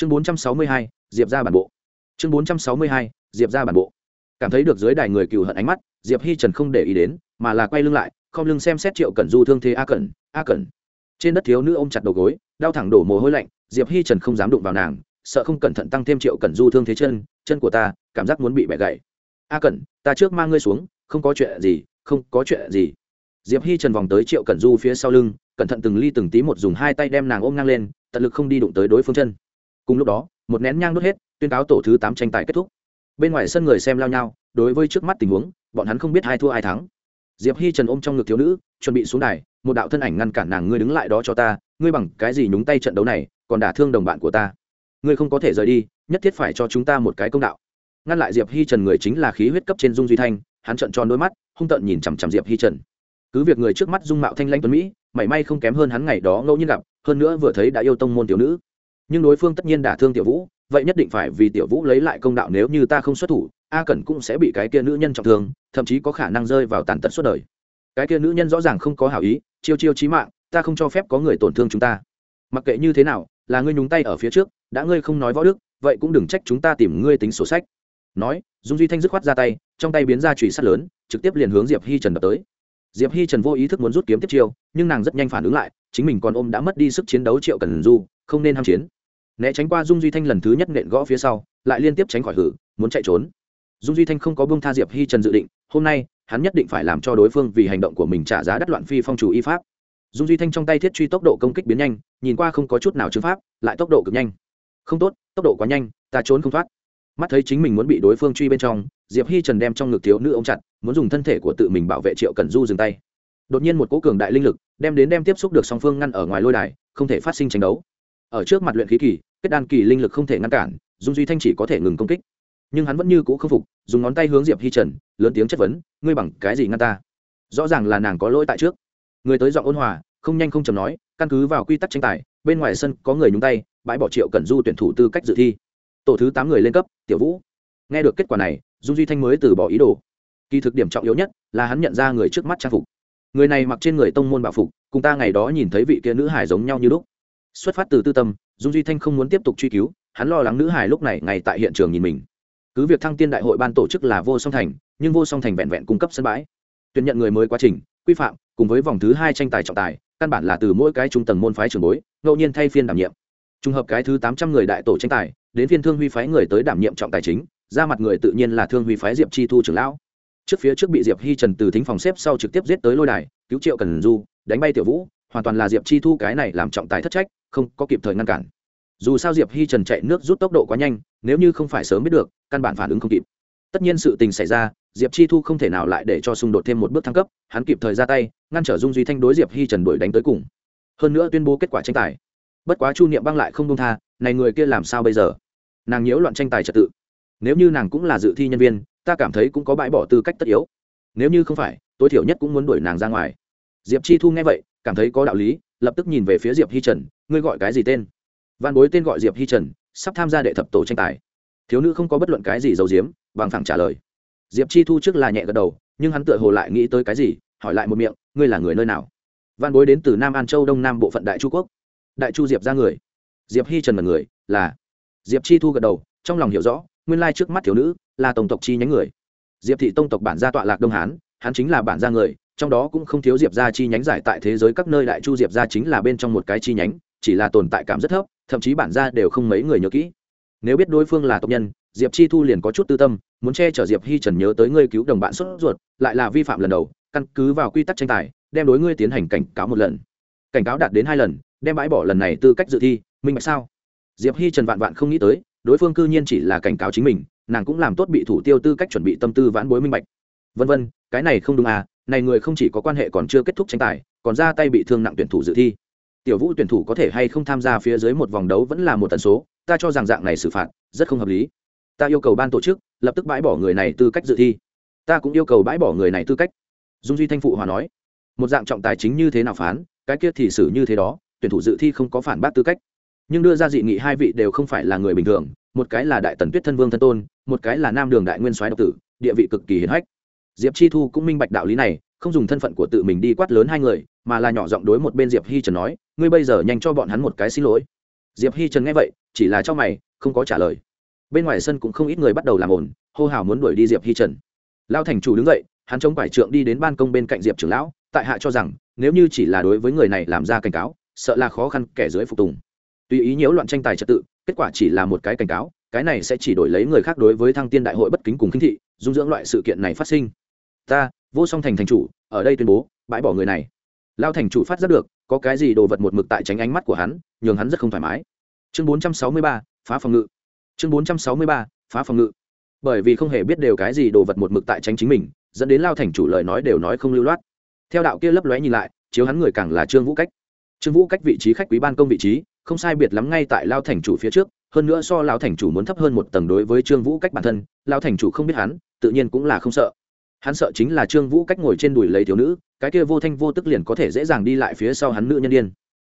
chương bốn trăm sáu mươi hai, diệp ra bản bộ. Chương bốn trăm sáu mươi hai, diệp ra bản bộ. Cảm thấy được dưới đài người cừu hận ánh mắt, diệp hi trần không để ý đến, mà là quay lưng lại, không lưng xem xét triệu cẩn du thương thế a cẩn a cẩn. Trên đất thiếu nữ ôm chặt đầu gối, đau thẳng đổ mồ hôi lạnh, diệp hi trần không dám đụng vào nàng, sợ không cẩn thận tăng thêm triệu cẩn du thương thế chân chân của ta, cảm giác muốn bị bẻ gãy. A cẩn, ta trước mang ngươi xuống, không có chuyện gì, không có chuyện gì. Diệp hi trần vòng tới triệu cẩn du phía sau lưng, cẩn thận từng ly từng tí một dùng hai tay đem nàng ôm ngang lên, tận lực không đi đụng tới đối phương chân cùng lúc đó, một nén nhang đốt hết, tuyên cáo tổ thứ tám tranh tài kết thúc. Bên ngoài sân người xem lao nhau, đối với trước mắt tình huống, bọn hắn không biết ai thua ai thắng. Diệp hi trần ôm trong ngực thiếu nữ, chuẩn bị xuống đài, một đạo thân ảnh ngăn cản nàng, ngươi đứng lại đó cho ta, ngươi bằng cái gì nhúng tay trận đấu này, còn đả thương đồng bạn của ta. Ngươi không có thể rời đi, nhất thiết phải cho chúng ta một cái công đạo. Ngăn lại diệp hi trần người chính là khí huyết cấp trên dung duy thanh, hắn trận tròn đôi mắt, hung tợn nhìn chằm chằm diệp hi trần. Cứ việc người trước mắt dung mạo thanh lanh tuấn mỹ, mảy may không kém hơn hắn ngày đó ngẫu nhiên gặp, hơn nữa vừa thấy đã yêu tông môn tiểu nữ nhưng đối phương tất nhiên đả thương tiểu vũ, vậy nhất định phải vì tiểu vũ lấy lại công đạo nếu như ta không xuất thủ, a cẩn cũng sẽ bị cái kia nữ nhân trọng thương, thậm chí có khả năng rơi vào tàn tật suốt đời. Cái kia nữ nhân rõ ràng không có hảo ý, chiêu chiêu chí mạng, ta không cho phép có người tổn thương chúng ta. Mặc kệ như thế nào, là ngươi nhúng tay ở phía trước, đã ngươi không nói võ đức, vậy cũng đừng trách chúng ta tìm ngươi tính sổ sách. Nói, dung duy thanh dứt khoát ra tay, trong tay biến ra chùy sắt lớn, trực tiếp liền hướng diệp hi trần đập tới. Diệp hi trần vô ý thức muốn rút kiếm tiếp chiêu, nhưng nàng rất nhanh phản ứng lại, chính mình còn ôm đã mất đi sức chiến đấu triệu cần du, không nên ham chiến né tránh qua dung duy thanh lần thứ nhất nện gõ phía sau, lại liên tiếp tránh khỏi hử, muốn chạy trốn. Dung duy thanh không có bông tha diệp hi trần dự định, hôm nay, hắn nhất định phải làm cho đối phương vì hành động của mình trả giá đắt loạn phi phong chủ y pháp. Dung duy thanh trong tay thiết truy tốc độ công kích biến nhanh, nhìn qua không có chút nào chứng pháp, lại tốc độ cực nhanh. Không tốt, tốc độ quá nhanh, ta trốn không thoát. Mắt thấy chính mình muốn bị đối phương truy bên trong, diệp hi trần đem trong ngực thiếu nữ ông chặt, muốn dùng thân thể của tự mình bảo vệ triệu cần du dừng tay. Đột nhiên một cỗ cường đại linh lực, đem đến đem tiếp xúc được song phương ngăn ở ngoài lôi đài, không thể phát sinh tranh đấu ở trước mặt luyện khí kỳ, kết đan kỳ linh lực không thể ngăn cản, dung duy thanh chỉ có thể ngừng công kích. Nhưng hắn vẫn như cũ không phục, dùng ngón tay hướng diệp hi trần, lớn tiếng chất vấn, ngươi bằng cái gì ngăn ta? Rõ ràng là nàng có lỗi tại trước. Người tới giọng ôn hòa, không nhanh không chầm nói, căn cứ vào quy tắc tranh tài, bên ngoài sân có người nhúng tay, bãi bỏ triệu cần du tuyển thủ tư cách dự thi. Tổ thứ tám người lên cấp, tiểu vũ. Nghe được kết quả này, dung duy thanh mới từ bỏ ý đồ. Kỳ thực điểm trọng yếu nhất là hắn nhận ra người trước mắt trang phục. Người này mặc trên người tông môn bảo phục, cùng ta ngày đó nhìn thấy vị kia nữ hải giống nhau như lúc xuất phát từ tư tâm, dung duy thanh không muốn tiếp tục truy cứu, hắn lo lắng nữ hải lúc này ngay tại hiện trường nhìn mình. Cứ việc thăng tiên đại hội ban tổ chức là vô song thành, nhưng vô song thành vẹn vẹn cung cấp sân bãi. Tuyển nhận người mới quá trình, quy phạm, cùng với vòng thứ hai tranh tài trọng tài, căn bản là từ mỗi cái trung tầng môn phái trường bối, ngẫu nhiên thay phiên đảm nhiệm. Trùng hợp cái thứ tám trăm người đại tổ tranh tài, đến phiên thương huy phái người tới đảm nhiệm trọng tài chính, ra mặt người tự nhiên là thương huy phái diệp chi thu trưởng lão. Trước phía trước bị diệp hi trần từ thính phòng xếp sau trực tiếp giết tới lôi đài, cứu triệu cần du, đánh bay tiểu vũ hoàn toàn là diệp chi thu cái này làm trọng tài thất trách, không có kịp thời ngăn cản. Dù sao diệp hi trần chạy nước rút tốc độ quá nhanh, nếu như không phải sớm biết được, căn bản phản ứng không kịp. Tất nhiên sự tình xảy ra, diệp chi thu không thể nào lại để cho xung đột thêm một bước thăng cấp, hắn kịp thời ra tay, ngăn trở dung duy thanh đối diệp hi trần đuổi đánh tới cùng. Hơn nữa tuyên bố kết quả tranh tài. Bất quá chu niệm băng lại không công tha, này người kia làm sao bây giờ? Nàng nhiễu loạn tranh tài trật tự. Nếu như nàng cũng là dự thi nhân viên, ta cảm thấy cũng có bãi bỏ tư cách tất yếu. Nếu như không phải, tối thiểu nhất cũng muốn đuổi nàng ra ngoài. Diệp chi thu nghe vậy cảm thấy có đạo lý, lập tức nhìn về phía diệp hi trần, ngươi gọi cái gì tên? Văn bối tên gọi diệp hi trần, sắp tham gia đệ thập tổ tranh tài. Thiếu nữ không có bất luận cái gì giấu giếm, bằng thẳng trả lời. Diệp chi thu trước là nhẹ gật đầu, nhưng hắn tựa hồ lại nghĩ tới cái gì, hỏi lại một miệng, ngươi là người nơi nào? Văn bối đến từ nam an châu, đông nam bộ phận đại chu quốc. Đại chu diệp ra người. Diệp hi trần là người, là. Diệp chi thu gật đầu, trong lòng hiểu rõ, nguyên lai trước mắt thiếu nữ là tổng tộc chi nhánh người. Diệp thị tông tộc bản gia tọa lạc đông hán, hắn chính là bản gia người trong đó cũng không thiếu diệp gia chi nhánh giải tại thế giới các nơi đại chu diệp gia chính là bên trong một cái chi nhánh, chỉ là tồn tại cảm rất thấp, thậm chí bản gia đều không mấy người nhớ kỹ. Nếu biết đối phương là tộc nhân, diệp chi thu liền có chút tư tâm, muốn che chở diệp hi trần nhớ tới ngươi cứu đồng bạn xuất ruột, lại là vi phạm lần đầu, căn cứ vào quy tắc tranh tài, đem đối ngươi tiến hành cảnh cáo một lần. Cảnh cáo đạt đến hai lần, đem bãi bỏ lần này tư cách dự thi, minh bạch sao? Diệp hi trần vạn vạn không nghĩ tới, đối phương cư nhiên chỉ là cảnh cáo chính mình, nàng cũng làm tốt bị thủ tiêu tư cách chuẩn bị tâm tư vãn bối minh bạch. Vân vân, cái này không đúng à này người không chỉ có quan hệ còn chưa kết thúc tranh tài, còn ra tay bị thương nặng tuyển thủ dự thi. Tiểu vũ tuyển thủ có thể hay không tham gia phía dưới một vòng đấu vẫn là một tần số, ta cho rằng dạng này xử phạt rất không hợp lý. Ta yêu cầu ban tổ chức lập tức bãi bỏ người này tư cách dự thi. Ta cũng yêu cầu bãi bỏ người này tư cách. Dung duy thanh phụ hòa nói, một dạng trọng tài chính như thế nào phán, cái kia thì xử như thế đó, tuyển thủ dự thi không có phản bác tư cách. Nhưng đưa ra dị nghị hai vị đều không phải là người bình thường, một cái là đại tần tuyết thân vương thân tôn, một cái là nam đường đại nguyên soái độc tử, địa vị cực kỳ hiển hách diệp chi thu cũng minh bạch đạo lý này không dùng thân phận của tự mình đi quát lớn hai người mà là nhỏ giọng đối một bên diệp hi trần nói ngươi bây giờ nhanh cho bọn hắn một cái xin lỗi. Diệp hi trần nghe vậy chỉ là cho mày không có trả lời. Bên ngoài sân cũng không ít người bắt đầu làm ồn, hô hào muốn đuổi đi diệp hi trần. Lao thành chủ đứng dậy hắn chống quải trượng đi đến ban công bên cạnh diệp trưởng lão tại hạ cho rằng nếu như chỉ là đối với người này làm ra cảnh cáo sợ là khó khăn kẻ dưới phục tùng. Tùy ý nhiễu loạn tranh tài trật tự kết quả chỉ là một cái cảnh cáo cái này sẽ chỉ đổi lấy người khác đối với thăng tiên đại hội bất kính cùng khinh thị dung dưỡng loại sự kiện này phát sinh ta vô song thành thành chủ ở đây tuyên bố bãi bỏ người này. Lao thành chủ phát giác được có cái gì đồ vật một mực tại tránh ánh mắt của hắn nhường hắn rất không thoải mái. Chương 463, phá phòng ngự. Chương 463, phá phòng ngự. Bởi vì không hề biết đều cái gì đồ vật một mực tại tránh chính mình dẫn đến lao thành chủ lời nói đều nói không lưu loát. Theo đạo kia lấp lóe nhìn lại chiếu hắn người càng là trương vũ cách. Trương vũ cách vị trí khách quý ban công vị trí không sai biệt lắm ngay tại lao thành chủ phía trước hơn nữa so lao thành chủ muốn thấp hơn một tầng đối với trương vũ cách bản thân lao thành chủ không biết hắn tự nhiên cũng là không sợ hắn sợ chính là trương vũ cách ngồi trên đùi lấy thiếu nữ, cái kia vô thanh vô tức liền có thể dễ dàng đi lại phía sau hắn nữ nhân đ i ê n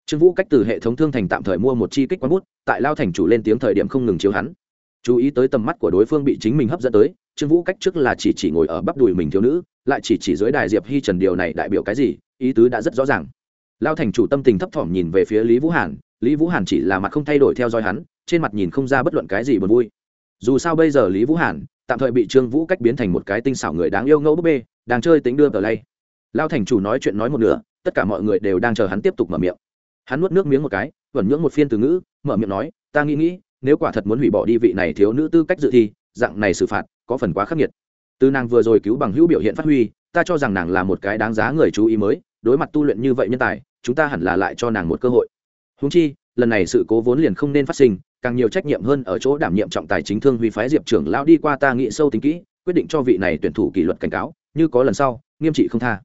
trương vũ cách từ hệ thống thương thành tạm thời mua một chi kích quán bút, tại lao thành chủ lên tiếng thời điểm không ngừng chiếu hắn. Chú ý tới tầm mắt của đối phương bị chính mình hấp dẫn tới, trương vũ cách trước là chỉ chỉ ngồi ở bắp đùi mình thiếu nữ, lại chỉ chỉ dưới đài diệp hi trần điều này đại biểu cái gì, ý tứ đã rất rõ ràng. Lao thành chủ tâm tình thấp thỏm nhìn về phía lý vũ hàn, lý vũ hàn chỉ là mặt không thay đổi theo dõi hắn, trên mặt nhìn không ra bất luận cái gì buồn vui. Dù sao bây giờ lý vũ hàn tạm thời bị trương vũ cách biến thành một cái tinh xảo người đáng yêu ngẫu búp bê, đang chơi tính đưa tờ lay. Lao thành chủ nói chuyện nói một nửa, tất cả mọi người đều đang chờ hắn tiếp tục mở miệng. Hắn nuốt nước miếng một cái vẩn nhưỡng một phiên từ ngữ, mở miệng nói, ta nghĩ nghĩ, nếu quả thật muốn hủy bỏ đi vị này thiếu nữ tư cách dự thi, dạng này xử phạt có phần quá khắc nghiệt. Từ nàng vừa rồi cứu bằng hữu biểu hiện phát huy, ta cho rằng nàng là một cái đáng giá người chú ý mới, đối mặt tu luyện như vậy nhân tài, chúng ta hẳn là lại cho nàng một cơ hội. Húng chi lần này sự cố vốn liền không nên phát sinh, càng nhiều trách nhiệm hơn ở chỗ đảm nhiệm trọng tài chính thương huy phái diệp trưởng lão đi qua ta nghĩ sâu tính kỹ, quyết định cho vị này tuyển thủ kỷ luật cảnh cáo, như có lần sau, nghiêm trị không tha.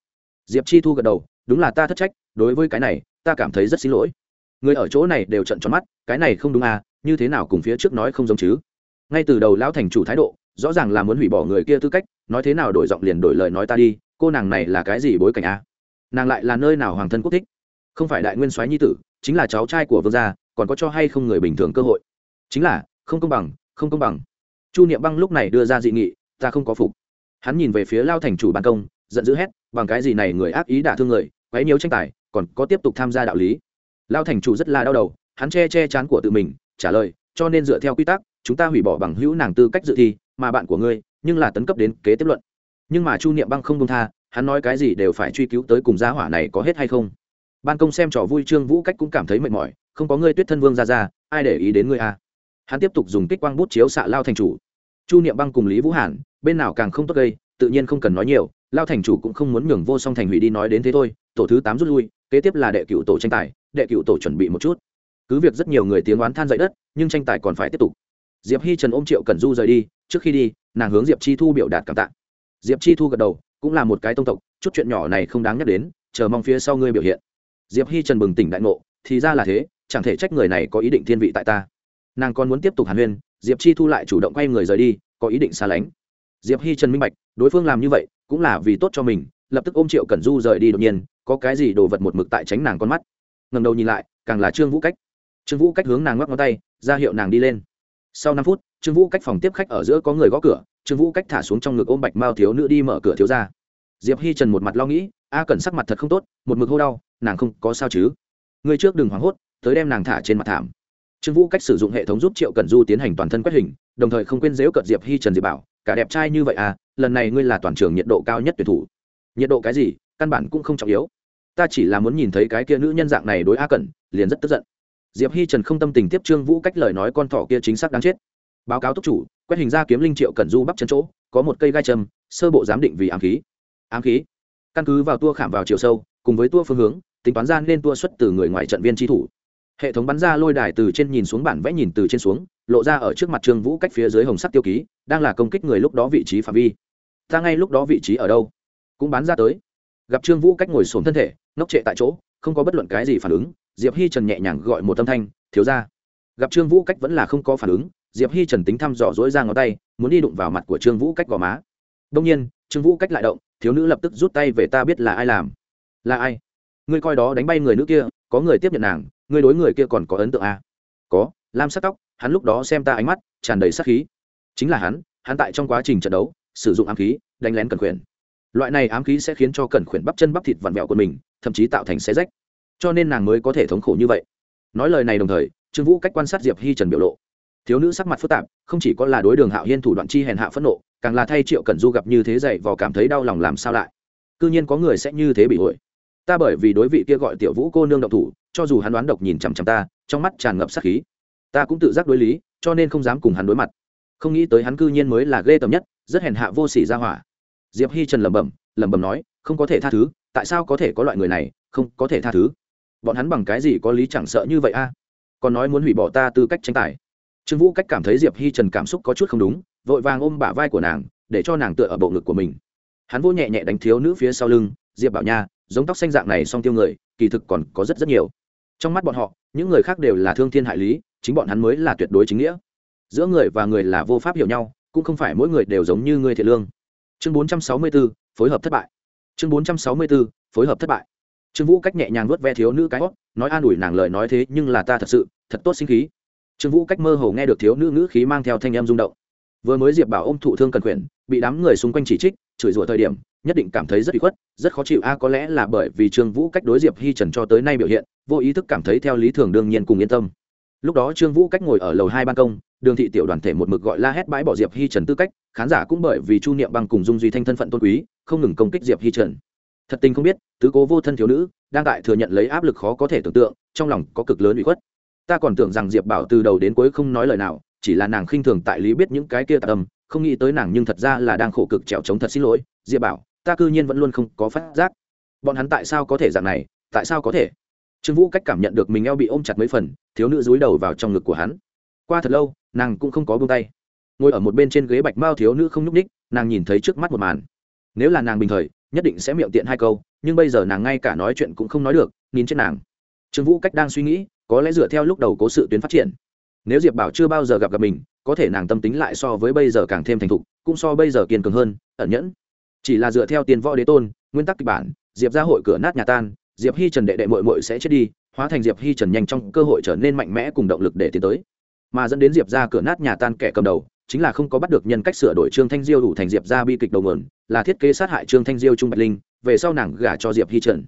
Diệp chi thu gật đầu, đúng là ta thất trách, đối với cái này, ta cảm thấy rất xin lỗi. Người ở chỗ này đều trận tròn mắt, cái này không đúng à như thế nào cùng phía trước nói không giống chứ? Ngay từ đầu lão thành chủ thái độ, rõ ràng là muốn hủy bỏ người kia tư cách, nói thế nào đổi giọng liền đổi lời nói ta đi, cô nàng này là cái gì bối cảnh à? Nàng lại là nơi nào hoàng thân quốc thích? Không phải đại nguyên soái nhi tử chính là cháu trai của vương gia, còn có cho hay không người bình thường cơ hội? Chính là, không công bằng, không công bằng. Chu niệm băng lúc này đưa ra dị nghị, ta không có phục. Hắn nhìn về phía lao thành chủ ban công, giận dữ hét, bằng cái gì này người ác ý đả thương người, quấy nhiều tranh tài, còn có tiếp tục tham gia đạo lý. Lao thành chủ rất là đau đầu, hắn che che chán của tự mình, trả lời, cho nên dựa theo quy tắc, chúng ta hủy bỏ bằng hữu nàng tư cách dự thi, mà bạn của ngươi, nhưng là tấn cấp đến kế tiếp luận. Nhưng mà chu niệm băng không công tha, hắn nói cái gì đều phải truy cứu tới cùng gia hỏa này có hết hay không? Ban công xem trò vui trương vũ cách cũng cảm thấy mệt mỏi, không có ngươi tuyết thân vương ra ra, ai để ý đến ngươi à. hắn tiếp tục dùng kích quang bút chiếu xạ lao thành chủ. Chu niệm băng cùng lý vũ hàn, bên nào càng không tốt gây, tự nhiên không cần nói nhiều, lao thành chủ cũng không muốn nhường vô song thành hủy đi nói đến thế thôi, tổ thứ tám rút lui, kế tiếp là đệ cựu tổ tranh tài, đệ cựu tổ chuẩn bị một chút. Cứ việc rất nhiều người tiếng oán than dậy đất, nhưng tranh tài còn phải tiếp tục. Diệp hi trần ôm triệu cần du rời đi, trước khi đi, nàng hướng diệp chi thu biểu đạt cảm tạ. Diệp chi thu gật đầu, cũng là một cái tông tộc, chút chuyện nhỏ này không đáng nhắc đến, chờ mong phía sau ngươi biểu hiện diệp hi trần bừng tỉnh đại ngộ, thì ra là thế, chẳng thể trách người này có ý định thiên vị tại ta. Nàng còn muốn tiếp tục hàn huyên, diệp chi thu lại chủ động quay người rời đi, có ý định xa lánh. Diệp hi trần minh bạch, đối phương làm như vậy, cũng là vì tốt cho mình, lập tức ôm triệu cẩn du rời đi đột nhiên, có cái gì đồ vật một mực tại tránh nàng con mắt. Ngầm đầu nhìn lại, càng là trương vũ cách. Trương vũ cách hướng nàng ngoắc ngón tay, ra hiệu nàng đi lên. Sau năm phút, trương vũ cách phòng tiếp khách ở giữa có người gõ cửa, trương vũ cách thả xuống trong ngực ôm bạch mao thiếu nữ đi mở cửa thiếu ra diệp hi trần một mặt lo nghĩ, a cần sắc mặt thật không tốt, một mực hô đau nàng không có sao chứ. Người trước đừng hoảng hốt, tới đem nàng thả trên mặt thảm. Trương vũ cách sử dụng hệ thống giúp triệu cần du tiến hành toàn thân quét hình, đồng thời không quên dễu cợt diệp hi trần diệp bảo, cả đẹp trai như vậy à lần này ngươi là toàn trường nhiệt độ cao nhất tuyển thủ. Nhiệt độ cái gì, căn bản cũng không trọng yếu. Ta chỉ là muốn nhìn thấy cái kia nữ nhân dạng này đối a cẩn, liền rất tức giận. Diệp hi trần không tâm tình tiếp trương vũ cách lời nói con thỏ kia chính xác đáng chết. Báo cáo túc chủ, quét hình ra kiếm linh triệu cẩn du bắp chân chỗ, có một cây gai châm, sơ bộ giám định vì ám khí. Ám khí? Căn cứ vào tua khảm vào chiều sâu, cùng với tua phương hướng tính toán ra nên tua xuất từ người ngoài trận viên tri thủ. Hệ thống bắn ra lôi đài từ trên nhìn xuống bản vẽ nhìn từ trên xuống, lộ ra ở trước mặt trương vũ cách phía dưới hồng sắc tiêu ký, đang là công kích người lúc đó vị trí phạm vi. Ta ngay lúc đó vị trí ở đâu? Cũng bán ra tới. Gặp trương vũ cách ngồi xuống thân thể, ngốc trệ tại chỗ, không có bất luận cái gì phản ứng, diệp hi trần nhẹ nhàng gọi một âm thanh, thiếu ra gặp trương vũ cách vẫn là không có phản ứng, diệp hi trần tính thăm dò dỗi ra ngón tay, muốn đi đụng vào mặt của trương vũ cách gò má. Đông nhiên, trương vũ cách lại động, thiếu nữ lập tức rút tay về ta biết là ai làm. Là ai? Ngươi coi đó đánh bay người nữ kia, có người tiếp nhận nàng, ngươi đối người kia còn có ấn tượng à? có, lam sắc tóc, hắn lúc đó xem ta ánh mắt, tràn đầy sắc khí. Chính là hắn hắn tại trong quá trình trận đấu, sử dụng ám khí, đánh lén cẩn khuyển. Loại này ám khí sẽ khiến cho cẩn khuyển bắp chân bắp thịt vặn vẹo của mình, thậm chí tạo thành xé rách. Cho nên nàng mới có thể thống khổ như vậy. Nói lời này đồng thời, trương vũ cách quan sát diệp hi trần biểu lộ. Thiếu nữ sắc mặt phức tạp, không chỉ có là đối đường hạo hiên thủ đoạn chi hèn hạ phẫn nộ, càng là thay triệu cẩn du gặp như thế dậy vò cảm thấy đau lòng làm sao lại. C nhiên có người sẽ như thế bị hội ta bởi vì đối vị kia gọi tiểu vũ cô nương động thủ, cho dù hắn đoán độc nhìn chằm chằm ta, trong mắt tràn ngập sát khí. Ta cũng tự giác đối lý, cho nên không dám cùng hắn đối mặt. Không nghĩ tới hắn cư nhiên mới là ghê tầm nhất, rất hèn hạ vô sỉ ra hỏa. Diệp hi trần lẩm bẩm lẩm bẩm nói, không có thể tha thứ, tại sao có thể có loại người này, không có thể tha thứ? Bọn hắn bằng cái gì có lý chẳng sợ như vậy a? Còn nói muốn hủy bỏ ta tư cách tranh tài. Trương vũ cách cảm thấy diệp hi trần cảm xúc có chút không đúng, vội vàng ôm bả vai của nàng, để cho nàng tựa ở bộ ngực của mình. Hắn vô nhẹ nhẹ đánh thiếu nữ phía sau lưng, diệp bảo nha giống tóc xanh dạng này song tiêu người kỳ thực còn có rất rất nhiều. Trong mắt bọn họ những người khác đều là thương thiên hại lý chính bọn hắn mới là tuyệt đối chính nghĩa. Giữa người và người là vô pháp hiểu nhau cũng không phải mỗi người đều giống như ngươi thiện lương. Chương 464, phối hợp thất bại. Chương 464, phối hợp thất bại. Trương vũ cách nhẹ nhàng vuốt ve thiếu nữ cái hót nói an ủi nàng lời nói thế nhưng là ta thật sự thật tốt sinh khí. Trương vũ cách mơ hồ nghe được thiếu nữ ngữ khí mang theo thanh em rung động vừa mới diệp bảo ôm thụ thương cần quyền bị đám người xung quanh chỉ trích, chửi rủa thời điểm, nhất định cảm thấy rất bị khuất, rất khó chịu. A, có lẽ là bởi vì trương vũ cách đối diệp hi trần cho tới nay biểu hiện, vô ý thức cảm thấy theo lý thường đương nhiên cùng yên tâm. Lúc đó trương vũ cách ngồi ở lầu hai ban công, đường thị tiểu đoàn thể một mực gọi la hét bãi bỏ diệp hi trần tư cách, khán giả cũng bởi vì chu niệm băng cùng dung duy thanh thân phận tôn quý, không ngừng công kích diệp hi trần. Thật tình không biết, tứ cố vô thân thiếu nữ, đang tại thừa nhận lấy áp lực khó có thể tưởng tượng, trong lòng có cực lớn bị khuất. Ta còn tưởng rằng diệp bảo từ đầu đến cuối không nói lời nào chỉ là nàng khinh thường tại lý biết những cái kia tạ tâm không nghĩ tới nàng nhưng thật ra là đang khổ cực trèo trống thật xin lỗi, diệp bảo, ta cư nhiên vẫn luôn không có phát giác. Bọn hắn tại sao có thể dạng này, tại sao có thể? Trương vũ cách cảm nhận được mình eo bị ôm chặt mấy phần, thiếu nữ dúi đầu vào trong ngực của hắn. Qua thật lâu, nàng cũng không có buông tay. Ngồi ở một bên trên ghế bạch mao thiếu nữ không nhúc ních nàng nhìn thấy trước mắt một màn. Nếu là nàng bình thời, nhất định sẽ miệng tiện hai câu, nhưng bây giờ nàng ngay cả nói chuyện cũng không nói được nhìn trên nàng. Trương vũ cách đang suy nghĩ, có lẽ dựa theo lúc đầu cố sự tuyến phát triển nếu diệp bảo chưa bao giờ gặp gặp mình, có thể nàng tâm tính lại so với bây giờ càng thêm thành thục, cũng so bây giờ kiên cường hơn, ẩn nhẫn. Chỉ là dựa theo tiền võ đế tôn, nguyên tắc kịch bản, diệp ra hội cửa nát nhà tan, diệp hi trần đệ đệ mội mội sẽ chết đi, hóa thành diệp hi trần nhanh trong cơ hội trở nên mạnh mẽ cùng động lực để tiến tới. Mà dẫn đến diệp ra cửa nát nhà tan kẻ cầm đầu, chính là không có bắt được nhân cách sửa đổi trương thanh diêu đủ thành diệp ra bi kịch đầu nguồn, là thiết kế sát hại trương thanh diêu trung bạch linh, về sau nàng gả cho diệp hi trần.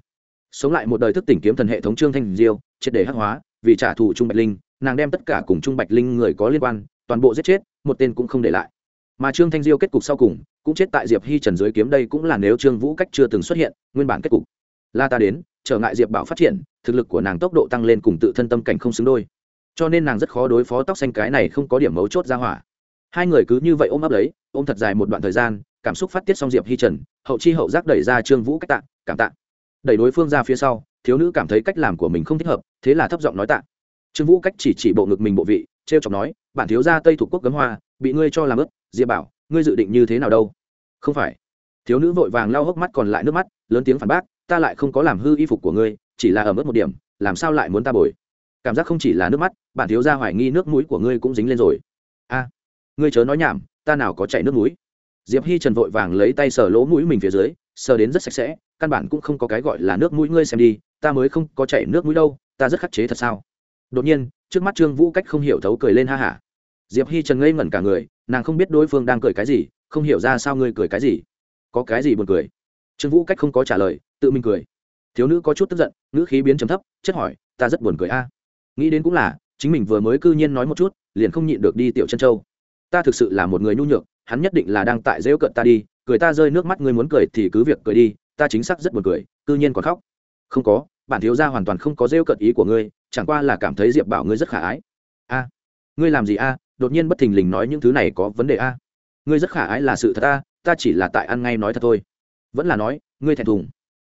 Sống lại một đời thức tỉnh kiếm thần hệ thống trương thanh diêu, triệt để hắc hóa, vì trả thù trung bạch linh nàng đem tất cả cùng trung bạch linh người có liên quan, toàn bộ giết chết, một tên cũng không để lại. Mà trương thanh diêu kết cục sau cùng, cũng chết tại diệp hi trần dưới kiếm đây cũng là nếu trương vũ cách chưa từng xuất hiện, nguyên bản kết cục. La ta đến, trở ngại diệp bảo phát triển, thực lực của nàng tốc độ tăng lên cùng tự thân tâm cảnh không xứng đôi. Cho nên nàng rất khó đối phó tóc xanh cái này không có điểm mấu chốt ra hỏa. Hai người cứ như vậy ôm ấp lấy, ôm thật dài một đoạn thời gian, cảm xúc phát tiết xong diệp hi trần, hậu chi hậu giác đẩy ra trương vũ cách tạ, cảm tạ. Đẩy đối phương ra phía sau, thiếu nữ cảm thấy cách làm của mình không thích hợp, thế là thấp giọng nói tạ trương vũ cách chỉ chỉ bộ ngực mình bộ vị t r e o chọc nói bản thiếu gia tây thuộc quốc cấm hoa bị ngươi cho làm ướt, diệp bảo ngươi dự định như thế nào đâu? Không phải. Thiếu nữ vội vàng lau hốc mắt còn lại nước mắt lớn tiếng phản bác ta lại không có làm hư y phục của ngươi chỉ là ở mức một điểm làm sao lại muốn ta bồi? Cảm giác không chỉ là nước mắt bản thiếu gia hoài nghi nước mũi của ngươi cũng dính lên rồi. A ngươi chớ nói nhảm ta nào có chảy nước mũi. Diệp hi trần vội vàng lấy tay sờ lỗ mũi mình phía dưới sờ đến rất sạch sẽ căn bản cũng không có cái gọi là nước mũi ngươi xem đi ta mới không có chảy nước mũi đâu ta rất khắc chế thật sao? Đột nhiên, trước mắt trương vũ cách không hiểu thấu cười lên ha hả. Diệp hi trần ngây ngẩn cả người, nàng không biết đối phương đang cười cái gì, không hiểu ra sao ngươi cười cái gì. Có cái gì buồn cười? Trương vũ cách không có trả lời, tự mình cười. Thiếu nữ có chút tức giận nữ khí biến trầm thấp, chất hỏi, ta rất buồn cười a. Nghĩ đến cũng là, chính mình vừa mới cư nhiên nói một chút, liền không nhịn được đi tiểu chân châu. Ta thực sự là một người nhu nhược, hắn nhất định là đang tại rêu cận ta đi, cười ta rơi nước mắt, ngươi muốn cười thì cứ việc cười đi, ta chính xác rất buồn cười, cư nhiên còn khóc. Không có bản thiếu gia hoàn toàn không có rêu cợt ý của ngươi, chẳng qua là cảm thấy diệp bảo ngươi rất khả ái. A, ngươi làm gì a? Đột nhiên bất thình lình nói những thứ này có vấn đề a. Ngươi rất khả ái là sự thật a, ta chỉ là tại ăn ngay nói thật thôi. Vẫn là nói, ngươi thẹn thùng.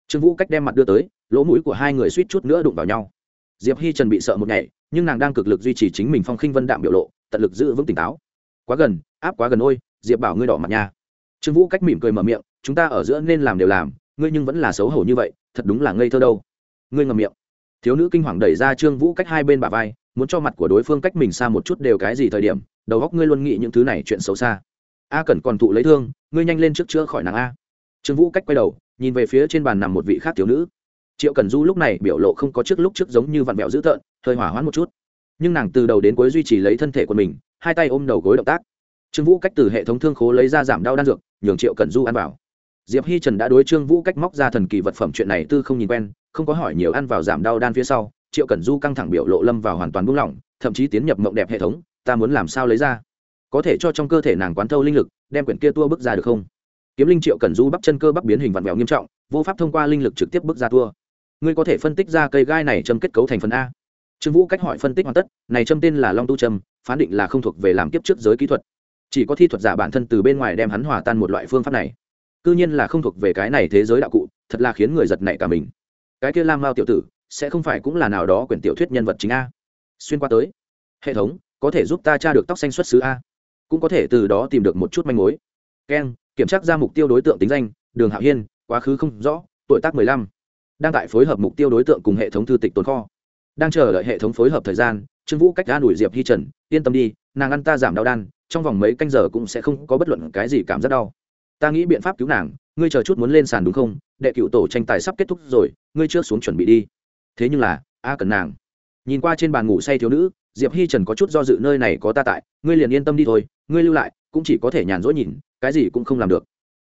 Trương vũ cách đem mặt đưa tới, lỗ mũi của hai người suýt chút nữa đụng vào nhau. Diệp hi trần bị sợ một ngày nhưng nàng đang cực lực duy trì chính mình phong khinh vân đạm biểu lộ, tận lực giữ vững tỉnh táo. Quá gần, áp quá gần ôi, diệp bảo ngươi đỏ mặt nha. Trương vũ cách mỉm cười mở miệng, chúng ta ở giữa nên làm đều làm, ngươi nhưng vẫn là xấu hổ như vậy, thật đúng là ngây thơ đâu ngươi ngậm miệng. Thiếu nữ kinh hoàng đẩy ra trương vũ cách hai bên bà vai, muốn cho mặt của đối phương cách mình xa một chút đều cái gì thời điểm, đầu góc ngươi luôn nghĩ những thứ này chuyện xấu xa. A cần còn thụ lấy thương, ngươi nhanh lên trước chữa khỏi nàng a. Trương vũ cách quay đầu, nhìn về phía trên bàn nằm một vị khác thiếu nữ. Triệu cần du lúc này biểu lộ không có trước lúc trước giống như vặn vẹo dữ tợn, hơi hỏa hoãn một chút. Nhưng nàng từ đầu đến cuối duy trì lấy thân thể của mình, hai tay ôm đầu gối động tác. Trương vũ cách từ hệ thống thương khố lấy ra giảm đau đan dược, nhường triệu cần du ăn vào diệp hi trần đã đối trương vũ cách móc ra thần kỳ vật phẩm chuyện này tư không nhìn quen, không có hỏi nhiều ăn vào giảm đau đan phía sau, triệu cần du căng thẳng biểu lộ lâm vào hoàn toàn buông lỏng, thậm chí tiến nhập mộng đẹp hệ thống, ta muốn làm sao lấy ra? Có thể cho trong cơ thể nàng quán thâu linh lực, đem quyển kia tua bước ra được không? Kiếm linh triệu cần du bắp chân cơ bắp biến hình vặn vẹo nghiêm trọng, vô pháp thông qua linh lực trực tiếp bước ra tua. Ngươi có thể phân tích ra cây gai này châm kết cấu thành phần a? Trương vũ cách hỏi phân tích hoàn tất, này châm tên là long tu trâm phán định là không thuộc về làm kiếp trước giới kỹ thuật. Chỉ có thi thuật giả bản thân từ bên ngoài đem hắn hòa tan một loại phương pháp này cư nhiên là không thuộc về cái này thế giới đạo cụ, thật là khiến người giật nảy cả mình. Cái kia lam mao tiểu tử, sẽ không phải cũng là nào đó quyển tiểu thuyết nhân vật chính a? Xuyên qua tới. Hệ thống, có thể giúp ta tra được tóc xanh xuất xứ a? Cũng có thể từ đó tìm được một chút manh mối. Keng kiểm tra ra mục tiêu đối tượng tính danh, đường hạo hiên, quá khứ không rõ, tuổi tác mười lăm. Đang tại phối hợp mục tiêu đối tượng cùng hệ thống thư tịch tồn kho. Đang chờ đợi hệ thống phối hợp thời gian, trương vũ cách đã đuổi diệp hi trần, yên tâm đi, nàng ăn ta giảm đau đan, trong vòng mấy canh giờ cũng sẽ không có bất luận cái gì cảm giác đau ta nghĩ biện pháp cứu nàng, ngươi chờ chút muốn lên sàn đúng không? Đệ cựu tổ tranh tài sắp kết thúc rồi, ngươi chưa xuống chuẩn bị đi. Thế nhưng là, a cần nàng, nhìn qua trên bàn ngủ say thiếu nữ, diệp hi trần có chút do dự nơi này có ta tại, ngươi liền yên tâm đi thôi, ngươi lưu lại, cũng chỉ có thể nhàn rỗi nhìn, cái gì cũng không làm được.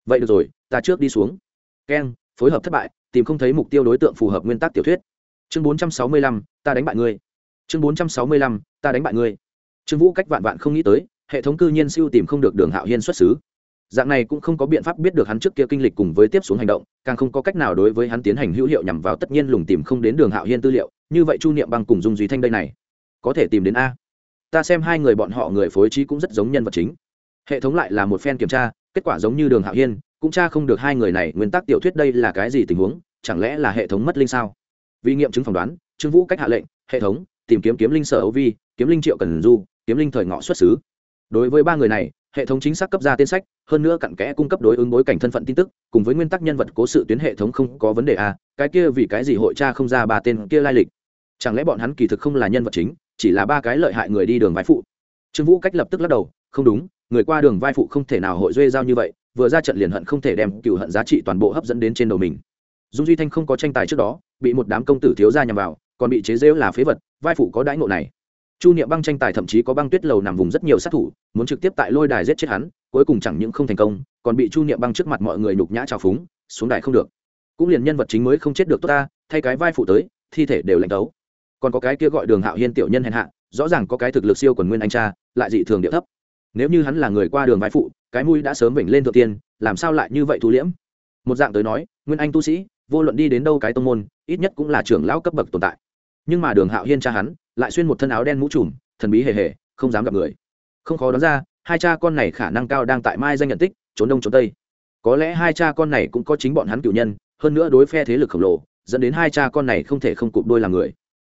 Vậy được rồi, ta trước đi xuống. Keng, phối hợp thất bại, tìm không thấy mục tiêu đối tượng phù hợp nguyên tắc tiểu thuyết. Chương bốn trăm sáu mươi lăm, ta đánh bại ngươi. Chương bốn trăm sáu mươi lăm, ta đánh bại ngươi. Trương vũ cách vạn vạn không nghĩ tới, hệ thống cư nhiên siêu tìm không được đường hạo hiên xuất xứ dạng này cũng không có biện pháp biết được hắn trước kia kinh lịch cùng với tiếp xuống hành động, càng không có cách nào đối với hắn tiến hành hữu hiệu nhằm vào tất nhiên lùng tìm không đến đường hạo hiên tư liệu, như vậy chu niệm băng cùng dung duy thanh đây này, có thể tìm đến a. Ta xem hai người bọn họ người phối trí cũng rất giống nhân vật chính. Hệ thống lại là một phen kiểm tra, kết quả giống như đường hạo hiên, cũng tra không được hai người này, nguyên tắc tiểu thuyết đây là cái gì tình huống, chẳng lẽ là hệ thống mất linh sao? Vì nghiệm chứng phỏng đoán, trương vũ cách hạ lệnh, hệ thống, tìm kiếm kiếm linh sở âu vi, kiếm linh triệu cần du, kiếm linh thời ngọ xuất xứ. Đối với ba người này hệ thống chính xác cấp ra tên sách hơn nữa cặn kẽ cung cấp đối ứng bối cảnh thân phận tin tức cùng với nguyên tắc nhân vật cố sự tuyến hệ thống không có vấn đề à, cái kia vì cái gì hội cha không ra ba tên kia lai lịch? Chẳng lẽ bọn hắn kỳ thực không là nhân vật chính chỉ là ba cái lợi hại người đi đường vai phụ? Trương vũ cách lập tức lắc đầu không đúng người qua đường vai phụ không thể nào hội duê giao như vậy vừa ra trận liền hận không thể đem cựu hận giá trị toàn bộ hấp dẫn đến trên đầu mình. Dung duy thanh không có tranh tài trước đó bị một đám công tử thiếu gia nhằm vào còn bị chế rễu là phế vật vai phụ có đãi ngộ này chu niệm băng tranh tài thậm chí có băng tuyết lầu nằm vùng rất nhiều sát thủ, muốn trực tiếp tại lôi đài giết chết hắn, cuối cùng chẳng những không thành công, còn bị chu niệm băng trước mặt mọi người nhục nhã trào phúng, xuống đài không được. Cũng liền nhân vật chính mới không chết được tốt ta, thay cái vai phụ tới, thi thể đều lạnh tấu. Còn có cái kia gọi đường hạo hiên tiểu nhân hèn hạ, rõ ràng có cái thực lực siêu quần nguyên anh cha, lại dị thường địa thấp. Nếu như hắn là người qua đường vai phụ, cái mũi đã sớm vểnh lên thượng tiên, làm sao lại như vậy thu liễm? Một dạng tới nói, nguyên anh tu sĩ, vô luận đi đến đâu cái tông môn, ít nhất cũng là trưởng lão cấp bậc tồn tại. Nhưng mà đường hạo hiên cha hắn lại xuyên một thân áo đen mũ trùm, thần bí hề hề, không dám gặp người. Không khó đoán ra, hai cha con này khả năng cao đang tại mai danh nhận tích, trốn đông trốn tây. Có lẽ hai cha con này cũng có chính bọn hắn cựu nhân, hơn nữa đối phe thế lực khổng lồ, dẫn đến hai cha con này không thể không cụp đôi làm người.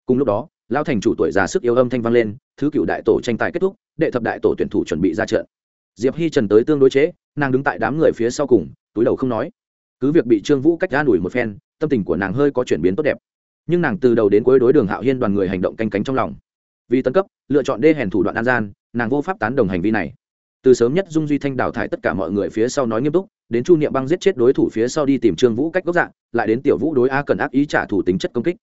Cùng lúc đó, lão thành chủ tuổi già sức yêu âm thanh vang lên, thứ cựu đại tổ tranh tài kết thúc, đệ thập đại tổ tuyển thủ chuẩn bị ra trận. Diệp hi trần tới tương đối chế, nàng đứng tại đám người phía sau cùng, túi đầu không nói. Cứ việc bị trương vũ cách ra đuổi một phen, tâm tình của nàng hơi có chuyển biến tốt đẹp nhưng nàng từ đầu đến cuối đối đường hạo hiên đoàn người hành động canh cánh trong lòng. Vì tân cấp, lựa chọn đê hèn thủ đoạn an gian, nàng vô pháp tán đồng hành vi này. Từ sớm nhất dung duy thanh đào thải tất cả mọi người phía sau nói nghiêm túc, đến chu niệm băng giết chết đối thủ phía sau đi tìm trương vũ cách gốc dạng, lại đến tiểu vũ đối a cần ác ý trả thủ tính chất công kích.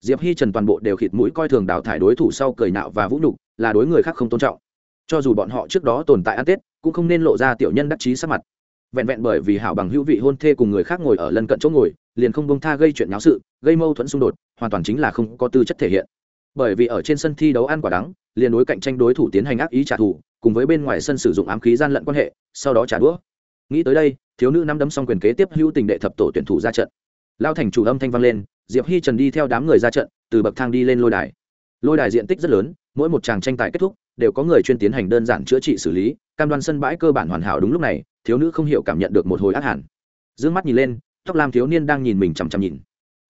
Diệp hi trần toàn bộ đều khịt mũi coi thường đào thải đối thủ sau cười nạo và vũ nhục, là đối người khác không tôn trọng. Cho dù bọn họ trước đó tồn tại ăn tết, cũng không nên lộ ra tiểu nhân đắc chí sắc mặt. Vẹn vẹn bởi vì hảo bằng hữu vị hôn thê cùng người khác ngồi ở lân cận chỗ ngồi liền không bông tha gây chuyện nháo sự, gây mâu thuẫn xung đột, hoàn toàn chính là không có tư chất thể hiện. Bởi vì ở trên sân thi đấu ăn quả đắng, liền đối cạnh tranh đối thủ tiến hành ác ý trả thù, cùng với bên ngoài sân sử dụng ám khí gian lận quan hệ, sau đó trả đũa. Nghĩ tới đây, thiếu nữ năm đấm xong quyền kế tiếp hữu tình đệ thập tổ tuyển thủ ra trận. Lao thành chủ âm thanh vang lên, diệp hi trần đi theo đám người ra trận, từ bậc thang đi lên lôi đài. Lôi đài diện tích rất lớn, mỗi một tràng tranh tài kết thúc, đều có người chuyên tiến hành đơn giản chữa trị xử lý, cam đoan sân bãi cơ bản hoàn hảo đúng lúc này, thiếu nữ không hiểu cảm nhận được một hồi ác hẳn. D mắt nhìn lên tóc lam thiếu niên đang nhìn mình chằm chằm nhìn.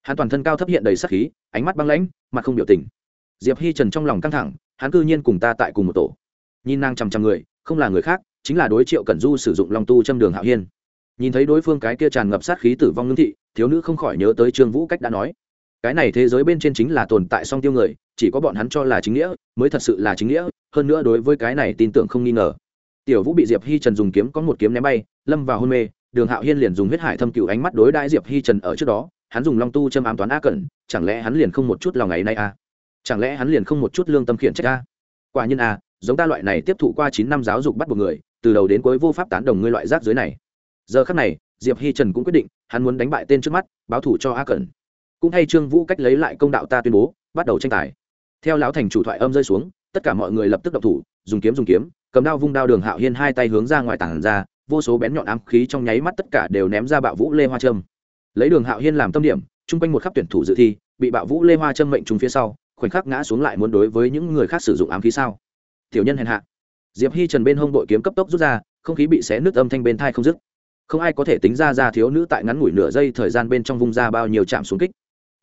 Hắn toàn thân cao thấp hiện đầy sắc khí, ánh mắt băng lãnh, mặt không biểu tình. Diệp hi trần trong lòng căng thẳng, hắn cư nhiên cùng ta tại cùng một tổ. Nhìn nàng chằm chằm người, không là người khác, chính là đối triệu cẩn du sử dụng long tu châm đường hạo hiên. Nhìn thấy đối phương cái kia tràn ngập sát khí tử vong ngưng thị, thiếu nữ không khỏi nhớ tới trương vũ cách đã nói. Cái này thế giới bên trên chính là tồn tại song tiêu người, chỉ có bọn hắn cho là chính nghĩa, mới thật sự là chính nghĩa, hơn nữa đối với cái này tin tưởng không nghi ngờ. Tiểu vũ bị diệp hi trần dùng kiếm có một kiếm ném bay, lâm vào hôn mê đường hạo hiên liền dùng huyết hải thâm cựu ánh mắt đối đãi diệp hi trần ở trước đó, hắn dùng long tu châm ám toán a cẩn, chẳng lẽ hắn liền không một chút lòng ngày nay a? À? chẳng lẽ hắn liền không một chút lương tâm khiển trách a? Quả nhiên a, giống ta loại này tiếp thụ qua chín năm giáo dục bắt buộc người, từ đầu đến cuối vô pháp tán đồng ngươi loại rác dưới này. Giờ khắc này, diệp hi trần cũng quyết định, hắn muốn đánh bại tên trước mắt, báo thủ cho a cẩn. Cũng thay trương vũ cách lấy lại công đạo ta tuyên bố, bắt đầu tranh tài. Theo lão thành chủ thoại âm rơi xuống, tất cả mọi người lập tức động thủ, dùng kiếm dùng kiếm, cầm đao vung đao đường hạo hiên hai tay hướng ra ngoài tảng ra vô số bén nhọn ám khí trong nháy mắt tất cả đều ném ra bạo vũ lê hoa trâm lấy đường hạo hiên làm tâm điểm, chung quanh một khắp tuyển thủ dự thi, bị bạo vũ lê hoa trâm mệnh trúng phía sau, khoảnh khắc ngã xuống lại muốn đối với những người khác sử dụng ám khí sao? Tiểu nhân hèn hạ. Diệp hi trần bên hông đội kiếm cấp tốc rút ra, không khí bị xé nứt âm thanh bên thai không dứt. Không ai có thể tính ra ra thiếu nữ tại ngắn ngủi nửa giây thời gian bên trong vung ra bao nhiêu chạm xuống kích.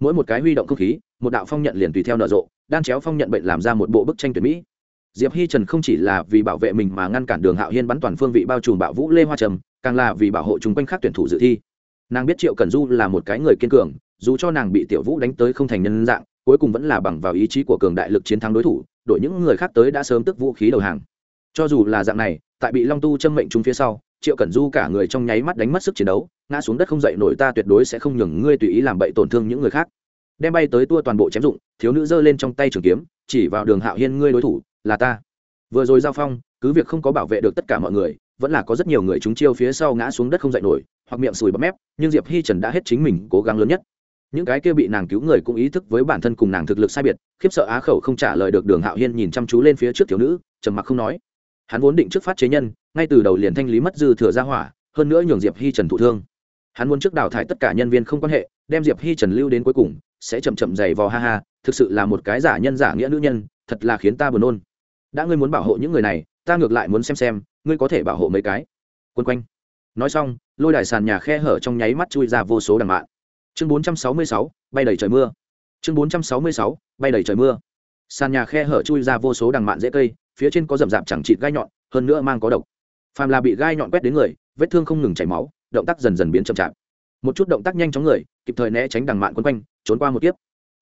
Mỗi một cái huy động không khí, một đạo phong nhận liền tùy theo nở rộ đan chéo phong nhận bệnh làm ra một bộ bức tranh tuyển mỹ diệp hi trần không chỉ là vì bảo vệ mình mà ngăn cản đường hạo hiên bắn toàn phương vị bao trùm bạo vũ lê hoa trầm, càng là vì bảo hộ chung quanh khác tuyển thủ dự thi. Nàng biết triệu cần du là một cái người kiên cường, dù cho nàng bị tiểu vũ đánh tới không thành nhân dạng, cuối cùng vẫn là bằng vào ý chí của cường đại lực chiến thắng đối thủ đội những người khác tới đã sớm tức vũ khí đầu hàng. Cho dù là dạng này, tại bị long tu châm mệnh chúng phía sau, triệu cẩn du cả người trong nháy mắt đánh mất sức chiến đấu, ngã xuống đất không dậy nổi ta tuyệt đối sẽ không nhường ngươi tùy ý làm bậy tổn thương những người khác. Đem bay tới tua toàn bộ chém dụng, thiếu nữ giơ lên trong tay trường kiếm, chỉ vào đường hạo hiên ngươi đối thủ là ta. Vừa rồi giao phong, cứ việc không có bảo vệ được tất cả mọi người, vẫn là có rất nhiều người chúng chiêu phía sau ngã xuống đất không dậy nổi, hoặc miệng sùi bắp mép, nhưng diệp hi trần đã hết chính mình cố gắng lớn nhất. Những cái kia bị nàng cứu người cũng ý thức với bản thân cùng nàng thực lực sai biệt, khiếp sợ á khẩu không trả lời được đường hạo hiên nhìn chăm chú lên phía trước thiếu nữ, trầm mặc không nói. Hắn vốn định trước phát chế nhân, ngay từ đầu liền thanh lý mất dư thừa ra hỏa, hơn nữa nhường diệp hi trần thụ thương. Hắn muốn trước đào thải tất cả nhân viên không quan hệ, đem diệp hi trần lưu đến cuối cùng, sẽ chậm chậm dày vò ha ha, thực sự là một cái giả nhân giả nghĩa nữ nhân, thật là khiến ta buồn nôn đã ngươi muốn bảo hộ những người này ta ngược lại muốn xem xem ngươi có thể bảo hộ mấy cái. Quân quanh. Nói xong lôi đài sàn nhà khe hở trong nháy mắt chui ra vô số đằng mạn. Chương 466, bay đầy trời mưa. Chương 466, bay đầy trời mưa. Sàn nhà khe hở chui ra vô số đằng mạn dễ cây phía trên có rậm rạp chẳng chịt gai nhọn hơn nữa mang có độc. Phàm là bị gai nhọn quét đến người vết thương không ngừng chảy máu động tác dần dần biến chậm chạp. Một chút động tác nhanh chóng người kịp thời né tránh đằng mạn quấn quanh trốn qua một kiếp.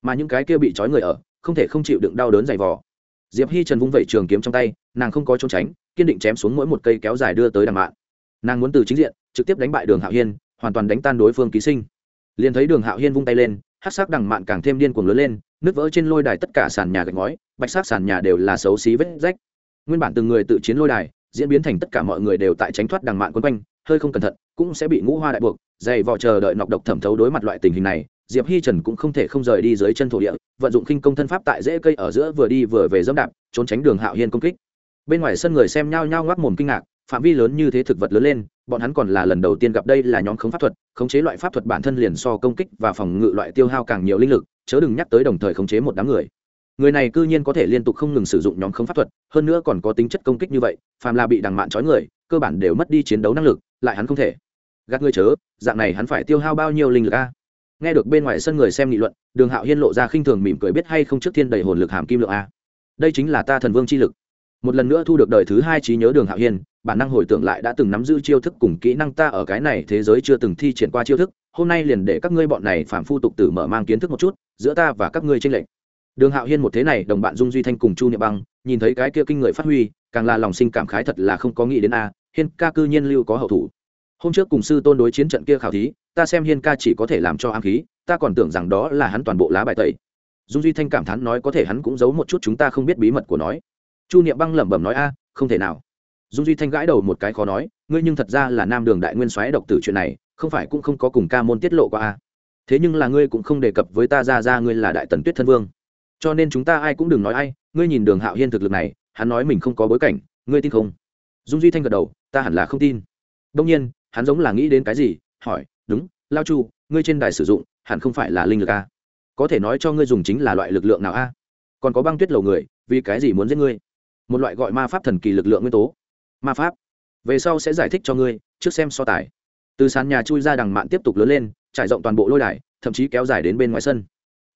Mà những cái kia bị trói người ở không thể không chịu đựng đau đớn dày vò diệp hi trần vung vẩy trường kiếm trong tay, nàng không có trốn tránh, kiên định chém xuống mỗi một cây kéo dài đưa tới đằng mạn nàng muốn từ chính diện, trực tiếp đánh bại đường hạo hiên, hoàn toàn đánh tan đối phương ký sinh. Liền thấy đường hạo hiên vung tay lên hát sắc đằng mạn càng thêm điên cuồng lớn lên nước vỡ trên lôi đài tất cả sàn nhà gạch ngói, bạch sắc sàn nhà đều là xấu xí vết rách. Nguyên bản từng người tự chiến lôi đài, diễn biến thành tất cả mọi người đều tại tránh thoát đằng mạn quấn quanh, hơi không cẩn thận, cũng sẽ bị ngũ hoa đại buộc, dày vò chờ đợi nọc độc thẩm thấu đối mặt loại tình hình này diệp hi trần cũng không thể không rời đi dưới chân thổ địa, vận dụng khinh công thân pháp tại rễ cây ở giữa vừa đi vừa về dẫm đạp, trốn tránh đường hạo hiên công kích. Bên ngoài sân người xem nhao nhao ngoác mồm kinh ngạc, phạm vi lớn như thế thực vật lớn lên, bọn hắn còn là lần đầu tiên gặp đây là nhóm khống pháp thuật, khống chế loại pháp thuật bản thân liền so công kích và phòng ngự loại tiêu hao càng nhiều linh lực, chớ đừng nhắc tới đồng thời khống chế một đám người. Người này cư nhiên có thể liên tục không ngừng sử dụng nhóm khống pháp thuật, hơn nữa còn có tính chất công kích như vậy, phàm là bị đằng mạn trói người, cơ bản đều mất đi chiến đấu năng lực, lại hắn không thể. Gạt ngươi chớ, dạng này hắn phải tiêu hao bao nhiêu linh lực a? Nghe được bên ngoài sân người xem nghị luận, đường hạo hiên lộ ra khinh thường mỉm cười biết hay không trước thiên đầy hồn lực hàm kim lượng a. Đây chính là ta thần vương chi lực. Một lần nữa thu được đời thứ hai trí nhớ đường hạo hiên, bản năng hồi tưởng lại đã từng nắm giữ chiêu thức cùng kỹ năng ta ở cái này thế giới chưa từng thi triển qua chiêu thức, hôm nay liền để các ngươi bọn này phạm phu tục tử mở mang kiến thức một chút, giữa ta và các ngươi tranh lệch. Đường hạo hiên một thế này, đồng bạn dung duy thanh cùng chu niệm băng, nhìn thấy cái kia kinh người phát huy, càng là lòng sinh cảm khái thật là không có nghĩ đến a, hiên ca cư nhiên lưu có hậu thủ. Hôm trước cùng sư tôn đối chiến trận kia khảo thí ta xem hiên ca chỉ có thể làm cho ám khí, ta còn tưởng rằng đó là hắn toàn bộ lá bài tẩy. Dung duy thanh cảm thán nói có thể hắn cũng giấu một chút chúng ta không biết bí mật của nói. Chu niệm băng lẩm bẩm nói, a, không thể nào. Dung duy thanh gãi đầu một cái khó nói, ngươi nhưng thật ra là nam đường đại nguyên soái độc tử chuyện này, không phải cũng không có cùng ca môn tiết lộ qua a. Thế nhưng là ngươi cũng không đề cập với ta ra ra ngươi là đại tần tuyết thân vương. Cho nên chúng ta ai cũng đừng nói ai, ngươi nhìn đường hạo hiên thực lực này, hắn nói mình không có bối cảnh, ngươi tin không? Dung duy thanh gật đầu, ta hẳn là không tin. Đông nhiên, hắn giống là nghĩ đến cái gì, hỏi đúng, lao chu, ngươi trên đài sử dụng, hẳn không phải là linh lực a có thể nói cho ngươi dùng chính là loại lực lượng nào a còn có băng tuyết lầu người, vì cái gì muốn giết ngươi? Một loại gọi ma pháp thần kỳ lực lượng nguyên tố. Ma pháp. Về sau sẽ giải thích cho ngươi, trước xem so tài. Từ sàn nhà chui ra đằng mạn tiếp tục lớn lên, trải rộng toàn bộ lôi đài, thậm chí kéo dài đến bên ngoài sân.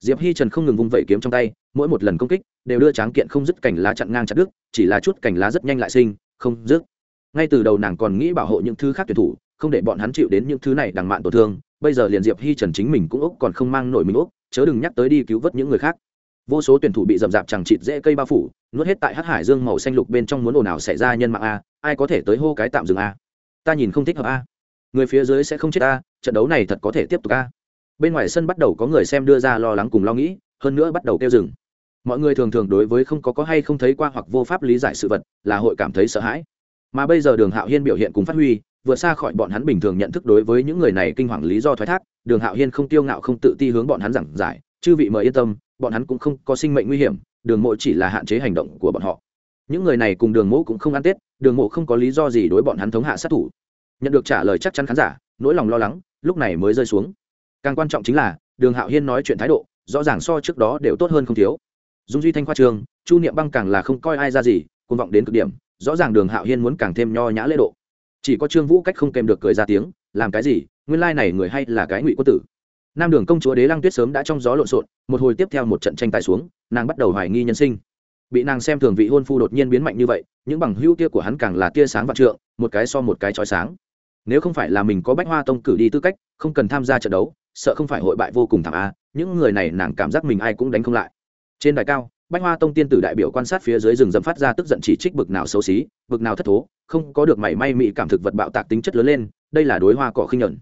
Diệp hi trần không ngừng vung vẩy kiếm trong tay, mỗi một lần công kích, đều đưa tráng kiện không dứt cành lá chặn ngang chặt đứt, chỉ là chút cành lá rất nhanh lại sinh, không dứt. Ngay từ đầu nàng còn nghĩ bảo hộ những thứ khác tuyển thủ không để bọn hắn chịu đến những thứ này đằng mạn tổn thương, bây giờ liền diệp hi trần chính mình cũng úc còn không mang nổi mình úc, chớ đừng nhắc tới đi cứu vớt những người khác. Vô số tuyển thủ bị dầm dạp chẳng chịt dễ cây bao phủ, nuốt hết tại hắc hải dương màu xanh lục bên trong muốn ồn ào xảy ra nhân mạng a, ai có thể tới hô cái tạm dừng a? Ta nhìn không thích hợp a. Người phía dưới sẽ không chết a, trận đấu này thật có thể tiếp tục a. Bên ngoài sân bắt đầu có người xem đưa ra lo lắng cùng lo nghĩ, hơn nữa bắt đầu kêu dừng. Mọi người thường thường đối với không có có hay không thấy qua hoặc vô pháp lý giải sự vật, là hội cảm thấy sợ hãi. Mà bây giờ đường hạo hiên biểu hiện cùng phát huy vượt xa khỏi bọn hắn bình thường nhận thức đối với những người này kinh hoàng lý do thoái thác, đường hạo hiên không tiêu ngạo, không tự ti hướng bọn hắn giảng giải, chư vị mời yên tâm, bọn hắn cũng không có sinh mệnh nguy hiểm, đường mộ chỉ là hạn chế hành động của bọn họ. Những người này cùng đường mộ cũng không ăn tết, đường mộ không có lý do gì đối bọn hắn thống hạ sát thủ. Nhận được trả lời chắc chắn khán giả, nỗi lòng lo lắng, lúc này mới rơi xuống. Càng quan trọng chính là, đường hạo hiên nói chuyện thái độ, rõ ràng so trước đó đều tốt hơn không thiếu. Dung duy thanh khoa trường, chu niệm băng càng là không coi ai ra gì côn vọng đến cực điểm, rõ ràng đường hạo hiên muốn càng thêm nho nhã lễ độ chỉ có trương vũ cách không kèm được cười ra tiếng, làm cái gì? Nguyên lai này người hay là cái ngụy quân tử. Nam đường công chúa đế lăng tuyết sớm đã trong gió lộn xộn, một hồi tiếp theo một trận tranh tài xuống, nàng bắt đầu hoài nghi nhân sinh. Bị nàng xem thường vị hôn phu đột nhiên biến mạnh như vậy, những bằng hữu tia của hắn càng là tia sáng vạn trượng, một cái so một cái trói sáng. Nếu không phải là mình có bách hoa tông cử đi tư cách, không cần tham gia trận đấu, sợ không phải hội bại vô cùng thảm a, những người này nàng cảm giác mình ai cũng đánh không lại. Trên đài cao bách hoa tông tiên tử đại biểu quan sát phía dưới rừng dầm phát ra tức giận chỉ trích bực nào xấu xí, bực nào thất thố, không có được mảy may mị cảm thực vật bạo tạc tính chất lớn lên, đây là đối hoa cỏ khinh nhuận.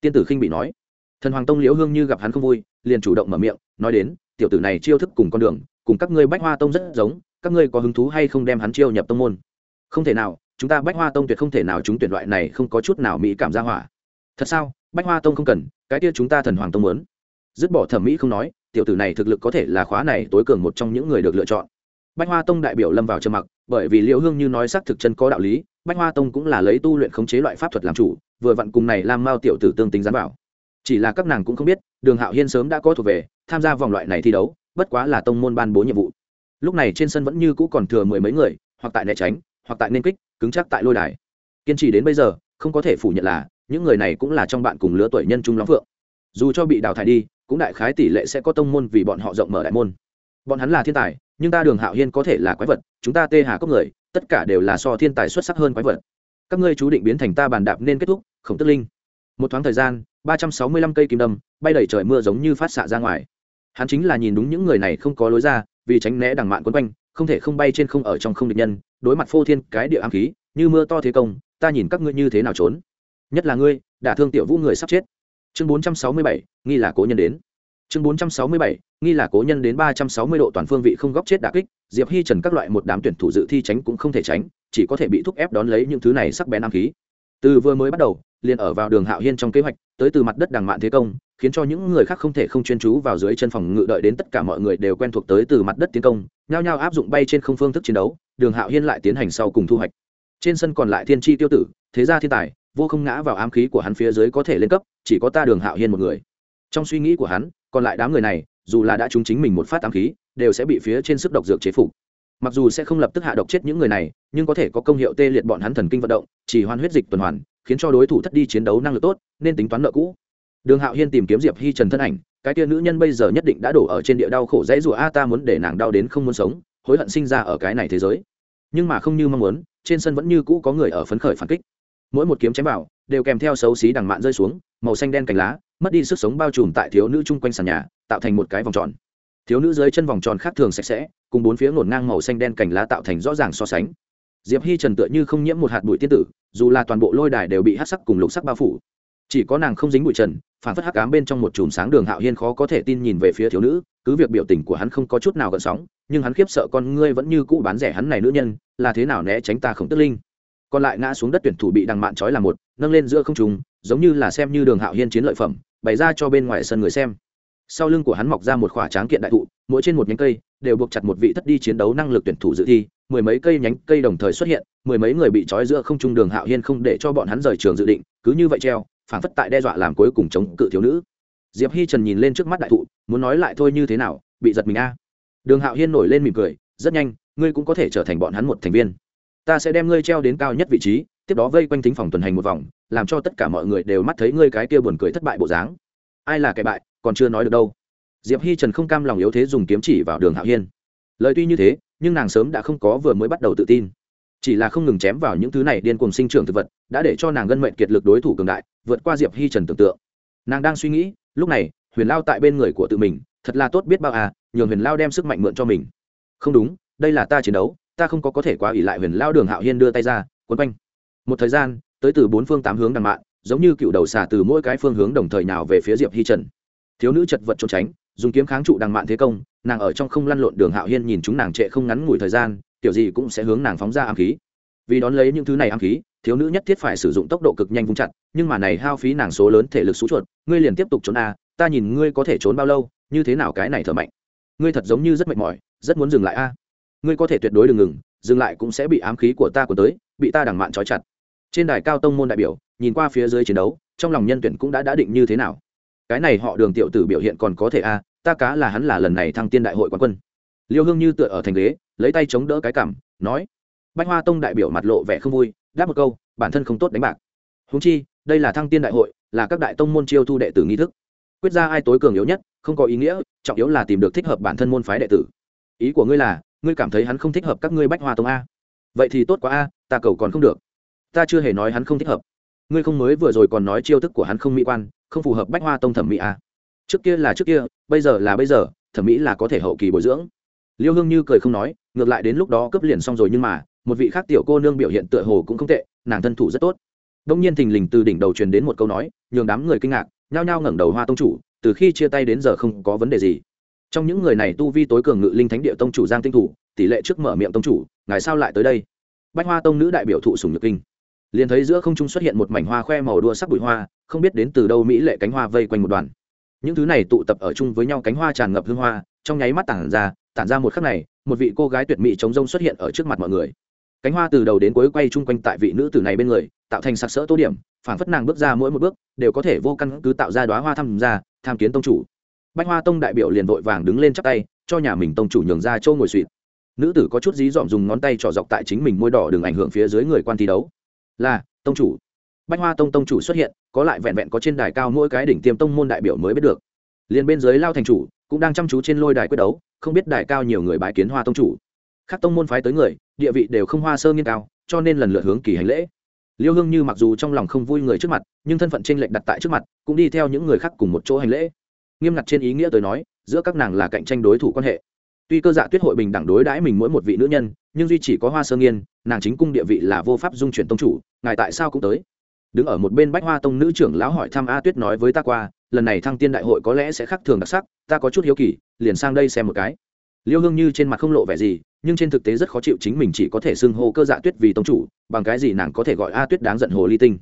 Tiên tử khinh bị nói, thần hoàng tông liễu hương như gặp hắn không vui, liền chủ động mở miệng, nói đến, tiểu tử này chiêu thức cùng con đường, cùng các ngươi bách hoa tông rất giống, các ngươi có hứng thú hay không đem hắn chiêu nhập tông môn? Không thể nào, chúng ta bách hoa tông tuyệt không thể nào chúng tuyển loại này không có chút nào mỹ cảm ra hỏa. Thật sao? Bách hoa tông không cần, cái kia chúng ta thần hoàng tông muốn. Dứt bỏ thẩm mỹ không nói tiểu tử này thực lực có thể là khóa này tối cường một trong những người được lựa chọn. Bách hoa tông đại biểu lâm vào trầm mặc, bởi vì liễu hương như nói xác thực chân có đạo lý, bách hoa tông cũng là lấy tu luyện khống chế loại pháp thuật làm chủ, vừa vặn cùng này làm mao tiểu tử tương tính gián bảo. Chỉ là các nàng cũng không biết, đường hạo hiên sớm đã có thuộc về, tham gia vòng loại này thi đấu, bất quá là tông môn ban bố nhiệm vụ. Lúc này trên sân vẫn như cũ còn thừa mười mấy người, hoặc tại né tránh, hoặc tại nên kích, cứng chắc tại lôi đài. Kiên trì đến bây giờ, không có thể phủ nhận là, những người này cũng là trong bạn cùng lứa tuổi nhân trung lóng phượng. Dù cho bị đào thải đi cũng đại khái tỷ lệ sẽ có tông môn vì bọn họ rộng mở đại môn. Bọn hắn là thiên tài, nhưng ta đường hạo hiên có thể là quái vật, chúng ta tê hà cốc người, tất cả đều là so thiên tài xuất sắc hơn quái vật. Các ngươi chú định biến thành ta bàn đạp nên kết thúc, khổng tức linh. Một thoáng thời gian, ba trăm sáu mươi lăm cây kim đâm, bay đầy trời mưa giống như phát xạ ra ngoài. Hắn chính là nhìn đúng những người này không có lối ra, vì tránh né đằng mạn quấn quanh, không thể không bay trên không ở trong không địch nhân, đối mặt phô thiên cái địa ám khí, như mưa to thế công, ta nhìn các ngươi như thế nào trốn. Nhất là ngươi, đả thương tiểu vũ người sắp chết chương bốn trăm sáu mươi bảy, nghi là cố nhân đến. Chương bốn trăm sáu mươi bảy, nghi là cố nhân đến ba trăm sáu mươi độ toàn phương vị không góc chết đả kích, diệp hi trần các loại một đám tuyển thủ dự thi tránh cũng không thể tránh, chỉ có thể bị thúc ép đón lấy những thứ này sắc bén nam khí. Từ vừa mới bắt đầu, liền ở vào đường hạo hiên trong kế hoạch, tới từ mặt đất đằng mạn thế công, khiến cho những người khác không thể không chuyên chú vào dưới chân phòng ngự đợi đến tất cả mọi người đều quen thuộc tới từ mặt đất tiến công, nhao nhao áp dụng bay trên không phương thức chiến đấu, đường hạo hiên lại tiến hành sau cùng thu hoạch. Trên sân còn lại thiên tri tiêu tử, thế gia thiên tài vô không ngã vào ám khí của hắn phía dưới có thể lên cấp, chỉ có ta đường hạo hiên một người. Trong suy nghĩ của hắn, còn lại đám người này, dù là đã trúng chính mình một phát ám khí, đều sẽ bị phía trên sức độc dược chế phục. Mặc dù sẽ không lập tức hạ độc chết những người này, nhưng có thể có công hiệu tê liệt bọn hắn thần kinh vận động, chỉ hoan huyết dịch tuần hoàn, khiến cho đối thủ thất đi chiến đấu năng lực tốt, nên tính toán nợ cũ. Đường hạo hiên tìm kiếm diệp hi trần thân ảnh, cái tia nữ nhân bây giờ nhất định đã đổ ở trên địa đau khổ dãy rủa, a, ta muốn để nàng đau đến không muốn sống, hối hận sinh ra ở cái này thế giới. Nhưng mà không như mong muốn, trên sân vẫn như cũ có người ở phấn khởi phản kích mỗi một kiếm chém vào, đều kèm theo xấu xí đằng mạn rơi xuống, màu xanh đen cành lá, mất đi sức sống bao trùm tại thiếu nữ chung quanh sàn nhà, tạo thành một cái vòng tròn. Thiếu nữ dưới chân vòng tròn khác thường sạch sẽ, cùng bốn phía ngổn ngang màu xanh đen cành lá tạo thành rõ ràng so sánh. Diệp hi trần tựa như không nhiễm một hạt bụi tiên tử, dù là toàn bộ lôi đài đều bị hát sắc cùng lục sắc bao phủ. Chỉ có nàng không dính bụi trần phản phất hắc ám bên trong một chùm sáng đường hạo hiên khó có thể tin nhìn về phía thiếu nữ, cứ việc biểu tình của hắn không có chút nào gợn sóng, nhưng hắn khiếp sợ con ngươi vẫn như cũ bán rẻ hắn này nữ nhân, là thế nào né tránh ta khổng tức linh còn lại ngã xuống đất tuyển thủ bị đằng mạn trói là một, nâng lên giữa không trùng giống như là xem như đường hạo hiên chiến lợi phẩm, bày ra cho bên ngoài sân người xem. Sau lưng của hắn mọc ra một khỏa tráng kiện đại thụ, mỗi trên một nhánh cây đều buộc chặt một vị thất đi chiến đấu năng lực tuyển thủ dự thi, mười mấy cây nhánh cây đồng thời xuất hiện, mười mấy người bị trói giữa không trung đường hạo hiên không để cho bọn hắn rời trường dự định, cứ như vậy treo phản phất tại đe dọa làm cuối cùng chống cự thiếu nữ. Diệp hi trần nhìn lên trước mắt đại thụ, muốn nói lại thôi như thế nào, bị giật mình a. Đường hạo hiên nổi lên mỉm cười, rất nhanh, ngươi cũng có thể trở thành bọn hắn một thành viên ta sẽ đem ngươi treo đến cao nhất vị trí, tiếp đó vây quanh thính phòng tuần hành một vòng, làm cho tất cả mọi người đều mắt thấy ngươi cái kia buồn cười thất bại bộ dáng. Ai là kẻ bại, còn chưa nói được đâu. Diệp hi trần không cam lòng yếu thế dùng kiếm chỉ vào đường hạo hiên. Lời tuy như thế, nhưng nàng sớm đã không có vừa mới bắt đầu tự tin. Chỉ là không ngừng chém vào những thứ này điên cuồng sinh trưởng thực vật, đã để cho nàng gân mệnh kiệt lực đối thủ cường đại, vượt qua diệp hi trần tưởng tượng. Nàng đang suy nghĩ, lúc này, huyền lao tại bên người của tự mình, thật là tốt biết bao à nhường huyền lao đem sức mạnh mượn cho mình. Không đúng, đây là ta chiến đấu ta không có có thể quá ỷ lại huyền lao đường hạo hiên đưa tay ra, quấn quanh. Một thời gian, tới từ bốn phương tám hướng đằng mạn, giống như cựu đầu xà từ mỗi cái phương hướng đồng thời nào về phía diệp hi trần. Thiếu nữ chật vật trốn tránh, dùng kiếm kháng trụ đằng mạn thế công, nàng ở trong không lăn lộn đường hạo hiên nhìn chúng nàng trệ không ngắn ngủi thời gian kiểu gì cũng sẽ hướng nàng phóng ra ám khí. Vì đón lấy những thứ này ám khí, thiếu nữ nhất thiết phải sử dụng tốc độ cực nhanh vung chặt, nhưng mà này hao phí nàng số lớn thể lực xú chuột, ngươi liền tiếp tục trốn a ta nhìn ngươi có thể trốn bao lâu, như thế nào cái này thở mạnh. Ngươi thật giống như rất mệt mỏi, rất muốn dừng lại a ngươi có thể tuyệt đối đừng ngừng, dừng lại cũng sẽ bị ám khí của ta của tới, bị ta đằng mạn trói chặt. Trên đài cao tông môn đại biểu, nhìn qua phía dưới chiến đấu, trong lòng nhân tuyển cũng đã đã định như thế nào. Cái này họ đường tiểu tử biểu hiện còn có thể a ta cá là hắn là lần này thăng tiên đại hội quán quân. Liêu hương như tựa ở thành ghế, lấy tay chống đỡ cái cảm nói. Bách hoa tông đại biểu mặt lộ vẻ không vui, đáp một câu, bản thân không tốt đánh bạc. Húng chi, đây là thăng tiên đại hội, là các đại tông môn chiêu thu đệ tử nghi thức. Quyết ra ai tối cường yếu nhất, không có ý nghĩa, trọng yếu là tìm được thích hợp bản thân môn phái đệ tử. Ý của ngươi là ngươi cảm thấy hắn không thích hợp các ngươi bách hoa tông a? Vậy thì tốt quá a, ta cầu còn không được. Ta chưa hề nói hắn không thích hợp. Ngươi không mới vừa rồi còn nói chiêu thức của hắn không mỹ quan, không phù hợp bách hoa tông thẩm mỹ a. Trước kia là trước kia, bây giờ là bây giờ, thẩm mỹ là có thể hậu kỳ bồi dưỡng. Liêu hương như cười không nói, ngược lại đến lúc đó cướp liền xong rồi nhưng mà, một vị khác tiểu cô nương biểu hiện tựa hồ cũng không tệ, nàng thân thủ rất tốt. Đông nhiên thình lình từ đỉnh đầu truyền đến một câu nói, nhường đám người kinh ngạc, nhao nhao ngẩng đầu hoa tông chủ, từ khi chia tay đến giờ không có vấn đề gì trong những người này tu vi tối cường ngự linh thánh địa tông chủ giang tinh thủ, tỷ lệ trước mở miệng tông chủ, ngài sao lại tới đây? Bách hoa tông nữ đại biểu thụ sùng nhược kinh. Liền thấy giữa không trung xuất hiện một mảnh hoa khoe màu đua sắc bụi hoa, không biết đến từ đâu mỹ lệ cánh hoa vây quanh một đoàn. Những thứ này tụ tập ở chung với nhau cánh hoa tràn ngập hương hoa, trong nháy mắt tản ra tản ra một khắc này, một vị cô gái tuyệt mỹ chống rông xuất hiện ở trước mặt mọi người. Cánh hoa từ đầu đến cuối quay chung quanh tại vị nữ tử này bên người, tạo thành sặc sỡ tô điểm phản phất nàng bước ra mỗi một bước, đều có thể vô căn cứ tạo ra đoá hoa tham gia, tham kiến tông chủ bách hoa tông đại biểu liền vội vàng đứng lên chắp tay, cho nhà mình tông chủ nhường ra châu ngồi suỵt nữ tử có chút dí dỏm dùng ngón tay trỏ dọc tại chính mình môi đỏ đừng ảnh hưởng phía dưới người quan thi đấu. Là, tông chủ. Bách hoa tông tông chủ xuất hiện, có lại vẹn vẹn có trên đài cao mỗi cái đỉnh tiêm tông môn đại biểu mới biết được. Liền bên dưới lao thành chủ cũng đang chăm chú trên lôi đài quyết đấu, không biết đài cao nhiều người bái kiến hoa tông chủ. Các tông môn phái tới người, địa vị đều không hoa sơ nghiên cao, cho nên lần lượt hướng kỳ hành lễ. Liêu hương như mặc dù trong lòng không vui người trước mặt, nhưng thân phận t r ê n lệch đặt tại trước mặt, cũng đi theo những người khác cùng một chỗ hành lễ nghiêm ngặt trên ý nghĩa tới nói, giữa các nàng là cạnh tranh đối thủ quan hệ. Tuy cơ dạ tuyết hội bình đẳng đối đãi mình mỗi một vị nữ nhân, nhưng duy chỉ có hoa sơ nghiên, nàng chính cung địa vị là vô pháp dung chuyển tông chủ, ngài tại sao cũng tới? Đứng ở một bên bách hoa tông nữ trưởng lão hỏi thăm a tuyết nói với ta qua, lần này thăng tiên đại hội có lẽ sẽ khác thường đặc sắc, ta có chút hiếu kỳ, liền sang đây xem một cái. Liêu hương như trên mặt không lộ vẻ gì, nhưng trên thực tế rất khó chịu chính mình chỉ có thể xưng hô cơ dạ tuyết vì tông chủ, bằng cái gì nàng có thể gọi a tuyết đáng giận hồ ly tinh.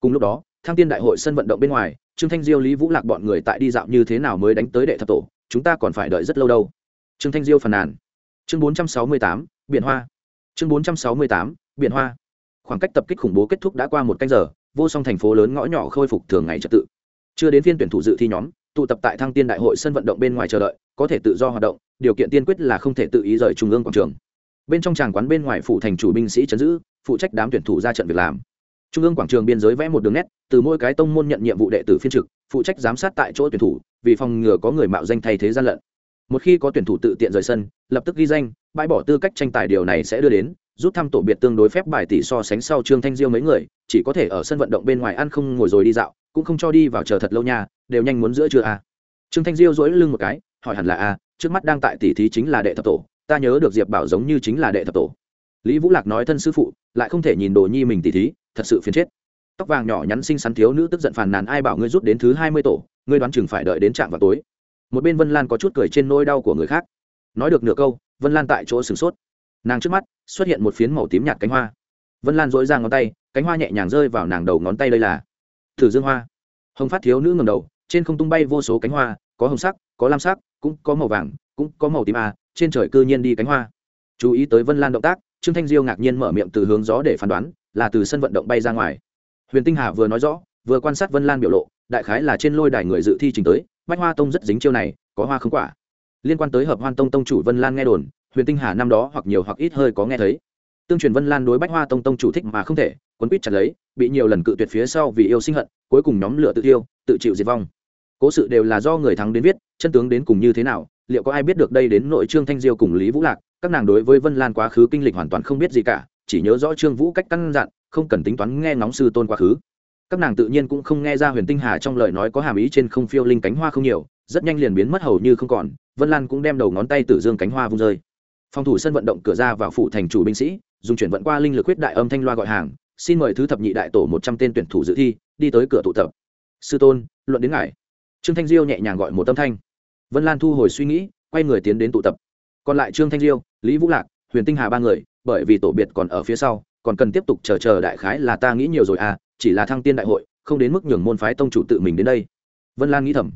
Cùng lúc đó, thăng tiên đại hội sân vận động bên ngoài trương thanh diêu, lý vũ lạc bọn người tại đi dạo như thế nào mới đánh tới đệ thập tổ? Chúng ta còn phải đợi rất lâu đâu. Trương thanh diêu phàn nàn. Chương bốn trăm sáu mươi tám, biển hoa. Chương bốn trăm sáu mươi tám, biển hoa. Khoảng cách tập kích khủng bố kết thúc đã qua một canh giờ, vô song thành phố lớn ngõ nhỏ khôi phục thường ngày trật tự. Chưa đến phiên tuyển thủ dự thi nhóm, tụ tập tại thăng tiên đại hội sân vận động bên ngoài chờ đợi, có thể tự do hoạt động, điều kiện tiên quyết là không thể tự ý rời trung ương quảng trường. Bên trong tràng quán bên ngoài phủ thành chủ binh sĩ chấn giữ, phụ trách đám tuyển thủ ra trận việc làm trung ương quảng trường biên giới vẽ một đường nét, từ mỗi cái tông môn nhận nhiệm vụ đệ tử phiên trực, phụ trách giám sát tại chỗ tuyển thủ, vì phòng ngừa có người mạo danh thay thế gian lận một khi có tuyển thủ tự tiện rời sân, lập tức ghi danh, bãi bỏ tư cách tranh tài điều này sẽ đưa đến, rút thăm tổ biệt tương đối phép bài tỷ so sánh sau trương thanh diêu mấy người, chỉ có thể ở sân vận động bên ngoài ăn không ngồi rồi đi dạo, cũng không cho đi vào chờ thật lâu nha, đều nhanh muốn giữa chưa à. trương thanh diêu dỗi lưng một cái, hỏi hẳn là a trước mắt đang tại tỷ thí chính là đệ thập tổ, ta nhớ được diệp bảo giống như chính là đệ thập tổ lý vũ lạc nói thân sư phụ, lại không thể nhìn đồ nhi mình tỷ thí thật sự phiền chết. Tóc vàng nhỏ nhắn xinh xắn thiếu nữ tức giận phàn nàn, ai bảo ngươi rút đến thứ hai mươi tổ, ngươi đoán chừng phải đợi đến trạm vào tối. Một bên vân lan có chút cười trên nỗi đau của người khác. Nói được nửa câu, vân lan tại chỗ sửng sốt. Nàng trước mắt xuất hiện một phiến màu tím nhạt cánh hoa. Vân lan dỗi ra ngón tay, cánh hoa nhẹ nhàng rơi vào nàng đầu ngón tay đây là thử dương hoa. Hồng phát thiếu nữ ngầm đầu, trên không tung bay vô số cánh hoa, có hồng sắc, có lam sắc, cũng có màu vàng, cũng có màu tím à trên trời cư nhiên đi cánh hoa. Chú ý tới vân lan động tác, trương thanh diêu ngạc nhiên mở miệng từ hướng gió để phán đoán là từ sân vận động bay ra ngoài. Huyền tinh hà vừa nói rõ, vừa quan sát vân lan biểu lộ, đại khái là trên lôi đài người dự thi trình tới, bách hoa tông rất dính chiêu này, có hoa không quả. Liên quan tới hợp hoan tông tông chủ vân lan nghe đồn, huyền tinh hà năm đó hoặc nhiều hoặc ít hơi có nghe thấy. Tương truyền vân lan đối bách hoa tông tông chủ thích mà không thể quấn quýt chặt lấy, bị nhiều lần cự tuyệt phía sau vì yêu sinh hận, cuối cùng nhóm lửa tự tiêu tự chịu diệt vong. Cố sự đều là do người thắng đến viết, chân tướng đến cùng như thế nào, liệu có ai biết được đây đến nội trương thanh diêu cùng lý vũ lạc, các nàng đối với vân lan quá khứ kinh lịch hoàn toàn không biết gì cả chỉ nhớ rõ trương vũ cách căn dặn, không cần tính toán nghe ngóng sư tôn quá khứ. Các nàng tự nhiên cũng không nghe ra huyền tinh hà trong lời nói có hàm ý trên không phiêu linh cánh hoa không nhiều, rất nhanh liền biến mất hầu như không còn, vân lan cũng đem đầu ngón tay tử dương cánh hoa vung rơi. Phòng thủ sân vận động cửa ra vào phủ thành chủ binh sĩ, dùng chuyển vận qua linh lực huyết đại âm thanh loa gọi hàng, xin mời thứ thập nhị đại tổ một trăm tên tuyển thủ dự thi, đi tới cửa tụ tập. Sư tôn, luận đến ngài. Trương thanh diêu nhẹ nhàng gọi một tâm thanh. Vân lan thu hồi suy nghĩ, quay người tiến đến tụ tập. Còn lại trương thanh diêu, lý vũ lạc, huyền tinh hà ba người bởi vì tổ biệt còn ở phía sau, còn cần tiếp tục chờ chờ đại khái là ta nghĩ nhiều rồi à chỉ là thăng tiên đại hội, không đến mức nhường môn phái tông chủ tự mình đến đây. Vân lan nghĩ thầm,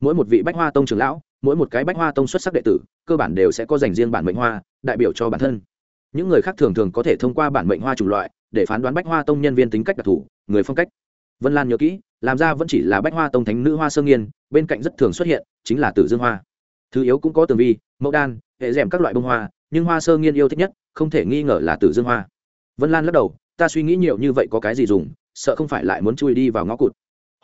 mỗi một vị bách hoa tông trưởng lão, mỗi một cái bách hoa tông xuất sắc đệ tử, cơ bản đều sẽ có dành riêng bản mệnh hoa, đại biểu cho bản thân. Những người khác thường thường có thể thông qua bản mệnh hoa chủng loại, để phán đoán bách hoa tông nhân viên tính cách đặc thù, người phong cách. Vân lan nhớ kỹ, làm ra vẫn chỉ là bách hoa tông thánh nữ hoa sơ nghiên, bên cạnh rất thường xuất hiện chính là tử dương hoa. Thứ yếu cũng có tường vi, mẫu đan, hệ rèm các loại bông hoa nhưng hoa sơ nghiên yêu thích nhất, không thể nghi ngờ là tử dương hoa. Vân lan lắc đầu, ta suy nghĩ nhiều như vậy có cái gì dùng, sợ không phải lại muốn chui đi vào ngõ cụt.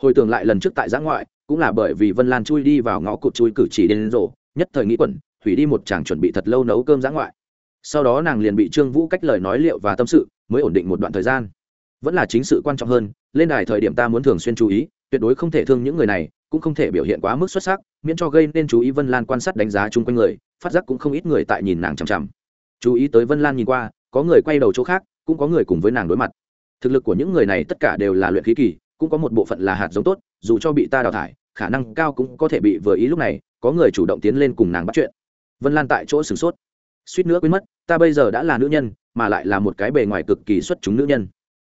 Hồi tưởng lại lần trước tại giã ngoại, cũng là bởi vì vân lan chui đi vào ngõ cụt chui cử chỉ đến rổ nhất thời nghĩ quẩn, hủy đi một chàng chuẩn bị thật lâu nấu cơm giã ngoại. Sau đó nàng liền bị trương vũ cách lời nói liệu và tâm sự, mới ổn định một đoạn thời gian. Vẫn là chính sự quan trọng hơn, lên đài thời điểm ta muốn thường xuyên chú ý, tuyệt đối không thể thương những người này, cũng không thể biểu hiện quá mức xuất sắc, miễn cho gây nên chú ý vân lan quan sát đánh giá chung quanh người phát giác cũng không ít người tại nhìn nàng chằm chằm. Chú ý tới vân lan nhìn qua, có người quay đầu chỗ khác, cũng có người cùng với nàng đối mặt. Thực lực của những người này tất cả đều là luyện khí kỳ, cũng có một bộ phận là hạt giống tốt, dù cho bị ta đào thải, khả năng cao cũng có thể bị vừa ý lúc này, có người chủ động tiến lên cùng nàng bắt chuyện. Vân lan tại chỗ sửng sốt. Suýt nữa quên mất, ta bây giờ đã là nữ nhân, mà lại là một cái bề ngoài cực kỳ xuất chúng nữ nhân.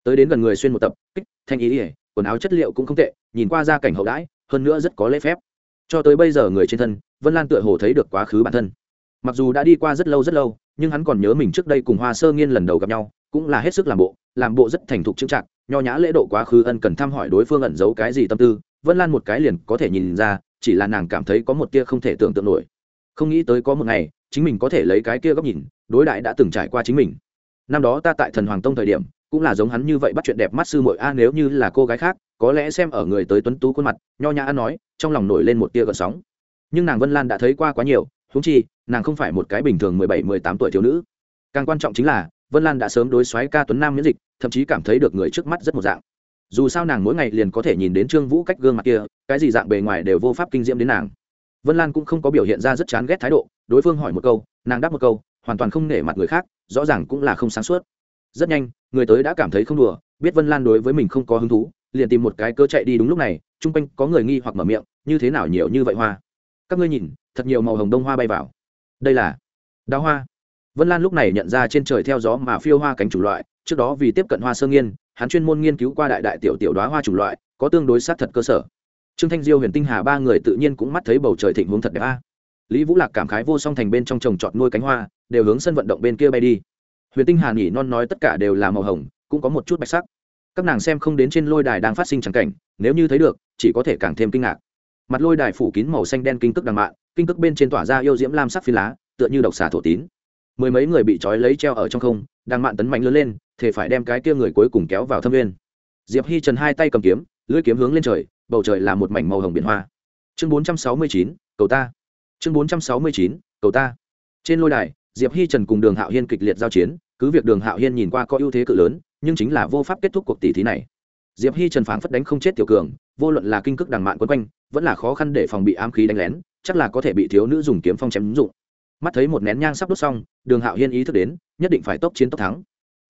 Tới đến gần người xuyên một tập, kích, thanh ý ỉa quần áo chất liệu cũng không tệ, nhìn qua gia cảnh hậu đãi, hơn nữa rất có lễ phép. Cho tới bây giờ người trên thân vân lan tựa hồ thấy được quá khứ bản thân. Mặc dù đã đi qua rất lâu rất lâu, nhưng hắn còn nhớ mình trước đây cùng hoa sơ nghiên lần đầu gặp nhau, cũng là hết sức làm bộ làm bộ rất thành thục chững chạc, nho nhã lễ độ quá khứ ân cần thăm hỏi đối phương ẩn giấu cái gì tâm tư. Vân lan một cái liền có thể nhìn ra, chỉ là nàng cảm thấy có một tia không thể tưởng tượng nổi. Không nghĩ tới có một ngày, chính mình có thể lấy cái kia góc nhìn, đối đại đã từng trải qua chính mình. Năm đó ta tại thần hoàng tông thời điểm, cũng là giống hắn như vậy bắt chuyện đẹp mắt sư mội a, nếu như là cô gái khác, có lẽ xem ở người tới tuấn tú khuôn mặt, nho nhã ăn nói, trong lòng nổi lên một tia gợn sóng nhưng nàng vân lan đã thấy qua quá nhiều húng chi, nàng không phải một cái bình thường mười bảy, mười tám tuổi thiếu nữ. Càng quan trọng chính là, vân lan đã sớm đối xoáy ca tuấn nam miễn dịch, thậm chí cảm thấy được người trước mắt rất một dạng. Dù sao nàng mỗi ngày liền có thể nhìn đến trương vũ cách gương mặt kia, cái gì dạng bề ngoài đều vô pháp kinh diễm đến nàng. Vân lan cũng không có biểu hiện ra rất chán ghét thái độ, đối phương hỏi một câu, nàng đáp một câu, hoàn toàn không nể mặt người khác, rõ ràng cũng là không sáng suốt. Rất nhanh, người tới đã cảm thấy không đùa, biết vân lan đối với mình không có hứng thú, liền tìm một cái cơ chạy đi đúng lúc này, chung quanh có người nghi hoặc mở miệng, như thế nào nhiều như vậy hoa? Các ngươi nhìn, thật nhiều màu hồng đông hoa bay vào. Đây là đào hoa. Vân lan lúc này nhận ra trên trời theo gió mà phiêu hoa cánh chủng loại, trước đó vì tiếp cận hoa sơ nghiên, hắn chuyên môn nghiên cứu qua đại đại tiểu tiểu đoá hoa chủng loại, có tương đối sát thật cơ sở. Trương thanh diêu, huyền tinh hà ba người tự nhiên cũng mắt thấy bầu trời thịnh hướng thật đẹp a. Lý vũ lạc cảm khái vô song thành bên trong trồng trọt nuôi cánh hoa, đều hướng sân vận động bên kia bay đi. Huyền tinh hà nhỉ non nói tất cả đều là màu hồng, cũng có một chút bạch sắc. Các nàng xem không đến trên lôi đài đang phát sinh trắng cảnh, nếu như thấy được, chỉ có thể càng thêm kinh ngạc mặt lôi đài phủ kín màu xanh đen kinh tức đằng mạn, kinh tức bên trên tỏa ra yêu diễm lam sắc phi lá, tựa như độc xà thổ tín. Mười mấy người bị trói lấy treo ở trong không đang mạn tấn mạnh lớn lên thể phải đem cái kia người cuối cùng kéo vào thâm viên diệp hi trần hai tay cầm kiếm, lưỡi kiếm hướng lên trời, bầu trời là một mảnh màu hồng biển hoa. Chương bốn trăm sáu mươi chín, cầu ta. Chương bốn trăm sáu mươi chín, cầu ta. Trên lôi đài, diệp hi trần cùng đường hạo hiên kịch liệt giao chiến, cứ việc đường hạo hiên nhìn qua có ưu thế cự lớn, nhưng chính là vô pháp kết thúc cuộc tỷ thí này. Diệp hi trần phảng phất đánh không chết tiểu cường vô luận là kinh cước đằng mạn quấn quanh, vẫn là khó khăn để phòng bị ám khí đánh lén, chắc là có thể bị thiếu nữ dùng kiếm phong chém ứng dụng. Mắt thấy một nén nhang sắp đốt xong, đường hạo hiên ý thức đến, nhất định phải tốc chiến tốc thắng.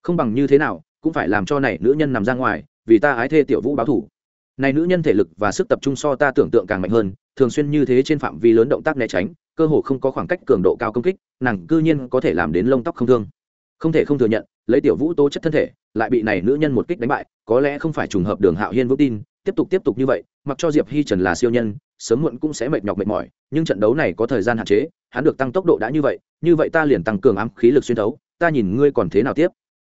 Không bằng như thế nào, cũng phải làm cho này nữ nhân nằm ra ngoài, vì ta ái thê tiểu vũ báo thủ. Này nữ nhân thể lực và sức tập trung so ta tưởng tượng càng mạnh hơn, thường xuyên như thế trên phạm vi lớn động tác né tránh, cơ hồ không có khoảng cách cường độ cao công kích, nàng cư nhiên có thể làm đến lông tóc không thương. Không thể không thừa nhận, lấy tiểu vũ tố chất thân thể, lại bị này nữ nhân một kích đánh bại, có lẽ không phải trùng hợp đường hạo hiên vững tin tiếp tục tiếp tục như vậy, mặc cho diệp hi trần là siêu nhân, sớm muộn cũng sẽ mệt nhọc mệt mỏi, nhưng trận đấu này có thời gian hạn chế, hắn được tăng tốc độ đã như vậy như vậy ta liền tăng cường ám khí lực xuyên thấu, ta nhìn ngươi còn thế nào tiếp.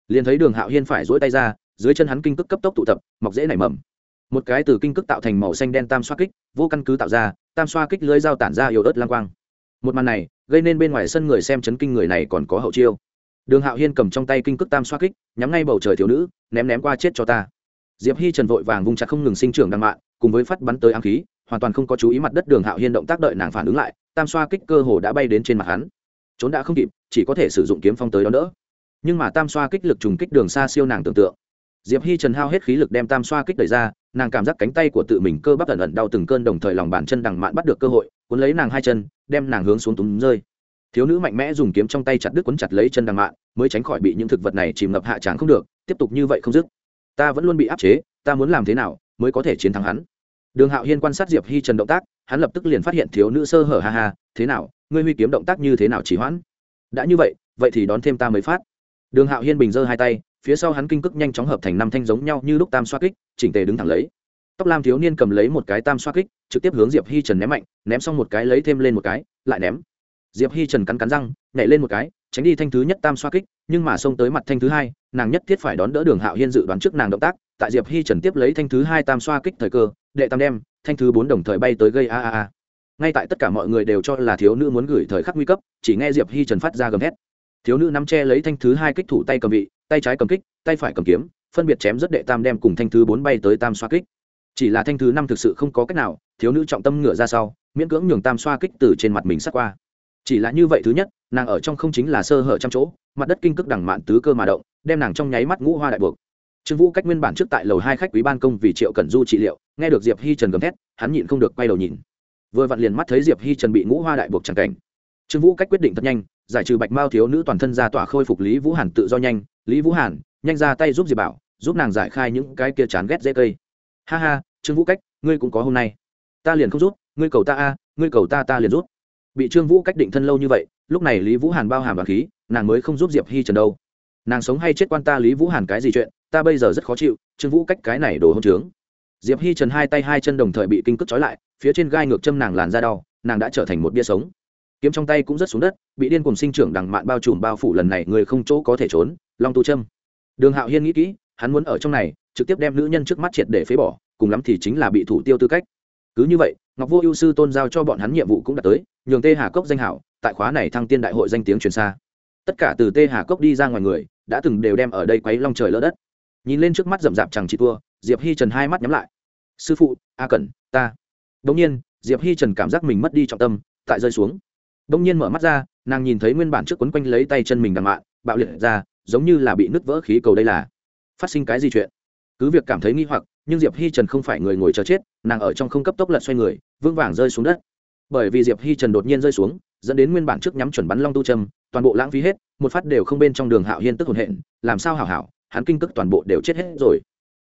Liền thấy đường hạo hiên phải dỗi tay ra, dưới chân hắn kinh cước cấp tốc tụ tập, mọc dễ nảy mầm. Một cái từ kinh cước tạo thành màu xanh đen tam xoa kích, vô căn cứ tạo ra, tam xoa kích lưới dao tản ra yếu ớt lang quang. Một màn này, gây nên bên ngoài sân người xem chấn kinh người này còn có hậu chiêu. Đường hạo hiên cầm trong tay kinh cước tam xoa kích, nhắm ngay bầu trời thiếu nữ, ném ném qua chết cho ta diệp hi trần vội vàng vung chặt không ngừng sinh trưởng đằng mạn cùng với phát bắn tới ám khí, hoàn toàn không có chú ý mặt đất đường hạo hiên động tác đợi nàng phản ứng lại, tam xoa kích cơ hồ đã bay đến trên mặt hắn. Trốn đã không kịp, chỉ có thể sử dụng kiếm phong tới đó đỡ. Nhưng mà tam xoa kích lực trùng kích đường xa siêu nàng tưởng tượng. Diệp hi trần hao hết khí lực đem tam xoa kích đẩy ra, nàng cảm giác cánh tay của tự mình cơ bắp ẩn ẩn đau từng cơn đồng thời lòng bàn chân đằng mạn bắt được cơ hội, cuốn lấy nàng hai chân, đem nàng hướng xuống túm rơi. Thiếu nữ mạnh mẽ dùng kiếm trong tay chặt đứt cuốn chặt lấy chân đằng mạn mới tránh khỏi bị những thực vật này chìm ngập hạ tráng không được, tiếp tục như vậy không dứt ta vẫn luôn bị áp chế, ta muốn làm thế nào mới có thể chiến thắng hắn? Đường hạo hiên quan sát diệp hi trần động tác, hắn lập tức liền phát hiện thiếu nữ sơ hở ha ha, thế nào, ngươi huy kiếm động tác như thế nào chỉ hoãn? Đã như vậy vậy thì đón thêm ta mới phát. Đường hạo hiên bình giơ hai tay, phía sau hắn kinh cức nhanh chóng hợp thành năm thanh giống nhau như lúc tam xoa kích, chỉnh tề đứng thẳng lấy. Tóc lam thiếu niên cầm lấy một cái tam xoa kích, trực tiếp hướng diệp hi trần ném mạnh, ném xong một cái lấy thêm lên một cái, lại ném. Diệp hi trần cắn cắn răng, nhảy lên một cái tránh đi thanh thứ nhất tam xoa kích, nhưng mà xông tới mặt thanh thứ hai, nàng nhất thiết phải đón đỡ đường hạo hiên dự đoán trước nàng động tác, tại diệp hi trần tiếp lấy thanh thứ hai tam xoa kích thời cơ, đệ tam đem, thanh thứ bốn đồng thời bay tới gây a a a. Ngay tại tất cả mọi người đều cho là thiếu nữ muốn gửi thời khắc nguy cấp, chỉ nghe diệp hi trần phát ra gầm hét. Thiếu nữ nắm che lấy thanh thứ hai kích thủ tay cầm vị, tay trái cầm kích, tay phải cầm kiếm, phân biệt chém rất đệ tam đem cùng thanh thứ bốn bay tới tam xoa kích. Chỉ là thanh thứ năm thực sự không có cách nào, thiếu nữ trọng tâm ngửa ra sau, miễn cưỡng nhường tam xoa kích từ trên mặt mình sắt qua chỉ là như vậy thứ nhất, nàng ở trong không chính là sơ hở trăm chỗ, mặt đất kinh cước đằng mạn tứ cơ mà động, đem nàng trong nháy mắt ngũ hoa đại buộc. Trương vũ cách nguyên bản trước tại lầu hai khách quý ban công vì triệu cẩn du trị liệu, nghe được diệp hi trần gầm thét, hắn nhịn không được quay đầu nhìn. Vừa vặn liền mắt thấy diệp hi trần bị ngũ hoa đại buộc chẳng cảnh. Trương vũ cách quyết định thật nhanh, giải trừ bạch mao thiếu nữ toàn thân ra tỏa khôi phục lý vũ hàn tự do nhanh, lý vũ hàn, nhanh ra tay giúp diệp bảo, giúp nàng giải khai những cái kia chán ghét dễ cây. Ha ha, trương vũ cách, ngươi cũng có hôm nay. Ta liền không rút ngươi cầu ta a, ngươi cầu ta ta liền rút bị trương vũ cách định thân lâu như vậy, lúc này lý vũ hàn bao hàm đoàn khí, nàng mới không giúp diệp hi trần đâu. Nàng sống hay chết quan ta lý vũ hàn cái gì chuyện, ta bây giờ rất khó chịu, trương vũ cách cái này đổ hôn trướng. Diệp hi trần hai tay hai chân đồng thời bị kinh cước trói lại, phía trên gai ngược châm nàng làn ra đau, nàng đã trở thành một bia sống. Kiếm trong tay cũng rất xuống đất, bị điên cùng sinh trưởng đằng mạn bao trùm bao phủ lần này người không chỗ có thể trốn, long tu châm đường hạo hiên nghĩ kỹ, hắn muốn ở trong này, trực tiếp đem nữ nhân trước mắt triệt để phế bỏ, cùng lắm thì chính là bị thủ tiêu tư cách cứ như vậy, ngọc vua ưu sư tôn giao cho bọn hắn nhiệm vụ cũng đã tới, nhường tê hà cốc danh hảo, tại khóa này thăng tiên đại hội danh tiếng truyền xa. Tất cả từ tê hà cốc đi ra ngoài người, đã từng đều đem ở đây quấy long trời lỡ đất. Nhìn lên trước mắt rậm rạp chẳng chị tua diệp hi trần hai mắt nhắm lại. Sư phụ, a cẩn, ta. Đ nhiên, diệp hi trần cảm giác mình mất đi trọng tâm, tại rơi xuống. Đ nhiên mở mắt ra, nàng nhìn thấy nguyên bản trước quấn quanh lấy tay chân mình đằng mạ bạo liệt ra, giống như là bị nứt vỡ khí cầu đây là. Phát sinh cái gì chuyện? Cứ việc cảm thấy nghi hoặc nhưng diệp hi trần không phải người ngồi chờ chết, nàng ở trong không cấp tốc lật xoay người, vững vàng rơi xuống đất. Bởi vì diệp hi trần đột nhiên rơi xuống, dẫn đến nguyên bản trước nhắm chuẩn bắn long tu trâm, toàn bộ lãng phí hết, một phát đều không bên trong đường hạo hiên tức hồn hện, làm sao hảo hảo, hắn kinh cước toàn bộ đều chết hết rồi.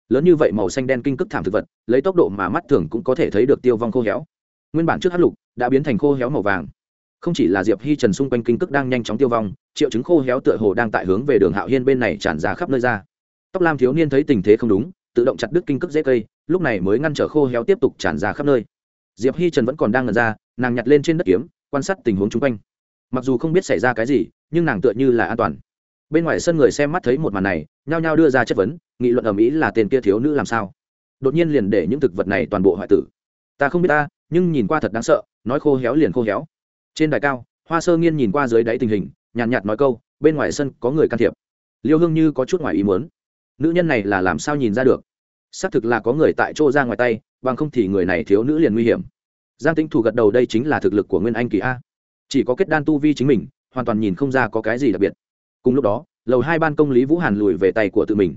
Lớn như vậy màu xanh đen kinh cước thảm thực vật, lấy tốc độ mà mắt thường cũng có thể thấy được tiêu vong khô héo. Nguyên bản trước hát lục, đã biến thành khô héo màu vàng. Không chỉ là diệp hi trần xung quanh kinh cước đang nhanh chóng tiêu vong, triệu chứng khô héo tựa hồ đang tại hướng về đường hạo hiên bên này tràn ra khắp nơi ra. Tóc lam thiếu niên thấy tình thế không đúng tự động chặt đứt kinh cước dễ cây lúc này mới ngăn trở khô héo tiếp tục tràn ra khắp nơi. Diệp hi trần vẫn còn đang ngần ra nàng nhặt lên trên đất kiếm quan sát tình huống chung quanh. Mặc dù không biết xảy ra cái gì nhưng nàng tựa như là an toàn. Bên ngoài sân người xem mắt thấy một màn này nhao nhao đưa ra chất vấn nghị luận ở mỹ là tên kia thiếu nữ làm sao? Đột nhiên liền để những thực vật này toàn bộ hoại tử. Ta không biết ta nhưng nhìn qua thật đáng sợ nói khô héo liền khô héo. Trên đài cao hoa sơ nghiên nhìn qua dưới đáy tình hình nhàn nhạt, nhạt nói câu bên ngoài sân có người can thiệp. Liêu hương như có chút ngoài ý muốn. Nữ nhân này là làm sao nhìn ra được? Xác thực là có người tại chỗ ra ngoài tay, bằng không thì người này thiếu nữ liền nguy hiểm. Giang tĩnh thủ gật đầu, đây chính là thực lực của nguyên anh kỳ a. Chỉ có kết đan tu vi chính mình, hoàn toàn nhìn không ra có cái gì đặc biệt. Cùng lúc đó, lầu hai ban công lý vũ hàn lùi về tay của tự mình.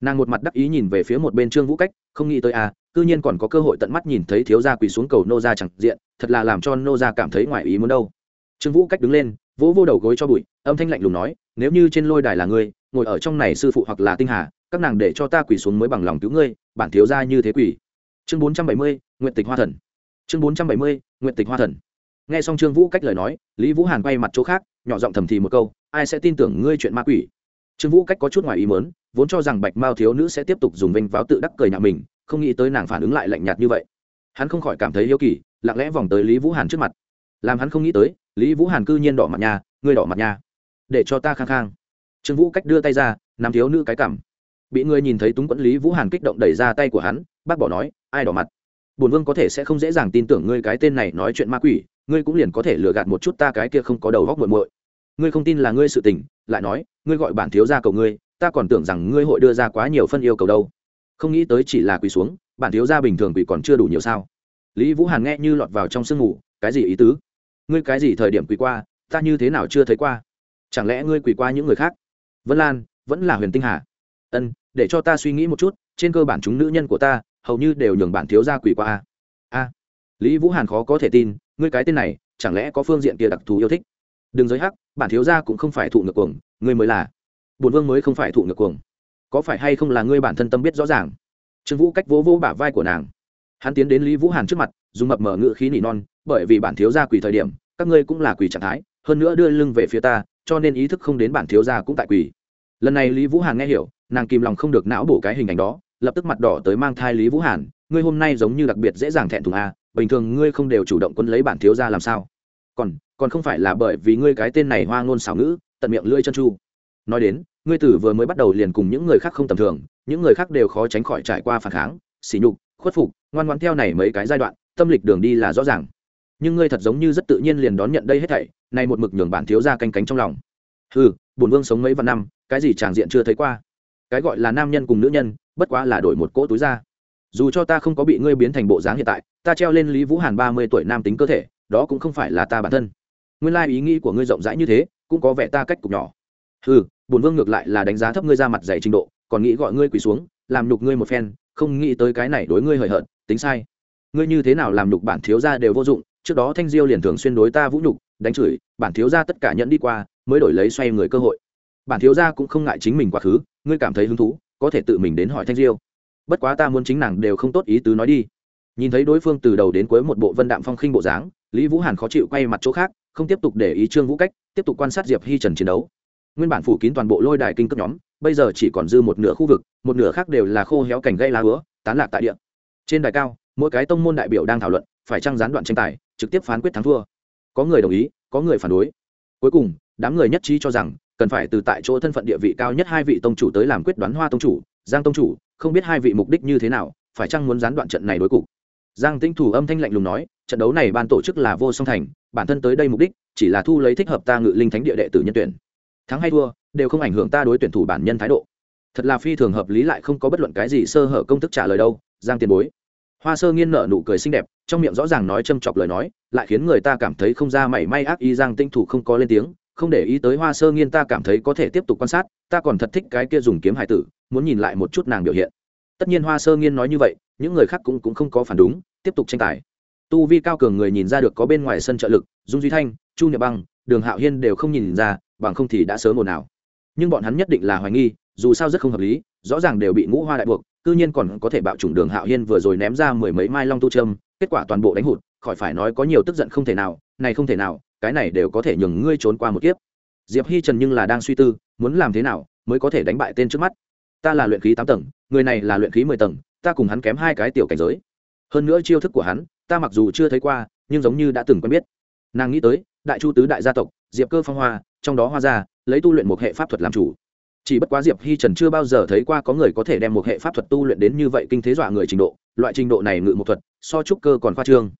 Nàng một mặt đắc ý nhìn về phía một bên trương vũ cách, không nghĩ tới a, cư nhiên còn có cơ hội tận mắt nhìn thấy thiếu gia quỳ xuống cầu nô gia chẳng diện, thật là làm cho nô gia cảm thấy ngoài ý muốn đâu. Trương vũ cách đứng lên, vỗ vô đầu gối cho bụi, âm thanh lạnh lùng nói, nếu như trên lôi đài là ngươi, ngồi ở trong này sư phụ hoặc là tinh hà các nàng để cho ta quỳ xuống mới bằng lòng cứu ngươi, bản thiếu gia như thế quỳ. Chương bốn trăm bảy mươi, nguyện tịch hoa thần. Chương bốn trăm bảy mươi, nguyện tịch hoa thần. Nghe xong trương vũ cách lời nói, lý vũ hàn quay mặt chỗ khác, nhỏ giọng thầm thì một câu, ai sẽ tin tưởng ngươi chuyện ma quỷ? Trương vũ cách có chút ngoài ý mớn vốn cho rằng bạch mao thiếu nữ sẽ tiếp tục dùng vinh váo tự đắc cười nhạo mình, không nghĩ tới nàng phản ứng lại lạnh nhạt như vậy. Hắn không khỏi cảm thấy yêu kỳ, lặng lẽ vòng tới lý vũ hàn trước mặt. Làm hắn không nghĩ tới, lý vũ hàn cư nhiên đỏ mặt nhà ngươi đỏ mặt nhà để cho ta khang khang trương vũ cách đưa tay ra nằm thiếu nữ cái cảm bị người nhìn thấy túng quẫn lý vũ hàn kích động đẩy ra tay của hắn, bác bỏ nói, ai đỏ mặt? Bổn vương có thể sẽ không dễ dàng tin tưởng ngươi cái tên này nói chuyện ma quỷ, ngươi cũng liền có thể lừa gạt một chút ta cái kia không có đầu góc muội muội. Ngươi không tin là ngươi sự tình, lại nói, ngươi gọi bản thiếu gia cầu ngươi, ta còn tưởng rằng ngươi hội đưa ra quá nhiều phân yêu cầu đâu. Không nghĩ tới chỉ là quỳ xuống, bản thiếu gia bình thường quỳ còn chưa đủ nhiều sao? Lý vũ hàn nghe như lọt vào trong sương ngủ, cái gì ý tứ? Ngươi cái gì thời điểm quỳ qua, ta như thế nào chưa thấy qua? Chẳng lẽ ngươi quỳ qua những người khác? Vân lan, vẫn là huyền tinh hà ân, để cho ta suy nghĩ một chút, trên cơ bản chúng nữ nhân của ta, hầu như đều nhường bản thiếu gia quỳ qua a. A. Lý vũ hàn khó có thể tin, ngươi cái tên này, chẳng lẽ có phương diện kia đặc thù yêu thích? Đừng giới hắc, bản thiếu gia cũng không phải thụ ngược cuồng, ngươi mới là. Bùn vương mới không phải thụ ngược cuồng. Có phải hay không là ngươi bản thân tâm biết rõ ràng? Trương vũ cách vỗ vỗ bả vai của nàng. Hắn tiến đến lý vũ hàn trước mặt, dùng mập mở ngự khí nỉ non, bởi vì bản thiếu gia quỳ thời điểm, các ngươi cũng là quỳ trạng thái, hơn nữa đưa lưng về phía ta, cho nên ý thức không đến bản thiếu gia cũng tại quỳ lần này lý vũ hàn nghe hiểu nàng kìm lòng không được não bổ cái hình ảnh đó, lập tức mặt đỏ tới mang thai lý vũ hàn, ngươi hôm nay giống như đặc biệt dễ dàng thẹn thùng a, bình thường ngươi không đều chủ động quân lấy bản thiếu ra làm sao? Còn còn không phải là bởi vì ngươi cái tên này hoa ngôn xảo ngữ, tận miệng lưỡi chân chu. Nói đến, ngươi tử vừa mới bắt đầu liền cùng những người khác không tầm thường, những người khác đều khó tránh khỏi trải qua phản kháng, sỉ nhục, khuất phục, ngoan ngoãn theo này mấy cái giai đoạn, tâm lịch đường đi là rõ ràng. Nhưng ngươi thật giống như rất tự nhiên liền đón nhận đây hết thảy nay một mực nhường bản thiếu ra canh cánh trong lòng. Ừ bổn vương sống mấy vạn năm, cái gì tràng diện chưa thấy qua? Cái gọi là nam nhân cùng nữ nhân, bất quá là đổi một cỗ túi ra dù cho ta không có bị ngươi biến thành bộ dáng hiện tại, ta treo lên lý vũ hàn ba mươi tuổi nam tính cơ thể, đó cũng không phải là ta bản thân. Nguyên lai ý nghĩ của ngươi rộng rãi như thế, cũng có vẻ ta cách cục nhỏ. Ừ bùn vương ngược lại là đánh giá thấp ngươi ra mặt dày trình độ, còn nghĩ gọi ngươi quỳ xuống, làm nhục ngươi một phen, không nghĩ tới cái này đối ngươi hời hợt, tính sai. Ngươi như thế nào làm nhục bản thiếu gia đều vô dụng, trước đó thanh diêu liền thường xuyên đối ta vũ nhục, đánh chửi, bản thiếu gia tất cả nhận đi qua, mới đổi lấy xoay người cơ hội. Bản thiếu gia cũng không ngại chính mình quá khứ ngươi cảm thấy hứng thú, có thể tự mình đến hỏi thanh diêu. Bất quá ta muốn chính nàng đều không tốt ý tứ nói đi. Nhìn thấy đối phương từ đầu đến cuối một bộ vân đạm phong khinh bộ dáng, lý vũ hàn khó chịu quay mặt chỗ khác, không tiếp tục để ý trương vũ cách, tiếp tục quan sát diệp hi trần chiến đấu. Nguyên bản phủ kín toàn bộ lôi đài kinh cấp nhóm, bây giờ chỉ còn dư một nửa khu vực, một nửa khác đều là khô héo cảnh gây lá hứa, tán lạc tại địa. Trên đài cao, mỗi cái tông môn đại biểu đang thảo luận, phải trăng gián đoạn tranh tài, trực tiếp phán quyết thắng thua. Có người đồng ý, có người phản đối. Cuối cùng, đám người nhất trí cho rằng cần phải từ tại chỗ thân phận địa vị cao nhất hai vị tông chủ tới làm quyết đoán hoa tông chủ, giang tông chủ, không biết hai vị mục đích như thế nào, phải chăng muốn gián đoạn trận này đối cục? Giang tinh thủ âm thanh lạnh lùng nói, trận đấu này ban tổ chức là vô song thành, bản thân tới đây mục đích, chỉ là thu lấy thích hợp ta ngự linh thánh địa đệ tử nhân tuyển. Thắng hay thua, đều không ảnh hưởng ta đối tuyển thủ bản nhân thái độ. Thật là phi thường hợp lý lại không có bất luận cái gì sơ hở công thức trả lời đâu, giang tiền bối. Hoa sơ nghiên nợ nụ cười xinh đẹp, trong miệng rõ ràng nói châm chọc lời nói, lại khiến người ta cảm thấy không ra mảy may ác ý giang tinh thủ không có lên tiếng không để ý tới hoa sơ nghiên ta cảm thấy có thể tiếp tục quan sát ta còn thật thích cái kia dùng kiếm hải tử muốn nhìn lại một chút nàng biểu hiện. Tất nhiên hoa sơ nghiên nói như vậy những người khác cũng, cũng không có phản đúng tiếp tục tranh tài. Tu vi cao cường người nhìn ra được có bên ngoài sân trợ lực dung duy thanh chu nhật băng đường hạo hiên đều không nhìn ra bằng không thì đã sớm ồn ào. Nhưng bọn hắn nhất định là hoài nghi dù sao rất không hợp lý rõ ràng đều bị ngũ hoa đại buộc cư nhiên còn có thể bạo chủng đường hạo hiên vừa rồi ném ra mười mấy mai long tu trâm kết quả toàn bộ đánh hụt khỏi phải nói có nhiều tức giận không thể nào này không thể nào cái này đều có thể nhường ngươi trốn qua một kiếp. Diệp hi trần nhưng là đang suy tư, muốn làm thế nào mới có thể đánh bại tên trước mắt. Ta là luyện khí tám tầng, người này là luyện khí mười tầng, ta cùng hắn kém hai cái tiểu cảnh giới. Hơn nữa chiêu thức của hắn, ta mặc dù chưa thấy qua, nhưng giống như đã từng quen biết. Nàng nghĩ tới, đại chu tứ đại gia tộc, diệp cơ phong hoa, trong đó hoa gia, lấy tu luyện một hệ pháp thuật làm chủ. Chỉ bất quá diệp hi trần chưa bao giờ thấy qua có người có thể đem một hệ pháp thuật tu luyện đến như vậy kinh thế dọa người trình độ, loại trình độ này ngự một thuật, so trúc cơ còn khoa trương.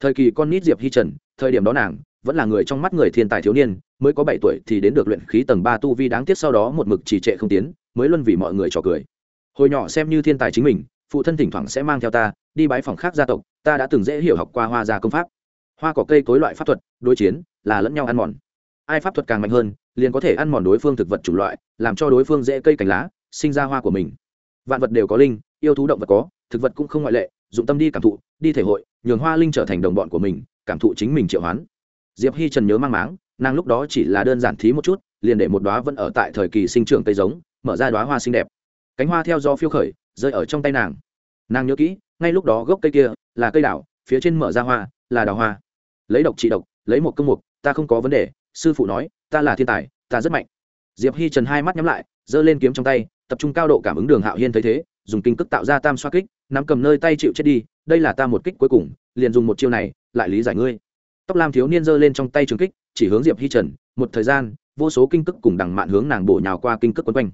Thời kỳ con nít diệp hi trần, thời điểm đó nàng vẫn là người trong mắt người thiên tài thiếu niên, mới có bảy tuổi thì đến được luyện khí tầng ba tu vi đáng tiếc sau đó một mực trì trệ không tiến, mới luân vì mọi người trò cười. Hồi nhỏ xem như thiên tài chính mình, phụ thân thỉnh thoảng sẽ mang theo ta, đi bái phòng khác gia tộc, ta đã từng dễ hiểu học qua hoa gia công pháp. Hoa cỏ cây cối loại pháp thuật, đối chiến, là lẫn nhau ăn mòn. Ai pháp thuật càng mạnh hơn, liền có thể ăn mòn đối phương thực vật chủng loại, làm cho đối phương dễ cây cành lá, sinh ra hoa của mình. Vạn vật đều có linh, yêu thú động vật có, thực vật cũng không ngoại lệ, dụng tâm đi cảm thụ, đi thể hội, nhường hoa linh trở thành đồng bọn của mình, cảm thụ chính mình triệu hoán diệp hi trần nhớ mang máng, nàng lúc đó chỉ là đơn giản thí một chút, liền để một đoá vẫn ở tại thời kỳ sinh trưởng cây giống, mở ra đoá hoa xinh đẹp. Cánh hoa theo gió phiêu khởi, rơi ở trong tay nàng. Nàng nhớ kỹ, ngay lúc đó gốc cây kia là cây đảo phía trên mở ra hoa, là đào hoa. Lấy độc trị độc, lấy một công mục, ta không có vấn đề, sư phụ nói, ta là thiên tài, ta rất mạnh. Diệp hi trần hai mắt nhắm lại, giơ lên kiếm trong tay, tập trung cao độ cảm ứng đường hạo hiên thấy thế, dùng kinh cức tạo ra tam xoa kích, nắm cầm nơi tay chịu chết đi, đây là ta một kích cuối cùng, liền dùng một chiêu này, lại lý giải ngươi tóc lam thiếu niên giơ lên trong tay trường kích, chỉ hướng diệp hi trần, một thời gian, vô số kinh cức cùng đằng mạn hướng nàng bổ nhào qua kinh cức quấn quanh.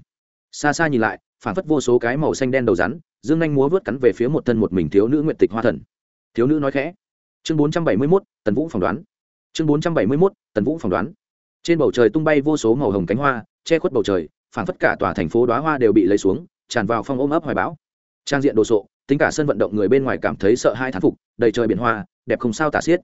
Xa xa nhìn lại, phản phất vô số cái màu xanh đen đầu rắn, dương anh múa vớt cắn về phía một thân một mình thiếu nữ nguyện tịch hoa thần. Thiếu nữ nói khẽ, chương bốn trăm bảy mươi mốt, tần vũ phỏng đoán. Chương bốn trăm bảy mươi mốt, tần vũ phỏng đoán. Trên bầu trời tung bay vô số màu hồng cánh hoa, che khuất bầu trời, phản phất cả tòa thành phố đoá hoa đều bị lấy xuống, tràn vào phong ôm ấp hoài bão. Trang diện đồ sộ, tính cả sân vận động người bên ngoài cảm thấy sợ hai thán phục, đầy trời biển hoa, đẹp không sao tả xiết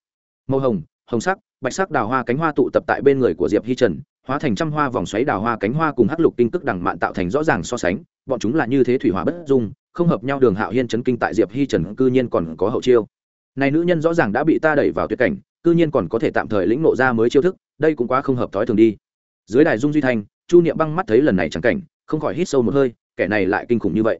màu hồng hồng sắc, bạch sắc đào hoa cánh hoa tụ tập tại bên người của diệp hi trần, hóa thành trăm hoa vòng xoáy đào hoa cánh hoa cùng hắc lục kinh tức đằng mạn tạo thành rõ ràng so sánh, bọn chúng là như thế thủy hỏa bất dung, không hợp nhau đường hạo hiên chấn kinh tại diệp hi trần cư nhiên còn có hậu chiêu. Này nữ nhân rõ ràng đã bị ta đẩy vào tuyệt cảnh, cư nhiên còn có thể tạm thời lĩnh nộ ra mới chiêu thức, đây cũng quá không hợp thói thường đi. Dưới đài dung duy thanh, chu niệm băng mắt thấy lần này chẳng cảnh, không khỏi hít sâu một hơi, kẻ này lại kinh khủng như vậy.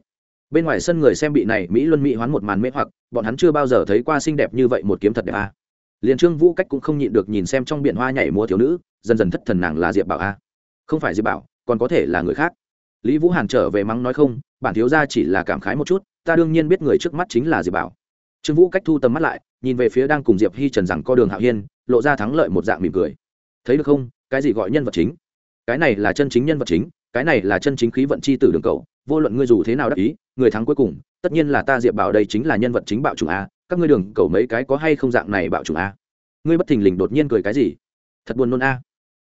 Bên ngoài sân người xem bị này mỹ luân mỹ hoán một màn mê hoặc, bọn hắn chưa bao giờ thấy qua xinh đẹp như vậy một kiếm thật đẹp à liền trương vũ cách cũng không nhịn được nhìn xem trong biển hoa nhảy múa thiếu nữ, dần dần thất thần nàng là diệp bảo a. À. không phải diệp bảo, còn có thể là người khác. Lý vũ hàn trở về mắng nói không, bản thiếu gia chỉ là cảm khái một chút, ta đương nhiên biết người trước mắt chính là diệp bảo. Trương vũ cách thu tầm mắt lại, nhìn về phía đang cùng diệp hi trần rằng co đường hạo hiên, lộ ra thắng lợi một dạng mỉm cười. Thấy được không, cái gì gọi nhân vật chính? Cái này là chân chính nhân vật chính, cái này là chân chính khí vận chi tử đường cầu, vô luận ngươi dù thế nào đắc ý, người thắng cuối cùng, tất nhiên là ta diệp bảo đây chính là nhân vật chính bạo chủng a các ngươi đường cầu mấy cái có hay không dạng này bạo chủng a? Ngươi bất thình lình đột nhiên cười cái gì? Thật buồn nôn a.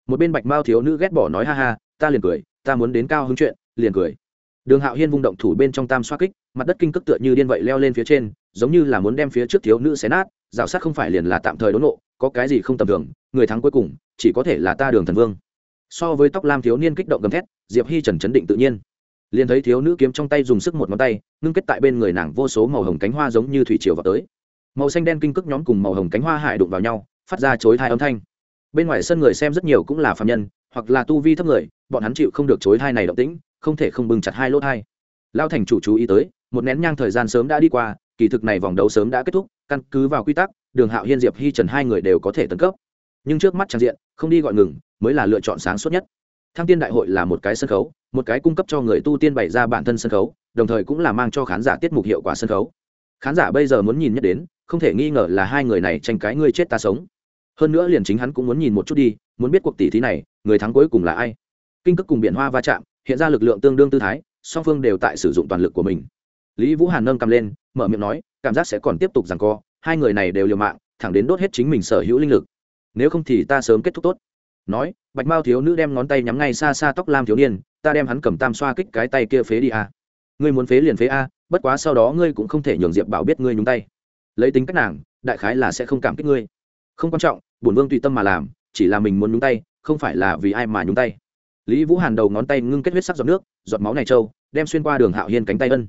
Một bên bạch mao thiếu nữ ghét bỏ nói ha ha, ta liền cười, ta muốn đến cao hứng chuyện, liền cười. Đường hạo hiên vung động thủ bên trong tam xoa kích, mặt đất kinh cước tựa như điên vậy leo lên phía trên, giống như là muốn đem phía trước thiếu nữ xé nát, rào sát không phải liền là tạm thời đốn nộ, có cái gì không tầm thường, người thắng cuối cùng, chỉ có thể là ta đường thần vương. So với tóc lam thiếu niên kích động gầm thét, diệp hi trần chấn định tự nhiên. Liền thấy thiếu nữ kiếm trong tay dùng sức một ngón tay, ngưng kết tại bên người nàng vô số màu hồng cánh hoa giống như thủy triều vào tới màu xanh đen kinh cước nhóm cùng màu hồng cánh hoa hải đụng vào nhau, phát ra chối thai âm thanh. Bên ngoài sân người xem rất nhiều cũng là phạm nhân, hoặc là tu vi thấp người, bọn hắn chịu không được chối thai này động tĩnh, không thể không bưng chặt hai lỗ thai. Lao thành chủ chú ý tới, một nén nhang thời gian sớm đã đi qua, kỳ thực này vòng đấu sớm đã kết thúc, căn cứ vào quy tắc, đường hạo hiên, diệp hi trần hai người đều có thể tấn cấp. Nhưng trước mắt trang diện, không đi gọi ngừng, mới là lựa chọn sáng suốt nhất. Thăng tiên đại hội là một cái sân khấu, một cái cung cấp cho người tu tiên bày ra bản thân sân khấu, đồng thời cũng là mang cho khán giả tiết mục hiệu quả sân khấu. Khán giả bây giờ muốn nhìn nhất đến không thể nghi ngờ là hai người này tranh cái ngươi chết ta sống. Hơn nữa liền chính hắn cũng muốn nhìn một chút đi, muốn biết cuộc tỷ thí này, người thắng cuối cùng là ai. Kinh cước cùng biển hoa va chạm, hiện ra lực lượng tương đương tư thái, song phương đều tại sử dụng toàn lực của mình. Lý vũ hàn nâng cầm lên, mở miệng nói, cảm giác sẽ còn tiếp tục rằng co, hai người này đều liều mạng, thẳng đến đốt hết chính mình sở hữu linh lực. Nếu không thì ta sớm kết thúc tốt. Nói, bạch mao thiếu nữ đem ngón tay nhắm ngay xa xa tóc lam thiếu niên, ta đem hắn cầm tam xoa kích cái tay kia phế đi a ngươi muốn phế liền phế a, bất quá sau đó ngươi cũng không thể nhường diệp bảo biết ngươi nhúng tay lấy tính cách nàng, đại khái là sẽ không cảm kích ngươi. Không quan trọng, bổn vương tùy tâm mà làm, chỉ là mình muốn nhúng tay, không phải là vì ai mà nhúng tay. Lý vũ hàn đầu ngón tay ngưng kết huyết sắc giọt nước, giọt máu này trâu, đem xuyên qua đường hạo hiên cánh tay ân.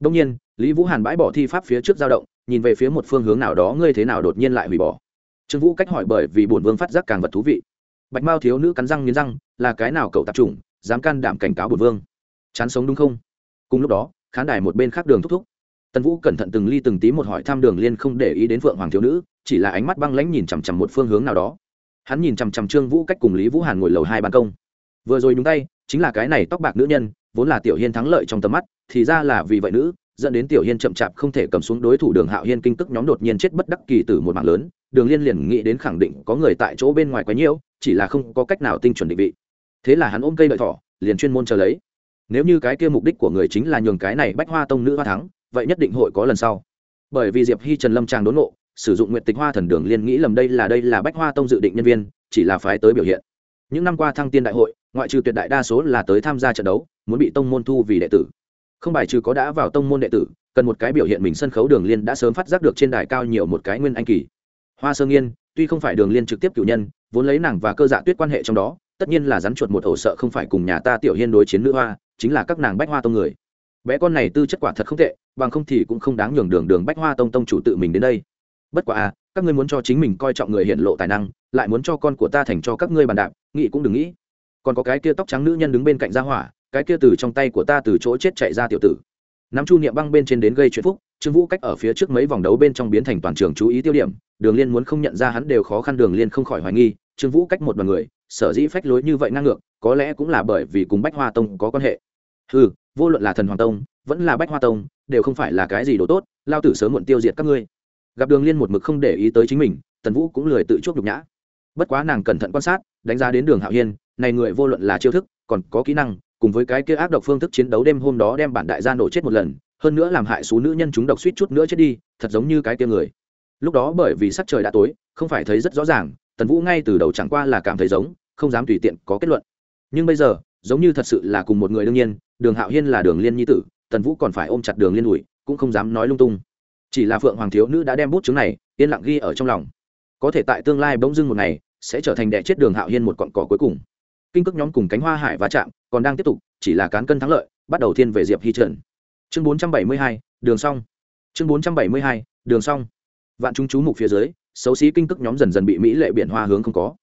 Đông nhiên, lý vũ hàn bãi bỏ thi pháp phía trước dao động, nhìn về phía một phương hướng nào đó ngươi thế nào đột nhiên lại hủy bỏ. Trương vũ cách hỏi bởi vì bổn vương phát giác càng vật thú vị. Bạch mao thiếu nữ cắn răng nghiến răng, là cái nào cậu tạp chủng, dám can đảm cảnh cáo bổn vương? Chán sống đúng không? Cùng lúc đó, khán đài một bên khác đường thúc thúc tần vũ cẩn thận từng ly từng tí một hỏi thăm đường liên không để ý đến phượng hoàng thiếu nữ, chỉ là ánh mắt băng lãnh nhìn chằm chằm một phương hướng nào đó. Hắn nhìn chằm chằm trương vũ cách cùng lý vũ hàn ngồi lầu hai ban công. Vừa rồi nhúng tay, chính là cái này tóc bạc nữ nhân, vốn là tiểu hiên thắng lợi trong tầm mắt, thì ra là vì vậy nữ, dẫn đến tiểu hiên chậm chạp không thể cầm xuống đối thủ đường hạo hiên kinh tức nhóm đột nhiên chết bất đắc kỳ từ một mạng lớn. Đường liên liền nghĩ đến khẳng định có người tại chỗ bên ngoài quấy nhiễu, chỉ là không có cách nào tinh chuẩn định vị. Thế là hắn ôm cây đợi thỏ, liền chuyên môn chờ lấy. Nếu như cái kia mục đích của người chính là nhường cái này bách hoa tông nữ hoa thắng vậy nhất định hội có lần sau. Bởi vì diệp hi trần lâm tràng đốn nộ sử dụng nguyện tịch hoa thần đường liên nghĩ lầm đây là đây là bách hoa tông dự định nhân viên, chỉ là phái tới biểu hiện. Những năm qua thăng tiên đại hội, ngoại trừ tuyệt đại đa số là tới tham gia trận đấu, muốn bị tông môn thu vì đệ tử. Không bài trừ có đã vào tông môn đệ tử, cần một cái biểu hiện mình sân khấu đường liên đã sớm phát giác được trên đài cao nhiều một cái nguyên anh kỳ. Hoa sơ nghiên, tuy không phải đường liên trực tiếp cử nhân, vốn lấy nàng và cơ dạ tuyết quan hệ trong đó, tất nhiên là rắn chuột một ổ sợ không phải cùng nhà ta tiểu hiên đối chiến nữ hoa, chính là các nàng bách hoa tông người bé con này tư chất quả thật không tệ, bằng không thì cũng không đáng nhường đường đường bách hoa tông tông chủ tự mình đến đây. Bất quả à các ngươi muốn cho chính mình coi trọng người hiện lộ tài năng, lại muốn cho con của ta thành cho các ngươi bàn đạp, nghĩ cũng đừng nghĩ. Còn có cái kia tóc trắng nữ nhân đứng bên cạnh gia hỏa, cái kia từ trong tay của ta từ chỗ chết chạy ra tiểu tử. Nắm chu niệm băng bên trên đến gây chuyện phúc, trương vũ cách ở phía trước mấy vòng đấu bên trong biến thành toàn trường chú ý tiêu điểm, đường liên muốn không nhận ra hắn đều khó khăn, đường liên không khỏi hoài nghi, trương vũ cách một đoàn người, sở dĩ phách lối như vậy ngang ngược, có lẽ cũng là bởi vì cùng bách hoa tông có quan hệ. Ừ vô luận là thần hoàng tông, vẫn là bách hoa tông, đều không phải là cái gì đồ tốt, lao tử sớm muộn tiêu diệt các ngươi. Gặp đường liên một mực không để ý tới chính mình, tần vũ cũng lười tự chuốc nhục nhã. Bất quá nàng cẩn thận quan sát, đánh giá đến đường hạo hiên, này người vô luận là chiêu thức, còn có kỹ năng, cùng với cái kia ác độc phương thức chiến đấu đêm hôm đó đem bản đại gia nổ chết một lần, hơn nữa làm hại số nữ nhân chúng độc suýt chút nữa chết đi, thật giống như cái kia người. Lúc đó bởi vì sắc trời đã tối, không phải thấy rất rõ ràng, tần vũ ngay từ đầu chẳng qua là cảm thấy giống, không dám tùy tiện có kết luận. Nhưng bây giờ, giống như thật sự là cùng một người đương nhiên đường hạo hiên là đường liên nhi tử, tần vũ còn phải ôm chặt đường liên ủi, cũng không dám nói lung tung. Chỉ là phượng hoàng thiếu nữ đã đem bút chứng này, yên lặng ghi ở trong lòng. Có thể tại tương lai bỗng dưng một ngày, sẽ trở thành đẻ chết đường hạo hiên một cọn cỏ cuối cùng. Kinh cước nhóm cùng cánh hoa hải va chạm, còn đang tiếp tục, chỉ là cán cân thắng lợi, bắt đầu thiên về diệp hy trần chương bốn trăm bảy mươi hai, đường xong chương bốn trăm bảy mươi hai, đường xong vạn chúng chú mục phía dưới, xấu xí kinh cước nhóm dần dần bị mỹ lệ biển hoa hướng không có.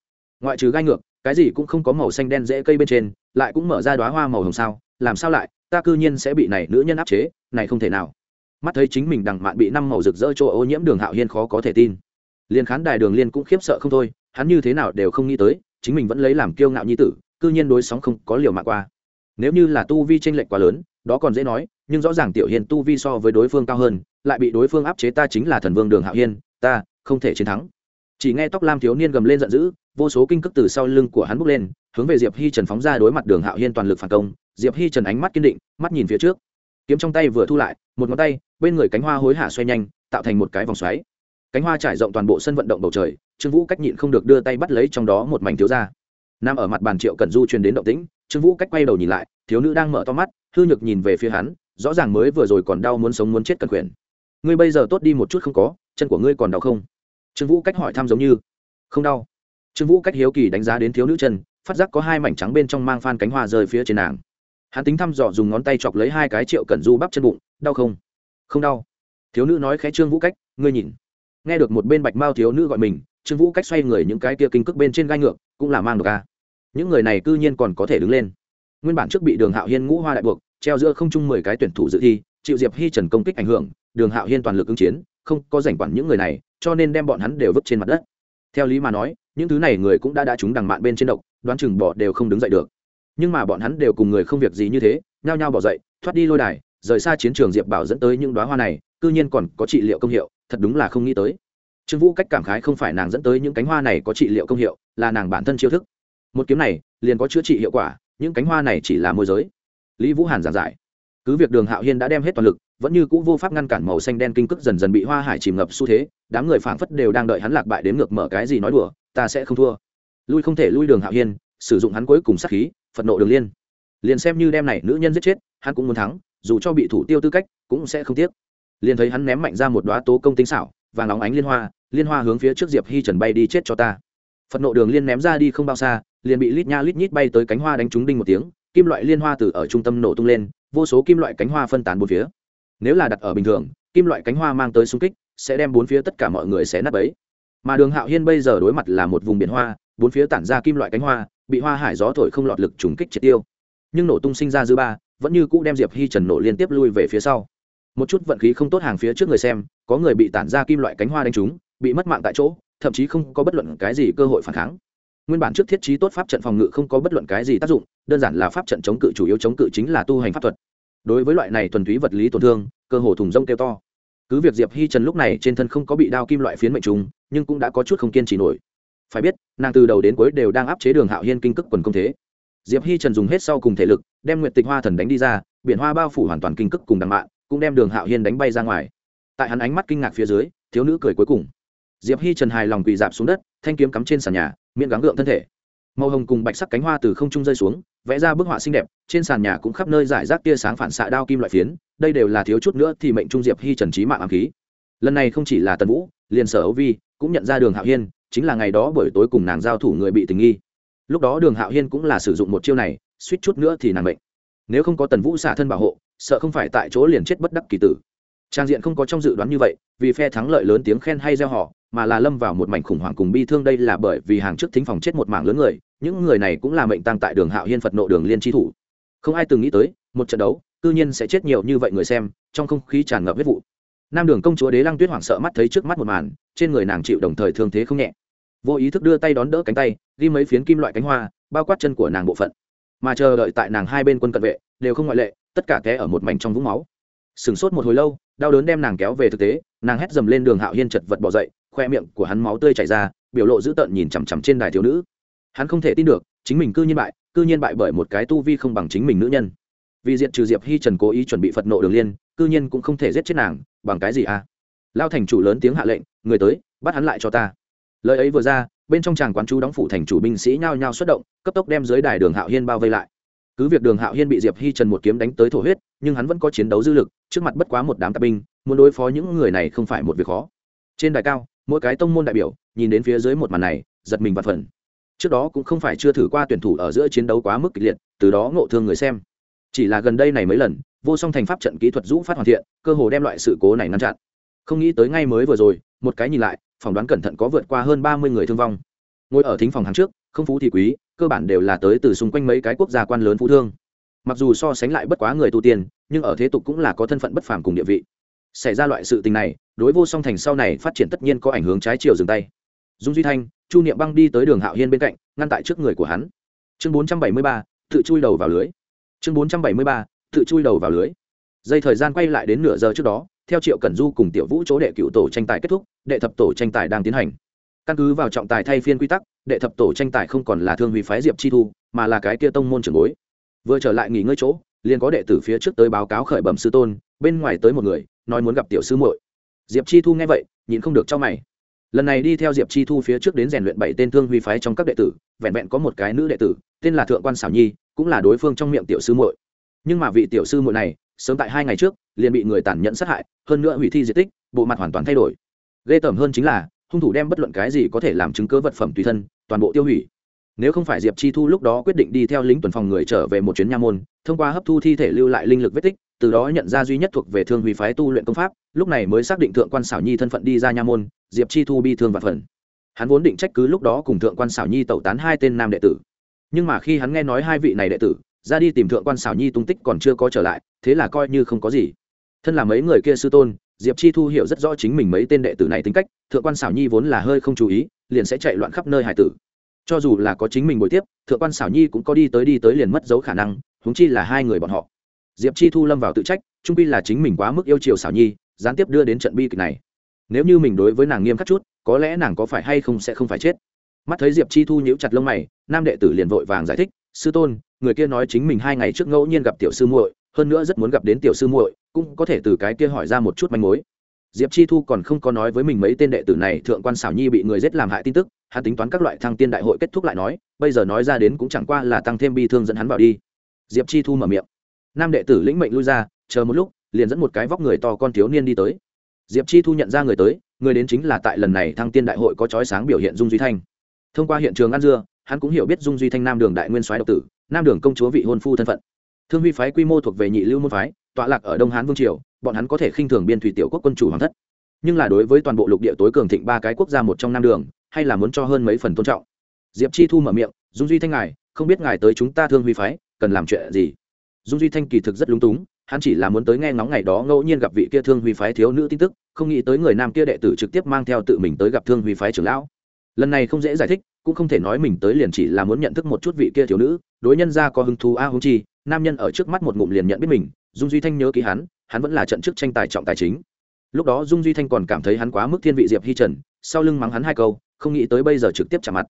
Ngoại trừ gai ngược, cái gì cũng không có màu xanh đen dễ cây bên trên, lại cũng mở ra đoá hoa màu hồng sao làm sao lại, ta cư nhiên sẽ bị này nữ nhân áp chế, này không thể nào. Mắt thấy chính mình đằng mạn bị năm màu rực rỡ chỗ ô nhiễm đường hạo hiên khó có thể tin. Liên khán đài đường liên cũng khiếp sợ không thôi, hắn như thế nào đều không nghĩ tới, chính mình vẫn lấy làm kiêu ngạo như tử, cư nhiên đối sóng không có liều mạng qua. Nếu như là tu vi tranh lệch quá lớn, đó còn dễ nói, nhưng rõ ràng tiểu hiên tu vi so với đối phương cao hơn, lại bị đối phương áp chế ta chính là thần vương đường hạo hiên, ta không thể chiến thắng. Chỉ nghe tóc lam thiếu niên gầm lên giận dữ, vô số kinh cước từ sau lưng của hắn bốc lên, hướng về diệp hi trần phóng ra đối mặt đường hạo hiên toàn lực phản công diệp hi trần ánh mắt kiên định, mắt nhìn phía trước. Kiếm trong tay vừa thu lại, một ngón tay, bên người cánh hoa hối hả xoay nhanh, tạo thành một cái vòng xoáy. Cánh hoa trải rộng toàn bộ sân vận động bầu trời, trương vũ cách nhịn không được đưa tay bắt lấy trong đó một mảnh thiếu ra nam ở mặt bàn triệu cần du truyền đến động tĩnh, trương vũ cách quay đầu nhìn lại, thiếu nữ đang mở to mắt, hư nhược nhìn về phía hắn, rõ ràng mới vừa rồi còn đau muốn sống muốn chết cần quyền. Ngươi bây giờ tốt đi một chút không có, chân của ngươi còn đau không? Trương vũ cách hỏi thăm giống như, không đau. Trương vũ cách hiếu kỳ đánh giá đến thiếu nữ chân, phát giác có hai mảnh trắng bên trong mang phan cánh hoa rơi phía trên nàng hắn tính thăm dò dùng ngón tay chọc lấy hai cái triệu cẩn du bắp chân bụng, đau không? Không đau. Thiếu nữ nói khẽ trương vũ cách, ngươi nhìn. Nghe được một bên bạch mao thiếu nữ gọi mình, trương vũ cách xoay người những cái kia kinh cước bên trên gai ngược, cũng là mang được ca những người này cư nhiên còn có thể đứng lên. Nguyên bản trước bị đường hạo hiên ngũ hoa đại buộc, treo giữa không chung mười cái tuyển thủ dự thi chịu diệp hi trần công kích ảnh hưởng, đường hạo hiên toàn lực ứng chiến, không có giành quản những người này, cho nên đem bọn hắn đều vứt trên mặt đất. Theo lý mà nói, những thứ này người cũng đã đã trúng đằng mạn bên trên độc, đoán chừng bỏ đều không đứng dậy được nhưng mà bọn hắn đều cùng người không việc gì như thế, nhao nhao bỏ dậy, thoát đi lôi đài, rời xa chiến trường diệp bảo dẫn tới những đoá hoa này, cư nhiên còn có trị liệu công hiệu, thật đúng là không nghĩ tới. Trương vũ cách cảm khái không phải nàng dẫn tới những cánh hoa này có trị liệu công hiệu, là nàng bản thân chiêu thức. Một kiếm này, liền có chữa trị hiệu quả, những cánh hoa này chỉ là môi giới. Lý vũ hàn giảng giải. Cứ việc đường hạo hiên đã đem hết toàn lực, vẫn như c ũ vô pháp ngăn cản màu xanh đen kinh cước dần dần bị hoa hải chìm ngập xu thế, đám người phảng phất đều đang đợi hắn lạc bại đến ngược mở cái gì nói đùa, ta sẽ không thua. Lui không thể lui đường hạo hiên, sử dụng hắn cuối cùng sát khí phật nộ đường liên liền xem như đem này nữ nhân giết chết hắn cũng muốn thắng dù cho bị thủ tiêu tư cách cũng sẽ không tiếc liền thấy hắn ném mạnh ra một đoá tố công tính xảo và nóng ánh liên hoa liên hoa hướng phía trước diệp hi trần bay đi chết cho ta phật nộ đường liên ném ra đi không bao xa liền bị lít nha lít nhít bay tới cánh hoa đánh trúng đinh một tiếng kim loại liên hoa từ ở trung tâm nổ tung lên vô số kim loại cánh hoa phân tán bốn phía nếu là đặt ở bình thường kim loại cánh hoa mang tới xung kích sẽ đem bốn phía tất cả mọi người xé nát ấy mà đường hạo hiên bây giờ đối mặt là một vùng biển hoa bốn phía tản ra kim loại cánh hoa bị hoa hải gió thổi không lọt lực trùng kích triệt tiêu. Nhưng nổ tung sinh ra dư ba, vẫn như cũ đem diệp hi trần nổ liên tiếp lui về phía sau. Một chút vận khí không tốt hàng phía trước người xem, có người bị tản ra kim loại cánh hoa đánh trúng, bị mất mạng tại chỗ, thậm chí không có bất luận cái gì cơ hội phản kháng. Nguyên bản trước thiết trí tốt pháp trận phòng ngự không có bất luận cái gì tác dụng, đơn giản là pháp trận chống cự chủ yếu chống cự chính là tu hành pháp thuật. Đối với loại này thuần túy vật lý tổn thương, cơ hồ thùng rông kêu to. Cứ việc diệp hi trần lúc này trên thân không có bị đao kim loại phiến mệnh trùng, nhưng cũng đã có chút không kiên trì nổi phải biết, nàng từ đầu đến cuối đều đang áp chế đường hạo hiên kinh cức quần công thế. Diệp hi trần dùng hết sau cùng thể lực, đem nguyện tịch hoa thần đánh đi ra, biển hoa bao phủ hoàn toàn kinh cức cùng đằng mạn cũng đem đường hạo hiên đánh bay ra ngoài. Tại hắn ánh mắt kinh ngạc phía dưới, thiếu nữ cười cuối cùng. Diệp hi trần hài lòng quỳ dạp xuống đất, thanh kiếm cắm trên sàn nhà, miệng gắng gượng thân thể. Màu hồng cùng bạch sắc cánh hoa từ không trung rơi xuống, vẽ ra bức họa xinh đẹp, trên sàn nhà cũng khắp nơi giải rác tia sáng phản xạ đao kim loại phiến, đây đều là thiếu chút nữa thì mệnh trung diệp hi trần trí mạng ám khí. Lần này không chỉ là tần vũ, liền sở ấu vi cũng nhận ra đường hạo hiên chính là ngày đó buổi tối cùng nàng giao thủ người bị tình nghi. Lúc đó đường hạo hiên cũng là sử dụng một chiêu này, suýt chút nữa thì nàng mệnh. Nếu không có tần vũ xả thân bảo hộ, sợ không phải tại chỗ liền chết bất đắc kỳ tử. Trang diện không có trong dự đoán như vậy, vì phe thắng lợi lớn tiếng khen hay gieo họ, mà là lâm vào một mảnh khủng hoảng cùng bi thương đây là bởi vì hàng trước thính phòng chết một mảng lớn người, những người này cũng là mệnh tăng tại đường hạo hiên phật nộ đường liên tri thủ. Không ai từng nghĩ tới, một trận đấu, cư nhiên sẽ chết nhiều như vậy người xem, trong không khí tràn ngập huyết vụ. Nam đường công chúa đế lăng tuyết hoảng sợ mắt thấy trước mắt một màn, trên người nàng chịu đồng thời thương thế không nhẹ vô ý thức đưa tay đón đỡ cánh tay, ghi mấy phiến kim loại cánh hoa, bao quát chân của nàng bộ phận. Mà chờ đợi tại nàng hai bên quân cận vệ, đều không ngoại lệ, tất cả té ở một mảnh trong vũng máu. Sửng sốt một hồi lâu, đau đớn đem nàng kéo về thực tế, nàng hét dầm lên đường hạo hiên chật vật bỏ dậy, khoe miệng của hắn máu tươi chảy ra, biểu lộ dữ tợn nhìn chằm chằm trên đài thiếu nữ. Hắn không thể tin được, chính mình cư nhiên bại, cư nhiên bại bởi một cái tu vi không bằng chính mình nữ nhân. Vì diện trừ diệp hi trần cố ý chuẩn bị phật nộ đường liên, cư nhiên cũng không thể giết chết nàng, bằng cái gì à? Lao thành chủ lớn tiếng hạ lệnh, người tới, bắt hắn lại cho ta lời ấy vừa ra, bên trong tràng quán chú đóng phủ thành chủ binh sĩ nhao nhao xuất động, cấp tốc đem dưới đài đường hạo hiên bao vây lại. Cứ việc đường hạo hiên bị diệp hi trần một kiếm đánh tới thổ huyết, nhưng hắn vẫn có chiến đấu dư lực, trước mặt bất quá một đám tạp binh, muốn đối phó những người này không phải một việc khó. Trên đài cao, mỗi cái tông môn đại biểu, nhìn đến phía dưới một màn này, giật mình vặt phần. Trước đó cũng không phải chưa thử qua tuyển thủ ở giữa chiến đấu quá mức kịch liệt, từ đó ngộ thương người xem. Chỉ là gần đây này mấy lần, vô song thành pháp trận kỹ thuật rũ phát hoàn thiện, cơ hồ đem loại sự cố này ngăn chặn. Không nghĩ tới ngay mới vừa rồi, một cái nhìn lại phỏng đoán cẩn thận có vượt qua hơn ba mươi người thương vong. Ngồi ở thính phòng hàng trước, không phú thì quý, cơ bản đều là tới từ xung quanh mấy cái quốc gia quan lớn phú thương. Mặc dù so sánh lại bất quá người tu tiên, nhưng ở thế tục cũng là có thân phận bất phàm cùng địa vị. Xảy ra loại sự tình này, đối vô song thành sau này phát triển tất nhiên có ảnh hướng trái chiều dừng tay. Dung duy thanh, chu niệm băng đi tới đường hạo hiên bên cạnh, ngăn tại trước người của hắn. Chương bốn trăm bảy mươi ba, tự chui đầu vào lưới. Chương bốn trăm bảy mươi ba, tự chui đầu vào lưới. Dây thời gian quay lại đến nửa giờ trước đó theo triệu cẩn du cùng tiểu vũ chỗ đệ cựu tổ tranh tài kết thúc, đệ thập tổ tranh tài đang tiến hành. Căn cứ vào trọng tài thay phiên quy tắc, đệ thập tổ tranh tài không còn là thương huy phái diệp chi thu, mà là cái kia tông môn trường bối. Vừa trở lại nghỉ ngơi chỗ, liền có đệ tử phía trước tới báo cáo khởi bẩm sư tôn, bên ngoài tới một người, nói muốn gặp tiểu sư muội. Diệp chi thu nghe vậy nhìn không được cho mày. Lần này đi theo diệp chi thu phía trước đến rèn luyện bảy tên thương huy phái trong các đệ tử, vẹn vẹn có một cái nữ đệ tử, tên là thượng quan xảo nhi, cũng là đối phương trong miệng tiểu sư muội. Nhưng mà vị tiểu sư muội này sớm tại hai ngày trước, liền bị người tàn nhẫn sát hại, hơn nữa hủy thi di tích, bộ mặt hoàn toàn thay đổi. Ghê tởm hơn chính là, hung thủ đem bất luận cái gì có thể làm chứng cớ vật phẩm tùy thân, toàn bộ tiêu hủy. Nếu không phải diệp chi thu lúc đó quyết định đi theo lính tuần phòng người trở về một chuyến nha môn, thông qua hấp thu thi thể lưu lại linh lực vết tích, từ đó nhận ra duy nhất thuộc về thương hủy phái tu luyện công pháp, lúc này mới xác định thượng quan xảo nhi thân phận đi ra nha môn, diệp chi thu bi thương và phần. Hắn vốn định trách cứ lúc đó cùng thượng quan xảo nhi tẩu tán hai tên nam đệ tử. Nhưng mà khi hắn nghe nói hai vị này đệ tử ra đi tìm thượng quan xảo nhi tung tích còn chưa có trở lại, thế là coi như không có gì. Thân là mấy người kia sư tôn, diệp chi thu hiểu rất rõ chính mình mấy tên đệ tử này tính cách, thượng quan xảo nhi vốn là hơi không chú ý, liền sẽ chạy loạn khắp nơi hải tử. Cho dù là có chính mình buổi tiếp, thượng quan xảo nhi cũng có đi tới đi tới liền mất dấu khả năng húng chi là hai người bọn họ. Diệp chi thu lâm vào tự trách, trung pi là chính mình quá mức yêu chiều xảo nhi, gián tiếp đưa đến trận bi kịch này. Nếu như mình đối với nàng nghiêm khắc chút, có lẽ nàng có phải hay không sẽ không phải chết. Mắt thấy diệp chi thu nhíu chặt lông mày, nam đệ tử liền vội vàng giải thích, sư tôn người kia nói chính mình hai ngày trước ngẫu nhiên gặp tiểu sư muội, hơn nữa rất muốn gặp đến tiểu sư muội, cũng có thể từ cái kia hỏi ra một chút manh mối. Diệp chi thu còn không có nói với mình mấy tên đệ tử này, thượng quan xảo nhi bị người giết làm hại tin tức, hắn tính toán các loại thăng tiên đại hội kết thúc lại nói, bây giờ nói ra đến cũng chẳng qua là tăng thêm bi thương dẫn hắn vào đi. Diệp chi thu mở miệng. Nam đệ tử lĩnh mệnh lui ra, chờ một lúc, liền dẫn một cái vóc người to con thiếu niên đi tới. Diệp chi thu nhận ra người tới, người đến chính là tại lần này thăng tiên đại hội có chói sáng biểu hiện dung duy thanh. Thông qua hiện trường ăn dưa, hắn cũng hiểu biết dung duy thanh nam đường đại nguyên soái độc tử nam đường công chúa vị hôn phu thân phận. Thương huy phái quy mô thuộc về nhị lưu môn phái, tọa lạc ở đông hán vương triều, bọn hắn có thể khinh thường biên thủy tiểu quốc quân chủ hoàng thất. Nhưng là đối với toàn bộ lục địa tối cường thịnh ba cái quốc gia một trong nam đường, hay là muốn cho hơn mấy phần tôn trọng. Diệp chi thu mở miệng, dung duy thanh ngài, không biết ngài tới chúng ta thương huy phái, cần làm chuyện gì? Dung duy thanh kỳ thực rất lúng túng, hắn chỉ là muốn tới nghe ngóng ngày đó ngẫu nhiên gặp vị kia thương huy phái thiếu nữ tin tức, không nghĩ tới người nam kia đệ tử trực tiếp mang theo tự mình tới gặp thương huy phái trưởng lão lần này không dễ giải thích, cũng không thể nói mình tới liền chỉ là muốn nhận thức một chút vị kia thiếu nữ, đối nhân ra có hứng thú a à chi, nam nhân ở trước mắt một ngụm liền nhận biết mình, dung duy thanh nhớ ký hắn hắn vẫn là trận trước tranh tài trọng tài chính. Lúc đó dung duy thanh còn cảm thấy hắn quá mức thiên vị diệp hi trần, sau lưng mắng hắn hai câu, không nghĩ tới bây giờ trực tiếp chạm mặt.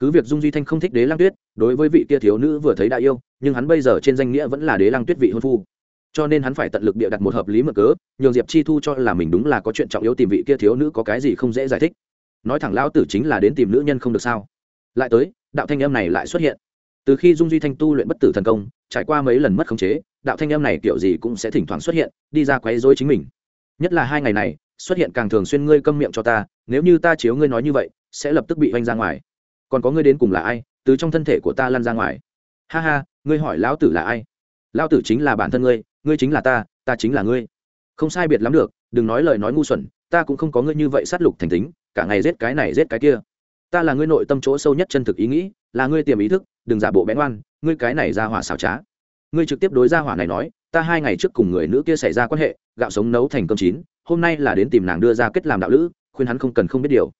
Cứ việc dung duy thanh không thích đế Lang tuyết, đối với vị kia thiếu nữ vừa thấy đã yêu, nhưng hắn bây giờ trên danh nghĩa vẫn là đế Lang tuyết vị hôn phu. Cho nên hắn phải tận lực bịa đặt một hợp lý mở cớ, nhường diệp chi thu cho là mình đúng là có chuyện trọng yếu tìm vị kia thiếu nữ có cái gì không dễ giải thích nói thẳng lão tử chính là đến tìm nữ nhân không được sao? Lại tới, đạo thanh âm này lại xuất hiện. Từ khi dung duy thanh tu luyện bất tử thần công, trải qua mấy lần mất khống chế, đạo thanh âm này kiểu gì cũng sẽ thỉnh thoảng xuất hiện, đi ra quấy dối chính mình. Nhất là hai ngày này, xuất hiện càng thường xuyên ngươi câm miệng cho ta, nếu như ta chiếu ngươi nói như vậy, sẽ lập tức bị oanh ra ngoài. Còn có ngươi đến cùng là ai, từ trong thân thể của ta lăn ra ngoài. Ha ha, ngươi hỏi lão tử là ai? Lão tử chính là bản thân ngươi ngươi chính là ta ta chính là ngươi. Không sai biệt lắm được, đừng nói lời nói ngu xuẩn, ta cũng không có ngươi như vậy sát lục thành tính cả ngày giết cái này giết cái kia. Ta là ngươi nội tâm chỗ sâu nhất chân thực ý nghĩ, là ngươi tiềm ý thức, đừng giả bộ bén oan, ngươi cái này ra hỏa xảo trá. Ngươi trực tiếp đối ra hỏa này nói, ta hai ngày trước cùng người nữ kia xảy ra quan hệ, gạo sống nấu thành cơm chín, hôm nay là đến tìm nàng đưa ra kết làm đạo lữ, khuyên hắn không cần không biết điều.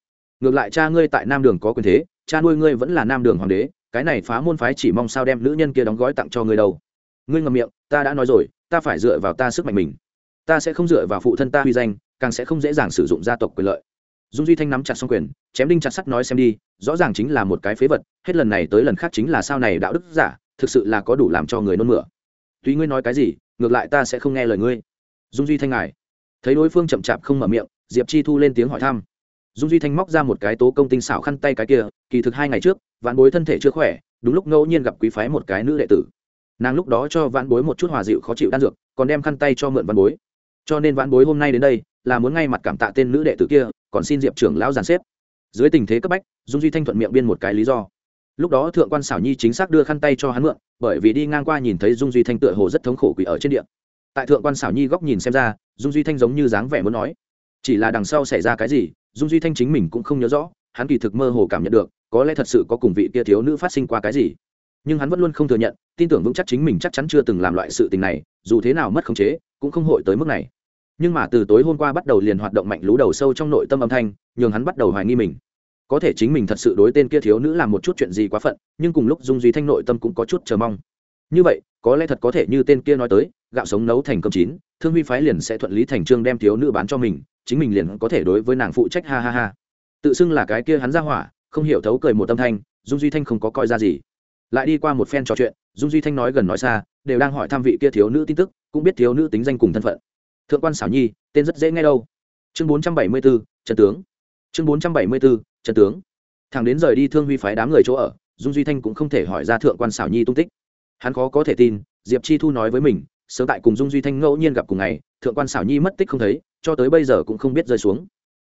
Ngược lại cha ngươi tại nam đường có quyền thế, cha nuôi ngươi vẫn là nam đường hoàng đế, cái này phá môn phái chỉ mong sao đem nữ nhân kia đóng gói tặng cho ngươi đâu. Ngươi ngậm miệng, ta đã nói rồi, ta phải dựa vào ta sức mạnh mình. Ta sẽ không dựa vào phụ thân ta huy danh, càng sẽ không dễ dàng sử dụng gia tộc quyền lợi dung duy thanh nắm chặt xong quyền, chém đinh chặt sắt nói xem đi, rõ ràng chính là một cái phế vật, hết lần này tới lần khác chính là sao này đạo đức giả, thực sự là có đủ làm cho người nôn mửa. Tuy ngươi nói cái gì, ngược lại ta sẽ không nghe lời ngươi. Dung duy thanh ngài. Thấy đối phương chậm chạp không mở miệng, diệp chi thu lên tiếng hỏi thăm. Dung duy thanh móc ra một cái tố công tinh xảo khăn tay cái kia, kỳ thực hai ngày trước, vạn bối thân thể chưa khỏe, đúng lúc ngẫu nhiên gặp quý phái một cái nữ đệ tử. Nàng lúc đó cho vạn bối một chút hòa dịu khó chịu đan dược, còn đem khăn tay cho mượn vạn bối. Cho nên vạn bối hôm nay đến đây là muốn ngay mặt cảm tạ tên nữ đệ tử kia, còn xin diệp trưởng lão giàn xếp. Dưới tình thế cấp bách, dung duy thanh thuận miệng biên một cái lý do. Lúc đó thượng quan xảo nhi chính xác đưa khăn tay cho hắn mượn, bởi vì đi ngang qua nhìn thấy dung duy thanh tựa hồ rất thống khổ quỷ ở trên điện tại thượng quan xảo nhi góc nhìn xem ra, dung duy thanh giống như dáng vẻ muốn nói. Chỉ là đằng sau xảy ra cái gì, dung duy thanh chính mình cũng không nhớ rõ, hắn kỳ thực mơ hồ cảm nhận được, có lẽ thật sự có cùng vị kia thiếu nữ phát sinh qua cái gì. Nhưng hắn vẫn luôn không thừa nhận, tin tưởng vững chắc chính mình chắc chắn chưa từng làm loại sự tình này, dù thế nào mất khống chế, cũng không hội tới mức này nhưng mà từ tối hôm qua bắt đầu liền hoạt động mạnh lú đầu sâu trong nội tâm âm thanh, nhường hắn bắt đầu hoài nghi mình. Có thể chính mình thật sự đối tên kia thiếu nữ làm một chút chuyện gì quá phận, nhưng cùng lúc dung duy thanh nội tâm cũng có chút chờ mong. Như vậy, có lẽ thật có thể như tên kia nói tới, gạo sống nấu thành cơm chín, thương huy phái liền sẽ thuận lý thành trương đem thiếu nữ bán cho mình, chính mình liền có thể đối với nàng phụ trách, ha ha ha. Tự xưng là cái kia hắn ra hỏa, không hiểu thấu cười một tâm thanh, dung duy thanh không có coi ra gì. Lại đi qua một phen trò chuyện, dung duy thanh nói gần nói xa, đều đang hỏi thăm vị kia thiếu nữ tin tức, cũng biết thiếu nữ tính danh cùng thân phận thượng quan xảo nhi, tên rất dễ nghe đâu. Chương bốn trăm bảy mươi b ố trần tướng. Chương bốn trăm bảy mươi b ố trần tướng. Thằng đến rời đi thương huy phái đám người chỗ ở, dung duy thanh cũng không thể hỏi ra thượng quan xảo nhi tung tích. Hắn khó có thể tin, diệp chi thu nói với mình, sớm tại cùng dung duy thanh ngẫu nhiên gặp cùng ngày, thượng quan xảo nhi mất tích không thấy, cho tới bây giờ cũng không biết rơi xuống.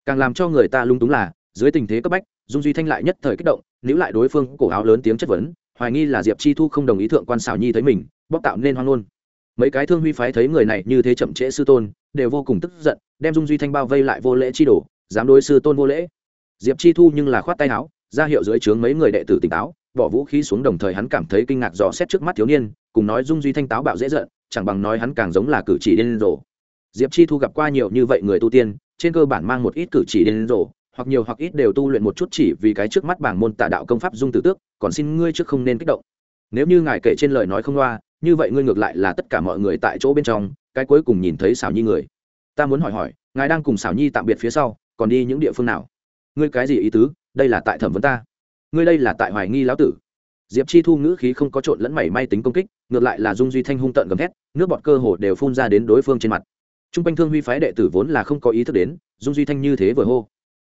Càng làm cho người ta lung túng là, dưới tình thế cấp bách, dung duy thanh lại nhất thời kích động, níu lại đối phương cổ áo lớn tiếng chất vấn, hoài nghi là diệp chi thu không đồng ý thượng quan xảo nhi thấy mình bóc tạo nên hoang ngôn mấy cái thương huy phái thấy người này như thế chậm trễ sư tôn, đều vô cùng tức giận, đem dung duy thanh bao vây lại vô lễ chi đổ dám đối sư tôn vô lễ. Diệp chi thu nhưng là khoát tay áo, ra hiệu dưới trướng mấy người đệ tử tỉnh táo, bỏ vũ khí xuống đồng thời hắn cảm thấy kinh ngạc dò xét trước mắt thiếu niên, cùng nói dung duy thanh táo bạo dễ giận, chẳng bằng nói hắn càng giống là cử chỉ điên rồ. Diệp chi thu gặp qua nhiều như vậy người tu tiên, trên cơ bản mang một ít cử chỉ điên rồ, hoặc nhiều hoặc ít đều tu luyện một chút chỉ vì cái trước mắt bảng môn tả đạo công pháp dung tử tước, còn xin ngươi trước không nên kích động. Nếu như ngài kể trên lời nói không loa như vậy ngươi ngược lại là tất cả mọi người tại chỗ bên trong, cái cuối cùng nhìn thấy xảo nhi người. Ta muốn hỏi hỏi, ngài đang cùng xảo nhi tạm biệt phía sau, còn đi những địa phương nào? Ngươi cái gì ý tứ? Đây là tại thẩm vấn ta. Ngươi đây là tại hoài nghi lão tử. Diệp chi thu ngữ khí không có trộn lẫn mảy may tính công kích, ngược lại là dung duy thanh hung tợn gầm thét, nước bọt cơ hồ đều phun ra đến đối phương trên mặt. T r u n g quanh thương huy phái đệ tử vốn là không có ý thức đến, dung duy thanh như thế vừa hô.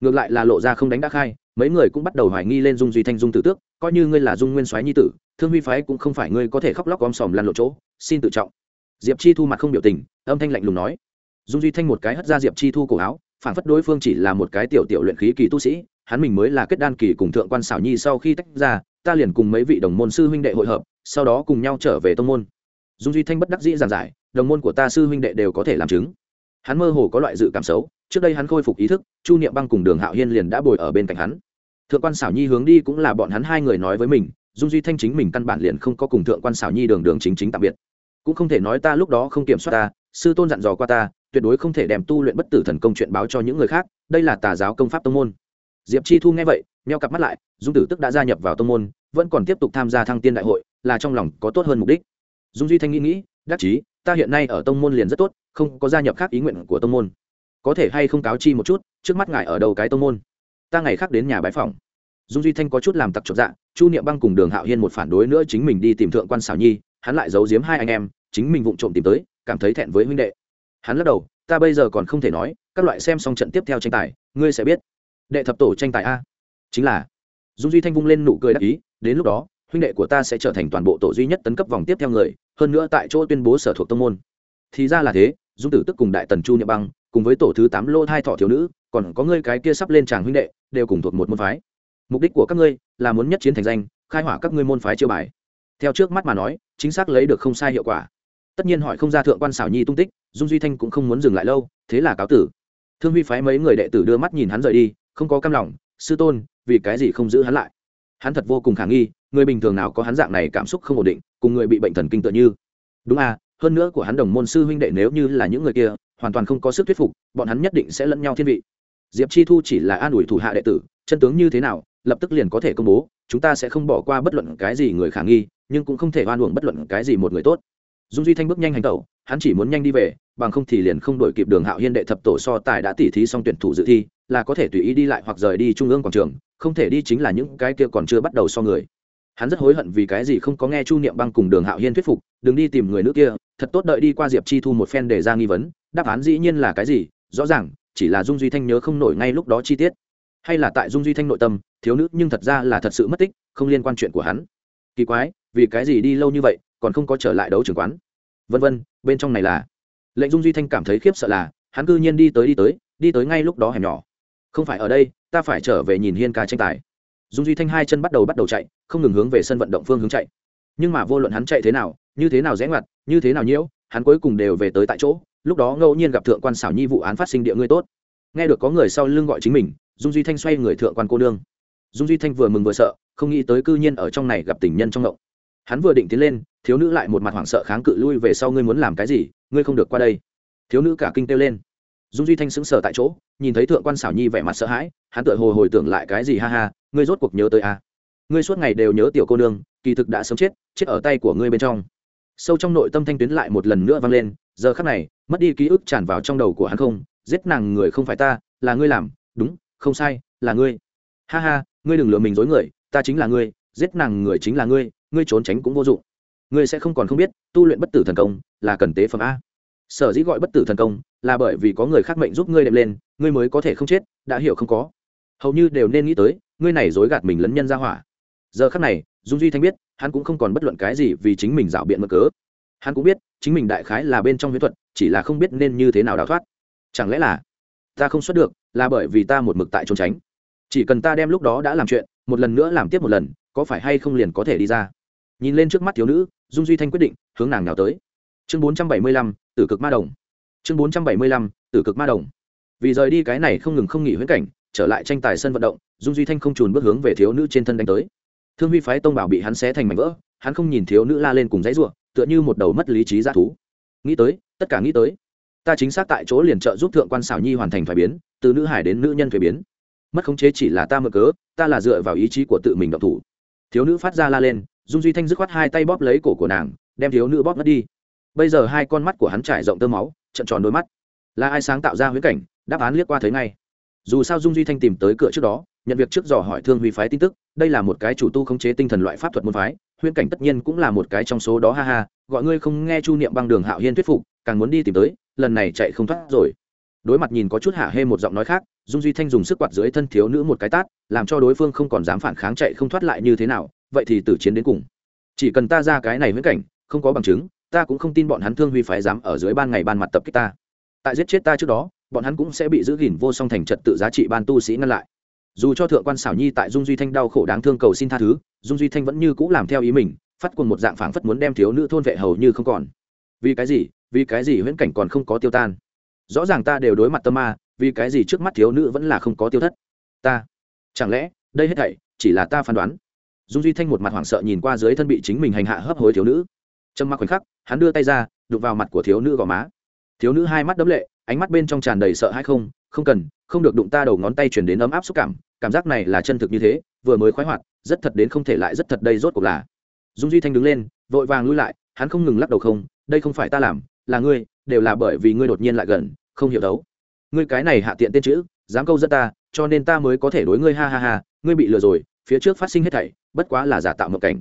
Ngược lại là lộ ra không đánh đã khai, mấy người cũng bắt đầu hoài nghi lên dung duy thanh dung tử tước, coi như ngươi là dung nguyên soái nhi tử thương huy phái cũng không phải ngươi có thể khóc lóc om sòm lăn lộ chỗ, xin tự trọng. Diệp chi thu mặt không biểu tình, âm thanh lạnh lùng nói. Dung duy thanh một cái hất ra diệp chi thu cổ áo, phản phất đối phương chỉ là một cái tiểu tiểu luyện khí kỳ tu sĩ, hắn mình mới là kết đan kỳ cùng thượng quan xảo nhi sau khi tách ra, ta liền cùng mấy vị đồng môn sư huynh đệ hội hợp, sau đó cùng nhau trở về tông môn. Dung duy thanh bất đắc dĩ giảng giải, đồng môn của ta sư huynh đệ đều có thể làm chứng. Hắn mơ hồ có loại dự cảm xấu, trước đây hắn khôi phục ý thức, chu niệm băng cùng đường hạo hiên liền đã bồi ở bên cạnh hắn. Thượng quan xảo nhi hướng đi cũng là bọn hắn hai người nói với mình dung duy thanh chính mình căn bản liền không có cùng thượng quan xảo nhi đường đường chính chính tạm biệt. Cũng không thể nói ta lúc đó không kiểm soát ta, sư tôn dặn dò qua ta, tuyệt đối không thể đem tu luyện bất tử thần công chuyện báo cho những người khác, đây là tà giáo công pháp tông môn. Diệp chi thu nghe vậy neo cặp mắt lại, dung tử tức đã gia nhập vào tông môn, vẫn còn tiếp tục tham gia thăng tiên đại hội, là trong lòng có tốt hơn mục đích. Dung duy thanh nghĩ nghĩ, đắc chí, ta hiện nay ở tông môn liền rất tốt, không có gia nhập khác ý nguyện của tông môn. Có thể hay không cáo chi một chút, trước mắt ngài ở đầu cái tông môn? Ta ngày khác đến nhà bái phòng dung duy thanh có chút làm tặc chột dạ chu niệm băng cùng đường hạo hiên một phản đối nữa chính mình đi tìm thượng quan xảo nhi, hắn lại giấu giếm hai anh em, chính mình vụng trộm tìm tới, cảm thấy thẹn với huynh đệ. Hắn lắc đầu, ta bây giờ còn không thể nói, các loại xem xong trận tiếp theo tranh tài, ngươi sẽ biết. Đệ thập tổ tranh tài a. Chính là, dung duy thanh vung lên nụ cười đắc ý, đến lúc đó, huynh đệ của ta sẽ trở thành toàn bộ tổ duy nhất tấn cấp vòng tiếp theo người, hơn nữa tại chỗ tuyên bố sở thuộc tông môn. Thì ra là thế, dung tử tức cùng đại tần chu niệm băng, cùng với tổ thứ tám lô hai thọ thiếu nữ, còn có ngươi cái kia sắp lên tràng huynh đệ, đều cùng thuộc một môn phái mục đích của các ngươi là muốn nhất chiến thành danh, khai hỏa các ngươi môn phái chiêu bài. Theo trước mắt mà nói, chính xác lấy được không sai hiệu quả. Tất nhiên hỏi không ra thượng quan xảo nhi tung tích, dung duy thanh cũng không muốn dừng lại lâu, thế là cáo tử. Thương huy phái mấy người đệ tử đưa mắt nhìn hắn rời đi, không có cam lòng, sư tôn, vì cái gì không giữ hắn lại? Hắn thật vô cùng khả nghi, người bình thường nào có hắn dạng này cảm xúc không ổn định, cùng người bị bệnh thần kinh tựa như. Đúng à hơn nữa của hắn đồng môn sư huynh đệ nếu như là những người kia, hoàn toàn không có sức thuyết phục, bọn hắn nhất định sẽ lẫn nhau thiên vị. Diệp chi thu chỉ là an ủi thủ hạ đệ tử chân tướng như thế nào, lập tức liền có thể công bố, chúng ta sẽ không bỏ qua bất luận cái gì người khả nghi, nhưng cũng không thể oan uổng bất luận cái gì một người tốt. Dung duy thanh bước nhanh hành tẩu, hắn chỉ muốn nhanh đi về, bằng không thì liền không đổi kịp đường hạo hiên đệ thập tổ so tài đã tỉ thí xong tuyển thủ dự thi, là có thể tùy ý đi lại hoặc rời đi trung ương quảng trường, không thể đi chính là những cái kia còn chưa bắt đầu so người. Hắn rất hối hận vì cái gì không có nghe chu niệm băng cùng đường hạo hiên thuyết phục, đừng đi tìm người nữ kia, thật tốt đợi đi qua diệp chi thu một phen để ra nghi vấn, đáp án dĩ nhiên là cái gì? Rõ ràng, chỉ là dung duy thanh nhớ không nổi ngay lúc đó chi tiết hay là tại dung duy thanh nội tâm, thiếu nữ nhưng thật ra là thật sự mất tích, không liên quan chuyện của hắn. Kỳ quái, vì cái gì đi lâu như vậy, còn không có trở lại đấu trường quán? Vân vân, bên trong này là. Lệnh dung duy thanh cảm thấy khiếp sợ là, hắn cư nhiên đi tới đi tới đi tới ngay lúc đó hẻm nhỏ. Không phải ở đây, ta phải trở về nhìn hiên ca tranh tài. Dung duy thanh hai chân bắt đầu bắt đầu chạy, không ngừng hướng về sân vận động phương hướng chạy. Nhưng mà vô luận hắn chạy thế nào, như thế nào rẽ ngoặt, như thế nào nhiễu, hắn cuối cùng đều về tới tại chỗ, lúc đó ngẫu nhiên gặp thượng quan xảo nhi vụ án phát sinh địa ngươi tốt. Nghe được có người sau lưng gọi chính mình dung duy thanh xoay người thượng quan cô nương. Dung duy thanh vừa mừng vừa sợ, không nghĩ tới cư nhiên ở trong này gặp tình nhân trong ngộng. Hắn vừa định tiến lên, thiếu nữ lại một mặt hoảng sợ kháng cự lui về sau, ngươi muốn làm cái gì? Ngươi không được qua đây. Thiếu nữ cả kinh kêu lên. Dung duy thanh sững sờ tại chỗ, nhìn thấy thượng quan xảo nhi vẻ mặt sợ hãi, hắn tự hồi hồi tưởng lại cái gì, ha ha, ngươi rốt cuộc nhớ tới a à? ngươi suốt ngày đều nhớ tiểu cô nương, kỳ thực đã sớm chết chết ở tay của ngươi bên trong. Sâu trong nội tâm thanh tuyến lại một lần nữa vang lên, giờ khắc này, mất đi ký ức tràn vào trong đầu của hắn không, giết nàng người không phải ta, là ngươi làm, đúng không sai, là ngươi. Ha ha, ngươi đừng lừa mình dối người, ta chính là ngươi, giết nàng người chính là ngươi ngươi trốn tránh cũng vô dụng. Ngươi sẽ không còn không biết, tu luyện bất tử thần công, là cần tế phẩm a. Sở dĩ gọi bất tử thần công, là bởi vì có người khác mệnh giúp ngươi đệm lên, ngươi mới có thể không chết, đã hiểu không có. Hầu như đều nên nghĩ tới, ngươi này dối gạt mình lấn nhân ra hỏa. Giờ khắc này, dung duy thanh biết, hắn cũng không còn bất luận cái gì vì chính mình dạo biện mơ cớ. Hắn cũng biết, chính mình đại khái là bên trong huyễn thuật, chỉ là không biết nên như thế nào đào thoát. Chẳng lẽ là ta không xuất được, là bởi vì ta một mực tại trốn tránh. Chỉ cần ta đem lúc đó đã làm chuyện, một lần nữa làm tiếp một lần, có phải hay không liền có thể đi ra? Nhìn lên trước mắt thiếu nữ, dung duy thanh quyết định, hướng nàng nào tới. Chương bốn trăm bảy mươi lăm, tử cực ma đồng. Chương bốn trăm bảy mươi lăm, tử cực ma đồng. Vì rời đi cái này không ngừng không nghỉ huyễn cảnh, trở lại tranh tài sân vận động, dung duy thanh không trùn bước hướng về thiếu nữ trên thân đánh tới. Thương huy phái tông bảo bị hắn xé thành mảnh vỡ, hắn không nhìn thiếu nữ la lên cùng dãy ruộng tựa như một đầu mất lý trí g thú. Nghĩ tới, tất cả nghĩ tới ta chính xác tại chỗ liền trợ giúp thượng quan xảo nhi hoàn thành thuế biến, từ nữ hải đến nữ nhân thuế biến. Mất khống chế chỉ là ta mở cớ, ta là dựa vào ý chí của tự mình độc thủ. Thiếu nữ phát ra la lên, dung duy thanh dứt khoát hai tay bóp lấy cổ của nàng, đem thiếu nữ bóp mất đi. Bây giờ hai con mắt của hắn trải rộng tơ máu trận tròn đôi mắt. Là ai sáng tạo ra huyễn cảnh? Đáp án liếc qua thấy ngay. Dù sao dung duy thanh tìm tới cửa trước đó, nhận việc trước dò hỏi thương huy phái tin tức, đây là một cái chủ tu khống chế tinh thần loại pháp thuật môn phái, huyễn cảnh tất nhiên cũng là một cái trong số đó, ha ha. Gọi ngươi không nghe chu niệm băng đường hạo hiên thuyết phục, càng muốn đi tìm tới lần này chạy không thoát rồi. Đối mặt nhìn có chút hạ hê một giọng nói khác, dung duy thanh dùng sức quạt dưới thân thiếu nữ một cái tát, làm cho đối phương không còn dám phản kháng chạy không thoát lại như thế nào, vậy thì tử chiến đến cùng. Chỉ cần ta ra cái này huyễn cảnh, không có bằng chứng, ta cũng không tin bọn hắn thương huy phái dám ở dưới ban ngày ban mặt tập kích ta. Tại giết chết ta trước đó, bọn hắn cũng sẽ bị giữ gìn vô song thành trật tự giá trị ban tu sĩ ngăn lại. Dù cho thượng quan xảo nhi tại dung duy thanh đau khổ đáng thương cầu xin tha thứ, dung duy thanh vẫn như c ũ làm theo ý mình, phát cùng một dạng phảng phất muốn đem thiếu nữ thôn vệ hầu như không còn. Vì cái gì? Vì cái gì huyễn cảnh còn không có tiêu tan? Rõ ràng ta đều đối mặt tâm ma, vì cái gì trước mắt thiếu nữ vẫn là không có tiêu thất? Ta, chẳng lẽ, đây hết thảy chỉ là ta phán đoán? Dung duy thanh một mặt hoảng sợ nhìn qua dưới thân bị chính mình hành hạ hấp hối thiếu nữ. Trầm mặc khoảnh khắc, hắn đưa tay ra, đụng vào mặt của thiếu nữ gò má. Thiếu nữ hai mắt đấm lệ, ánh mắt bên trong tràn đầy sợ hãi không không cần, không được đụng ta đầu ngón tay chuyển đến ấm áp xúc cảm cảm giác này là chân thực như thế, vừa mới khoái hoạt, rất thật đến không thể lại rất thật đây rốt cuộc là. Dung duy thanh đứng lên, vội vàng lui lại, hắn không ngừng lắc đầu không, đây không phải ta làm là ngươi, đều là bởi vì ngươi đột nhiên lại gần, không hiểu đấu. Ngươi cái này hạ tiện tên chữ, dám câu dẫn ta, cho nên ta mới có thể đối ngươi ha ha ha, ngươi bị lừa rồi, phía trước phát sinh hết thảy, bất quá là giả tạo mộng cảnh.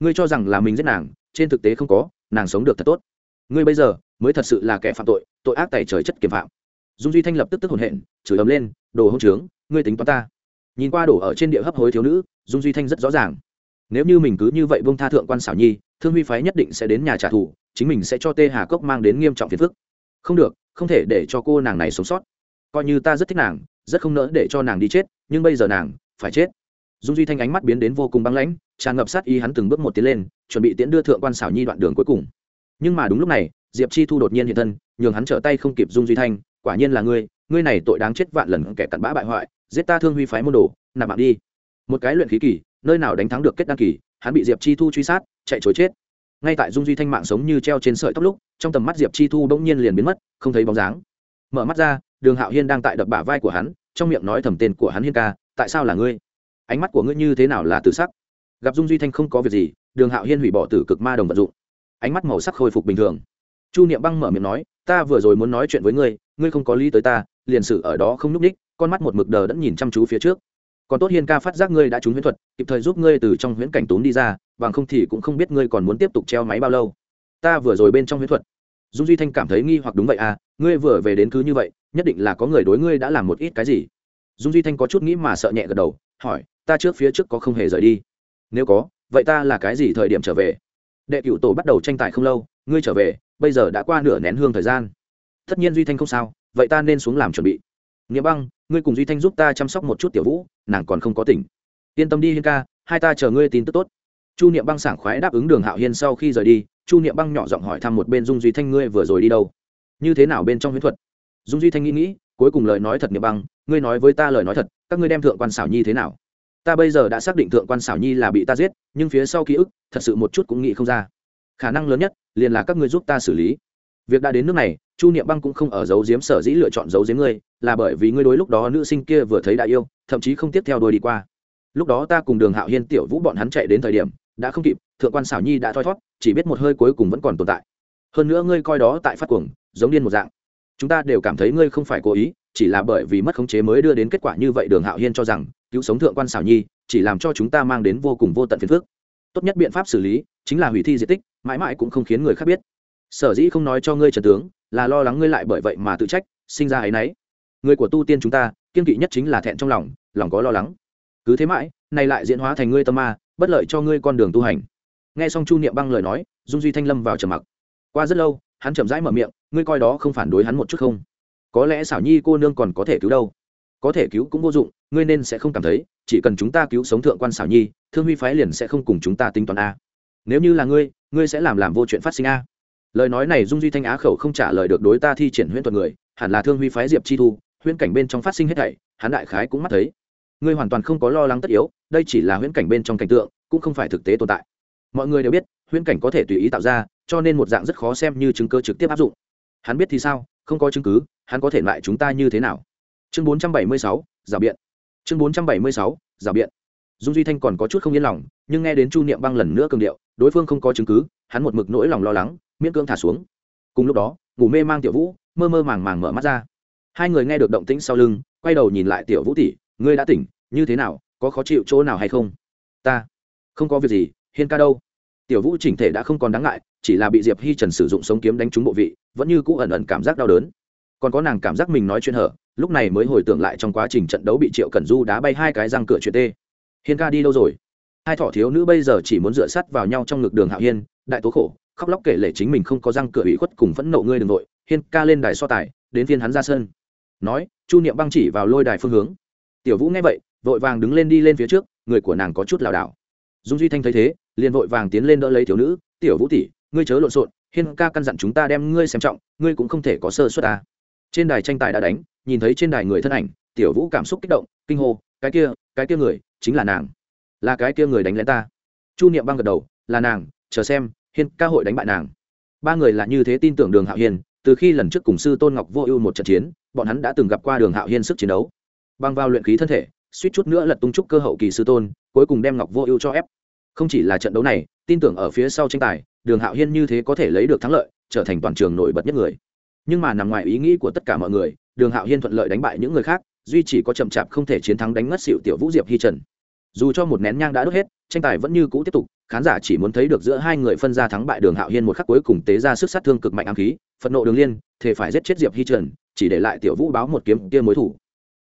Ngươi cho rằng là mình giết nàng, trên thực tế không có, nàng sống được thật tốt. Ngươi bây giờ, mới thật sự là kẻ phạm tội tội ác tẩy trời chất kiểm phạm. Dung duy thanh lập tức tức hồn hện, chửi ấm lên, đồ hông trướng, ngươi tính toán ta. Nhìn qua đổ ở trên địa hấp hối thiếu nữ, dung duy thanh rất rõ ràng. Nếu như mình cứ như vậy bông tha thượng quan xảo nhi, thương huy phái nhất định sẽ đến nhà trả thù chính mình sẽ cho tê hà cốc mang đến nghiêm trọng phiền phức. Không được, không thể để cho cô nàng này sống sót. Coi như ta rất thích nàng, rất không nỡ để cho nàng đi chết, nhưng bây giờ nàng phải chết. Dung duy thanh ánh mắt biến đến vô cùng băng lãnh, tràn ngập sát ý hắn từng bước một tiến lên, chuẩn bị tiễn đưa thượng quan xảo nhi đoạn đường cuối cùng. Nhưng mà đúng lúc này, diệp chi thu đột nhiên hiện thân, nhường hắn trở tay không kịp dung duy thanh, quả nhiên là ngươi ngươi này tội đáng chết vạn lần kẻ cặn bã bại hoại, giết ta thương huy phái môn đồ, nạp mạng đi. Một cái luyện khí kỳ, nơi nào đánh thắng được kết đăng kỳ, hắn bị diệp chi thu truy sát, chạy chối chết ngay tại dung duy thanh mạng sống như treo trên sợi tóc lúc, trong tầm mắt diệp chi thu bỗng nhiên liền biến mất, không thấy bóng dáng. Mở mắt ra, đường hạo hiên đang tại đập bả vai của hắn, trong miệng nói thầm tên của hắn hiên ca, tại sao là ngươi? Ánh mắt của ngươi như thế nào là tự sắc? Gặp dung duy thanh không có việc gì, đường hạo hiên hủy bỏ tử cực ma đồng vận dụng. Ánh mắt màu sắc khôi phục bình thường. Chu niệm băng mở miệng nói, ta vừa rồi muốn nói chuyện với ngươi ngươi không có lý tới ta, liền xử ở đó không n ú c ních con mắt một mực đờ đẫn nhìn chăm chú phía trước. Còn tốt hiên ca phát giác ngươi đã trúng huyễn thuật, kịp thời giúp ngươi từ trong huyễn cảnh tốn đi ra bằng không thì cũng không biết ngươi còn muốn tiếp tục treo máy bao lâu. Ta vừa rồi bên trong huyễn thuật. Dung duy thanh cảm thấy nghi hoặc đúng vậy à ngươi vừa về đến cứ như vậy, nhất định là có người đối ngươi đã làm một ít cái gì. Dung duy thanh có chút nghĩ mà sợ nhẹ gật đầu, hỏi, ta trước phía trước có không hề rời đi? Nếu có, vậy ta là cái gì thời điểm trở về? Đệ cựu tổ bắt đầu tranh tài không lâu, ngươi trở về, bây giờ đã qua nửa nén hương thời gian. Tất nhiên duy thanh không sao, vậy ta nên xuống làm chuẩn bị. Nghĩa băng, ngươi cùng duy thanh giúp ta chăm sóc một chút tiểu vũ, nàng còn không có tỉnh. Yên tâm đi hiên ca, hai ta chờ ngươi tin tức tốt chu niệm băng sảng khoái đáp ứng đường hạo hiên sau khi rời đi, chu niệm băng nhỏ giọng hỏi thăm một bên dung duy thanh, ngươi vừa rồi đi đâu? Như thế nào bên trong huyễn thuật? Dung duy thanh nghĩ nghĩ, cuối cùng lời nói thật niệm băng, ngươi nói với ta lời nói thật, các ngươi đem thượng quan xảo nhi thế nào? Ta bây giờ đã xác định thượng quan xảo nhi là bị ta giết, nhưng phía sau ký ức, thật sự một chút cũng nghĩ không ra. Khả năng lớn nhất, liền là các ngươi giúp ta xử lý. Việc đã đến nước này, chu niệm băng cũng không ở giấu giếm sở dĩ lựa chọn giấu giếm ngươi, là bởi vì ngươi đối lúc đó nữ sinh kia vừa thấy đại yêu, thậm chí không tiếp theo đôi đi qua. Lúc đó ta cùng đường hạo hiên, tiểu vũ bọn hắn chạy đến thời điểm đã không kịp, thượng quan xảo nhi đã thoi thót, chỉ biết một hơi cuối cùng vẫn còn tồn tại. Hơn nữa ngươi coi đó tại phát cuồng, giống điên một dạng. Chúng ta đều cảm thấy ngươi không phải cố ý, chỉ là bởi vì mất khống chế mới đưa đến kết quả như vậy đường hạo hiên cho rằng, cứu sống thượng quan xảo nhi, chỉ làm cho chúng ta mang đến vô cùng vô tận phiền phức. Tốt nhất biện pháp xử lý, chính là hủy thi di tích, mãi mãi cũng không khiến người khác biết. Sở dĩ không nói cho ngươi trần tướng, là lo lắng ngươi lại bởi vậy mà tự trách, sinh ra ấ y n ấ y người của tu tiên chúng ta, kiên kỵ nhất chính là thẹn trong lòng lòng có lo lắng. Cứ thế mãi, nay lại diễn hóa thành ngươi tâm ma bất lợi cho ngươi con đường tu hành. Nghe xong chu niệm băng lời nói, dung duy thanh lâm vào trầm mặc. Qua rất lâu, hắn chậm rãi mở miệng, ngươi coi đó không phản đối hắn một chút không? Có lẽ xảo nhi cô nương còn có thể cứu đâu. Có thể cứu cũng vô dụng, ngươi nên sẽ không cảm thấy, chỉ cần chúng ta cứu sống thượng quan xảo nhi, thương huy phái liền sẽ không cùng chúng ta tính toán a. Nếu như là ngươi ngươi sẽ làm làm vô chuyện phát sinh a. Lời nói này dung duy thanh á khẩu không trả lời được đối ta thi triển huyễn thuật người, hẳn là thương huy phái diệp chi thu, huyễn cảnh bên trong phát sinh hết thảy, hắn đại khái cũng mắt thấy ngươi hoàn toàn không có lo lắng tất yếu đây chỉ là huyễn cảnh bên trong cảnh tượng cũng không phải thực tế tồn tại. Mọi người đều biết huyễn cảnh có thể tùy ý tạo ra cho nên một dạng rất khó xem như chứng cơ trực tiếp áp dụng. Hắn biết thì sao không có chứng cứ hắn có thể lại chúng ta như thế nào? Chương 476, giả biện. Chương 476, giả biện. Dung duy thanh còn có chút không yên lòng nhưng nghe đến chu niệm băng lần nữa cường điệu đối phương không có chứng cứ hắn một mực nỗi lòng lo lắng miễn cưỡng thả xuống. Cùng lúc đó ngủ mê mang tiểu vũ mơ mơ màng màng mở mắt ra. Hai người nghe được động tĩnh sau lưng quay đầu nhìn lại tiểu vũ tỷ ngươi đã tỉnh, như thế nào, có khó chịu chỗ nào hay không? Ta, không có việc gì, hiên ca đâu? Tiểu vũ chỉnh thể đã không còn đáng ngại, chỉ là bị diệp hi trần sử dụng sống kiếm đánh trúng bộ vị, vẫn như cũ ẩn ẩn cảm giác đau đớn. Còn có nàng cảm giác mình nói chuyện hở, lúc này mới hồi tưởng lại trong quá trình trận đấu bị triệu Cẩn du đá bay hai cái răng cửa chuyện tê. Hiên ca đi đâu rồi? Hai thỏ thiếu nữ bây giờ chỉ muốn dựa sắt vào nhau trong ngực đường hạo hiên, đại tố khổ, khóc lóc kể lể chính mình không có răng cửa ủy khuất cùng phẫn nộ ngươi đ ừ n g nội hiên ca lên đài so tài, đến phiên hắn ra sân. Nói, chu niệm băng chỉ vào lôi đài phương hướng tiểu vũ nghe vậy, vội vàng đứng lên đi lên phía trước, người của nàng có chút lảo đảo. Dung duy thanh thấy thế, liền vội vàng tiến lên đỡ lấy thiếu nữ, tiểu vũ tỷ, ngươi chớ lộn xộn, hiên ca căn dặn chúng ta đem ngươi xem trọng, ngươi cũng không thể có sơ suất ta. Trên đài tranh tài đã đánh, nhìn thấy trên đài người thân ảnh, tiểu vũ cảm xúc kích động, kinh hô, cái kia cái kia người, chính là nàng. Là cái kia người đánh lén ta. Chu niệm băng gật đầu, là nàng, chờ xem, hiên ca hội đánh bại nàng. Ba người là như thế tin tưởng đường hạo hiên, từ khi lần trước cùng sư tôn ngọc vô ưu một trận chiến, bọn hắn đã từng gặp qua đường hạo hiên sức chiến đấu băng vào luyện khí thân thể, suýt chút nữa lật tung trúc cơ hậu kỳ sư tôn, cuối cùng đem ngọc vô ưu cho ép. Không chỉ là trận đấu này, tin tưởng ở phía sau tranh tài, đường hạo hiên như thế có thể lấy được thắng lợi, trở thành toàn trường nổi bật nhất người. Nhưng mà nằm ngoài ý nghĩ của tất cả mọi người, đường hạo hiên thuận lợi đánh bại những người khác, duy chỉ có chậm chạp không thể chiến thắng đánh ngất xịu tiểu vũ diệp hi trần. Dù cho một nén nhang đã đốt hết, tranh tài vẫn như cũ tiếp tục, khán giả chỉ muốn thấy được giữa hai người phân ra thắng bại đường hạo hiên một khắc cuối cùng tế ra sức sát thương cực mạnh ám khí phẫn nộ đường liên thể phải giết chết diệp hi trần, chỉ để lại tiểu vũ báo một kiếm kia mối thủ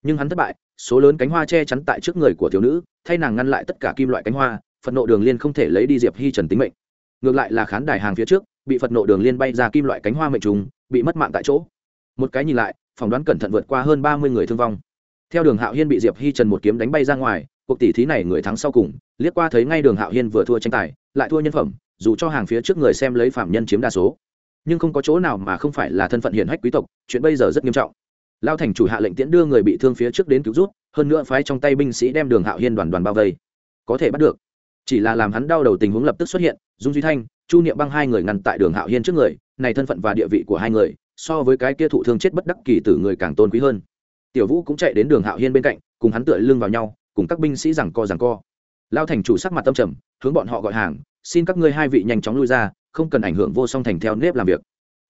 nhưng hắn thất bại, số lớn cánh hoa che chắn tại trước người của thiếu nữ, thay nàng ngăn lại tất cả kim loại cánh hoa, phật nộ đường liên không thể lấy đi diệp hi trần tính mệnh. Ngược lại là khán đài hàng phía trước, bị phật nộ đường liên bay ra kim loại cánh hoa mệnh trùng, bị mất mạng tại chỗ. Một cái nhìn lại, phỏng đoán cẩn thận vượt qua hơn ba mươi người thương vong. Theo đường hạo hiên bị diệp hi trần một kiếm đánh bay ra ngoài, cuộc tỷ thí này người thắng sau cùng, liếc qua thấy ngay đường hạo hiên vừa thua tranh tài, lại thua nhân phẩm, dù cho hàng phía trước người xem lấy phạm nhân chiếm đa số. Nhưng không có chỗ nào mà không phải là thân phận hiển hách quý tộc, chuyện bây giờ rất nghiêm trọng lao thành chủ hạ lệnh tiễn đưa người bị thương phía trước đến cứu rút hơn nữa phái trong tay binh sĩ đem đường hạo hiên đoàn đoàn bao vây. Có thể bắt được. Chỉ là làm hắn đau đầu tình huống lập tức xuất hiện, dung duy thanh, chu niệm băng hai người ngăn tại đường hạo hiên trước người, này thân phận và địa vị của hai người, so với cái kia thụ thương chết bất đắc kỳ tử người càng tôn quý hơn. Tiểu vũ cũng chạy đến đường hạo hiên bên cạnh, cùng hắn tựa lưng vào nhau, cùng các binh sĩ rằng co rằng co. Lao thành chủ sắc mặt tâm trầm, hướng bọn họ gọi hàng, xin các ngươi hai vị nhanh chóng lui ra, không cần ảnh hưởng vô song thành theo nếp làm việc.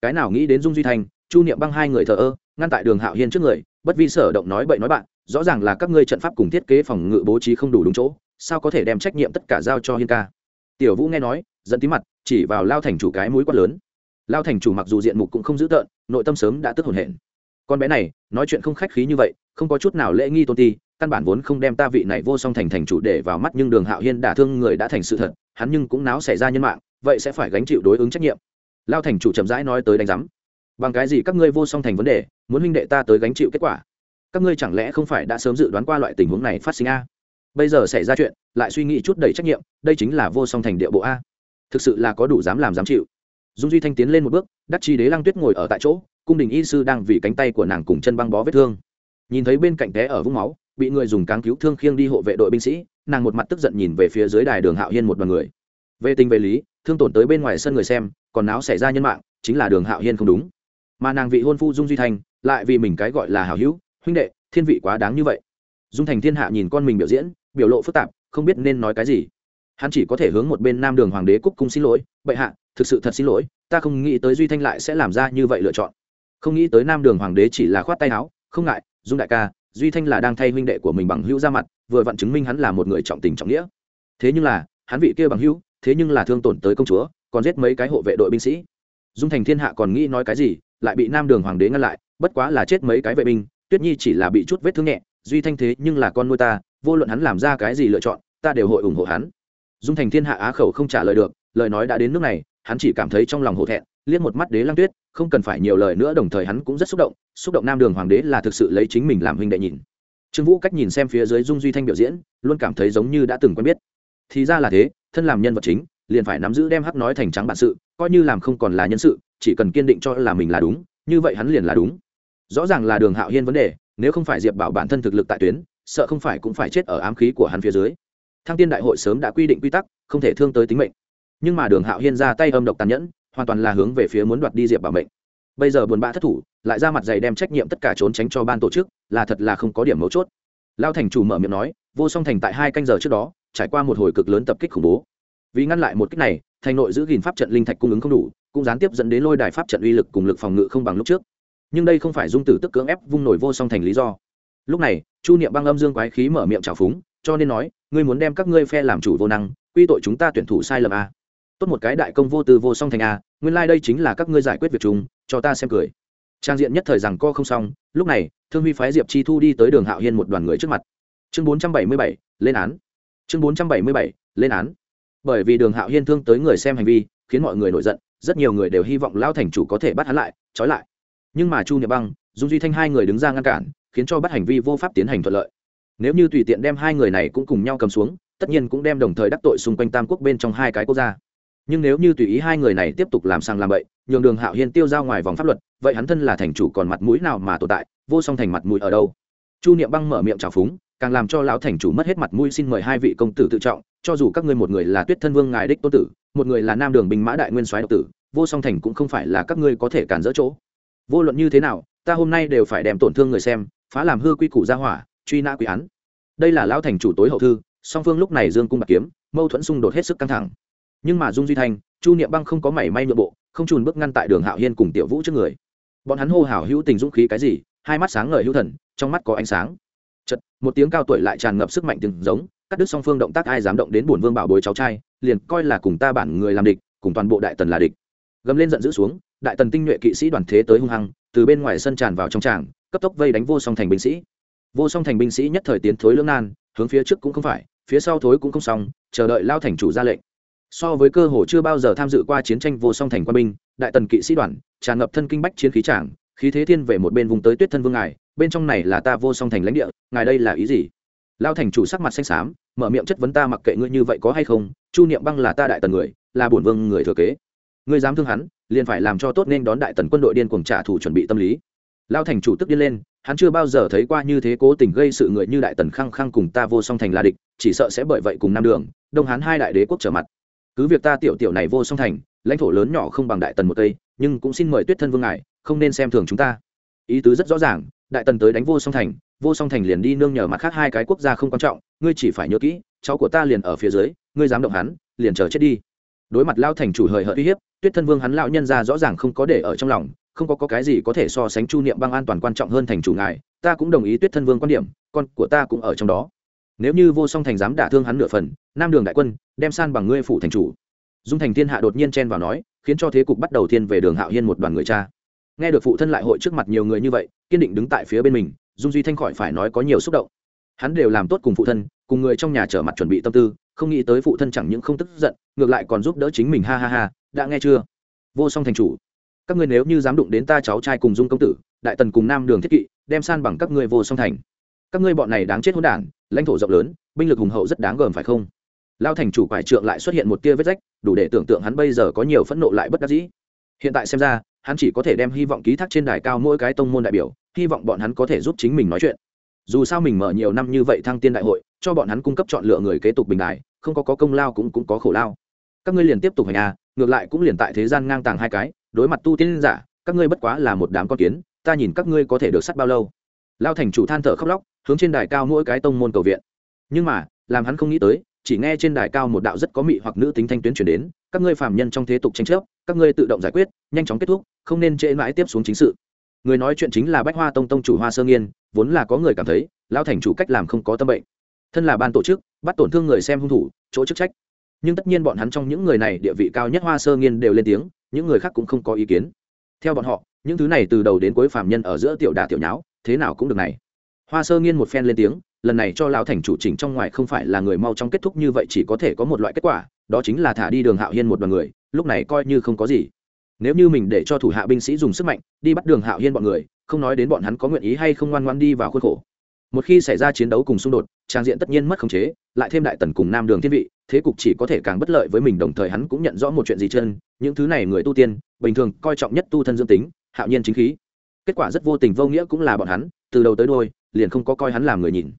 Cái nào nghĩ đến dung duy thanh, chu niệm băng hai người thờ ơ ngăn tại đường hạo hiên trước người, bất vi sở động nói bậy nói bạn, rõ ràng là các ngươi trận pháp cùng thiết kế phòng ngự bố trí không đủ đúng chỗ, sao có thể đem trách nhiệm tất cả giao cho hiên ca? Tiểu vũ nghe nói dẫn tí mặt, chỉ vào lao thành chủ cái mũi quát lớn. Lao thành chủ mặc dù diện mục cũng không dữ tợn, nội tâm sớm đã tức hồn hển. Con bé này, nói chuyện không khách khí như vậy, không có chút nào lễ nghi tôn ti, căn bản vốn không đem ta vị này vô song thành thành chủ để vào mắt nhưng đường hạo hiên đả thương người đã thành sự thật, hắn nhưng cũng náo xảy ra nhân mạng, vậy sẽ phải gánh chịu đối ứng trách nhiệm. Lao thành chủ chậm rãi nói tới đánh giám bằng cái gì các ngươi vô song thành vấn đề, muốn huynh đệ ta tới gánh chịu kết quả? Các ngươi chẳng lẽ không phải đã sớm dự đoán qua loại tình huống này phát sinh a? Bây giờ xảy ra chuyện, lại suy nghĩ chút đầy trách nhiệm, đây chính là vô song thành địa bộ a. Thực sự là có đủ dám làm dám chịu. Dung duy thanh tiến lên một bước, đắc chi đế lăng tuyết ngồi ở tại chỗ, cung đình y sư đang vì cánh tay của nàng cùng chân băng bó vết thương. Nhìn thấy bên cạnh té ở vũng máu, bị người dùng cáng cứu thương khiêng đi hộ vệ đội binh sĩ, nàng một mặt tức giận nhìn về phía dưới đài đường hạo hiên một đoàn người. Về tình về lý, thương tổn tới bên ngoài sân người xem, còn áo xảy ra nhân mạng, chính là đường hạo hiên không đúng mà nàng vị hôn phu dung duy thành, lại vì mình cái gọi là hảo hữu, huynh đệ, thiên vị quá đáng như vậy. Dung thành thiên hạ nhìn con mình biểu diễn, biểu lộ phức tạp, không biết nên nói cái gì. Hắn chỉ có thể hướng một bên nam đường hoàng đế cúc cung xin lỗi, bệ hạ, thực sự thật xin lỗi, ta không nghĩ tới duy thanh lại sẽ làm ra như vậy lựa chọn. Không nghĩ tới nam đường hoàng đế chỉ là khoát tay áo, không ngại, dung đại ca, duy thanh là đang thay huynh đệ của mình bằng hữu ra mặt, vừa vặn chứng minh hắn là một người trọng tình trọng nghĩa. Thế nhưng là, hắn vị kia bằng hữu, thế nhưng là thương tổn tới công chúa, còn giết mấy cái hộ vệ đội binh sĩ. Dung thành thiên hạ còn nghĩ nói cái gì lại bị nam đường hoàng đế ngăn lại, bất quá là chết mấy cái vệ binh, tuyết nhi chỉ là bị chút vết thương nhẹ, duy thanh thế nhưng là con nuôi ta, vô luận hắn làm ra cái gì lựa chọn, ta đều hội ủng hộ hắn. Dung thành thiên hạ á khẩu không trả lời được, lời nói đã đến nước này, hắn chỉ cảm thấy trong lòng hổ thẹn, liếc một mắt đế lăng tuyết, không cần phải nhiều lời nữa đồng thời hắn cũng rất xúc động xúc động nam đường hoàng đế là thực sự lấy chính mình làm huynh đệ nhìn. Trương vũ cách nhìn xem phía dưới dung duy thanh biểu diễn, luôn cảm thấy giống như đã từng quen biết. Thì ra là thế, thân làm nhân vật chính, liền phải nắm giữ đem hắc nói thành trắng bản sự, coi như làm không còn là nhân sự chỉ cần kiên định cho là mình là đúng, như vậy hắn liền là đúng. Rõ ràng là đường hạo hiên vấn đề, nếu không phải diệp bảo bản thân thực lực tại tuyến, sợ không phải cũng phải chết ở ám khí của hắn phía dưới. Thăng tiên đại hội sớm đã quy định quy tắc, không thể thương tới tính mệnh. Nhưng mà đường hạo hiên ra tay âm độc tàn nhẫn, hoàn toàn là hướng về phía muốn đoạt đi diệp bảo mệnh. Bây giờ buồn bã thất thủ, lại ra mặt dày đem trách nhiệm tất cả trốn tránh cho ban tổ chức, là thật là không có điểm mấu chốt. Lao thành chủ mở miệng nói, vô song thành tại hai canh giờ trước đó, trải qua một hồi cực lớn tập kích khủng bố. Vì ngăn lại một kích này, thành nội giữ gìn pháp trận linh thạch cung ứng không đủ cũng gián tiếp dẫn đến lôi đài pháp trận uy lực cùng lực phòng ngự không bằng lúc trước. Nhưng đây không phải dung tử tức cưỡng ép vung nổi vô song thành lý do. Lúc này, chu niệm băng âm dương quái khí mở miệng trào phúng, cho nên nói, ngươi muốn đem các ngươi phe làm chủ vô năng, quy tội chúng ta tuyển thủ sai lầm a. Tốt một cái đại công vô tư vô song thành a, nguyên lai、like、đây chính là các ngươi giải quyết việc chúng cho ta xem cười. Trang diện nhất thời rằng co không xong, lúc này, thương huy phái diệp chi thu đi tới đường hạo hiên một đoàn người trước mặt. Chương bốn trăm bảy mươi bảy, lên án. Chương bốn trăm bảy mươi bảy, lên án. Bởi vì đường hạo hiên thương tới người xem hành vi, khiến mọi người nổi giận rất nhiều người đều hy vọng lão thành chủ có thể bắt hắn lại, trói lại. Nhưng mà chu niệm băng, dung duy thanh hai người đứng ra ngăn cản, khiến cho bắt hành vi vô pháp tiến hành thuận lợi. Nếu như tùy tiện đem hai người này cũng cùng nhau cầm xuống, tất nhiên cũng đem đồng thời đắc tội xung quanh tam quốc bên trong hai cái quốc gia. Nhưng nếu như tùy ý hai người này tiếp tục làm sang làm bậy, nhường đường hạo hiên tiêu ra ngoài vòng pháp luật, vậy hắn thân là thành chủ còn mặt mũi nào mà tồn tại, vô song thành mặt mũi ở đâu? Chu niệm băng mở miệng trào phúng càng làm cho lão thành chủ mất hết mặt mũi xin mời hai vị công tử tự trọng, cho dù các ngươi một người là tuyết thân vương ngài đích tô tử, một người là nam đường binh mã đại nguyên soái độc tử, vô song thành cũng không phải là các ngươi có thể cản dỡ chỗ. Vô luận như thế nào, ta hôm nay đều phải đem tổn thương người xem, phá làm hư quy củ gia hỏa, truy nã quy án. Đây là lão thành chủ tối hậu thư, song phương lúc này dương cung bạc kiếm, mâu thuẫn xung đột hết sức căng thẳng. Nhưng mà dung duy thanh, chu niệm băng không có mảy may nhượng bộ, không trùn bước ngăn tại đường hạo hiên cùng tiểu vũ trước người. Bọn hắn hô hào hữu tình dũng khí cái gì, hai mắt sáng ngời hữu thần, trong mắt có ánh sáng chật một tiếng cao tuổi lại tràn ngập sức mạnh từng giống, cắt đứt song phương động tác ai dám động đến bổn vương bảo bối cháu trai, liền coi là cùng ta bản người làm địch, cùng toàn bộ đại tần là địch. Gầm lên giận dữ xuống, đại tần tinh nhuệ kỵ sĩ đoàn thế tới hung hăng, từ bên ngoài sân tràn vào trong tràng, cấp tốc vây đánh vô song thành binh sĩ. Vô song thành binh sĩ nhất thời tiến thối lưỡng nan, hướng phía trước cũng không phải, phía sau thối cũng không xong, chờ đợi lao thành chủ ra lệnh. So với cơ hồ chưa bao giờ tham dự qua chiến tranh vô song thành quân binh, đại tần kỵ sĩ đoàn, tràn ngập thân kinh bách chiến khí tràng khí thế thiên về một bên vùng tới tuyết thân vương ngài, bên trong này là ta vô song thành lãnh địa, ngài đây là ý gì? Lao thành chủ sắc mặt xanh xám, mở miệng chất vấn ta mặc kệ ngươi như vậy có hay không, chu niệm băng là ta đại tần người, là bổn vương người thừa kế. Ngươi dám thương hắn, liền phải làm cho tốt nên đón đại tần quân đội điên cuồng trả thù chuẩn bị tâm lý. Lao thành chủ tức điên lên, hắn chưa bao giờ thấy qua như thế cố tình gây sự người như đại tần khăng khăng cùng ta vô song thành là địch, chỉ sợ sẽ bởi vậy cùng nam đường, đông hán hai đại đế quốc trở mặt. Cứ việc ta tiểu tiểu này vô song thành, lãnh thổ lớn nhỏ không bằng đại tần một tây nhưng cũng xin mời tuyết thân vương ngài không nên xem thường chúng ta. Ý tứ rất rõ ràng đại tần tới đánh vô song thành vô song thành liền đi nương nhờ mặt khác hai cái quốc gia không quan trọng ngươi chỉ phải nhớ kỹ cháu của ta liền ở phía dưới ngươi dám động hắn liền chờ chết đi. Đối mặt lao thành chủ hời hợt uy hiếp tuyết thân vương hắn lão nhân ra rõ ràng không có để ở trong lòng không có, có cái gì có thể so sánh chu niệm băng an toàn quan trọng hơn thành chủ ngài ta cũng đồng ý tuyết thân vương quan điểm con của ta cũng ở trong đó. Nếu như vô song thành dám đả thương hắn nửa phần nam đường đại quân đem san bằng ngươi phủ thành chủ. Dung thành thiên hạ đột nhiên chen vào nói khiến cho thế cục bắt đầu thiên về đường hạo hiên một đoàn người cha nghe được phụ thân lại hội trước mặt nhiều người như vậy, kiên định đứng tại phía bên mình, dung duy thanh khỏi phải nói có nhiều xúc động. Hắn đều làm tốt cùng phụ thân, cùng người trong nhà trở mặt chuẩn bị tâm tư, không nghĩ tới phụ thân chẳng những không tức giận, ngược lại còn giúp đỡ chính mình, ha ha ha, đã nghe chưa? Vô song thành chủ, các ngươi nếu như dám đụng đến ta cháu trai cùng dung công tử, đại tần cùng nam đường thiết kỵ, đem san bằng các ngươi vô song thành. Các ngươi bọn này đáng chết hỗn đản, lãnh thổ rộng lớn, binh lực hùng hậu rất đáng gờm phải không? Lao thành chủ quải trượng lại xuất hiện một tia vết rách, đủ để tưởng tượng hắn bây giờ có nhiều phẫn nộ lại bất đắc dĩ. Hiện tại xem ra hắn chỉ có thể đem hy vọng ký thác trên đài cao mỗi cái tông môn đại biểu hy vọng bọn hắn có thể giúp chính mình nói chuyện. Dù sao mình mở nhiều năm như vậy thăng tiên đại hội cho bọn hắn cung cấp chọn lựa người kế tục bình đại không có, có công lao cũng cũng có khổ lao. Các ngươi liền tiếp tục hành a ngược lại cũng liền tại thế gian ngang tàng hai cái đối mặt tu tiên giả các ngươi bất quá là một đám con kiến ta nhìn các ngươi có thể được sắt bao lâu. Lao thành chủ than thở khóc lóc hướng trên đài cao mỗi cái tông môn cầu viện. Nhưng mà làm hắn không nghĩ tới chỉ nghe trên đài cao một đạo rất có mị hoặc nữ tính thanh tuyến chuyển đến, các ngươi phạm nhân trong thế tục tranh chấp, các ngươi tự động giải quyết, nhanh chóng kết thúc, không nên trễ mãi tiếp xuống chính sự. Người nói chuyện chính là bách hoa tông tông chủ hoa sơ nghiên, vốn là có người cảm thấy lao thành chủ cách làm không có tâm bệnh. Thân là ban tổ chức, bắt tổn thương người xem hung thủ, chỗ chức trách. Nhưng tất nhiên bọn hắn trong những người này địa vị cao nhất hoa sơ nghiên đều lên tiếng, những người khác cũng không có ý kiến. Theo bọn họ, những thứ này từ đầu đến cuối phạm nhân ở giữa tiểu đà tiểu nháo, thế nào cũng được này. Hoa sơ nghiên một phen lên tiếng lần này cho lão thành chủ chỉnh trong ngoài không phải là người mau trong kết thúc như vậy, chỉ có thể có một loại kết quả, đó chính là thả đi đường hạo hiên một đoàn người, lúc này coi như không có gì. Nếu như mình để cho thủ hạ binh sĩ dùng sức mạnh, đi bắt đường hạo hiên bọn người, không nói đến bọn hắn có nguyện ý hay không ngoan ngoan đi vào khuôn khổ. Một khi xảy ra chiến đấu cùng xung đột, trang diện tất nhiên mất khống chế, lại thêm đại tần cùng nam đường thiên vị, thế cục chỉ có thể càng bất lợi với mình, đồng thời hắn cũng nhận rõ một chuyện gì chân, những thứ này người tu tiên, bình thường coi trọng nhất tu thân dương tính, hạo nhiên chính khí. Kết quả rất vô tình vô nghĩa cũng là bọn hắn, từ đầu tới đôi liền không có coi hắn làm người nhìn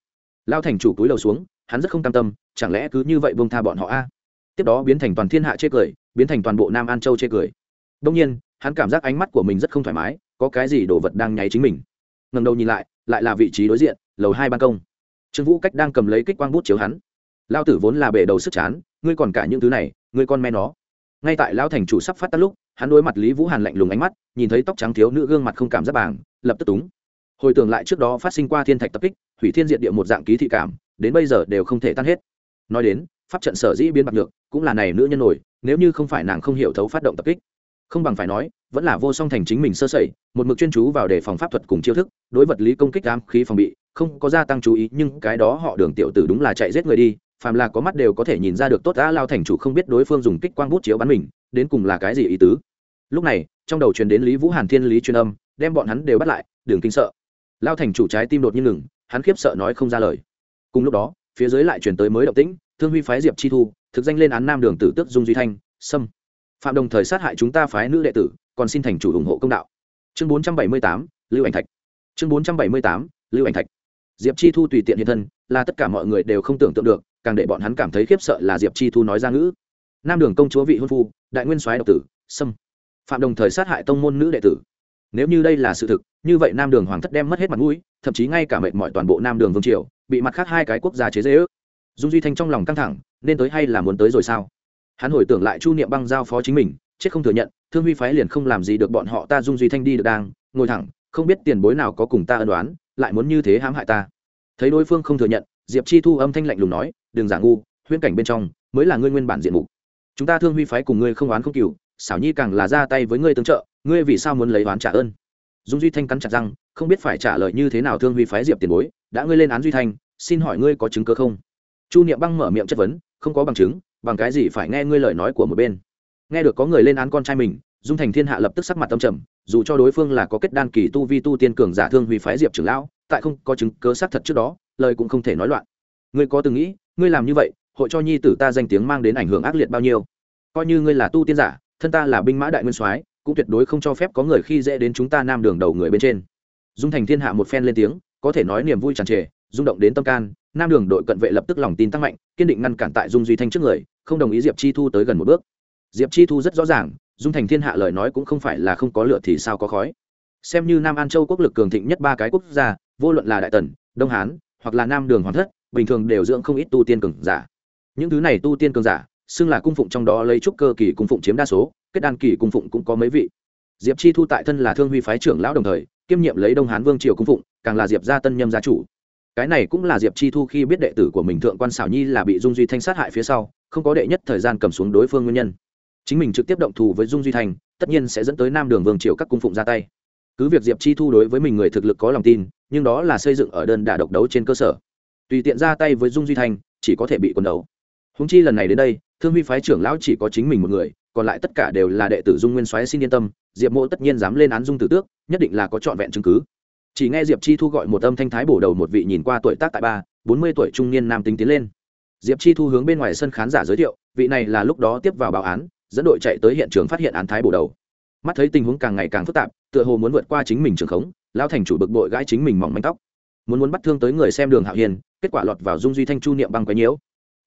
lao thành chủ túi đầu xuống, hắn rất không cam tâm, chẳng lẽ cứ như vậy bông tha bọn họ a? Tiếp đó biến thành toàn thiên hạ chê cười, biến thành toàn bộ nam an châu chê cười. Đông nhiên, hắn cảm giác ánh mắt của mình rất không thoải mái, có cái gì đồ vật đang nháy chính mình. Ngần đầu nhìn lại lại là vị trí đối diện, lầu hai ban công. Trương vũ cách đang cầm lấy kích quang bút chiếu hắn. Lao tử vốn là bể đầu sức chán, ngươi còn cả những thứ này, ngươi con me nó. Ngay tại lao thành chủ sắp phát tắt lúc, hắn đối mặt lý vũ hàn lạnh lùng ánh mắt, nhìn thấy tóc trắng thiếu nữ gương mặt không cảm giác bảng lập tức túng hồi tưởng lại trước đó phát sinh qua thiên thạch tập kích, hủy thiên diện địa một dạng ký thị cảm, đến bây giờ đều không thể tan hết. Nói đến, pháp trận sở dĩ biến bạc được cũng là này nữ nhân nổi, nếu như không phải nàng không hiểu thấu phát động tập kích. Không bằng phải nói, vẫn là vô song thành chính mình sơ sẩy, một mực chuyên chú vào đề phòng pháp thuật cùng chiêu thức, đối vật lý công kích ám khí phòng bị, không có gia tăng chú ý, nhưng cái đó họ đường tiểu tử đúng là chạy giết người đi, phàm là có mắt đều có thể nhìn ra được tốt đã lao thành chủ không biết đối phương dùng kích quang bút chiếu bắn mình, đến cùng là cái gì ý tứ. Lúc này, trong đầu truyền đến lý vũ hàn thiên lý truyền âm, đem bọn hắn đều bắt lại, đường kinh sợ lao thành chủ trái tim đột nhiên ngừng, hắn khiếp sợ nói không ra lời. Cùng lúc đó, phía dưới lại truyền tới mới động tĩnh, thương huy phái diệp chi thu, thực danh lên án nam đường tử tước dung duy thanh, sâm. Phạm đồng thời sát hại chúng ta phái nữ đệ tử, còn xin thành chủ ủng hộ công đạo. Chương bốn trăm bảy mươi tám, lưu ảnh thạch. Chương bốn trăm bảy mươi tám, lưu ảnh thạch. Diệp chi thu tùy tiện hiện thân, là tất cả mọi người đều không tưởng tượng được, càng để bọn hắn cảm thấy khiếp sợ là diệp chi thu nói ra ngữ. Nam đường công chúa vị hôn phu, đại nguyên soái độc tử, sâm. Phạm đồng thời sát hại tông môn nữ đệ tử nếu như đây là sự thực, như vậy nam đường hoàng thất đem mất hết mặt mũi, thậm chí ngay cả mệnh mọi toàn bộ nam đường vương triều, bị mặt khác hai cái quốc gia chế dễ ước dung duy thanh trong lòng căng thẳng, nên tới hay là muốn tới rồi sao? Hắn hồi tưởng lại chu niệm băng giao phó chính mình, chết không thừa nhận, thương huy phái liền không làm gì được bọn họ ta dung duy thanh đi được đang, ngồi thẳng, không biết tiền bối nào có cùng ta ân đoán lại muốn như thế hãm hại ta. Thấy đối phương không thừa nhận, diệp chi thu âm thanh lạnh lùng nói, đừng giả ngu, huyễn cảnh bên trong mới là ngươi nguyên bản diện mục. Chúng ta thương huy phái cùng ngươi không oán không cừu xảo nhi càng là ra tay với ngươi tương trợ, ngươi vì sao muốn lấy oán trả ơn? Dung duy thanh cắn chặt răng, không biết phải trả lời như thế nào thương huy phái diệp tiền bối, đã ngươi lên án duy thanh, xin hỏi ngươi có chứng cứ không? Chu niệm băng mở miệng chất vấn, không có bằng chứng, bằng cái gì phải nghe ngươi lời nói của một bên? Nghe được có người lên án con trai mình, dung thành thiên hạ lập tức sắc mặt tâm trầm, dù cho đối phương là có kết đan kỳ tu vi tu tiên cường giả thương huy phái diệp trưởng lão, tại không có chứng cớ xác thật trước đó, lời cũng không thể nói loạn. Ngươi có từng nghĩ, ngươi làm như vậy, hội cho nhi tử ta danh tiếng mang đến ảnh hưởng ác liệt bao nhiêu? Coi như ngươi là tu tiên giả thân ta là binh mã đại nguyên soái, cũng tuyệt đối không cho phép có người khi dễ đến chúng ta nam đường đầu người bên trên. Dung thành thiên hạ một phen lên tiếng, có thể nói niềm vui tràn trề, rung động đến tâm can, nam đường đội cận vệ lập tức lòng tin tăng mạnh, kiên định ngăn cản tại dung duy thanh trước người, không đồng ý diệp chi thu tới gần một bước. Diệp chi thu rất rõ ràng, dung thành thiên hạ lời nói cũng không phải là không có lửa thì sao có khói. Xem như nam an châu quốc lực cường thịnh nhất ba cái quốc gia, vô luận là đại tần, đông hán, hoặc là nam đường hoàng thất, bình thường đều dưỡng không ít tu tiên cường giả. Những thứ này tu tiên cường giả xưng là cung phụng trong đó lấy trúc cơ kỳ cung phụng chiếm đa số, kết đan kỳ cung phụng cũng có mấy vị. Diệp chi thu tại thân là thương huy phái trưởng lão đồng thời, kiêm nhiệm lấy đông hán vương triều cung phụng, càng là diệp gia tân nhâm gia chủ. Cái này cũng là diệp chi thu khi biết đệ tử của mình thượng quan xảo nhi là bị dung duy thanh sát hại phía sau, không có đệ nhất thời gian cầm xuống đối phương nguyên nhân. Chính mình trực tiếp động thù với dung duy thanh, tất nhiên sẽ dẫn tới nam đường vương triều các cung phụng ra tay. Cứ việc diệp chi thu đối với mình người thực lực có lòng tin, nhưng đó là xây dựng ở đơn đà độc đấu trên cơ sở. Tùy tiện ra tay với dung duy thanh, chỉ có thể bị quần đấu. Húng chi lần này đến đây thương huy phái trưởng lão chỉ có chính mình một người, còn lại tất cả đều là đệ tử dung nguyên soái xin yên tâm, diệp mộ tất nhiên dám lên án dung tử tước, nhất định là có trọn vẹn chứng cứ. Chỉ nghe diệp chi thu gọi một âm thanh thái bổ đầu một vị nhìn qua tuổi tác tại ba, bốn mươi tuổi trung niên nam tính tiến lên. Diệp chi thu hướng bên ngoài sân khán giả giới thiệu, vị này là lúc đó tiếp vào báo án, dẫn đội chạy tới hiện trường phát hiện án thái bổ đầu. Mắt thấy tình huống càng ngày càng phức tạp, tựa hồ muốn vượt qua chính mình trường khống lao thành chủ bực bội gãi chính mình mỏng manh tóc. Muốn muốn bắt thương tới người xem đường hạo hiền, kết quả lọt vào dung duy thanh chu niệm băng quấy nhiễu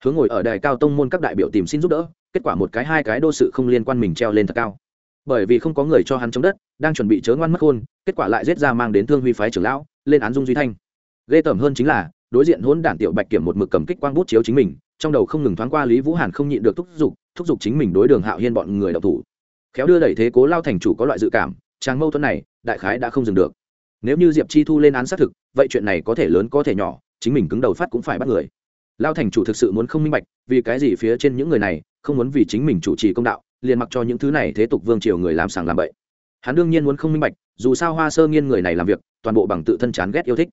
hướng ngồi ở đài cao tông môn các đại biểu tìm xin giúp đỡ, kết quả một cái hai cái đô sự không liên quan mình treo lên thật cao. Bởi vì không có người cho hắn chống đất, đang chuẩn bị chớ ngoan mất khôn, kết quả lại giết ra mang đến thương huy phái trưởng lão, lên án dung duy thanh. Ghê tởm hơn chính là, đối diện hỗn đản tiểu bạch kiểm một mực cầm kích quang bút chiếu chính mình, trong đầu không ngừng thoáng qua lý vũ hàn không nhịn được thúc giục thúc giục chính mình đối đường hạo hiên bọn người đọc thủ. Khéo đưa đẩy thế cố lao thành chủ có loại dự cảm trang mâu thuẫn này, đại khái đã không dừng được. Nếu như diệp chi thu lên án xác thực, vậy chuyện này có thể lớn có thể nhỏ, chính mình cứng đầu phát cũng phải bắt người lao thành chủ thực sự muốn không minh bạch, vì cái gì phía trên những người này không muốn vì chính mình chủ trì công đạo, liền mặc cho những thứ này thế tục vương triều người làm sàng làm bậy. Hắn đương nhiên muốn không minh bạch, dù sao hoa sơ nghiên người này làm việc, toàn bộ bằng tự thân chán ghét yêu thích.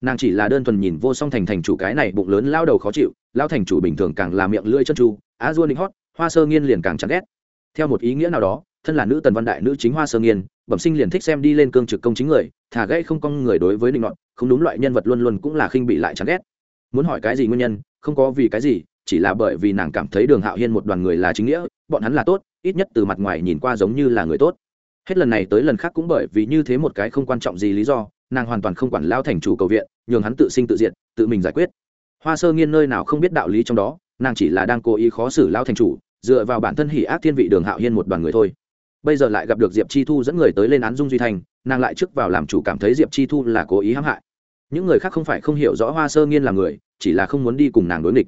Nàng chỉ là đơn thuần nhìn vô song thành thành chủ cái này bụng lớn lao đầu khó chịu lao thành chủ bình thường càng làm miệng lưỡi chân tru, á dua định hót, hoa sơ nghiên liền càng chán ghét. Theo một ý nghĩa nào đó, thân là nữ tần văn đại nữ chính hoa sơ nghiên, bẩm sinh liền thích xem đi lên cương trực công chính người, thả gãy không con người đối với định luận không đúng loại nhân vật luôn luôn cũng là khinh bị lại chán ghét. Muốn hỏi cái gì nguyên nhân không có vì cái gì, chỉ là bởi vì nàng cảm thấy đường hạo hiên một đoàn người là chính nghĩa, bọn hắn là tốt, ít nhất từ mặt ngoài nhìn qua giống như là người tốt. Hết lần này tới lần khác cũng bởi vì như thế một cái không quan trọng gì lý do, nàng hoàn toàn không quản lao thành chủ cầu viện, nhường hắn tự sinh tự diện tự mình giải quyết. Hoa sơ nghiên nơi nào không biết đạo lý trong đó, nàng chỉ là đang cố ý khó xử lao thành chủ, dựa vào bản thân hỉ ác thiên vị đường hạo hiên một đoàn người thôi. Bây giờ lại gặp được diệp chi thu dẫn người tới lên án dung duy thành, nàng lại trước vào làm chủ cảm thấy diệp chi thu là cố ý hãm hại. Những người khác không phải không hiểu rõ hoa sơ nghiên là người chỉ là không muốn đi cùng nàng đối nghịch.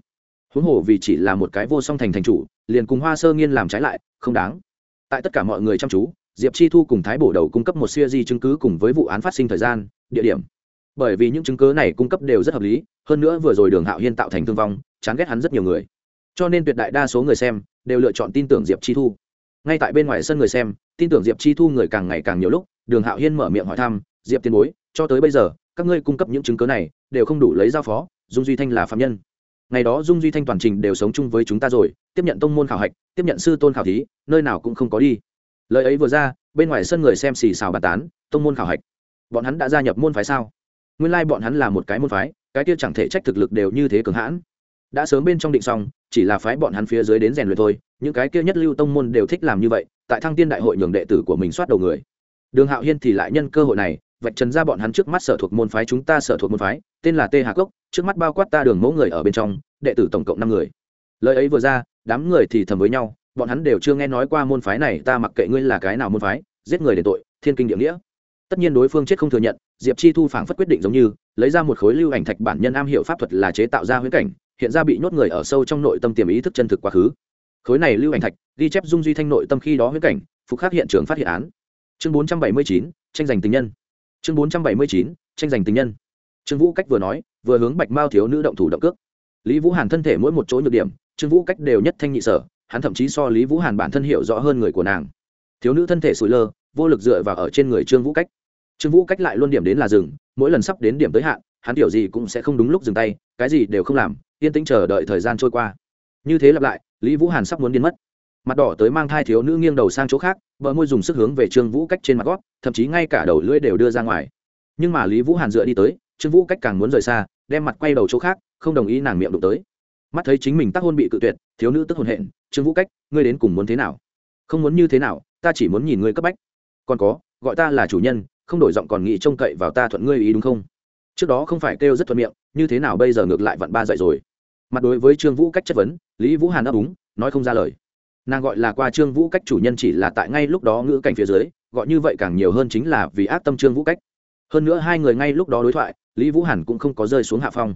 Huống hồ vì chỉ là một cái vô song thành thành chủ, liền cùng hoa sơ nghiên làm trái lại, không đáng. Tại tất cả mọi người chăm chú, diệp chi thu cùng thái bổ đầu cung cấp một siêu di chứng cứ cùng với vụ án phát sinh thời gian, địa điểm. Bởi vì những chứng cứ này cung cấp đều rất hợp lý, hơn nữa vừa rồi đường hạo hiên tạo thành thương vong, chán ghét hắn rất nhiều người. Cho nên tuyệt đại đa số người xem đều lựa chọn tin tưởng diệp chi thu. Ngay tại bên ngoài sân người xem, tin tưởng diệp chi thu người càng ngày càng nhiều lúc, đường hạo hiên mở miệng hỏi thăm, diệp tiền bối, cho tới bây giờ, các ngươi cung cấp những chứng cứ này đều không đủ lấy giao phó dung duy thanh là phạm nhân. Ngày đó dung duy thanh toàn trình đều sống chung với chúng ta rồi, tiếp nhận tông môn khảo hạch, tiếp nhận sư tôn khảo thí, nơi nào cũng không có đi. Lời ấy vừa ra, bên ngoài sân người xem xì xào bàn tán, tông môn khảo hạch. Bọn hắn đã gia nhập môn phái sao? Nguyên lai bọn hắn là một cái môn phái, cái kia chẳng thể trách thực lực đều như thế cường hãn. Đã sớm bên trong định xong, chỉ là phái bọn hắn phía dưới đến rèn luyện thôi, những cái kia nhất lưu tông môn đều thích làm như vậy, tại thăng tiên đại hội nhường đệ tử của mình soát đầu người. Đường hạo hiên thì lại nhân cơ hội này vạch trần ra bọn hắn trước mắt sở thuộc môn phái, chúng ta sở thuộc môn phái, tên là tê hà cốc, trước mắt bao quát ta đường mẫu người ở bên trong, đệ tử tổng cộng năm người. Lời ấy vừa ra, đám người thì thầm với nhau, bọn hắn đều chưa nghe nói qua môn phái này, ta mặc kệ ngươi là cái nào môn phái, giết người để tội, thiên kinh địa nghĩa. Tất nhiên đối phương chết không thừa nhận, diệp chi thu phảng phất quyết định giống như, lấy ra một khối lưu ảnh thạch bản nhân am hiểu pháp thuật là chế tạo ra huyễn cảnh, hiện ra bị nhốt người ở sâu trong nội tâm tiềm ý thức chân thực quá khứ. Khối này lưu ảnh thạch, ghi chép dung duy thanh nội tâm khi đó huyễn cảnh, phục khắc hiện trường phát hiện án. Chương bốn trăm bảy mươi chín, tranh giành tình nhân chương bốn trăm bảy mươi chín, tranh giành tình nhân. Trương vũ cách vừa nói, vừa hướng bạch mao thiếu nữ động thủ động cước. Lý vũ hàn thân thể mỗi một chỗ nhược điểm, trương vũ cách đều nhất thanh nhị sở, hắn thậm chí so lý vũ hàn bản thân hiểu rõ hơn người của nàng. Thiếu nữ thân thể sụi lơ, vô lực dựa vào ở trên người trương vũ cách. Trương vũ cách lại luôn điểm đến là rừng mỗi lần sắp đến điểm tới hạn, hắn kiểu gì cũng sẽ không đúng lúc dừng tay, cái gì đều không làm, yên tĩnh chờ đợi thời gian trôi qua. Như thế lặp lại, lý vũ hàn sắp muốn điên mất mặt đỏ tới mang thai thiếu nữ nghiêng đầu sang chỗ khác vợ môi dùng sức hướng về trương vũ cách trên mặt gót, thậm chí ngay cả đầu lưỡi đều đưa ra ngoài. Nhưng mà lý vũ hàn dựa đi tới, trương vũ cách càng muốn rời xa, đem mặt quay đầu chỗ khác, không đồng ý nàng miệng đụng tới. Mắt thấy chính mình tác hôn bị cự tuyệt, thiếu nữ tức hồn hện, trương vũ cách, ngươi đến cùng muốn thế nào? Không muốn như thế nào, ta chỉ muốn nhìn ngươi cấp bách. Còn có, gọi ta là chủ nhân, không đổi giọng còn nghĩ trông cậy vào ta thuận ngươi ý đúng không? Trước đó không phải kêu rất thuận miệng, như thế nào bây giờ ngược lại vặn ba dậy rồi. Mặt đối với trương vũ cách chất vấn, lý vũ hàn đáp úng, nói không ra lời nàng gọi là qua trương vũ cách chủ nhân chỉ là tại ngay lúc đó ngữ cảnh phía dưới, gọi như vậy càng nhiều hơn chính là vì ác tâm trương vũ cách. Hơn nữa hai người ngay lúc đó đối thoại, lý vũ hàn cũng không có rơi xuống hạ phong.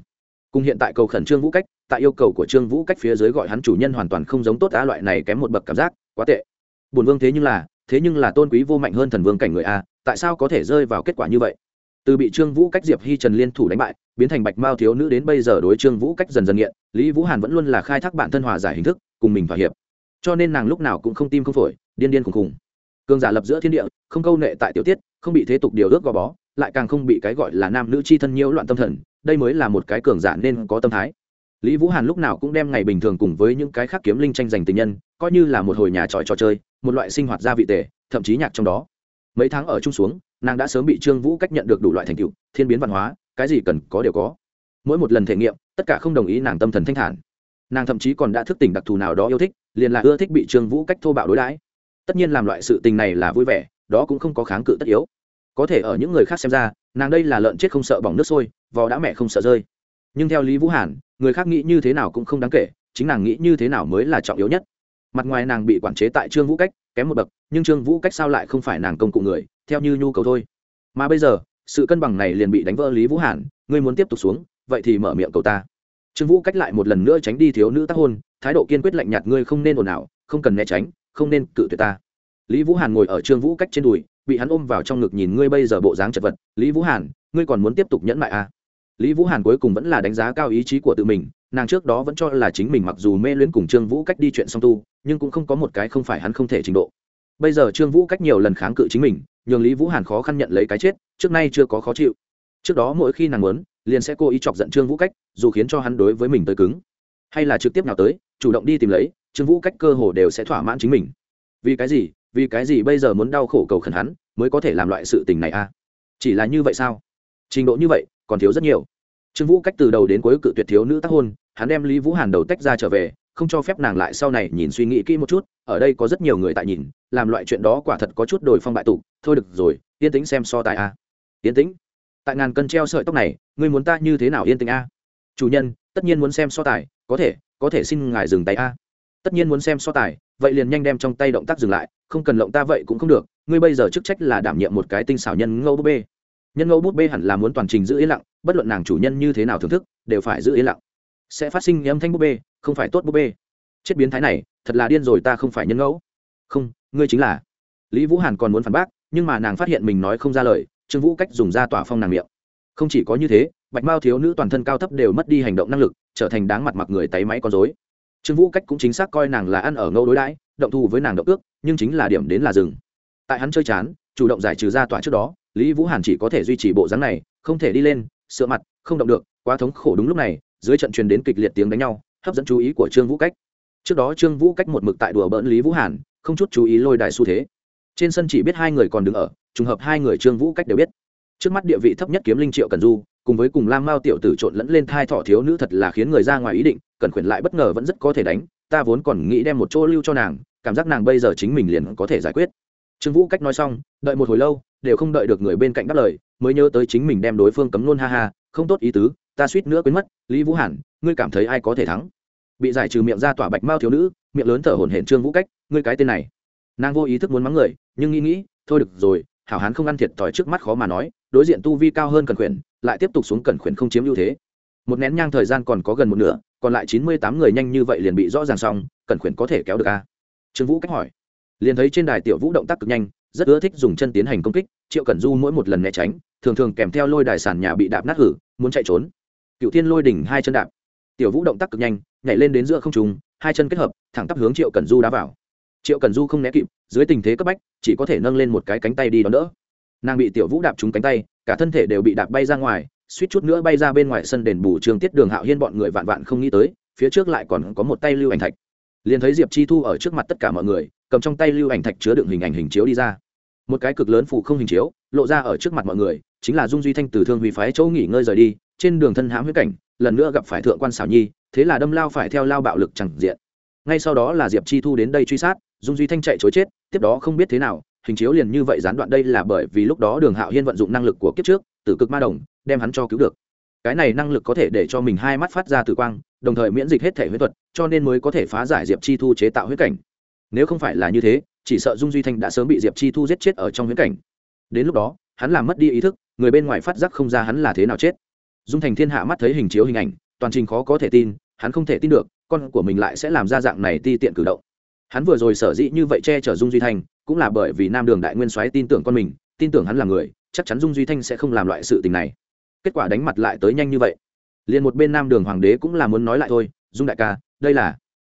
Cùng hiện tại cầu khẩn trương vũ cách, tại yêu cầu của trương vũ cách phía dưới gọi hắn chủ nhân hoàn toàn không giống tốt á, loại này kém một bậc cảm giác, quá tệ. Bùn vương thế nhưng là, thế nhưng là tôn quý vô mạnh hơn thần vương cảnh người a, tại sao có thể rơi vào kết quả như vậy? Từ bị trương vũ cách diệp hi trần liên thủ đánh bại, biến thành bạch mao thiếu nữ đến bây giờ đối trương vũ cách dần dần nghiện, lý vũ hàn vẫn luôn là khai thác bản thân hòa giải hình thức, cùng mình thỏa hiệp cho nên nàng lúc nào cũng không tim không phổi, điên điên khùng khùng. Cường giả lập giữa thiên địa, không câu nệ tại tiểu tiết, không bị thế tục điều ước gò bó, lại càng không bị cái gọi là nam nữ chi thân nhiễu loạn tâm thần, đây mới là một cái cường giả nên có tâm thái. Lý vũ hàn lúc nào cũng đem ngày bình thường cùng với những cái khác kiếm linh tranh giành tình nhân, coi như là một hồi nhà tròi trò chơi, một loại sinh hoạt gia vị tề, thậm chí nhạc trong đó. Mấy tháng ở chung xuống, nàng đã sớm bị trương vũ cách nhận được đủ loại thành tựu, thiên biến văn hóa, cái gì cần có đều có. Mỗi một lần thể nghiệm, tất cả không đồng ý nàng tâm thần thanh thản nàng thậm chí còn đã thức tỉnh đặc thù nào đó yêu thích, liền là ưa thích bị trương vũ cách thô bạo đối đãi. Tất nhiên làm loại sự tình này là vui vẻ, đó cũng không có kháng cự tất yếu. Có thể ở những người khác xem ra, nàng đây là lợn chết không sợ bỏng nước sôi, vò đã mẹ không sợ rơi. Nhưng theo lý vũ hàn, người khác nghĩ như thế nào cũng không đáng kể, chính nàng nghĩ như thế nào mới là trọng yếu nhất. Mặt ngoài nàng bị quản chế tại trương vũ cách, kém một bậc, nhưng trương vũ cách sao lại không phải nàng công cụ người, theo như nhu cầu thôi. Mà bây giờ, sự cân bằng này liền bị đánh vỡ lý vũ hàn, ngươi muốn tiếp tục xuống, vậy thì mở miệng cầu ta trương vũ cách lại một lần nữa tránh đi thiếu nữ tác hôn, thái độ kiên quyết lạnh nhạt, ngươi không nên ồn ào, không cần né tránh, không nên cự tuyệt ta. Lý vũ hàn ngồi ở trương vũ cách trên đùi, bị hắn ôm vào trong ngực nhìn ngươi bây giờ bộ dáng chật vật. Lý vũ hàn, ngươi còn muốn tiếp tục nhẫn mại à? Lý vũ hàn cuối cùng vẫn là đánh giá cao ý chí của tự mình, nàng trước đó vẫn cho là chính mình mặc dù mê luyến cùng trương vũ cách đi chuyện song tu, nhưng cũng không có một cái không phải hắn không thể trình độ. Bây giờ trương vũ cách nhiều lần kháng cự chính mình, nhường lý vũ hàn khó khăn nhận lấy cái chết, trước nay chưa có khó chịu. Trước đó mỗi khi nàng muốn liền sẽ cố ý chọc giận trương vũ cách, dù khiến cho hắn đối với mình tới cứng. Hay là trực tiếp nào tới, chủ động đi tìm lấy, trương vũ cách cơ hồ đều sẽ thỏa mãn chính mình. Vì cái gì? Vì cái gì bây giờ muốn đau khổ cầu khẩn hắn, mới có thể làm loại sự tình này a à? chỉ là như vậy sao? Trình độ như vậy, còn thiếu rất nhiều. Trương vũ cách từ đầu đến cuối cự tuyệt thiếu nữ tác hôn, hắn đem lý vũ hàn đầu tách ra trở về, không cho phép nàng lại sau này nhìn suy nghĩ kỹ một chút, ở đây có rất nhiều người tại nhìn, làm loại chuyện đó quả thật có chút đổi phong bại tục thôi được rồi, yên tĩnh xem so tài a yên tĩnh tại ngàn cân treo sợi tóc này, ngươi muốn ta như thế nào yên tĩnh a? Chủ nhân, tất nhiên muốn xem so tài, có thể có thể xin ngài dừng tay a. Tất nhiên muốn xem so tài, vậy liền nhanh đem trong tay động tác dừng lại, không cần lộng ta vậy cũng không được, ngươi bây giờ chức trách là đảm nhiệm một cái tinh xảo nhân ngẫu búp bê. Nhân ngẫu búp bê hẳn là muốn toàn trình giữ yên lặng, bất luận nàng chủ nhân như thế nào thưởng thức, đều phải giữ yên lặng. Sẽ phát sinh âm thanh búp bê, không phải tốt búp bê. Chết biến thái này, thật là điên rồi ta không phải nhân ngẫu. Không, ngươi chính là. Lý vũ hàn còn muốn phản bác, nhưng mà nàng phát hiện mình nói không ra lời trương vũ cách dùng ra tỏa phong nàng miệng. Không chỉ có như thế, bạch mao thiếu nữ toàn thân cao thấp đều mất đi hành động năng lực, trở thành đáng mặt mặc người tay máy con dối trương vũ cách cũng chính xác coi nàng là ăn ở ngâu đối đãi, động thù với nàng động ước, nhưng chính là điểm đến là rừng tại hắn chơi chán, chủ động giải trừ ra tỏa trước đó, lý vũ hàn chỉ có thể duy trì bộ dáng này, không thể đi lên, sửa mặt, không động được, quá thống khổ đúng lúc này, dưới trận truyền đến kịch liệt tiếng đánh nhau, hấp dẫn chú ý của trương vũ cách. Trước đó trương vũ cách một mực tại đùa bỡn lý vũ hàn, không chút chú ý lôi đài xu thế. Trên sân chỉ biết hai người còn đứng ở trùng hợp hai người trương vũ cách đều biết. Trước mắt địa vị thấp nhất kiếm linh triệu cần du, cùng với cùng lam mao tiểu tử trộn lẫn lên thai thọ thiếu nữ thật là khiến người ra ngoài ý định cần khuyển lại bất ngờ vẫn rất có thể đánh, ta vốn còn nghĩ đem một chỗ lưu cho nàng, cảm giác nàng bây giờ chính mình liền có thể giải quyết. Trương vũ cách nói xong, đợi một hồi lâu, đều không đợi được người bên cạnh đáp lời, mới nhớ tới chính mình đem đối phương cấm luôn ha ha, không tốt ý tứ, ta suýt nữa quên mất, lý vũ hàn, ngươi cảm thấy ai có thể thắng? Bị giải trừ miệng ra tỏa bạch mao thiếu nữ, miệng lớn thở hổn hển trương vũ cách, ngươi cái tên này. Nàng vô ý thức muốn mắng người, nhưng nghĩ nghĩ, thôi được rồi hảo hán không ăn thiệt thòi trước mắt khó mà nói, đối diện tu vi cao hơn cần khuyển, lại tiếp tục xuống cần khuyển không chiếm ưu thế. Một nén nhang thời gian còn có gần một nửa, còn lại chín mươi tám người nhanh như vậy liền bị rõ ràng xong, cần khuyển có thể kéo được a? Trương vũ cách hỏi. Liền thấy trên đài tiểu vũ động tác cực nhanh, rất ưa thích dùng chân tiến hành công kích, triệu cẩn du mỗi một lần né tránh, thường thường kèm theo lôi đài sàn nhà bị đạp nát hử, muốn chạy trốn. Cựu thiên lôi đỉnh hai chân đạp. Tiểu vũ động tác cực nhanh, nhảy lên đến giữa không trùng hai chân kết hợp, thẳng tắp hướng triệu cẩn du đá vào triệu Cần du không né kịp, dưới tình thế cấp bách, chỉ có thể nâng lên một cái cánh tay đi đón đỡ. Nàng bị tiểu vũ đạp trúng cánh tay, cả thân thể đều bị đạp bay ra ngoài, suýt chút nữa bay ra bên ngoài sân đền bù trường tiết đường hạo hiên bọn người vạn vạn không nghĩ tới, phía trước lại còn có một tay lưu ảnh thạch. Liền thấy diệp chi thu ở trước mặt tất cả mọi người, cầm trong tay lưu ảnh thạch chứa đựng hình ảnh hình chiếu đi ra. Một cái cực lớn phụ không hình chiếu, lộ ra ở trước mặt mọi người, chính là dung duy thanh từ thương huy phái chỗ nghỉ ngơi rời đi, trên đường thân hãm huyết cảnh, lần nữa gặp phải thượng quan xảo nhi, thế là đâm lao phải theo lao bạo lực chẳng diện. Ngay sau đó là diệp chi thu đến đây truy sát dung duy thanh chạy chối chết, tiếp đó không biết thế nào, hình chiếu liền như vậy gián đoạn đây là bởi vì lúc đó đường hạo hiên vận dụng năng lực của kiếp trước, tử cực ma đồng, đem hắn cho cứu được. Cái này năng lực có thể để cho mình hai mắt phát ra tử quang, đồng thời miễn dịch hết thể huyết thuật, cho nên mới có thể phá giải diệp chi thu chế tạo huyết cảnh. Nếu không phải là như thế, chỉ sợ dung duy thanh đã sớm bị diệp chi thu giết chết ở trong huyết cảnh. Đến lúc đó, hắn làm mất đi ý thức, người bên ngoài phát giác không ra hắn là thế nào chết. Dung thành thiên hạ mắt thấy hình chiếu hình ảnh, toàn trình khó có thể tin, hắn không thể tin được, con của mình lại sẽ làm ra dạng này ti tiện cử động hắn vừa rồi sở dĩ như vậy che chở dung duy thanh, cũng là bởi vì nam đường đại nguyên soái tin tưởng con mình, tin tưởng hắn là người, chắc chắn dung duy thanh sẽ không làm loại sự tình này. Kết quả đánh mặt lại tới nhanh như vậy. Liền một bên nam đường hoàng đế cũng là muốn nói lại thôi, dung đại ca, đây là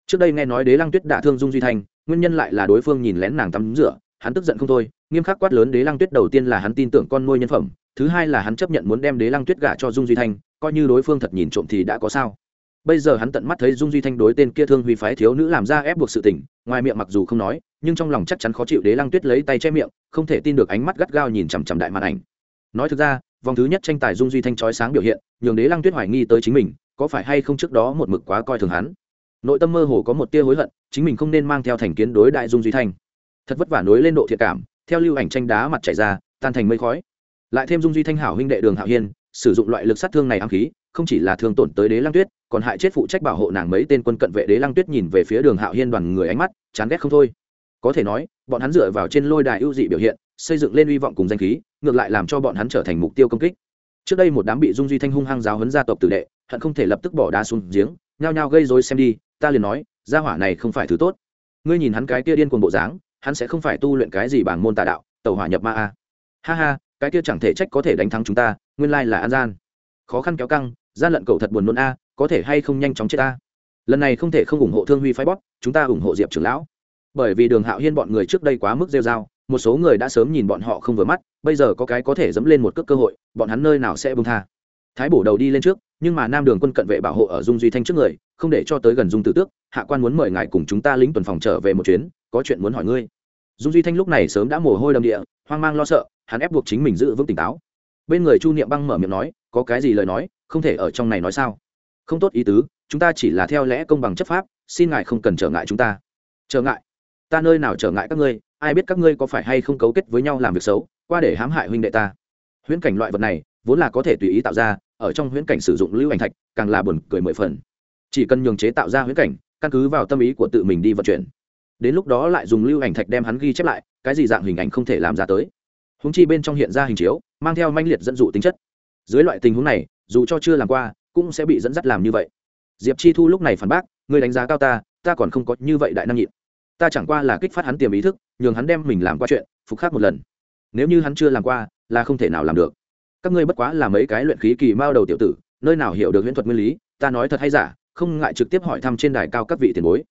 trước đây nghe nói đế lăng tuyết đả thương dung duy thanh, nguyên nhân lại là đối phương nhìn lén nàng tắm rửa, hắn tức giận không thôi, nghiêm khắc quát lớn đế lăng tuyết đầu tiên là hắn tin tưởng con nuôi nhân phẩm, thứ hai là hắn chấp nhận muốn đem đế lăng tuyết gả cho dung duy thanh, coi như đối phương thật nhìn trộm thì đã có sao bây giờ hắn tận mắt thấy dung duy thanh đối tên kia thương huy phái thiếu nữ làm ra ép buộc sự tình, ngoài miệng mặc dù không nói, nhưng trong lòng chắc chắn khó chịu đế lăng tuyết lấy tay che miệng, không thể tin được ánh mắt gắt gao nhìn chằm chằm đại màn ảnh. Nói thực ra, vòng thứ nhất tranh tài dung duy thanh trói sáng biểu hiện, nhường đế lăng tuyết hoài nghi tới chính mình, có phải hay không trước đó một mực quá coi thường hắn. Nội tâm mơ hồ có một tia hối hận, chính mình không nên mang theo thành kiến đối đại dung duy thanh. Thật vất vả nối lên độ thiệt cảm, theo lưu ảnh tranh đá mặt chảy ra, tan thành mây khói. Lại thêm dung duy thanh hảo huynh đệ đường hạo hiên sử dụng loại lực sát thương này ám khí, không chỉ là thương tổn tới đế lăng tuyết, còn hại chết phụ trách bảo hộ nàng mấy tên quân cận vệ đế lăng tuyết nhìn về phía đường hạo hiên đoàn người ánh mắt, chán ghét không thôi. Có thể nói, bọn hắn dựa vào trên lôi đài ưu dị biểu hiện, xây dựng lên hy vọng cùng danh khí, ngược lại làm cho bọn hắn trở thành mục tiêu công kích. Trước đây một đám bị dung duy thanh hung hăng giáo hấn gia tộc tử đệ, hận không thể lập tức bỏ đá xuống giếng, nhao nhao gây dối xem đi, ta liền nói, gia hỏa này không phải thứ tốt. Ngươi nhìn hắn cái kia điên cuồng bộ dáng, hắn sẽ không phải tu luyện cái gì bằng môn tà đạo tàu hỏa nhập ma a. Ha ha cái kia chẳng thể trách có thể đánh thắng chúng ta, nguyên lai là an gian. Khó khăn kéo căng, gian lận cầu thật buồn nôn a, có thể hay không nhanh chóng chết ta? Lần này không thể không ủng hộ thương huy phái bóp, chúng ta ủng hộ diệp trưởng lão. Bởi vì đường hạo hiên bọn người trước đây quá mức rêu r a o một số người đã sớm nhìn bọn họ không vừa mắt, bây giờ có cái có thể dẫm lên một cước cơ hội, bọn hắn nơi nào sẽ bông tha. Thái bổ đầu đi lên trước, nhưng mà nam đường quân cận vệ bảo hộ ở dung duy thanh trước người, không để cho tới gần dung tử tước, hạ quan muốn mời ngài cùng chúng ta lính tuần phòng trở về một chuyến, có chuyện muốn hỏi ngươi. Dung duy thanh lúc này sớm đã mồ hôi đầm địa, hoang mang lo sợ hắn ép buộc chính mình giữ vững tỉnh táo. Bên người chu niệm băng mở miệng nói, có cái gì lời nói, không thể ở trong này nói sao? Không tốt ý tứ, chúng ta chỉ là theo lẽ công bằng chấp pháp, xin ngài không cần trở ngại chúng ta. Trở ngại? Ta nơi nào trở ngại các ngươi? Ai biết các ngươi có phải hay không cấu kết với nhau làm việc xấu, qua để hãm hại huynh đệ ta? Huyễn cảnh loại vật này, vốn là có thể tùy ý tạo ra, ở trong huyễn cảnh sử dụng lưu ảnh thạch, càng là buồn cười mười phần. Chỉ cần nhường chế tạo ra huyễn cảnh, căn cứ vào tâm ý của tự mình đi vận chuyển. Đến lúc đó lại dùng lưu ảnh thạch đem hắn ghi chép lại, cái gì dạng hình ảnh không thể làm ra tới? Húng chi bên trong hiện ra hình chiếu, mang theo manh liệt dẫn dụ tính chất. Dưới loại tình huống này, dù cho chưa làm qua, cũng sẽ bị dẫn dắt làm như vậy. Diệp chi thu lúc này phản bác người đánh giá cao ta ta còn không có như vậy đại năng nhịn. Ta chẳng qua là kích phát hắn tiềm ý thức, nhường hắn đem mình làm qua chuyện, phục khắc một lần. Nếu như hắn chưa làm qua, là không thể nào làm được. Các ngươi bất quá là mấy cái luyện khí kỳ mao đầu tiểu tử, nơi nào hiểu được huyễn thuật nguyên lý, ta nói thật hay giả, không ngại trực tiếp hỏi thăm trên đài cao các vị tiền bối.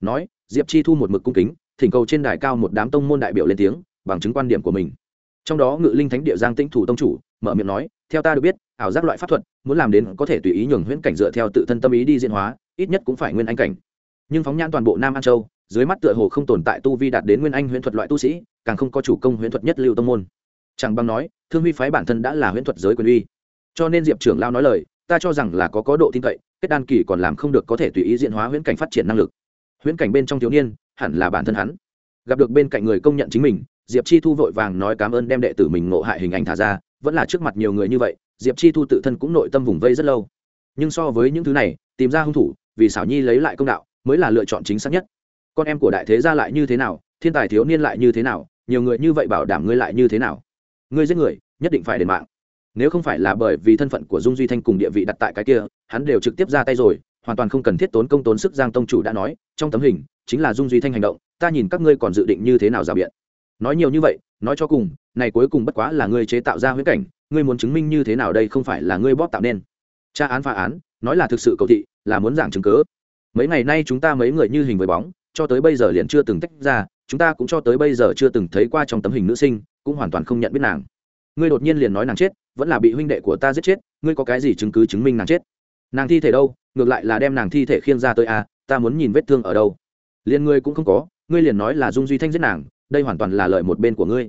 Nói, diệp chi thu một mực cung kính, thỉnh cầu trên đài cao một đám tông môn đại biểu lên tiếng, bằng chứng quan điểm của mình trong đó ngự linh thánh địa giang tĩnh thủ tông chủ mở miệng nói, theo ta được biết, ảo giác loại pháp thuật muốn làm đến có thể tùy ý nhường huyễn cảnh dựa theo tự thân tâm ý đi diễn hóa, ít nhất cũng phải nguyên anh cảnh. Nhưng phóng nhãn toàn bộ nam an châu, dưới mắt tựa hồ không tồn tại tu vi đạt đến nguyên anh huyễn thuật loại tu sĩ, càng không có chủ công huyễn thuật nhất lưu tông môn. Chẳng bằng nói, thương huy phái bản thân đã là huyễn thuật giới quyền uy. Cho nên diệp trưởng lao nói lời, ta cho rằng là có có độ tin cậy, kết đan kỳ còn làm không được có thể tùy ý diễn hóa huyễn cảnh phát triển năng lực. Huyễn cảnh bên trong thiếu niên, hẳn là bản thân hắn. Gặp được bên cạnh người công nhận chính mình diệp chi thu vội vàng nói cảm ơn đem đệ tử mình ngộ hại hình ảnh thả ra, vẫn là trước mặt nhiều người như vậy, diệp chi thu tự thân cũng nội tâm vùng vây rất lâu. Nhưng so với những thứ này, tìm ra hung thủ, vì xảo nhi lấy lại công đạo, mới là lựa chọn chính xác nhất. Con em của đại thế gia lại như thế nào, thiên tài thiếu niên lại như thế nào, nhiều người như vậy bảo đảm ngươi lại như thế nào. Ngươi giết người, nhất định phải đền mạng. Nếu không phải là bởi vì thân phận của dung duy thanh cùng địa vị đặt tại cái kia, hắn đều trực tiếp ra tay rồi, hoàn toàn không cần thiết tốn công tốn sức, giang tông chủ đã nói, trong tấm hình, chính là dung duy thanh hành động, ta nhìn các ngươi còn dự định như thế nào rào biện nói nhiều như vậy, nói cho cùng, này cuối cùng bất quá là ngươi chế tạo ra huyễn cảnh, ngươi muốn chứng minh như thế nào đây không phải là ngươi bóp tạo nên. Tra án phá án, nói là thực sự cầu thị, là muốn giảng chứng cớ. Mấy ngày nay chúng ta mấy người như hình với bóng, cho tới bây giờ liền chưa từng tách ra, chúng ta cũng cho tới bây giờ chưa từng thấy qua trong tấm hình nữ sinh, cũng hoàn toàn không nhận biết nàng. Ngươi đột nhiên liền nói nàng chết, vẫn là bị huynh đệ của ta giết chết, ngươi có cái gì chứng cứ chứng minh nàng chết? Nàng thi thể đâu? Ngược lại là đem nàng thi thể khiêng ra tới à ta muốn nhìn vết thương ở đâu? Liền ngươi cũng không có, ngươi liền nói là dung duy thanh giết nàng đây hoàn toàn là lợi một bên của ngươi.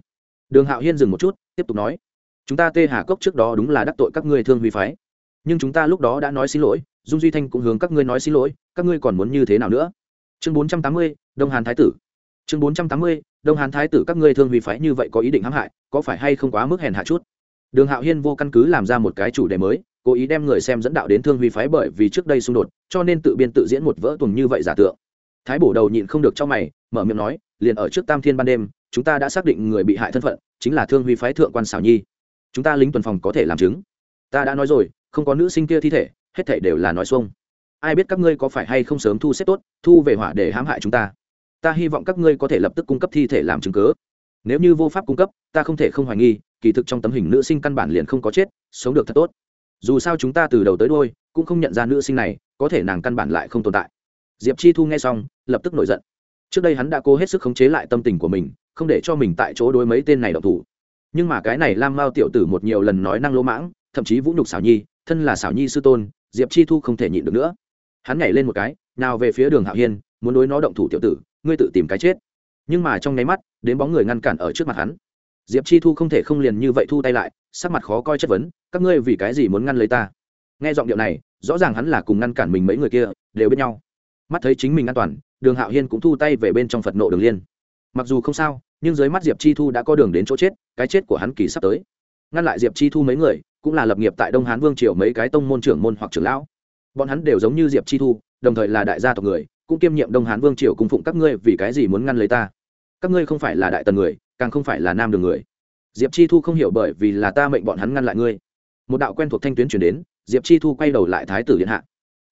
Đường hạo hiên dừng một chút, tiếp tục nói, chúng ta tê hà cốc trước đó đúng là đắc tội các ngươi thương huy phái. Nhưng chúng ta lúc đó đã nói xin lỗi, dung duy thanh cũng hướng các ngươi nói xin lỗi, các ngươi còn muốn như thế nào nữa? Chương bốn trăm tám mươi, đông hàn thái tử. Chương bốn trăm tám mươi, đông hàn thái tử các ngươi thương huy phái như vậy có ý định hãm hại, có phải hay không quá mức hèn hạ chút? Đường hạo hiên vô căn cứ làm ra một cái chủ đề mới, cố ý đem người xem dẫn đạo đến thương huy phái bởi vì trước đây xung đột, cho nên tự biên tự diễn một vỡ tuồng như vậy giả tượng. Thái bổ đầu nhịn không được cho mày mở miệng nói, liền ở trước tam thiên ban đêm, chúng ta đã xác định người bị hại thân phận, chính là thương huy phái thượng quan xảo nhi. Chúng ta lính tuần phòng có thể làm chứng. Ta đã nói rồi, không có nữ sinh kia thi thể, hết thể đều là nói xuông. Ai biết các ngươi có phải hay không sớm thu xếp tốt, thu về hỏa để hãm hại chúng ta. Ta hy vọng các ngươi có thể lập tức cung cấp thi thể làm chứng cớ nếu như vô pháp cung cấp, ta không thể không hoài nghi, kỳ thực trong tấm hình nữ sinh căn bản liền không có chết, sống được thật tốt. Dù sao chúng ta từ đầu tới đôi cũng không nhận ra nữ sinh này, có thể nàng căn bản lại không tồn tại. Diệp chi thu nghe xong, lập tức nổi giận trước đây hắn đã cố hết sức khống chế lại tâm tình của mình, không để cho mình tại chỗ đối mấy tên này độc thủ. Nhưng mà cái này lam mao tiểu tử một nhiều lần nói năng lỗ mãng, thậm chí vũ nhục xảo nhi, thân là xảo nhi sư tôn, diệp chi thu không thể nhịn được nữa. Hắn nhảy lên một cái, nào về phía đường hạo hiên, muốn đối nó động thủ tiểu tử, ngươi tự tìm cái chết. Nhưng mà trong nháy mắt, đến bóng người ngăn cản ở trước mặt hắn. Diệp chi thu không thể không liền như vậy thu tay lại, sắc mặt khó coi chất vấn, các ngươi vì cái gì muốn ngăn lấy ta? Nghe giọng điệu này, rõ ràng hắn là cùng ngăn cản mình mấy người kia, đều biết nhau. Mắt thấy chính mình an toàn đường hạo hiên cũng thu tay về bên trong phật nộ đường liên. Mặc dù không sao, nhưng dưới mắt diệp chi thu đã có đường đến chỗ chết, cái chết của hắn kỳ sắp tới. Ngăn lại diệp chi thu mấy người, cũng là lập nghiệp tại đông hán vương triều mấy cái tông môn trưởng môn hoặc trưởng lão. Bọn hắn đều giống như diệp chi thu, đồng thời là đại gia tộc người, cũng kiêm nhiệm đông hán vương triều cung phụng các ngươi vì cái gì muốn ngăn lấy ta? Các ngươi không phải là đại tần người, càng không phải là nam đường người. Diệp chi thu không hiểu bởi vì là ta mệnh bọn hắn ngăn lại ngươi. Một đạo quen thuộc thanh tuyến chuyển đến, diệp chi thu quay đầu lại thái tử điện hạ.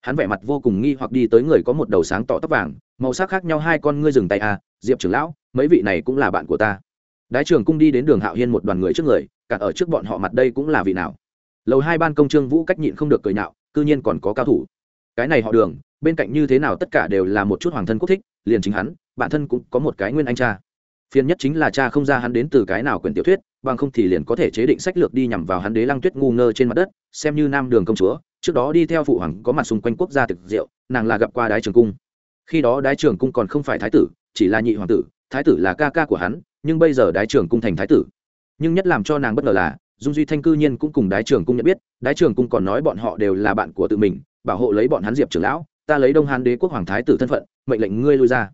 Hắn vẻ mặt vô cùng nghi hoặc đi tới người có một đầu sáng tỏ tóc vàng màu sắc khác nhau hai con ngươi dừng tay à diệp trưởng lão, mấy vị này cũng là bạn của ta. Đái trường cung đi đến đường hạo hiên một đoàn người trước người cản ở trước bọn họ mặt đây cũng là vị nào. Lầu hai ban công trương vũ cách nhịn không được cười nạo cư nhiên còn có cao thủ. Cái này họ đường, bên cạnh như thế nào tất cả đều là một chút hoàng thân quốc thích, liền chính hắn, bản thân cũng có một cái nguyên anh cha. Phiền nhất chính là cha không ra hắn đến từ cái nào quyển tiểu thuyết, bằng không thì liền có thể chế định sách lược đi nhằm vào hắn đế lăng tuyết ngu ngơ trên mặt đất, xem như nam đường công chúa, trước đó đi theo phụ hoàng có mặt xung quanh quốc gia thực diệu, nàng là gặp qua đái trường cung khi đó đái trường cung còn không phải thái tử, chỉ là nhị hoàng tử, thái tử là ca ca của hắn, nhưng bây giờ đái trường cung thành thái tử. Nhưng nhất làm cho nàng bất ngờ là, dung duy thanh cư nhiên cũng cùng đái trường cung nhận biết, đái trường cung còn nói bọn họ đều là bạn của tự mình, bảo hộ lấy bọn hắn diệp trưởng lão, ta lấy đông hán đế quốc hoàng thái tử thân phận, mệnh lệnh ngươi lui ra.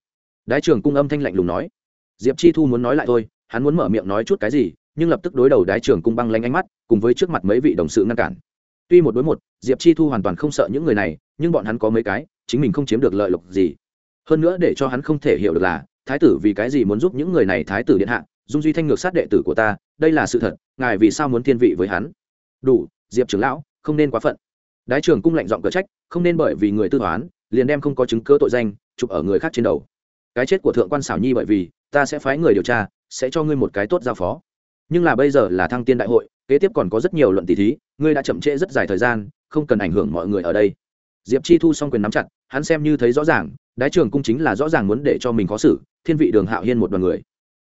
Đái trường cung âm thanh lạnh lùng nói. Diệp chi thu muốn nói lại thôi, hắn muốn mở miệng nói chút cái gì, nhưng lập tức đối đầu đái trường cung băng lanh ánh mắt, cùng với trước mặt mấy vị đồng sự ngăn cản. Tuy một đối một, diệp chi thu hoàn toàn không sợ những người này, nhưng bọn hắn có mấy cái, chính mình không chiếm được lợi lộc gì hơn nữa để cho hắn không thể hiểu được là, thái tử vì cái gì muốn giúp những người này thái tử điện hạ, dung duy thanh ngược sát đệ tử của ta, đây là sự thật, ngài vì sao muốn thiên vị với hắn? Đủ, diệp trưởng lão, không nên quá phận. Đái trưởng cung lạnh giọng cờ trách, không nên bởi vì người tư toán, liền đem không có chứng cớ tội danh, chụp ở người khác trên đầu. Cái chết của thượng quan xảo nhi bởi vì, ta sẽ phái người điều tra, sẽ cho ngươi một cái tốt giao phó. Nhưng là bây giờ là thăng tiên đại hội, kế tiếp còn có rất nhiều luận tỷ thí, ngươi đã chậm trễ rất dài thời gian, không cần ảnh hưởng mọi người ở đây. Diệp chi thu xong quyền nắm chặt hắn xem như thấy rõ ràng, đái trường cung chính là rõ ràng muốn để cho mình có xử, thiên vị đường hạo hiên một đoàn người.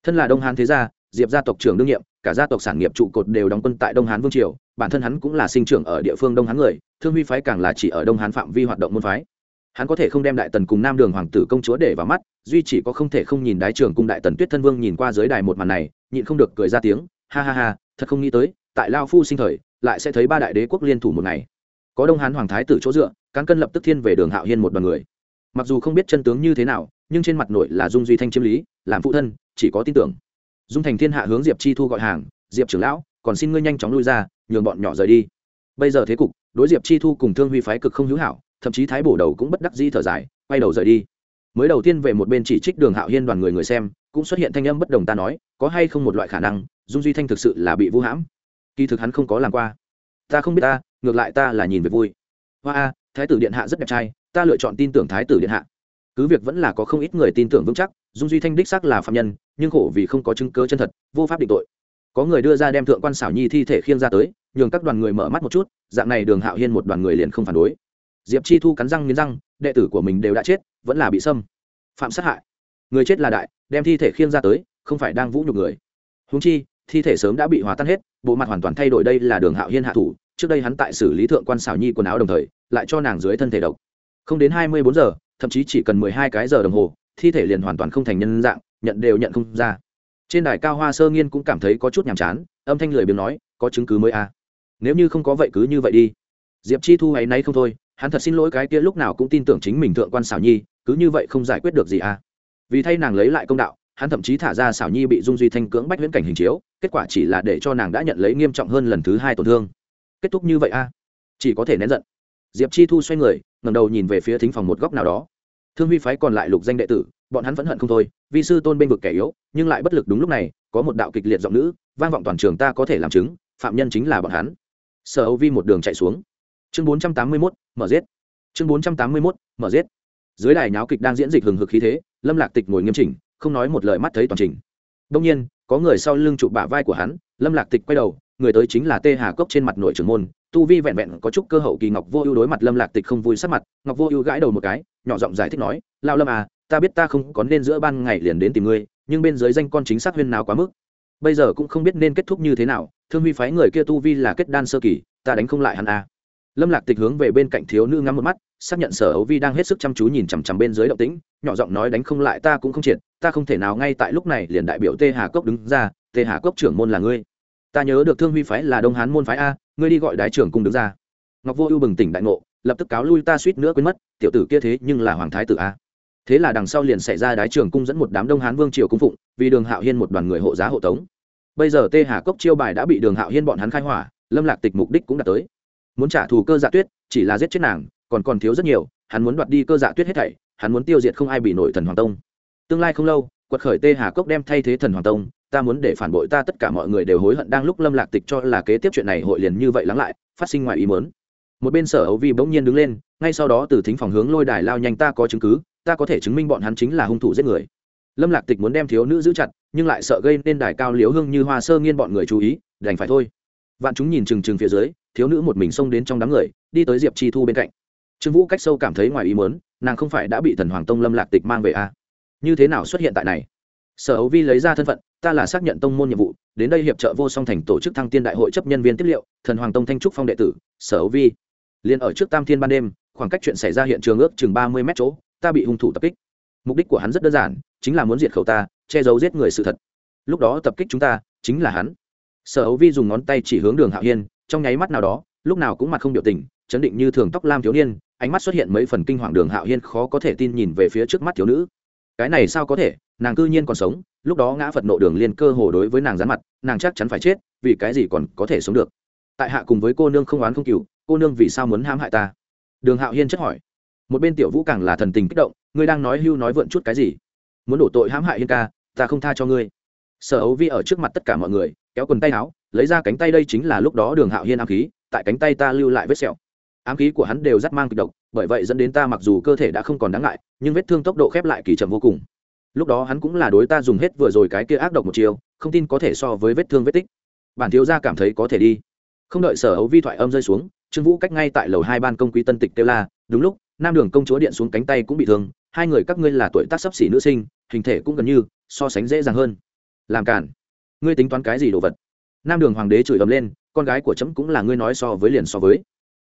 Thân là đông hán thế gia, diệp gia tộc trưởng đương nhiệm, cả gia tộc sản nghiệp trụ cột đều đóng quân tại đông hán vương triều, bản thân hắn cũng là sinh trưởng ở địa phương đông hán người, thương huy phái càng là chỉ ở đông hán phạm vi hoạt động môn phái. Hắn có thể không đem đại tần cùng nam đường hoàng tử công chúa để vào mắt, duy chỉ có không thể không nhìn đái trường cung đại tần tuyết thân vương nhìn qua dưới đài một màn này, nhịn không được cười ra tiếng, ha ha ha, thật không nghĩ tới, tại lao phu sinh thời, lại sẽ thấy ba đại đế quốc liên thủ một ngày có đông hán hoàng thái tử chỗ dựa, cán cân lập tức thiên về đường hạo hiên một đoàn người. Mặc dù không biết chân tướng như thế nào, nhưng trên mặt nội là dung duy thanh chiếm lý, làm phụ thân, chỉ có tin tưởng. Dung thành thiên hạ hướng diệp chi thu gọi hàng, diệp trưởng lão, còn xin ngươi nhanh chóng lui ra, nhường bọn nhỏ rời đi. Bây giờ thế cục, đối diệp chi thu cùng thương huy phái cực không hữu hảo, thậm chí thái bổ đầu cũng bất đắc dĩ thở dài, quay đầu rời đi. Mới đầu tiên về một bên chỉ trích đường hạo hiên đoàn người người xem, cũng xuất hiện thanh âm bất đồng ta nói, có hay không một loại khả năng, dung duy thanh thực sự là bị vu hãm? Kỳ thực hắn không có làm qua. Ta không biết ta ngược lại ta là nhìn về vui. Hoa a, thái tử điện hạ rất đẹp trai, ta lựa chọn tin tưởng thái tử điện hạ. Cứ việc vẫn là có không ít người tin tưởng vững chắc, dung duy thanh đích xác là phạm nhân, nhưng khổ vì không có chứng cơ chân thật, vô pháp định tội. Có người đưa ra đem thượng quan xảo nhi thi thể khiêng ra tới, nhường các đoàn người mở mắt một chút, dạng này đường hạo hiên một đoàn người liền không phản đối. Diệp chi thu cắn răng nghiến răng, đệ tử của mình đều đã chết, vẫn là bị xâm. Phạm sát hại. Người chết là đại, đem thi thể khiêng ra tới, không phải đang vũ nhục người. Húng chi, thi thể sớm đã bị hòa tan hết, bộ mặt hoàn toàn thay đổi đây là đường hạo hiên hạ thủ trước đây hắn tại xử lý thượng quan xảo nhi quần áo đồng thời, lại cho nàng dưới thân thể độc. Không đến hai mươi bốn giờ, thậm chí chỉ cần mười hai cái giờ đồng hồ, thi thể liền hoàn toàn không thành nhân dạng, nhận đều nhận không ra. Trên đài cao hoa sơ nghiên cũng cảm thấy có chút nhàm chán, âm thanh lười biếng nói, có chứng cứ mới à. nếu như không có vậy cứ như vậy đi. Diệp chi thu hay nay không thôi, hắn thật xin lỗi cái kia lúc nào cũng tin tưởng chính mình thượng quan xảo nhi, cứ như vậy không giải quyết được gì à? Vì thay nàng lấy lại công đạo, hắn thậm chí thả ra xảo nhi bị dung duy thanh cưỡng bách viễn cảnh hình chiếu, kết quả chỉ là để cho nàng đã nhận lấy nghiêm trọng hơn lần thứ hai tổn thương kết thúc như vậy a? À? chỉ có thể nén giận. Diệp chi thu xoay người ngầm đầu nhìn về phía thính phòng một góc nào đó. Thương huy phái còn lại lục danh đệ tử, bọn hắn vẫn hận không thôi, vi sư tôn bên vực kẻ yếu, nhưng lại bất lực đúng lúc này, có một đạo kịch liệt giọng nữ, vang vọng toàn trường ta có thể làm chứng, phạm nhân chính là bọn hắn. Sở âu vi một đường chạy xuống. Chương bốn trăm tám mươi mốt, mở giết. Chương bốn trăm tám mươi mốt, mở giết. Dưới đài nháo kịch đang diễn dịch hừng hực khí thế, lâm lạc tịch ngồi nghiêm chỉnh, không nói một lời mắt thấy toàn trình. Đông nhiên, có người sau lưng chụp bả vai của hắn, lâm lạc tịch quay đầu người tới chính là tê hà cốc trên mặt nội trưởng môn, tu vi vẹn vẹn có chút cơ hậu kỳ ngọc vô ưu đối mặt lâm lạc tịch không vui sắc mặt, ngọc vô ưu gãi đầu một cái, nhỏ giọng giải thích nói, lao lâm à ta biết ta không có nên giữa ban ngày liền đến tìm ngươi, nhưng bên dưới danh con chính xác huyên nào quá mức bây giờ cũng không biết nên kết thúc như thế nào, thương huy phái người kia tu vi là kết đan sơ kỳ, ta đánh không lại hắn à. lâm lạc tịch hướng về bên cạnh thiếu nữ ngắm một mắt, xác nhận sở ấu vi đang hết sức chăm chú nhìn chằm chằm bên dưới động tĩnh, nhỏ giọng nói, đánh không lại ta cũng không triệt, ta không thể nào ngay tại lúc này liền đại biểu tê hà cốc đứng ra, tê hà cốc trưởng môn là ngươi ta nhớ được thương huy phái là đông hán môn phái a, ngươi đi gọi đái trưởng cung đứng ra. Ngọc vô ưu bừng tỉnh đại ngộ, lập tức cáo lui ta suýt nữa quên mất, tiểu tử kia thế nhưng là hoàng thái tử a. Thế là đằng sau liền xảy ra đái trưởng cung dẫn một đám đông hán vương triều cung phụng, vì đường hạo hiên một đoàn người hộ giá hộ tống. Bây giờ tê hà cốc chiêu bài đã bị đường hạo hiên bọn hắn khai hỏa, lâm lạc tịch mục đích cũng đã tới. Muốn trả thù cơ dạ tuyết, chỉ là giết chết nàng, còn còn thiếu rất nhiều, hắn muốn đoạt đi cơ dạ tuyết hết thảy, hắn muốn tiêu diệt không ai bị nổi thần hoàng tông. Tương lai không lâu, quật khởi tê hà cốc đem thay thế thần hoàng tông ta muốn để phản bội ta, tất cả mọi người đều hối hận đang lúc lâm lạc tịch cho là kế tiếp chuyện này hội liền như vậy lắng lại, phát sinh ngoài ý mớn một bên sở ấu vi bỗng nhiên đứng lên, ngay sau đó từ thính phòng hướng lôi đài lao nhanh, ta có chứng cứ, ta có thể chứng minh bọn hắn chính là hung thủ giết người. Lâm lạc tịch muốn đem thiếu nữ giữ chặt, nhưng lại sợ gây nên đài cao liếu hương như hoa sơ nghiên bọn người chú ý, đành phải thôi. Vạn chúng nhìn trừng trừng phía dưới, thiếu nữ một mình xông đến trong đám người, đi tới diệp chi thu bên cạnh. Trương vũ cách sâu cảm thấy ngoài ý mớn nàng không phải đã bị thần hoàng tông lâm lạc tịch mang về à? như thế nào xuất hiện tại này? Sở ấu vi lấy ra thân phận ta là xác nhận tông môn nhiệm vụ, đến đây hiệp trợ vô song thành tổ chức thăng tiên đại hội chấp nhân viên tiếp liệu, thần hoàng tông thanh trúc phong đệ tử, sở ấu vi. Liền ở trước tam thiên ban đêm, khoảng cách chuyện xảy ra hiện trường ước chừng ba mươi mét chỗ, ta bị hung thủ tập kích. Mục đích của hắn rất đơn giản, chính là muốn diệt khẩu ta, che giấu giết người sự thật. Lúc đó tập kích chúng ta, chính là hắn. Sở ấu vi dùng ngón tay chỉ hướng đường hạo hiên, trong nháy mắt nào đó, lúc nào cũng mặt không biểu tình, chấn định như thường tóc lam thiếu niên, ánh mắt xuất hiện mấy phần kinh hoàng đường hạo hiên khó có thể tin nhìn về phía trước mắt thiếu nữ. Cái này sao có thể, nàng cư nhiên còn sống lúc đó ngã phật nộ đường liên cơ hồ đối với nàng rán mặt, nàng chắc chắn phải chết, vì cái gì còn có thể sống được. Tại hạ cùng với cô nương không oán không cựu cô nương vì sao muốn hãm hại ta? Đường hạo hiên chất hỏi. Một bên tiểu vũ càng là thần tình kích động, ngươi đang nói hưu nói vượn chút cái gì? Muốn đổ tội hãm hại hiên ca, ta không tha cho ngươi. Sở ấu vi ở trước mặt tất cả mọi người, kéo quần tay áo, lấy ra cánh tay đây chính là lúc đó đường hạo hiên ám khí, tại cánh tay ta lưu lại vết sẹo. Ám khí của hắn đều rất mang kịch độc, bởi vậy dẫn đến ta mặc dù cơ thể đã không còn đáng ngại, nhưng vết thương tốc độ khép lại kỳ chậm vô cùng lúc đó hắn cũng là đối ta dùng hết vừa rồi cái kia ác độc một chiều không tin có thể so với vết thương vết tích. Bản thiếu gia cảm thấy có thể đi. Không đợi sở ấu vi thoại âm rơi xuống, trương vũ cách ngay tại lầu hai ban công quý tân tịch kêu la, đúng lúc, nam đường công chúa điện xuống cánh tay cũng bị thương, hai người các ngươi là tuổi tác sấp xỉ nữ sinh, hình thể cũng gần như, so sánh dễ dàng hơn. Làm cản. Ngươi tính toán cái gì đồ vật? Nam đường hoàng đế chửi ầm lên, con gái của trẫm cũng là ngươi nói so với liền so với.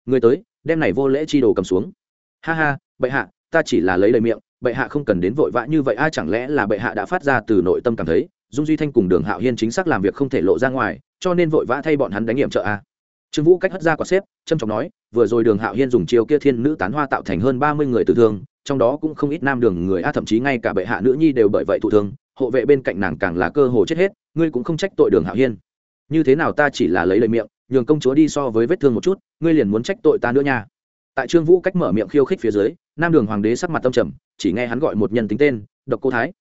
Ngươi tới, đem này vô lễ chi đồ cầm xuống. Ha ha, bệ hạ, ta chỉ là lấy lời miệng bệ hạ không cần đến vội vã như vậy ai chẳng lẽ là bệ hạ đã phát ra từ nội tâm cảm thấy, dung duy thanh cùng đường hạo hiên chính xác làm việc không thể lộ ra ngoài, cho nên vội vã thay bọn hắn đánh nghiệm trợ, a. Trương vũ cách hất ra quả xếp trâm trọng nói, vừa rồi đường hạo hiên dùng chiêu kia thiên nữ tán hoa tạo thành hơn ba mươi người tử thương, trong đó cũng không ít nam đường người, a, thậm chí ngay cả bệ hạ nữ nhi đều bởi vậy thụ thương, hộ vệ bên cạnh nàng càng là cơ hồ chết hết, ngươi cũng không trách tội đường hạo hiên. Như thế nào ta chỉ là lấy lời miệng, nhường công chúa đi so với vết thương một chút, ngươi liền muốn trách tội ta nữa nha. Tại trương vũ cách mở miệng khiêu khích phía dưới nam đường hoàng đế sắc mặt tâm trầm, chỉ nghe hắn gọi một nhân tính tên, độc cô thái.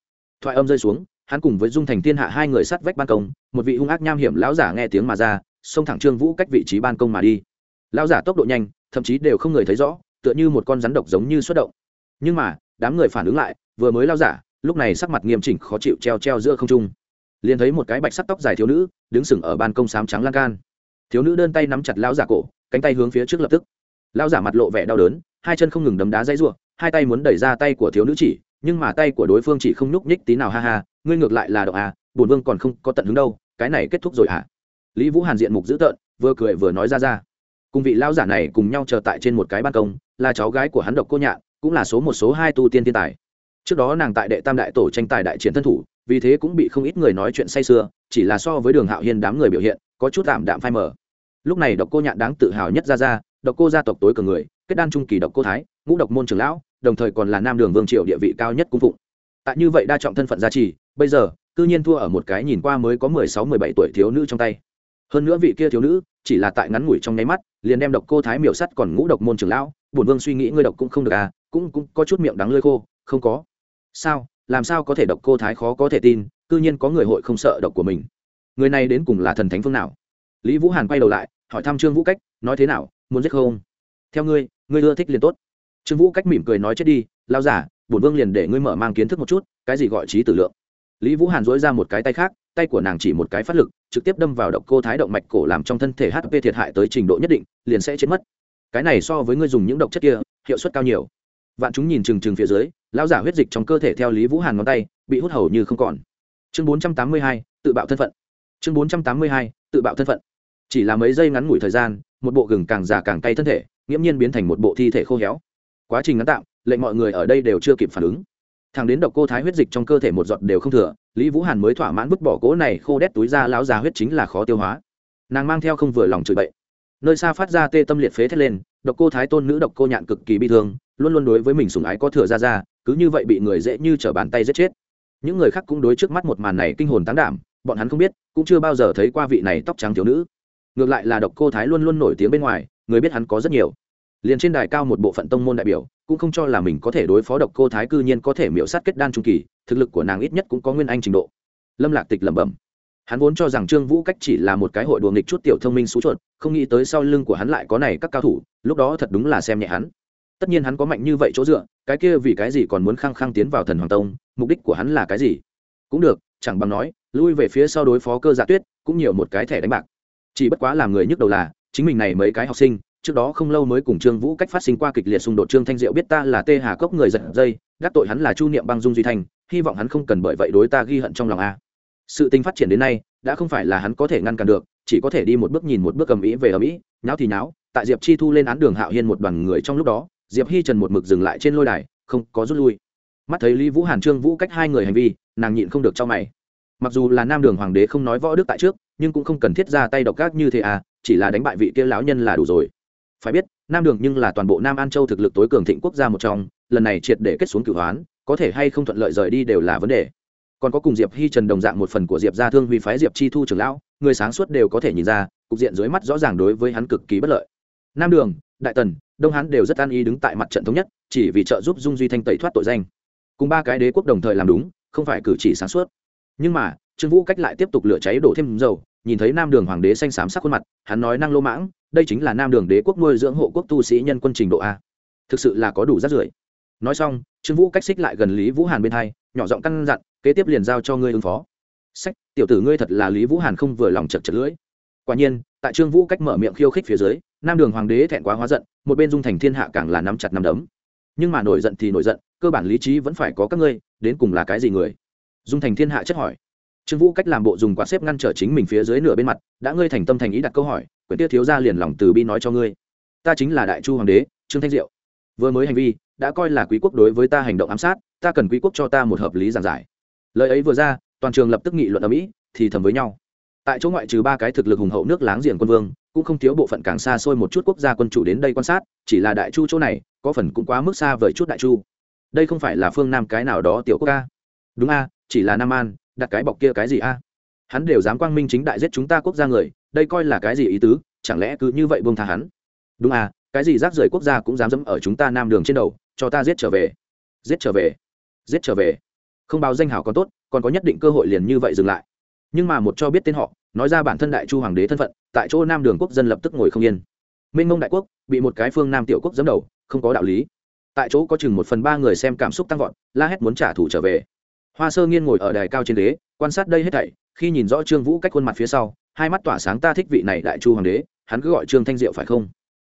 Thoại âm rơi xuống, hắn cùng với dung thành thiên hạ hai người sát vách ban công, một vị hung ác nham hiểm lão giả nghe tiếng mà ra, xông thẳng trương vũ cách vị trí ban công mà đi. Lão giả tốc độ nhanh, thậm chí đều không người thấy rõ, tựa như một con rắn độc giống như xuất động. Nhưng mà, đám người phản ứng lại, vừa mới lao giả, lúc này sắc mặt nghiêm chỉnh khó chịu treo treo giữa không trung. Liền thấy một cái bạch sắt tóc dài thiếu nữ, đứng sừng ở ban công sám trắng lan can. Thiếu nữ đơn tay nắm chặt lão giả cổ, cánh tay hướng phía trước lập tức. Lão giả mặt lộ vẻ đau đớn hai chân không ngừng đấm đá dãy ruộng hai tay muốn đẩy ra tay của thiếu nữ chỉ, nhưng mà tay của đối phương chỉ không nhúc nhích tí nào, ha ha, ngươi ngược lại là động à bổn vương còn không có tận hứng đâu, cái này kết thúc rồi à lý vũ hàn diện mục dữ tợn, vừa cười vừa nói ra ra. Cùng vị lão giả này cùng nhau chờ tại trên một cái ban công, là cháu gái của hắn độc cô nhạn, cũng là số một, số hai tu tiên thiên tài. Trước đó nàng tại đệ tam đại tổ tranh tài đại chiến thân thủ, vì thế cũng bị không ít người nói chuyện say sưa, chỉ là so với đường hạo hiên đám người biểu hiện, có chút tạm đạm phai mờ. Lúc này độc cô nhạn đáng tự hào nhất ra ra, độc cô gia tộc tối cường người kết đan trung kỳ độc cô thái, ngũ độc môn trưởng lão, đồng thời còn là nam đường vương triều địa vị cao nhất cung phụng. Tại như vậy đa trọng thân phận gia trì, bây giờ, cư nhiên thua ở một cái nhìn qua mới có mười sáu, mười bảy tuổi thiếu nữ trong tay. Hơn nữa vị kia thiếu nữ, chỉ là tại ngắn ngủi trong nháy mắt, liền đem độc cô thái miểu sắt còn ngũ độc môn trưởng lão, bổn vương suy nghĩ ngươi độc cũng không được à cũng cũng có chút miệng đắng lơi khô, không có. Sao, làm sao có thể độc cô thái khó có thể tin, cư nhiên có người hội không sợ độc của mình. Người này đến cùng là thần thánh phương nào? Lý vũ hàn quay đầu lại, hỏi thăm trương vũ cách, nói thế nào, muốn giết không? Theo ngươi ngươi ưa thích liền tốt. Trương vũ cách mỉm cười nói chết đi lao giả bổn vương liền để ngươi mở mang kiến thức một chút, cái gì gọi trí tử lượng? Lý vũ hàn dối ra một cái tay khác, tay của nàng chỉ một cái phát lực, trực tiếp đâm vào động cô thái động mạch cổ làm trong thân thể hp thiệt hại tới trình độ nhất định, liền sẽ chết mất. Cái này so với ngươi dùng những độc chất kia, hiệu suất cao nhiều. Vạn chúng nhìn trừng trừng phía dưới, lão giả huyết dịch trong cơ thể theo lý vũ hàn ngón tay, bị hút hầu như không còn. Chương bốn trăm tám mươi hai, tự bạo thân phận. Chương bốn trăm tám mươi hai, tự bạo thân phận. Chỉ là mấy giây ngắn ngủi thời gian, một bộ gừng càng già càng cay thân thể nghiễm nhiên biến thành một bộ thi thể khô héo. Quá trình ngắn tạm, lệnh mọi người ở đây đều chưa kịp phản ứng. Thằng đến độc cô thái huyết dịch trong cơ thể một giọt đều không thừa, lý vũ hàn mới thỏa mãn vứt bỏ cỗ này khô đét túi ra lão già huyết chính là khó tiêu hóa. Nàng mang theo không vừa lòng chửi bậy. Nơi xa phát ra tê tâm liệt phế thét lên, độc cô thái tôn nữ độc cô nhạn cực kỳ bi thương, luôn luôn đối với mình sùng ái có thừa ra ra, cứ như vậy bị người dễ như t r ở bàn tay giết chết. Những người khác cũng đối trước mắt một màn này kinh hồn tán đảm, bọn hắn không biết, cũng chưa bao giờ thấy qua vị này tóc trắng thiếu nữ. Ngược lại là độc cô thái luôn luôn nổi tiếng bên ngoài người biết hắn có rất nhiều. Liền trên đài cao một bộ phận tông môn đại biểu, cũng không cho là mình có thể đối phó độc cô thái cư nhiên có thể miễu sát kết đan trung kỳ, thực lực của nàng ít nhất cũng có nguyên anh trình độ. Lâm lạc tịch lẩm bẩm. Hắn vốn cho rằng trương vũ cách chỉ là một cái hội đùa nghịch chút tiểu thông minh xú chuột, không nghĩ tới sau lưng của hắn lại có này các cao thủ, lúc đó thật đúng là xem nhẹ hắn. Tất nhiên hắn có mạnh như vậy chỗ dựa, cái kia vì cái gì còn muốn khăng khăng tiến vào thần hoàng tông, mục đích của hắn là cái gì? Cũng được, chẳng bằng nói, lui về phía sau đối phó cơ dạ tuyết, cũng nhiều một cái thẻ đánh bạc. Chỉ bất quá làm người nhức đầu là chính mình này mấy cái học sinh, trước đó không lâu mới cùng trương vũ cách phát sinh qua kịch liệt xung đột. Trương thanh diệu biết ta là tê hà cốc người giật dây gác tội hắn là chu niệm băng dung duy thanh hy vọng hắn không cần bởi vậy đối ta ghi hận trong lòng a. Sự tình phát triển đến nay, đã không phải là hắn có thể ngăn cản được, chỉ có thể đi một bước nhìn một bước cầm ý về ở mỹ nháo thì nháo, tại diệp chi thu lên án đường hạo hiên một đoàn người trong lúc đó, diệp hi trần một mực dừng lại trên lôi đài, không có rút lui. Mắt thấy lý vũ hàn, trương vũ cách hai người hành vi, nàng nhịn không được cho mày. Mặc dù là nam đường hoàng đế không nói võ đức tại trước, nhưng cũng không cần thiết ra tay độc ác như thế à chỉ là đánh bại vị kia lão nhân là đủ rồi. Phải biết, nam đường nhưng là toàn bộ nam an châu thực lực tối cường thịnh quốc gia một trong, lần này triệt để kết xuống cửu hoán, có thể hay không thuận lợi rời đi đều là vấn đề. Còn có cùng diệp hi trần đồng dạng một phần của diệp gia thương huy phái diệp chi thu trưởng lão, người sáng suốt đều có thể nhìn ra, cục diện dưới mắt rõ ràng đối với hắn cực kỳ bất lợi. Nam đường, đại tần, đông hán đều rất an ý đứng tại mặt trận thống nhất, chỉ vì trợ giúp dung duy thanh tẩy thoát tội danh. Cùng ba cái đế quốc đồng thời làm đúng, không phải cử chỉ sáng suốt. Nhưng mà, trương vũ cách lại tiếp tục lửa cháy đổ thêm dầu nhìn thấy nam đường hoàng đế xanh xám sắc khuôn mặt, hắn nói năng lô mãng, đây chính là nam đường đế quốc nuôi dưỡng hộ quốc tu sĩ nhân quân trình độ a. Thực sự là có đủ rát rưởi. Nói xong, trương vũ cách xích lại gần lý vũ hàn bên hai, nhỏ giọng căn dặn, kế tiếp liền giao cho ngươi ứng phó. Sách, tiểu tử ngươi thật là lý vũ hàn không vừa lòng chật chật lưỡi. Quả nhiên, tại trương vũ cách mở miệng khiêu khích phía dưới, nam đường hoàng đế thẹn quá hóa giận, một bên dung thành thiên hạ càng là nắm chặt nắm đấm. Nhưng mà nổi giận thì nổi giận, cơ bản lý trí vẫn phải có các ngươi, đến cùng là cái gì người? Dung thành thiên hạ chất hỏi trương vũ cách làm bộ dùng quạt xếp ngăn trở chính mình phía dưới nửa bên mặt, đã ngươi thành tâm thành ý đặt câu hỏi, quyển tiết thiếu ra liền lòng từ bi nói cho ngươi. Ta chính là đại chu hoàng đế, trương thanh diệu. Vừa mới hành vi, đã coi là quý quốc đối với ta hành động ám sát, ta cần quý quốc cho ta một hợp lý giảng giải. Lời ấy vừa ra, toàn trường lập tức nghị luận ở mỹ, thì thầm với nhau. Tại chỗ ngoại trừ ba cái thực lực hùng hậu nước láng giềng quân vương, cũng không thiếu bộ phận càng xa xôi một chút quốc gia quân chủ đến đây quan sát, chỉ là đại chu chỗ này, có phần cũng quá mức xa vời chút đại chu. Đây không phải là phương nam cái nào đó tiểu quốc ca. Đúng a, chỉ là nam an đặt cái bọc kia cái gì a? Hắn đều dám quang minh chính đại giết chúng ta quốc gia người, đây coi là cái gì ý tứ? Chẳng lẽ cứ như vậy buông tha hắn? Đúng à cái gì rác rưởi quốc gia cũng dám dẫm ở chúng ta nam đường trên đầu, cho ta giết trở về. Giết trở về. Giết trở về. Không báo danh hảo còn tốt, còn có nhất định cơ hội liền như vậy dừng lại. Nhưng mà một cho biết tên họ, nói ra bản thân đại chu hoàng đế thân phận, tại chỗ nam đường quốc dân lập tức ngồi không yên. Minh mông đại quốc, bị một cái phương nam tiểu quốc dẫm đầu, không có đạo lý. Tại chỗ có chừng một phần ba người xem cảm xúc tăng vọt, la hét muốn trả thù trở về hoa sơ nghiên ngồi ở đài cao trên đế, quan sát đây hết thảy khi nhìn rõ trương vũ cách khuôn mặt phía sau hai mắt tỏa sáng ta thích vị này đại chu hoàng đế hắn cứ gọi trương thanh diệu phải không?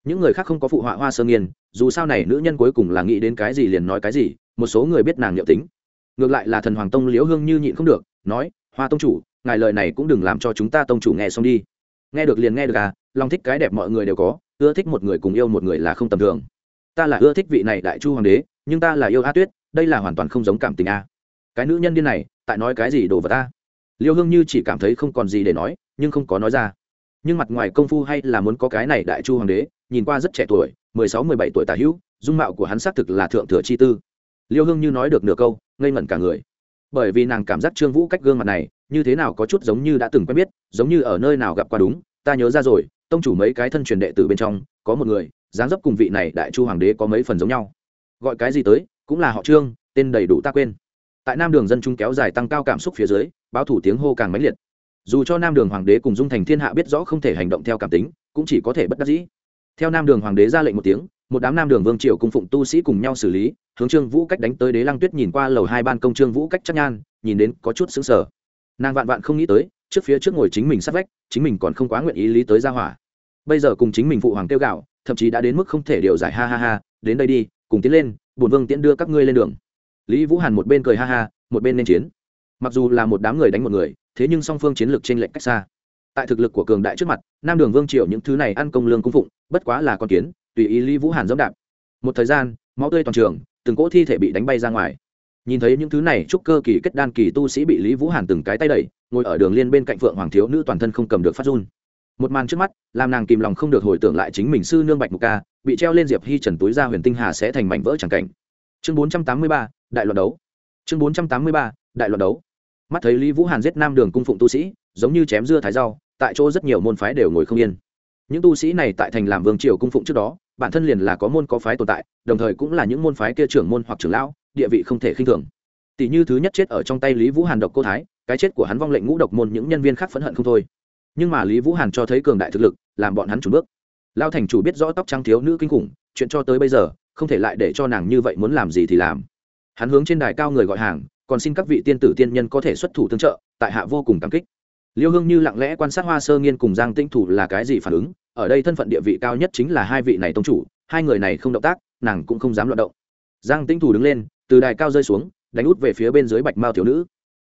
Những người khác không có phụ họa hoa sơ nghiên dù sao này nữ nhân cuối cùng là nghĩ đến cái gì liền nói cái gì một số người biết nàng liệu tính. Ngược lại là thần hoàng tông liễu hương như nhịn không được nói hoa tông chủ ngài lời này cũng đừng làm cho chúng ta tông chủ nghe xong đi. Nghe được liền nghe được à lòng thích cái đẹp mọi người đều có ưa thích một người cùng yêu một người là không tầm thường. Ta là ưa thích vị này đại chu hoàng đế nhưng ta là yêu a tuyết đây là hoàn toàn không giống cảm tình a cái nữ nhân điên này, tại nói cái gì đồ vào ta? Liêu hương như chỉ cảm thấy không còn gì để nói, nhưng không có nói ra. Nhưng mặt ngoài công phu hay là muốn có cái này đại chu hoàng đế, nhìn qua rất trẻ tuổi, mười sáu, mười bảy tuổi tả hữu, dung mạo của hắn xác thực là thượng thừa chi tư. Liêu hương như nói được nửa câu, ngây ngẩn cả người. Bởi vì nàng cảm giác trương vũ cách gương mặt này, như thế nào có chút giống như đã từng quen biết, giống như ở nơi nào gặp qua đúng, ta nhớ ra rồi, tông chủ mấy cái thân truyền đệ tử bên trong, có một người, dáng dấp cùng vị này đại chu hoàng đế có mấy phần giống nhau. Gọi cái gì tới, cũng là họ trương, tên đầy đủ ta quên tại nam đường dân chúng kéo dài tăng cao cảm xúc phía dưới, báo thủ tiếng hô càng mãnh liệt. Dù cho nam đường hoàng đế cùng dung thành thiên hạ biết rõ không thể hành động theo cảm tính, cũng chỉ có thể bất đắc dĩ. Theo nam đường hoàng đế ra lệnh một tiếng, một đám nam đường vương triều cùng phụng tu sĩ cùng nhau xử lý, hướng trương vũ cách đánh tới đế lăng tuyết nhìn qua lầu hai ban công trương vũ cách chắc nhan, nhìn đến có chút xứng sở nàng vạn vạn không nghĩ tới, trước phía trước ngồi chính mình sát vách, chính mình còn không quá nguyện ý lý tới ra hỏa. Bây giờ cùng chính mình phụ hoàng tiêu gạo, thậm chí đã đến mức không thể điều giải, ha ha ha, đến đây đi, cùng tiến lên, bổn vương tiễn đưa các ngươi lên đường lý vũ hàn một bên cười ha ha, một bên nên chiến. Mặc dù là một đám người đánh một người, thế nhưng song phương chiến lược trên lệnh cách xa. Tại thực lực của cường đại trước mặt, nam đường vương triều những thứ này ăn công lương cung phụng, bất quá là con kiến, tùy ý lý vũ hàn dẫm đạp. Một thời gian, máu tươi toàn trường, từng cỗ thi thể bị đánh bay ra ngoài. Nhìn thấy những thứ này, chúc cơ kỳ kết đan kỳ tu sĩ bị lý vũ hàn từng cái tay đẩy, ngồi ở đường liên bên cạnh phượng hoàng thiếu nữ toàn thân không cầm được phát run. Một màn trước mắt, làm nàng kìm lòng không được hồi tưởng lại chính mình sư nương bạch mục ca, bị treo lên diệp hi trần túi ra huyền tinh hà sẽ thành mảnh vỡ c cảnh chương bốn trăm tám mươi ba, đại loạt đấu. Chương bốn trăm tám mươi ba, đại loạt đấu. Mắt thấy lý vũ hàn giết nam đường cung phụng tu sĩ, giống như chém dưa thái rau, tại chỗ rất nhiều môn phái đều ngồi không yên. Những tu sĩ này tại thành làm vương triều cung phụng trước đó, bản thân liền là có môn có phái tồn tại, đồng thời cũng là những môn phái kia trưởng môn hoặc trưởng lão, địa vị không thể khinh thường. Tỷ như thứ nhất chết ở trong tay lý vũ hàn độc cô thái, cái chết của hắn vong lệnh ngũ độc môn những nhân viên khác phẫn hận không thôi. Nhưng mà lý vũ hàn cho thấy cường đại thực lực, làm bọn hắn chủ bước. Lao thành chủ biết rõ tóc trắng thiếu nữ kinh khủng, chuyện cho tới bây giờ không thể lại để cho nàng như vậy muốn làm gì thì làm. Hắn hướng trên đài cao người gọi hàng, còn xin các vị tiên tử tiên nhân có thể xuất thủ tương trợ, tại hạ vô cùng cảm kích. Liêu hương như lặng lẽ quan sát hoa sơ nghiên cùng giang tĩnh thủ là cái gì phản ứng, ở đây thân phận địa vị cao nhất chính là hai vị này tông chủ, hai người này không động tác, nàng cũng không dám loạt động. Giang tĩnh thủ đứng lên, từ đài cao rơi xuống, đánh út về phía bên dưới bạch mao thiếu nữ.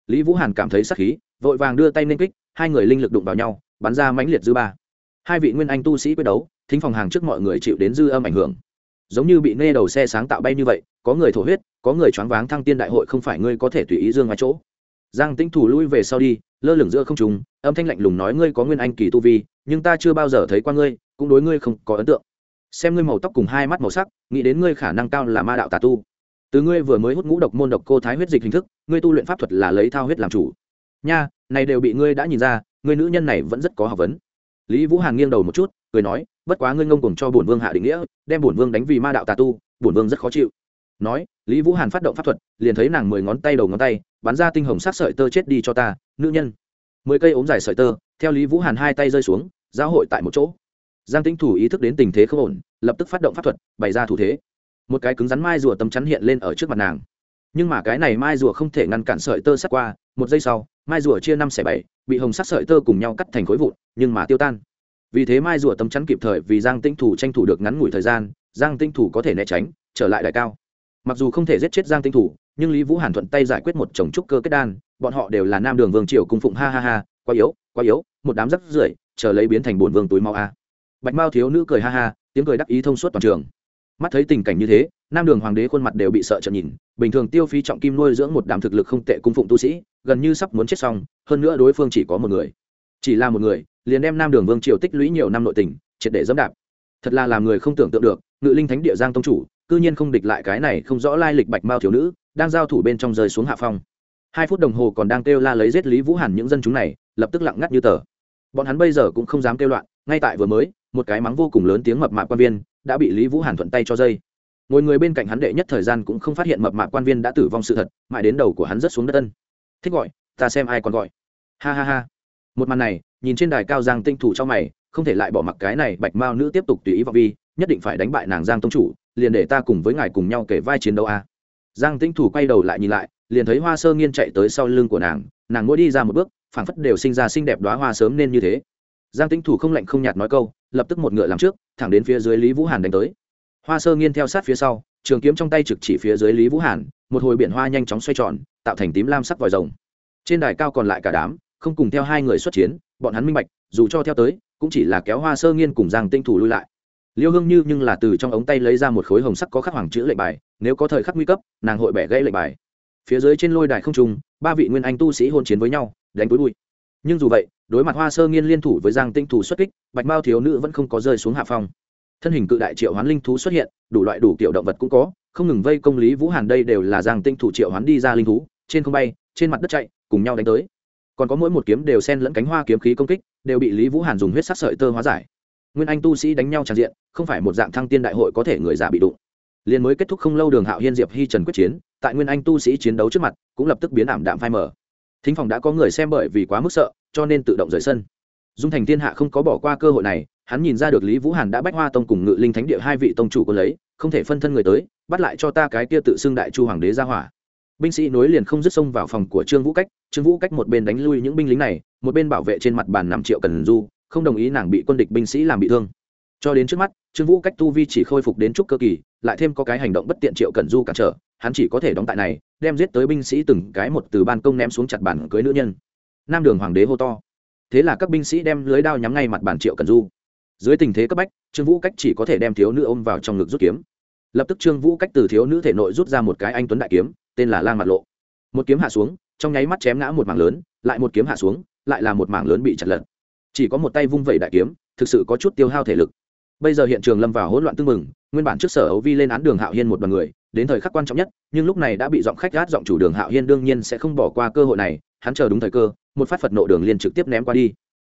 Lý vũ hàn cảm thấy sắc khí, vội vàng đưa tay lên kích, hai người linh lực đụng vào nhau, bắn ra mãnh liệt dư ba. Hai vị nguyên anh tu sĩ quyết đấu, thính phòng hàng trước mọi người chịu đến dư âm ảnh hưởng giống như bị nê đầu xe sáng tạo bay như vậy, có người thổ huyết, có người choáng váng thăng tiên đại hội không phải ngươi có thể tùy ý dương ngoài chỗ. Giang tĩnh thủ lui về sau đi, lơ lửng giữa không trùng âm thanh lạnh lùng nói ngươi có nguyên anh kỳ tu vi, nhưng ta chưa bao giờ thấy qua ngươi, cũng đối ngươi không có ấn tượng. Xem ngươi màu tóc cùng hai mắt màu sắc, nghĩ đến ngươi khả năng cao là ma đạo tà tu. Từ ngươi vừa mới hút ngũ độc môn độc cô thái huyết dịch hình thức, ngươi tu luyện pháp thuật là lấy thao huyết làm chủ. Nha, này đều bị ngươi đã nhìn ra, ngươi nữ nhân này vẫn rất có học vấn. Lý vũ hàn nghiêng đầu một chút, cười nói bất quá ngươi ngông cùng cho bổn vương hạ định nghĩa, đem bổn vương đánh vì ma đạo tà tu, bổn vương rất khó chịu. Nói, lý vũ hàn phát động pháp thuật, liền thấy nàng mười ngón tay đầu ngón tay, bắn ra tinh hồng sắc sợi tơ chết đi cho ta, nữ nhân. Mười cây ốm dài sợi tơ, theo lý vũ hàn hai tay rơi xuống, giao hội tại một chỗ. Giang tĩnh thủ ý thức đến tình thế không ổn, lập tức phát động pháp thuật, bày ra thủ thế. Một cái cứng rắn mai rùa tấm chắn hiện lên ở trước mặt nàng. Nhưng mà cái này mai rùa không thể ngăn cản sợi tơ sắt qua, một giây sau, mai rùa chia năm xẻ bảy, bị hồng sắc sợi tơ cùng nhau cắt thành khối vụn, nhưng mà tiêu tan vì thế mai rùa tấm chắn kịp thời vì giang tinh thủ tranh thủ được ngắn ngủi thời gian, giang tinh thủ có thể né tránh, trở lại đại cao. Mặc dù không thể giết chết giang tinh thủ, nhưng lý vũ hàn thuận tay giải quyết một chồng trúc cơ kết đan, bọn họ đều là nam đường vương triều cung phụng, ha ha ha, quá yếu quá yếu, một đám rắc rưởi, chờ lấy biến thành bồn vương túi mau a. Bạch mao thiếu nữ cười ha ha, tiếng cười đắc ý thông suốt toàn trường. Mắt thấy tình cảnh như thế, nam đường hoàng đế khuôn mặt đều bị sợ trợn nhìn, bình thường tiêu phí trọng kim nuôi dưỡng một đám thực lực không tệ cung phụng tu sĩ, gần như sắp muốn chết xong, hơn nữa đối phương chỉ có một người. Chỉ là một người liền đem nam đường vương triều tích lũy nhiều năm nội tình, triệt để dẫm đạp. Thật là làm người không tưởng tượng được, ngự linh thánh địa giang tông chủ, cư nhiên không địch lại cái này không rõ lai lịch bạch mao thiếu nữ, đang giao thủ bên trong rơi xuống hạ phong. Hai phút đồng hồ còn đang kêu la lấy giết lý vũ hàn những dân chúng này, lập tức lặng ngắt như tờ. Bọn hắn bây giờ cũng không dám kêu loạn, ngay tại vừa mới, một cái mắng vô cùng lớn tiếng mập mạp quan viên đã bị lý vũ hàn thuận tay cho dây. Ngồi người bên cạnh hắn đệ nhất thời gian cũng không phát hiện mập mạp quan viên đã tử vong sự thật, mãi đến đầu của hắn rất xuống đất tân thích gọi, ta xem ai còn gọi. Ha ha ha. Một màn này nhìn trên đài cao giang tinh thủ cho mày, không thể lại bỏ mặc cái này bạch mao nữ tiếp tục tùy ý vào vi, nhất định phải đánh bại nàng giang tông chủ, liền để ta cùng với ngài cùng nhau kể vai chiến đấu a. Giang tinh thủ quay đầu lại nhìn lại, liền thấy hoa sơ nghiên chạy tới sau lưng của nàng nàng mỗi đi ra một bước, phảng phất đều sinh ra xinh đẹp đoá hoa sớm nên như thế. Giang tinh thủ không lạnh không nhạt nói câu, lập tức một ngựa làm trước, thẳng đến phía dưới lý vũ hàn đánh tới. Hoa sơ nghiên theo sát phía sau, trường kiếm trong tay trực chỉ phía dưới lý vũ hàn, một hồi biển hoa nhanh chóng xoay tròn, tạo thành tím lam sắc vòi rồng. Trên đài cao còn lại cả đám không cùng theo hai người xuất chiến, bọn hắn minh bạch, dù cho theo tới, cũng chỉ là kéo hoa sơ nghiên cùng giang tinh thủ lui lại. Liêu hương như nhưng là từ trong ống tay lấy ra một khối hồng sắc có khắc hoàng chữ lệnh bài, nếu có thời khắc nguy cấp, nàng hội bẻ gãy lệnh bài. Phía dưới trên lôi đài không trung, ba vị nguyên anh tu sĩ hôn chiến với nhau, đánh túi bụi. Nhưng dù vậy, đối mặt hoa sơ nghiên liên thủ với giang tinh thủ xuất kích, bạch mao thiếu nữ vẫn không có rơi xuống hạ phong. Thân hình cự đại triệu hoán linh thú xuất hiện, đủ loại đủ kiểu động vật cũng có, không ngừng vây công lý vũ hàn đây đều là giang tinh thủ triệu hoán đi ra linh thú, trên không bay, trên mặt đất chạy, cùng nhau đánh tới còn có mỗi một kiếm đều xen lẫn cánh hoa kiếm khí công kích, đều bị lý vũ hàn dùng huyết sắc sợi tơ hóa giải. Nguyên anh tu sĩ đánh nhau tràn diện, không phải một dạng thăng tiên đại hội có thể người giả bị đụng. Liền mới kết thúc không lâu đường hạo hiên diệp hi trần quyết chiến, tại nguyên anh tu sĩ chiến đấu trước mặt, cũng lập tức biến ảm đạm phai mờ. Thính phòng đã có người xem bởi vì quá mức sợ, cho nên tự động rời sân. Dung thành thiên hạ không có bỏ qua cơ hội này, hắn nhìn ra được lý vũ hàn đã bách hoa tông cùng ngự linh thánh địa hai vị tông chủ có lấy, không thể phân thân người tới, bắt lại cho ta cái kia tự xưng đại chu hoàng đế ra hỏa binh sĩ nối liền không dứt xông vào phòng của trương vũ cách, trương vũ cách một bên đánh lui những binh lính này, một bên bảo vệ trên mặt bàn nằm triệu cần du, không đồng ý nàng bị quân địch binh sĩ làm bị thương. Cho đến trước mắt, trương vũ cách tu vi chỉ khôi phục đến chút cơ kỳ, lại thêm có cái hành động bất tiện triệu cần du cản trở, hắn chỉ có thể đóng tại này, đem giết tới binh sĩ từng cái một từ ban công ném xuống chặt bàn cưới nữ nhân. Nam đường hoàng đế hô to. Thế là các binh sĩ đem lưới đao nhắm ngay mặt bàn triệu cần du. Dưới tình thế cấp bách, trương vũ cách chỉ có thể đem thiếu nữ ôm vào trong ngực rút kiếm. Lập tức trương vũ cách từ thiếu nữ thể nội rút ra một cái anh tuấn đại kiếm tên là lang mặt lộ. Một kiếm hạ xuống, trong nháy mắt chém ngã một mảng lớn, lại một kiếm hạ xuống, lại là một mảng lớn bị chặt lật. Chỉ có một tay vung vẩy đại kiếm, thực sự có chút tiêu hao thể lực. Bây giờ hiện trường lâm vào hỗn loạn tương mừng nguyên bản trước sở ấu vi lên án đường hạo hiên một đoàn người, đến thời khắc quan trọng nhất, nhưng lúc này đã bị giọng khách gát giọng chủ đường hạo hiên đương nhiên sẽ không bỏ qua cơ hội này, hắn chờ đúng thời cơ, một phát phật nộ đường liền trực tiếp ném qua đi.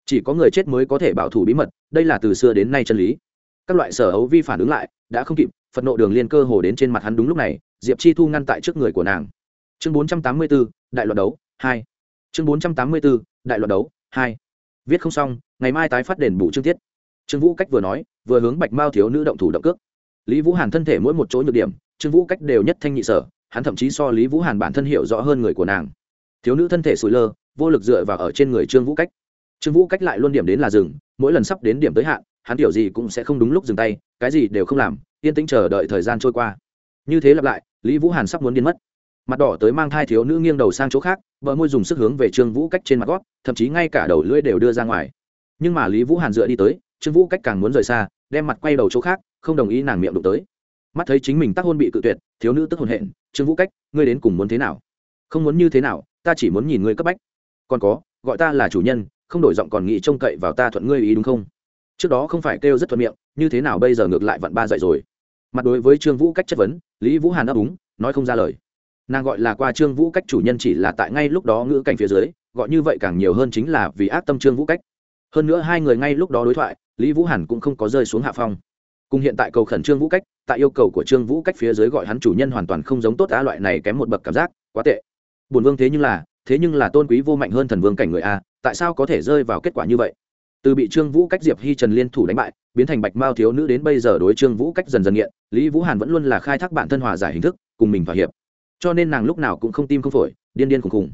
Chỉ có người chết mới có thể bảo thủ bí mật, đây là từ xưa đến nay chân lý. Các loại sở ấu vi phản ứng lại, đã không kịp, phật nộ đường liên cơ hồ đến trên mặt hắn đúng lúc này diệp chi thu ngăn tại trước người của nàng. Chương bốn trăm tám mươi 484, đại loạt đấu hai. Chương bốn trăm tám mươi 484, đại loạt đấu hai. Viết không xong ngày mai tái phát đền bù chương tiết. Trương vũ cách vừa nói vừa hướng bạch mao thiếu nữ động thủ động cước. Lý vũ hàn thân thể mỗi một chỗ nhược điểm trương vũ cách đều nhất thanh nhị sở hắn thậm chí so lý vũ hàn bản thân hiểu rõ hơn người của nàng. Thiếu nữ thân thể sủi lơ vô lực dựa vào ở trên người trương vũ cách. Trương vũ cách lại luôn điểm đến là rừng mỗi lần sắp đến điểm tới hạn hắn kiểu gì cũng sẽ không đúng lúc dừng tay cái gì đều không làm yên tĩnh chờ đợi thời gian trôi qua như thế lặp lại, lý vũ hàn sắp muốn điên mất. Mặt đỏ tới mang thai thiếu nữ nghiêng đầu sang chỗ khác vợ môi dùng sức hướng về trương vũ cách trên mặt gót, thậm chí ngay cả đầu lưỡi đều đưa ra ngoài. Nhưng mà lý vũ hàn dựa đi tới, trương vũ cách càng muốn rời xa, đem mặt quay đầu chỗ khác, không đồng ý nàng miệng đụng tới. Mắt thấy chính mình tác hôn bị cự tuyệt, thiếu nữ tức hồn hện, trương vũ cách, ngươi đến cùng muốn thế nào? Không muốn như thế nào, ta chỉ muốn nhìn ngươi cấp bách. Còn có, gọi ta là chủ nhân, không đổi giọng còn nghĩ trông cậy vào ta thuận ngươi ý đúng không? Trước đó không phải kêu rất thuận miệng, như thế nào bây giờ ngược lại vặn ba dậy rồi? Mặt đối với trương vũ cách chất vấn, lý vũ hàn ấp úng, nói không ra lời. Nàng gọi là qua trương vũ cách chủ nhân chỉ là tại ngay lúc đó ngữ cảnh phía dưới, gọi như vậy càng nhiều hơn chính là vì ác tâm trương vũ cách. Hơn nữa hai người ngay lúc đó đối thoại, lý vũ hàn cũng không có rơi xuống hạ phong. Cùng hiện tại cầu khẩn trương vũ cách, tại yêu cầu của trương vũ cách phía dưới gọi hắn chủ nhân hoàn toàn không giống tốt á loại này kém một bậc cảm giác, quá tệ. Buồn vương thế nhưng là, thế nhưng là tôn quý vô mạnh hơn thần vương cảnh người a, tại sao có thể rơi vào kết quả như vậy? Từ bị trương vũ cách diệp hi trần liên thủ đánh bại, biến thành bạch mao thiếu nữ đến bây giờ đối trương vũ cách dần dần nghiện, lý vũ hàn vẫn luôn là khai thác bản thân hòa giải hình thức, cùng mình thỏa hiệp. Cho nên nàng lúc nào cũng không tim không phổi, điên điên khùng khùng.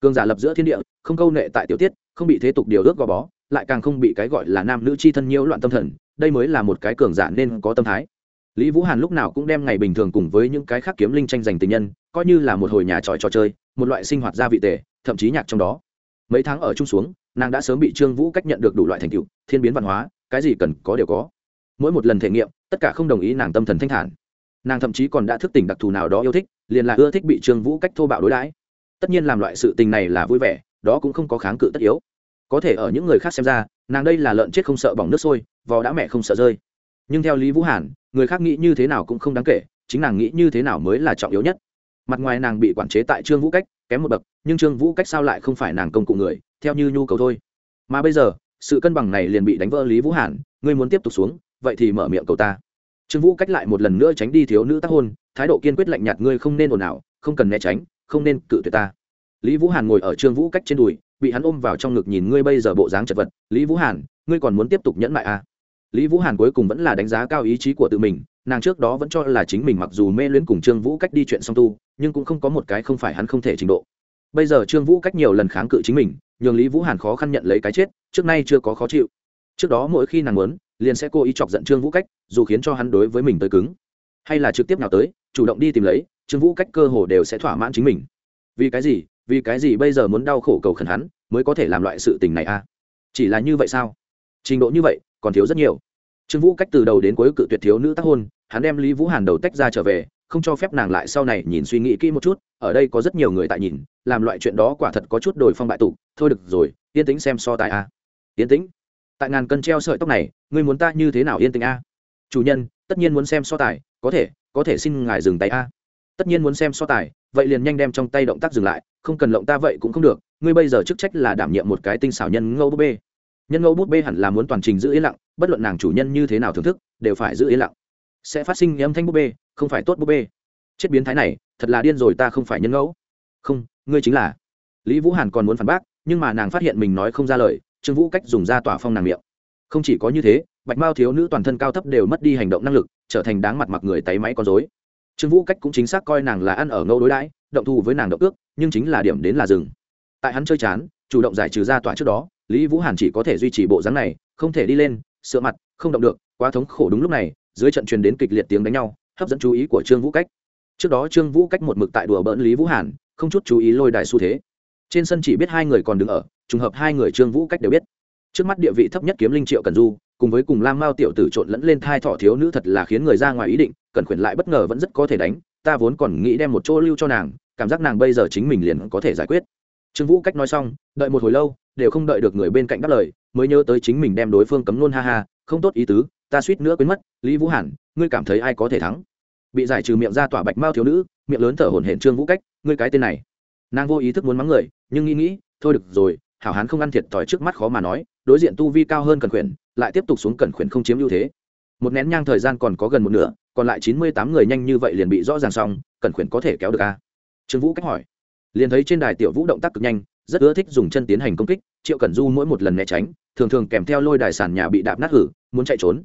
Cường giả lập giữa thiên địa, không câu nệ tại tiểu tiết, không bị thế tục điều ước gò bó, lại càng không bị cái gọi là nam nữ chi thân nhiễu loạn tâm thần, đây mới là một cái cường giả nên có tâm thái. Lý vũ hàn lúc nào cũng đem ngày bình thường cùng với những cái khác kiếm linh tranh giành tình nhân, coi như là một hồi nhà tròi trò chơi, một loại sinh hoạt gia vị tề, thậm chí nhạc trong đó mấy tháng ở chung xuống, nàng đã sớm bị trương vũ cách nhận được đủ loại thành tựu, thiên biến văn hóa, cái gì cần có đều có. Mỗi một lần thể nghiệm, tất cả không đồng ý nàng tâm thần thanh thản. Nàng thậm chí còn đã thức tỉnh đặc thù nào đó yêu thích, liền là ưa thích bị trương vũ cách thô bạo đối đãi. Tất nhiên làm loại sự tình này là vui vẻ, đó cũng không có kháng cự tất yếu. Có thể ở những người khác xem ra, nàng đây là lợn chết không sợ bỏng nước sôi, vò đã mẹ không sợ rơi. Nhưng theo lý vũ hàn, người khác nghĩ như thế nào cũng không đáng kể, chính nàng nghĩ như thế nào mới là trọng yếu nhất. Mặt ngoài nàng bị quản chế tại trương vũ cách kém một bậc, nhưng trương vũ cách sao lại không phải nàng công cụ người, theo như nhu cầu thôi. Mà bây giờ, sự cân bằng này liền bị đánh vỡ lý vũ hàn, ngươi muốn tiếp tục xuống, vậy thì mở miệng cầu ta. Trương vũ cách lại một lần nữa tránh đi thiếu nữ tác hôn, thái độ kiên quyết lạnh nhạt, ngươi không nên ồn ào, không cần né tránh, không nên cự tuyệt ta. Lý vũ hàn ngồi ở trương vũ cách trên đùi, bị hắn ôm vào trong ngực nhìn ngươi bây giờ bộ dáng chật vật. Lý vũ hàn, ngươi còn muốn tiếp tục nhẫn lại à? Lý vũ hàn cuối cùng vẫn là đánh giá cao ý chí của tự mình, nàng trước đó vẫn cho là chính mình mặc dù mê luyến cùng trương vũ cách đi chuyện song tu, nhưng cũng không có một cái không phải hắn không thể trình độ. Bây giờ trương vũ cách nhiều lần kháng cự chính mình, nhường lý vũ hàn khó khăn nhận lấy cái chết, trước nay chưa có khó chịu. Trước đó mỗi khi nàng muốn, liền sẽ cố ý chọc giận trương vũ cách, dù khiến cho hắn đối với mình tới cứng. Hay là trực tiếp nào tới, chủ động đi tìm lấy, trương vũ cách cơ hồ đều sẽ thỏa mãn chính mình. Vì cái gì? Vì cái gì bây giờ muốn đau khổ cầu khẩn hắn, mới có thể làm loại sự tình này a à? chỉ là như vậy sao? Trình độ như vậy còn thiếu rất nhiều. Trương vũ cách từ đầu đến cuối cự tuyệt thiếu nữ tác hôn, hắn đem lý vũ hàn đầu tách ra trở về, không cho phép nàng lại sau này nhìn suy nghĩ kỹ một chút, ở đây có rất nhiều người tại nhìn, làm loại chuyện đó quả thật có chút đổi phong bại tục thôi được rồi, yên tĩnh xem so tài a. Yên tĩnh. Tại ngàn cân treo sợi tóc này, ngươi muốn ta như thế nào yên tĩnh a? Chủ nhân, tất nhiên muốn xem so tài, có thể có thể xin ngài dừng tay a. Tất nhiên muốn xem so tài, vậy liền nhanh đem trong tay động tác dừng lại, không cần lộng ta vậy cũng không được, ngươi bây giờ chức trách là đảm nhiệm một cái tinh xảo nhân ngẫu bê nhân ngẫu bút bê hẳn là muốn toàn trình giữ yên lặng, bất luận nàng chủ nhân như thế nào thưởng thức, đều phải giữ yên lặng. Sẽ phát sinh âm thanh bút bê, không phải tốt bút bê. Chết biến thái này, thật là điên rồi ta không phải nhân ngẫu không, ngươi chính là. Lý vũ hàn còn muốn phản bác, nhưng mà nàng phát hiện mình nói không ra lời, trương vũ cách dùng ra tỏa phong nàng miệng. Không chỉ có như thế, bạch mao thiếu nữ toàn thân cao thấp đều mất đi hành động năng lực, trở thành đáng mặt mặc người tay máy con dối trương vũ cách cũng chính xác coi nàng là ăn ở ngẫu đối đãi, động thù với nàng động ước, nhưng chính là điểm đến là rừng tại hắn chơi chán, chủ động giải trừ ra tỏa trước đó lý vũ hàn chỉ có thể duy trì bộ dáng này, không thể đi lên, sửa mặt, không động được, quá thống khổ đúng lúc này, dưới trận truyền đến kịch liệt tiếng đánh nhau, hấp dẫn chú ý của trương vũ cách. Trước đó trương vũ cách một mực tại đùa bỡn lý vũ hàn, không chút chú ý lôi đài xu thế. Trên sân chỉ biết hai người còn đứng ở, trùng hợp hai người trương vũ cách đều biết. Trước mắt địa vị thấp nhất kiếm linh triệu cần du, cùng với cùng lam mao tiểu tử trộn lẫn lên thai thọ thiếu nữ thật là khiến người ra ngoài ý định, cần khuyển lại bất ngờ vẫn rất có thể đánh, ta vốn còn nghĩ đem một chỗ lưu cho nàng, cảm giác nàng bây giờ chính mình liền có thể giải quyết trương vũ cách nói xong, đợi một hồi lâu, đều không đợi được người bên cạnh đáp lời, mới nhớ tới chính mình đem đối phương cấm nôn ha ha, không tốt ý tứ, ta suýt nữa quên mất, lý vũ hàn, ngươi cảm thấy ai có thể thắng? Bị giải trừ miệng ra tỏa bạch mao thiếu nữ, miệng lớn thở hổn hển trương vũ cách, ngươi cái tên này. Nàng vô ý thức muốn mắng người, nhưng nghĩ nghĩ, thôi được rồi, hảo hán không ăn thiệt thòi trước mắt khó mà nói, đối diện tu vi cao hơn cần khuyển, lại tiếp tục xuống cần khuyển không chiếm ưu thế. Một nén nhang thời gian còn có gần một nửa, còn lại chín mươi tám người nhanh như vậy liền bị rõ ràng xong cần khuyển có thể kéo được a? Trương vũ cách hỏi liền thấy trên đài tiểu vũ động tác cực nhanh, rất ưa thích dùng chân tiến hành công kích, triệu cẩn du mỗi một lần né tránh, thường thường kèm theo lôi đài sàn nhà bị đạp nát hử, muốn chạy trốn.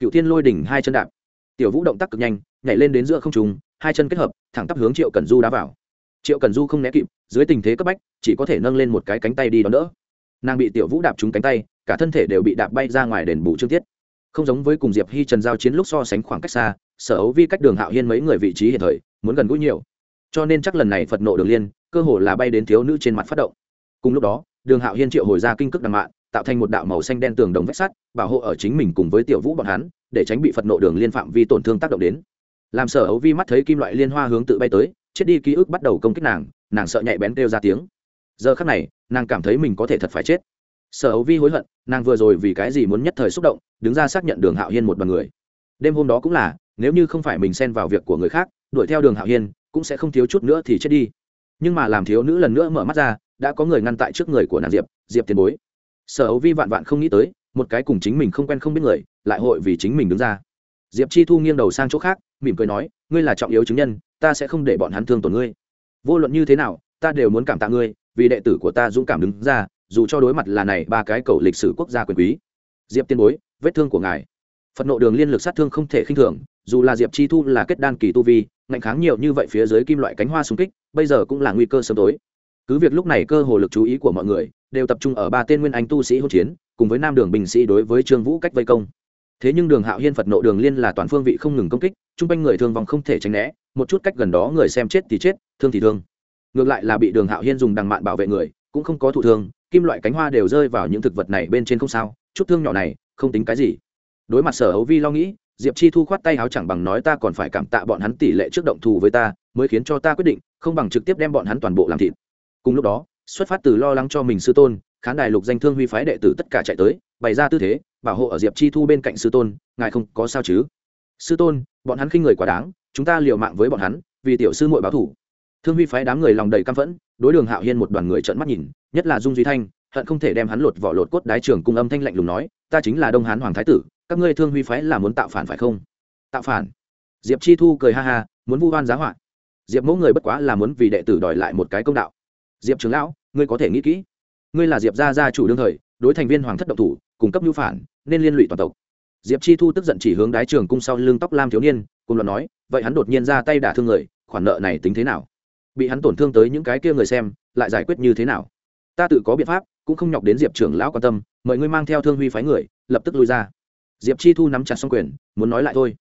Cựu thiên lôi đỉnh hai chân đạp. Tiểu vũ động tác cực nhanh, nhảy lên đến giữa không trùng hai chân kết hợp, thẳng tắp hướng triệu cẩn du đá vào. Triệu cẩn du không né kịp, dưới tình thế cấp bách, chỉ có thể nâng lên một cái cánh tay đi đón đỡ. Nàng bị tiểu vũ đạp trúng cánh tay, cả thân thể đều bị đạp bay ra ngoài đền bù trương tiết. Không giống với cùng diệp hi trần giao chiến lúc so sánh khoảng cách xa, sở ấu vi cách đường hạo hiên mấy người vị trí hiện thời, muốn gần gũi nhiều. Cho nên chắc lần này phật nộ đường liên cơ hồ là bay đến thiếu nữ trên mặt phát động. Cùng lúc đó, đường hạo hiên triệu hồi ra kinh cước đằng mạn, tạo thành một đạo màu xanh đen tường đồng vách sắt, bảo hộ ở chính mình cùng với tiểu vũ bọn hắn, để tránh bị phật nộ đường liên phạm vi tổn thương tác động đến. Làm sở ấu vi mắt thấy kim loại liên hoa hướng tự bay tới, chết đi ký ức bắt đầu công kích nàng nàng sợ nhạy bén kêu ra tiếng. Giờ khắc này, nàng cảm thấy mình có thể thật phải chết. Sở ấu vi hối hận, nàng vừa rồi vì cái gì muốn nhất thời xúc động, đứng ra xác nhận đường hạo hiên một bằng người. Đêm hôm đó cũng là, nếu như không phải mình xen vào việc của người khác, đuổi theo đường hạo hiên, cũng sẽ không thiếu chút nữa thì chết đi nhưng mà làm thiếu nữ lần nữa mở mắt ra, đã có người ngăn tại trước người của nàng diệp diệp tiền bối. Sở ấu vi vạn vạn không nghĩ tới, một cái cùng chính mình không quen không biết người, lại hội vì chính mình đứng ra. Diệp chi thu nghiêng đầu sang chỗ khác, mỉm cười nói, ngươi là trọng yếu chứng nhân, ta sẽ không để bọn hắn thương tổn ngươi. Vô luận như thế nào, ta đều muốn cảm tạ ngươi, vì đệ tử của ta dũng cảm đứng ra, dù cho đối mặt là này ba cái cầu lịch sử quốc gia quyền quý. Diệp tiên bối, vết thương của ngài. Phật nộ đường liên lực sát thương không thể khinh thường, dù là diệp chi thu là kết đan kỳ tu vi, ngạnh kháng nhiều như vậy phía dưới kim loại cánh hoa xung kích bây giờ cũng là nguy cơ sớm tối. Cứ việc lúc này cơ hồ lực chú ý của mọi người đều tập trung ở ba tên nguyên anh tu sĩ hỗn chiến, cùng với nam đường bình sĩ đối với trương vũ cách vây công. Thế nhưng đường hạo hiên phật nộ đường liên là toàn phương vị không ngừng công kích, chung quanh người thương vong không thể tránh né, một chút cách gần đó người xem chết thì chết, thương thì thương. Ngược lại là bị đường hạo hiên dùng đằng mạn bảo vệ người, cũng không có thụ thương, kim loại cánh hoa đều rơi vào những thực vật này bên trên không sao, chút thương nhỏ này không tính cái gì. Đối mặt sở hấu vi lo nghĩ, diệp chi thu khoát tay áo chẳng bằng nói ta còn phải cảm tạ bọn hắn tỷ lệ trước động thù với ta, mới khiến cho ta quyết định không bằng trực tiếp đem bọn hắn toàn bộ làm thịt. Cùng lúc đó, xuất phát từ lo lắng cho mình sư tôn, khán đài lục danh thương huy phái đệ tử tất cả chạy tới, bày ra tư thế, bảo hộ ở diệp chi thu bên cạnh sư tôn, ngài không có sao chứ? Sư tôn, bọn hắn khinh người quá đáng, chúng ta liều mạng với bọn hắn, vì tiểu sư muội báo thủ thương huy phái đám người lòng đầy căm phẫn, đối đường hạo hiên một đoàn người trợn mắt nhìn, nhất là dung duy thanh, hận không thể đem hắn lột vỏ lột cốt đái trường cung âm thanh lạnh lùng nói, ta chính là đông hán hoàng thái tử, các ngươi thương huy phái là muốn tạo phản phải không? Tạo phản? Diệp chi thu cười ha ha, muốn vu oan giá họa diệp mẫu người bất quá là muốn vì đệ tử đòi lại một cái công đạo. Diệp trưởng lão, ngươi có thể nghĩ kỹ. Ngươi là diệp gia gia chủ đương thời, đối thành viên hoàng thất độc thủ, cung cấp nhu phản, nên liên lụy toàn tộc. Diệp chi thu tức giận chỉ hướng đái trường cung sau lưng tóc lam thiếu niên, cùng luận nói, vậy hắn đột nhiên ra tay đả thương người, khoản nợ này tính thế nào? Bị hắn tổn thương tới những cái kia người xem, lại giải quyết như thế nào? Ta tự có biện pháp, cũng không nhọc đến diệp trưởng lão quan tâm, mời ngươi mang theo thương huy phái người, lập tức lui ra. Diệp chi thu nắm chặt xong quyền, muốn nói lại thôi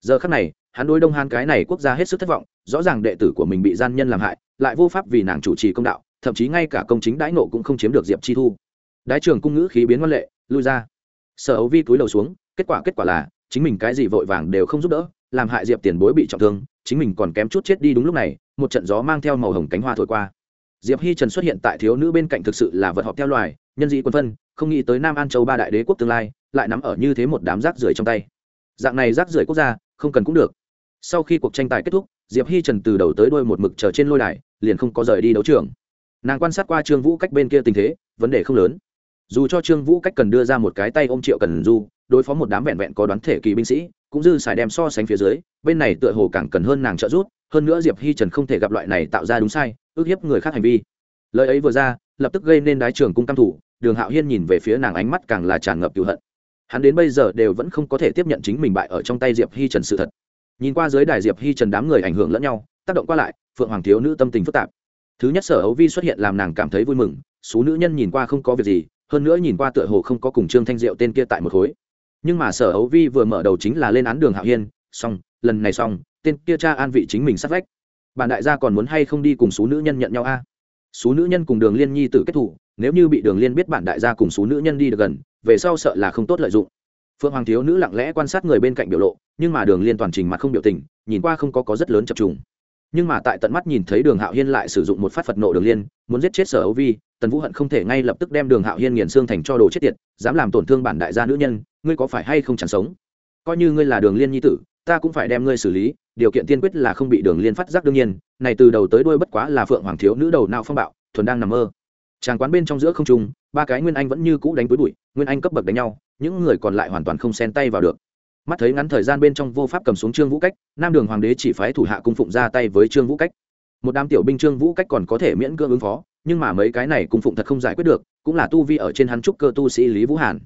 giờ khắc này, hắn đối đông hán cái này quốc gia hết sức thất vọng, rõ ràng đệ tử của mình bị gian nhân làm hại, lại vô pháp vì nàng chủ trì công đạo, thậm chí ngay cả công chính đãi nộ cũng không chiếm được diệp chi thu. Đái trường cung ngữ khí biến văn lệ, lui ra. Sở ấu vi cúi đầu xuống, kết quả kết quả là, chính mình cái gì vội vàng đều không giúp đỡ, làm hại diệp tiền bối bị trọng thương, chính mình còn kém chút chết đi đúng lúc này, một trận gió mang theo màu hồng cánh hoa thổi qua. Diệp hi trần xuất hiện tại thiếu nữ bên cạnh thực sự là vật họp theo loài, nhân dị quân phân, không nghĩ tới nam an châu ba đại đế quốc tương lai, lại nắm ở như thế một đám rác rưởi trong tay dạng này rác rưởi quốc gia, không cần cũng được. Sau khi cuộc tranh tài kết thúc, diệp hi trần từ đầu tới đuôi một mực chờ trên lôi đài, liền không có rời đi đấu trường. Nàng quan sát qua trương vũ cách bên kia tình thế, vấn đề không lớn. Dù cho trương vũ cách cần đưa ra một cái tay ôm triệu cần du, đối phó một đám vẹn vẹn có đoán thể kỳ binh sĩ, cũng dư xài đem so sánh phía dưới, bên này tựa hồ càng cần hơn nàng trợ giúp, hơn nữa diệp hi trần không thể gặp loại này tạo ra đúng sai, ước hiếp người khác hành vi. Lời ấy vừa ra, lập tức gây nên đái trường cung cam thủ, đường hạo hiên nhìn về phía nàng ánh mắt càng là tràn ngập cựu hận hắn đến bây giờ đều vẫn không có thể tiếp nhận chính mình bại ở trong tay diệp hi trần sự thật. Nhìn qua dưới đài diệp hi trần đám người ảnh hưởng lẫn nhau, tác động qua lại, phượng hoàng thiếu nữ tâm tình phức tạp. Thứ nhất sở ấu vi xuất hiện làm nàng cảm thấy vui mừng số nữ nhân nhìn qua không có việc gì, hơn nữa nhìn qua tựa hồ không có cùng trương thanh diệu tên kia tại một khối. Nhưng mà sở ấu vi vừa mở đầu chính là lên án đường hạo hiên, xong, lần này xong, tên kia cha an vị chính mình sát vách. Bản đại gia còn muốn hay không đi cùng số nữ nhân nhận nhau a? À? số nữ nhân cùng đường liên nhi tử kết thủ nếu như bị đường liên biết bản đại gia cùng số nữ nhân đi được gần, về sau sợ là không tốt lợi dụng. Phượng hoàng thiếu nữ lặng lẽ quan sát người bên cạnh biểu lộ, nhưng mà đường liên toàn trình mặt không biểu tình, nhìn qua không có có rất lớn chập trùng. Nhưng mà tại tận mắt nhìn thấy đường hạo hiên lại sử dụng một phát phật nộ đường liên, muốn giết chết sở Âu vi, tần vũ hận không thể ngay lập tức đem đường hạo hiên nghiền xương thành cho đồ chết tiệt, dám làm tổn thương bản đại gia nữ nhân, ngươi có phải hay không chẳng sống? Coi như ngươi là đường liên nhi tử, ta cũng phải đem ngươi xử lý, điều kiện tiên quyết là không bị đường liên phát giác đương nhiên, này từ đầu tới đuôi bất quá là phượng hoàng thiếu nữ đầu nào phong bạo, thuần đang nằm mơ tràng quán bên trong giữa không trung, ba cái nguyên anh vẫn như cũ đánh với bụi, nguyên anh cấp bậc đánh nhau, những người còn lại hoàn toàn không xen tay vào được. Mắt thấy ngắn thời gian bên trong vô pháp cầm xuống trương vũ cách, nam đường hoàng đế chỉ phái thủ hạ cung phụng ra tay với trương vũ cách. Một đám tiểu binh trương vũ cách còn có thể miễn cưỡng ứng phó, nhưng mà mấy cái này cung phụng thật không giải quyết được, cũng là tu vi ở trên hắn trúc cơ tu sĩ lý vũ hàn.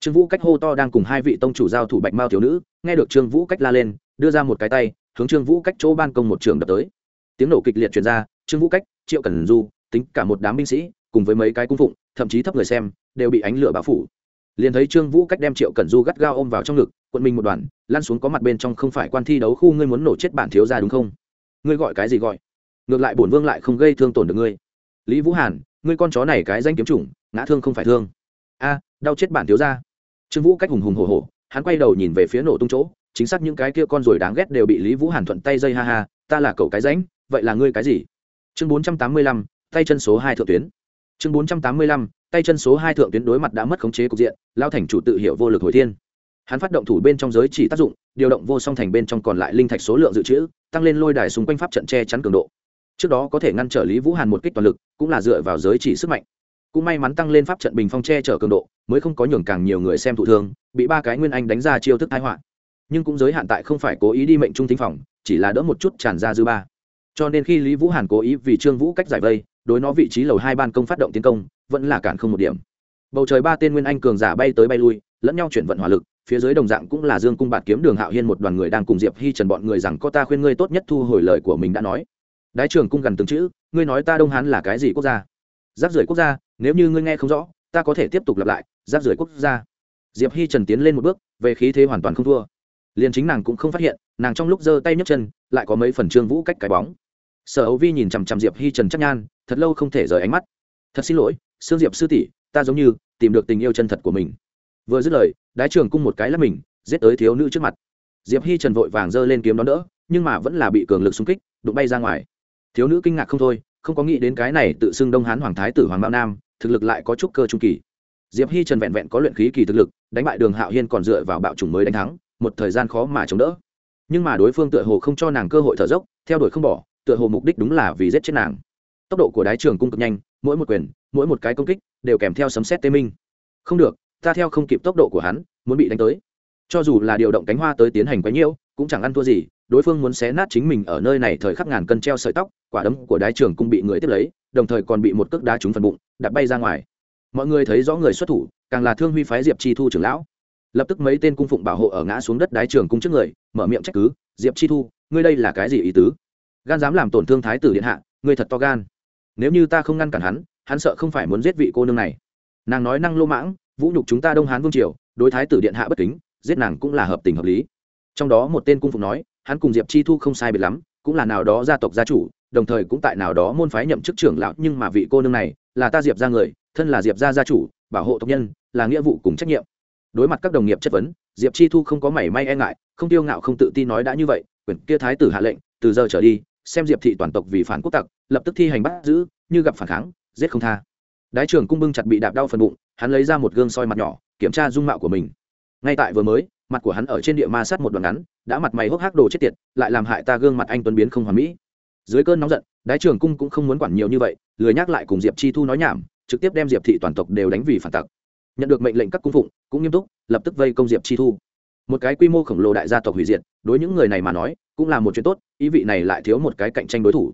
Trương vũ cách hô to đang cùng hai vị tông chủ giao thủ bạch mao thiếu nữ, nghe được trương vũ cách la lên, đưa ra một cái tay, hướng trương vũ cách chỗ ban công một trường đập tới. Tiếng nổ kịch liệt truyền ra, trương vũ cách, triệu cần du, tính cả một đám binh sĩ cùng với mấy cái cung phụng, thậm chí thấp người xem, đều bị ánh lửa bao phủ. Liền thấy trương vũ cách đem triệu cẩn du gắt gao ôm vào trong ngực, quận mình một đoàn, lăn xuống có mặt bên trong không phải quan thi đấu khu, ngươi muốn nổ chết bản thiếu ra đúng không? Ngươi gọi cái gì gọi? Ngược lại bổn vương lại không gây thương tổn được ngươi. Lý vũ hàn, ngươi con chó này cái danh kiếm chủng, ngã thương không phải thương. A, đau chết bản thiếu ra trương vũ cách hùng hùng hồ hồ hắn quay đầu nhìn về phía nổ tung chỗ, chính xác những cái kia con rồi đáng ghét đều bị lý vũ hàn thuận tay dây ha ha, ta là cậu cái ránh, vậy là ngươi cái gì? Chương bốn trăm tám mươi lăm, tay chân số hai thượng tuyến chương bốn trăm tám mươi lăm, tay chân số hai thượng tuyến đối mặt đã mất khống chế cục diện lao thành chủ tự hiểu vô lực hồi thiên. Hắn phát động thủ bên trong giới chỉ tác dụng, điều động vô song thành bên trong còn lại linh thạch số lượng dự trữ, tăng lên lôi đài xung quanh pháp trận che chắn cường độ. Trước đó có thể ngăn trở lý vũ hàn một kích toàn lực, cũng là dựa vào giới chỉ sức mạnh. Cũng may mắn tăng lên pháp trận bình phong che chở cường độ, mới không có nhường càng nhiều người xem thụ thương, bị ba cái nguyên anh đánh ra chiêu thức thái họa. Nhưng cũng giới hạn tại không phải cố ý đi mệnh trung thính phòng, chỉ là đỡ một chút tràn ra dư ba. Cho nên khi lý vũ hàn cố ý vì trương vũ cách giải vây đối nó vị trí lầu hai ban công phát động tiến công, vẫn là cản không một điểm. Bầu trời ba tên nguyên anh cường giả bay tới bay lui, lẫn nhau chuyển vận hỏa lực, phía dưới đồng dạng cũng là dương cung bạt kiếm đường hạo hiên một đoàn người đang cùng diệp hi trần bọn người rằng có ta khuyên ngươi tốt nhất thu hồi lời của mình đã nói. Đái trường cung gần từng chữ, ngươi nói ta đông hán là cái gì quốc gia? Giáp rưỡi quốc gia, nếu như ngươi nghe không rõ, ta có thể tiếp tục lặp lại, giáp rưỡi quốc gia. Diệp hi trần tiến lên một bước, về khí thế hoàn toàn không thua. Liền chính nàng cũng không phát hiện, nàng trong lúc giơ tay nhấc chân, lại có mấy phần trương vũ cách cái bóng. Sở ấu vi nhìn chằm chằm diệp hi trần chắc nhan thật lâu không thể rời ánh mắt. Thật xin lỗi, sương diệp sư tỷ, ta giống như tìm được tình yêu chân thật của mình. Vừa dứt lời, đái trường cung một cái là mình, giết tới thiếu nữ trước mặt. Diệp hi trần vội vàng giơ lên kiếm đón đỡ, nhưng mà vẫn là bị cường lực xung kích, đụng bay ra ngoài. Thiếu nữ kinh ngạc không thôi, không có nghĩ đến cái này tự xưng đông hán hoàng thái tử hoàng mạo nam, thực lực lại có chút cơ trung kỳ. Diệp hi trần vẹn vẹn có luyện khí kỳ thực lực, đánh bại đường hạo hiên còn dựa vào bạo chủng mới đánh thắng, một thời gian khó mà chống đỡ. Nhưng mà đối phương tựa hồ không cho nàng cơ hội thở dốc, theo đuổi không bỏ, tựa hồ mục đích đúng là vì giết chết nàng tốc độ của đái trường cung cực nhanh, mỗi một quyền, mỗi một cái công kích đều kèm theo sấm xét tê minh. Không được, ta theo không kịp tốc độ của hắn, muốn bị đánh tới. Cho dù là điều động cánh hoa tới tiến hành quấy nhiễu, cũng chẳng ăn thua gì, đối phương muốn xé nát chính mình ở nơi này thời khắc ngàn cân treo sợi tóc, quả đấm của đái trường cung bị người tiếp lấy, đồng thời còn bị một cước đá trúng phần bụng, đạp bay ra ngoài. Mọi người thấy rõ người xuất thủ, càng là thương huy phái diệp chi thu trưởng lão. Lập tức mấy tên cung phụng bảo hộ ở ngã xuống đất đái trường cung trước người, mở miệng trách cứ, diệp chi thu, ngươi đây là cái gì ý tứ? Gan dám làm tổn thương thái tử điện hạ, ngươi thật to gan nếu như ta không ngăn cản hắn hắn sợ không phải muốn giết vị cô nương này. Nàng nói năng lô mãng, vũ nhục chúng ta đông hán vương triều, đối thái tử điện hạ bất kính, giết nàng cũng là hợp tình hợp lý. Trong đó một tên cung phụng nói, hắn cùng diệp chi thu không sai biệt lắm, cũng là nào đó gia tộc gia chủ, đồng thời cũng tại nào đó môn phái nhậm chức trưởng lão, nhưng mà vị cô nương này là ta diệp ra người, thân là diệp gia gia chủ, bảo hộ tộc nhân, là nghĩa vụ cùng trách nhiệm. Đối mặt các đồng nghiệp chất vấn, diệp chi thu không có mảy may e ngại, không tiêu ngạo không tự tin nói đã như vậy, quyển kia thái tử hạ lệnh, từ giờ trở đi xem diệp thị toàn tộc vì phản quốc tặc, lập tức thi hành bắt giữ, như gặp phản kháng, giết không tha. Đái trưởng cung bưng chặt bị đạp đau phần bụng, hắn lấy ra một gương soi mặt nhỏ, kiểm tra dung mạo của mình. Ngay tại vừa mới, mặt của hắn ở trên địa ma sát một đoạn ngắn, đã mặt mày hốc hác đồ chết tiệt, lại làm hại ta gương mặt anh tuấn biến không hoàn mỹ. Dưới cơn nóng giận, đái trưởng cung cũng không muốn quản nhiều như vậy, lười nhắc lại cùng diệp chi thu nói nhảm, trực tiếp đem diệp thị toàn tộc đều đánh vì phản tặc. Nhận được mệnh lệnh các cung phụng, cũng nghiêm túc, lập tức vây công diệp chi thu. Một cái quy mô khổng lồ đại gia tộc hủy diệt, đối những người này mà nói cũng là một chuyện tốt, ý vị này lại thiếu một cái cạnh tranh đối thủ.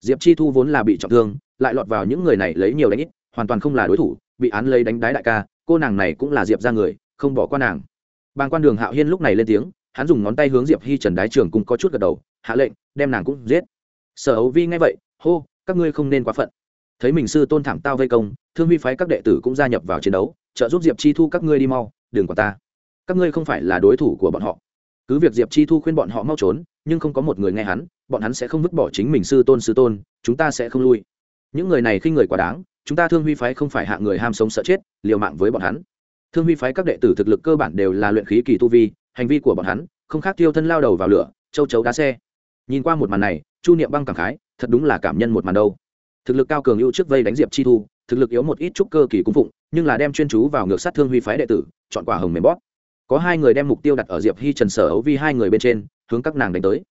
Diệp chi thu vốn là bị trọng thương, lại lọt vào những người này lấy nhiều đánh ít, hoàn toàn không là đối thủ, bị án lấy đánh đái đại ca, cô nàng này cũng là diệp ra người, không bỏ qua nàng. Bàng quan đường hạo hiên lúc này lên tiếng, hắn dùng ngón tay hướng diệp hi trần đái trường cùng có chút gật đầu, hạ lệnh, đem nàng cũng giết. Sở hấu vi nghe vậy, hô, các ngươi không nên quá phận. Thấy mình sư tôn thảm tao vây công, thương Vi phái các đệ tử cũng gia nhập vào chiến đấu, trợ giúp diệp chi thu các ngươi đi mau, đừng quản ta. Các ngươi không phải là đối thủ của bọn họ cứ việc diệp chi thu khuyên bọn họ mau trốn, nhưng không có một người nghe hắn, bọn hắn sẽ không vứt bỏ chính mình sư tôn sư tôn, chúng ta sẽ không lui. Những người này khi người quá đáng, chúng ta thương huy phái không phải hạ người ham sống sợ chết, liều mạng với bọn hắn. Thương huy phái các đệ tử thực lực cơ bản đều là luyện khí kỳ tu vi, hành vi của bọn hắn không khác tiêu thân lao đầu vào lửa, châu chấu đá xe. Nhìn qua một màn này, chu niệm băng cảm khái, thật đúng là cảm nhân một màn đâu. Thực lực cao cường ưu trước vây đánh diệp chi thu, thực lực yếu một ít trúc cơ kỳ cung phụng, nhưng là đem chuyên chú vào ngược sát thương huy phái đệ tử, chọn quả hồng mềm bóp có hai người đem mục tiêu đặt ở diệp hi trần sở ấu vi hai người bên trên, hướng các nàng đánh tới.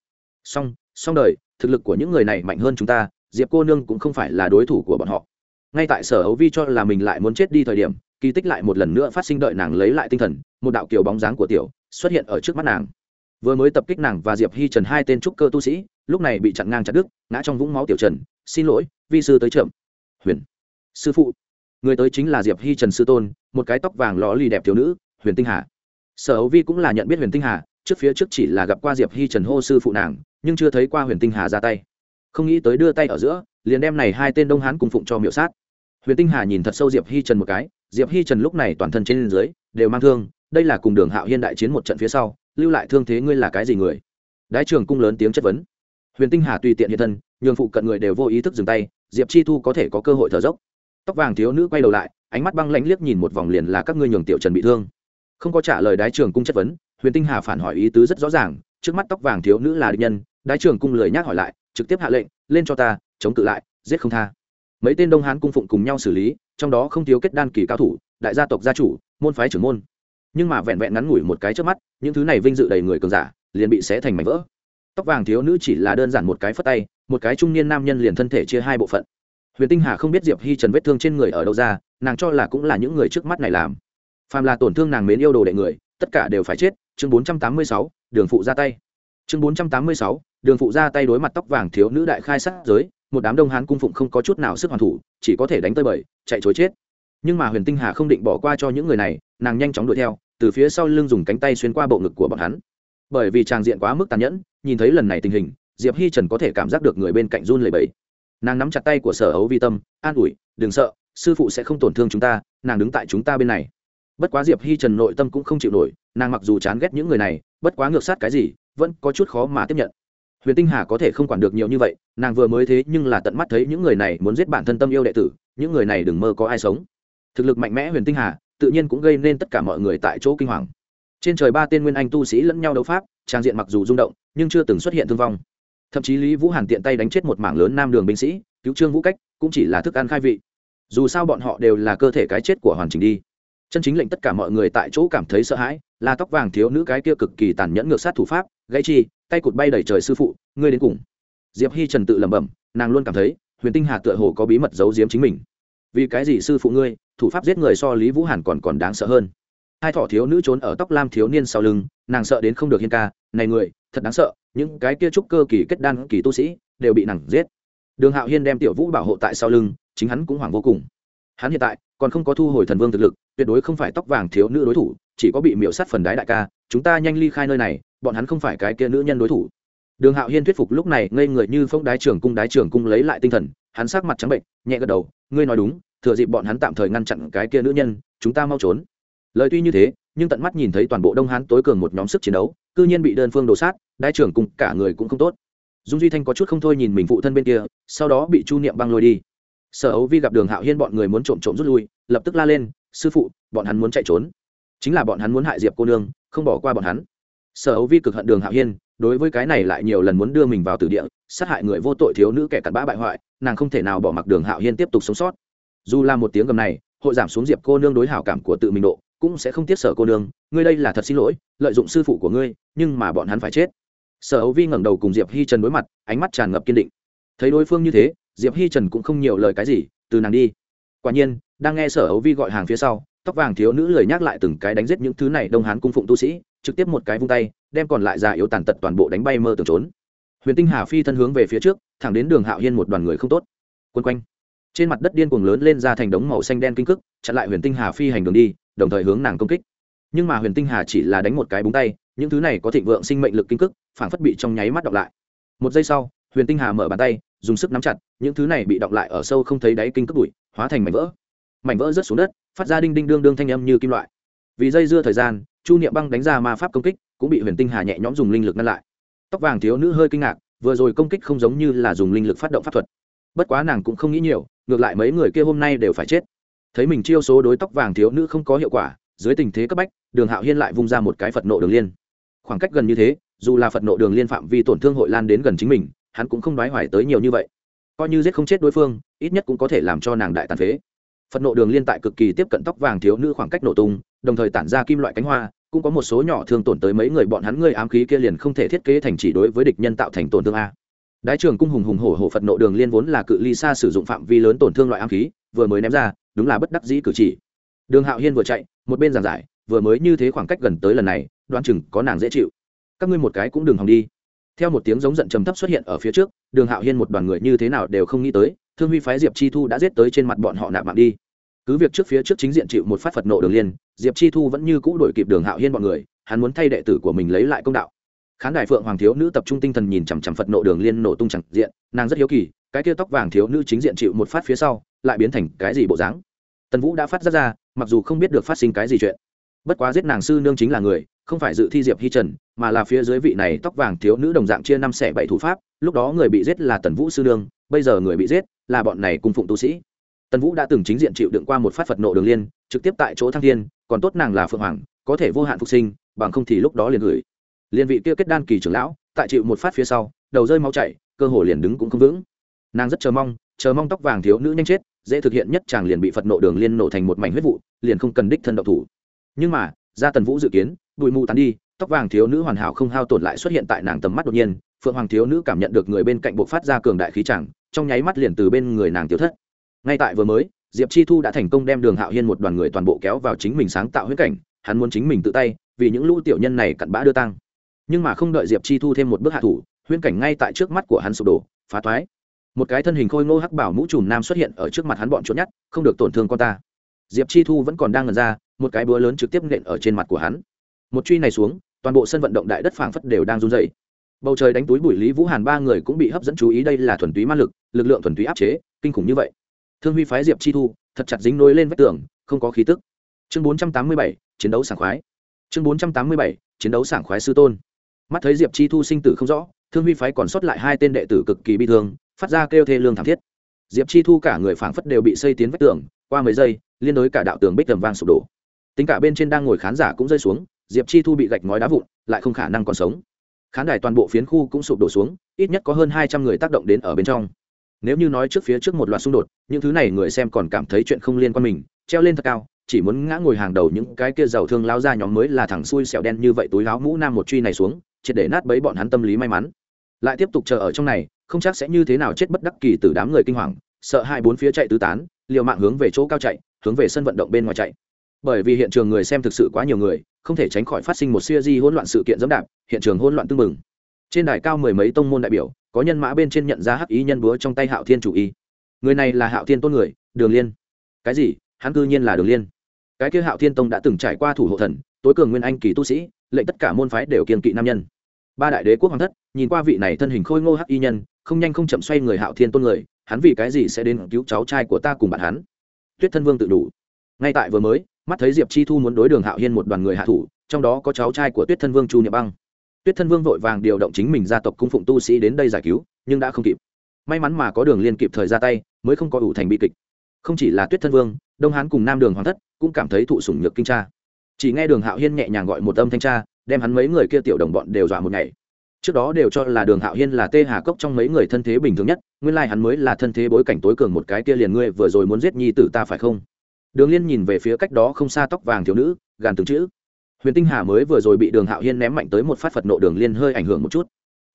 Song song đời, thực lực của những người này mạnh hơn chúng ta, diệp cô nương cũng không phải là đối thủ của bọn họ. Ngay tại sở ấu vi cho là mình lại muốn chết đi thời điểm, kỳ tích lại một lần nữa phát sinh đợi nàng lấy lại tinh thần, một đạo kiều bóng dáng của tiểu xuất hiện ở trước mắt nàng. Vừa mới tập kích nàng và diệp hi trần hai tên trúc cơ tu sĩ, lúc này bị chặn ngang chặt đứt, ngã trong vũng máu tiểu trần, xin lỗi, vi sư tới chậm. Huyền, sư phụ. Người tới chính là diệp hi trần sư tôn, một cái tóc vàng ló lì đẹp thiếu nữ, huyền tinh hà sở hữu vi cũng là nhận biết huyền tinh hà, trước phía trước chỉ là gặp qua diệp hi trần hô sư phụ nàng, nhưng chưa thấy qua huyền tinh hà ra tay. Không nghĩ tới đưa tay ở giữa, liền đem này hai tên đông hán cùng phụng cho miệu sát. Huyền tinh hà nhìn thật sâu diệp hi trần một cái, diệp hi trần lúc này toàn thân trên dưới đều mang thương, đây là cùng đường hạo hiên đại chiến một trận phía sau, lưu lại thương thế ngươi là cái gì người? Đái trường cung lớn tiếng chất vấn. Huyền tinh hà tùy tiện hiện thân, nhường phụ cận người đều vô ý thức dừng tay, diệp chi thu có thể có cơ hội thở dốc. Tóc vàng thiếu nữ quay đầu lại, ánh mắt băng lãnh liếc nhìn một vòng liền là các ngươi nhường tiểu trần bị thương không có trả lời đái trường cung chất vấn, huyền tinh hà phản hỏi ý tứ rất rõ ràng, trước mắt tóc vàng thiếu nữ là địch nhân, đái trường cung lời nhắc hỏi lại, trực tiếp hạ lệnh, lên cho ta, chống cự lại, giết không tha. Mấy tên đông hán cung phụng cùng nhau xử lý, trong đó không thiếu kết đan kỳ cao thủ, đại gia tộc gia chủ, môn phái trưởng môn. Nhưng mà vẹn vẹn ngắn ngủi một cái trước mắt, những thứ này vinh dự đầy người cường giả, liền bị xé thành mảnh vỡ. Tóc vàng thiếu nữ chỉ là đơn giản một cái phất tay, một cái trung niên nam nhân liền thân thể chia hai bộ phận. Huyền tinh hà không biết diệp hi trần vết thương trên người ở đâu ra, nàng cho là cũng là những người trước mắt này làm phàm là tổn thương nàng mến yêu đồ đệ người, tất cả đều phải chết. Chương bốn trăm tám mươi sáu, đường phụ ra tay. Chương bốn trăm tám mươi sáu, đường phụ ra tay đối mặt tóc vàng thiếu nữ đại khai sát giới, một đám đông hán cung phụng không có chút nào sức hoàn thủ, chỉ có thể đánh tơi bời, chạy chối chết. Nhưng mà huyền tinh hà không định bỏ qua cho những người này, nàng nhanh chóng đuổi theo, từ phía sau lưng dùng cánh tay xuyên qua bộ ngực của bọn hắn. Bởi vì tràng diện quá mức tàn nhẫn, nhìn thấy lần này tình hình, diệp hi trần có thể cảm giác được người bên cạnh run lẩy bẫy nàng nắm chặt tay của sở hấu vi tâm, an ủi, đừng sợ, sư phụ sẽ không tổn thương chúng ta, nàng đứng tại chúng ta bên này bất quá diệp hi trần nội tâm cũng không chịu nổi nàng mặc dù chán ghét những người này bất quá ngược sát cái gì vẫn có chút khó mà tiếp nhận huyền tinh hà có thể không quản được nhiều như vậy nàng vừa mới thế nhưng là tận mắt thấy những người này muốn giết bản thân tâm yêu đệ tử những người này đừng mơ có ai sống thực lực mạnh mẽ huyền tinh hà tự nhiên cũng gây nên tất cả mọi người tại chỗ kinh hoàng trên trời ba tên nguyên anh tu sĩ lẫn nhau đấu pháp trang diện mặc dù rung động nhưng chưa từng xuất hiện thương vong thậm chí lý vũ hàn tiện tay đánh chết một mảng lớn nam đường binh sĩ cứu trương vũ cách cũng chỉ là thức ăn khai vị dù sao bọn họ đều là cơ thể cái chết của hoàn chỉnh đi chân chính lệnh tất cả mọi người tại chỗ cảm thấy sợ hãi, là tóc vàng thiếu nữ cái kia cực kỳ tàn nhẫn ngược sát thủ pháp, gãy chi, tay cụt bay đầy trời sư phụ, ngươi đến cùng. Diệp hi trần tự lẩm bẩm, nàng luôn cảm thấy, huyền tinh hà tựa hồ có bí mật giấu giếm chính mình. Vì cái gì sư phụ ngươi, thủ pháp giết người so lý vũ hàn còn còn đáng sợ hơn. Hai thỏ thiếu nữ trốn ở tóc lam thiếu niên sau lưng, nàng sợ đến không được hiên ca, này người, thật đáng sợ, những cái kia trúc cơ kỳ kết đan kỳ tu sĩ, đều bị nàng giết. Đường hạo hiên đem tiểu vũ bảo hộ tại sau lưng, chính hắn cũng hoảng vô cùng. Hắn hiện tại còn không có thu hồi thần vương thực lực, tuyệt đối không phải tóc vàng thiếu nữ đối thủ, chỉ có bị miễu sát phần đái đại ca, chúng ta nhanh ly khai nơi này, bọn hắn không phải cái kia nữ nhân đối thủ. Đường hạo hiên thuyết phục lúc này ngây người như phong đái trưởng cung đái trưởng cung lấy lại tinh thần, hắn sắc mặt trắng bệnh, nhẹ gật đầu, ngươi nói đúng, thừa dịp bọn hắn tạm thời ngăn chặn cái kia nữ nhân, chúng ta mau trốn. Lời tuy như thế, nhưng tận mắt nhìn thấy toàn bộ đông hán tối cường một nhóm sức chiến đấu, cư nhiên bị đơn phương đổ sát, đái trưởng cung cả người cũng không tốt. Dung duy thanh có chút không thôi nhìn mình phụ thân bên kia, sau đó bị chu niệm băng lôi đi sở ấu vi gặp đường hạo hiên bọn người muốn trộm trộm rút lui, lập tức la lên, sư phụ, bọn hắn muốn chạy trốn. Chính là bọn hắn muốn hại diệp cô nương, không bỏ qua bọn hắn. Sở ấu vi cực hận đường hạo hiên, đối với cái này lại nhiều lần muốn đưa mình vào tử địa, sát hại người vô tội thiếu nữ kẻ cặn bã bại hoại, nàng không thể nào bỏ mặc đường hạo hiên tiếp tục sống sót. Dù là một tiếng gầm này, hội giảm xuống diệp cô nương đối hảo cảm của tự mình độ, cũng sẽ không tiếc sở cô nương, ngươi đây là thật xin lỗi, lợi dụng sư phụ của ngươi, nhưng mà bọn hắn phải chết. Sở ấu vi ngẩng đầu cùng diệp hi trần đối mặt, ánh mắt tràn ngập kiên định. Thấy đối phương như thế diệp hi trần cũng không nhiều lời cái gì, từ nàng đi. Quả nhiên, đang nghe sở ấu vi gọi hàng phía sau, tóc vàng thiếu nữ lời nhắc lại từng cái đánh giết những thứ này đông hán cung phụng tu sĩ, trực tiếp một cái vung tay, đem còn lại già yếu tàn tật toàn bộ đánh bay mơ tưởng trốn. Huyền tinh hà phi thân hướng về phía trước, thẳng đến đường hạo hiên một đoàn người không tốt. Quân quanh. Trên mặt đất điên cuồng lớn lên ra thành đống màu xanh đen kinh cức chặn lại huyền tinh hà phi hành đường đi, đồng thời hướng nàng công kích. Nhưng mà huyền tinh hà chỉ là đánh một cái búng tay, những thứ này có thịnh vượng sinh mệnh lực kinh cức phản phất bị trong nháy mắt đọc lại. Một giây sau huyền tinh hà mở bàn tay, dùng sức nắm chặt, những thứ này bị động lại ở sâu không thấy đáy kinh cức bụi, hóa thành mảnh vỡ. Mảnh vỡ rớt xuống đất, phát ra đinh đinh đương đương thanh âm như kim loại. Vì dây dưa thời gian, chu niệm băng đánh ra ma pháp công kích, cũng bị huyền tinh hà nhẹ nhõm dùng linh lực ngăn lại. Tóc vàng thiếu nữ hơi kinh ngạc, vừa rồi công kích không giống như là dùng linh lực phát động pháp thuật. Bất quá nàng cũng không nghĩ nhiều, ngược lại mấy người kia hôm nay đều phải chết. Thấy mình chiêu số đối tóc vàng thiếu nữ không có hiệu quả, dưới tình thế cấp bách, đường hạo hiên lại vung ra một cái phật nộ đường liên. Khoảng cách gần như thế, dù là phật nộ đường liên phạm vi tổn thương hội lan đến gần chính mình hắn cũng không đoái hoài tới nhiều như vậy. Coi như giết không chết đối phương, ít nhất cũng có thể làm cho nàng đại tàn phế. Phật nộ đường liên tại cực kỳ tiếp cận tóc vàng thiếu nữ khoảng cách nổ tung, đồng thời tản ra kim loại cánh hoa, cũng có một số nhỏ thương tổn tới mấy người bọn hắn ngươi ám khí kia liền không thể thiết kế thành chỉ đối với địch nhân tạo thành tổn thương a. Đái trường cung hùng hùng hổ hổ phật nộ đường liên vốn là cự ly xa sử dụng phạm vi lớn tổn thương loại ám khí, vừa mới ném ra, đúng là bất đắc dĩ cử chỉ. Đường hạo hiên vừa chạy, một bên giảng giải, vừa mới như thế khoảng cách gần tới lần này, đoán chừng có nàng dễ chịu. Các ngươi một cái cũng đừng hòng đi theo một tiếng giống giận trầm thấp xuất hiện ở phía trước, đường hạo hiên một đoàn người như thế nào đều không nghĩ tới, thương huy phái diệp chi thu đã giết tới trên mặt bọn họ nạp mạng đi. Cứ việc trước phía trước chính diện chịu một phát phật nộ đường liên, diệp chi thu vẫn như cũ đổi kịp đường hạo hiên bọn người, hắn muốn thay đệ tử của mình lấy lại công đạo. Khán đài phượng hoàng thiếu nữ tập trung tinh thần nhìn chằm chằm phật nộ đường liên nổ tung chẳng diện, nàng rất hiếu kỳ, cái kia tóc vàng thiếu nữ chính diện chịu một phát phía sau, lại biến thành cái gì bộ dáng? Tần vũ đã phát ra ra, mặc dù không biết được phát sinh cái gì chuyện. Bất quá giết nàng sư nương chính là người không phải dự thi diệp hi trần mà là phía dưới vị này tóc vàng thiếu nữ đồng dạng chia năm xẻ bảy thủ pháp lúc đó người bị giết là tần vũ sư đương, bây giờ người bị giết là bọn này cùng phụng tu sĩ. Tần vũ đã từng chính diện chịu đựng qua một phát phật nộ đường liên trực tiếp tại chỗ thăng thiên còn tốt nàng là phượng hoàng có thể vô hạn phục sinh bằng không thì lúc đó liền gửi. Liền vị kia kết đan kỳ trưởng lão tại chịu một phát phía sau đầu rơi máu chảy cơ hồ liền đứng cũng không vững. Nàng rất chờ mong chờ mong tóc vàng thiếu nữ nhanh chết dễ thực hiện nhất chàng liền bị phật nộ đường liên nổ thành một mảnh huyết vụ liền không cần đích thân độc thủ. Nhưng mà ra tần vũ dự kiến bụi mù tán đi, tóc vàng thiếu nữ hoàn hảo không hao tổn lại xuất hiện tại nàng tầm mắt đột nhiên, phượng hoàng thiếu nữ cảm nhận được người bên cạnh bộ phát ra cường đại khí chẳng, trong nháy mắt liền từ bên người nàng tiêu thất. Ngay tại vừa mới, diệp chi thu đã thành công đem đường hạo hiên một đoàn người toàn bộ kéo vào chính mình sáng tạo huyết cảnh, hắn muốn chính mình tự tay, vì những lũ tiểu nhân này cặn bã đưa tăng nhưng mà không đợi diệp chi thu thêm một bước hạ thủ, huyễn cảnh ngay tại trước mắt của hắn sụp đổ, phá thoái. Một cái thân hình khôi ngô hắc bảo mũ trùm nam xuất hiện ở trước mặt hắn bọn trốn nhát không được tổn thương con ta. Diệp chi thu vẫn còn đang ngần ra, một cái búa lớn trực tiếp nện ở trên mặt của hắn một truy này xuống, toàn bộ sân vận động đại đất phảng phất đều đang run dày bầu trời đánh túi bụi lý vũ hàn ba người cũng bị hấp dẫn chú ý, đây là thuần túy ma lực lực lượng thuần túy áp chế, kinh khủng như vậy. Thương huy phái diệp chi thu, thật chặt dính nối lên vách tường, không có khí tức. Chương bốn trăm tám mươi bảy, chiến đấu sảng khoái. Chương bốn trăm tám mươi bảy, chiến đấu sảng khoái sư tôn. Mắt thấy diệp chi thu sinh tử không rõ, thương huy phái còn sót lại hai tên đệ tử cực kỳ bi thương, phát ra kêu thê lương thảm thiết. Diệp chi thu cả người phảng phất đều bị xây tiến vách tường, qua mấy giây, liên đối cả đạo tường bích tầm vang sụp đổ. Tính cả bên trên đang ngồi khán giả cũng rơi xuống diệp chi thu bị gạch ngói đá vụn, lại không khả năng còn sống. Khán đài toàn bộ phiến khu cũng sụp đổ xuống, ít nhất có hơn hai trăm người tác động đến ở bên trong. Nếu như nói trước phía trước một loạt xung đột, những thứ này người xem còn cảm thấy chuyện không liên quan mình, treo lên thật cao, chỉ muốn ngã ngồi hàng đầu những cái kia giàu thương lao ra nhóm mới là thằng xui xẻo đen như vậy túi láo mũ nam một truy này xuống, triệt để nát bấy bọn hắn tâm lý may mắn. Lại tiếp tục chờ ở trong này, không chắc sẽ như thế nào chết bất đắc kỳ từ đám người kinh hoàng, sợ hai bốn phía chạy tứ tán, liều mạng hướng về chỗ cao chạy, hướng về sân vận động bên ngoài chạy. Bởi vì hiện trường người xem thực sự quá nhiều người không thể tránh khỏi phát sinh một siêu di hỗn loạn sự kiện dẫm đạp, hiện trường hỗn loạn tưng bừng. Trên đài cao mười mấy tông môn đại biểu, có nhân mã bên trên nhận ra hắc ý nhân búa trong tay hạo thiên chủ y. Người này là hạo thiên tôn người, đường liên. Cái gì? Hắn cư nhiên là đường liên. Cái kia hạo thiên tông đã từng trải qua thủ hộ thần, tối cường nguyên anh kỳ tu sĩ, lệnh tất cả môn phái đều kiên kỵ nam nhân. Ba đại đế quốc hoàng thất, nhìn qua vị này thân hình khôi ngô hắc y nhân, không nhanh không chậm xoay người hạo thiên tôn người, hắn vì cái gì sẽ đến cứu cháu trai của ta cùng bạn hắn? Tuyết thân vương tự đủ. Ngay tại vừa mới mắt thấy diệp chi thu muốn đối đường hạo hiên một đoàn người hạ thủ, trong đó có cháu trai của tuyết thân vương chu niệm băng. tuyết thân vương vội vàng điều động chính mình gia tộc cung phụng tu sĩ đến đây giải cứu, nhưng đã không kịp. may mắn mà có đường liên kịp thời ra tay, mới không có ủ thành bị kịch. không chỉ là tuyết thân vương, đông hán cùng nam đường hoàng thất cũng cảm thấy thụ sủng nhược kinh tra chỉ nghe đường hạo hiên nhẹ nhàng gọi một âm thanh tra đem hắn mấy người kia tiểu đồng bọn đều dọa một ngày. trước đó đều cho là đường hạo hiên là tê hà cốc trong mấy người thân thế bình thường nhất, nguyên lai hắn mới là thân thế bối cảnh tối cường một cái kia liền ngươi vừa rồi muốn giết nhi tử ta phải không? Đường liên nhìn về phía cách đó không xa tóc vàng thiếu nữ, gàn từng chữ. Huyền tinh hà mới vừa rồi bị đường hạo hiên ném mạnh tới một phát phật nộ đường liên hơi ảnh hưởng một chút.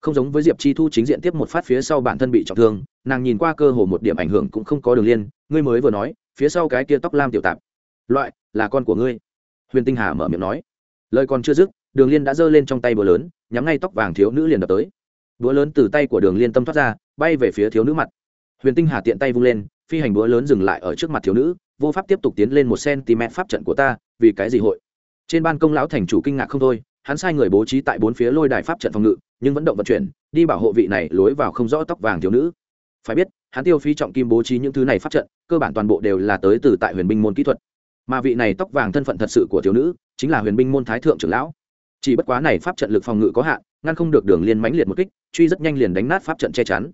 Không giống với diệp chi thu chính diện tiếp một phát phía sau bản thân bị trọng thương, nàng nhìn qua cơ hồ một điểm ảnh hưởng cũng không có đường liên, ngươi mới vừa nói, phía sau cái kia tóc lam tiểu tạp. Loại, là con của ngươi. Huyền tinh hà mở miệng nói. Lời còn chưa dứt, đường liên đã giơ lên trong tay búa lớn, nhắm ngay tóc vàng thiếu nữ liền đập tới. Búa lớn từ tay của đường liên tâm thoát ra, bay về phía thiếu nữ mặt. Huyền tinh hà tiện tay vung lên, phi hành búa lớn dừng lại ở trước mặt thiếu nữ vô pháp tiếp tục tiến lên một cm pháp trận của ta, vì cái gì hội? Trên ban công lão thành chủ kinh ngạc không thôi, hắn sai người bố trí tại bốn phía lôi đài pháp trận phòng ngự, nhưng vẫn động vận chuyển, đi bảo hộ vị này lối vào không rõ tóc vàng thiếu nữ. Phải biết, hắn tiêu phí trọng kim bố trí những thứ này pháp trận, cơ bản toàn bộ đều là tới từ tại huyền binh môn kỹ thuật. Mà vị này tóc vàng thân phận thật sự của thiếu nữ, chính là huyền binh môn thái thượng trưởng lão. Chỉ bất quá này pháp trận lực phòng ngự có hạn, ngăn không được đường liên mãnh liệt một kích, truy rất nhanh liền đánh nát pháp trận che chắn.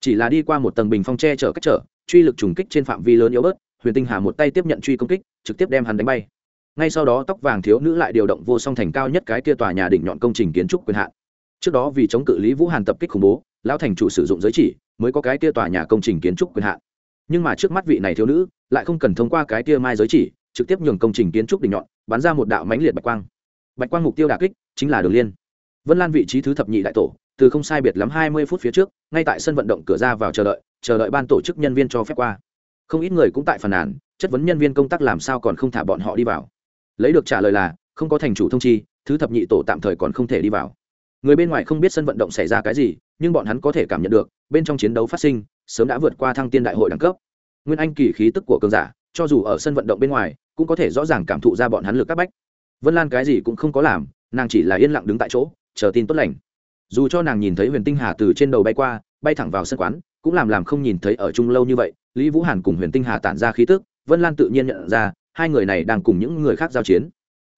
Chỉ là đi qua một tầng bình phong che chở cách trở, truy lực trùng kích trên phạm vi lớn yếu bớt huyền tinh hà một tay tiếp nhận truy công kích, trực tiếp đem hắn đánh bay. Ngay sau đó, tóc vàng thiếu nữ lại điều động vô song thành cao nhất cái kia tòa nhà đỉnh nhọn công trình kiến trúc quyền hạn. Trước đó vì chống cự lý vũ hàn tập kích khủng bố, lão thành chủ sử dụng giới chỉ mới có cái kia tòa nhà công trình kiến trúc quyền hạn. Nhưng mà trước mắt vị này thiếu nữ lại không cần thông qua cái kia mai giới chỉ, trực tiếp nhường công trình kiến trúc đỉnh nhọn bắn ra một đạo mãnh liệt bạch quang. Bạch quang mục tiêu đà kích chính là đường liên. Vân lan vị trí thứ thập nhị đại tổ, từ không sai biệt lắm hai mươi phút phía trước, ngay tại sân vận động cửa ra vào chờ đợi chờ đợi ban tổ chức nhân viên cho phép qua không ít người cũng tại phàn nàn, chất vấn nhân viên công tác làm sao còn không thả bọn họ đi vào. Lấy được trả lời là, không có thành chủ thông chi, thứ thập nhị tổ tạm thời còn không thể đi vào. Người bên ngoài không biết sân vận động xảy ra cái gì, nhưng bọn hắn có thể cảm nhận được, bên trong chiến đấu phát sinh, sớm đã vượt qua thăng tiên đại hội đẳng cấp. Nguyên anh kỳ khí tức của cường giả, cho dù ở sân vận động bên ngoài, cũng có thể rõ ràng cảm thụ ra bọn hắn lực các bách. Vân lan cái gì cũng không có làm, nàng chỉ là yên lặng đứng tại chỗ, chờ tin tốt lành. Dù cho nàng nhìn thấy huyền tinh hà từ trên đầu bay qua, bay thẳng vào sân quán, cũng làm làm không nhìn thấy ở chung lâu như vậy lý vũ hàn cùng huyền tinh hà tản ra khí tức, vân lan tự nhiên nhận ra, hai người này đang cùng những người khác giao chiến.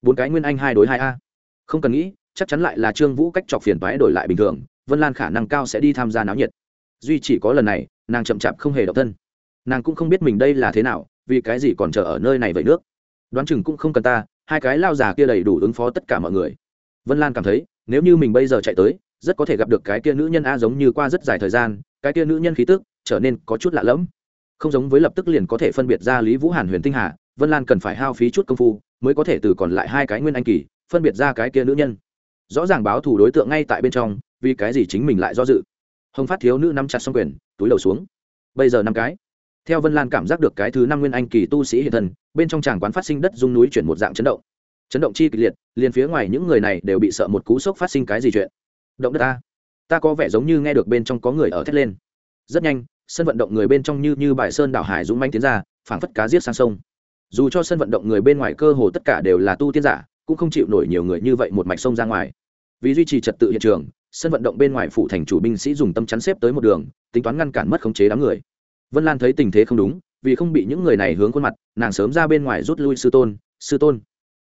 Bốn cái nguyên anh hai đối hai a. Không cần nghĩ, chắc chắn lại là trương vũ cách chọc phiền toái đổi lại bình thường, vân lan khả năng cao sẽ đi tham gia náo nhiệt. Duy chỉ có lần này, nàng chậm chạp không hề động thân. Nàng cũng không biết mình đây là thế nào, vì cái gì còn chờ ở nơi này vậy nước. Đoán chừng cũng không cần ta, hai cái lao già kia đầy đủ ứng phó tất cả mọi người. Vân lan cảm thấy, nếu như mình bây giờ chạy tới, rất có thể gặp được cái kia nữ nhân a giống như qua rất dài thời gian, cái kia nữ nhân khí tức, trở nên có chút lạ lẫm không giống với lập tức liền có thể phân biệt ra lý vũ hàn huyền tinh hà, vân lan cần phải hao phí chút công phu, mới có thể từ còn lại hai cái nguyên anh kỳ, phân biệt ra cái kia nữ nhân. Rõ ràng báo thủ đối tượng ngay tại bên trong, vì cái gì chính mình lại do dự? Hồng phát thiếu nữ nắm chặt xong quyền, túi đầu xuống. Bây giờ năm cái. Theo vân lan cảm giác được cái thứ năm nguyên anh kỳ tu sĩ hiện thần bên trong tràng quán phát sinh đất dung núi chuyển một dạng chấn động. Chấn động chi kịch liệt, liền phía ngoài những người này đều bị sợ một cú sốc phát sinh cái gì chuyện. Động đất ta. Ta có vẻ giống như nghe được bên trong có người ở thét lên. Rất nhanh sân vận động người bên trong như như bài sơn đảo hải dũng manh tiến ra, phảng phất cá giết sang sông. Dù cho sân vận động người bên ngoài cơ hồ tất cả đều là tu tiên giả, cũng không chịu nổi nhiều người như vậy một mạch sông ra ngoài. Vì duy trì trật tự hiện trường, sân vận động bên ngoài phủ thành chủ binh sĩ dùng tâm chắn xếp tới một đường, tính toán ngăn cản mất khống chế đám người. Vân lan thấy tình thế không đúng, vì không bị những người này hướng khuôn mặt, nàng sớm ra bên ngoài rút lui sư tôn sư tôn.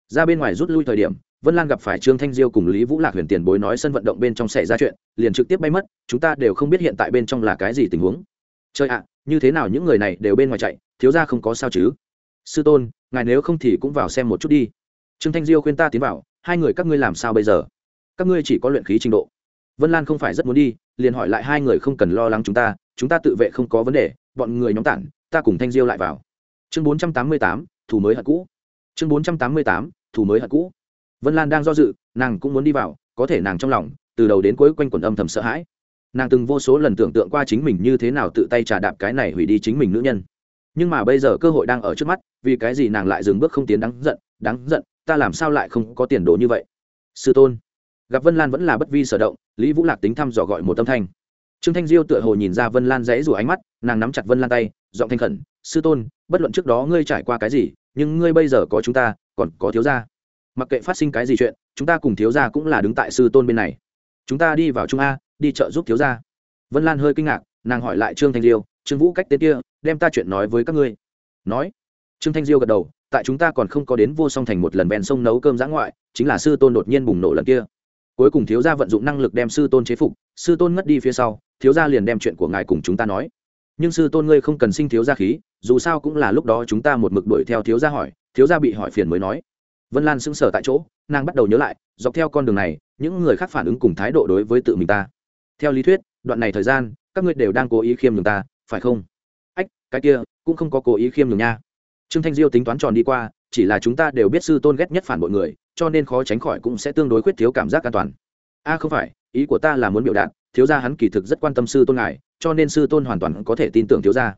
Ra bên ngoài rút lui thời điểm, vân lan gặp phải trương thanh diêu cùng lý vũ lạc huyền tiền bối nói sân vận động bên trong xảy ra chuyện, liền trực tiếp bay mất, chúng ta đều không biết hiện tại bên trong là cái gì tình huống trời ạ, như thế nào những người này đều bên ngoài chạy, thiếu ra không có sao chứ? Sư tôn, ngài nếu không thì cũng vào xem một chút đi. Trương thanh diêu khuyên ta tiến vào, hai người các ngươi làm sao bây giờ? Các ngươi chỉ có luyện khí trình độ. Vân lan không phải rất muốn đi, liền hỏi lại hai người không cần lo lắng chúng ta chúng ta tự vệ không có vấn đề, bọn người nhóm tản, ta cùng thanh diêu lại vào. Chương bốn trăm tám mươi tám, thủ mới hận cũ. Chương bốn trăm tám mươi tám, thủ mới hận cũ. Vân lan đang do dự, nàng cũng muốn đi vào, có thể nàng trong lòng, từ đầu đến cuối quanh quẩn âm thầm sợ hãi nàng từng vô số lần tưởng tượng qua chính mình như thế nào tự tay trà đạp cái này hủy đi chính mình nữ nhân. Nhưng mà bây giờ cơ hội đang ở trước mắt, vì cái gì nàng lại dừng bước không tiến đáng giận đáng giận, ta làm sao lại không có tiền đồ như vậy? Sư tôn. Gặp vân lan vẫn là bất vi sở động, lý vũ lạc tính thăm dò gọi một tâm thanh. Trương thanh diêu tựa hồ nhìn ra vân lan dãy rủ ánh mắt, nàng nắm chặt vân lan tay, giọng thanh khẩn, sư tôn, bất luận trước đó ngươi trải qua cái gì, nhưng ngươi bây giờ có chúng ta, còn có thiếu gia. Mặc kệ phát sinh cái gì chuyện, chúng ta cùng thiếu gia cũng là đứng tại sư tôn bên này. Chúng ta đi vào trung a đi chợ giúp thiếu gia. Vân lan hơi kinh ngạc, nàng hỏi lại trương thanh diêu, trương vũ cách tên kia, đem ta chuyện nói với các ngươi. Nói. Trương thanh diêu gật đầu, tại chúng ta còn không có đến vô song thành một lần ven sông nấu cơm giã ngoại, chính là sư tôn đột nhiên bùng nổ lần kia. Cuối cùng thiếu gia vận dụng năng lực đem sư tôn chế phục, sư tôn ngất đi phía sau, thiếu gia liền đem chuyện của ngài cùng chúng ta nói. Nhưng sư tôn ngươi không cần sinh thiếu gia khí, dù sao cũng là lúc đó chúng ta một mực đuổi theo thiếu gia hỏi, thiếu gia bị hỏi phiền mới nói. Vân lan sững sờ tại chỗ, nàng bắt đầu nhớ lại, dọc theo con đường này, những người khác phản ứng cùng thái độ đối với tự mình ta theo lý thuyết, đoạn này thời gian, các ngươi đều đang cố ý khiêm nhường ta, phải không? Ách, cái kia, cũng không có cố ý khiêm nhường nha. Trương thanh diêu tính toán tròn đi qua, chỉ là chúng ta đều biết sư tôn ghét nhất phản bội người, cho nên khó tránh khỏi cũng sẽ tương đối khuyết thiếu cảm giác an toàn. A, không phải, ý của ta là muốn biểu đạt, thiếu gia hắn kỳ thực rất quan tâm sư tôn ngài, cho nên sư tôn hoàn toàn có thể tin tưởng thiếu gia.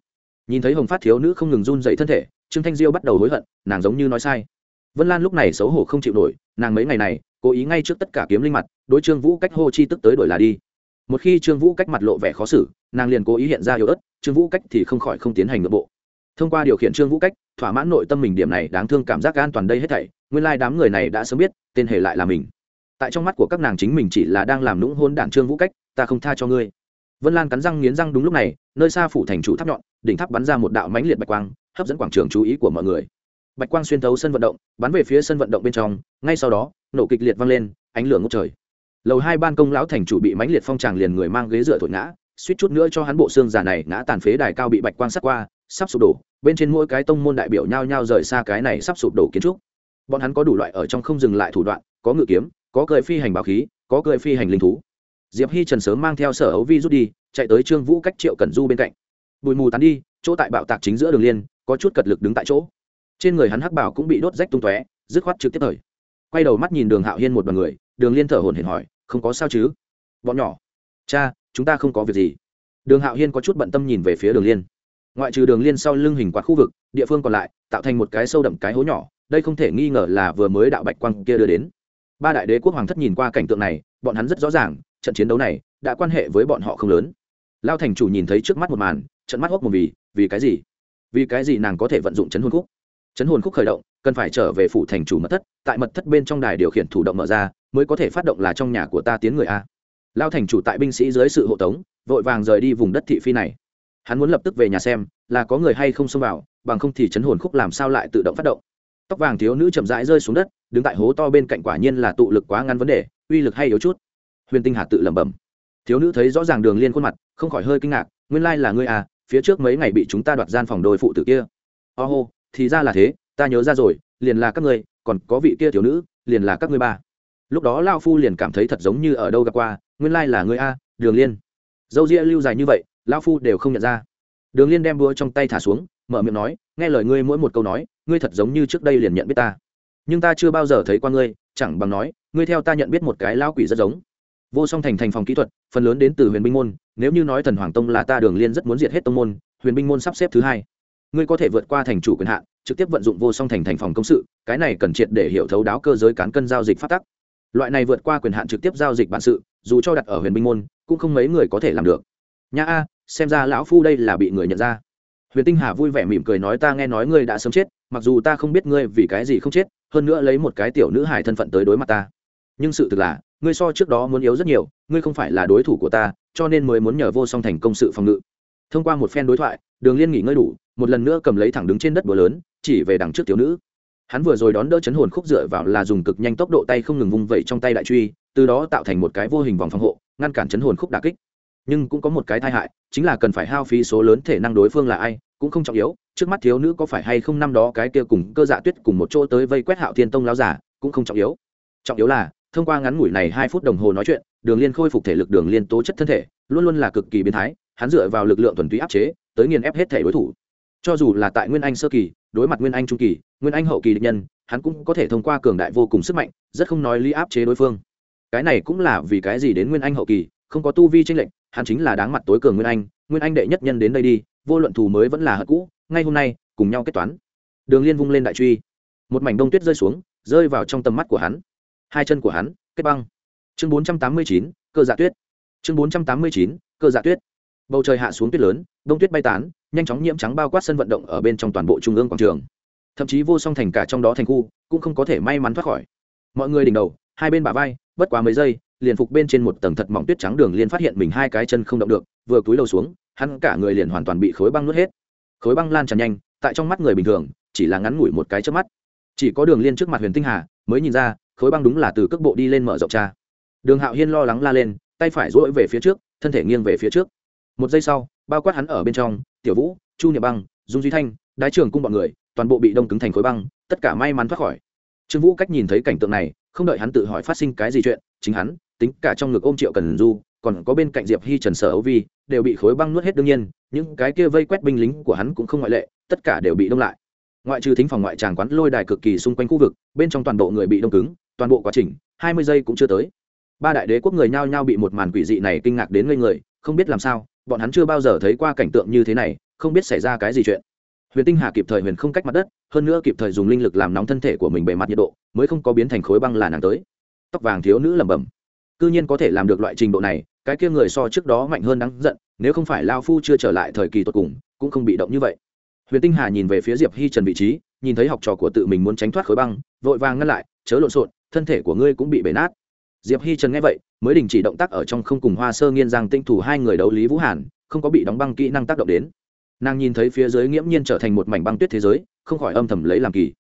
Nhìn thấy hồng phát thiếu nữ không ngừng run dậy thân thể, trương thanh diêu bắt đầu hối hận, nàng giống như nói sai. Vân lan lúc này xấu hổ không chịu nổi, nàng mấy ngày này, cố ý ngay trước tất cả kiếm linh mặt, đối trương vũ cách hô chi tức tới đổi là đi một khi trương vũ cách mặt lộ vẻ khó xử, nàng liền cố ý hiện ra yếu ớt, trương vũ cách thì không khỏi không tiến hành nội bộ. Thông qua điều khiển trương vũ cách, thỏa mãn nội tâm mình điểm này đáng thương cảm giác an toàn đây hết thảy, nguyên lai đám người này đã sớm biết, tên hề lại là mình. Tại trong mắt của các nàng chính mình chỉ là đang làm lũng hôn đản trương vũ cách, ta không tha cho ngươi. Vân lan cắn răng nghiến răng đúng lúc này, nơi xa phủ thành chủ tháp nhọn, đỉnh tháp bắn ra một đạo mãnh liệt bạch quang, hấp dẫn quảng trường chú ý của mọi người. Bạch quang xuyên thấu sân vận động, bắn về phía sân vận động bên trong, ngay sau đó, nổ kịch liệt vang lên, ánh lửa ngốc trời lầu hai ban công lão thành chủ bị mãnh liệt phong tràng liền người mang ghế dựa thổi ngã, suýt chút nữa cho hắn bộ xương già này ngã tàn phế đài cao bị bạch quang sát qua, sắp sụp đổ, bên trên mỗi cái tông môn đại biểu nhao nhao rời xa cái này sắp sụp đổ kiến trúc. Bọn hắn có đủ loại ở trong không dừng lại thủ đoạn, có ngự kiếm, có cười phi hành bảo khí, có cười phi hành linh thú. Diệp hi trần sớm mang theo sở ấu vi rút đi, chạy tới trương vũ cách triệu cẩn du bên cạnh. Bụi mù tán đi, chỗ tại bạo tạc chính giữa đường liên, có chút cật lực đứng tại chỗ. Trên người hắn hắc bảo cũng bị đốt rách tung tóe, dứt khoát trực tiếp thời. Quay đầu mắt nhìn đường hạo hiên một đoàn người, đường liên thở hổn hển hỏi không có sao chứ? Bọn nhỏ, cha, chúng ta không có việc gì. Đường hạo hiên có chút bận tâm nhìn về phía đường liên. Ngoại trừ đường liên sau lưng hình quạt khu vực, địa phương còn lại, tạo thành một cái sâu đậm cái hố nhỏ, đây không thể nghi ngờ là vừa mới đạo bạch quang kia đưa đến. Ba đại đế quốc hoàng thất nhìn qua cảnh tượng này, bọn hắn rất rõ ràng, trận chiến đấu này đã quan hệ với bọn họ không lớn. Lao thành chủ nhìn thấy trước mắt một màn trận mắt hốc một vì vì cái gì? Vì cái gì nàng có thể vận dụng chấn hồn khúc? Chấn hồn khúc khởi động cần phải trở về phủ thành chủ mật thất tại mật thất bên trong đài điều khiển thủ động mở ra mới có thể phát động là trong nhà của ta tiến người a. Lao thành chủ tại binh sĩ dưới sự hộ tống vội vàng rời đi vùng đất thị phi này. Hắn muốn lập tức về nhà xem là có người hay không xông vào bằng không thì chấn hồn khúc làm sao lại tự động phát động. Tóc vàng thiếu nữ chậm rãi rơi xuống đất đứng tại hố to bên cạnh quả nhiên là tụ lực quá ngắn vấn đề uy lực hay yếu chút. Huyền tinh hà tự lẩm bẩm. Thiếu nữ thấy rõ ràng đường liên khuôn mặt không khỏi hơi kinh ngạc nguyên lai là ngươi à phía trước mấy ngày bị chúng ta đoạt gian phòng đôi phụ tử kia. Ô、oh, thì ra là thế ta nhớ ra rồi, liền là các ngươi, còn có vị kia thiếu nữ, liền là các ngươi ba. Lúc đó lao phu liền cảm thấy thật giống như ở đâu gặp qua, nguyên lai là ngươi a, đường liên. Dâu ria lưu dài như vậy lao phu đều không nhận ra. Đường liên đem búa trong tay thả xuống, mở miệng nói, nghe lời ngươi mỗi một câu nói, ngươi thật giống như trước đây liền nhận biết ta. Nhưng ta chưa bao giờ thấy qua ngươi, chẳng bằng nói, ngươi theo ta nhận biết một cái lao quỷ rất giống. Vô song thành thành phòng kỹ thuật, phần lớn đến từ huyền binh môn, nếu như nói thần hoàng tông là ta đường liên rất muốn diệt hết tông môn, huyền binh môn sắp xếp thứ hai. Ngươi có thể vượt qua thành chủ quyền hạn trực tiếp vận dụng vô song thành thành phòng công sự, cái này cần triệt để hiểu thấu đáo cơ giới cán cân giao dịch phát tắc. Loại này vượt qua quyền hạn trực tiếp giao dịch bản sự, dù cho đặt ở huyền binh môn, cũng không mấy người có thể làm được. Nha a, xem ra lão phu đây là bị người nhận ra. Huyền tinh hà vui vẻ mỉm cười nói ta nghe nói ngươi đã sớm chết, mặc dù ta không biết ngươi vì cái gì không chết, hơn nữa lấy một cái tiểu nữ hải thân phận tới đối mặt ta. Nhưng sự thực là, ngươi so trước đó muốn yếu rất nhiều, ngươi không phải là đối thủ của ta, cho nên mới muốn nhờ vô song thành công sự phòng ngự. Thông qua một phen đối thoại, đường liên nghỉ ngơi đủ, một lần nữa cầm lấy thẳng đứng trên đất búa lớn chỉ về đằng trước thiếu nữ. Hắn vừa rồi đón đỡ chấn hồn khúc dựa vào là dùng cực nhanh tốc độ tay không ngừng vung vẩy trong tay đại truy, từ đó tạo thành một cái vô hình vòng phòng hộ, ngăn cản chấn hồn khúc đà kích. Nhưng cũng có một cái tai hại, chính là cần phải hao phí số lớn thể năng đối phương là ai, cũng không trọng yếu, trước mắt thiếu nữ có phải hay không năm đó cái kia cùng cơ dạ tuyết cùng một chỗ tới vây quét hạo thiên tông láo giả, cũng không trọng yếu. Trọng yếu là, thông qua ngắn ngủi này hai phút đồng hồ nói chuyện, đường liên khôi phục thể lực, đường liên tố chất thân thể, luôn luôn là cực kỳ biến thái, hắn dựa vào lực lượng thuần túy áp chế, tới nghiền ép hết thể đối thủ. Cho dù là tại nguyên anh sơ kỳ đối mặt nguyên anh trung kỳ, nguyên anh hậu kỳ địch nhân, hắn cũng có thể thông qua cường đại vô cùng sức mạnh, rất không nói lý áp chế đối phương. Cái này cũng là vì cái gì đến nguyên anh hậu kỳ, không có tu vi tranh lệnh hắn chính là đáng mặt tối cường nguyên anh nguyên anh đệ nhất nhân đến đây đi, vô luận thù mới vẫn là hận cũ, ngay hôm nay, cùng nhau kết toán. Đường liên vung lên đại truy. Một mảnh đông tuyết rơi xuống, rơi vào trong tầm mắt của hắn. Hai chân của hắn, kết băng. Chương bốn trăm tám mươi chín, cơ dạ tuyết. Chương bốn trăm tám mươi chín, cơ dạ tuyết. Bầu trời hạ xuống tuyết lớn, đông tuyết bay tán nhanh chóng nhiễm trắng bao quát sân vận động ở bên trong toàn bộ trung ương quảng trường. Thậm chí vô song thành cả trong đó thành khu cũng không có thể may mắn thoát khỏi. Mọi người đỉnh đầu, hai bên bả vai, bất quá mấy giây, liền phục bên trên một tầng thật mỏng tuyết trắng đường liên phát hiện mình hai cái chân không động được, vừa cúi đầu xuống, hắn cả người liền hoàn toàn bị khối băng nuốt hết. Khối băng lan tràn nhanh, tại trong mắt người bình thường, chỉ là ngắn ngủi một cái trước mắt. Chỉ có đường liên trước mặt huyền tinh hà, mới nhìn ra, khối băng đúng là từ cước bộ đi lên mở rộng cha đường hạo hiên lo lắng la lên, tay phải rỗi về phía trước, thân thể nghiêng về phía trước. Một giây sau, bao quát hắn ở bên trong tiểu vũ, chu niệm băng, dung duy thanh, đái trường cung bọn người, toàn bộ bị đông cứng thành khối băng, tất cả may mắn thoát khỏi. Trương vũ cách nhìn thấy cảnh tượng này, không đợi hắn tự hỏi phát sinh cái gì chuyện, chính hắn, tính cả trong ngực ôm triệu cần du, còn có bên cạnh diệp hi trần sở âu vi, đều bị khối băng nuốt hết đương nhiên, những cái kia vây quét binh lính của hắn cũng không ngoại lệ, tất cả đều bị đông lại. Ngoại trừ thính phòng ngoại tràng quán lôi đài cực kỳ xung quanh khu vực, bên trong toàn bộ người bị đông cứng, toàn bộ quá trình, hai mươi giây cũng chưa tới. Ba đại đế quốc người nhao nhao bị một màn quỷ dị này kinh ngạc đến ngây người, không biết làm sao bọn hắn chưa bao giờ thấy qua cảnh tượng như thế này, không biết xảy ra cái gì chuyện. Huyền tinh hà kịp thời huyền không cách mặt đất, hơn nữa kịp thời dùng linh lực làm nóng thân thể của mình bề mặt nhiệt độ, mới không có biến thành khối băng là nàng tới. Tóc vàng thiếu nữ lẩm bẩm. Cư nhiên có thể làm được loại trình độ này, cái kia người so trước đó mạnh hơn đáng giận, nếu không phải lao phu chưa trở lại thời kỳ tột cùng, cũng không bị động như vậy. Huyền tinh hà nhìn về phía diệp hi trần vị trí, nhìn thấy học trò của tự mình muốn tránh thoát khối băng, vội vàng ngăn lại, chớ lộn xộn, thân thể của ngươi cũng bị bể nát. Diệp hi trần nghe vậy mới đình chỉ động tác ở trong không cùng hoa sơ nghiên giang tinh thủ hai người đấu lý vũ hàn, không có bị đóng băng kỹ năng tác động đến. Nàng nhìn thấy phía dưới nghiễm nhiên trở thành một mảnh băng tuyết thế giới, không khỏi âm thầm lấy làm kỳ.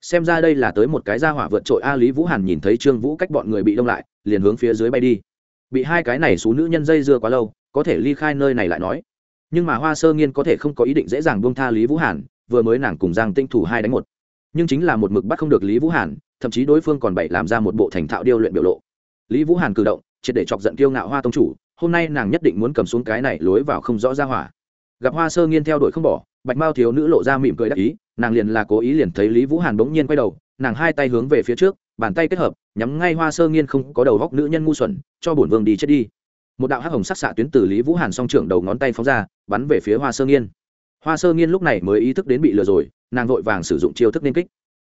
Xem ra đây là tới một cái gia hỏa vượt trội a lý vũ hàn nhìn thấy trương vũ cách bọn người bị đông lại, liền hướng phía dưới bay đi. Bị hai cái này xú nữ nhân dây dưa quá lâu, có thể ly khai nơi này lại nói. Nhưng mà hoa sơ nghiên có thể không có ý định dễ dàng buông tha lý vũ hàn, vừa mới nàng cùng giang tinh thủ hai đánh một. Nhưng chính là một mực bắt không được lý vũ hàn, thậm chí đối phương còn bậy làm ra một bộ thành thạo điêu luyện biểu lộ. Lý vũ hàn cử động triệt để chọc giận kiêu ngạo hoa tông chủ, hôm nay nàng nhất định muốn cầm xuống cái này lối vào không rõ ra hỏa. Gặp hoa sơ nghiên theo đuổi không bỏ, bạch mao thiếu nữ lộ ra mỉm cười đắc ý, nàng liền là cố ý liền thấy lý vũ hàn bỗng nhiên quay đầu, nàng hai tay hướng về phía trước, bàn tay kết hợp, nhắm ngay hoa sơ nghiên không có đầu góc nữ nhân ngu xuẩn, cho bổn vương đi chết đi. Một đạo hắc hồng sắc xạ tuyến từ lý vũ hàn song trưởng đầu ngón tay phóng ra, bắn về phía hoa sơ nghiên. Hoa sơ nghiên lúc này mới ý thức đến bị lừa rồi, nàng vội vàng sử dụng chiêu thức nên kích.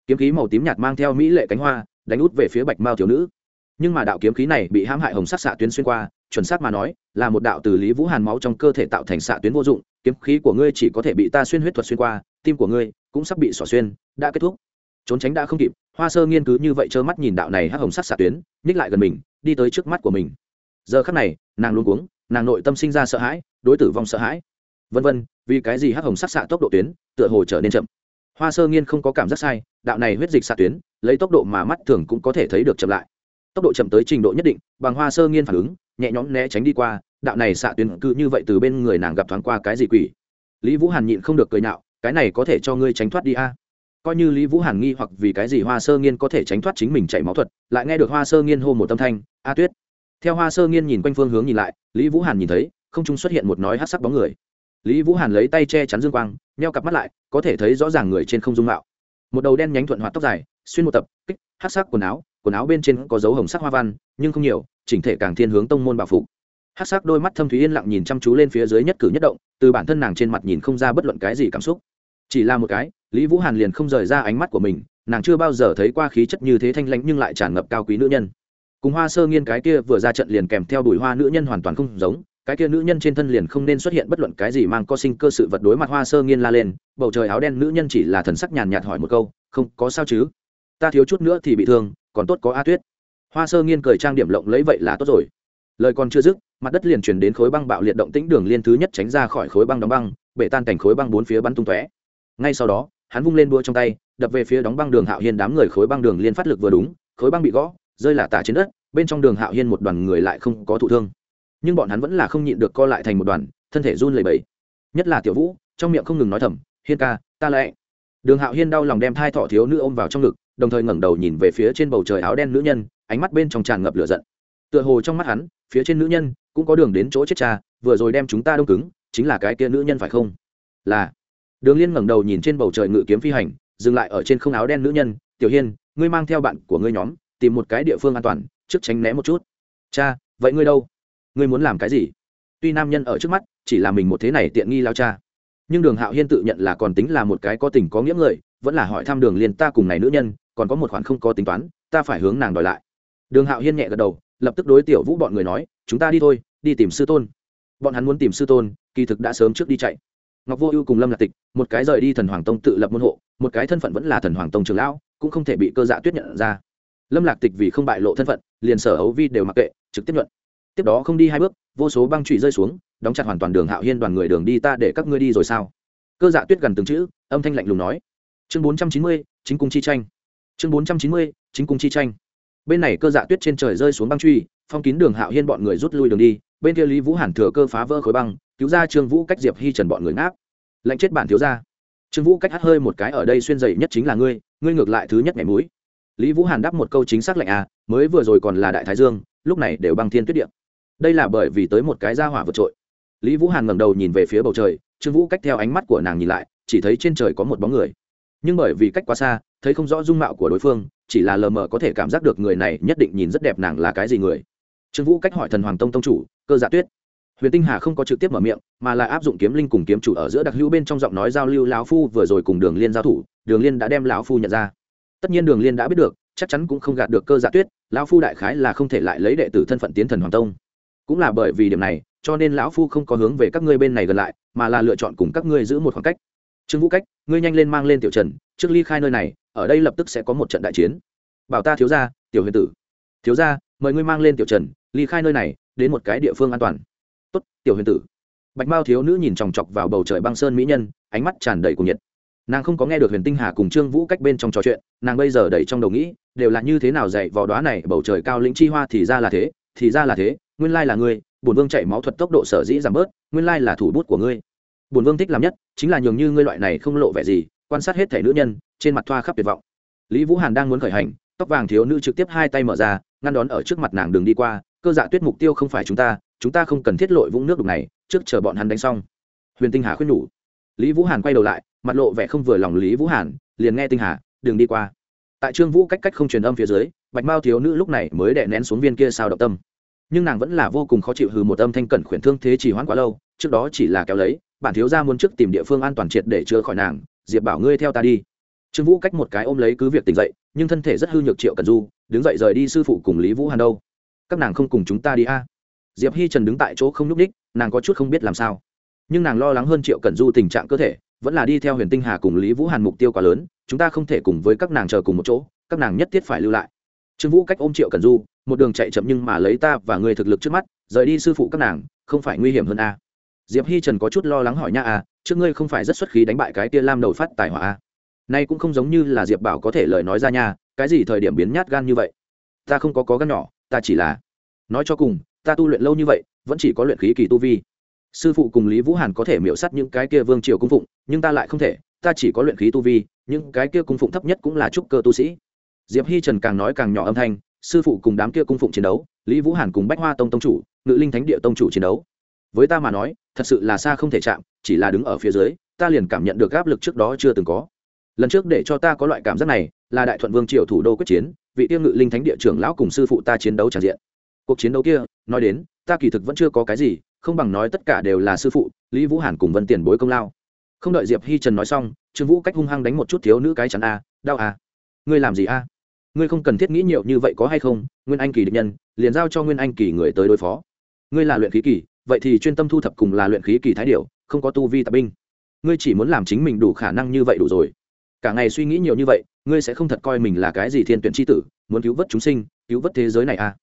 Kiếm khí màu tím nhạt mang theo mỹ lệ cánh hoa, đánh út về phía bạch mao thiếu nữ nhưng mà đạo kiếm khí này bị hãm hại hồng sắc xạ tuyến xuyên qua, chuẩn xác mà nói, là một đạo từ lý vũ hàn máu trong cơ thể tạo thành xạ tuyến vô dụng, kiếm khí của ngươi chỉ có thể bị ta xuyên huyết thuật xuyên qua, tim của ngươi cũng sắp bị xỏ xuyên, đã kết thúc. Trốn tránh đã không kịp, hoa sơ nghiên cứ như vậy trơ mắt nhìn đạo này hắc hồng sắc xạ tuyến, nhích lại gần mình, đi tới trước mắt của mình. Giờ khắc này, nàng luôn cuống, nàng nội tâm sinh ra sợ hãi, đối tử vong sợ hãi. Vân vân, vì cái gì hắc hồng sắc xạ tốc độ tuyến, tựa hồ trở nên chậm? Hoa sơ nghiên không có cảm giác sai, đạo này huyết dịch xạ tuyến, lấy tốc độ mà mắt thường cũng có thể thấy được chậm lại tốc độ chậm tới trình độ nhất định bằng hoa sơ nghiên phản ứng, nhẹ nhõm né tránh đi qua, đạo này xạ tuyến cứ như vậy từ bên người nàng gặp thoáng qua cái gì quỷ. Lý vũ hàn nhịn không được cười nhạo, cái này có thể cho ngươi tránh thoát đi a. Coi như lý vũ hàn nghi hoặc vì cái gì hoa sơ nghiên có thể tránh thoát chính mình chảy máu thuật, lại nghe được hoa sơ nghiên hô một tâm thanh, a tuyết. Theo hoa sơ nghiên nhìn quanh phương hướng nhìn lại, lý vũ hàn nhìn thấy, không trung xuất hiện một nói hát sắc bóng người. Lý vũ hàn lấy tay che chắn dương quang neo cặp mắt lại, có thể thấy rõ ràng người trên không dung mạo. Một đầu đen nhánh thuận hoạt tóc dài, xuyên một tập, kích hát sắc quần áo quần áo bên trên có dấu hồng sắc hoa văn, nhưng không nhiều, chỉnh thể càng thiên hướng tông môn bảo phục. Hát sắc đôi mắt thâm thúy yên lặng nhìn chăm chú lên phía dưới nhất cử nhất động, từ bản thân nàng trên mặt nhìn không ra bất luận cái gì cảm xúc. Chỉ là một cái, lý vũ hàn liền không rời ra ánh mắt của mình, nàng chưa bao giờ thấy qua khí chất như thế thanh lãnh nhưng lại tràn ngập cao quý nữ nhân. Cùng hoa sơ nghiên cái kia vừa ra trận liền kèm theo đùi hoa nữ nhân hoàn toàn không giống, cái kia nữ nhân trên thân liền không nên xuất hiện bất luận cái gì mang có sinh cơ sự vật đối mặt hoa sơ nghiên la lên, bầu trời áo đen nữ nhân chỉ là thần sắc nhàn nhạt hỏi một câu, không, có sao chứ? Ta thiếu chút nữa thì bị thương còn tốt có a tuyết. Hoa sơ nghiên cười trang điểm lộng lấy vậy là tốt rồi. Lời còn chưa dứt, mặt đất liền chuyển đến khối băng bạo liệt động tĩnh đường liên thứ nhất tránh ra khỏi khối băng đóng băng, bể tan cảnh khối băng bốn phía bắn tung tóe. Ngay sau đó, hắn vung lên đua trong tay, đập về phía đóng băng đường hạo hiên đám người khối băng đường liên phát lực vừa đúng, khối băng bị gõ, rơi lả tả trên đất, bên trong đường hạo hiên một đoàn người lại không có thụ thương. Nhưng bọn hắn vẫn là không nhịn được co lại thành một đoàn, thân thể run lẩy bẩy. Nhất là tiểu vũ, trong miệng không ngừng nói thầm, hiên ca, ta lẽ đường hạo hiên đau lòng đem thai thọ thiếu nữ ôm vào trong ngực đồng thời ngẩng đầu nhìn về phía trên bầu trời áo đen nữ nhân, ánh mắt bên trong tràn ngập lửa giận. Tựa hồ trong mắt hắn, phía trên nữ nhân cũng có đường đến chỗ chết cha, vừa rồi đem chúng ta đông cứng, chính là cái kia nữ nhân phải không? Là. Đường liên ngẩng đầu nhìn trên bầu trời ngự kiếm phi hành, dừng lại ở trên không áo đen nữ nhân, tiểu hiên, ngươi mang theo bạn của ngươi nhóm, tìm một cái địa phương an toàn, trước tránh né một chút. Cha, vậy ngươi đâu? Ngươi muốn làm cái gì? Tuy nam nhân ở trước mắt, chỉ là mình một thế này tiện nghi lao cha. Nhưng đường hạo hiên tự nhận là còn tính là một cái có tình có nghĩa người, vẫn là hỏi thăm đường liên ta cùng này nữ nhân còn có một khoản không có tính toán, ta phải hướng nàng đòi lại. Đường hạo hiên nhẹ gật đầu, lập tức đối tiểu vũ bọn người nói, chúng ta đi thôi, đi tìm sư tôn. Bọn hắn muốn tìm sư tôn, kỳ thực đã sớm trước đi chạy. Ngọc vô ưu cùng lâm lạc tịch, một cái rời đi thần hoàng tông tự lập môn hộ, một cái thân phận vẫn là thần hoàng tông trường lão, cũng không thể bị cơ dạ tuyết nhận ra. Lâm lạc tịch vì không bại lộ thân phận, liền sở ấu vi đều mặc kệ, trực tiếp luận tiếp đó không đi hai bước, vô số băng trụy rơi xuống, đóng chặt hoàn toàn đường hạo hiên đoàn người đường đi ta để các ngươi đi rồi sao? Cơ dạ tuyết gần từng chữ, âm thanh lạnh lùng nói. Chương bốn trăm chín mươi, chính cung chi tranh chương bốn trăm chín mươi, chính cung chi tranh. Bên này cơ dạ tuyết trên trời rơi xuống băng truy, phong kín đường hạo hiên bọn người rút lui đường đi, bên kia lý vũ hàn thừa cơ phá vỡ khối băng, cứu ra trương vũ cách diệp hi trần bọn người ngáp. Lệnh chết bản thiếu ra trương vũ cách hắt hơi một cái ở đây xuyên dày nhất chính là ngươi ngươi ngược lại thứ nhất ngày mũi. Lý vũ hàn đáp một câu chính xác lệnh à mới vừa rồi còn là đại thái dương, lúc này đều băng thiên tuyết điện đây là bởi vì tới một cái ra hỏa vượt trội. Lý vũ hàn ngẩng đầu nhìn về phía bầu trời, trương vũ cách theo ánh mắt của nàng nhìn lại, chỉ thấy trên trời có một bóng người. Nhưng bởi vì cách quá xa thấy không rõ dung mạo của đối phương, chỉ là lờ mờ có thể cảm giác được người này nhất định nhìn rất đẹp nàng là cái gì người. Trương vũ cách hỏi thần hoàng tông tông chủ, cơ dạ tuyết. Huyền tinh hà không có trực tiếp mở miệng, mà là áp dụng kiếm linh cùng kiếm chủ ở giữa đặc hữu bên trong giọng nói giao lưu lão phu vừa rồi cùng đường liên giao thủ, đường liên đã đem lão phu nhận ra. Tất nhiên đường liên đã biết được, chắc chắn cũng không gạt được cơ dạ tuyết, lão phu đại khái là không thể lại lấy đệ tử thân phận tiến thần hoàng tông. Cũng là bởi vì điểm này, cho nên lão phu không có hướng về các ngươi bên này gần lại, mà là lựa chọn cùng các ngươi giữ một khoảng cách. Trương vũ cách, ngươi nhanh lên mang lên tiểu trần, trước ly khai nơi này ở đây lập tức sẽ có một trận đại chiến. Bảo ta thiếu gia, tiểu huyền tử. Thiếu gia, mời ngươi mang lên tiểu trần, ly khai nơi này, đến một cái địa phương an toàn. Tốt, tiểu huyền tử. Bạch mao thiếu nữ nhìn chòng chọc vào bầu trời băng sơn mỹ nhân, ánh mắt tràn đầy cuồng nhiệt. Nàng không có nghe được huyền tinh hà cùng trương vũ cách bên trong trò chuyện, nàng bây giờ đầy trong đầu nghĩ, đều là như thế nào dạy vò đoá này, bầu trời cao lĩnh chi hoa thì ra là thế, thì ra là thế, nguyên lai là ngươi, bổn vương chạy máu thuật tốc độ sở dĩ giảm bớt, nguyên lai là thủ bút của ngươi. Bổn vương thích làm nhất, chính là nhường như ngươi loại này không lộ vẻ gì quan sát hết thể nữ nhân, trên mặt thoa khắp tuyệt vọng. Lý vũ hàn đang muốn khởi hành, tóc vàng thiếu nữ trực tiếp hai tay mở ra, ngăn đón ở trước mặt nàng đường đi qua, cơ dạ tuyết mục tiêu không phải chúng ta chúng ta không cần thiết lội vũng nước đục này, trước chờ bọn hắn đánh xong. Huyền tinh hà khuyên nhủ. Lý vũ hàn quay đầu lại, mặt lộ vẻ không vừa lòng lý vũ hàn, liền nghe tinh hà, đường đi qua. Tại trương vũ cách cách không truyền âm phía dưới, bạch mao thiếu nữ lúc này mới đè nén xuống viên kia sao động tâm. Nhưng nàng vẫn là vô cùng khó chịu hừ một âm thanh cẩn khuyển thương thế chỉ hoãn quá lâu, trước đó chỉ là kéo lấy, bản thiếu gia muốn trước tìm địa phương an toàn triệt để chữa khỏi nàng diệp bảo ngươi theo ta đi trương vũ cách một cái ôm lấy cứ việc tỉnh dậy nhưng thân thể rất hư nhược triệu cần du đứng dậy rời đi sư phụ cùng lý vũ hàn đâu các nàng không cùng chúng ta đi a diệp hi trần đứng tại chỗ không n ú c ních nàng có chút không biết làm sao nhưng nàng lo lắng hơn triệu cần du tình trạng cơ thể vẫn là đi theo huyền tinh hà cùng lý vũ hàn mục tiêu quá lớn chúng ta không thể cùng với các nàng chờ cùng một chỗ các nàng nhất thiết phải lưu lại trương vũ cách ôm triệu cần du một đường chạy chậm nhưng mà lấy ta và người thực lực trước mắt rời đi sư phụ các nàng không phải nguy hiểm hơn a à diệp hi trần có chút lo lắng hỏi nha a à, trước ngươi không phải rất xuất khí đánh bại cái tia lam đầu phát tài hỏa a à. nay cũng không giống như là diệp bảo có thể lời nói ra nha cái gì thời điểm biến nhát gan như vậy? Ta không có có gan nhỏ ta chỉ là nói cho cùng ta tu luyện lâu như vậy vẫn chỉ có luyện khí kỳ tu vi. Sư phụ cùng lý vũ hàn có thể miễu s á t những cái kia vương triều cung phụng nhưng ta lại không thể ta chỉ có luyện khí tu vi những cái kia cung phụng thấp nhất cũng là trúc cơ tu sĩ. Diệp hi trần càng nói càng nhỏ âm thanh sư phụ cùng đám kia cung phụng chiến đấu lý vũ hàn cùng bách hoa tông tông chủ ngự linh thánh địa tông chủ chiến đấu với ta mà nói, thật sự là xa không thể chạm, chỉ là đứng ở phía dưới, ta liền cảm nhận được áp lực trước đó chưa từng có. Lần trước để cho ta có loại cảm giác này, là đại thuận vương triều thủ đô quyết chiến, vị tiêu ngự linh thánh địa trưởng lão cùng sư phụ ta chiến đấu tràn diện. Cuộc chiến đấu kia, nói đến, ta kỳ thực vẫn chưa có cái gì, không bằng nói tất cả đều là sư phụ, lý vũ hàn cùng vân tiền bối công lao. Không đợi diệp hi trần nói xong, trương vũ cách hung hăng đánh một chút thiếu nữ cái chắn a, đau a. Ngươi làm gì a? Ngươi không cần thiết nghĩ nhiều như vậy có hay không? Nguyên anh kỳ địch nhân, liền giao cho nguyên anh kỳ người tới đối phó. Ngươi là luyện khí kỳ vậy thì chuyên tâm thu thập cùng là luyện khí kỳ thái điệu không có tu vi tạp binh. Ngươi chỉ muốn làm chính mình đủ khả năng như vậy đủ rồi. Cả ngày suy nghĩ nhiều như vậy, ngươi sẽ không thật coi mình là cái gì thiên tuyển tri tử, muốn cứu vớt chúng sinh, cứu vớt thế giới này à?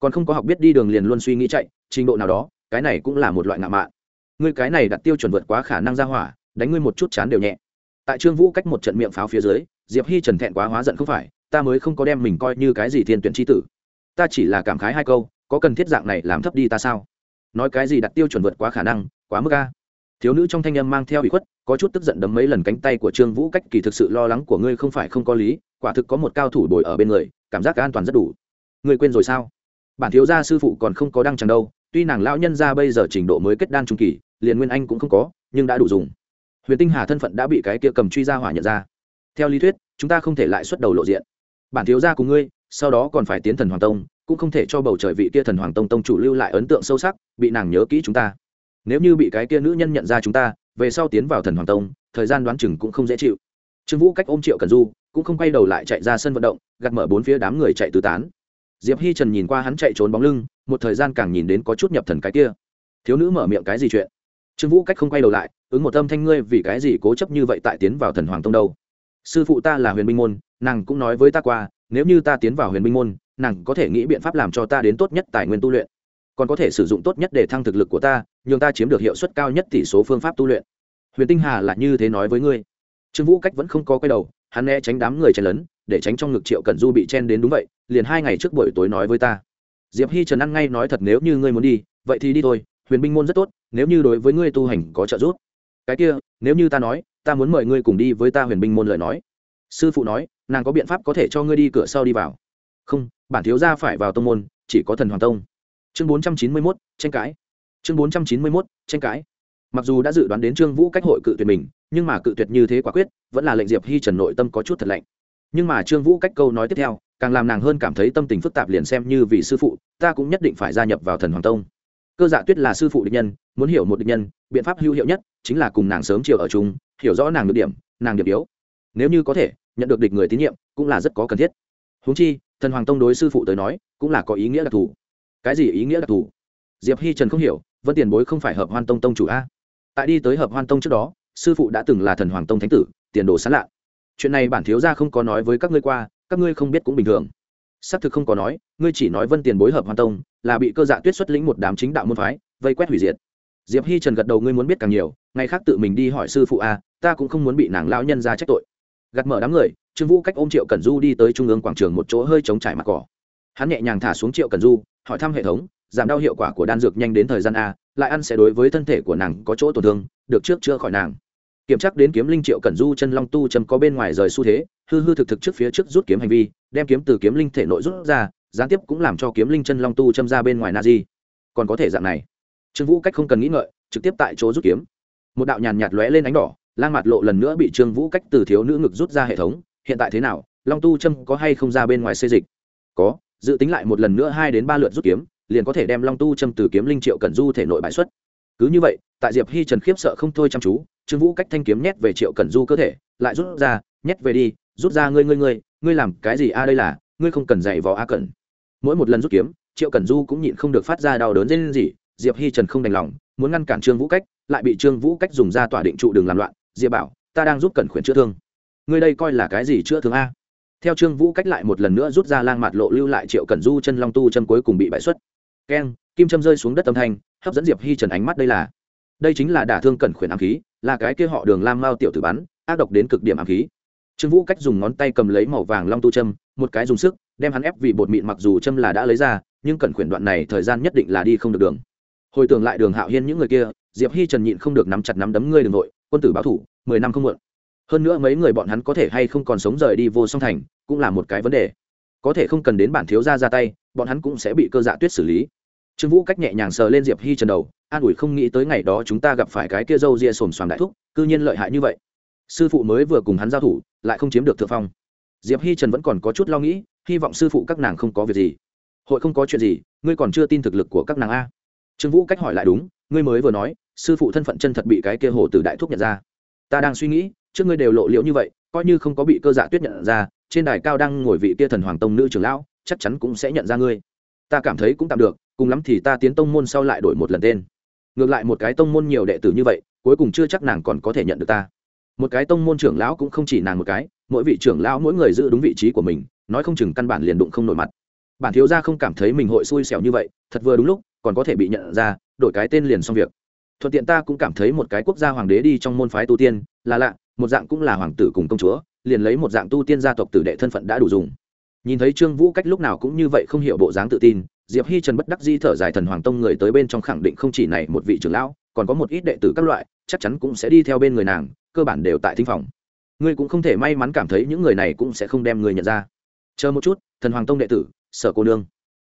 Còn không có học biết đi đường liền luôn suy nghĩ chạy, trình độ nào đó, cái này cũng là một loại ngạo mạn. Ngươi cái này đặt tiêu chuẩn vượt quá khả năng ra hỏa, đánh ngươi một chút chán đều nhẹ. Tại trương vũ cách một trận miệng pháo phía dưới, diệp hi trần thẹn quá hóa giận không phải, ta mới không có đem mình coi như cái gì thiên tuyển tri tử. Ta chỉ là cảm khái hai câu, có cần thiết dạng này làm thấp đi ta sao? Nói cái gì đặt tiêu chuẩn vượt quá khả năng, quá mức a. Thiếu nữ trong thanh âm mang theo bị khuất, có chút tức giận đấm mấy lần cánh tay của trương vũ cách kỳ thực sự lo lắng của ngươi không phải không có lý, quả thực có một cao thủ bồi ở bên người, cảm giác an toàn rất đủ. Ngươi quên rồi sao? Bản thiếu gia sư phụ còn không có đăng chẳng đâu, tuy nàng lão nhân ra bây giờ trình độ mới kết đan trung kỳ, liền nguyên anh cũng không có, nhưng đã đủ dùng. Huyền tinh hà thân phận đã bị cái kia cầm truy ra hỏa nhận ra. Theo lý thuyết, chúng ta không thể lại xuất đầu lộ diện. Bản thiếu gia cùng ngươi, sau đó còn phải tiến thần hoàng tông cũng không thể cho bầu trời vị kia thần hoàng tông tông chủ lưu lại ấn tượng sâu sắc, bị nàng nhớ kỹ chúng ta. Nếu như bị cái kia nữ nhân nhận ra chúng ta, về sau tiến vào thần hoàng tông, thời gian đoán chừng cũng không dễ chịu. Trương vũ cách ôm triệu cần du, cũng không quay đầu lại chạy ra sân vận động, gạt mở bốn phía đám người chạy tứ tán. Diệp hi trần nhìn qua hắn chạy trốn bóng lưng, một thời gian càng nhìn đến có chút nhập thần cái kia. Thiếu nữ mở miệng cái gì chuyện? Trương vũ cách không quay đầu lại, ứng một âm thanh ngươi vì cái gì cố chấp như vậy tại tiến vào thần hoàng tông đâu? Sư phụ ta là huyền minh môn, nàng cũng nói với ta qua, nếu như ta tiến vào huyền minh môn nàng có thể nghĩ biện pháp làm cho ta đến tốt nhất tài nguyên tu luyện. Còn có thể sử dụng tốt nhất để thăng thực lực của ta, nhường ta chiếm được hiệu suất cao nhất tỷ số phương pháp tu luyện. Huyền tinh hà là như thế nói với ngươi. Trương vũ cách vẫn không có quay đầu, hắn né tránh đám người chen lấn, để tránh trong ngực triệu Cần du bị chen đến đúng vậy, liền hai ngày trước buổi tối nói với ta. Diệp hi trần ăn ngay nói thật nếu như ngươi muốn đi, vậy thì đi thôi, huyền binh môn rất tốt, nếu như đối với ngươi tu hành có trợ giúp. Cái kia, nếu như ta nói, ta muốn mời ngươi cùng đi với ta huyền binh môn lời nói. Sư phụ nói, nàng có biện pháp có thể cho ngươi đi cửa sau đi vào. Không bản thiếu gia phải vào tông môn, chỉ có thần hoàng tông. Chương bốn trăm chín mươi mốt, tranh cãi. Chương bốn trăm chín mươi mốt, tranh cãi. Mặc dù đã dự đoán đến trương vũ cách hội cự tuyệt mình, nhưng mà cự tuyệt như thế quả quyết, vẫn là lệnh diệp hi trần nội tâm có chút thật lạnh. Nhưng mà trương vũ cách câu nói tiếp theo, càng làm nàng hơn cảm thấy tâm tình phức tạp liền xem như vì sư phụ, ta cũng nhất định phải gia nhập vào thần hoàng tông. Cơ dạ tuyết là sư phụ địch nhân, muốn hiểu một địch nhân, biện pháp hữu hiệu nhất chính là cùng nàng sớm chiều ở chung, hiểu rõ nàng được điểm, nàng điểm yếu. Nếu như có thể, nhận được địch người tín nhiệm cũng là rất có cần thiết. Huống chi thần hoàng tông đối sư phụ tới nói, cũng là có ý nghĩa đặc thù. Cái gì ý nghĩa đặc thù? Diệp hi trần không hiểu, vân tiền bối không phải hợp hoan tông tông chủ a. Tại đi tới hợp hoan tông trước đó, sư phụ đã từng là thần hoàng tông thánh tử, tiền đồ sán lạ. Chuyện này bản thiếu gia không có nói với các ngươi qua, các ngươi không biết cũng bình thường. Xác thực không có nói, ngươi chỉ nói vân tiền bối hợp hoan tông, là bị cơ dạ tuyết xuất lĩnh một đám chính đạo môn phái, vây quét hủy diệt. Diệp hi trần gật đầu, ngươi muốn biết càng nhiều, ngày khác tự mình đi hỏi sư phụ a, ta cũng không muốn bị nàng lão nhân ra trách tội. Gạt mở đám người trương vũ cách ôm triệu cẩn du đi tới trung ương quảng trường một chỗ hơi chống trải mặt cỏ. Hắn nhẹ nhàng thả xuống triệu cẩn du, hỏi thăm hệ thống, giảm đau hiệu quả của đan dược nhanh đến thời gian a, lại ăn sẽ đối với thân thể của nàng có chỗ tổn thương, được trước chữa khỏi nàng. Kiểm tra đến kiếm linh triệu cẩn du chân long tu châm có bên ngoài rời xu thế, hư hư thực thực trước phía trước rút kiếm hành vi, đem kiếm từ kiếm linh thể nội rút ra, gián tiếp cũng làm cho kiếm linh chân long tu châm ra bên ngoài na di còn có thể dạng này. Trương vũ cách không cần nghĩ ngợi, trực tiếp tại chỗ rút kiếm. Một đạo nhàn nhạt lóe lên ánh đỏ, lang mặt lộ lần nữa bị trương vũ cách từ thiếu nữ ngực rút ra hệ thống hiện tại thế nào, long tu Trâm có hay không ra bên ngoài xê dịch? Có, dự tính lại một lần nữa hai đến ba lượt rút kiếm, liền có thể đem long tu Trâm từ kiếm linh triệu cẩn du thể nội bãi xuất. Cứ như vậy, tại diệp hi trần khiếp sợ không thôi chăm chú, trương vũ cách thanh kiếm nhét về triệu cẩn du cơ thể, lại rút ra, nhét về đi, rút ra ngươi ngươi ngươi ngươi làm cái gì a, đây là, ngươi không cần dạy vò a cần. mỗi một lần rút kiếm, triệu cẩn du cũng nhịn không được phát ra đau đớn dây lên gì diệp hi trần không đành lòng, muốn ngăn cản trương vũ cách, lại bị trương vũ cách dùng ra tỏa định trụ đường làm loạn. Diệp bảo, ta đang giúp cẩn khuyển chữa thương ngươi đây coi là cái gì chữa thương a? Theo trương vũ cách lại một lần nữa rút ra lang mặt lộ lưu lại triệu cẩn du chân long tu chân cuối cùng bị bại xuất. Keng, kim châm rơi xuống đất âm thanh, hấp dẫn diệp hi trần ánh mắt đây là. Đây chính là đả thương cẩn khuyển ám khí, là cái kia họ đường lam mao tiểu tử bắn, ác độc đến cực điểm ám khí. Trương vũ cách dùng ngón tay cầm lấy màu vàng long tu châm, một cái dùng sức, đem hắn ép vì bột mịn mặc dù châm là đã lấy ra, nhưng cẩn khuyển đoạn này thời gian nhất định là đi không được đường. Hồi tưởng lại đường hạo hiên những người kia, diệp hi trần nhịn không được nắm chặt nắm đấm ngươi đường nội, quân tử báo thủ, mười năm không muộn hơn nữa mấy người bọn hắn có thể hay không còn sống rời đi vô song thành, cũng là một cái vấn đề. Có thể không cần đến bản thiếu gia ra tay, bọn hắn cũng sẽ bị cơ dạ tuyết xử lý. Trương vũ cách nhẹ nhàng sờ lên diệp hi trần đầu, an ủi không nghĩ tới ngày đó chúng ta gặp phải cái kia râu ria xồm xoàm đại thúc, cư nhiên lợi hại như vậy. Sư phụ mới vừa cùng hắn giao thủ, lại không chiếm được thượng phong. Diệp hi trần vẫn còn có chút lo nghĩ, hy vọng sư phụ các nàng không có việc gì. Hội không có chuyện gì, ngươi còn chưa tin thực lực của các nàng a. Trương vũ cách hỏi lại đúng, ngươi mới vừa nói, sư phụ thân phận chân thật bị cái kia hồ từ đại thúc nhận ra. Ta đang suy nghĩ trước ngươi đều lộ liễu như vậy, coi như không có bị cơ dạ tuyết nhận ra, trên đài cao đang ngồi vị kia thần hoàng tông nữ trưởng lão, chắc chắn cũng sẽ nhận ra ngươi. Ta cảm thấy cũng tạm được, cùng lắm thì ta tiến tông môn sau lại đổi một lần tên. Ngược lại một cái tông môn nhiều đệ tử như vậy, cuối cùng chưa chắc nàng còn có thể nhận được ta. Một cái tông môn trưởng lão cũng không chỉ nàng một cái, mỗi vị trưởng lão mỗi người giữ đúng vị trí của mình, nói không chừng căn bản liền đụng không nổi mặt. Bản thiếu gia không cảm thấy mình hội xui xẻo như vậy, thật vừa đúng lúc, còn có thể bị nhận ra, đổi cái tên liền xong việc. Thuận tiện ta cũng cảm thấy một cái quốc gia hoàng đế đi trong môn phái tu tiên, là lạ một dạng cũng là hoàng tử cùng công chúa, liền lấy một dạng tu tiên gia tộc tử đệ thân phận đã đủ dùng. Nhìn thấy trương vũ cách lúc nào cũng như vậy không hiểu bộ dáng tự tin, diệp hi trần bất đắc di thở dài thần hoàng tông người tới bên trong khẳng định không chỉ này một vị trưởng lão, còn có một ít đệ tử các loại, chắc chắn cũng sẽ đi theo bên người nàng, cơ bản đều tại thính phòng. Ngươi cũng không thể may mắn cảm thấy những người này cũng sẽ không đem người nhận ra. Chờ một chút, thần hoàng tông đệ tử, sở cô nương.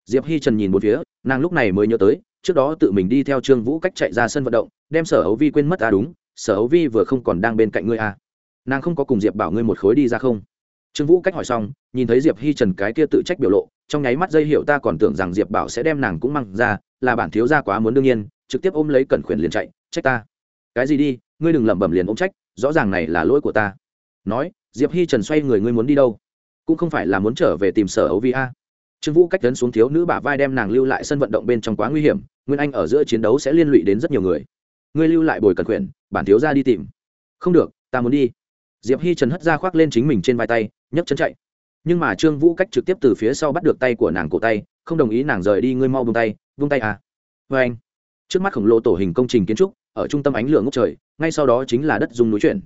Diệp hi trần nhìn một phía, nàng lúc này mới nhớ tới, trước đó tự mình đi theo trương vũ cách chạy ra sân vận động, đem sở hấu vi quên mất à đúng sở hấu vi vừa không còn đang bên cạnh ngươi à. Nàng không có cùng diệp bảo ngươi một khối đi ra không? Trương vũ cách hỏi xong, nhìn thấy diệp hi trần cái kia tự trách biểu lộ, trong nháy mắt dây hiệu ta còn tưởng rằng diệp bảo sẽ đem nàng cũng mang ra, là bản thiếu gia quá muốn đương nhiên, trực tiếp ôm lấy cẩn khuyển liền chạy, trách ta. Cái gì đi, ngươi đừng lẩm bẩm liền ôm trách, rõ ràng này là lỗi của ta. Nói, diệp hi trần xoay người, ngươi muốn đi đâu? Cũng không phải là muốn trở về tìm sở ấu vi a. Trương vũ cách tấn xuống thiếu nữ bả vai đem nàng lưu lại sân vận động bên trong quá nguy hiểm, nguyên anh ở giữa chiến đấu sẽ liên lụy đến rất nhiều người. Ngươi lưu lại bồi cần quyển bản thiếu ra đi tìm. Không được, ta muốn đi. Diệp hi trần hất ra khoác lên chính mình trên vai tay, nhấc chân chạy. Nhưng mà trương vũ cách trực tiếp từ phía sau bắt được tay của nàng cổ tay, không đồng ý nàng rời đi, ngươi mau vung tay vung tay à. Vê anh, trước mắt khổng lồ tổ hình công trình kiến trúc, ở trung tâm ánh lửa ngốc trời, ngay sau đó chính là đất dùng núi chuyển.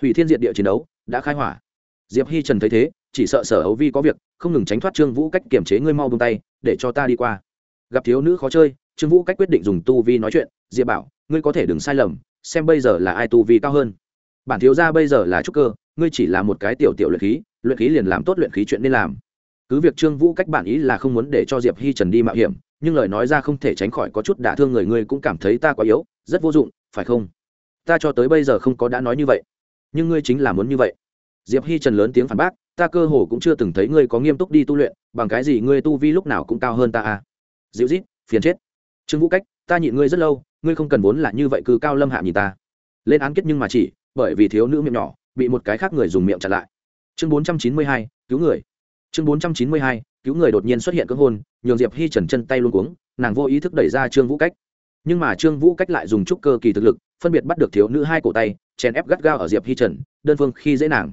Hủy thiên diệt địa chiến đấu, đã khai hỏa. Diệp hi trần thấy thế, chỉ sợ sở ấu vi có việc, không ngừng tránh thoát trương vũ cách kiểm chế ngươi mau bông tay, để cho ta đi qua. Gặp thiếu nữ khó chơi, trương vũ cách quyết định dùng tu vi nói chuyện, diệp bảo, ngươi có thể đừng sai lầm xem bây giờ là ai tu vi cao hơn. Bản thiếu gia bây giờ là trúc cơ, ngươi chỉ là một cái tiểu tiểu luyện khí luyện khí liền làm tốt luyện khí chuyện nên làm. Cứ việc trương vũ cách bản ý là không muốn để cho diệp hi trần đi mạo hiểm, nhưng lời nói ra không thể tránh khỏi có chút đả thương người, ngươi cũng cảm thấy ta quá yếu, rất vô dụng, phải không? Ta cho tới bây giờ không có đã nói như vậy. Nhưng ngươi chính là muốn như vậy. Diệp hi trần lớn tiếng phản bác, ta cơ hồ cũng chưa từng thấy ngươi có nghiêm túc đi tu luyện, bằng cái gì ngươi tu vi lúc nào cũng cao hơn ta à? Dịu rít phiền chết. Trương vũ cách, ta nhịn ngươi rất lâu ngươi không cần vốn là như vậy cứ cao lâm hạ nhìn ta. Lên án kết nhưng mà chỉ, bởi vì thiếu nữ miệng nhỏ, bị một cái khác người dùng miệng chặn lại. Chương bốn trăm chín mươi hai, cứu người. Chương bốn trăm chín mươi hai, cứu người đột nhiên xuất hiện cưỡng hôn, nhường diệp hi trần chân tay luôn cuống, nàng vô ý thức đẩy ra trương vũ cách. Nhưng mà trương vũ cách lại dùng chút cơ kỳ thực lực, phân biệt bắt được thiếu nữ hai cổ tay, chèn ép gắt gao ở diệp hi trần, đơn phương khi dễ nàng.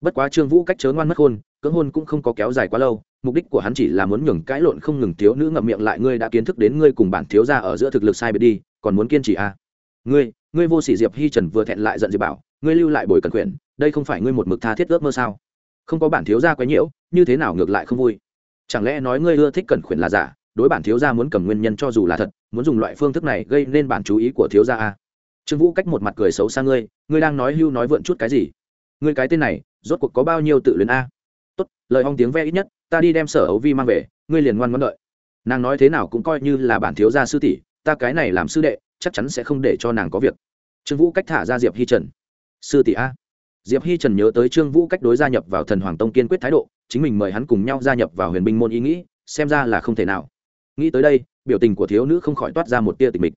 Bất quá trương vũ cách chớ ngoan mất hôn, cưỡng hôn cũng không có kéo dài quá lâu, mục đích của hắn chỉ là muốn nhường cãi lộn không ngừng thiếu nữ ngậm miệng lại, ngươi đã kiến thức đến ngươi cùng bản thiếu ra ở giữa thực lực sai biệt đi còn muốn kiên trì à. ngươi ngươi vô sỉ diệp hi trần vừa thẹn lại giận diệp bảo, ngươi lưu lại bồi cần quyền, đây không phải ngươi một mực tha thiết ước mơ sao? Không có bản thiếu gia quấy nhiễu, như thế nào ngược lại không vui? Chẳng lẽ nói ngươi ưa thích cẩn khuyển là giả, đối bản thiếu gia muốn cầm nguyên nhân cho dù là thật, muốn dùng loại phương thức này gây nên bản chú ý của thiếu gia a trương vũ cách một mặt cười xấu xa ngươi ngươi đang nói hưu nói vượn chút cái gì? Ngươi cái tên này, rốt cuộc có bao nhiêu tự luyến a? Tốt, lời hong tiếng ve ít nhất, ta đi đem sở ấu vi mang về, ngươi liền ngoan ngoãn đợi. Nàng nói thế nào cũng coi như là bản thiếu gia sư tỷ ta cái này làm sư đệ, chắc chắn sẽ không để cho nàng có việc. Trương vũ cách thả ra diệp hi trần. Sư tỷ a. Diệp hi trần nhớ tới trương vũ cách đối gia nhập vào thần hoàng tông kiên quyết thái độ, chính mình mời hắn cùng nhau gia nhập vào huyền binh môn ý nghĩ, xem ra là không thể nào. Nghĩ tới đây, biểu tình của thiếu nữ không khỏi toát ra một tia tịch mịch.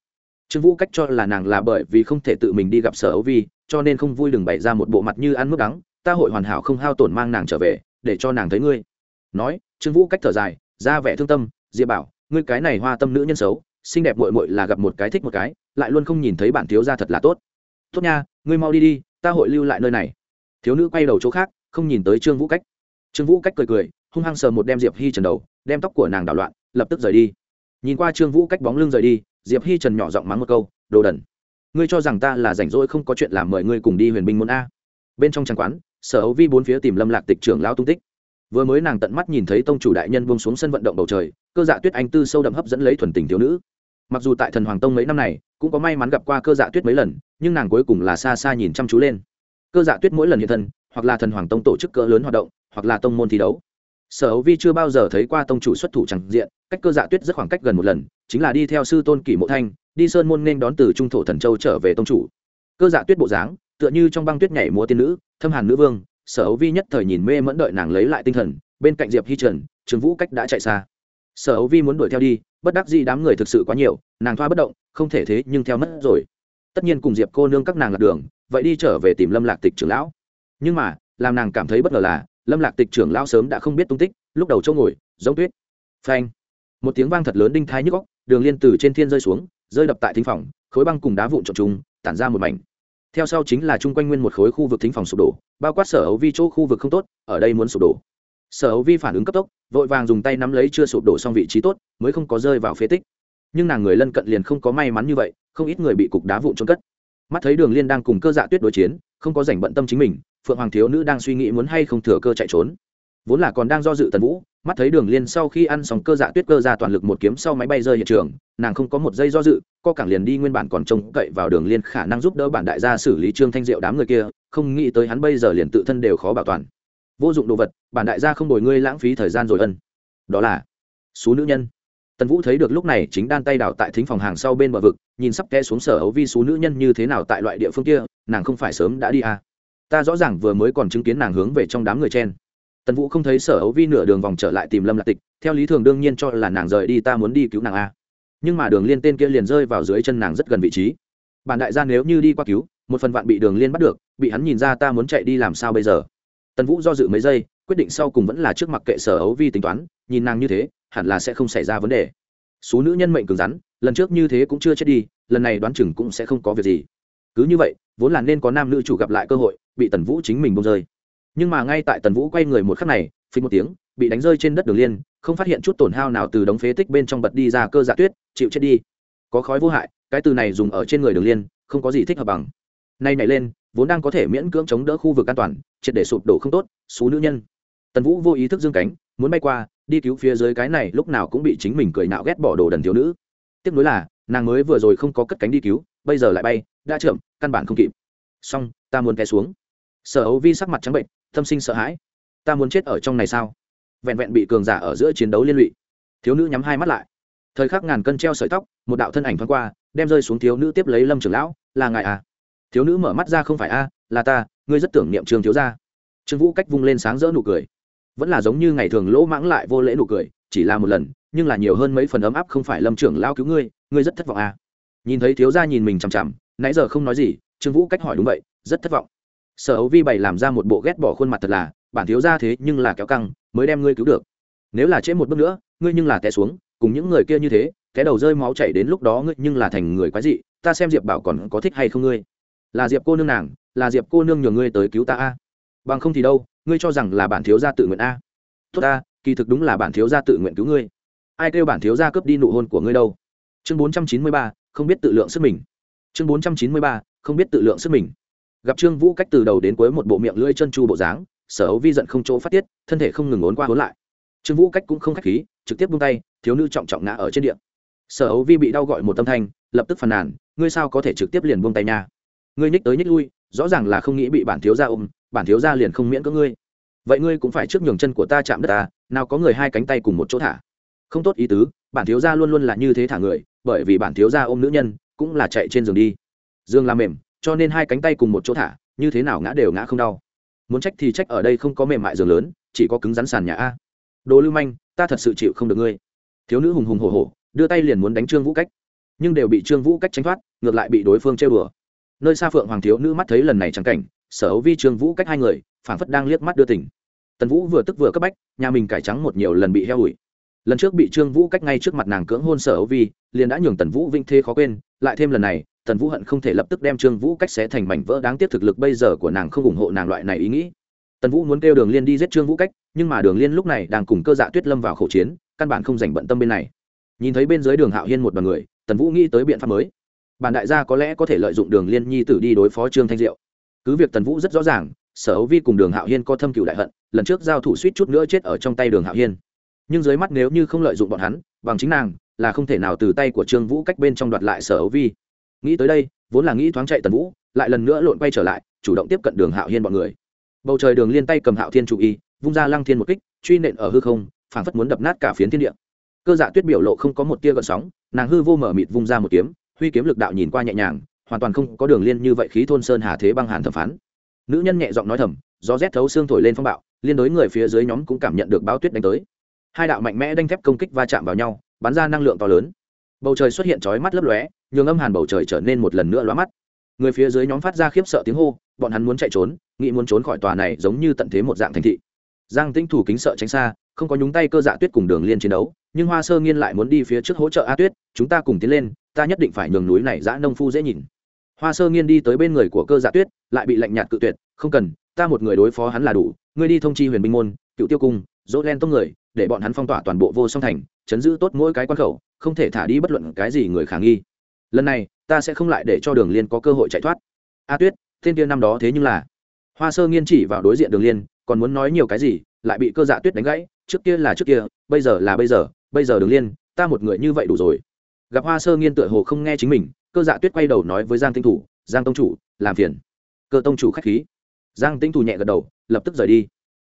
Trương vũ cách cho là nàng là bởi vì không thể tự mình đi gặp sở ấu vi, cho nên không vui đừng bày ra một bộ mặt như ăn mức đắng, ta hội hoàn hảo không hao tổn mang nàng trở về, để cho nàng thấy ngươi. Nói, trương vũ cách thở dài, ra vẻ thương tâm, diệp bảo, ngươi cái này hoa tâm nữ nhân xấu xinh đẹp mội mội là gặp một cái thích một cái, lại luôn không nhìn thấy bản thiếu ra thật là tốt. Tốt nha, ngươi mau đi đi, ta hội lưu lại nơi này. Thiếu nữ quay đầu chỗ khác, không nhìn tới trương vũ cách. Trương vũ cách cười cười, hung hăng sờ một đem diệp hi trần đầu, đem tóc của nàng đảo loạn, lập tức rời đi. Nhìn qua trương vũ cách bóng lưng rời đi, diệp hi trần nhỏ giọng mắng một câu, đồ đần, ngươi cho rằng ta là rảnh rỗi không có chuyện làm mời ngươi cùng đi huyền binh môn a? Bên trong trang quán, sở ấu vi bốn phía tìm lâm lạc tịch trưởng lao tung tích. Vừa mới nàng tận mắt nhìn thấy tông chủ đại nhân buông xuống sân vận động bầu trời, cơ dạ tuyết anh tư sâu đậm hấp dẫn lấy thuần tình thiếu nữ mặc dù tại thần hoàng tông mấy năm này cũng có may mắn gặp qua cơ dạ tuyết mấy lần, nhưng nàng cuối cùng là xa xa nhìn chăm chú lên. Cơ dạ tuyết mỗi lần hiện thân, hoặc là thần hoàng tông tổ chức cỡ lớn hoạt động, hoặc là tông môn thi đấu. Sở hữu vi chưa bao giờ thấy qua tông chủ xuất thủ chẳng diện, cách cơ dạ tuyết rất khoảng cách gần một lần, chính là đi theo sư tôn kỷ mộ thanh, đi sơn môn nên đón từ trung thổ thần châu trở về tông chủ. Cơ dạ tuyết bộ dáng, tựa như trong băng tuyết nhảy múa tiên nữ, thâm hàn nữ vương, sở hữu vi nhất thời nhìn mê mẫn đợi nàng lấy lại tinh thần, bên cạnh diệp hi trần, trường vũ cách đã chạy xa sở hữu vi muốn đuổi theo đi, bất đắc gì đám người thực sự quá nhiều, nàng thoa bất động, không thể thế nhưng theo mất rồi. Tất nhiên cùng diệp cô nương các nàng lạc đường, vậy đi trở về tìm lâm lạc tịch trưởng lão. Nhưng mà, làm nàng cảm thấy bất ngờ là, lâm lạc tịch trưởng lão sớm đã không biết tung tích, lúc đầu chỗ ngồi, giống tuyết. Phanh. Một tiếng vang thật lớn đinh thái nhức góc đường liên từ trên thiên rơi xuống, rơi đập tại thính phòng, khối băng cùng đá vụn trộn trùng tản ra một mảnh. Theo sau chính là chung quanh nguyên một khối khu vực thính phòng sụp đổ, bao quát sở ấu vi chỗ khu vực không tốt, ở đây muốn sụp đổ sở Hữu vi phản ứng cấp tốc, vội vàng dùng tay nắm lấy chưa sụp đổ xong vị trí tốt, mới không có rơi vào phế tích. Nhưng nàng người lân cận liền không có may mắn như vậy, không ít người bị cục đá vụn trôn cất. Mắt thấy đường liên đang cùng cơ dạ tuyết đối chiến, không có rảnh bận tâm chính mình, phượng hoàng thiếu nữ đang suy nghĩ muốn hay không thừa cơ chạy trốn. Vốn là còn đang do dự tần vũ, mắt thấy đường liên sau khi ăn xong cơ dạ tuyết cơ ra toàn lực một kiếm sau máy bay rơi hiện trường, nàng không có một giây do dự, co cảng liền đi nguyên bản còn trông cậy vào đường liên khả năng giúp đỡ bản đại gia xử lý trương thanh diệu đám người kia, không nghĩ tới hắn bây giờ liền tự thân đều khó bảo toàn vô dụng đồ vật, bản đại gia không đổi ngươi lãng phí thời gian rồi ân. Đó là số nữ nhân. Tần vũ thấy được lúc này chính đan tay đảo tại thính phòng hàng sau bên bờ vực, nhìn sắp té xuống sở ấu vi số nữ nhân như thế nào tại loại địa phương kia, nàng không phải sớm đã đi à. ta rõ ràng vừa mới còn chứng kiến nàng hướng về trong đám người trên. tần vũ không thấy sở ấu vi nửa đường vòng trở lại tìm lâm lạc tịch, theo lý thường đương nhiên cho là nàng rời đi ta muốn đi cứu nàng a nhưng mà đường liên tên kia liền rơi vào dưới chân nàng rất gần vị trí. Bản đại gia nếu như đi qua cứu, một phần vạn bị đường liên bắt được, bị hắn nhìn ra ta muốn chạy đi làm sao bây giờ? Tần vũ do dự mấy giây, quyết định sau cùng vẫn là trước mặt kệ sở ấu vi tính toán, nhìn nàng như thế, hẳn là sẽ không xảy ra vấn đề. Số nữ nhân mệnh cứng rắn, lần trước như thế cũng chưa chết đi, lần này đoán chừng cũng sẽ không có việc gì. Cứ như vậy, vốn là nên có nam nữ chủ gặp lại cơ hội, bị tần vũ chính mình bông rơi. Nhưng mà ngay tại tần vũ quay người một khắc này phí một tiếng, bị đánh rơi trên đất đường liên, không phát hiện chút tổn hao nào từ đống phế tích bên trong bật đi ra cơ dạ tuyết, chịu chết đi. Có khói vô hại, cái từ này dùng ở trên người đường liên, không có gì thích hợp bằng. Nay nhảy lên vốn đang có thể miễn cưỡng chống đỡ khu vực an toàn, triệt để sụp đổ không tốt, xú nữ nhân. Tần vũ vô ý thức dương cánh, muốn bay qua, đi cứu phía dưới cái này lúc nào cũng bị chính mình cười nạo ghét bỏ đồ đần thiếu nữ. Tiếc nuối là, nàng mới vừa rồi không có cất cánh đi cứu, bây giờ lại bay, đã chậm, căn bản không kịp. Xong, ta muốn té xuống. Sở ấu vi sắc mặt trắng bệnh, tâm sinh sợ hãi. Ta muốn chết ở trong này sao? Vẹn vẹn bị cường giả ở giữa chiến đấu liên lụy. Thiếu nữ nhắm hai mắt lại. Thời khắc ngàn cân treo sợi tóc, một đạo thân ảnh thoáng qua, đem rơi xuống thiếu nữ tiếp lấy lâm trưởng lão, là ngài à? Thiếu nữ mở mắt ra không phải a, là ta, ngươi rất tưởng niệm trường thiếu gia. Trương vũ cách vung lên sáng rỡ nụ cười. Vẫn là giống như ngày thường lỗ mãng lại vô lễ nụ cười, chỉ là một lần, nhưng là nhiều hơn mấy phần ấm áp không phải lâm trưởng lao cứu ngươi ngươi rất thất vọng à. nhìn thấy thiếu gia nhìn mình chằm chằm, nãy giờ không nói gì, trương vũ cách hỏi đúng vậy, rất thất vọng. Sở hữu vi bày làm ra một bộ ghét bỏ khuôn mặt thật là, bản thiếu gia thế nhưng là kéo căng, mới đem ngươi cứu được. Nếu là trễ một bước nữa, ngươi nhưng là té xuống, cùng những người kia như thế té đầu rơi máu chảy đến lúc đó ngươi nhưng là thành người quái dị, ta xem diệp bảo còn có thích hay không ngươi là diệp cô nương nàng, là diệp cô nương nhờ ngươi tới cứu ta a. Bằng không thì đâu, ngươi cho rằng là bản thiếu gia tự nguyện a. Tốt ta, kỳ thực đúng là bản thiếu gia tự nguyện cứu ngươi. Ai kêu bản thiếu gia cướp đi nụ hôn của ngươi đâu? Chương bốn trăm chín mươi ba, không biết tự lượng sức mình. Chương bốn trăm chín mươi ba, không biết tự lượng sức mình. Gặp trương vũ cách từ đầu đến cuối một bộ miệng lưỡi chân chu bộ dáng, sở ấu vi giận không chỗ phát tiết, thân thể không ngừng ốn qua ốn lại. Trương vũ cách cũng không k h á c h khí, trực tiếp buông tay, thiếu nữ trọng trọng ngã ở trên điện sở ấu vi bị đau gọi một tâm thanh, lập tức phàn nàn, ngươi sao có thể trực tiếp liền buông tay nha? Ngươi nhích tới nhích lui, rõ ràng là không nghĩ bị bản thiếu gia ôm, bản thiếu gia liền không miễn có ngươi. Vậy ngươi cũng phải trước nhường chân của ta chạm đất ta, nào có người hai cánh tay cùng một chỗ thả. Không tốt ý tứ, bản thiếu gia luôn luôn là như thế thả người, bởi vì bản thiếu gia ôm nữ nhân, cũng là chạy trên giường đi. Giường làm mềm, cho nên hai cánh tay cùng một chỗ thả, như thế nào ngã đều ngã không đau. Muốn trách thì trách ở đây không có mềm mại giường lớn, chỉ có cứng rắn sàn nhà a. Đồ lưu manh, ta thật sự chịu không được ngươi. Thiếu nữ hùng hùng hổ hổ, đưa tay liền muốn đánh trương vũ cách. Nhưng đều bị trương vũ cách tránh thoát, ngược lại bị đối phương chơi bừa nơi xa phượng hoàng thiếu nữ mắt thấy lần này trắng cảnh, sở hữu vi trương vũ cách hai người, phảng phất đang liếc mắt đưa tỉnh tần vũ vừa tức vừa cấp bách, nhà mình cải trắng một nhiều lần bị heo ủi. Lần trước bị trương vũ cách ngay trước mặt nàng cưỡng hôn sở hữu vi, liền đã nhường tần vũ vinh thê khó quên, lại thêm lần này, tần vũ hận không thể lập tức đem trương vũ cách xé thành mảnh vỡ đáng tiếc thực lực bây giờ của nàng không ủng hộ nàng loại này ý nghĩ. Tần vũ muốn kêu đường liên đi giết trương vũ cách, nhưng mà đường liên lúc này đang cùng cơ dạ tuyết lâm vào khẩu chiến, căn bản không dành bận tâm bên này. Nhìn thấy bên dưới đường hạo hiên một đ o n người, tần vũ nghĩ tới biện pháp mới bản đại gia có lẽ có thể lợi dụng đường liên nhi tử đi đối phó trương thanh diệu. Cứ việc tần vũ rất rõ ràng, sở hữu vi cùng đường hạo hiên có thâm cựu đại hận, lần trước giao thủ suýt chút nữa chết ở trong tay đường hạo hiên. Nhưng dưới mắt nếu như không lợi dụng bọn hắn, bằng chính nàng, là không thể nào từ tay của trương vũ cách bên trong đoạt lại sở hữu vi. Nghĩ tới đây, vốn là nghĩ thoáng chạy tần vũ, lại lần nữa lộn quay trở lại, chủ động tiếp cận đường hạo hiên bọn người. Bầu trời đường liên tay cầm hạo thiên chủ y, vung ra lăng thiên một kích, truy nện ở hư không, phảng phất muốn đập nát cả phiến thiên địa. Cơ dạ tuyết biểu lộ không có một tia gợn sóng, nàng hư vô mở mịt vung ra một kiếm huy kiếm lực đạo nhìn qua nhẹ nhàng, hoàn toàn không có đường liên như vậy khí thôn sơn hà thế băng hàn thẩm phán. Nữ nhân nhẹ giọng nói thầm, gió rét thấu xương thổi lên phong bạo, liên đối người phía dưới nhóm cũng cảm nhận được báo tuyết đánh tới. Hai đạo mạnh mẽ đanh thép công kích va chạm vào nhau, bắn ra năng lượng to lớn. Bầu trời xuất hiện chói mắt lấp lóe, nhường âm hàn bầu trời trở nên một lần nữa lóa mắt. Người phía dưới nhóm phát ra khiếp sợ tiếng hô, bọn hắn muốn chạy trốn, nghĩ muốn trốn khỏi tòa này giống như tận thế một dạng thành thị. Giang tinh thủ kính sợ tránh xa, không có nhúng tay cơ dạ tuyết cùng đường liên chiến đấu, nhưng hoa sơ nghiên lại muốn đi phía trước hỗ trợ a tuyết, chúng ta cùng tiến lên ta nhất định phải nhường núi này giã nông phu dễ nhìn. Hoa sơ nghiên đi tới bên người của cơ dạ tuyết, lại bị lạnh nhạt cự tuyệt, không cần, ta một người đối phó hắn là đủ, ngươi đi thông chi huyền binh môn, cựu tiêu cung, dỗ len tông người, để bọn hắn phong tỏa toàn bộ vô song thành, chấn giữ tốt mỗi cái quan khẩu, không thể thả đi bất luận cái gì người khả nghi. Lần này, ta sẽ không lại để cho đường liên có cơ hội chạy thoát. A tuyết, tên kia năm đó thế nhưng là hoa sơ nghiên chỉ vào đối diện đường liên, còn muốn nói nhiều cái gì, lại bị cơ dạ tuyết đánh gãy, trước kia là trước kia, bây giờ là bây giờ bây giờ đường liên, ta một người như vậy đủ rồi gặp hoa sơ nghiên tựa hồ không nghe chính mình, cơ dạ tuyết quay đầu nói với giang tinh thủ, giang tông chủ, làm phiền. Cơ tông chủ k h á c h khí. Giang tinh thủ nhẹ gật đầu, lập tức rời đi.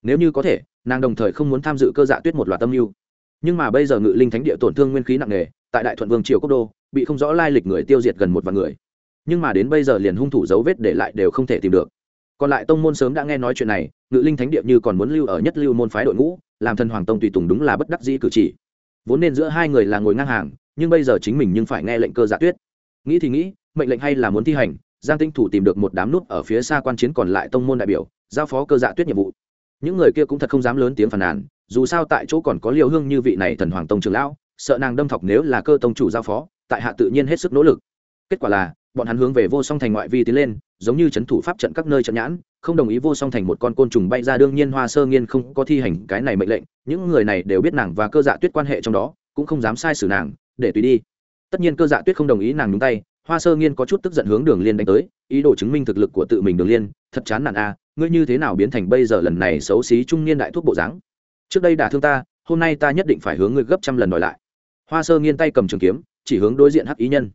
Nếu như có thể, nàng đồng thời không muốn tham dự cơ dạ tuyết một loạt tâm mưu. Nhưng mà bây giờ ngự linh thánh địa tổn thương nguyên khí nặng nề, tại đại thuận vương triều quốc đô, bị không rõ lai lịch người tiêu diệt gần một vạn người. Nhưng mà đến bây giờ liền hung thủ dấu vết để lại đều không thể tìm được. Còn lại tông môn sớm đã nghe nói chuyện này, ngự linh thánh địa như còn muốn lưu ở nhất lưu môn phái đội ngũ, làm thần hoàng tông tùy tùng đúng là bất đắc dĩ cử chỉ. Vốn nên giữa hai người là ngồi ngang hàng nhưng bây giờ chính mình nhưng phải nghe lệnh cơ giả tuyết. Nghĩ thì nghĩ, mệnh lệnh hay là muốn thi hành, giang tinh thủ tìm được một đám nút ở phía xa quan chiến còn lại tông môn đại biểu, giao phó cơ dạ tuyết nhiệm vụ. Những người kia cũng thật không dám lớn tiếng phàn nàn, dù sao tại chỗ còn có liều hương như vị này thần hoàng tông trường lão, sợ nàng đâm thọc nếu là cơ tông chủ giao phó, tại hạ tự nhiên hết sức nỗ lực. Kết quả là, bọn hắn hướng về vô song thành ngoại vi tiến lên, giống như c h ấ n thủ pháp trận các nơi trận nhãn, không đồng ý vô song thành một con côn trùng bay ra đương nhiên hoa sơ nghiên không có thi hành cái này mệnh lệnh, những người này đều biết nàng và cơ dạ tuyết quan hệ trong đó, cũng không dám sai xử nàng để tùy đi. Tất nhiên cơ dạ tuyết không đồng ý nàng nhúng tay, hoa sơ nghiên có chút tức giận hướng đường liên đánh tới, ý đồ chứng minh thực lực của tự mình đường liên, thật chán nản a, ngươi như thế nào biến thành bây giờ lần này xấu xí trung niên đại thuốc bộ dáng? Trước đây đả thương ta, hôm nay ta nhất định phải hướng ngươi gấp trăm lần đòi lại. Hoa sơ nghiên tay cầm trường kiếm, chỉ hướng đối diện hắc ý nhân.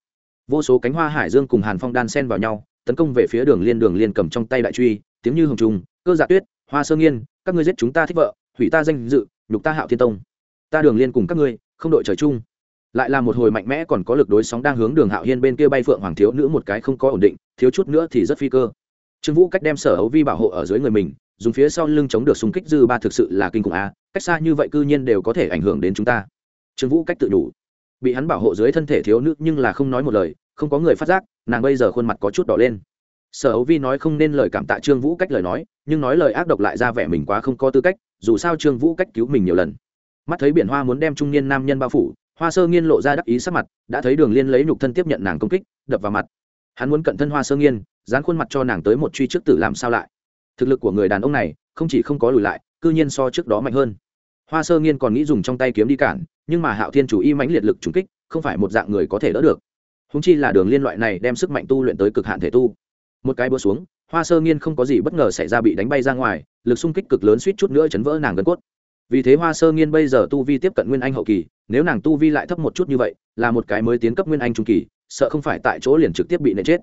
Vô số cánh hoa hải dương cùng hàn phong đan sen vào nhau, tấn công về phía đường liên đường liên cầm trong tay đại truy, tiếng như hồng trùng, cơ dạ tuyết, hoa sơ nghiên, các ngươi giết chúng ta thích vợ, hủy ta danh dự, nhục ta hạo thiên tông. Ta đường liên cùng các ngươi, không đội trời chung lại là một hồi mạnh mẽ còn có lực đối sóng đang hướng đường hạo hiên bên kia bay phượng hoàng thiếu nữ một cái không có ổn định, thiếu chút nữa thì rất phi cơ. Trương vũ cách đem sở hấu vi bảo hộ ở dưới người mình, dùng phía sau lưng chống được xung kích dư ba thực sự là kinh khủng a, cách xa như vậy cư nhiên đều có thể ảnh hưởng đến chúng ta. Trương vũ cách tự đủ. Bị hắn bảo hộ dưới thân thể thiếu nữ nhưng là không nói một lời, không có người phát giác, nàng bây giờ khuôn mặt có chút đỏ lên. Sở hấu vi nói không nên lời cảm tạ trương vũ cách lời nói, nhưng nói lời ác độc lại ra vẻ mình quá không có tư cách, dù sao trương vũ cách cứu mình nhiều lần. Mắt thấy biển hoa muốn đem trung niên nam nhân bao phủ hoa sơ nghiên lộ ra đắc ý sắc mặt, đã thấy đường liên lấy nhục thân tiếp nhận nàng công kích, đập vào mặt. Hắn muốn cận thân hoa sơ nghiên, dán khuôn mặt cho nàng tới một truy trước tử làm sao lại. Thực lực của người đàn ông này, không chỉ không có lùi lại, cư nhiên so trước đó mạnh hơn. Hoa sơ nghiên còn nghĩ dùng trong tay kiếm đi cản, nhưng mà hạo thiên chủ y mãnh liệt lực trúng kích, không phải một dạng người có thể đỡ được. Húng chi là đường liên loại này đem sức mạnh tu luyện tới cực hạn thể tu. Một cái búa xuống, hoa sơ nghiên không có gì bất ngờ xảy ra bị đánh bay ra ngoài, lực xung kích cực lớn suýt chút nữa chấn vỡ nàng gân cốt vì thế hoa sơ nghiên bây giờ tu vi tiếp cận nguyên anh hậu kỳ, nếu nàng tu vi lại thấp một chút như vậy, là một cái mới tiến cấp nguyên anh trung kỳ, sợ không phải tại chỗ liền trực tiếp bị nệ chết.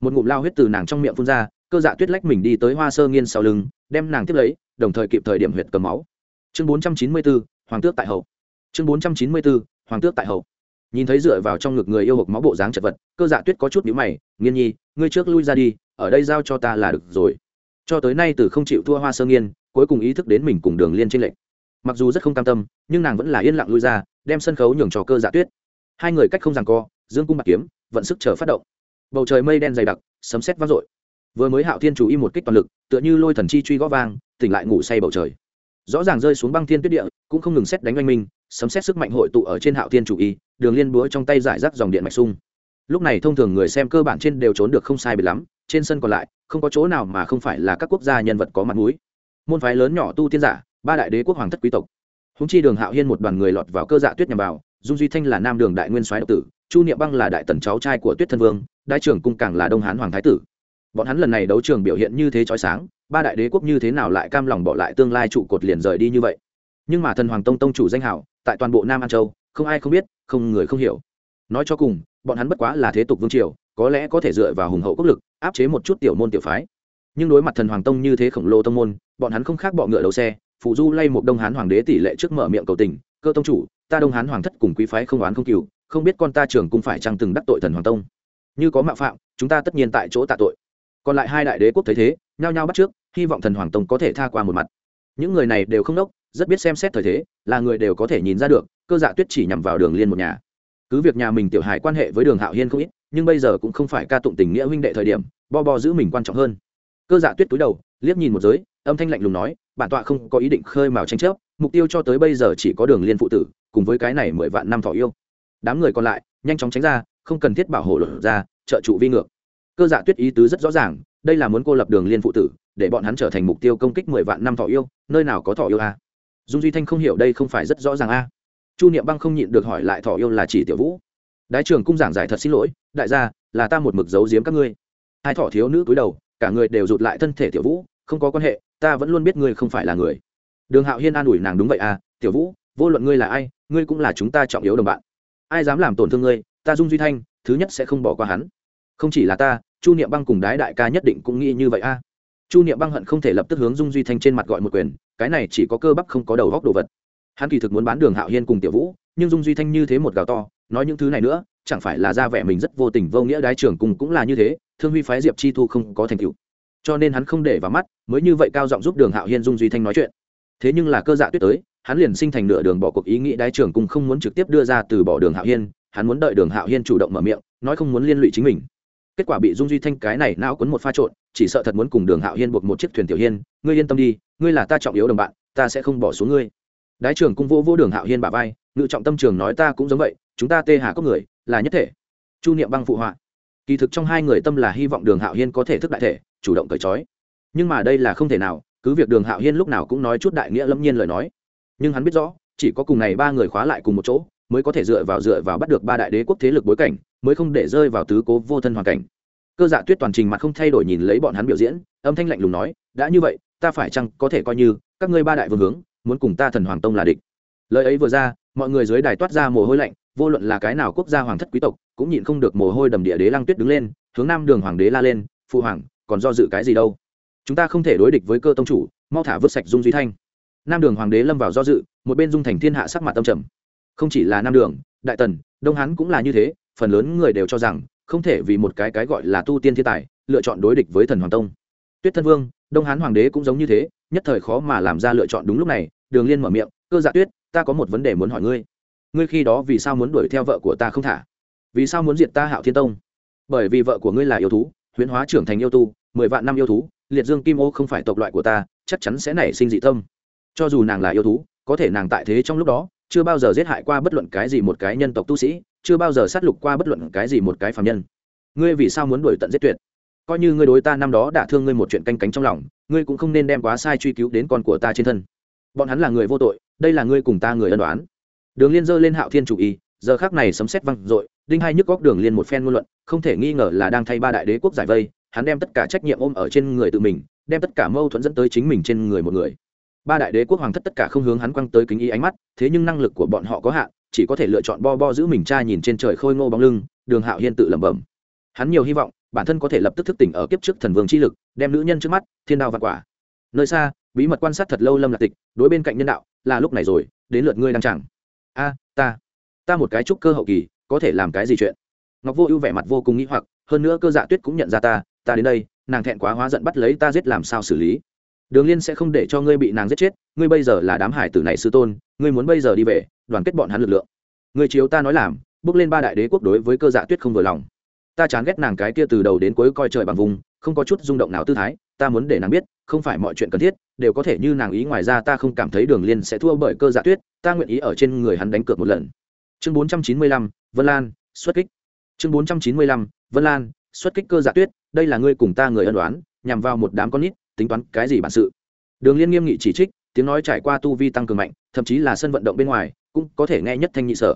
Một ngụm lao huyết từ nàng trong miệng phun ra, cơ dạ tuyết lách mình đi tới hoa sơ nghiên sau lưng, đem nàng tiếp lấy, đồng thời kịp thời điểm huyệt cầm máu. Chương bốn trăm chín mươi bốn, hoàng tước tại hậu. Chương bốn trăm chín mươi bốn, hoàng tước tại hậu. Nhìn thấy dựa vào trong ngực người yêu hộp máu bộ dáng chật vật, cơ dạ tuyết có chút nhíu mày, nghiên nhi, ngươi trước lui ra đi, ở đây giao cho ta là được rồi. Cho tới nay từ không chịu thua hoa sơ nghiên, cuối cùng ý thức đến mình cùng đường liên trên lệnh mặc dù rất không cam tâm, nhưng nàng vẫn là yên lặng lui ra, đem sân khấu nhường cho cơ dạ tuyết. Hai người cách không rằng co, dương cung bạc kiếm, vận sức chờ phát động. Bầu trời mây đen dày đặc, sấm sét vang dội. Vừa mới hạo thiên chủ y một kích toàn lực, tựa như lôi thần chi truy gõ vang, tỉnh lại ngủ say bầu trời. Rõ ràng rơi xuống băng thiên tuyết địa, cũng không ngừng xét đánh oanh minh, sấm xét sức mạnh hội tụ ở trên hạo thiên chủ y, đường liên búa trong tay giải rác dòng điện mạch sung. Lúc này thông thường người xem cơ bản trên đều trốn được không sai bị lắm, trên sân còn lại, không có chỗ nào mà không phải là các quốc gia nhân vật có mặt mũi. Môn phái lớn nhỏ tu tiên giả ba đại đế quốc hoàng thất quý tộc. Húng chi đường hạo hiên một đoàn người lọt vào cơ dạ tuyết nhằm vào, dung duy thanh là nam đường đại nguyên soái độc tử, chu niệm băng là đại tần cháu trai của tuyết thân vương đại trưởng cung càng là đông hán hoàng thái tử. Bọn hắn lần này đấu trường biểu hiện như thế chói sáng, ba đại đế quốc như thế nào lại cam lòng bỏ lại tương lai trụ cột liền rời đi như vậy? Nhưng mà thần hoàng tông tông chủ danh hảo, tại toàn bộ nam an châu, không ai không biết, không người không hiểu. Nói cho cùng, bọn hắn bất quá là thế tục vương triều, có lẽ có thể dựa vào hùng hậu quốc lực, áp chế một chút tiểu môn tiểu phái. Nhưng đối mặt thần hoàng tông như thế khổng lồ tông môn, bọn hắn không khác bọ ngựa đầu xe phụ du lay một đông hán hoàng đế tỷ lệ trước mở miệng cầu tình, cơ tông chủ, ta đông hán hoàng thất cùng quý phái không oán không cừu, không biết con ta trưởng cũng phải chăng từng đắc tội thần hoàng tông? Như có mạo phạm, chúng ta tất nhiên tại chỗ tạ tội. Còn lại hai đại đế quốc thấy thế, nhao nhao bắt trước, hy vọng thần hoàng tông có thể tha qua một mặt. Những người này đều không đốc, rất biết xem xét thời thế, là người đều có thể nhìn ra được, cơ dạ tuyết chỉ nhằm vào đường liên một nhà. Cứ việc nhà mình tiểu hài quan hệ với đường hạo hiên không ít, nhưng bây giờ cũng không phải ca tụng tình nghĩa huynh đệ thời điểm, bo bo giữ mình quan trọng hơn. Cơ dạ tuyết túi đầu, liếc nhìn một giới âm thanh lạnh lùng nói, bản tọa không có ý định khơi mào tranh chấp, mục tiêu cho tới bây giờ chỉ có đường liên phụ tử, cùng với cái này mười vạn năm thọ yêu. Đám người còn lại, nhanh chóng tránh ra, không cần thiết bảo hộ luật ra, trợ trụ vi ngược. Cơ dạ tuyết ý tứ rất rõ ràng, đây là muốn cô lập đường liên phụ tử, để bọn hắn trở thành mục tiêu công kích mười vạn năm thọ yêu, nơi nào có thọ yêu a? Dung duy thanh không hiểu đây không phải rất rõ ràng a. Chu niệm băng không nhịn được hỏi lại thọ yêu là chỉ tiểu vũ. Đái trường cung giảng giải thật xin lỗi, đại gia, là ta một mực giấu giếm các ngươi. Hai thọ thiếu nữ cúi đầu, cả người đều rụt lại thân thể tiểu vũ, không có quan hệ ta vẫn luôn biết ngươi không phải là người. Đường hạo hiên an ủi nàng đúng vậy à tiểu vũ, vô luận ngươi là ai, ngươi cũng là chúng ta trọng yếu đồng bạn. Ai dám làm tổn thương ngươi, ta dung duy thanh, thứ nhất sẽ không bỏ qua hắn. Không chỉ là ta, chu niệm băng cùng đái đại ca nhất định cũng nghĩ như vậy a chu niệm băng hận không thể lập tức hướng dung duy thanh trên mặt gọi một quyền, cái này chỉ có cơ bắp không có đầu góc đồ vật. Hắn kỳ thực muốn bán đường hạo hiên cùng tiểu vũ, nhưng dung duy thanh như thế một gào to, nói những thứ này nữa, chẳng phải là ra vẻ mình rất vô tình vô nghĩa đái trưởng cùng cũng là như thế, thương huy phái diệp chi thu không có thành tựu cho nên hắn không để vào mắt, mới như vậy cao giọng giúp đường hạo hiên dung duy thanh nói chuyện. Thế nhưng là cơ dạ tuyết tới, hắn liền sinh thành nửa đường bỏ cuộc ý nghĩ đái trưởng cùng không muốn trực tiếp đưa ra từ bỏ đường hạo hiên, hắn muốn đợi đường hạo hiên chủ động mở miệng, nói không muốn liên lụy chính mình. Kết quả bị dung duy thanh cái này não quấn một pha trộn, chỉ sợ thật muốn cùng đường hạo hiên buộc một chiếc thuyền tiểu hiên, ngươi yên tâm đi, ngươi là ta trọng yếu đồng bạn, ta sẽ không bỏ xuống ngươi. Đái trưởng cung vô vô đường hạo hiên bà vai, ngự trọng tâm trường nói ta cũng giống vậy, chúng ta tê hà có người, là nhất thể. Chu niệm băng phụ họa. Kỳ thực trong hai người tâm là hy vọng đường hạo hiên có thể thức đại thể chủ động cởi trói. Nhưng mà đây là không thể nào, cứ việc đường hạo hiên lúc nào cũng nói chút đại nghĩa lâm nhiên lời nói. Nhưng hắn biết rõ, chỉ có cùng này ba người khóa lại cùng một chỗ, mới có thể dựa vào dựa vào bắt được ba đại đế quốc thế lực bối cảnh, mới không để rơi vào tứ cố vô thân hoàn cảnh. Cơ dạ tuyết toàn trình mặt không thay đổi nhìn lấy bọn hắn biểu diễn, âm thanh lạnh lùng nói, đã như vậy, ta phải chăng có thể coi như các ngươi ba đại vương hướng, muốn cùng ta thần hoàng tông là địch? Lời ấy vừa ra, mọi người dưới đài toát ra mồ hôi lạnh, vô luận là cái nào quốc gia hoàng thất quý tộc, cũng nhịn không được mồ hôi đầm địa đế lăng tuyết đứng lên, hướng nam đường hoàng đế la lên, phụ hoàng còn do dự cái gì đâu. Chúng ta không thể đối địch với cơ tông chủ, mau thả vứt sạch dung duy thanh. Nam đường hoàng đế lâm vào do dự, một bên dung thành thiên hạ sắc mặt tâm trầm. Không chỉ là nam đường, đại tần, đông hán cũng là như thế, phần lớn người đều cho rằng, không thể vì một cái cái gọi là tu tiên thiên tài, lựa chọn đối địch với thần hoàng tông. Tuyết thân vương, đông hán hoàng đế cũng giống như thế, nhất thời khó mà làm ra lựa chọn đúng lúc này, đường liên mở miệng, cơ dạ tuyết, ta có một vấn đề muốn hỏi ngươi. Ngươi khi đó vì sao muốn đuổi theo vợ của ta không thả? Vì sao muốn diệt ta hạo thiên tông? Bởi vì vợ của ngươi là yêu thú huyễn hóa trưởng thành yêu tu, mười vạn năm yêu thú, liệt dương kim ô không phải tộc loại của ta, chắc chắn sẽ nảy sinh dị tâm. Cho dù nàng là yêu thú, có thể nàng tại thế trong lúc đó, chưa bao giờ giết hại qua bất luận cái gì một cái nhân tộc tu sĩ, chưa bao giờ sát lục qua bất luận cái gì một cái phạm nhân. Ngươi vì sao muốn đuổi tận giết tuyệt? Coi như ngươi đối ta năm đó đã thương ngươi một chuyện canh cánh trong lòng, ngươi cũng không nên đem quá sai truy cứu đến con của ta trên thân. Bọn hắn là người vô tội, đây là ngươi cùng ta người ân đoán đường liên dơ lên hạo thiên chủ y giờ khác này sấm xét văng r ộ i đinh hai nhức góc đường liên một phen ngôn luận, không thể nghi ngờ là đang thay ba đại đế quốc giải vây, hắn đem tất cả trách nhiệm ôm ở trên người tự mình, đem tất cả mâu thuẫn dẫn tới chính mình trên người một người. Ba đại đế quốc hoàng thất tất cả không hướng hắn quăng tới kính ý ánh mắt, thế nhưng năng lực của bọn họ có hạn, chỉ có thể lựa chọn bo bo giữ mình cha nhìn trên trời khôi ngô bóng lưng, đường hạo hiên tự lẩm bẩm. Hắn nhiều hy vọng, bản thân có thể lập tức thức tỉnh ở kiếp trước thần vương chi lực, đem nữ nhân trước mắt, thiên đao và quả. Nơi xa, bí mật quan sát thật lâu lâm lạc tịch, đối bên cạnh nhân đạo, là lúc này rồi, đến lượt ngươi đang chẳng a, ta ta một cái trúc cơ hậu kỳ, có thể làm cái gì chuyện? Ngọc vô ưu vẻ mặt vô cùng nghĩ hoặc, hơn nữa cơ dạ tuyết cũng nhận ra ta ta đến đây, nàng thẹn quá hóa giận bắt lấy ta giết làm sao xử lý? Đường liên sẽ không để cho ngươi bị nàng giết chết, ngươi bây giờ là đám hải tử này sư tôn, ngươi muốn bây giờ đi về, đoàn kết bọn hắn lực lượng. Ngươi chiếu ta nói làm, bước lên ba đại đế quốc đối với cơ dạ tuyết không vừa lòng. Ta chán ghét nàng cái kia từ đầu đến cuối coi trời bằng vùng, không có chút rung động nào tư thái, ta muốn để nàng biết, không phải mọi chuyện cần thiết, đều có thể như nàng ý ngoài ra ta không cảm thấy đường liên sẽ thua bởi cơ dạ tuyết, ta nguyện ý ở trên người hắn đánh cược một lần chương bốn trăm chín mươi lăm, vân lan, xuất kích. Chương bốn trăm chín mươi lăm, vân lan, xuất kích cơ dạ tuyết, đây là ngươi cùng ta người ân đoán nhằm vào một đám con nít, tính toán cái gì bản sự. Đường liên nghiêm nghị chỉ trích, tiếng nói trải qua tu vi tăng cường mạnh, thậm chí là sân vận động bên ngoài, cũng có thể nghe nhất thanh nhị sở.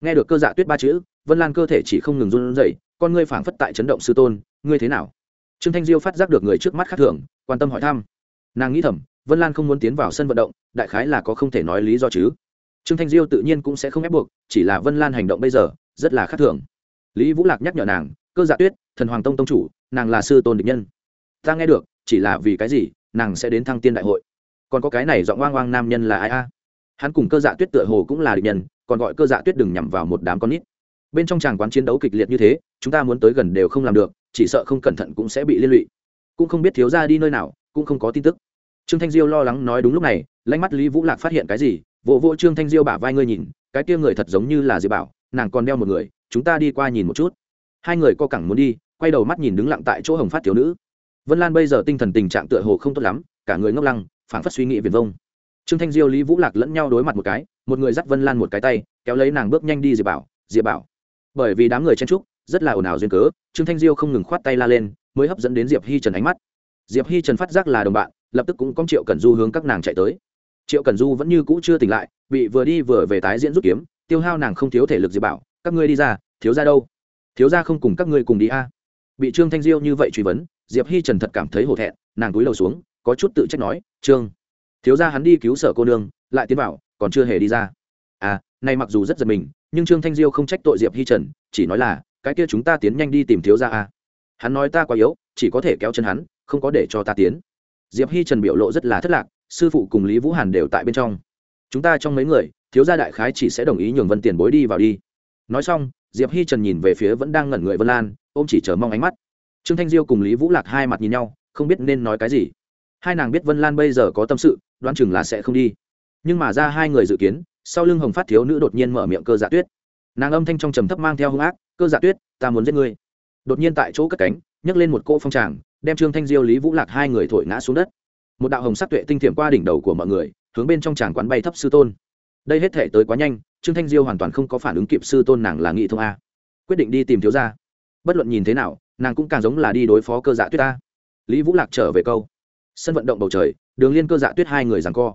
Nghe được cơ dạ tuyết ba chữ, vân lan cơ thể chỉ không ngừng run rẩy, con ngươi phảng phất tại chấn động sư tôn, ngươi thế nào? Trương thanh diêu phát giác được người trước mắt khác thường, quan tâm hỏi thăm. Nàng nghĩ thầm, vân lan không muốn tiến vào sân vận động, đại khái là có không thể nói lý do chứ trương thanh diêu tự nhiên cũng sẽ không ép buộc, chỉ là vân lan hành động bây giờ rất là khác thường. Lý vũ lạc nhắc nhở nàng, cơ dạ tuyết, thần hoàng tông tông chủ, nàng là sư tôn địch nhân. Ta nghe được, chỉ là vì cái gì, nàng sẽ đến thăng tiên đại hội. Còn có cái này dọn oang oang nam nhân là ai a? Hắn cùng cơ dạ tuyết tựa hồ cũng là địch nhân, còn gọi cơ dạ tuyết đừng nhằm vào một đám con nít. Bên trong tràng quán chiến đấu kịch liệt như thế, chúng ta muốn tới gần đều không làm được, chỉ sợ không cẩn thận cũng sẽ bị liên lụy. Cũng không biết thiếu ra đi nơi nào, cũng không có tin tức. Trương thanh diêu lo lắng nói đúng lúc này lanh mắt lý vũ lạc phát hiện cái gì vỗ vỗ trương thanh diêu bả vai ngươi nhìn, cái kia người thật giống như là diệp bảo, nàng còn đeo một người, chúng ta đi qua nhìn một chút. Hai người co cẳng muốn đi, quay đầu mắt nhìn đứng lặng tại chỗ hồng phát thiếu nữ. Vân lan bây giờ tinh thần tình trạng tựa hồ không tốt lắm, cả người ngốc lăng, phảng phất suy nghĩ viền vông. Trương thanh diêu, lý vũ lạc lẫn nhau đối mặt một cái, một người dắt vân lan một cái tay, kéo lấy nàng bước nhanh đi diệp bảo diệp bảo. Bởi vì đám người chen trúc rất là ồn ào duyên cớ, trương thanh diêu không ngừng khoát tay la lên, mới hấp dẫn đến diệp hi trần ánh mắt. Diệp hi trần phát giác là đồng bạn, lập tức cũng có triệu cần du hướng các nàng chạy tới triệu cần du vẫn như cũ chưa tỉnh lại, bị vừa đi vừa về tái diễn rút kiếm, tiêu hao nàng không thiếu thể lực diệp bảo, các ngươi đi ra, thiếu ra đâu? Thiếu ra không cùng các ngươi cùng đi a. À? Bị trương thanh diêu như vậy truy vấn, diệp hi trần thật cảm thấy hổ thẹn, nàng túi đầu xuống, có chút tự trách nói, trương, thiếu ra hắn đi cứu sở cô nương, lại tiến vào, còn chưa hề đi ra. À này mặc dù rất giật mình, nhưng trương thanh diêu không trách tội diệp hi trần, chỉ nói là, cái kia chúng ta tiến nhanh đi tìm thiếu ra à. hắn nói ta quá yếu, chỉ có thể kéo chân hắn, không có để cho ta tiến. Diệp hi trần biểu lộ rất là thất lạc sư phụ cùng lý vũ hàn đều tại bên trong. Chúng ta trong mấy người, thiếu gia đại khái chỉ sẽ đồng ý nhường vân tiền bối đi vào đi. Nói xong, diệp hi trần nhìn về phía vẫn đang ngẩn người vân lan, ôm chỉ chờ mong ánh mắt. Trương thanh diêu cùng lý vũ lạc hai mặt nhìn nhau, không biết nên nói cái gì. Hai nàng biết vân lan bây giờ có tâm sự, đoán chừng là sẽ không đi. Nhưng mà ra hai người dự kiến, sau lưng hồng phát thiếu nữ đột nhiên mở miệng cơ dạ tuyết. Nàng âm thanh trong trầm thấp mang theo hung ác, cơ dạ tuyết, ta muốn giết ngươi. Đột nhiên tại chỗ cất cánh, nhấc lên một cỗ phong tràng, đem trương thanh diêu, lý vũ lạc hai người thổi ngã xuống đất một đạo hồng sắc tuệ tinh thiểm qua đỉnh đầu của mọi người, hướng bên trong tràng quán bay thấp sư tôn. Đây hết thể tới quá nhanh, trương thanh diêu hoàn toàn không có phản ứng kịp sư tôn nàng là nghị thông a. Quyết định đi tìm thiếu gia. Bất luận nhìn thế nào, nàng cũng càng giống là đi đối phó cơ dạ tuyết ta lý vũ lạc trở về câu. Sân vận động bầu trời, đường liên cơ dạ tuyết hai người rằng co.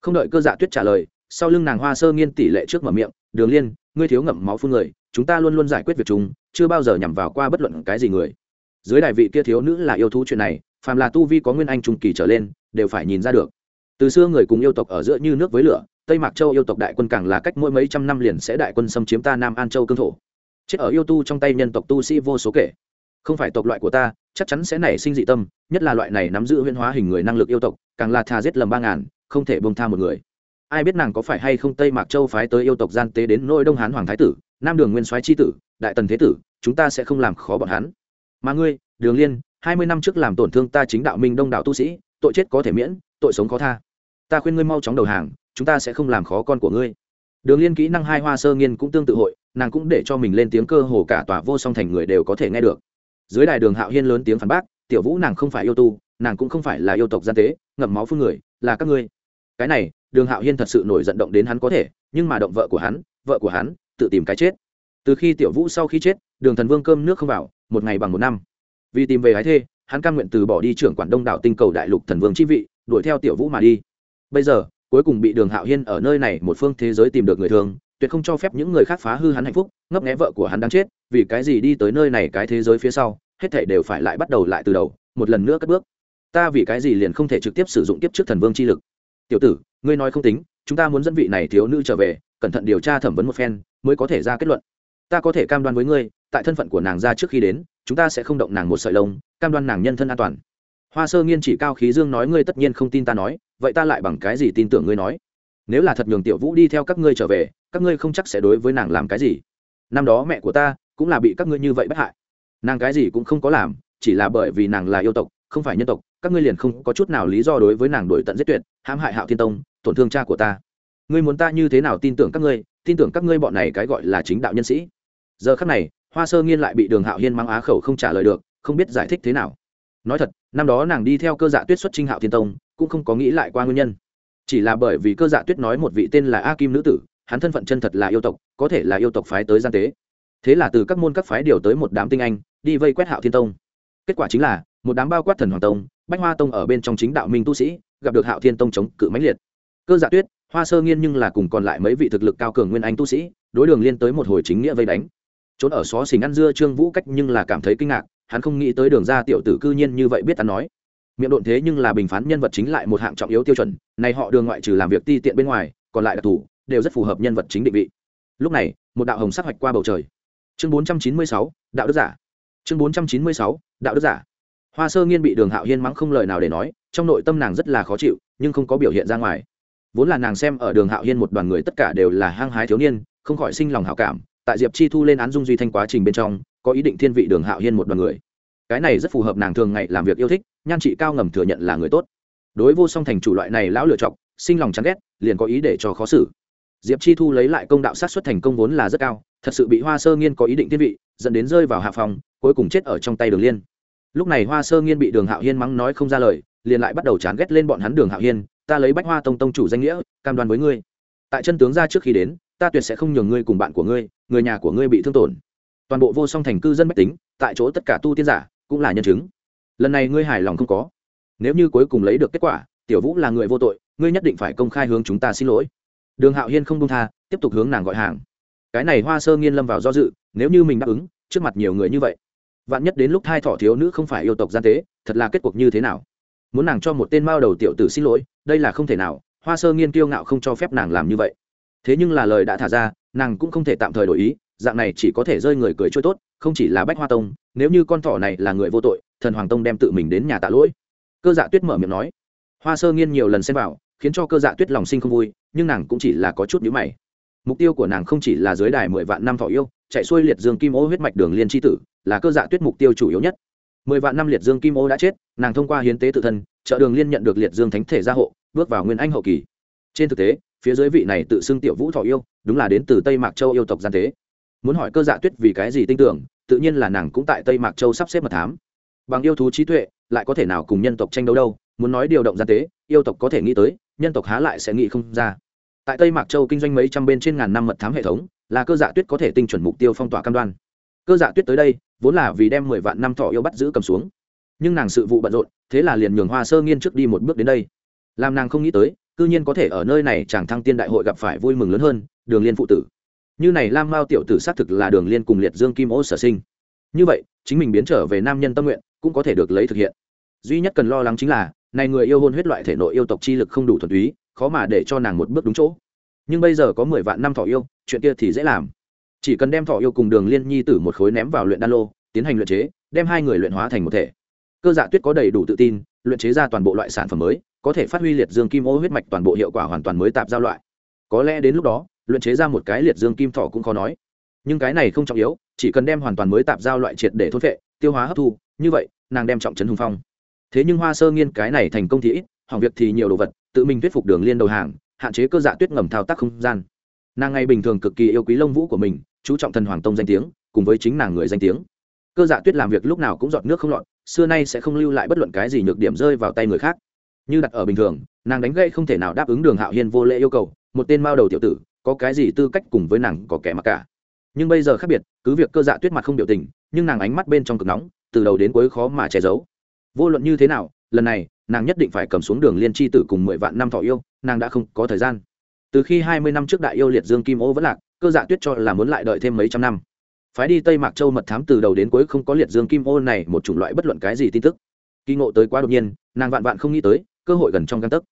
Không đợi cơ dạ tuyết trả lời, sau lưng nàng hoa sơ nghiên tỷ lệ trước mở miệng, đường liên, ngươi thiếu ngậm máu phun người, chúng ta luôn luôn giải quyết việc chúng, chưa bao giờ nhằm vào qua bất luận cái gì người. Dưới đại vị kia thiếu nữ là yêu thú chuyện này phàm là tu vi có nguyên anh trung kỳ trở lên, đều phải nhìn ra được. Từ xưa người cùng yêu tộc ở giữa như nước với lửa, tây mạc châu yêu tộc đại quân càng là cách mỗi mấy trăm năm liền sẽ đại quân xâm chiếm ta nam an châu cương thổ. Chết ở yêu tu trong tay nhân tộc tu sĩ vô số kể. Không phải tộc loại của ta, chắc chắn sẽ nảy sinh dị tâm, nhất là loại này nắm giữ huyễn hóa hình người năng lực yêu tộc, càng là thà giết lầm ba ngàn, không thể bông tha một người. Ai biết nàng có phải hay không tây mạc châu phái tới yêu tộc gian tế đến nỗi đông hán hoàng thái tử, nam đường nguyên soái tri tử, đại tần thế tử, chúng ta sẽ không làm khó bọn hắn. Mà ngươi, đường liên hai mươi năm trước làm tổn thương ta chính đạo minh đông đạo tu sĩ, tội chết có thể miễn, tội sống khó tha. Ta khuyên ngươi mau chóng đầu hàng, chúng ta sẽ không làm khó con của ngươi. Đường liên kỹ năng hai hoa sơ nghiên cũng tương tự hội, nàng cũng để cho mình lên tiếng cơ hồ cả tòa vô song thành người đều có thể nghe được. Dưới đài đường hạo hiên lớn tiếng phản bác, tiểu vũ nàng không phải yêu tu, nàng cũng không phải là yêu tộc gian tế, ngậm máu phương người, là các ngươi. Cái này, đường hạo hiên thật sự nổi giận động đến hắn có thể, nhưng mà động vợ của hắn, vợ của hắn, tự tìm cái chết. Từ khi tiểu vũ sau khi chết, đường thần vương cơm nước không vào, một ngày bằng một năm vì tìm về hái thê, hắn cam nguyện từ bỏ đi trưởng quản đông đảo tinh cầu đại lục thần vương chi vị, đuổi theo tiểu vũ mà đi. Bây giờ, cuối cùng bị đường hạo hiên ở nơi này một phương thế giới tìm được người thường, tuyệt không cho phép những người khác phá hư hắn hạnh phúc, ngấp nghé vợ của hắn đang chết, vì cái gì đi tới nơi này cái thế giới phía sau, hết thể đều phải lại bắt đầu lại từ đầu, một lần nữa cất bước. Ta vì cái gì liền không thể trực tiếp sử dụng tiếp trước thần vương chi lực? Tiểu tử, ngươi nói không tính, chúng ta muốn dẫn vị này thiếu nữ trở về, cẩn thận điều tra thẩm vấn một phen, mới có thể ra kết luận. Ta có thể cam đoan với ngươi, tại thân phận của nàng ra trước khi đến chúng ta sẽ không động nàng một sợi lông, cam đoan nàng nhân thân an toàn. Hoa sơ nghiên chỉ cao khí dương nói, ngươi tất nhiên không tin ta nói, vậy ta lại bằng cái gì tin tưởng ngươi nói? Nếu là thật nhường tiểu vũ đi theo các ngươi trở về, các ngươi không chắc sẽ đối với nàng làm cái gì. Năm đó mẹ của ta cũng là bị các ngươi như vậy bất hại. Nàng cái gì cũng không có làm, chỉ là bởi vì nàng là yêu tộc, không phải nhân tộc, các ngươi liền không có chút nào lý do đối với nàng đổi tận giết tuyệt, hãm hại hạo thiên tông, tổn thương cha của ta. Ngươi muốn ta như thế nào tin tưởng các ngươi? Tin tưởng các ngươi bọn này cái gọi là chính đạo nhân sĩ. Giờ khắc này hoa sơ nghiên lại bị đường hạo hiên mang á khẩu không trả lời được, không biết giải thích thế nào. Nói thật, năm đó nàng đi theo cơ dạ tuyết xuất trinh hạo thiên tông, cũng không có nghĩ lại qua nguyên nhân. Chỉ là bởi vì cơ dạ tuyết nói một vị tên là a kim nữ tử, hắn thân phận chân thật là yêu tộc, có thể là yêu tộc phái tới gian tế. Thế là từ các môn các phái điều tới một đám tinh anh, đi vây quét hạo thiên tông. Kết quả chính là, một đám bao quát thần hoàng tông, bách hoa tông ở bên trong chính đạo minh tu sĩ, gặp được hạo thiên tông chống cự mãnh liệt. Cơ dạ tuyết, hoa sơ nghiên nhưng là cùng còn lại mấy vị thực lực cao cường nguyên anh tu sĩ, đối đường liên tới một hồi chính nghĩa vây đánh trốn ở xó xình ăn dưa trương vũ cách nhưng là cảm thấy kinh ngạc, hắn không nghĩ tới đường ra tiểu tử cư nhiên như vậy biết hắn nói. Miệng độn thế nhưng là bình phán nhân vật chính lại một hạng trọng yếu tiêu chuẩn, này họ đường ngoại trừ làm việc ti tiện bên ngoài, còn lại đặc thù đều rất phù hợp nhân vật chính định vị. Lúc này, một đạo hồng sắc hoạch qua bầu trời. Chương bốn trăm chín mươi sáu, đạo đức giả. Chương bốn trăm chín mươi sáu, đạo đức giả. Hoa sơ nghiên bị đường hạo hiên mắng không lời nào để nói, trong nội tâm nàng rất là khó chịu, nhưng không có biểu hiện ra ngoài. Vốn là nàng xem ở đường hạo hiên một đoàn người tất cả đều là hăng hái thiếu niên, không khỏi sinh lòng hảo cảm tại diệp chi thu lên án dung duy thanh quá trình bên trong, có ý định thiên vị đường hạo hiên một đoàn người. Cái này rất phù hợp nàng thường ngày làm việc yêu thích, nhan chị cao ngầm thừa nhận là người tốt. Đối vô song thành chủ loại này lão lựa chọc, sinh lòng chán ghét, liền có ý để cho khó xử. Diệp chi thu lấy lại công đạo sát xuất thành công vốn là rất cao, thật sự bị hoa sơ nghiên có ý định thiên vị, dẫn đến rơi vào hạ phòng, cuối cùng chết ở trong tay đường liên. Lúc này hoa sơ nghiên bị đường hạo hiên mắng nói không ra lời, liền lại bắt đầu chán ghét lên bọn hắn đường hạo hiên, ta lấy bách hoa tông tông chủ danh nghĩa, cam đoan với ngươi. Tại chân tướng ra trước khi đến ta tuyệt sẽ không nhường ngươi cùng bạn của ngươi, người nhà của ngươi bị thương tổn. Toàn bộ vô song thành cư dân bất tính, tại chỗ tất cả tu tiên giả, cũng là nhân chứng. Lần này ngươi hài lòng không có? Nếu như cuối cùng lấy được kết quả, tiểu vũ là người vô tội, ngươi nhất định phải công khai hướng chúng ta xin lỗi. Đường hạo hiên không công tha, tiếp tục hướng nàng gọi hàng. Cái này hoa sơ nghiên lâm vào do dự, nếu như mình đáp ứng, trước mặt nhiều người như vậy, vạn nhất đến lúc thai thọ thiếu nữ không phải yêu tộc gian tế, thật là kết cuộc như thế nào? Muốn nàng cho một tên mao đầu tiểu tử xin lỗi, đây là không thể nào, hoa sơ nghiên kiêu ngạo không cho phép nàng làm như vậy thế nhưng là lời đã thả ra, nàng cũng không thể tạm thời đổi ý, dạng này chỉ có thể rơi người cười trôi tốt, không chỉ là bách hoa tông, nếu như con thỏ này là người vô tội, thần hoàng tông đem tự mình đến nhà tạ lỗi. Cơ dạ tuyết mở miệng nói. Hoa sơ nghiên nhiều lần xem vào, khiến cho cơ dạ tuyết lòng sinh không vui, nhưng nàng cũng chỉ là có chút nhữ mày. Mục tiêu của nàng không chỉ là dưới đài mười vạn năm thọ yêu, chạy xuôi liệt dương kim ô huyết mạch đường liên tri tử, là cơ dạ tuyết mục tiêu chủ yếu nhất. Mười vạn năm liệt dương kim ô đã chết, nàng thông qua hiến tế tự thân trợ đường liên nhận được liệt dương thánh thể gia hộ, bước vào nguyên anh hậu kỳ. Trên thực tế phía dưới vị này tự xưng tiểu vũ thọ yêu, đúng là đến từ tây mạc châu yêu tộc gian tế muốn hỏi cơ dạ tuyết vì cái gì tin tưởng, tự nhiên là nàng cũng tại tây mạc châu sắp xếp mật thám. Bằng yêu thú trí tuệ, lại có thể nào cùng nhân tộc tranh đấu đâu? Muốn nói điều động gian tế yêu tộc có thể nghĩ tới, nhân tộc há lại sẽ nghĩ không ra. Tại tây mạc châu kinh doanh mấy trăm bên trên ngàn năm mật thám hệ thống, là cơ dạ tuyết có thể tinh chuẩn mục tiêu phong tỏa cam đoan. Cơ dạ tuyết tới đây, vốn là vì đem mười vạn năm thọ yêu bắt giữ cầm xuống. Nhưng nàng sự vụ bận rộn, thế là liền nhường hoa sơ nghiên trước đi một bước đến đây. Làm nàng không nghĩ tới cư nhiên có thể ở nơi này chàng thăng tiên đại hội gặp phải vui mừng lớn hơn, đường liên phụ tử. Như này lam mao tiểu tử xác thực là đường liên cùng liệt dương kim ô sở sinh. Như vậy, chính mình biến trở về nam nhân tâm nguyện cũng có thể được lấy thực hiện. Duy nhất cần lo lắng chính là, này người yêu hôn huyết loại thể nội yêu tộc chi lực không đủ thuần túy, khó mà để cho nàng một bước đúng chỗ. Nhưng bây giờ có mười vạn năm thọ yêu, chuyện kia thì dễ làm. Chỉ cần đem thọ yêu cùng đường liên nhi tử một khối ném vào luyện đan lô, tiến hành luyện chế, đem hai người luyện hóa thành một thể. Cơ dạ tuyết có đầy đủ tự tin, luyện chế ra toàn bộ loại sản phẩm mới có thể phát huy liệt dương kim ô huyết mạch toàn bộ hiệu quả hoàn toàn mới tạp giao loại. Có lẽ đến lúc đó, luyện chế ra một cái liệt dương kim thọ cũng khó nói. Nhưng cái này không trọng yếu, chỉ cần đem hoàn toàn mới tạp giao loại triệt để thốt vệ tiêu hóa hấp thu, như vậy, nàng đem trọng trấn hùng phong. Thế nhưng hoa sơ nghiên cái này thành công thì ít, hỏng việc thì nhiều đồ vật, tự mình thuyết phục đường liên đầu hàng, hạn chế cơ dạ tuyết ngầm thao tác không gian. Nàng ngày bình thường cực kỳ yêu quý lông vũ của mình, chú trọng thần hoàng tông danh tiếng, cùng với chính nàng người danh tiếng. Cơ dạ tuyết làm việc lúc nào cũng dọn nước không lọt, xưa nay sẽ không lưu lại bất luận cái gì nhược điểm rơi vào tay người khác như đặt ở bình thường, nàng đánh gây không thể nào đáp ứng đường hạo hiên vô lễ yêu cầu, một tên mao đầu tiểu tử, có cái gì tư cách cùng với nàng có kẻ mặc cả. Nhưng bây giờ khác biệt, cứ việc cơ dạ tuyết mặt không biểu tình, nhưng nàng ánh mắt bên trong cực nóng, từ đầu đến cuối khó mà che giấu. Vô luận như thế nào, lần này, nàng nhất định phải cầm xuống đường liên tri tử cùng mười vạn năm thọ yêu, nàng đã không có thời gian. Từ khi hai mươi năm trước đại yêu liệt dương kim ô vẫn lạc, cơ dạ tuyết cho là muốn lại đợi thêm mấy trăm năm. Phái đi tây mạc châu mật thám từ đầu đến cuối không có liệt dương kim ô này một chủng loại bất luận cái gì tin tức. Kỳ ngộ tới quá đột nhiên, nàng vạn vạn không nghĩ tới cơ hội gần trong găng tấc.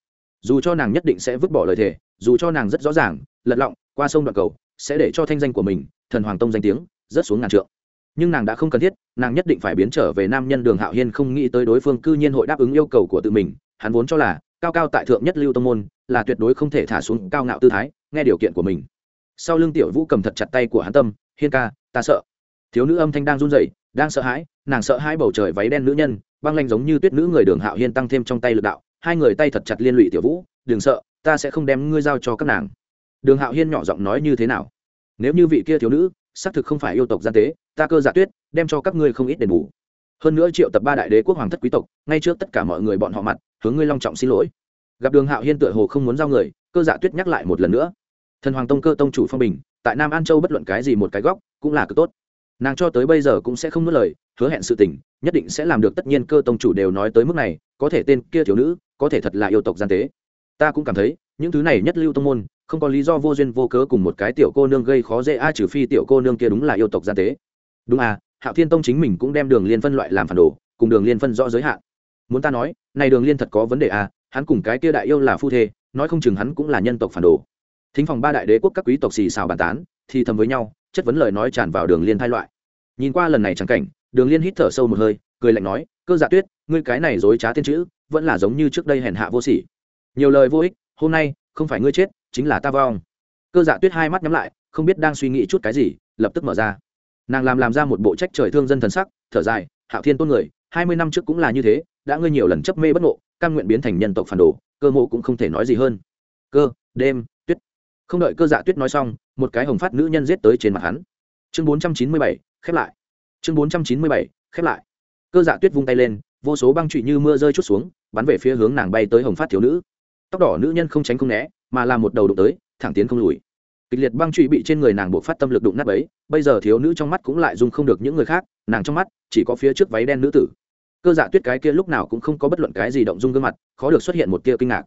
Dù cho nàng nhất định sẽ vứt bỏ lời thề, dù cho nàng rất rõ ràng, lật lọng, qua sông đoạn cầu, sẽ để cho thanh danh của mình, thần hoàng tông danh tiếng rất xuống ngàn trượng. Nhưng nàng đã không cần thiết, nàng nhất định phải biến trở về nam nhân đường hạo hiên không nghĩ tới đối phương cư nhiên hội đáp ứng yêu cầu của tự mình, hắn vốn cho là, cao cao tại thượng nhất lưu tông môn, là tuyệt đối không thể thả xuống cao ngạo tư thái, nghe điều kiện của mình. Sau lưng tiểu vũ cầm thật chặt tay của hắn tâm, hiên ca, ta sợ. Thiếu nữ âm thanh đang run rẩy, đang sợ hãi, nàng sợ hai bầu trời váy đen nữ nhân, băng lanh giống như tuyết nữ người đường hạo hiên tăng thêm trong tay lực đạo hai người tay thật chặt liên lụy tiểu vũ, đừng sợ, ta sẽ không đem ngươi giao cho các nàng. Đường hạo hiên nhỏ giọng nói như thế nào? Nếu như vị kia thiếu nữ, xác thực không phải yêu tộc gian tế, ta cơ giả tuyết, đem cho các ngươi không ít đền bù. Hơn nữa triệu tập ba đại đế quốc hoàng thất quý tộc, ngay trước tất cả mọi người bọn họ mặt, hướng ngươi long trọng xin lỗi. Gặp đường hạo hiên tựa hồ không muốn giao người, cơ dạ tuyết nhắc lại một lần nữa. Thần hoàng tông cơ tông chủ phong bình, tại nam an châu bất luận cái gì một cái góc, cũng là cực tốt. Nàng cho tới bây giờ cũng sẽ không nuốt lời, hứa hẹn sự tình, nhất định sẽ làm được, tất nhiên cơ tông chủ đều nói tới mức này, có thể tên kia thiếu nữ có thể thật là yêu tộc gian tế. Ta cũng cảm thấy, những thứ này nhất lưu tông môn, không có lý do vô duyên vô cớ cùng một cái tiểu cô nương gây khó dễ a, trừ phi tiểu cô nương kia đúng là yêu tộc gian tế. Đúng à hạo thiên tông chính mình cũng đem đường liên phân loại làm phản đồ, cùng đường liên phân rõ giới hạn. Muốn ta nói, này đường liên thật có vấn đề à hắn cùng cái kia đại yêu là phu thê, nói không chừng hắn cũng là nhân tộc phản đồ. Thính phòng ba đại đế quốc các quý tộc xì xào bàn tán, thì thầm với nhau, chất vấn lời nói tràn vào đường liên thai loại. Nhìn qua lần này chẳng cảnh, đường liên hít thở sâu một hơi, cười lạnh nói, cơ dạ tuyết ngươi cái này dối trá tiên chữ, vẫn là giống như trước đây hèn hạ vô sỉ. Nhiều lời vô ích, hôm nay, không phải ngươi chết, chính là ta vong. Cơ dạ tuyết hai mắt nhắm lại, không biết đang suy nghĩ chút cái gì, lập tức mở ra. Nàng làm làm ra một bộ trách trời thương dân thần sắc, thở dài, hạo thiên tôn người, hai mươi năm trước cũng là như thế, đã ngươi nhiều lần chấp mê bất ngộ căn nguyện biến thành nhân tộc phản đồ, cơ mộ cũng không thể nói gì hơn. Cơ, đêm, tuyết. Không đợi cơ dạ tuyết nói xong, một cái hồng phát nữ nhân giết tới trên mặt hắn. Chương bốn trăm chín mươi bảy, khép lại. Chương bốn trăm chín mươi bảy, khép lại. Cơ dạ tuyết vung tay lên vô số băng trụy như mưa rơi chút xuống, bắn về phía hướng nàng bay tới hồng phát thiếu nữ. Tóc đỏ nữ nhân không tránh không né, mà làm một đầu đụng tới, thẳng tiến không lùi. Kịch liệt băng trụy bị trên người nàng buộc phát tâm lực đụng nát ấy bây giờ thiếu nữ trong mắt cũng lại dùng không được những người khác, nàng trong mắt chỉ có phía trước váy đen nữ tử. Cơ dạ tuyết cái kia lúc nào cũng không có bất luận cái gì động dung gương mặt, khó được xuất hiện một tia kinh ngạc.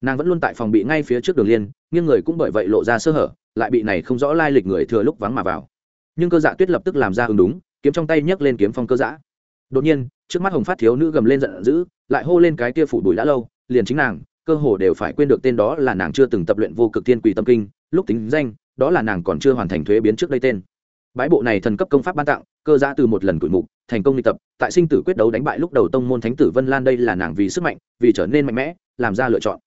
Nàng vẫn luôn tại phòng bị ngay phía trước đường liên, nhưng người cũng bởi vậy lộ ra sơ hở, lại bị này không rõ lai lịch người thừa lúc vắng mà vào. Nhưng cơ dạ tuyết lập tức làm ra ứng đúng, kiếm trong tay nhấc lên kiếm phong cơ giã đột nhiên, trước mắt hồng phát thiếu nữ gầm lên giận dữ, lại hô lên cái kia phủ đùi đã lâu, liền chính nàng, cơ hồ đều phải quên được tên đó là nàng chưa từng tập luyện vô cực thiên quỷ tâm kinh, lúc tính danh, đó là nàng còn chưa hoàn thành thuế biến trước đây tên. Bãi bộ này thần cấp công pháp ban tặng, cơ giã từ một lần cửi mục, thành công luyện tập, tại sinh tử quyết đấu đánh bại lúc đầu tông môn thánh tử vân lan đây là nàng vì sức mạnh, vì trở nên mạnh mẽ, làm ra lựa chọn.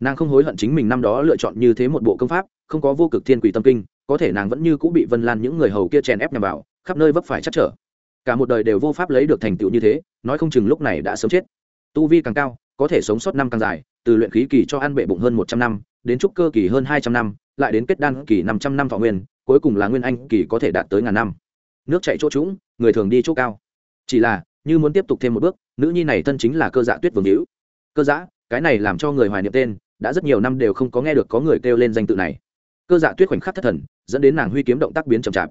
Nàng không hối hận chính mình năm đó lựa chọn như thế một bộ công pháp, không có vô cực thiên quỷ tâm kinh, có thể nàng vẫn như cũng bị vân lan những người hầu kia chèn ép nhằm vào, khắp nơi vấp phải chắc trở cả một đời đều vô pháp lấy được thành tựu như thế nói không chừng lúc này đã sớm chết. Tu vi càng cao có thể sống sót năm càng dài từ luyện khí kỳ cho ăn bệ bụng hơn một trăm năm đến trúc cơ kỳ hơn hai trăm năm lại đến kết đan kỳ năm trăm năm thọ nguyên cuối cùng là nguyên anh kỳ có thể đạt tới ngàn năm. Nước chạy chỗ trũng người thường đi chỗ cao. Chỉ là như muốn tiếp tục thêm một bước nữ nhi này thân chính là cơ dạ tuyết vương hữu. Cơ dạ, cái này làm cho người hoài niệm tên đã rất nhiều năm đều không có nghe được có người kêu lên danh tự này. Cơ dạ tuyết khoảnh khắc thất thần dẫn đến nàng huy kiếm động tác biến chậm chạp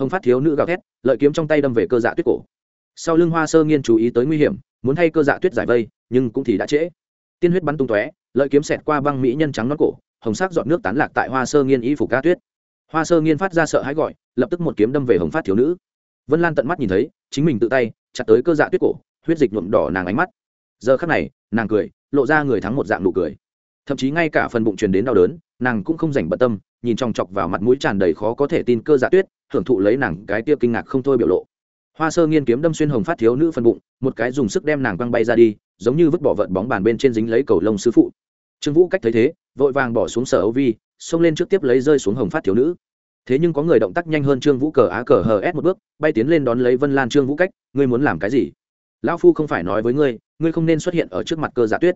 hồng phát thiếu nữ gào thét, lợi kiếm trong tay đâm về cơ dạ tuyết cổ. Sau lưng hoa sơ nghiên chú ý tới nguy hiểm, muốn thay cơ dạ tuyết giải vây, nhưng cũng thì đã trễ. Tiên huyết bắn tung tóe, lợi kiếm xẹt qua băng mỹ nhân trắng nón cổ, hồng sắc dọn nước tán lạc tại hoa sơ nghiên y phục ca tuyết. Hoa sơ nghiên phát ra sợ hãi gọi, lập tức một kiếm đâm về hồng phát thiếu nữ. Vân lan tận mắt nhìn thấy, chính mình tự tay, chặt tới cơ dạ tuyết cổ, huyết dịch nhuộm đỏ nàng ánh mắt. Giờ khắc này, nàng cười, lộ ra người thắng một dạng nụ cười. Thậm chí ngay cả phần bụng truyền đến đau đớn, nàng cũng không dành bận tâm, nhìn chòng chọc vào mặt mũi tràn đầy khó có thể tin cơ dạ tuyết hưởng thụ lấy nàng cái tia kinh ngạc không thôi biểu lộ. Hoa sơ nghiên kiếm đâm xuyên hồng phát thiếu nữ phần bụng, một cái dùng sức đem nàng quăng bay ra đi, giống như vứt bỏ vật bóng bàn bên trên dính lấy cầu lông sư phụ. Trương vũ cách thấy thế, vội vàng bỏ xuống sở âu vi, xông lên trước tiếp lấy rơi xuống hồng phát thiếu nữ. Thế nhưng có người động tác nhanh hơn trương vũ cờ á cờ hờ ép một bước, bay tiến lên đón lấy vân lan trương vũ cách, ngươi muốn làm cái gì? Lão phu không phải nói với ngươi ngươi không nên xuất hiện ở trước mặt cơ giả tuyết.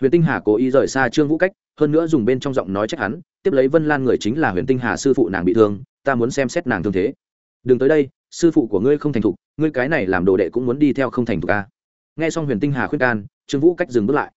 Huyền tinh hà cố ý rời xa trương vũ cách, hơn nữa dùng bên trong giọng nói trách hắn, tiếp lấy vân lan người chính là huyền tinh hà sư phụ nàng bị thương ta muốn xem xét nàng thương thế. Đừng tới đây, sư phụ của ngươi không thành thục, ngươi cái này làm đồ đệ cũng muốn đi theo không thành thục ca nghe xong huyền tinh hà khuyên can, trương vũ cách dừng bước lại.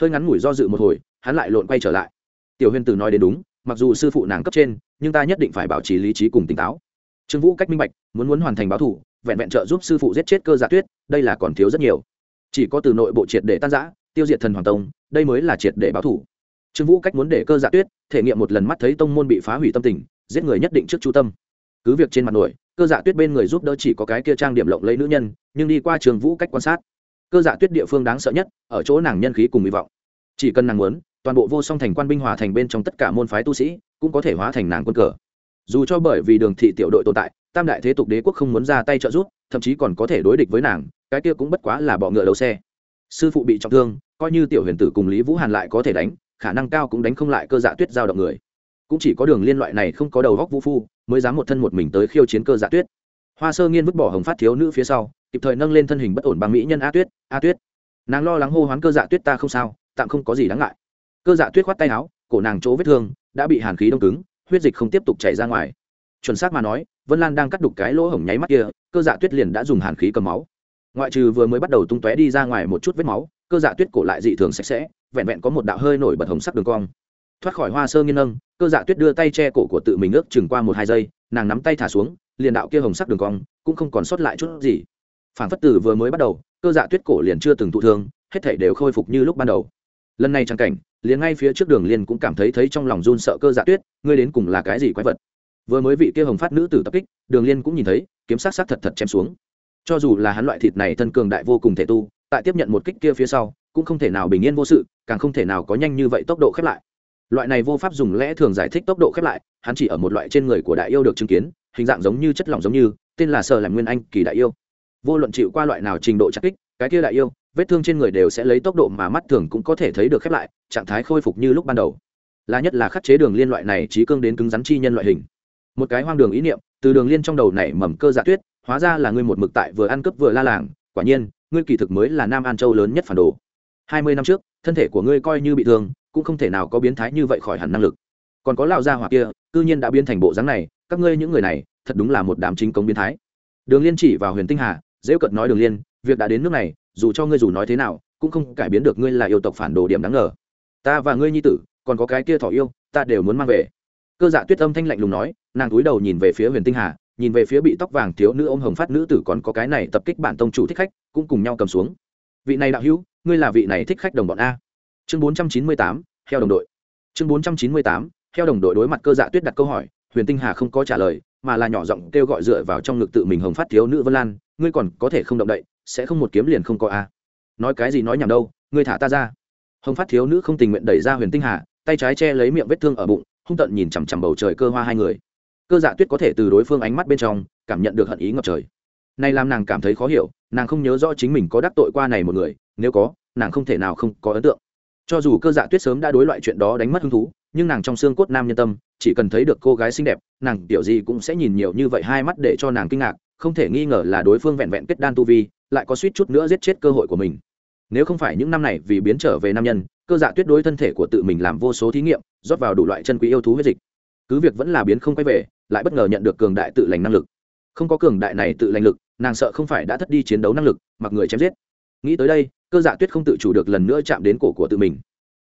Hơi ngắn ngủi do dự một hồi, hắn lại lộn quay trở lại. Tiểu huyền tử nói đến đúng, mặc dù sư phụ nàng cấp trên, nhưng ta nhất định phải bảo trì lý trí cùng tỉnh táo. Trương vũ cách minh bạch, muốn muốn hoàn thành báo thủ, vẹn vẹn trợ giúp sư phụ giết chết cơ giả tuyết, đây là còn thiếu rất nhiều. Chỉ có từ nội bộ triệt để tan giã tiêu diệt thần hoàng tông, đây mới là triệt để báo thủ. Trương vũ cách muốn để cơ dạ tuyết, thể nghiệm một lần mắt thấy tông môn bị phá hủy tâm tình giết người nhất định trước chu tâm. Cứ việc trên mặt nổi, cơ dạ tuyết bên người giúp đỡ chỉ có cái kia trang điểm lộng lấy nữ nhân, nhưng đi qua trường vũ cách quan sát, cơ dạ tuyết địa phương đáng sợ nhất, ở chỗ nàng nhân khí cùng hy vọng. Chỉ cần nàng muốn, toàn bộ vô song thành quan binh hòa thành bên trong tất cả môn phái tu sĩ cũng có thể hóa thành nàng quân cờ. Dù cho bởi vì đường thị tiểu đội tồn tại, tam đại thế tục đế quốc không muốn ra tay trợ giúp, thậm chí còn có thể đối địch với nàng, cái kia cũng bất quá là bọ ngựa đầu xe. Sư phụ bị trọng thương, coi như tiểu huyền tử cùng lý vũ hàn lại có thể đánh, khả năng cao cũng đánh không lại cơ dạ tuyết giao động người cũng chỉ có đường liên loại này không có đầu góc vũ phu, mới dám một thân một mình tới khiêu chiến cơ dạ tuyết. Hoa sơ nghiên vứt bỏ hồng phát thiếu nữ phía sau, kịp thời nâng lên thân hình bất ổn bằng mỹ nhân a tuyết a tuyết, nàng lo lắng hô hoán cơ dạ tuyết ta không sao, tạm không có gì đáng ngại. Cơ dạ tuyết khoát tay áo, cổ nàng chỗ vết thương đã bị hàn khí đông cứng, huyết dịch không tiếp tục chảy ra ngoài. Chuẩn xác mà nói, vân lan đang cắt đục cái lỗ hổng nháy mắt kia, cơ dạ tuyết liền đã dùng hàn khí cầm máu. Ngoại trừ vừa mới bắt đầu tung tóe đi ra ngoài một chút vết máu, cơ dạ tuyết cổ lại dị thường sạch sẽ, vẹn vẹn có một đạo hơi nổi bật hồng sắc đường cong thoát khỏi hoa sơ nghiên nâng, cơ dạ tuyết đưa tay che cổ của tự mình ước chừng qua một hai giây, nàng nắm tay thả xuống, liền đạo kia hồng sắc đường cong, cũng không còn sót lại chút gì. Phản phất tử vừa mới bắt đầu, cơ dạ tuyết cổ liền chưa từng thụ thương, hết thảy đều khôi phục như lúc ban đầu. Lần này trang cảnh, liền ngay phía trước đường liền cũng cảm thấy thấy trong lòng run sợ cơ dạ tuyết, ngươi đến cùng là cái gì quái vật? Vừa mới vị kia hồng phát nữ tử tập kích, đường liên cũng nhìn thấy, kiếm sát sát thật thật chém xuống. Cho dù là hắn loại thịt này thân cường đại vô cùng thể tu, tại tiếp nhận một kích kia phía sau, cũng không thể nào bình yên vô sự, càng không thể nào có nhanh như vậy tốc độ khép lại loại này vô pháp dùng lẽ thường giải thích tốc độ khép lại, hắn chỉ ở một loại trên người của đại yêu được chứng kiến, hình dạng giống như chất lỏng giống như, tên là sở làm nguyên anh, kỳ đại yêu. Vô luận chịu qua loại nào trình độ chắc kích, cái kia đại yêu, vết thương trên người đều sẽ lấy tốc độ mà mắt thường cũng có thể thấy được khép lại, trạng thái khôi phục như lúc ban đầu. Là nhất là khắc chế đường liên loại này trí cương đến cứng rắn chi nhân loại hình. Một cái hoang đường ý niệm, từ đường liên trong đầu này mầm cơ dạ tuyết, hóa ra là ngươi một mực tại vừa ăn cướp vừa la làng, quả nhiên, ngươi kỳ thực mới là nam an châu lớn nhất phản đồ. Hai mươi năm trước, thân thể của ngươi coi như bị thương cũng không thể nào có biến thái như vậy khỏi hẳn năng lực. Còn có lão gia hỏa kia, cư nhiên đã biến thành bộ dáng này, các ngươi những người này, thật đúng là một đám chính công biến thái. Đường liên chỉ vào huyền tinh hà dễ cận nói đường liên, việc đã đến nước này, dù cho ngươi dù nói thế nào, cũng không cải biến được ngươi là yêu tộc phản đồ điểm đáng ngờ. Ta và ngươi nhi tử, còn có cái kia thỏ yêu, ta đều muốn mang về. Cơ dạ tuyết âm thanh lạnh lùng nói, nàng cúi đầu nhìn về phía huyền tinh hà, nhìn về phía bị tóc vàng thiếu nữ ôm hồng phát nữ tử còn có cái này tập kích bản tông chủ thích khách, cũng cùng nhau cầm xuống. Vị này đạo hữu, ngươi là vị này thích khách đồng bọn a chương bốn trăm chín mươi tám theo đồng đội. Chương bốn trăm chín mươi tám theo đồng đội đối mặt cơ dạ tuyết đặt câu hỏi, huyền tinh hà không có trả lời, mà là nhỏ giọng kêu gọi dựa vào trong ngực tự mình hồng phát thiếu nữ vân lan, ngươi còn có thể không động đậy, sẽ không một kiếm liền không có a. Nói cái gì nói nhảm đâu, ngươi thả ta ra. Hồng phát thiếu nữ không tình nguyện đẩy ra huyền tinh hà, tay trái che lấy miệng vết thương ở bụng, hung tận nhìn chằm chằm bầu trời cơ hoa hai người. Cơ dạ tuyết có thể từ đối phương ánh mắt bên trong, cảm nhận được hận ý ngập trời. Nay làm nàng cảm thấy khó hiểu, nàng không nhớ rõ chính mình có đắc tội qua này một người, nếu có, nàng không thể nào không có ấn tượng cho dù cơ dạ tuyết sớm đã đối loại chuyện đó đánh mất hứng thú, nhưng nàng trong xương cốt nam nhân tâm, chỉ cần thấy được cô gái xinh đẹp, nàng tiểu gì cũng sẽ nhìn nhiều như vậy hai mắt để cho nàng kinh ngạc, không thể nghi ngờ là đối phương vẹn vẹn kết đan tu vi, lại có suýt chút nữa giết chết cơ hội của mình. Nếu không phải những năm này vì biến trở về nam nhân, cơ dạ tuyết đối thân thể của tự mình làm vô số thí nghiệm, rót vào đủ loại chân quý yêu thú huyết dịch. Cứ việc vẫn là biến không quay về, lại bất ngờ nhận được cường đại tự lành năng lực. Không có cường đại này tự lành lực, nàng sợ không phải đã thất đi chiến đấu năng lực, mặc người chém giết. Nghĩ tới đây cơ dạ tuyết không tự chủ được lần nữa chạm đến cổ của tự mình.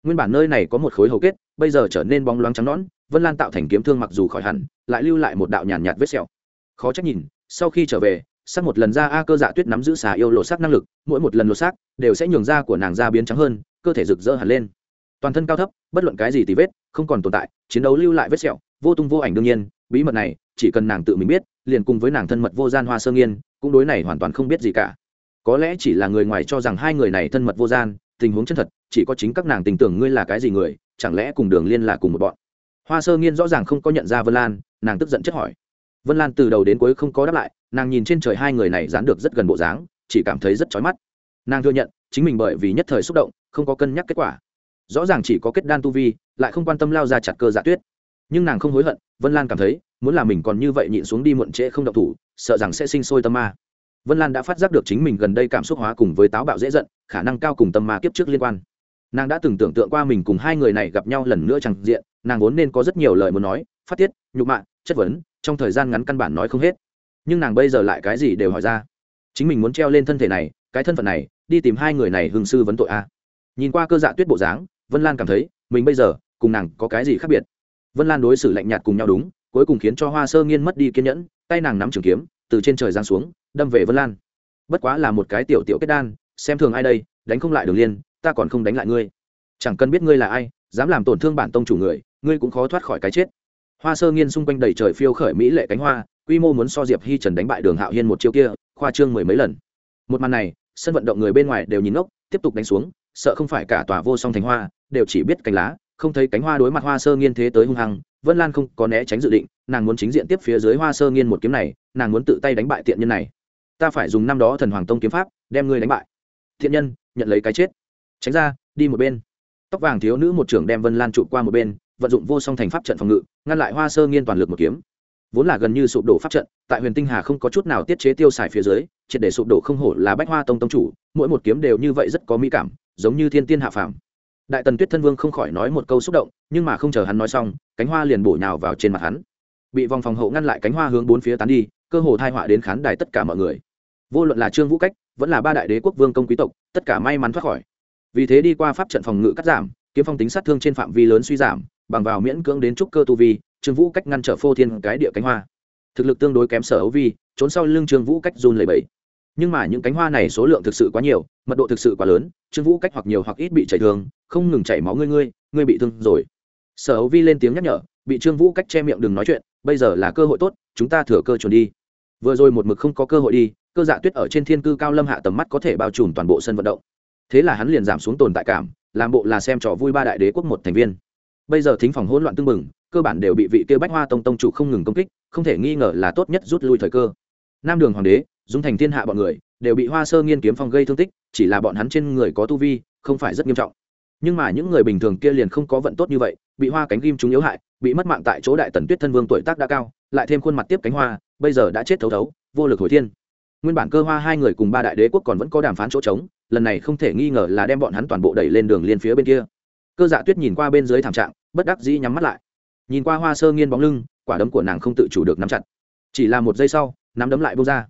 Nguyên bản nơi này có một khối hầu kết bây giờ trở nên bóng loáng trắng nõn vân lan tạo thành kiếm thương mặc dù khỏi hẳn lại lưu lại một đạo nhàn nhạt, nhạt vết sẹo. Khó trách nhìn sau khi trở về sắc một lần ra a cơ dạ tuyết nắm giữ xà yêu lột xác năng lực mỗi một lần lột xác đều sẽ nhường da của nàng da biến trắng hơn cơ thể rực rỡ hẳn lên. Toàn thân cao thấp bất luận cái gì tì vết không còn tồn tại chiến đấu lưu lại vết sẹo vô tung vô ảnh đương nhiên bí mật này chỉ cần nàng tự mình biết liền cùng với nàng thân mật vô gian hoa sơ nghiên cũng đối này hoàn toàn không biết gì cả có lẽ chỉ là người ngoài cho rằng hai người này thân mật vô gian, tình huống chân thật, chỉ có chính các nàng tình tưởng ngươi là cái gì người, chẳng lẽ cùng đường liên là cùng một bọn? Hoa sơ nghiên rõ ràng không có nhận ra vân lan, nàng tức giận chất hỏi. Vân lan từ đầu đến cuối không có đáp lại, nàng nhìn trên trời hai người này dán được rất gần bộ dáng, chỉ cảm thấy rất chói mắt. Nàng thừa nhận, chính mình bởi vì nhất thời xúc động, không có cân nhắc kết quả. Rõ ràng chỉ có kết đan tu vi, lại không quan tâm lao ra chặt cơ dạ tuyết. Nhưng nàng không hối hận, vân lan cảm thấy, muốn là mình còn như vậy nhịn xuống đi muộn trễ không động thủ, sợ rằng sẽ sinh sôi tâm ma vân lan đã phát giác được chính mình gần đây cảm xúc hóa cùng với táo bạo dễ giận, khả năng cao cùng tâm ma kiếp trước liên quan. Nàng đã từng tưởng tượng qua mình cùng hai người này gặp nhau lần nữa chẳng diện, nàng vốn nên có rất nhiều lời muốn nói, phát tiết, nhục mạ, chất vấn, trong thời gian ngắn căn bản nói không hết. Nhưng nàng bây giờ lại cái gì đều hỏi ra. Chính mình muốn treo lên thân thể này, cái thân phận này, đi tìm hai người này hương sư vấn tội a. Nhìn qua cơ dạ tuyết bộ dáng, vân lan cảm thấy, mình bây giờ, cùng nàng có cái gì khác biệt? Vân lan đối xử lạnh nhạt cùng nhau đúng, cuối cùng khiến cho hoa sơ nghiên mất đi kiên nhẫn, tay nàng nắm trường kiếm, từ trên trời giáng xuống đâm về vân lan. Bất quá là một cái tiểu tiểu kết đan, xem thường ai đây, đánh không lại đường liên, ta còn không đánh lại ngươi. Chẳng cần biết ngươi là ai, dám làm tổn thương bản tông chủ người, ngươi cũng khó thoát khỏi cái chết. Hoa sơ nghiên xung quanh đầy trời phiêu khởi mỹ lệ cánh hoa, quy mô muốn so diệp hi trần đánh bại đường hạo hiên một chiêu kia, khoa trương mười mấy lần. Một màn này, sân vận động người bên ngoài đều nhìn ngốc, tiếp tục đánh xuống, sợ không phải cả tòa vô song thành hoa, đều chỉ biết cánh lá, không thấy cánh hoa đối mặt hoa sơ nghiên thế tới hung hăng, vân lan không có né tránh dự định, nàng muốn chính diện tiếp phía dưới hoa sơ nghiên một kiếm này, nàng muốn tự tay đánh bại tiện nhân này ta phải dùng năm đó thần hoàng tông kiếm pháp, đem ngươi đánh bại. Thiện nhân, nhận lấy cái chết. Tránh ra, đi một bên. Tóc vàng thiếu nữ một trưởng đem vân lan trụ qua một bên, vận dụng vô song thành pháp trận phòng ngự, ngăn lại hoa sơ nghiên toàn lực một kiếm. Vốn là gần như sụp đổ pháp trận, tại huyền tinh hà không có chút nào tiết chế tiêu xài phía dưới, triệt để sụp đổ không hổ là bách hoa tông tông chủ, mỗi một kiếm đều như vậy rất có mỹ cảm, giống như thiên tiên hạ phàm. Đại tần tuyết thân vương không khỏi nói một câu xúc động, nhưng mà không chờ hắn nói xong, cánh hoa liền bổ nhào vào trên mặt hắn. Bị vòng phòng hậu ngăn lại cánh hoa hướng bốn phía tán đi, cơ hồ thai họa đến khán đài tất cả mọi người vô luận là trương vũ cách, vẫn là ba đại đế quốc vương công quý tộc, tất cả may mắn thoát khỏi. Vì thế đi qua pháp trận phòng ngự cắt giảm, kiếm phong tính sát thương trên phạm vi lớn suy giảm, bằng vào miễn cưỡng đến trúc cơ tu vi, trương vũ cách ngăn trở phô thiên cái địa cánh hoa. Thực lực tương đối kém sở ấu vi, trốn sau lưng trương vũ cách run lầy bẫy nhưng mà những cánh hoa này số lượng thực sự quá nhiều, mật độ thực sự quá lớn, trương vũ cách hoặc nhiều hoặc ít bị chảy thương, không ngừng chảy máu ngươi ngươi ngươi bị thương rồi. Sở ấu vi lên tiếng nhắc nhở, bị trương vũ cách che miệng đừng nói chuyện, bây giờ là cơ hội tốt, chúng ta thừa cơ trốn đi. Vừa rồi một mực không có cơ hội đi cơ dạ tuyết ở trên thiên cư cao lâm hạ tầm mắt có thể bao trùm toàn bộ sân vận động. Thế là hắn liền giảm xuống tồn tại cảm, làm bộ là xem trò vui ba đại đế quốc một thành viên. Bây giờ thính phòng hỗn loạn tưng bừng, cơ bản đều bị vị kia bách hoa tông tông chủ không ngừng công kích, không thể nghi ngờ là tốt nhất rút lui thời cơ. Nam đường hoàng đế, dung thành thiên hạ bọn người, đều bị hoa sơ nghiên kiếm phong gây thương tích, chỉ là bọn hắn trên người có tu vi, không phải rất nghiêm trọng. Nhưng mà những người bình thường kia liền không có vận tốt như vậy, bị hoa cánh ghim chúng yếu hại, bị mất mạng tại chỗ đại tần tuyết thân vương tuổi tác đã cao, lại thêm khuôn mặt tiếp cánh hoa, bây giờ đã chết thấu thấu, vô lực hồi thiên nguyên bản cơ hoa hai người cùng ba đại đế quốc còn vẫn có đàm phán chỗ trống, lần này không thể nghi ngờ là đem bọn hắn toàn bộ đẩy lên đường liên phía bên kia. Cơ dạ tuyết nhìn qua bên dưới thảm trạng, bất đắc dĩ nhắm mắt lại. Nhìn qua hoa sơ nghiên bóng lưng, quả đấm của nàng không tự chủ được nắm chặt. Chỉ là một giây sau, nắm đấm lại bông ra.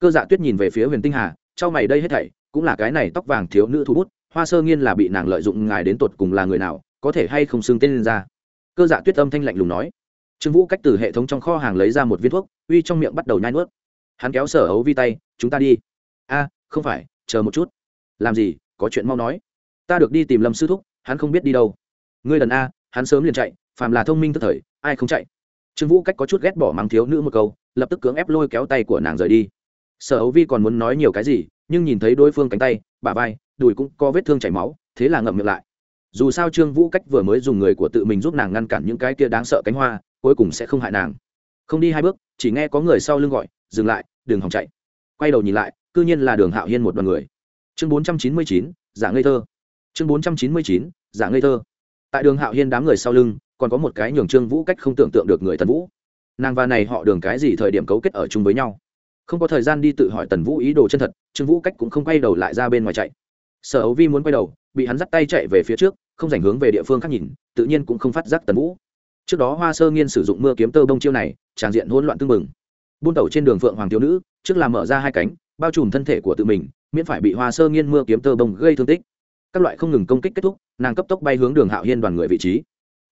Cơ dạ tuyết nhìn về phía huyền tinh hà, trong mày đây hết thảy, cũng là cái này tóc vàng thiếu nữ thu bút, hoa sơ nghiên là bị nàng lợi dụng ngài đến tột cùng là người nào, có thể hay không xưng tên lên ra. Cơ dạ tuyết âm thanh lạnh lùng nói. Trương vũ cách từ hệ thống trong kho hàng lấy ra một viên thuốc, uy trong miệng bắt đầu nhai nuốt hắn kéo sở ấu vi tay, chúng ta đi. A, không phải, chờ một chút. Làm gì? Có chuyện mau nói. Ta được đi tìm lâm sư thúc, hắn không biết đi đâu. Ngươi đần a, hắn sớm liền chạy, phàm là thông minh tức thời, ai không chạy? Trương vũ cách có chút ghét bỏ mắng thiếu nữ một câu, lập tức cưỡng ép lôi kéo tay của nàng rời đi. Sở ấu vi còn muốn nói nhiều cái gì, nhưng nhìn thấy đối phương cánh tay, bả vai, đùi cũng có vết thương chảy máu, thế là ngậm miệng lại. Dù sao trương vũ cách vừa mới dùng người của tự mình giúp nàng ngăn cản những cái kia đáng sợ cánh hoa, cuối cùng sẽ không hại nàng. Không đi hai bước, chỉ nghe có người sau lưng gọi dừng lại đường hòng chạy. Quay đầu nhìn lại, cư nhiên là đường hạo hiên một đoàn người. Chương bốn trăm chín mươi chín, giả ngây thơ. Chương bốn trăm chín mươi chín, giả ngây thơ. Tại đường hạo hiên đám người sau lưng, còn có một cái nhường trương vũ cách không tưởng tượng được người tần vũ. Nàng và này họ đường cái gì thời điểm cấu kết ở chung với nhau? Không có thời gian đi tự hỏi tần vũ ý đồ chân thật, trương vũ cách cũng không quay đầu lại ra bên ngoài chạy. Sở ấu vi muốn quay đầu, bị hắn dắt tay chạy về phía trước, không dành hướng về địa phương khác nhìn, tự nhiên cũng không phát giác tần vũ. Trước đó hoa sơ nghiên sử dụng mưa kiếm tơ bông chiêu này tràng diện hỗn loạn tưng bừng buôn tẩu trên đường phượng hoàng thiếu nữ, trước là mở ra hai cánh, bao trùm thân thể của tự mình, miễn phải bị hoa sơ nghiên mưa kiếm tơ bông gây thương tích. Các loại không ngừng công kích kết thúc, nàng cấp tốc bay hướng đường hạo hiên đoàn người vị trí.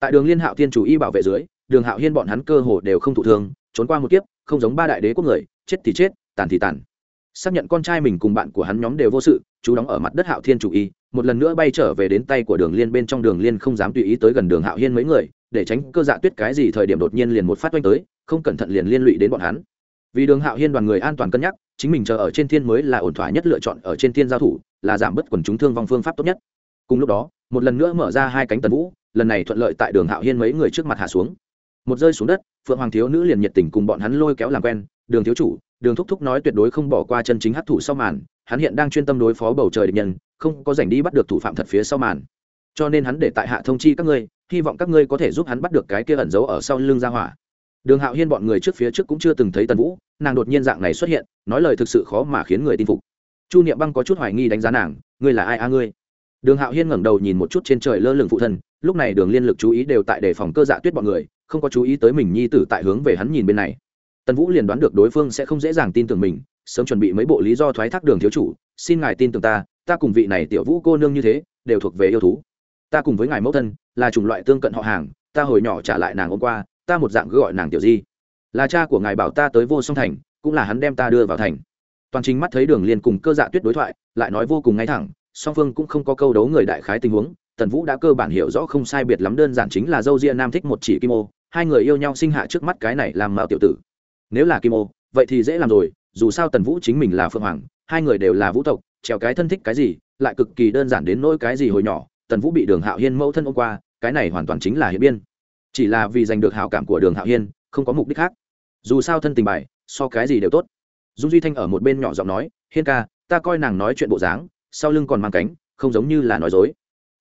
Tại đường liên hạo thiên chủ y bảo vệ dưới, đường hạo hiên bọn hắn cơ hồ đều không thụ thương, trốn qua một kiếp, không giống ba đại đế quốc người, chết thì chết, tàn thì tàn. Xác nhận con trai mình cùng bạn của hắn nhóm đều vô sự, chú đóng ở mặt đất hạo thiên chủ y, một lần nữa bay trở về đến tay của đường liên bên trong đường liên không dám tùy ý tới gần đường hạo hiên mấy người, để tránh cơ dạ tuyết cái gì thời điểm đột nhiên liền một phát oanh tới, không cẩn thận liền liên lụy đến bọn hắn vì đường hạo hiên đoàn người an toàn cân nhắc, chính mình chờ ở trên thiên mới là ổn thỏa nhất lựa chọn ở trên thiên giao thủ, là giảm bớt quần chúng thương vong phương pháp tốt nhất. Cùng lúc đó, một lần nữa mở ra hai cánh tần vũ, lần này thuận lợi tại đường hạo hiên mấy người trước mặt hạ xuống. Một rơi xuống đất, phượng hoàng thiếu nữ liền nhiệt tình cùng bọn hắn lôi kéo làm quen, đường thiếu chủ, đường thúc thúc nói tuyệt đối không bỏ qua chân chính hấp thụ sau màn, hắn hiện đang chuyên tâm đối phó bầu trời địch nhân, không có giành đi bắt được thủ phạm thật phía sau màn. Cho nên hắn để tại hạ thông chi các ngươi, hy vọng các ngươi có thể giúp hắn bắt được cái kia ẩn giấu ở sau lưng gia hỏa đường hạo hiên bọn người trước phía trước cũng chưa từng thấy tần vũ, nàng đột nhiên dạng này xuất hiện, nói lời thực sự khó mà khiến người tin phục. Chu niệm băng có chút hoài nghi đánh giá nàng, ngươi là ai a ngươi? Đường hạo hiên ngẩng đầu nhìn một chút trên trời lơ lửng phụ thân, lúc này đường liên lực chú ý đều tại đề phòng cơ dạ tuyết bọn người, không có chú ý tới mình nhi tử tại hướng về hắn nhìn bên này. Tần vũ liền đoán được đối phương sẽ không dễ dàng tin tưởng mình, sớm chuẩn bị mấy bộ lý do thoái thác đường thiếu chủ, xin ngài tin tưởng ta ta cùng vị này tiểu vũ cô nương như thế, đều thuộc về yêu thú. Ta cùng với ngài mẫu thân, là chủng loại tương cận họ hàng, ta hồi nhỏ trả lại nàng hôm qua ta một dạng cứ gọi nàng tiểu di. Là cha của ngài bảo ta tới vô song thành, cũng là hắn đem ta đưa vào thành. Toàn trình mắt thấy đường liên cùng cơ dạ tuyết đối thoại, lại nói vô cùng ngay thẳng, song phương cũng không có câu đấu người đại khái tình huống. Tần vũ đã cơ bản hiểu rõ không sai biệt lắm đơn giản chính là dâu ria nam thích một chỉ kim ô, hai người yêu nhau sinh hạ trước mắt cái này làm mạo tiểu tử. Nếu là kim ô, vậy thì dễ làm rồi, dù sao tần vũ chính mình là phượng hoàng, hai người đều là vũ tộc, trèo cái thân thích cái gì, lại cực kỳ đơn giản đến nỗi cái gì hồi nhỏ, tần vũ bị đường hạo hiên mẫu thân ô qua, cái này hoàn toàn chính là hiệp biên chỉ là vì giành được hảo cảm của đường hạo hiên, không có mục đích khác. Dù sao thân tình bài, so cái gì đều tốt. Dung duy thanh ở một bên nhỏ giọng nói, hiên ca, ta coi nàng nói chuyện bộ dáng, sau lưng còn mang cánh, không giống như là nói dối.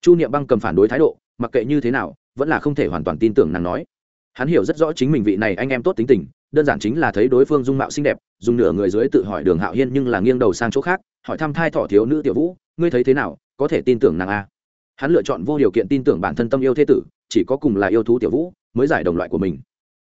Chu niệm băng cầm phản đối thái độ, mặc kệ như thế nào, vẫn là không thể hoàn toàn tin tưởng nàng nói. Hắn hiểu rất rõ chính mình vị này anh em tốt tính tình, đơn giản chính là thấy đối phương dung mạo xinh đẹp, dùng nửa người dưới tự hỏi đường hạo hiên nhưng là nghiêng đầu sang chỗ khác, hỏi thăm thai thọ thiếu nữ tiểu vũ, ngươi thấy thế nào? Có thể tin tưởng nàng a hắn lựa chọn vô điều kiện tin tưởng bản thân tâm yêu thế tử, chỉ có cùng là yêu thú tiểu vũ mới giải đồng loại của mình.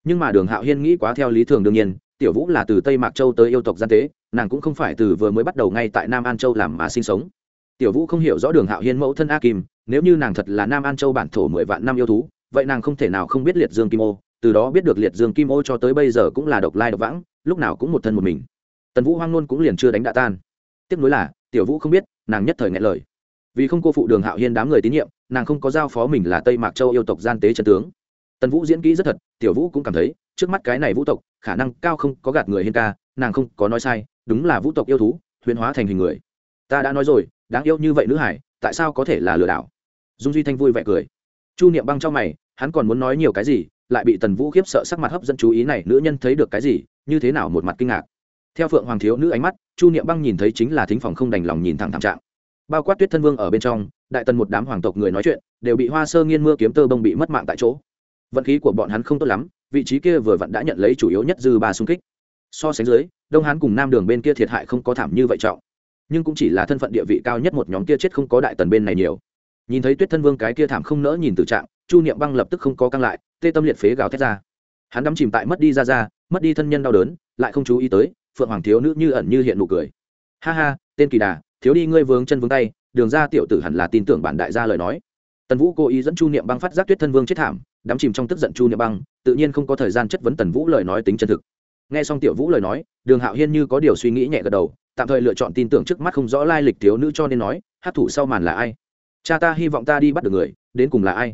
Nhưng mà đường hạo hiên nghĩ quá theo lý thường đương nhiên, tiểu vũ là từ tây mạc châu tới yêu tộc gian tế, nàng cũng không phải từ vừa mới bắt đầu ngay tại nam an châu làm mà sinh sống. Tiểu vũ không hiểu rõ đường hạo hiên mẫu thân a kim, nếu như nàng thật là nam an châu bản thổ mười vạn năm yêu thú, vậy nàng không thể nào không biết liệt dương kim ô, từ đó biết được liệt dương kim ô cho tới bây giờ cũng là độc lai độc vãng, lúc nào cũng một thân một mình. Tần vũ hoang nôn cũng liền chưa đánh đã tan. Tiếp nối là, tiểu vũ không biết, nàng nhất thời ngại lời vì không cô phụ đường hạo hiên đám người tín nhiệm, nàng không có giao phó mình là tây mạc châu yêu tộc gian tế trần tướng. Tần vũ diễn kỹ rất thật, tiểu vũ cũng cảm thấy, trước mắt cái này vũ tộc, khả năng cao không có gạt người hiên ca, nàng không có nói sai, đúng là vũ tộc yêu thú huyền hóa thành hình người. Ta đã nói rồi, đáng yêu như vậy nữ hải, tại sao có thể là lừa đảo? Dung duy thanh vui vẻ cười. Chu niệm băng trong mày, hắn còn muốn nói nhiều cái gì, lại bị tần vũ khiếp sợ sắc mặt hấp dẫn chú ý này, nữ nhân thấy được cái gì, như thế nào một mặt kinh ngạc. Theo phượng hoàng thiếu nữ ánh mắt, chu niệm băng nhìn thấy chính là thính phòng không đành lòng nhìn thẳng thảm trạng bao quát tuyết thân vương ở bên trong, đại tần một đám hoàng tộc người nói chuyện, đều bị hoa sơ nghiên mưa kiếm tơ bông bị mất mạng tại chỗ. Vận khí của bọn hắn không tốt lắm, vị trí kia vừa vặn đã nhận lấy chủ yếu nhất dư ba xung kích. So sánh dưới, đông hán cùng nam đường bên kia thiệt hại không có thảm như vậy trọng. Nhưng cũng chỉ là thân phận địa vị cao nhất một nhóm kia chết không có đại tần bên này nhiều. Nhìn thấy tuyết thân vương cái kia thảm không nỡ nhìn từ trạng, chu niệm băng lập tức không có căng lại, tê tâm liệt phế gào thét ra. Hắn đắm chìm tại mất đi ra ra, mất đi thân nhân đau đớn, lại không chú ý tới, phượng hoàng thiếu nữ như ẩn như hiện nụ cười. Ha ha, tên kỳ đà thiếu đi ngươi vướng chân vướng tay, đường ra tiểu tử hẳn là tin tưởng bản đại gia lời nói. Tần vũ cố ý dẫn chu niệm băng phát giác tuyết thân vương chết thảm, đắm chìm trong tức giận chu niệm băng, tự nhiên không có thời gian chất vấn tần vũ lời nói tính chân thực. Nghe xong tiểu vũ lời nói, đường hạo hiên như có điều suy nghĩ nhẹ gật đầu, tạm thời lựa chọn tin tưởng trước mắt không rõ lai lịch thiếu nữ cho nên nói hát thủ sau màn là ai? Cha ta hy vọng ta đi bắt được người, đến cùng là ai?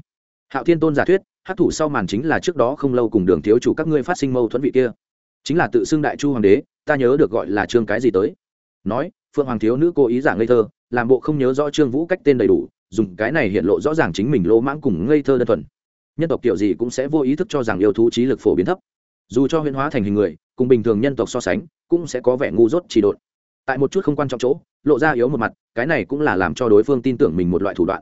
Hạo thiên tôn giả thuyết hát thủ sau màn chính là trước đó không lâu cùng đường thiếu chủ các ngươi phát sinh mâu thuẫn vị kia. Chính là tự xưng đại chu hoàng đế, ta nhớ được gọi là trương cái gì tới. Nói phượng hoàng thiếu nữ cố ý giả ngây thơ, làm bộ không nhớ rõ trương vũ cách tên đầy đủ, dùng cái này hiện lộ rõ ràng chính mình lỗ mãng cùng ngây thơ đơn thuần. Nhân tộc kiểu gì cũng sẽ vô ý thức cho rằng yêu thú trí lực phổ biến thấp. Dù cho huyễn hóa thành hình người, cùng bình thường nhân tộc so sánh, cũng sẽ có vẻ ngu dốt chỉ độn. Tại một chút không quan trọng chỗ, lộ ra yếu một mặt, cái này cũng là làm cho đối phương tin tưởng mình một loại thủ đoạn.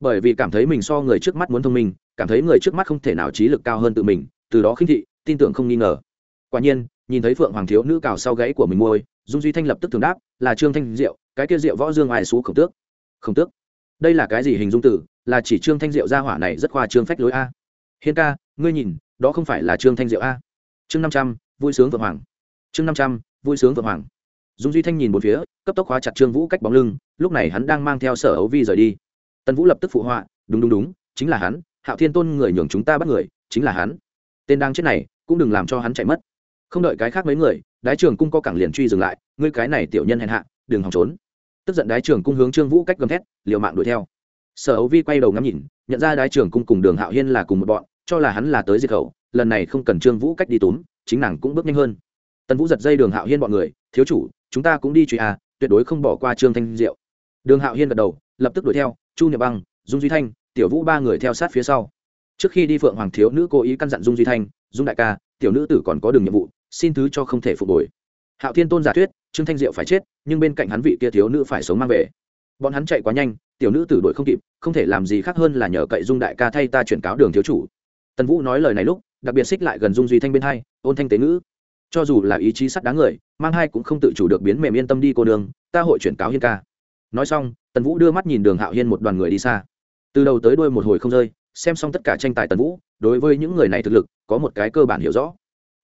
Bởi vì cảm thấy mình so người trước mắt muốn thông minh, cảm thấy người trước mắt không thể nào trí lực cao hơn tự mình, từ đó khinh thị, tin tưởng không nghi ngờ. Quả nhiên, nhìn thấy phượng hoàng thiếu nữ cào sau gáy của mình môi, dung duy thanh lập tức thường đáp là trương thanh diệu, cái kia diệu võ dương ai xú khổng tước. Khổng tước? Đây là cái gì hình dung tử là chỉ trương thanh diệu ra hỏa này rất khoa trương phách lối a? Hiên ca, ngươi nhìn, đó không phải là trương thanh diệu a? Chương năm trăm, vui sướng vượng hoàng. Chương năm trăm, vui sướng vượng hoàng. Dung duy thanh nhìn một phía, cấp tốc khóa chặt trương vũ cách bóng lưng, lúc này hắn đang mang theo sở ấu vi rời đi. Tần vũ lập tức phụ họa, đúng đúng đúng, chính là hắn, hạo thiên tôn người nhường chúng ta bắt người, chính là hắn. Tên đang chết này, cũng đừng làm cho hắn chạy mất. Không đợi cái khác mấy người đái trường cung có cẳng liền truy dừng lại, ngươi cái này tiểu nhân hèn hạ, đừng hòng trốn. Tức giận đái trường cung hướng trương vũ cách gầm thét, liều mạng đuổi theo. Sở ấu vi quay đầu ngắm nhìn, nhận ra đái trường cung cùng đường hạo hiên là cùng một bọn, cho là hắn là tới diệt khẩu, lần này không cần trương vũ cách đi túm, chính nàng cũng bước nhanh hơn. Tần vũ giật dây đường hạo hiên bọn người, thiếu chủ, chúng ta cũng đi truy à tuyệt đối không bỏ qua trương thanh diệu. Đường hạo hiên gật đầu, lập tức đuổi theo, chu nhật băng, dung duy thanh, tiểu vũ ba người theo sát phía sau. Trước khi đi phượng hoàng thiếu nữ cố ý căn dặn dung duy thanh, dung đại ca, tiểu nữ tử còn có đường nhiệm vụ xin thứ cho không thể phục hồi. Hạo thiên tôn giả thuyết, trương thanh diệu phải chết, nhưng bên cạnh hắn vị kia thiếu nữ phải sống mang về. Bọn hắn chạy quá nhanh, tiểu nữ tử đuổi không kịp, không thể làm gì khác hơn là nhờ cậy dung đại ca thay ta chuyển cáo đường thiếu chủ. Tần vũ nói lời này lúc, đặc biệt xích lại gần dung duy thanh bên hai, ôn thanh tế ngữ. Cho dù là ý chí sắt đá người, mang hai cũng không tự chủ được biến mềm yên tâm đi cô đường ta hội chuyển cáo hiên ca. Nói xong, tần vũ đưa mắt nhìn đường hạo hiên một đoàn người đi xa. Từ đầu tới đuôi một hồi không rơi, xem xong tất cả tranh tài tần vũ, đối với những người này thực lực, có một cái cơ bản hiểu rõ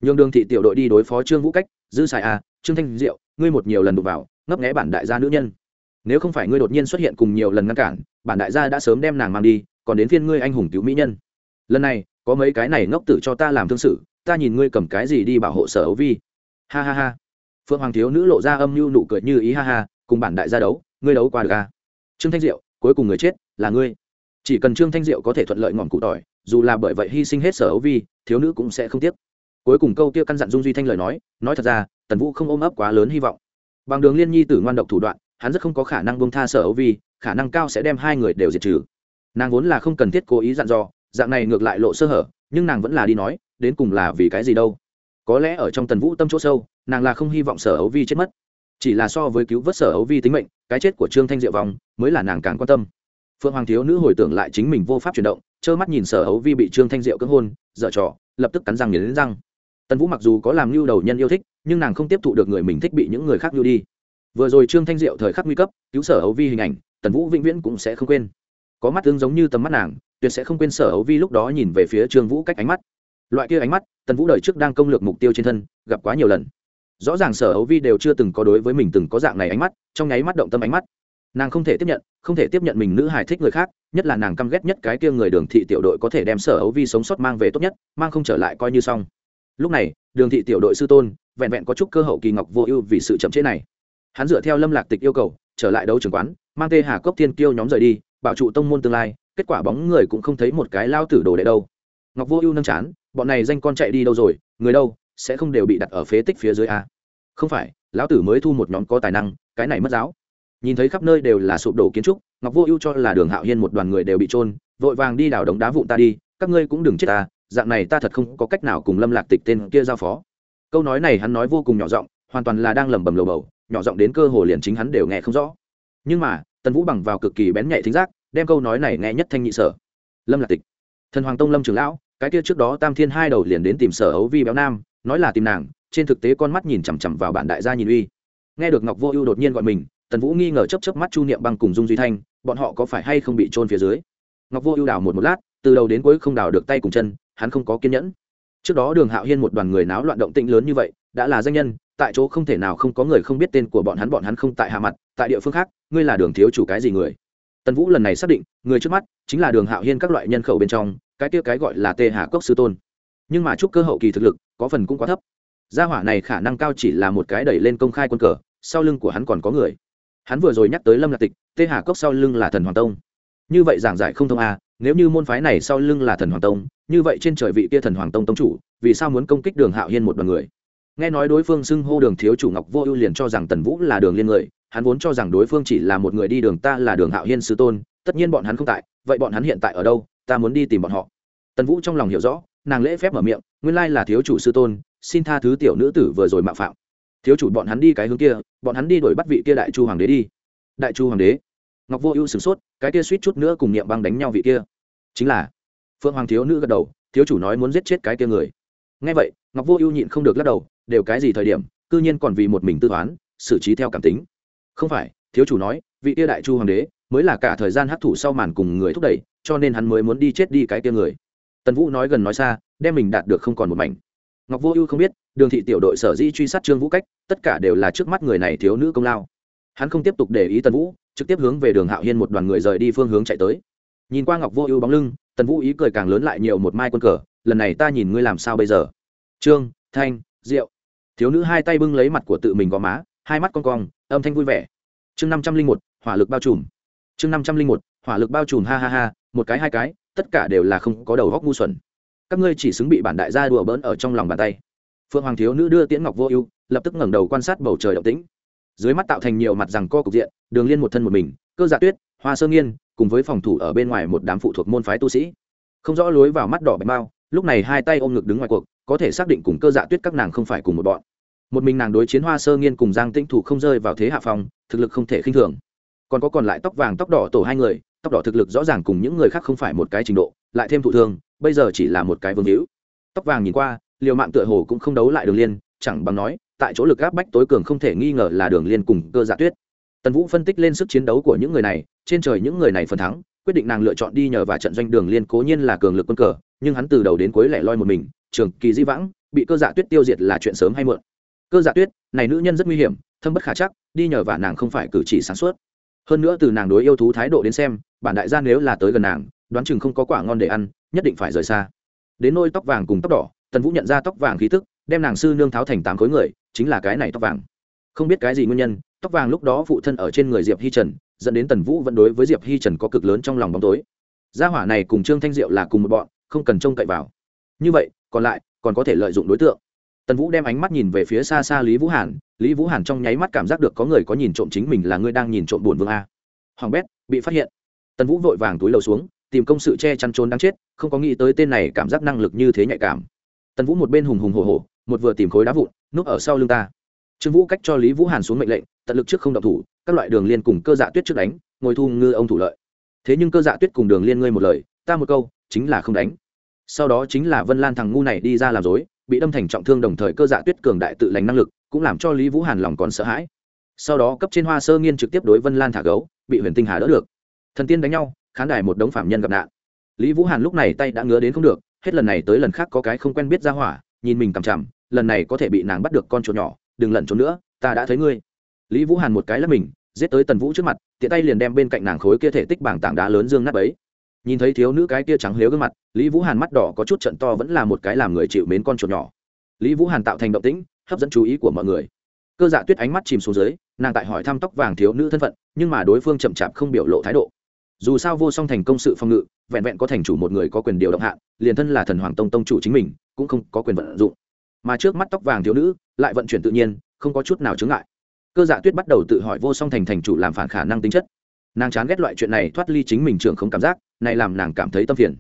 nhường đường thị tiểu đội đi đối phó trương vũ cách, dư xài a à, trương thanh diệu, ngươi một nhiều lần đụng vào, ngấp nghé bản đại gia nữ nhân. Nếu không phải ngươi đột nhiên xuất hiện cùng nhiều lần ngăn cản, bản đại gia đã sớm đem nàng mang đi, còn đến phiên ngươi anh hùng cứu mỹ nhân. Lần này, có mấy cái này ngốc tử cho ta làm thương sự, ta nhìn ngươi cầm cái gì đi bảo hộ sở ấu vi. Ha ha ha. Phượng hoàng thiếu nữ lộ ra âm mưu nụ cười như ý ha ha, cùng bản đại gia đấu, ngươi đấu qua được à. trương thanh diệu, cuối cùng người chết, là ngươi. Chỉ cần trương thanh diệu có thể thuận lợi ngọn cụ tỏi, dù là bởi vậy hy sinh hết sở ấu vi, thiếu nữ cũng sẽ không tiếc cuối cùng câu kia căn dặn dung duy thanh lời nói nói thật ra, tần vũ không ôm ấp quá lớn hy vọng. Bằng đường liên nhi tử ngoan độc thủ đoạn, hắn rất không có khả năng bông tha sở ấu vi, khả năng cao sẽ đem hai người đều diệt trừ. Nàng vốn là không cần thiết cố ý dặn dò, dạng này ngược lại lộ sơ hở, nhưng nàng vẫn là đi nói, đến cùng là vì cái gì đâu. Có lẽ ở trong tần vũ tâm chỗ sâu, nàng là không hy vọng sở ấu vi chết mất. Chỉ là so với cứu vớt sở ấu vi tính mệnh, cái chết của trương thanh diệu vòng mới là nàng càng quan tâm. Phượng hoàng thiếu nữ hồi tưởng lại chính mình vô pháp chuyển động, trơ mắt nhìn sở ấu vi bị trương thanh diệu cưỡng hôn, dở trò, lập tức cắn răng nghiến răng tần vũ mặc dù có làm lưu đầu nhân yêu thích, nhưng nàng không tiếp thụ được người mình thích bị những người khác lưu đi. Vừa rồi trương thanh diệu thời khắc nguy cấp, cứu sở hấu vi hình ảnh, tần vũ vĩnh viễn cũng sẽ không quên. Có mắt tương giống như tầm mắt nàng, tuyệt sẽ không quên sở hấu vi lúc đó nhìn về phía trương vũ cách ánh mắt. Loại kia ánh mắt, tần vũ đời trước đang công lược mục tiêu trên thân, gặp quá nhiều lần. Rõ ràng sở hấu vi đều chưa từng có đối với mình từng có dạng này ánh mắt, trong nháy mắt động tâm ánh mắt. Nàng không thể tiếp nhận, không thể tiếp nhận mình nữ hài thích người khác, nhất là nàng căm ghét nhất cái kia người đường thị tiểu đội có thể đem sở hấu vi sống sót mang về tốt nhất, mang không trở lại coi như xong lúc này, đường thị tiểu đội sư tôn vẹn vẹn có chút cơ hậu kỳ ngọc vô ưu vì sự chậm chế này. Hắn dựa theo lâm lạc tịch yêu cầu, trở lại đấu trường quán, mang tê hà cốc thiên kiêu nhóm rời đi, bảo trụ tông môn tương lai, kết quả bóng người cũng không thấy một cái lao tử đồ đệ đâu. Ngọc vô ưu nâng chán, bọn này danh con chạy đi đâu rồi, người đâu, sẽ không đều bị đặt ở phế tích phía dưới a. Không phải, lão tử mới thu một nhóm có tài năng, cái này mất giáo. Nhìn thấy khắp nơi đều là sụp đổ kiến trúc, ngọc vô ưu cho là đường hạo hiên một đoàn người đều bị trôn vội vàng đi đào đống đá vụn ta đi, các ngươi cũng đừng chết ta dạng này ta thật không có cách nào cùng lâm lạc tịch tên kia giao phó. Câu nói này hắn nói vô cùng nhỏ giọng, hoàn toàn là đang lẩm bẩm lầu bầu, nhỏ giọng đến cơ hồ liền chính hắn đều nghe không rõ. Nhưng mà, tần vũ bằng vào cực kỳ bén nhạy thính giác, đem câu nói này nghe nhất thanh nhị sở. Lâm lạc tịch. Thần hoàng tông lâm trường lão, cái kia trước đó tam thiên hai đầu liền đến tìm sở ấu vi béo nam, nói là tìm nàng, trên thực tế con mắt nhìn chằm chằm vào bản đại gia nhìn uy. Nghe được ngọc vô ưu đột nhiên gọi mình, tần vũ nghi ngờ chấp chấp mắt chu niệm băng cùng dung duy thanh, bọn họ có phải hay không bị trôn phía dưới? Ngọc vô ưu đào một một lát, từ đầu đến cuối không đào được tay cùng chân hắn không có kiên nhẫn. Trước đó đường hạo hiên một đoàn người náo loạn động tĩnh lớn như vậy, đã là danh nhân, tại chỗ không thể nào không có người không biết tên của bọn hắn bọn hắn không tại hạ mặt, tại địa phương khác, ngươi là đường thiếu chủ cái gì người? Tần vũ lần này xác định, người trước mắt chính là đường hạo hiên các loại nhân khẩu bên trong, cái kia cái gọi là tê hà cốc sư tôn. Nhưng mà chúc cơ hậu kỳ thực lực, có phần cũng quá thấp. Gia hỏa này khả năng cao chỉ là một cái đẩy lên công khai quân cờ, sau lưng của hắn còn có người. Hắn vừa rồi nhắc tới lâm lạc tịch, tê hà cốc sau lưng là thần hoàng tông. Như vậy giảng giải không thông a nếu như môn phái này sau lưng là thần hoàng tông như vậy trên trời vị kia thần hoàng tông tông chủ, vì sao muốn công kích đường hạo hiên một đoàn người? Nghe nói đối phương xưng hô đường thiếu chủ ngọc vô ưu liền cho rằng tần vũ là đường liên người, hắn vốn cho rằng đối phương chỉ là một người đi đường, ta là đường hạo hiên sư tôn, tất nhiên bọn hắn không tại, vậy bọn hắn hiện tại ở đâu, ta muốn đi tìm bọn họ. Tần vũ trong lòng hiểu rõ, nàng lễ phép mở miệng, nguyên lai là thiếu chủ sư tôn, xin tha thứ tiểu nữ tử vừa rồi mạo phạm. Thiếu chủ bọn hắn đi cái hướng kia, bọn hắn đi đuổi bắt vị kia đại chu hoàng đế đi. Đại chu hoàng đế. Ngọc vô ưu sửng sốt, cái kia suýt chút nữa cùng niệm băng đánh nhau vị kia. Chính là phượng hoàng thiếu nữ gật đầu, thiếu chủ nói muốn giết chết cái kia người. Ngay vậy, ngọc vô ưu nhịn không được lắc đầu, đều cái gì thời điểm, cư nhiên còn vì một mình tư toán, xử trí theo cảm tính. Không phải, thiếu chủ nói, vị kia đại chu hoàng đế mới là cả thời gian hấp thụ sau màn cùng người thúc đẩy, cho nên hắn mới muốn đi chết đi cái kia người. Tần vũ nói gần nói xa, đem mình đạt được không còn một mảnh. Ngọc vô ưu không biết, đường thị tiểu đội sở di truy sát trương vũ cách, tất cả đều là trước mắt người này thiếu nữ công lao. Hắn không tiếp tục để ý tần vũ, trực tiếp hướng về đường hạo hiên một đoàn người rời đi phương hướng chạy tới. Nhìn qua ngọc vô ưu bóng lưng tần vũ ý cười càng lớn lại nhiều một mai quân cờ, lần này ta nhìn ngươi làm sao bây giờ? Trương, thanh, diệu. Thiếu nữ hai tay bưng lấy mặt của tự mình gò má, hai mắt con cong, âm thanh vui vẻ. Chương năm trăm linh một, hỏa lực bao trùm. Chương năm trăm linh một, hỏa lực bao trùm, ha ha ha, một cái hai cái, tất cả đều là không có đầu góc ngu xuẩn. Các ngươi chỉ xứng bị bản đại gia đùa bỡn ở trong lòng bàn tay. Phượng hoàng thiếu nữ đưa tiễn ngọc vô ưu, lập tức ngẩng đầu quan sát bầu trời động tĩnh. Dưới mắt tạo thành nhiều mặt rằng co cục diện, đường liên một thân một mình, cơ dạ tuyết, hoa sơ nghiên cùng với phòng thủ ở bên ngoài một đám phụ thuộc môn phái tu sĩ. Không rõ lối vào mắt đỏ bạch bao lúc này hai tay ôm ngực đứng ngoài cuộc, có thể xác định cùng cơ dạ tuyết các nàng không phải cùng một bọn. Một mình nàng đối chiến hoa sơ nghiên cùng giang tĩnh thủ không rơi vào thế hạ phòng thực lực không thể khinh thường. Còn có còn lại tóc vàng tóc đỏ tổ hai người, tóc đỏ thực lực rõ ràng cùng những người khác không phải một cái trình độ, lại thêm thụ thương, bây giờ chỉ là một cái vương hữu. Tóc vàng nhìn qua, liều mạng tựa hồ cũng không đấu lại đường liên, chẳng bằng nói, tại chỗ lực gáp bách tối cường không thể nghi ngờ là đường liên cùng cơ dạ tuyết. Tần vũ phân tích lên sức chiến đấu của những người này trên trời những người này phần thắng, quyết định nàng lựa chọn đi nhờ và trận doanh đường liên cố nhiên là cường lực quân cờ, nhưng hắn từ đầu đến cuối lẻ loi một mình, trường kỳ di vãng, bị cơ dạ tuyết tiêu diệt là chuyện sớm hay muộn. Cơ dạ tuyết, này nữ nhân rất nguy hiểm, thâm bất khả chắc, đi nhờ và nàng không phải cử chỉ sáng suốt. Hơn nữa từ nàng đối yêu thú thái độ đến xem, bản đại gia nếu là tới gần nàng, đoán chừng không có quả ngon để ăn, nhất định phải rời xa. Đến nôi tóc vàng cùng tóc đỏ, tần vũ nhận ra tóc vàng khí tức, đem nàng sư nương tháo thành tám khối người, chính là cái này tóc vàng. Không biết cái gì nguyên nhân, tóc vàng lúc đó phụ thân ở trên người diệp hi trần dẫn đến tần vũ vẫn đối với diệp hi trần có cực lớn trong lòng bóng tối. Gia hỏa này cùng trương thanh diệu là cùng một bọn, không cần trông cậy vào. Như vậy, còn lại, còn có thể lợi dụng đối tượng. Tần vũ đem ánh mắt nhìn về phía xa xa lý vũ hàn. Lý vũ hàn trong nháy mắt cảm giác được có người có nhìn trộm chính mình là người đang nhìn trộm bổn vương a. Hoàng bét, bị phát hiện. Tần vũ vội vàng túi lầu xuống, tìm công sự che chắn trốn đáng chết, không có nghĩ tới tên này cảm giác năng lực như thế nhạy cảm. Tần vũ một bên hùng hùng hồ hồ một vừa tìm khối đá vụn, núp ở sau lưng ta. Trương vũ cách cho lý vũ hàn xuống mệnh lệnh, tận lực trước không động thủ các loại đường liên cùng cơ dạ tuyết trước đánh, ngồi thu ngư ông thủ lợi. Thế nhưng cơ dạ tuyết cùng đường liên ngươi một lời, ta một câu, chính là không đánh. Sau đó chính là vân lan thằng ngu này đi ra làm dối bị đâm thành trọng thương đồng thời cơ dạ tuyết cường đại tự lành năng lực, cũng làm cho lý vũ hàn lòng còn sợ hãi. Sau đó cấp trên hoa sơ nghiên trực tiếp đối vân lan thả gấu, bị huyền tinh hà đỡ được. Thần tiên đánh nhau, khán đài một đống phạm nhân gặp nạn. Lý vũ hàn lúc này tay đã ngứa đến không được, hết lần này tới lần khác có cái không quen biết ra hỏa, nhìn mình cằm chằm, lần này có thể bị nàng bắt được con chuột nhỏ, đừng lẩn trốn nữa, ta đã thấy ngươi. Lý vũ hàn một cái là mình giết tới tần vũ trước mặt, tiện tay liền đem bên cạnh nàng khối kia thể tích bảng tảng đá lớn dương nắp ấy nhìn thấy thiếu nữ cái kia trắng lếu gương mặt, lý vũ hàn mắt đỏ có chút trận to vẫn là một cái làm người chịu mến con chuột nhỏ. Lý vũ hàn tạo thành động tĩnh, hấp dẫn chú ý của mọi người. Cơ dạ tuyết ánh mắt chìm xuống dưới, nàng tại hỏi thăm tóc vàng thiếu nữ thân phận, nhưng mà đối phương chậm chạp không biểu lộ thái độ. Dù sao vô song thành công sự phòng ngự, vẹn vẹn có thành chủ một người có quyền điều động hạn liền thân là thần hoàng tông tông chủ chính mình, cũng không có quyền vận dụng. Mà trước mắt tóc vàng thiếu nữ, lại vận chuyển tự nhiên, không có chút nào chướng ngại cơ dạ tuyết bắt đầu tự hỏi vô song thành thành chủ làm phản khả năng tính chất. Nàng chán ghét loại chuyện này, thoát ly chính mình trường không cảm giác, này làm nàng cảm thấy tâm phiền.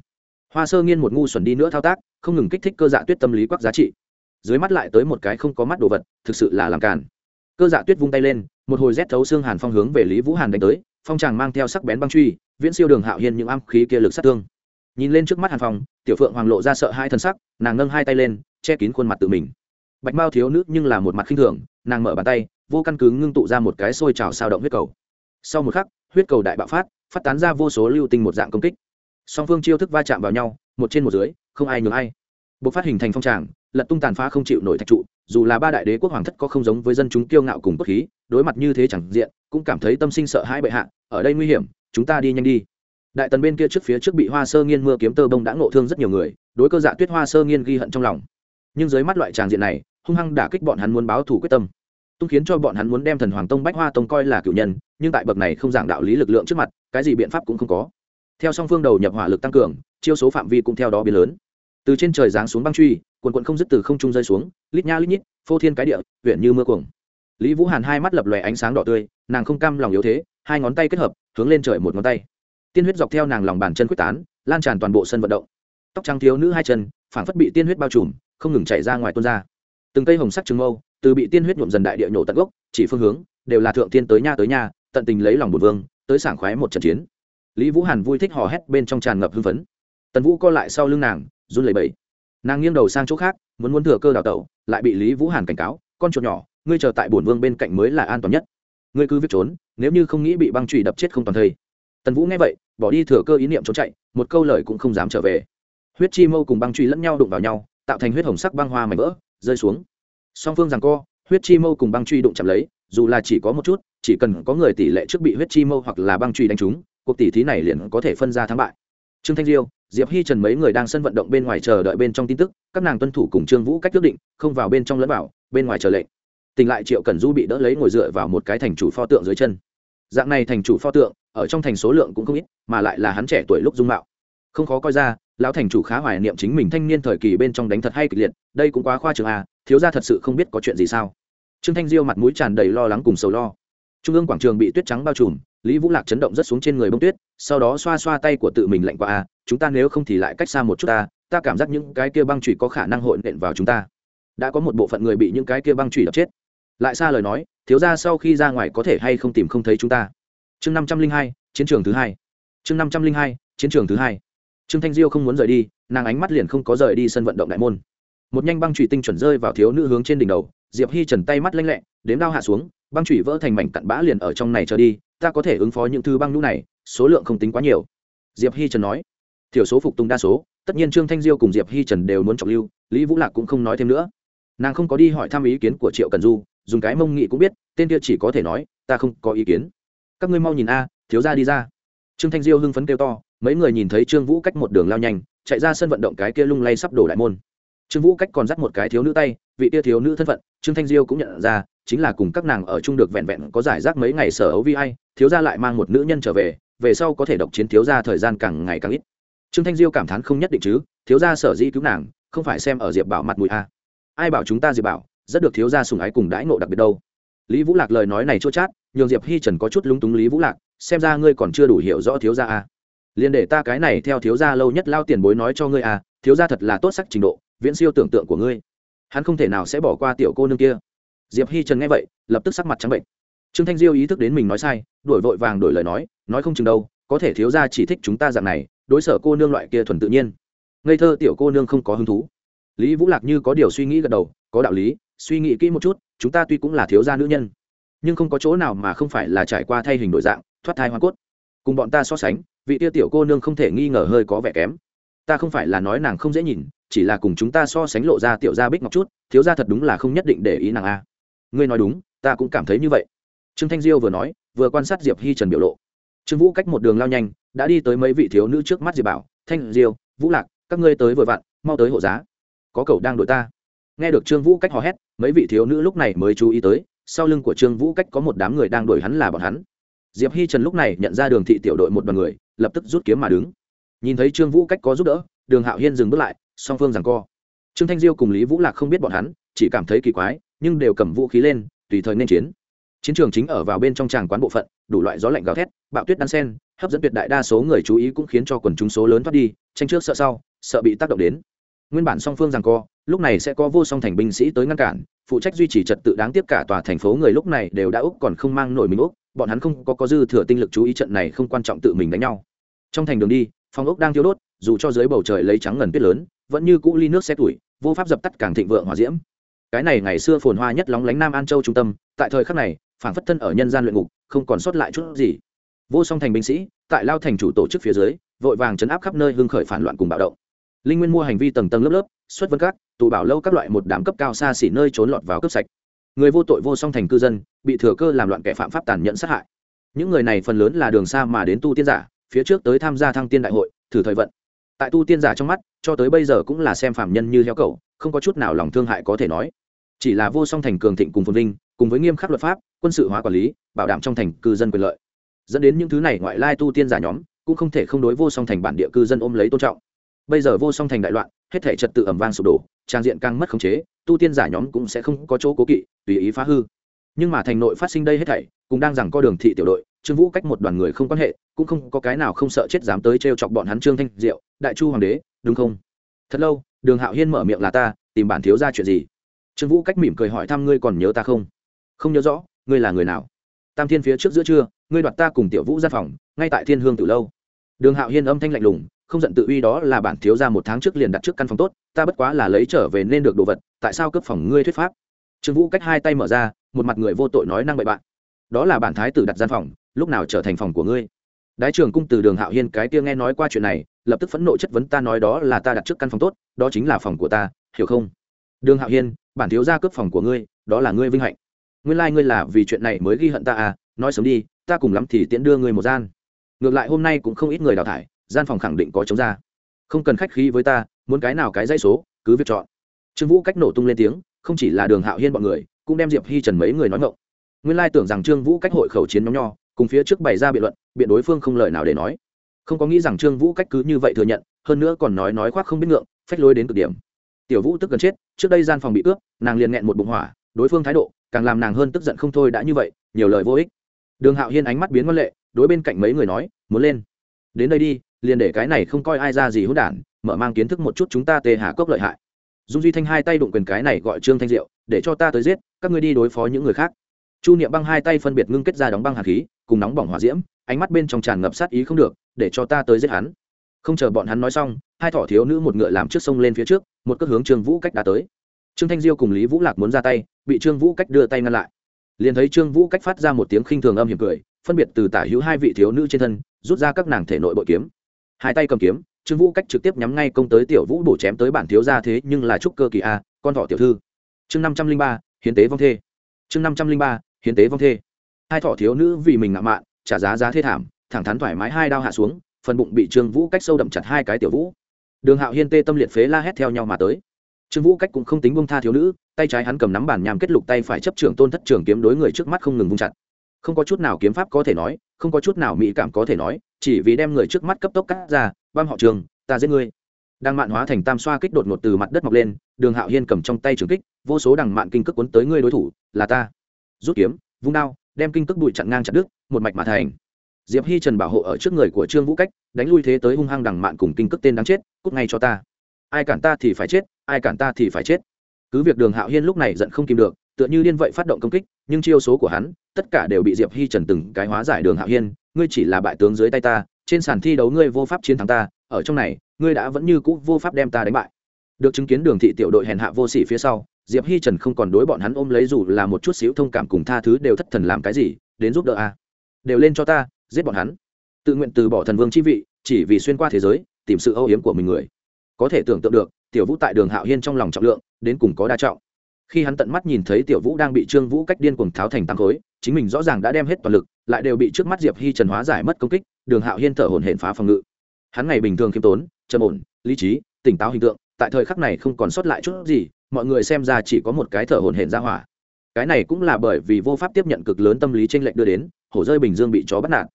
Hoa sơ nghiên một ngu xuẩn đi nữa thao tác, không ngừng kích thích cơ dạ tuyết tâm lý quắc giá trị. Dưới mắt lại tới một cái không có mắt đồ vật, thực sự là làm càn. Cơ dạ tuyết vung tay lên, một hồi rét thấu xương hàn phong hướng về lý vũ hàn đánh tới, phong tràng mang theo sắc bén băng truy, viễn siêu đường hạo hiên những âm khí kia lực sát thương. Nhìn lên trước mắt hàn phong, tiểu phượng hoàng lộ ra sợ hai thân sắc, nàng nâng hai tay lên, che kín khuôn mặt tự mình. Bạch mao thiếu nữ nhưng là một mặt khinh thường, nàng mở bàn tay vô căn cứ ngưng tụ ra một cái sôi trào sao động huyết cầu. Sau một khắc, huyết cầu đại bạo phát phát tán ra vô số lưu tinh một dạng công kích. Song phương chiêu thức va chạm vào nhau, một trên một dưới, không ai nhường ai. Bộc phát hình thành phong tràng, lật tung tàn phá không chịu nổi thạch trụ, dù là ba đại đế quốc hoàng thất có không giống với dân chúng kiêu ngạo cùng bất khí, đối mặt như thế chẳng diện, cũng cảm thấy tâm sinh sợ hãi bệ hạ, ở đây nguy hiểm, chúng ta đi nhanh đi. Đại tần bên kia trước phía trước bị hoa sơ nghiên mưa kiếm tơ bông đã ngộ thương rất nhiều người, đối cơ dạ tuyết hoa sơ nghiên ghi hận trong lòng. Nhưng dưới mắt loại tràng diện này, hung hăng đả kích bọn hắn muốn báo thù quyết tâm tung khiến cho bọn hắn muốn đem thần hoàng tông bách hoa tông coi là cựu nhân, nhưng tại bậc này không giảng đạo lý lực lượng trước mặt, cái gì biện pháp cũng không có. Theo song phương đầu nhập hỏa lực tăng cường, chiêu số phạm vi cũng theo đó biến lớn. Từ trên trời giáng xuống băng truy, quần quận không dứt từ không trung rơi xuống, lít nha lít nhít, phô thiên cái địa, huyện như mưa cuồng. Lý vũ hàn hai mắt lập lòe ánh sáng đỏ tươi, nàng không cam lòng yếu thế, hai ngón tay kết hợp, hướng lên trời một ngón tay. Tiên huyết dọc theo nàng lòng bàn chân quyết tán, lan tràn toàn bộ sân vận động. Tóc trắng thiếu nữ hai chân, phảng phất bị tiên huyết bao trùm, không ngừng chạy ra ngoài tuôn ra. Từng cây hồng sắc trứng mâu từ bị tiên huyết nhuộm dần đại địa nhổ tận gốc, chỉ phương hướng, đều là thượng tiên tới nha tới nha, tận tình lấy lòng bùn vương, tới sảng khoái một trận chiến. Lý vũ hàn vui thích hò hét bên trong tràn ngập hưng phấn. Tần vũ co lại sau lưng nàng, run lẩy bẩy. Nàng nghiêng đầu sang chỗ khác, muốn muốn thừa cơ đào tẩu, lại bị lý vũ hàn cảnh cáo, con chuột nhỏ, ngươi chờ tại bổn vương bên cạnh mới là an toàn nhất. Ngươi cứ việc trốn, nếu như không nghĩ bị băng trụy đập chết không toàn thây. Tần vũ nghe vậy, bỏ đi thừa cơ ý niệm trốn chạy, một câu lời cũng không dám trở về. Huyết chi mâu cùng băng trụy lẫn nhau đụng vào nhau, tạo thành huyết hồng sắc băng hoa mảnh vỡ, rơi xuống song phương rằng co, huyết chi mâu cùng băng truy đụng chạm lấy, dù là chỉ có một chút, chỉ cần có người tỷ lệ trước bị huyết chi mâu hoặc là băng truy đánh trúng, cuộc tỷ thí này liền có thể phân ra thắng bại. Trương thanh diêu, diệp hi trần mấy người đang sân vận động bên ngoài chờ đợi bên trong tin tức, các nàng tuân thủ cùng trương vũ cách quyết định, không vào bên trong lẫn vào, bên ngoài chờ lệnh. Tỉnh lại triệu cần du bị đỡ lấy ngồi dựa vào một cái thành chủ pho tượng dưới chân. Dạng này thành chủ pho tượng, ở trong thành số lượng cũng không ít, mà lại là hắn trẻ tuổi lúc dung mạo. Không khó coi ra lão thành chủ khá hoài niệm chính mình thanh niên thời kỳ bên trong đánh thật hay kịch liệt, đây cũng quá khoa trường à thiếu gia thật sự không biết có chuyện gì sao. Trương thanh diêu mặt mũi tràn đầy lo lắng cùng sầu lo. Trung ương quảng trường bị tuyết trắng bao trùm, lý vũ lạc chấn động rất xuống trên người bông tuyết, sau đó xoa xoa tay của tự mình lạnh qua à chúng ta nếu không thì lại cách xa một chút ta ta cảm giác những cái kia băng chủy có khả năng hội nện vào chúng ta. Đã có một bộ phận người bị những cái kia băng chủy đập chết. Lại xa lời nói, thiếu gia sau khi ra ngoài có thể hay không tìm không thấy chúng ta. Chương năm trăm linh hai, chiến trường thứ hai. Chương năm trăm linh hai, chiến trường thứ hai trương thanh diêu không muốn rời đi, nàng ánh mắt liền không có rời đi sân vận động đại môn. Một nhanh băng trụy tinh chuẩn rơi vào thiếu nữ hướng trên đỉnh đầu, diệp hi trần tay mắt lanh lẹ, đếm đao hạ xuống, băng trụy vỡ thành mảnh cặn bã liền ở trong này trở đi, ta có thể ứng phó những thứ băng lũ này, số lượng không tính quá nhiều. Diệp hi trần nói. Thiểu số phục tùng đa số, tất nhiên trương thanh diêu cùng diệp hi trần đều muốn trọng lưu, lý vũ lạc cũng không nói thêm nữa. Nàng không có đi hỏi thăm ý kiến của triệu cần du, dùng cái mông nghị cũng biết, tên kia chỉ có thể nói, ta không có ý kiến. Các ngươi mau nhìn a, thiếu ra đi ra. Trương thanh diêu hưng phấn kêu to mấy người nhìn thấy trương vũ cách một đường lao nhanh, chạy ra sân vận động cái kia lung lay sắp đổ đại môn. Trương vũ cách còn dắt một cái thiếu nữ tay, vị kia thiếu nữ thân phận, trương thanh diêu cũng nhận ra, chính là cùng các nàng ở chung được vẹn vẹn có giải rác mấy ngày sở ấu vi ai, thiếu gia lại mang một nữ nhân trở về về sau có thể độc chiến thiếu gia thời gian càng ngày càng ít. Trương thanh diêu cảm thán không nhất định chứ, thiếu gia sở dĩ cứu nàng, không phải xem ở diệp bảo mặt mũi a. Ai bảo chúng ta diệp bảo, rất được thiếu gia sùng ái cùng đãi ngộ đặc biệt đâu. Lý vũ lạc lời nói này chua chát, nhường diệp hi trần có chút lúng túng lý vũ lạc, xem ra ngươi còn chưa đủ hiểu rõ thiếu gia a liền để ta cái này theo thiếu gia lâu nhất lao tiền bối nói cho ngươi à thiếu gia thật là tốt sắc trình độ, viễn siêu tưởng tượng của ngươi. Hắn không thể nào sẽ bỏ qua tiểu cô nương kia. Diệp hi trần nghe vậy, lập tức sắc mặt trắng bệnh. Trương thanh diêu ý thức đến mình nói sai đổi vội vàng đổi lời nói nói không chừng đâu, có thể thiếu gia chỉ thích chúng ta dạng này, đối sở cô nương loại kia thuần tự nhiên. Ngây thơ tiểu cô nương không có hứng thú. Lý vũ lạc như có điều suy nghĩ gật đầu, có đạo lý, suy nghĩ kỹ một chút, chúng ta tuy cũng là thiếu gia nữ nhân, nhưng không có chỗ nào mà không phải là trải qua thay hình đổi dạng, thoát thai hoa cốt cùng bọn ta so sánh, vị tia tiểu cô nương không thể nghi ngờ hơi có vẻ kém. Ta không phải là nói nàng không dễ nhìn, chỉ là cùng chúng ta so sánh lộ ra tiểu gia bích ngọc chút, thiếu gia thật đúng là không nhất định để ý nàng a. Ngươi nói đúng, ta cũng cảm thấy như vậy. Trương thanh diêu vừa nói, vừa quan sát diệp hi trần biểu lộ. Trương vũ cách một đường lao nhanh, đã đi tới mấy vị thiếu nữ trước mắt diệp bảo, thanh diêu, vũ lạc, các ngươi tới vừa vặn, mau tới hộ giá. Có cậu đang đội ta. Nghe được trương vũ cách hò hét, mấy vị thiếu nữ lúc này mới chú ý tới, sau lưng của trương vũ cách có một đám người đang đuổi hắn là bọn hắn diệp hi trần lúc này nhận ra đường thị tiểu đội một đoàn người, lập tức rút kiếm mà đứng. Nhìn thấy trương vũ cách có giúp đỡ, đường hạo hiên dừng bước lại, song phương rằng co. Trương thanh diêu cùng lý vũ lạc không biết bọn hắn, chỉ cảm thấy kỳ quái, nhưng đều cầm vũ khí lên, tùy thời nên chiến. Chiến trường chính ở vào bên trong tràng quán bộ phận, đủ loại gió lạnh gào thét, bạo tuyết đan sen, hấp dẫn tuyệt đại đa số người chú ý cũng khiến cho quần chúng số lớn thoát đi, tranh trước sợ sau, sợ bị tác động đến. Nguyên bản song phương rằng co, lúc này sẽ có vô song thành binh sĩ tới ngăn cản, phụ trách duy trì trật tự đáng tiếc cả tòa thành phố người lúc này đều đã úc còn không mang nổi mình úc bọn hắn không có có dư thừa tinh lực chú ý trận này không quan trọng tự mình đánh nhau. Trong thành đường đi phòng ốc đang thiêu đốt, dù cho dưới bầu trời lấy trắng ngần tuyết lớn, vẫn như cũ ly nước xe tuổi vô pháp dập tắt càng thịnh vượng hòa diễm. Cái này ngày xưa phồn hoa nhất lóng lánh nam an châu trung tâm, tại thời khắc này phản phất thân ở nhân gian luyện ngục, không còn sót lại chút gì. Vô song thành binh sĩ, tại lao thành chủ tổ chức phía dưới, vội vàng chấn áp khắp nơi hưng khởi phản loạn cùng bạo động. Linh nguyên mua hành vi tầng tầng lớp lớp, xuất vân các, tụ bảo lâu các loại một đám cấp cao xa xỉ nơi trốn lọt vào cấp sạch người vô tội vô song thành cư dân, bị thừa cơ làm loạn kẻ phạm pháp tàn nhẫn sát hại. Những người này phần lớn là đường xa mà đến tu tiên giả, phía trước tới tham gia thăng tiên đại hội, thử thời vận. Tại tu tiên giả trong mắt, cho tới bây giờ cũng là xem phạm nhân như heo cầu không có chút nào lòng thương hại có thể nói. Chỉ là vô song thành cường thịnh cùng phồn vinh, cùng với nghiêm khắc luật pháp, quân sự hóa quản lý, bảo đảm trong thành cư dân quyền lợi. Dẫn đến những thứ này ngoại lai tu tiên giả nhóm, cũng không thể không đối vô song thành bản địa cư dân ôm lấy tôn trọng. Bây giờ vô song thành đại loạn, hết thể trật tự ẩm vang sụp đổ, trang diện càng mất khống chế tu tiên giả nhóm cũng sẽ không có chỗ cố kỵ, tùy ý phá hư. Nhưng mà thành nội phát sinh đây hết thảy cũng đang rằng co đường thị tiểu đội, trương vũ cách một đoàn người không quan hệ, cũng không có cái nào không sợ chết dám tới t chọc bọn hắn trương thanh diệu, đại chu hoàng đế, đúng không? Thật lâu, đường hạo hiên mở miệng là ta, tìm bản thiếu ra chuyện gì? Trương vũ cách mỉm cười hỏi thăm ngươi còn nhớ ta không? Không nhớ rõ, ngươi là người nào? Tam thiên phía trước giữa trưa, ngươi đoạt ta cùng tiểu vũ ra phòng, ngay tại thiên hương từ lâu. Đường hạo hiên âm thanh lạnh lùng không giận tự uy đó là bản thiếu ra một tháng trước liền đặt trước căn phòng tốt, ta bất quá là lấy trở về nên được đồ vật, tại sao cướp phòng ngươi thuyết pháp? Trương vũ cách hai tay mở ra, một mặt người vô tội nói năng bậy bạn. Đó là bản thái tử đặt gian phòng, lúc nào trở thành phòng của ngươi? Đái trường cung từ đường hạo hiên cái kia nghe nói qua chuyện này, lập tức phẫn nộ chất vấn ta nói đó là ta đặt trước căn phòng tốt, đó chính là phòng của ta, hiểu không? Đường hạo hiên, bản thiếu ra cướp phòng của ngươi, đó là ngươi vinh hạnh. Nguyên lai、like、ngươi là vì chuyện này mới ghi hận ta à nói sớm đi, ta cùng lắm thì tiễn đưa ngươi một gian. Ngược lại hôm nay cũng không ít người đào thải gian phòng khẳng định có chống ra. Không cần khách khí với ta, muốn cái nào cái dãy số, cứ việc chọn. Trương vũ cách nổ tung lên tiếng, không chỉ là đường hạo hiên bọn người, cũng đem diệp hi trần mấy người nói ngộng nguyên lai tưởng rằng trương vũ cách hội khẩu chiến nhóm nho, cùng phía trước bày ra biện luận, biện đối phương không lời nào để nói. Không có nghĩ rằng trương vũ cách cứ như vậy thừa nhận, hơn nữa còn nói nói khoác không biết ngượng, phách lối đến cực điểm. Tiểu vũ tức gần chết, trước đây gian phòng bị cướp, nàng liền nghẹn một bụng hỏa, đối phương thái độ, càng làm nàng hơn tức giận không thôi đã như vậy, nhiều lời vô ích. Đường hạo hiên ánh mắt biến văn lệ, đối bên cạnh mấy người nói, muốn lên. Đến đây đi liền để cái này không coi ai ra gì hỗn đản, mở mang kiến thức một chút chúng ta tê hà cốc lợi hại. Dung duy thanh hai tay đụng quyền cái này gọi trương thanh diệu, để cho ta tới giết, các ngươi đi đối phó những người khác. Chu niệm băng hai tay phân biệt ngưng kết ra đóng băng hạt khí, cùng nóng bỏng hỏa diễm, ánh mắt bên trong tràn ngập sát ý không được, để cho ta tới giết hắn. Không chờ bọn hắn nói xong, hai thỏ thiếu nữ một ngựa làm trước sông lên phía trước, một cước hướng trương vũ cách đã tới. Trương thanh diêu cùng lý vũ lạc muốn ra tay, bị trương vũ cách đưa tay ngăn lại. Liền thấy trương vũ cách phát ra một tiếng khinh thường âm hiểm cười, phân biệt từ tả hữu hai vị thiếu nữ trên thân, rút ra các nàng thể nội bội kiếm hai tay cầm kiếm, trương vũ cách trực tiếp nhắm ngay công tới tiểu vũ bổ chém tới bản thiếu ra thế nhưng là trúc cơ kỳ a, con thọ tiểu thư. Chương năm trăm linh ba, hiến tế vong thê. Chương năm trăm linh ba, hiến tế vong thê. Hai thọ thiếu nữ vì mình ngạo mạn, trả giá giá thê thảm, thẳng thắn thoải mái hai đao hạ xuống, phần bụng bị trương vũ cách sâu đậm chặt hai cái tiểu vũ. Đường hạo hiên tê tâm liệt phế la hét theo nhau mà tới. Trương vũ cách cũng không tính bông tha thiếu nữ, tay trái hắn cầm nắm bàn nhằm kết lục tay phải chấp trưởng tôn thất trường kiếm đối người trước mắt không ngừng vung chặt không có chút nào kiếm pháp có thể nói, không có chút nào mỹ cảm có thể nói, chỉ vì đem người trước mắt cấp tốc cắt ra, băm họ trường, ta giết ngươi. Đang mạn hóa thành tam xoa kích đột ngột từ mặt đất mọc lên, đường hạo hiên cầm trong tay trường kích, vô số đằng mạn kinh cước cuốn tới ngươi đối thủ, là ta. Rút kiếm, vung đao, đem kinh cước bụi chặn ngang chặt đứt, một mạch mà thành. Diệp hi trần bảo hộ ở trước người của trương vũ cách, đánh lui thế tới hung hăng đằng mạn cùng kinh cước tên đáng chết, cút ngay cho ta. Ai cản ta thì phải chết, ai cản ta thì phải chết. Cứ việc đường hạo hiên lúc này giận không kìm được tựa như điên vậy phát động công kích, nhưng chiêu số của hắn, tất cả đều bị diệp hi trần từng cái hóa giải đường hạo hiên, ngươi chỉ là bại tướng dưới tay ta, trên sàn thi đấu ngươi vô pháp chiến thắng ta, ở trong này, ngươi đã vẫn như cũ vô pháp đem ta đánh bại. Được chứng kiến đường thị tiểu đội hèn hạ vô sỉ phía sau, diệp hi trần không còn đối bọn hắn ôm lấy dù là một chút xíu thông cảm cùng tha thứ đều thất thần làm cái gì, đến giúp đỡ a. Đều lên cho ta, giết bọn hắn. Tự nguyện từ bỏ thần vương chi vị, chỉ vì xuyên qua thế giới, tìm sự âu yếm của mình người. Có thể tưởng tượng được, tiểu vũ tại đường hạo hiên trong lòng trọng lượng, đến cùng có đa trọng khi hắn tận mắt nhìn thấy tiểu vũ đang bị trương vũ cách điên cuồng tháo thành tăng khối, chính mình rõ ràng đã đem hết toàn lực, lại đều bị trước mắt diệp hi trần hóa giải mất công kích, đường hạo hiên thở hổn hển phá phòng ngự. Hắn ngày bình thường khiêm tốn, trầm ổn, lý trí, tỉnh táo hình tượng, tại thời khắc này không còn sót lại chút gì, mọi người xem ra chỉ có một cái thở hổn hển ra hỏa. Cái này cũng là bởi vì vô pháp tiếp nhận cực lớn tâm lý tranh lệch đưa đến, hổ rơi bình dương bị chó bắt nạt.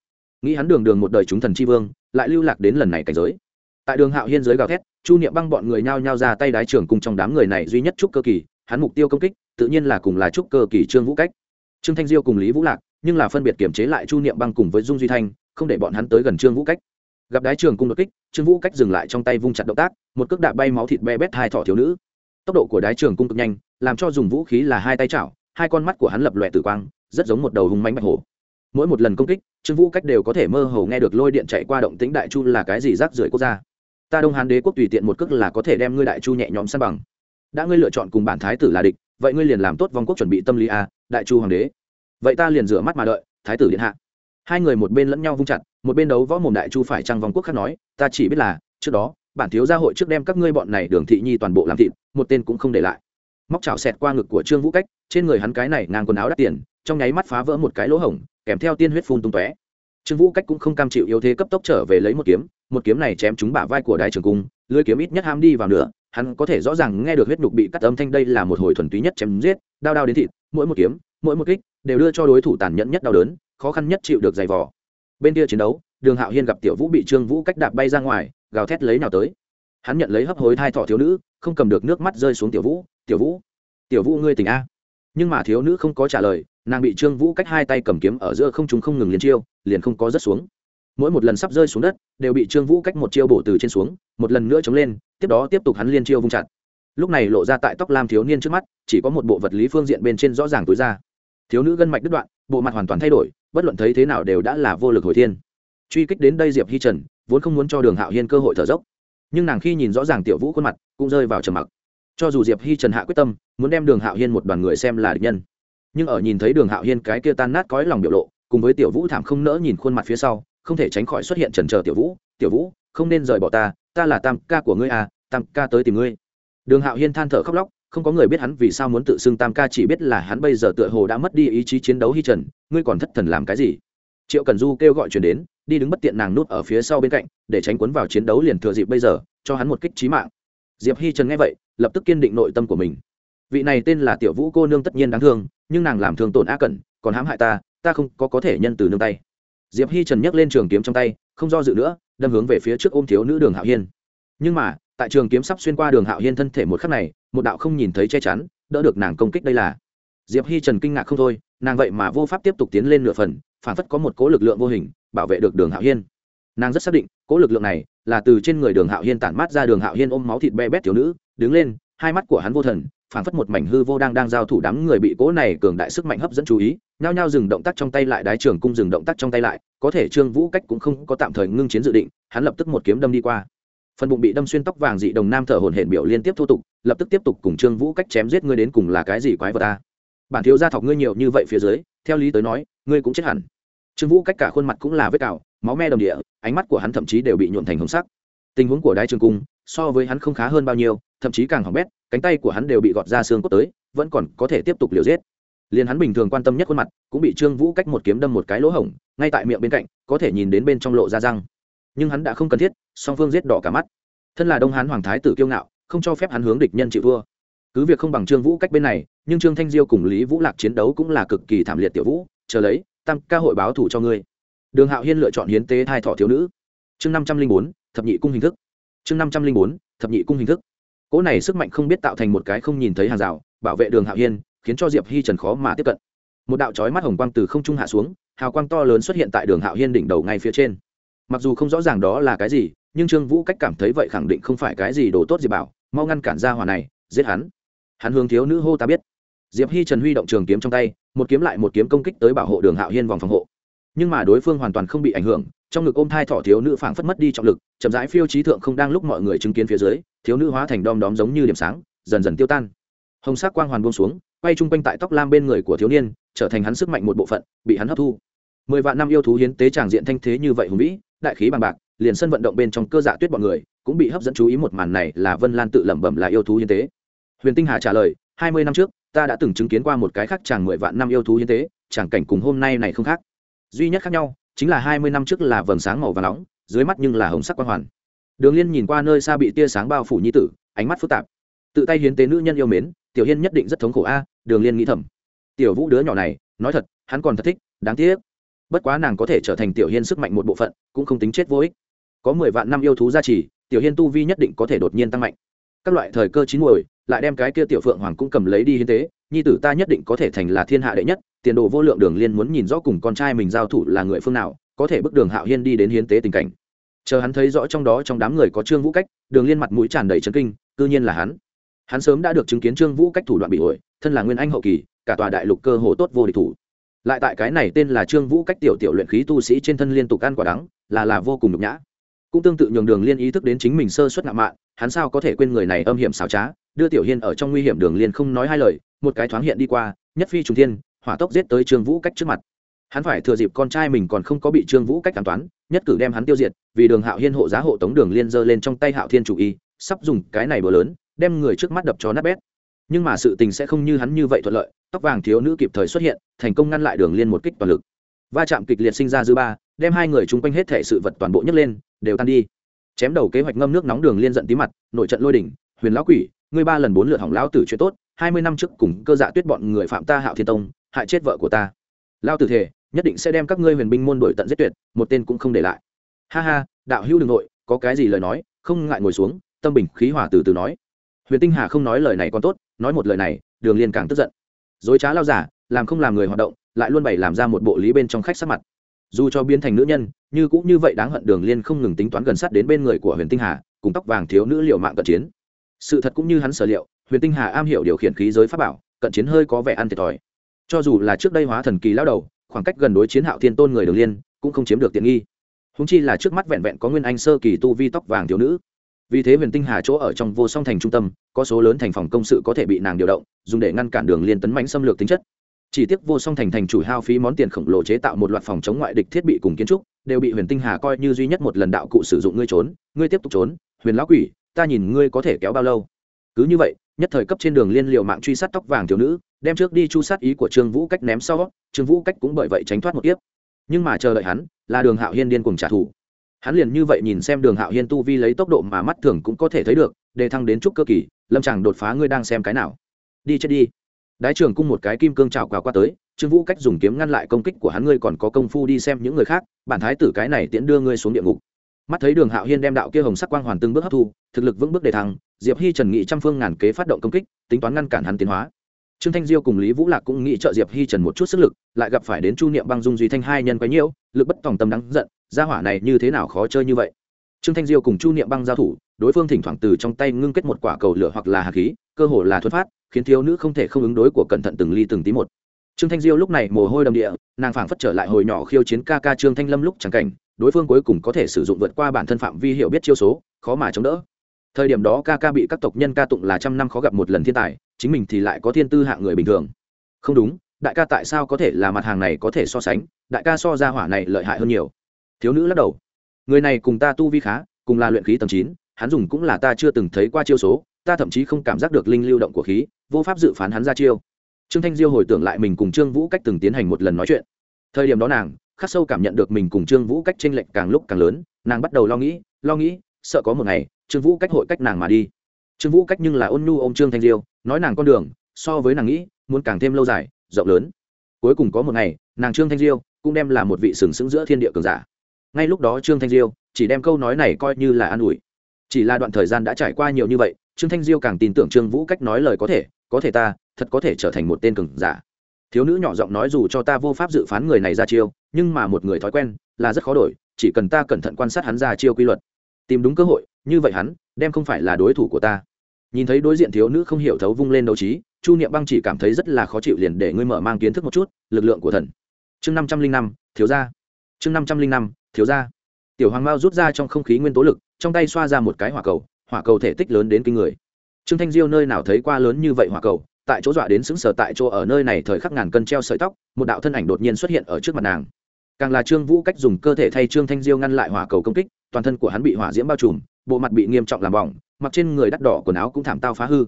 Nghĩ hắn đường đường một đời chúng thần tri vương, lại lưu lạc đến lần này cảnh giới. Tại đường hạo hiên giới gào thét, chu niệm băng bọn người nhao nhao ra tay đái trưởng cùng trong đám người này duy nhất chúc cơ kỳ hắn mục tiêu công kích, tự nhiên là cùng là trúc cơ kỳ trương vũ cách. Trương thanh diêu cùng lý vũ lạc, nhưng là phân biệt kiểm chế lại chu niệm băng cùng với dung duy thanh, không để bọn hắn tới gần trương vũ cách. Gặp đái trường cung đột kích, trương vũ cách dừng lại trong tay vung chặt động tác, một cước đạp bay máu thịt be bét hai thỏ thiếu nữ. Tốc độ của đái trường cung cực nhanh, làm cho dùng vũ khí là hai tay chảo, hai con mắt của hắn lập lòe tử quang, rất giống một đầu hùng mánh bạch hổ. Mỗi một lần công kích, trương vũ cách đều có thể mơ hồ nghe được lôi điện chạy qua động tĩnh đại chu là cái gì rác rưởi quốc gia. Ta đông hán đế quốc tùy tiện một cước là có thể đem ngươi đại chu nhẹ nhõm san bằng đã ngươi lựa chọn cùng bản thái tử là địch, vậy ngươi liền làm tốt vong quốc chuẩn bị tâm lý a đại chu hoàng đế. Vậy ta liền rửa mắt mà đợi, thái tử điện hạ. Hai người một bên lẫn nhau vung chặt, một bên đấu võ mồm đại chu phải trăng vong quốc khác nói, ta chỉ biết là, trước đó, bản thiếu gia hội trước đem các ngươi bọn này đường thị nhi toàn bộ làm thịt, một tên cũng không để lại. Móc chảo xẹt qua ngực của trương vũ cách, trên người hắn cái này ngang quần áo đắt tiền, trong nháy mắt phá vỡ một cái lỗ hổng, kèm theo tiên huyết phun tung tóe. Trương vũ cách cũng không cam chịu yếu thế cấp tốc trở về lấy một kiếm một kiếm này chém trúng bả vai của đại trường cung, lưỡi kiếm ít nhất ham đi vào nửa hắn có thể rõ ràng nghe được huyết nhục bị cắt âm thanh, đây là một hồi thuần túy nhất chém giết, đao đao đến thịt, mỗi một kiếm, mỗi một kích, đều đưa cho đối thủ tàn nhẫn nhất đau đớn, khó khăn nhất chịu được giày vò. Bên kia chiến đấu, đường hạo hiên gặp tiểu vũ bị trương vũ cách đạp bay ra ngoài, gào thét lấy nào tới. Hắn nhận lấy hấp hối thai thọ thiếu nữ, không cầm được nước mắt rơi xuống tiểu vũ tiểu vũ tiểu vũ ngươi tỉnh a? Nhưng mà thiếu nữ không có trả lời, nàng bị trương vũ cách hai tay cầm kiếm ở giữa không chúng không ngừng liền chiêu, liền không có rớt xuống. Mỗi một lần sắp rơi xuống đất, đều bị trương vũ cách một chiêu bổ từ trên xuống, một lần nữa chống lên tiếp đó tiếp tục hắn liên chiêu vung chặt. Lúc này lộ ra tại tóc lam thiếu niên trước mắt, chỉ có một bộ vật lý phương diện bên trên rõ ràng tối ra. Thiếu nữ gân mạch đứt đoạn, bộ mặt hoàn toàn thay đổi, bất luận thấy thế nào đều đã là vô lực hồi thiên. Truy kích đến đây diệp hi trần, vốn không muốn cho đường hạo hiên cơ hội thở dốc. Nhưng nàng khi nhìn rõ ràng tiểu vũ khuôn mặt, cũng rơi vào trầm mặc. Cho dù diệp hi trần hạ quyết tâm, muốn đem đường hạo hiên một đoàn người xem là địch nhân. Nhưng ở nhìn thấy đường hạo hiên cái kia tan nát cõi lòng biểu lộ, cùng với tiểu vũ thảm không nỡ nhìn khuôn mặt phía sau, không thể tránh khỏi xuất hiện trần trờ tiểu vũ tiểu vũ, không nên rời bỏ ta ta là tam ca của ngươi à tam ca tới tìm ngươi. Đường hạo hiên than thở khóc lóc, không có người biết hắn vì sao muốn tự xưng tam ca, chỉ biết là hắn bây giờ tựa hồ đã mất đi ý chí chiến đấu hi trần, ngươi còn thất thần làm cái gì? Triệu cần du kêu gọi chuyển đến, đi đứng bất tiện nàng nút ở phía sau bên cạnh, để tránh quấn vào chiến đấu liền thừa dịp bây giờ, cho hắn một kích trí mạng. Diệp hi trần nghe vậy, lập tức kiên định nội tâm của mình. Vị này tên là tiểu vũ cô nương tất nhiên đáng thương, nhưng nàng làm thương tổn a cẩn, còn hãm hại ta ta không có có thể nhân từ nương tay. Diệp hi trần nhấc lên trường kiếm trong tay, không do dự nữa, đâm hướng về phía trước ôm thiếu nữ đường hạo hiên. Nhưng mà tại trường kiếm sắp xuyên qua đường hạo hiên thân thể một khắc này, một đạo không nhìn thấy che chắn, đỡ được nàng công kích đây là. Diệp hi trần kinh ngạc không thôi, nàng vậy mà vô pháp tiếp tục tiến lên nửa phần, phản phất có một cố lực lượng vô hình, bảo vệ được đường hạo hiên. Nàng rất xác định cố lực lượng này là từ trên người đường hạo hiên tản mát ra đường hạo hiên ôm máu thịt be bét thiếu nữ, đứng lên, hai mắt của hắn vô thần, phản phất một mảnh hư vô đang đang giao thủ đám người bị cố này cường đại sức mạnh hấp dẫn chú ý, nhao nhao dừng động tác trong tay lại đái trường cung dừng động tác trong tay lại, có thể trương vũ cách cũng không có tạm thời ngưng chiến dự định, hắn lập tức một kiếm đâm đi qua phần bụng bị đâm xuyên tóc vàng dị đồng nam thở hồn hển biểu liên tiếp thô tục, lập tức tiếp tục cùng trương vũ cách chém giết ngươi đến cùng là cái gì quái vật ta bản thiếu gia thọc ngươi nhiều như vậy phía dưới, theo lý tới nói, ngươi cũng chết hẳn. Trương vũ cách cả khuôn mặt cũng là vết cào, máu me đồng địa, ánh mắt của hắn thậm chí đều bị nhuộn thành hồng sắc. Tình huống của đai trường cung, so với hắn không khá hơn bao nhiêu, thậm chí càng hỏng bét, cánh tay của hắn đều bị gọt ra xương cốt tới, vẫn còn có thể tiếp tục liều giết. Liền hắn bình thường quan tâm nhất khuôn mặt, cũng bị trương vũ cách một kiếm đâm một cái lỗ hổng, ngay tại miệng bên cạnh, có thể nhìn đến bên trong lộ ra răng nhưng hắn đã không cần thiết, song phương giết đỏ cả mắt. Thân là đông hán hoàng thái tử kiêu ngạo, không cho phép hắn hướng địch nhân chịu thua. Cứ việc không bằng trương vũ cách bên này, nhưng trương thanh diêu cùng lý vũ lạc chiến đấu cũng là cực kỳ thảm liệt tiểu vũ, chờ lấy, tam ca hội báo thủ cho ngươi. Đường hạo hiên lựa chọn hiến tế thai thọ thiếu nữ. Chương năm trăm linh bốn, thập nhị cung hình thức. Chương năm trăm linh bốn, thập nhị cung hình thức. Cỗ này sức mạnh không biết tạo thành một cái không nhìn thấy hàng rào, bảo vệ đường hạo hiên, khiến cho diệp hi trần khó mà tiếp cận. Một đạo trói mắt hồng quang từ không trung hạ xuống, hào quang to lớn xuất hiện tại đường hạo hiên đỉnh đầu ngay phía trên mặc dù không rõ ràng đó là cái gì, nhưng trương vũ cách cảm thấy vậy khẳng định không phải cái gì đồ tốt gì bảo, mau ngăn cản ra hòa này, giết hắn. Hắn hướng thiếu nữ hô ta biết. Diệp hi trần huy động trường kiếm trong tay, một kiếm lại một kiếm công kích tới bảo hộ đường hạo hiên vòng phòng hộ. Nhưng mà đối phương hoàn toàn không bị ảnh hưởng, trong ngực ôm thai thỏ thiếu nữ phảng phất mất đi trọng lực, chậm rãi phiêu trí thượng không đang lúc mọi người chứng kiến phía dưới, thiếu nữ hóa thành đom đóm giống như điểm sáng, dần dần tiêu tan. Hồng sắc quang hoàn buông xuống, quay chung quanh tại tóc lam bên người của thiếu niên, trở thành hắn sức mạnh một bộ phận, bị hắn hấp thu. Mười vạn năm yêu thú hiến tế tràng diện thanh thế như vậy hùng vĩ đại khí bằng bạc, liền sân vận động bên trong cơ dạ tuyết bọn người cũng bị hấp dẫn chú ý một màn này là vân lan tự lẩm bẩm là yêu thú hiến tế. Huyền tinh hà trả lời, hai mươi năm trước, ta đã từng chứng kiến qua một cái khác chàng mười vạn năm yêu thú hiến tế chẳng cảnh cùng hôm nay này không khác. Duy nhất khác nhau, chính là hai mươi năm trước là vầng sáng màu và nóng, dưới mắt nhưng là hồng sắc quang hoàn. Đường liên nhìn qua nơi xa bị tia sáng bao phủ nhi tử, ánh mắt phức tạp. Tự tay hiến tế nữ nhân yêu mến, tiểu hiên nhất định rất thống khổ a. Đường liên nghĩ thầm. Tiểu vũ đứa nhỏ này, nói thật, hắn còn thật thích, đáng tiếc bất quá nàng có thể trở thành tiểu hiên sức mạnh một bộ phận, cũng không tính chết vô ích. Có mười vạn năm yêu thú gia trì, tiểu hiên tu vi nhất định có thể đột nhiên tăng mạnh. Các loại thời cơ chín muồi, lại đem cái kia tiểu phượng hoàng cũng cầm lấy đi hiến tế, nhi tử ta nhất định có thể thành là thiên hạ đệ nhất, tiền đồ vô lượng đường liên muốn nhìn rõ cùng con trai mình giao thủ là người phương nào, có thể bước đường hạo hiên đi đến hiến tế tình cảnh. Chờ hắn thấy rõ trong đó trong đám người có trương vũ cách, đường liên mặt mũi tràn đầy trấn kinh, cư nhiên là hắn. Hắn sớm đã được chứng kiến trương vũ cách thủ đoạn bị ổi thân là nguyên anh hậu kỳ, cả tòa đại lục cơ hồ tốt vô địch thủ lại tại cái này tên là trương vũ cách tiểu tiểu luyện khí tu sĩ trên thân liên tục ăn quả đắng, là là vô cùng nhục nhã. Cũng tương tự nhường đường liên ý thức đến chính mình sơ suất ngạo mạn, hắn sao có thể quên người này âm hiểm xảo trá, đưa tiểu hiên ở trong nguy hiểm đường liên không nói hai lời, một cái thoáng hiện đi qua, nhất phi trùng thiên, hỏa tốc giết tới trương vũ cách trước mặt. Hắn phải thừa dịp con trai mình còn không có bị trương vũ cách cảm toán nhất cử đem hắn tiêu diệt, vì đường hạo hiên hộ giá hộ tống đường liên giơ lên trong tay hạo thiên chủ y, sắp dùng cái này bừa lớn, đem người trước mắt đập cho nát bét nhưng mà sự tình sẽ không như hắn như vậy thuận lợi, tóc vàng thiếu nữ kịp thời xuất hiện, thành công ngăn lại đường liên một kích toàn lực. Va chạm kịch liệt sinh ra dư ba, đem hai người chung quanh hết thể sự vật toàn bộ nhấc lên, đều tan đi. Chém đầu kế hoạch ngâm nước nóng đường liên giận tí mặt, nội trận lôi đỉnh, huyền lão quỷ, ngươi ba lần bốn lượt hỏng lão tử chuyện tốt, hai mươi năm trước cùng cơ dạ tuyết bọn người phạm ta hạo thiên tông, hại chết vợ của ta. Lao tử thể nhất định sẽ đem các ngươi huyền binh môn đổi tận giết tuyệt, một tên cũng không để lại. Ha ha, đạo hữu đ ư n g nội, có cái gì lời nói, không ngại ngồi xuống, tâm bình khí hòa từ từ nói. Huyền tinh hà không nói lời này còn tốt nói một lời này, đường liên càng tức giận. Dối trá lao giả, làm không làm người hoạt động, lại luôn bày làm ra một bộ lý bên trong khách sắc mặt. Dù cho biến thành nữ nhân, như cũng như vậy đáng hận đường liên không ngừng tính toán gần sát đến bên người của huyền tinh hà, cùng tóc vàng thiếu nữ liệu mạng cận chiến. Sự thật cũng như hắn sở liệu, huyền tinh hà am hiểu điều khiển khí giới pháp bảo, cận chiến hơi có vẻ ăn thiệt thòi. Cho dù là trước đây hóa thần kỳ lao đầu, khoảng cách gần đối chiến hạo thiên tôn người đường liên, cũng không chiếm được tiện nghi. Húng chi là trước mắt vẹn vẹn có nguyên anh sơ kỳ tu vi tóc vàng thiếu nữ vì thế huyền tinh hà chỗ ở trong vô song thành trung tâm, có số lớn thành phòng công sự có thể bị nàng điều động, dùng để ngăn cản đường liên tấn mãnh xâm lược tính chất. Chỉ tiếc vô song thành thành chủ hao phí món tiền khổng lồ chế tạo một loạt phòng chống ngoại địch thiết bị cùng kiến trúc, đều bị huyền tinh hà coi như duy nhất một lần đạo cụ sử dụng ngươi trốn, ngươi tiếp tục trốn, huyền lão quỷ, ta nhìn ngươi có thể kéo bao lâu. Cứ như vậy, nhất thời cấp trên đường liên liệu mạng truy sát tóc vàng thiếu nữ, đem trước đi chu sát ý của trương vũ cách ném sau, trương vũ cách cũng bởi vậy tránh thoát một kiếp. Nhưng mà chờ đợi hắn, là đường hạo hiên điên cùng trả thù hắn liền như vậy nhìn xem đường hạo hiên tu vi lấy tốc độ mà mắt thường cũng có thể thấy được đề thăng đến trúc cơ kỳ, lâm chàng đột phá ngươi đang xem cái nào. Đi chết đi. Đái trường cung một cái kim cương trào quà qua tới, trương vũ cách dùng kiếm ngăn lại công kích của hắn ngươi còn có công phu đi xem những người khác, bản thái tử cái này tiễn đưa ngươi xuống địa ngục. Mắt thấy đường hạo hiên đem đạo kia hồng sắc quang hoàn từng bước hấp thu, thực lực vững bước đề thăng, diệp hi trần nghị trăm phương ngàn kế phát động công kích, tính toán ngăn cản hắn tiến hóa. Trương thanh diêu cùng lý vũ lạc cũng nghĩ trợ diệp hi trần một chút sức lực, lại gặp phải đến chu niệm băng dung duy thanh hai nhân quấy nhiễu, lực bất tòng tâm đắng giận gia hỏa này như thế nào khó chơi như vậy? Trương thanh diêu cùng chu niệm băng giao thủ, đối phương thỉnh thoảng từ trong tay ngưng kết một quả cầu lửa hoặc là hạt khí, cơ hồ là thuật phát, khiến thiếu nữ không thể không ứng đối của cẩn thận từng ly từng tí một. Trương thanh diêu lúc này mồ hôi đầm địa, nàng phảng phất trở lại hồi nhỏ khiêu chiến ca ca trương thanh lâm lúc chẳng cảnh, đối phương cuối cùng có thể sử dụng vượt qua bản thân phạm vi hiểu biết chiêu số, khó mà chống đỡ. Thời điểm đó ca ca bị các tộc nhân ca tụng là trăm năm khó gặp một lần thiên tài, chính mình thì lại có thiên tư hạng người bình thường. Không đúng, đại ca tại sao có thể là mặt hàng này có thể so sánh, đại ca so ra hỏa này lợi hại hơn nhiều thiếu nữ lắc đầu. Người này cùng ta tu vi khá, cùng là luyện khí tầm chín, hắn dùng cũng là ta chưa từng thấy qua chiêu số, ta thậm chí không cảm giác được linh lưu động của khí, vô pháp dự phán hắn ra chiêu. Trương thanh diêu hồi tưởng lại mình cùng trương vũ cách từng tiến hành một lần nói chuyện. Thời điểm đó nàng, khắc sâu cảm nhận được mình cùng trương vũ cách tranh lệch càng lúc càng lớn, nàng bắt đầu lo nghĩ lo nghĩ, sợ có một ngày, trương vũ cách hội cách nàng mà đi. Trương vũ cách nhưng là ôn nhu ô m trương thanh diêu, nói nàng con đường, so với nàng nghĩ, muốn càng thêm lâu dài, rộng lớn. Cuối cùng có một ngày, nàng trương thanh diêu cũng đem là một vị sừng sững giữa thiên địa cường giả ngay lúc đó trương thanh diêu chỉ đem câu nói này coi như là an ủi. Chỉ là đoạn thời gian đã trải qua nhiều như vậy, trương thanh diêu càng tin tưởng trương vũ cách nói lời có thể có thể ta, thật có thể trở thành một tên cường giả. Thiếu nữ nhỏ giọng nói dù cho ta vô pháp dự phán người này ra chiêu, nhưng mà một người thói quen là rất khó đổi, chỉ cần ta cẩn thận quan sát hắn ra chiêu quy luật. Tìm đúng cơ hội, như vậy hắn, đem không phải là đối thủ của ta. Nhìn thấy đối diện thiếu nữ không hiểu thấu vung lên đấu trí, chu niệm băng chỉ cảm thấy rất là khó chịu liền để ngươi mở mang kiến thức một chút, lực lượng của thần. Chương năm trăm linh năm, thiếu gia. Chương năm trăm linh năm thiếu gia tiểu hoàng mao rút ra trong không khí nguyên tố lực, trong tay xoa ra một cái hỏa cầu hỏa cầu thể tích lớn đến kinh người. Trương thanh diêu nơi nào thấy qua lớn như vậy hỏa cầu, tại chỗ dọa đến xứng sở tại chỗ ở nơi này thời khắc ngàn cân treo sợi tóc, một đạo thân ảnh đột nhiên xuất hiện ở trước mặt nàng. Càng là trương vũ cách dùng cơ thể thay trương thanh diêu ngăn lại hỏa cầu công kích, toàn thân của hắn bị hỏa diễm bao trùm, bộ mặt bị nghiêm trọng làm bỏng, mặc trên người đắt đỏ quần áo cũng thảm tao phá hư.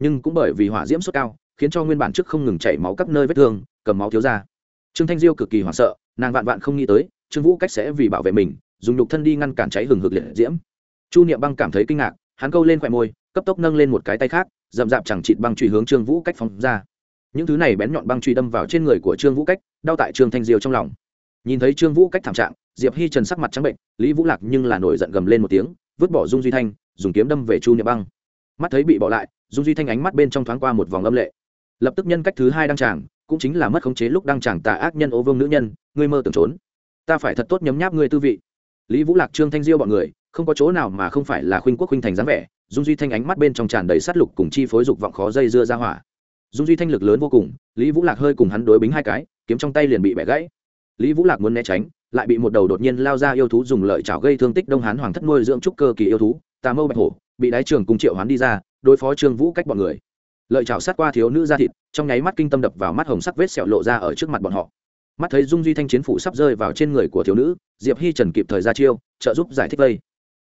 Nhưng cũng bởi vì hỏa diễm sốt cao, khiến cho nguyên bản trước không ngừng chảy máu các nơi vết thương, cầm máu thiếu ra. Trương thanh diêu cực kỳ hoảng sợ, nàng vạn vạn không nghĩ tới trương vũ cách sẽ vì bảo vệ mình, dùng nhục thân đi ngăn cản cháy hừng hực liệt diễm. Chu niệm băng cảm thấy kinh ngạc, hắn câu lên khoẻ môi, cấp tốc nâng lên một cái tay khác rậm rạp chẳng chịt băng truy hướng trương vũ cách phóng ra. Những thứ này bén nhọn băng truy đâm vào trên người của trương vũ cách, đau tại trương thanh diêu trong lòng. Nhìn thấy trương vũ cách thảm trạng, diệp hi trần sắc mặt trắng bệnh, lý vũ lạc nhưng là nổi giận gầm lên một tiếng, vứt bỏ dung duy thanh, dùng kiếm đâm về chu niệm băng. Mắt thấy bị bỏ lại, dung duy thanh ánh mắt bên trong thoáng qua một vòng âm lệ. Lập tức nhân cách thứ hai đăng tràng, cũng chính là mất khống chế lúc đăng tràng tà ác nhân ô vương nữ nhân, ngươi mơ tưởng trốn ta phải thật tốt nhấm nháp ngươi tư vị. Lý vũ lạc, trương thanh diêu bọn người, không có chỗ nào mà không phải là khuynh quốc khuynh thành dáng vẻ, dung duy thanh ánh mắt bên trong tràn đầy sát lục cùng chi phối dục vọng khó dây dưa ra hỏa. Dung duy thanh lực lớn vô cùng, lý vũ lạc hơi cùng hắn đối bính hai cái, kiếm trong tay liền bị bẻ gãy. Lý vũ lạc muốn né tránh, lại bị một đầu đột nhiên lao ra yêu thú dùng lợi chảo gây thương tích đông hán hoàng thất nuôi dưỡng trúc cơ kỳ yêu thú, tà mâu bạch hổ, bị đái trường cùng triệu hoán đi ra, đối phó trương vũ cách bọn người. Lợi chảo sát qua thiếu nữ da thịt, trong nháy mắt kinh tâm đập vào mắt hồng sắc vết sẹo lộ ra ở trước mặt bọn họ mắt thấy dung duy thanh chiến phủ sắp rơi vào trên người của thiếu nữ, diệp hi trần kịp thời ra chiêu, trợ giúp giải thích vây.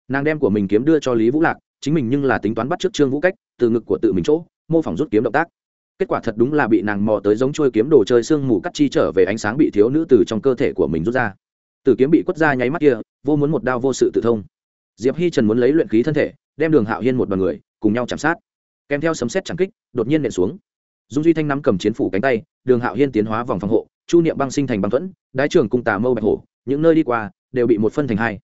Nàng đem của mình kiếm đưa cho lý vũ lạc, chính mình nhưng là tính toán bắt trước trương vũ cách, từ ngực của tự mình chỗ, mô phỏng rút kiếm động tác. Kết quả thật đúng là bị nàng mò tới giống trôi kiếm đồ chơi sương mù cắt chi trở về ánh sáng bị thiếu nữ từ trong cơ thể của mình rút ra. Từ kiếm bị quất ra nháy mắt kia, vô muốn một đao vô sự tự thông. Diệp hi trần muốn lấy luyện khí thân thể, đem đường hạo hiên một đoàn người, cùng nhau chạm sát. Kèm theo sấm xét chẳng kích, đột nhiên nện xuống. Dung duy thanh nắm cầm chiến phủ cánh tay, đường hạo hiên tiến hóa vòng phòng hộ chu niệm băng sinh thành băng thuẫn, đái trường cùng tà mâu bạch hổ, những nơi đi qua đều bị một phân thành hai.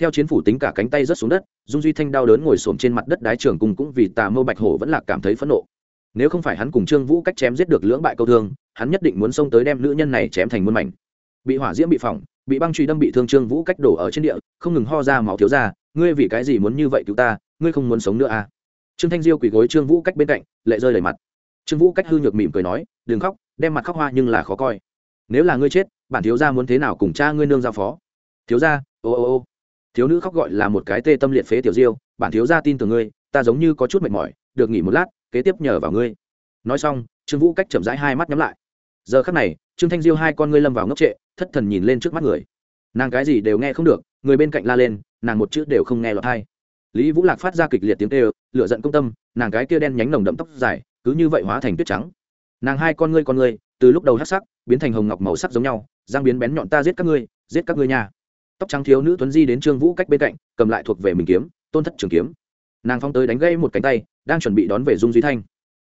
Theo chiến phủ tính cả cánh tay rớt xuống đất, dung duy thanh đau đớn ngồi xổm trên mặt đất đái trường cùng cũng vì tà mâu bạch hổ vẫn là cảm thấy phẫn nộ. Nếu không phải hắn cùng trương vũ cách chém giết được lưỡng bại câu thương, hắn nhất định muốn xông tới đem nữ nhân này chém thành muôn mảnh. Bị hỏa diễm bị phỏng, bị băng truy đâm bị thương trương vũ cách đổ ở trên địa, không ngừng ho ra máu thiếu ra, ngươi vì cái gì muốn như vậy cứu ta? Ngươi không muốn sống nữa à? Trương thanh diêu quỳ gối trương vũ cách bên cạnh, lệ rơi đầy mặt. Trương vũ cách hư nhược mỉm cười nói, đừng khóc, đem mặt khóc hoa nhưng là khó coi nếu là ngươi chết, bản thiếu gia muốn thế nào cùng cha ngươi nương giao phó? Thiếu gia, ô ô ô. Thiếu nữ khóc gọi là một cái tê tâm liệt phế tiểu diêu, bản thiếu gia tin tưởng ngươi, ta giống như có chút mệt mỏi, được nghỉ một lát, kế tiếp nhờ vào ngươi. Nói xong, trương vũ cách chậm rãi hai mắt nhắm lại. Giờ khắc này, trương thanh diêu hai con ngươi lâm vào ngốc trệ, thất thần nhìn lên trước mắt người. Nàng cái gì đều nghe không được, người bên cạnh la lên, nàng một chữ đều không nghe lọt hay lý vũ lạc phát ra kịch liệt tiếng kêu lựa giận công tâm, nàng cái kia đen nhánh nồng đậm tóc dài, cứ như vậy hóa thành tuyết trắng. Nàng hai con ngươi con ngươi từ lúc đầu hắc sắc, biến thành hồng ngọc màu sắc giống nhau, giang biến bén nhọn ta giết các ngươi, giết các ngươi nha. Tóc trắng thiếu nữ tuấn di đến trương vũ cách bên cạnh, cầm lại thuộc về mình kiếm, tôn thất trường kiếm. Nàng phong tới đánh gãy một cánh tay, đang chuẩn bị đón về dung duy thanh.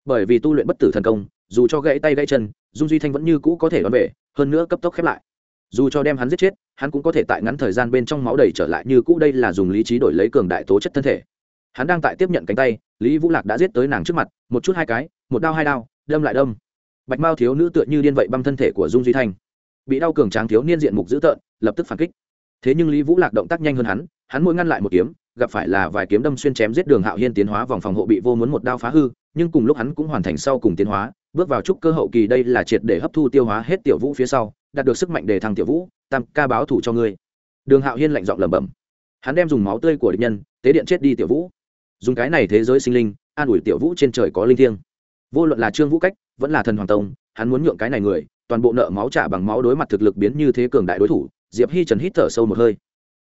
Bởi vì tu luyện bất tử thần công, dù cho gãy tay gãy chân, dung duy thanh vẫn như cũ có thể đón về, hơn nữa cấp tốc khép lại. Dù cho đem hắn giết chết, hắn cũng có thể tại ngắn thời gian bên trong máu đầy trở lại như cũ đây là dùng lý trí đổi lấy cường đại tố chất thân thể. Hắn đang tại tiếp nhận cánh tay, lý vũ lạc đã giết tới nàng trước mặt, một chút hai cái, một đao hai đao, đâm lại đâm bạch mao thiếu nữ tựa như điên vậy băm thân thể của dung duy thanh. Bị đau cường tráng thiếu niên diện mục dữ tợn, lập tức phản kích. Thế nhưng lý vũ lạc động tác nhanh hơn hắn hắn mỗi ngăn lại một kiếm, gặp phải là vài kiếm đâm xuyên chém giết đường hạo hiên tiến hóa vòng phòng hộ bị vô muốn một đao phá hư, nhưng cùng lúc hắn cũng hoàn thành sau cùng tiến hóa, bước vào trúc cơ hậu kỳ đây là triệt để hấp thu tiêu hóa hết tiểu vũ phía sau, đạt được sức mạnh để thăng tiểu vũ, tam ca báo thủ cho ngươi. Đường hạo hiên lạnh giọng lẩm bẩm. Hắn đem dùng máu tươi của địch nhân, tế điện chết đi tiểu vũ. Dùng cái này thế giới sinh linh, an ủi tiểu vũ trên trời có linh thiêng vô luận là trương vũ cách, vẫn là thần hoàng tông, hắn muốn nhượng cái này người, toàn bộ nợ máu trả bằng máu đối mặt thực lực biến như thế cường đại đối thủ, diệp hi trần hít thở sâu một hơi.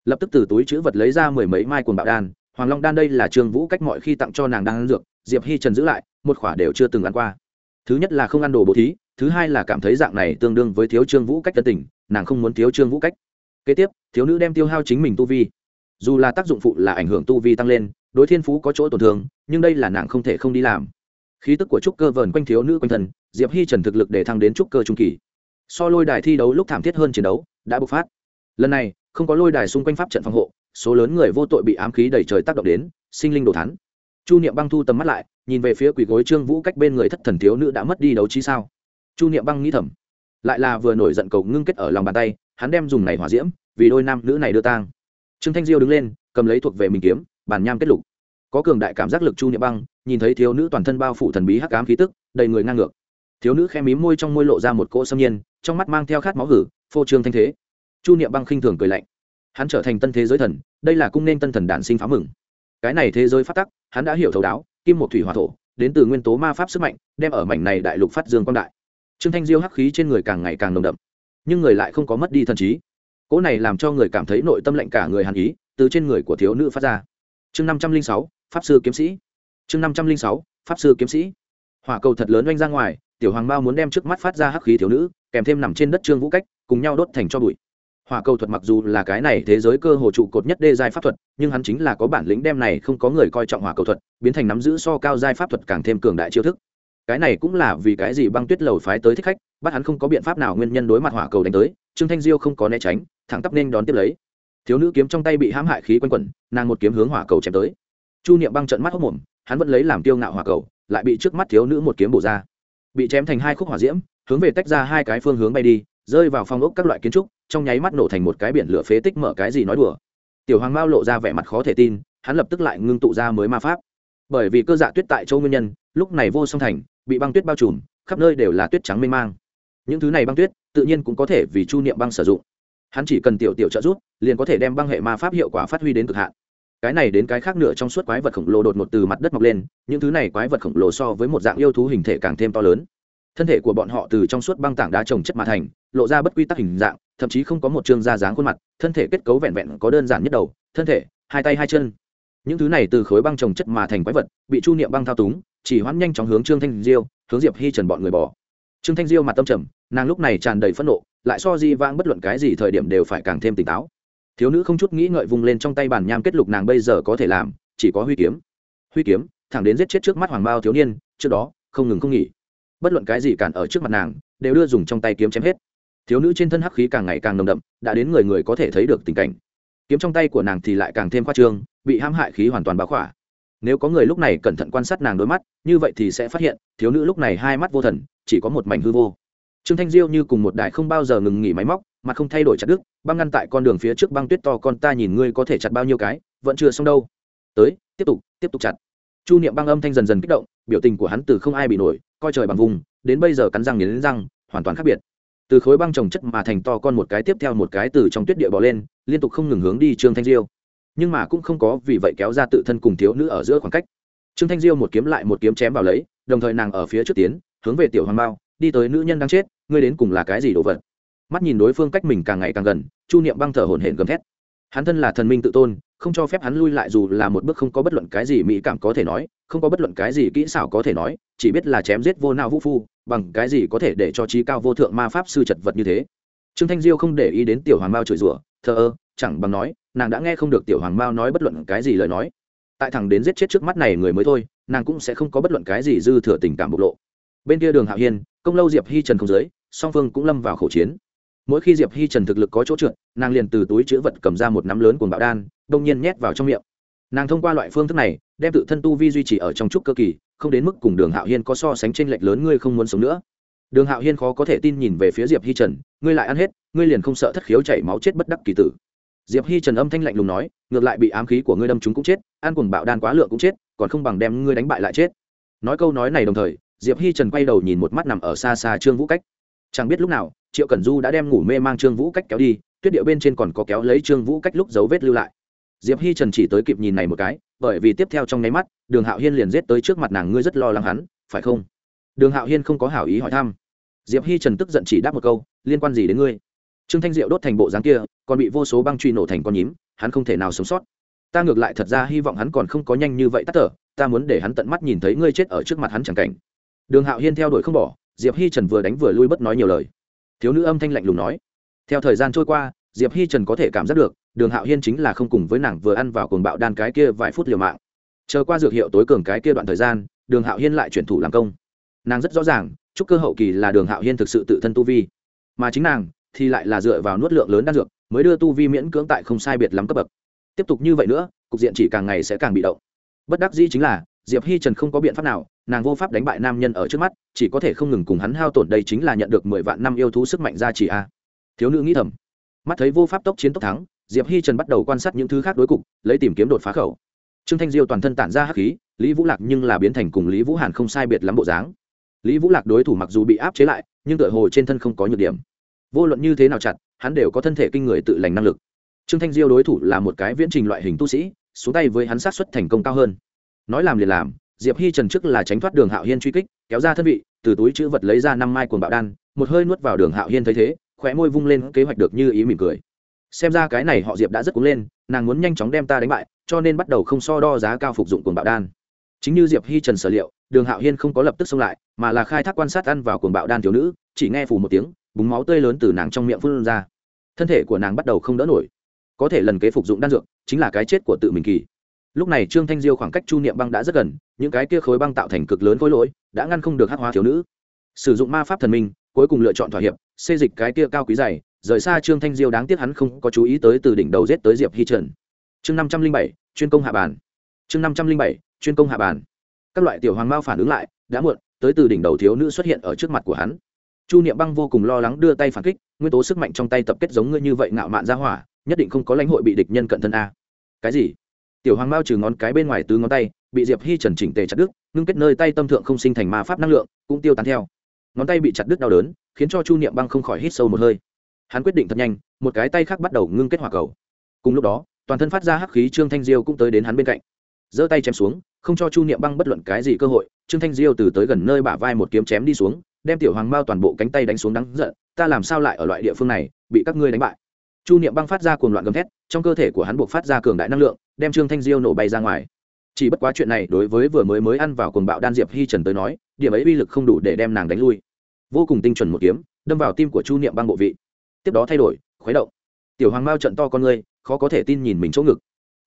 Lập tức từ túi chữ vật lấy ra mười mấy mai cuồng bạo đan, hoàng long đan đây là trương vũ cách mọi khi tặng cho nàng đang ăn dược, diệp hi trần giữ lại, một khỏa đều chưa từng ăn qua. Thứ nhất là không ăn đồ bố thí, thứ hai là cảm thấy dạng này tương đương với thiếu trương vũ cách tân tình, nàng không muốn thiếu trương vũ cách. Kế tiếp, thiếu nữ đem tiêu hao chính mình tu vi. Dù là tác dụng phụ là ảnh hưởng tu vi tăng lên, đối thiên phú có chỗ tổn thương, nhưng đây là nàng không thể không đi làm khí tức của trúc cơ vờn quanh thiếu nữ quanh thân, diệp hi trần thực lực để thăng đến trúc cơ trung kỳ. So lôi đài thi đấu lúc thảm thiết hơn chiến đấu, đã bộc phát. Lần này, không có lôi đài xung quanh pháp trận phòng hộ, số lớn người vô tội bị ám khí đầy trời tác động đến, sinh linh đồ thắn chu niệm băng thu tầm mắt lại, nhìn về phía quỷ gối trương vũ cách bên người thất thần thiếu nữ đã mất đi đấu trí sao. Chu niệm băng nghĩ thầm, lại là vừa nổi giận cầu ngưng kết ở lòng bàn tay, hắn đem dùng này hỏa diễm, vì đôi nam nữ này đưa tang. Trương thanh diêu đứng lên, cầm lấy thuộc về mình kiếm, bàn nham kết lục có cường đại cảm giác lực chu niệm băng, nhìn thấy thiếu nữ toàn thân bao phủ thần bí hắc ám khí tức, đầy người ngang ngược. Thiếu nữ khe mím môi trong môi lộ ra một cỗ xâm nhiên, trong mắt mang theo khát máu hử, phô trương thanh thế. Chu niệm băng khinh thường cười lạnh. Hắn trở thành tân thế giới thần, đây là cung nên tân thần đản sinh phá mừng. Cái này thế giới phát tắc, hắn đã hiểu thấu đáo, kim một thủy hòa thổ, đến từ nguyên tố ma pháp sức mạnh, đem ở mảnh này đại lục phát dương quang đại. Trương thanh diêu hắc khí trên người càng ngày càng nồng đậm, nhưng người lại không có mất đi thần trí. Cỗ này làm cho người cảm thấy nội tâm lạnh cả người hàn ý, từ trên người của thiếu nữ phát ra. Chương năm trăm linh sáu pháp sư kiếm sĩ. Chương năm trăm linh sáu, pháp sư kiếm sĩ. Hỏa cầu thật lớn oanh ra ngoài, tiểu hoàng mao muốn đem trước mắt phát ra hắc khí thiếu nữ, kèm thêm nằm trên đất trương vũ cách, cùng nhau đốt thành cho bụi. Hỏa cầu thuật mặc dù là cái này thế giới cơ hồ trụ cột nhất đê giai pháp thuật, nhưng hắn chính là có bản lĩnh đem này không có người coi trọng hỏa cầu thuật, biến thành nắm giữ so cao giai pháp thuật càng thêm cường đại chiêu thức. Cái này cũng là vì cái gì băng tuyết lầu phái tới thích khách, bắt hắn không có biện pháp nào nguyên nhân đối mặt hỏa cầu đánh tới, trương thanh diêu không có né tránh, thẳng tắp nên đón tiếp lấy. Thiếu nữ kiếm trong tay bị hãm hại khí quanh quẩn, nàng một kiếm hướng hỏa cầu chém tới chu niệm băng trận mắt hốc mồm, hắn vẫn lấy làm tiêu ngạo hỏa cầu, lại bị trước mắt thiếu nữ một kiếm bổ ra. Bị chém thành hai khúc hỏa diễm, hướng về tách ra hai cái phương hướng bay đi, rơi vào phong ốc các loại kiến trúc, trong nháy mắt nổ thành một cái biển lửa phế tích mở cái gì nói đùa. Tiểu hoàng mao lộ ra vẻ mặt khó thể tin, hắn lập tức lại ngưng tụ ra mới ma pháp. Bởi vì cơ dạ tuyết tại châu nguyên nhân, lúc này vô song thành, bị băng tuyết bao trùm, khắp nơi đều là tuyết trắng mênh mang. Những thứ này băng tuyết, tự nhiên cũng có thể vì chu niệm băng sử dụng. Hắn chỉ cần tiểu tiểu trợ giúp, liền có thể đem băng hệ ma pháp hiệu quả phát huy đến cực hạn cái này đến cái khác nửa trong suốt quái vật khổng lồ đột ngột từ mặt đất mọc lên, những thứ này quái vật khổng lồ so với một dạng yêu thú hình thể càng thêm to lớn. Thân thể của bọn họ từ trong suốt băng tảng đá trồng chất mà thành, lộ ra bất quy tắc hình dạng, thậm chí không có một chương da dáng khuôn mặt, thân thể kết cấu vẹn vẹn có đơn giản nhất đầu, thân thể, hai tay hai chân. Những thứ này từ khối băng trồng chất mà thành quái vật, bị chu niệm băng thao túng, chỉ hoãn nhanh chóng hướng trương thanh diêu, hướng diệp hi trần bọn người bỏ. Trương thanh diêu mặt tâm trầm, nàng lúc này tràn đầy phẫn nộ, lại so di vang bất luận cái gì thời điểm đều phải càng thêm tỉnh táo thiếu nữ không chút nghĩ ngợi vùng lên trong tay bản nham kết lục nàng bây giờ có thể làm, chỉ có huy kiếm. Huy kiếm, thẳng đến giết chết trước mắt hoàng bao thiếu niên, trước đó, không ngừng không nghỉ. Bất luận cái gì cản ở trước mặt nàng, đều đưa dùng trong tay kiếm chém hết. Thiếu nữ trên thân hắc khí càng ngày càng nồng đậm, đã đến người người có thể thấy được tình cảnh. Kiếm trong tay của nàng thì lại càng thêm khoa trương, bị hãm hại khí hoàn toàn báo khỏa. Nếu có người lúc này cẩn thận quan sát nàng đôi mắt, như vậy thì sẽ phát hiện, thiếu nữ lúc này hai mắt vô thần, chỉ có một mảnh hư vô. Trương thanh diêu như cùng một đại không bao giờ ngừng nghỉ máy móc mà không thay đổi chặt đứt, băng ngăn tại con đường phía trước băng tuyết to con ta nhìn ngươi có thể chặt bao nhiêu cái, vẫn chưa xong đâu. Tới, tiếp tục tiếp tục chặt. Chu niệm băng âm thanh dần dần kích động, biểu tình của hắn từ không ai bị nổi, coi trời bằng vùng, đến bây giờ cắn răng nghiến răng, hoàn toàn khác biệt. Từ khối băng trồng chất mà thành to con một cái tiếp theo một cái từ trong tuyết địa bỏ lên, liên tục không ngừng hướng đi trương thanh diêu. Nhưng mà cũng không có vì vậy kéo ra tự thân cùng thiếu nữ ở giữa khoảng cách. Trương thanh diêu một kiếm lại một kiếm chém vào lấy, đồng thời nàng ở phía trước tiến, hướng về tiểu hoàng bao đi tới nữ nhân đang chết, ngươi đến cùng là cái gì đồ vật? Mắt nhìn đối phương cách mình càng ngày càng gần, chu niệm băng thở hổn hển gầm thét. Hắn thân là thần minh tự tôn, không cho phép hắn lui lại dù là một bước không có bất luận cái gì mỹ cảm có thể nói, không có bất luận cái gì kỹ xảo có thể nói, chỉ biết là chém giết vô nao vũ phu, bằng cái gì có thể để cho trí cao vô thượng ma pháp sư chật vật như thế. Trương thanh diêu không để ý đến tiểu hoàng mao chửi rủa, thờ ơ, chẳng bằng nói, nàng đã nghe không được tiểu hoàng mao nói bất luận cái gì lời nói. Tại thẳng đến giết chết trước mắt này người mới thôi, nàng cũng sẽ không có bất luận cái gì dư thừa tình cảm bộc lộ. Bên kia đường hạo hiên, công lâu diệp hi trần không dưới, song phương cũng lâm vào khẩu chiến mỗi khi diệp hi trần thực lực có chỗ trượt nàng liền từ túi chữ vật cầm ra một nắm lớn cuồng bạo đan đông nhiên nhét vào trong miệng nàng thông qua loại phương thức này đem tự thân tu vi duy trì ở trong trúc cơ kỳ không đến mức cùng đường hạo hiên có so sánh tranh lệch lớn ngươi không muốn sống nữa đường hạo hiên khó có thể tin nhìn về phía diệp hi trần ngươi lại ăn hết ngươi liền không sợ thất khiếu chảy máu chết bất đắc kỳ tử diệp hi trần âm thanh lạnh lùng nói ngược lại bị ám khí của ngươi đâm chúng cũng chết ăn cuồng bạo đan quá lượng cũng chết còn không bằng đem ngươi đánh bại lại chết nói câu nói này đồng thời diệp hi trần quay đầu nhìn một mắt nằm ở xa xa trương vũ cách chẳng biết lúc nào triệu cẩn du đã đem ngủ mê mang trương vũ cách kéo đi, tuyết điệu bên trên còn có kéo lấy trương vũ cách lúc dấu vết lưu lại. Diệp hi trần chỉ tới kịp nhìn này một cái, bởi vì tiếp theo trong nháy mắt, đường hạo hiên liền giết tới trước mặt nàng, ngươi rất lo lắng hắn, phải không? Đường hạo hiên không có hảo ý hỏi thăm. Diệp hi trần tức giận chỉ đáp một câu, liên quan gì đến ngươi? Trương thanh diệu đốt thành bộ dáng kia, còn bị vô số băng truy nổ thành con nhím, hắn không thể nào sống sót. Ta ngược lại thật ra hy vọng hắn còn không có nhanh như vậy tắt thở, ta muốn để hắn tận mắt nhìn thấy ngươi chết ở trước mặt hắn chẳng cảnh. Đường hạo hiên theo đuổi không bỏ, diệp hi trần vừa đánh vừa lui bất nói nhiều lời thiếu nữ âm thanh lạnh lùng nói. Theo thời gian trôi qua, diệp hi trần có thể cảm giác được, đường hạo hiên chính là không cùng với nàng vừa ăn vào cuồng bạo đan cái kia vài phút liều mạng. Chờ qua dược hiệu tối cường cái kia đoạn thời gian, đường hạo hiên lại chuyển thủ làm công. Nàng rất rõ ràng, chúc cơ hậu kỳ là đường hạo hiên thực sự tự thân tu vi. Mà chính nàng thì lại là dựa vào nuốt lượng lớn đan dược, mới đưa tu vi miễn cưỡng tại không sai biệt lắm cấp bậc. Tiếp tục như vậy nữa, cục diện chỉ càng ngày sẽ càng bị động. Bất đắc dĩ chính là, diệp hi trần không có biện pháp nào nàng vô pháp đánh bại nam nhân ở trước mắt, chỉ có thể không ngừng cùng hắn hao tổn, đây chính là nhận được mười vạn năm yêu thú sức mạnh ra chỉ a. Thiếu nữ nghĩ thầm. Mắt thấy vô pháp tốc chiến tốc thắng, diệp hi trần bắt đầu quan sát những thứ khác đối cục, lấy tìm kiếm đột phá khẩu. Trương thanh diêu toàn thân tản ra hắc khí, lý vũ lạc nhưng là biến thành cùng lý vũ hàn không sai biệt lắm bộ dáng. Lý vũ lạc đối thủ mặc dù bị áp chế lại, nhưng tựa hồ trên thân không có nhược điểm. Vô luận như thế nào chặt, hắn đều có thân thể kinh người tự lành năng lực. Trương thanh diêu đối thủ là một cái viễn trình loại hình tu sĩ, xuống tay với hắn sát xuất thành công cao hơn. Nói làm liền làm diệp hi trần trước là tránh thoát đường hạo hiên truy kích, kéo ra thân vị, từ túi chữ vật lấy ra năm mai cuồng bạo đan, một hơi nuốt vào đường hạo hiên thấy thế, khóe môi vung lên kế hoạch được như ý mỉm cười. Xem ra cái này họ diệp đã rất cuốn lên, nàng muốn nhanh chóng đem ta đánh bại, cho nên bắt đầu không so đo giá cao phục dụng cuồng bạo đan. Chính như diệp hi trần sở liệu, đường hạo hiên không có lập tức xông lại, mà là khai thác quan sát ăn vào cuồng bạo đan thiếu nữ, chỉ nghe phù một tiếng, búng máu tươi lớn từ nàng trong miệng phun ra. Thân thể của nàng bắt đầu không đỡ nổi. Có thể lần kế phục dụng đan dược, chính là cái chết của tự mình kỳ lúc này trương thanh diêu khoảng cách chu niệm băng đã rất gần, những cái kia khối băng tạo thành cực lớn khối lỗi, đã ngăn không được hắc hóa thiếu nữ. Sử dụng ma pháp thần minh, cuối cùng lựa chọn thỏa hiệp, xê dịch cái kia cao quý dày, rời xa trương thanh diêu đáng tiếc hắn không có chú ý tới từ đỉnh đầu rết tới diệp hi trần. Chương năm trăm linh bảy, chuyên công hạ bàn. Chương năm trăm linh bảy, chuyên công hạ bàn. Các loại tiểu hoàng mao phản ứng lại, đã muộn, tới từ đỉnh đầu thiếu nữ xuất hiện ở trước mặt của hắn. Chu niệm băng vô cùng lo lắng đưa tay phản kích, nguyên tố sức mạnh trong tay tập kết giống ngươi như vậy ngạo mạn ra hỏa, nhất định không có lãnh hội bị địch nhân cận thân a. Cái gì? Tiểu hoàng mao trừ ngón cái bên ngoài tứ ngón tay, bị diệp hi trần chỉnh tề chặt đứt, ngưng kết nơi tay tâm thượng không sinh thành ma pháp năng lượng, cũng tiêu tán theo. Ngón tay bị chặt đứt đau đớn, khiến cho chu niệm băng không khỏi hít sâu một hơi. Hắn quyết định thật nhanh, một cái tay khác bắt đầu ngưng kết hỏa cầu. Cùng lúc đó, toàn thân phát ra hắc khí trương thanh diêu cũng tới đến hắn bên cạnh. Giơ tay chém xuống, không cho chu niệm băng bất luận cái gì cơ hội, trương thanh diêu từ tới gần nơi bả vai một kiếm chém đi xuống, đem tiểu hoàng mao toàn bộ cánh tay đánh xuống đắng giận, ta làm sao lại ở loại địa phương này, bị các ngươi đánh bại? Chu niệm băng phát ra cuồng loạn gầm thét, trong cơ thể của hắn buộc phát ra cường đại năng lượng, đem trương thanh diêu nổ bay ra ngoài. Chỉ bất quá chuyện này đối với vừa mới mới ăn vào cuồng bạo đan diệp hi trần tới nói, điểm ấy uy lực không đủ để đem nàng đánh lui. Vô cùng tinh chuẩn một kiếm, đâm vào tim của chu niệm băng bộ vị. Tiếp đó thay đổi, khuấy động. Tiểu hoàng mao trận to con ngươi, khó có thể tin nhìn mình chỗ ngực.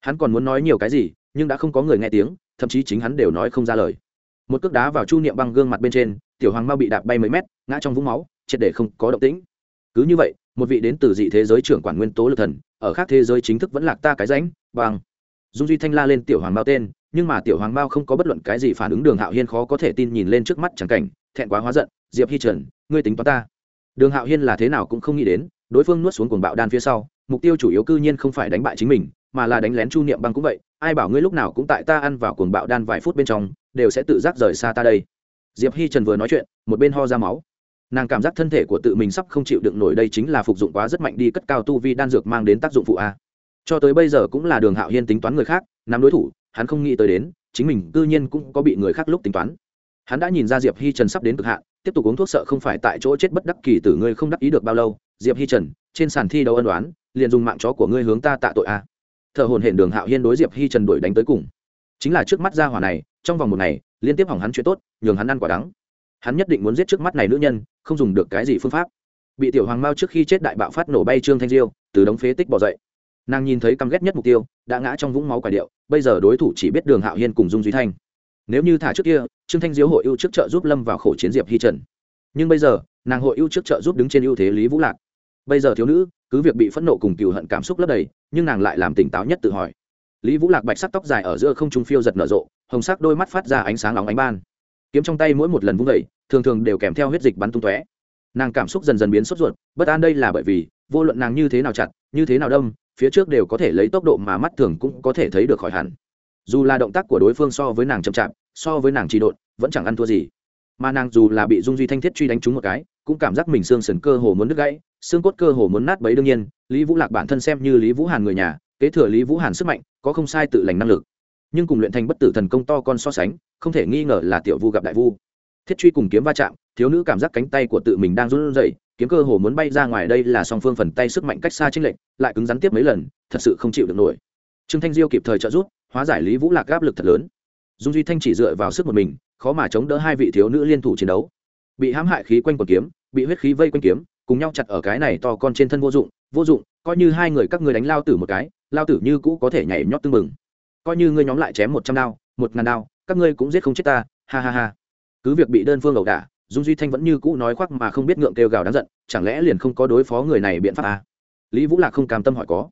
Hắn còn muốn nói nhiều cái gì, nhưng đã không có người nghe tiếng, thậm chí chính hắn đều nói không ra lời. Một cước đá vào chu niệm băng gương mặt bên trên, tiểu hoàng mao bị đạp bay mấy mét, ngã trong vũng máu, triệt để không có động tĩnh. Cứ như vậy một vị đến từ dị thế giới trưởng quản nguyên tố lực thần, ở khác thế giới chính thức vẫn lạc ta cái ránh bằng. Dung duy thanh la lên tiểu hoàng mao tên, nhưng mà tiểu hoàng mao không có bất luận cái gì phản ứng đường hạo hiên khó có thể tin nhìn lên trước mắt chẳng cảnh, thẹn quá hóa giận, diệp hi trần, ngươi tính toán ta. Đường hạo hiên là thế nào cũng không nghĩ đến, đối phương nuốt xuống cuồng bạo đan phía sau, mục tiêu chủ yếu cư nhiên không phải đánh bại chính mình, mà là đánh lén chu niệm băng cũng vậy, ai bảo ngươi lúc nào cũng tại ta ăn vào cuồng bạo đan vài phút bên trong, đều sẽ tự giác rời xa ta đây. Diệp hi trần vừa nói chuyện, một bên ho ra máu nàng cảm giác thân thể của tự mình sắp không chịu đựng nổi đây chính là phục dụng quá rất mạnh đi cất cao tu vi đan dược mang đến tác dụng phụ a. Cho tới bây giờ cũng là đường hạo hiên tính toán người khác, nắm đối thủ, hắn không nghĩ tới đến, chính mình tự nhiên cũng có bị người khác lúc tính toán. Hắn đã nhìn ra diệp hi trần sắp đến cực hạn, tiếp tục uống thuốc sợ không phải tại chỗ chết bất đắc kỳ tử ngươi không đắc ý được bao lâu, diệp hi trần, trên sàn thi đấu ân đoán liền dùng mạng chó của ngươi hướng ta tạ tội a. Thợ hồn hển đường hạo hiên đối diệp hi trần đuổi đánh tới cùng. Chính là trước mắt gia hỏa này, trong vòng một ngày, liên tiếp hỏng hắn chuyện tốt, nhường hắn ăn quả đắng. Hắn nhất định muốn giết trước mắt này nữ nhân không dùng được cái gì phương pháp. Bị tiểu hoàng mao trước khi chết đại bạo phát nổ bay trương thanh diêu, từ đống phế tích bỏ dậy. Nàng nhìn thấy căm ghét nhất mục tiêu, đã ngã trong vũng máu quả điệu, bây giờ đối thủ chỉ biết đường hạo hiên cùng dung duy thanh. Nếu như thả trước kia, trương thanh diêu hội ưu trước trợ giúp lâm vào khổ chiến diệp hi trần. Nhưng bây giờ, nàng hội ưu trước trợ giúp đứng trên ưu thế lý vũ lạc. Bây giờ thiếu nữ, cứ việc bị phẫn nộ cùng cựu hận cảm xúc lấp đầy, nhưng nàng lại làm tỉnh táo nhất tự hỏi. Lý vũ lạc bạch sắc tóc dài ở giữa không trung phiêu giật nở rộ, hồng sắc đôi mắt phát ra ánh sáng nóng ánh ban kiếm trong tay mỗi một lần vung vẩy thường thường đều kèm theo huyết dịch bắn tung tóe. Nàng cảm xúc dần dần biến sốt ruột, bất an đây là bởi vì, vô luận nàng như thế nào chặt, như thế nào đâm, phía trước đều có thể lấy tốc độ mà mắt thường cũng có thể thấy được khỏi hẳn. Dù là động tác của đối phương so với nàng chậm chạp, so với nàng trì độn, vẫn chẳng ăn thua gì. Mà nàng dù là bị dung duy thanh thiết truy đánh trúng một cái, cũng cảm giác mình xương sần cơ hồ muốn đứt gãy, xương cốt cơ hồ muốn nát bấy đương nhiên, lý vũ lạc bản thân xem như lý vũ hàn người nhà, kế thừa lý vũ hàn sức mạnh, có không sai tự lành năng lực. Nhưng cùng luyện thành bất tử thần công to con so sánh không thể nghi ngờ là tiểu vu gặp đại vu. Thiết truy cùng kiếm va chạm, thiếu nữ cảm giác cánh tay của tự mình đang run rẩy, kiếm cơ hồ muốn bay ra ngoài đây là song phương phần tay sức mạnh cách xa chênh lệch, lại cứng rắn tiếp mấy lần, thật sự không chịu được nổi. Trương thanh diêu kịp thời trợ giúp, hóa giải lý vũ lạc áp lực thật lớn. Dung duy thanh chỉ dựa vào sức một mình, khó mà chống đỡ hai vị thiếu nữ liên thủ chiến đấu. Bị hãm hại khí quanh quần kiếm, bị huyết khí vây quanh kiếm, cùng nhau chặt ở cái này to con trên thân vô dụng vô dụng, coi như hai người các người đánh lao tử một cái, lao tử như cũ có thể nhảy nhót tưng mừng coi như ngươi nhóm lại chém một trăm đao, một ngàn đao các ngươi cũng giết không chết ta, ha ha ha. Cứ việc bị đơn phương ẩu đả, dung duy thanh vẫn như cũ nói khoác mà không biết ngượng kêu gào đáng giận, chẳng lẽ liền không có đối phó người này biện pháp à? lý vũ lạc không cam tâm hỏi có.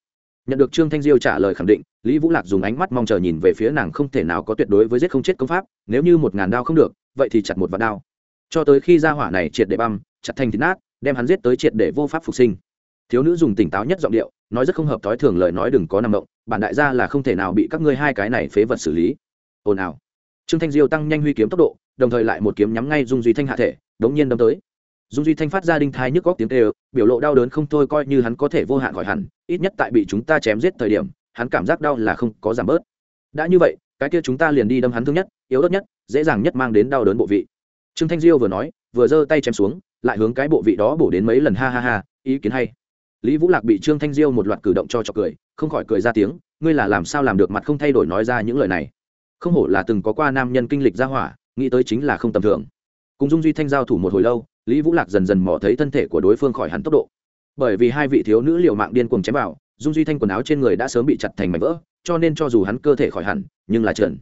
Nhận được trương thanh diêu trả lời khẳng định, lý vũ lạc dùng ánh mắt mong chờ nhìn về phía nàng không thể nào có tuyệt đối với giết không chết công pháp, nếu như một ngàn đao không được, vậy thì chặt một vạn đao. Cho tới khi ra hỏa này triệt để băm, chặt thành thịt nát, đem hắn giết tới triệt để vô pháp phục sinh. Thiếu nữ dùng tỉnh táo nhất giọng điệu, nói rất không hợp thói thường lời nói đừng có nằm động, bản đại gia là không thể nào bị các ngươi hai cái này phế vật xử lý. Ồn ào trương thanh diêu tăng nhanh huy kiếm tốc độ, đồng thời lại một kiếm nhắm ngay dung duy thanh hạ thể, đống nhiên đâm tới. Dung duy thanh phát ra đinh thai nhức góc tiếng tê biểu lộ đau đớn không thôi coi như hắn có thể vô hạn khỏi hẳn, ít nhất tại bị chúng ta chém giết thời điểm, hắn cảm giác đau là không có giảm bớt. Đã như vậy, cái kia chúng ta liền đi đâm hắn thương nhất, yếu đất nhất, dễ dàng nhất mang đến đau đớn bộ vị. Trương thanh diêu vừa nói, vừa giơ tay chém xuống, lại hướng cái bộ vị đó bổ đến mấy lần ha ha ha, ý kiến hay. Lý vũ lạc bị trương thanh diêu một loạt cử động cho trọc cười, không khỏi cười ra tiếng, ngươi là làm sao làm được mặt không thay đổi nói ra những lời này không hổ là từng có qua nam nhân kinh lịch ra hỏa, nghĩ tới chính là không tầm thường. Cùng dung duy thanh giao thủ một hồi lâu, lý vũ lạc dần dần mò thấy thân thể của đối phương khỏi hẳn tốc độ. Bởi vì hai vị thiếu nữ liều mạng điên cuồng chém vào, dung duy thanh quần áo trên người đã sớm bị chặt thành mảnh vỡ, cho nên cho dù hắn cơ thể khỏi hẳn, nhưng là trần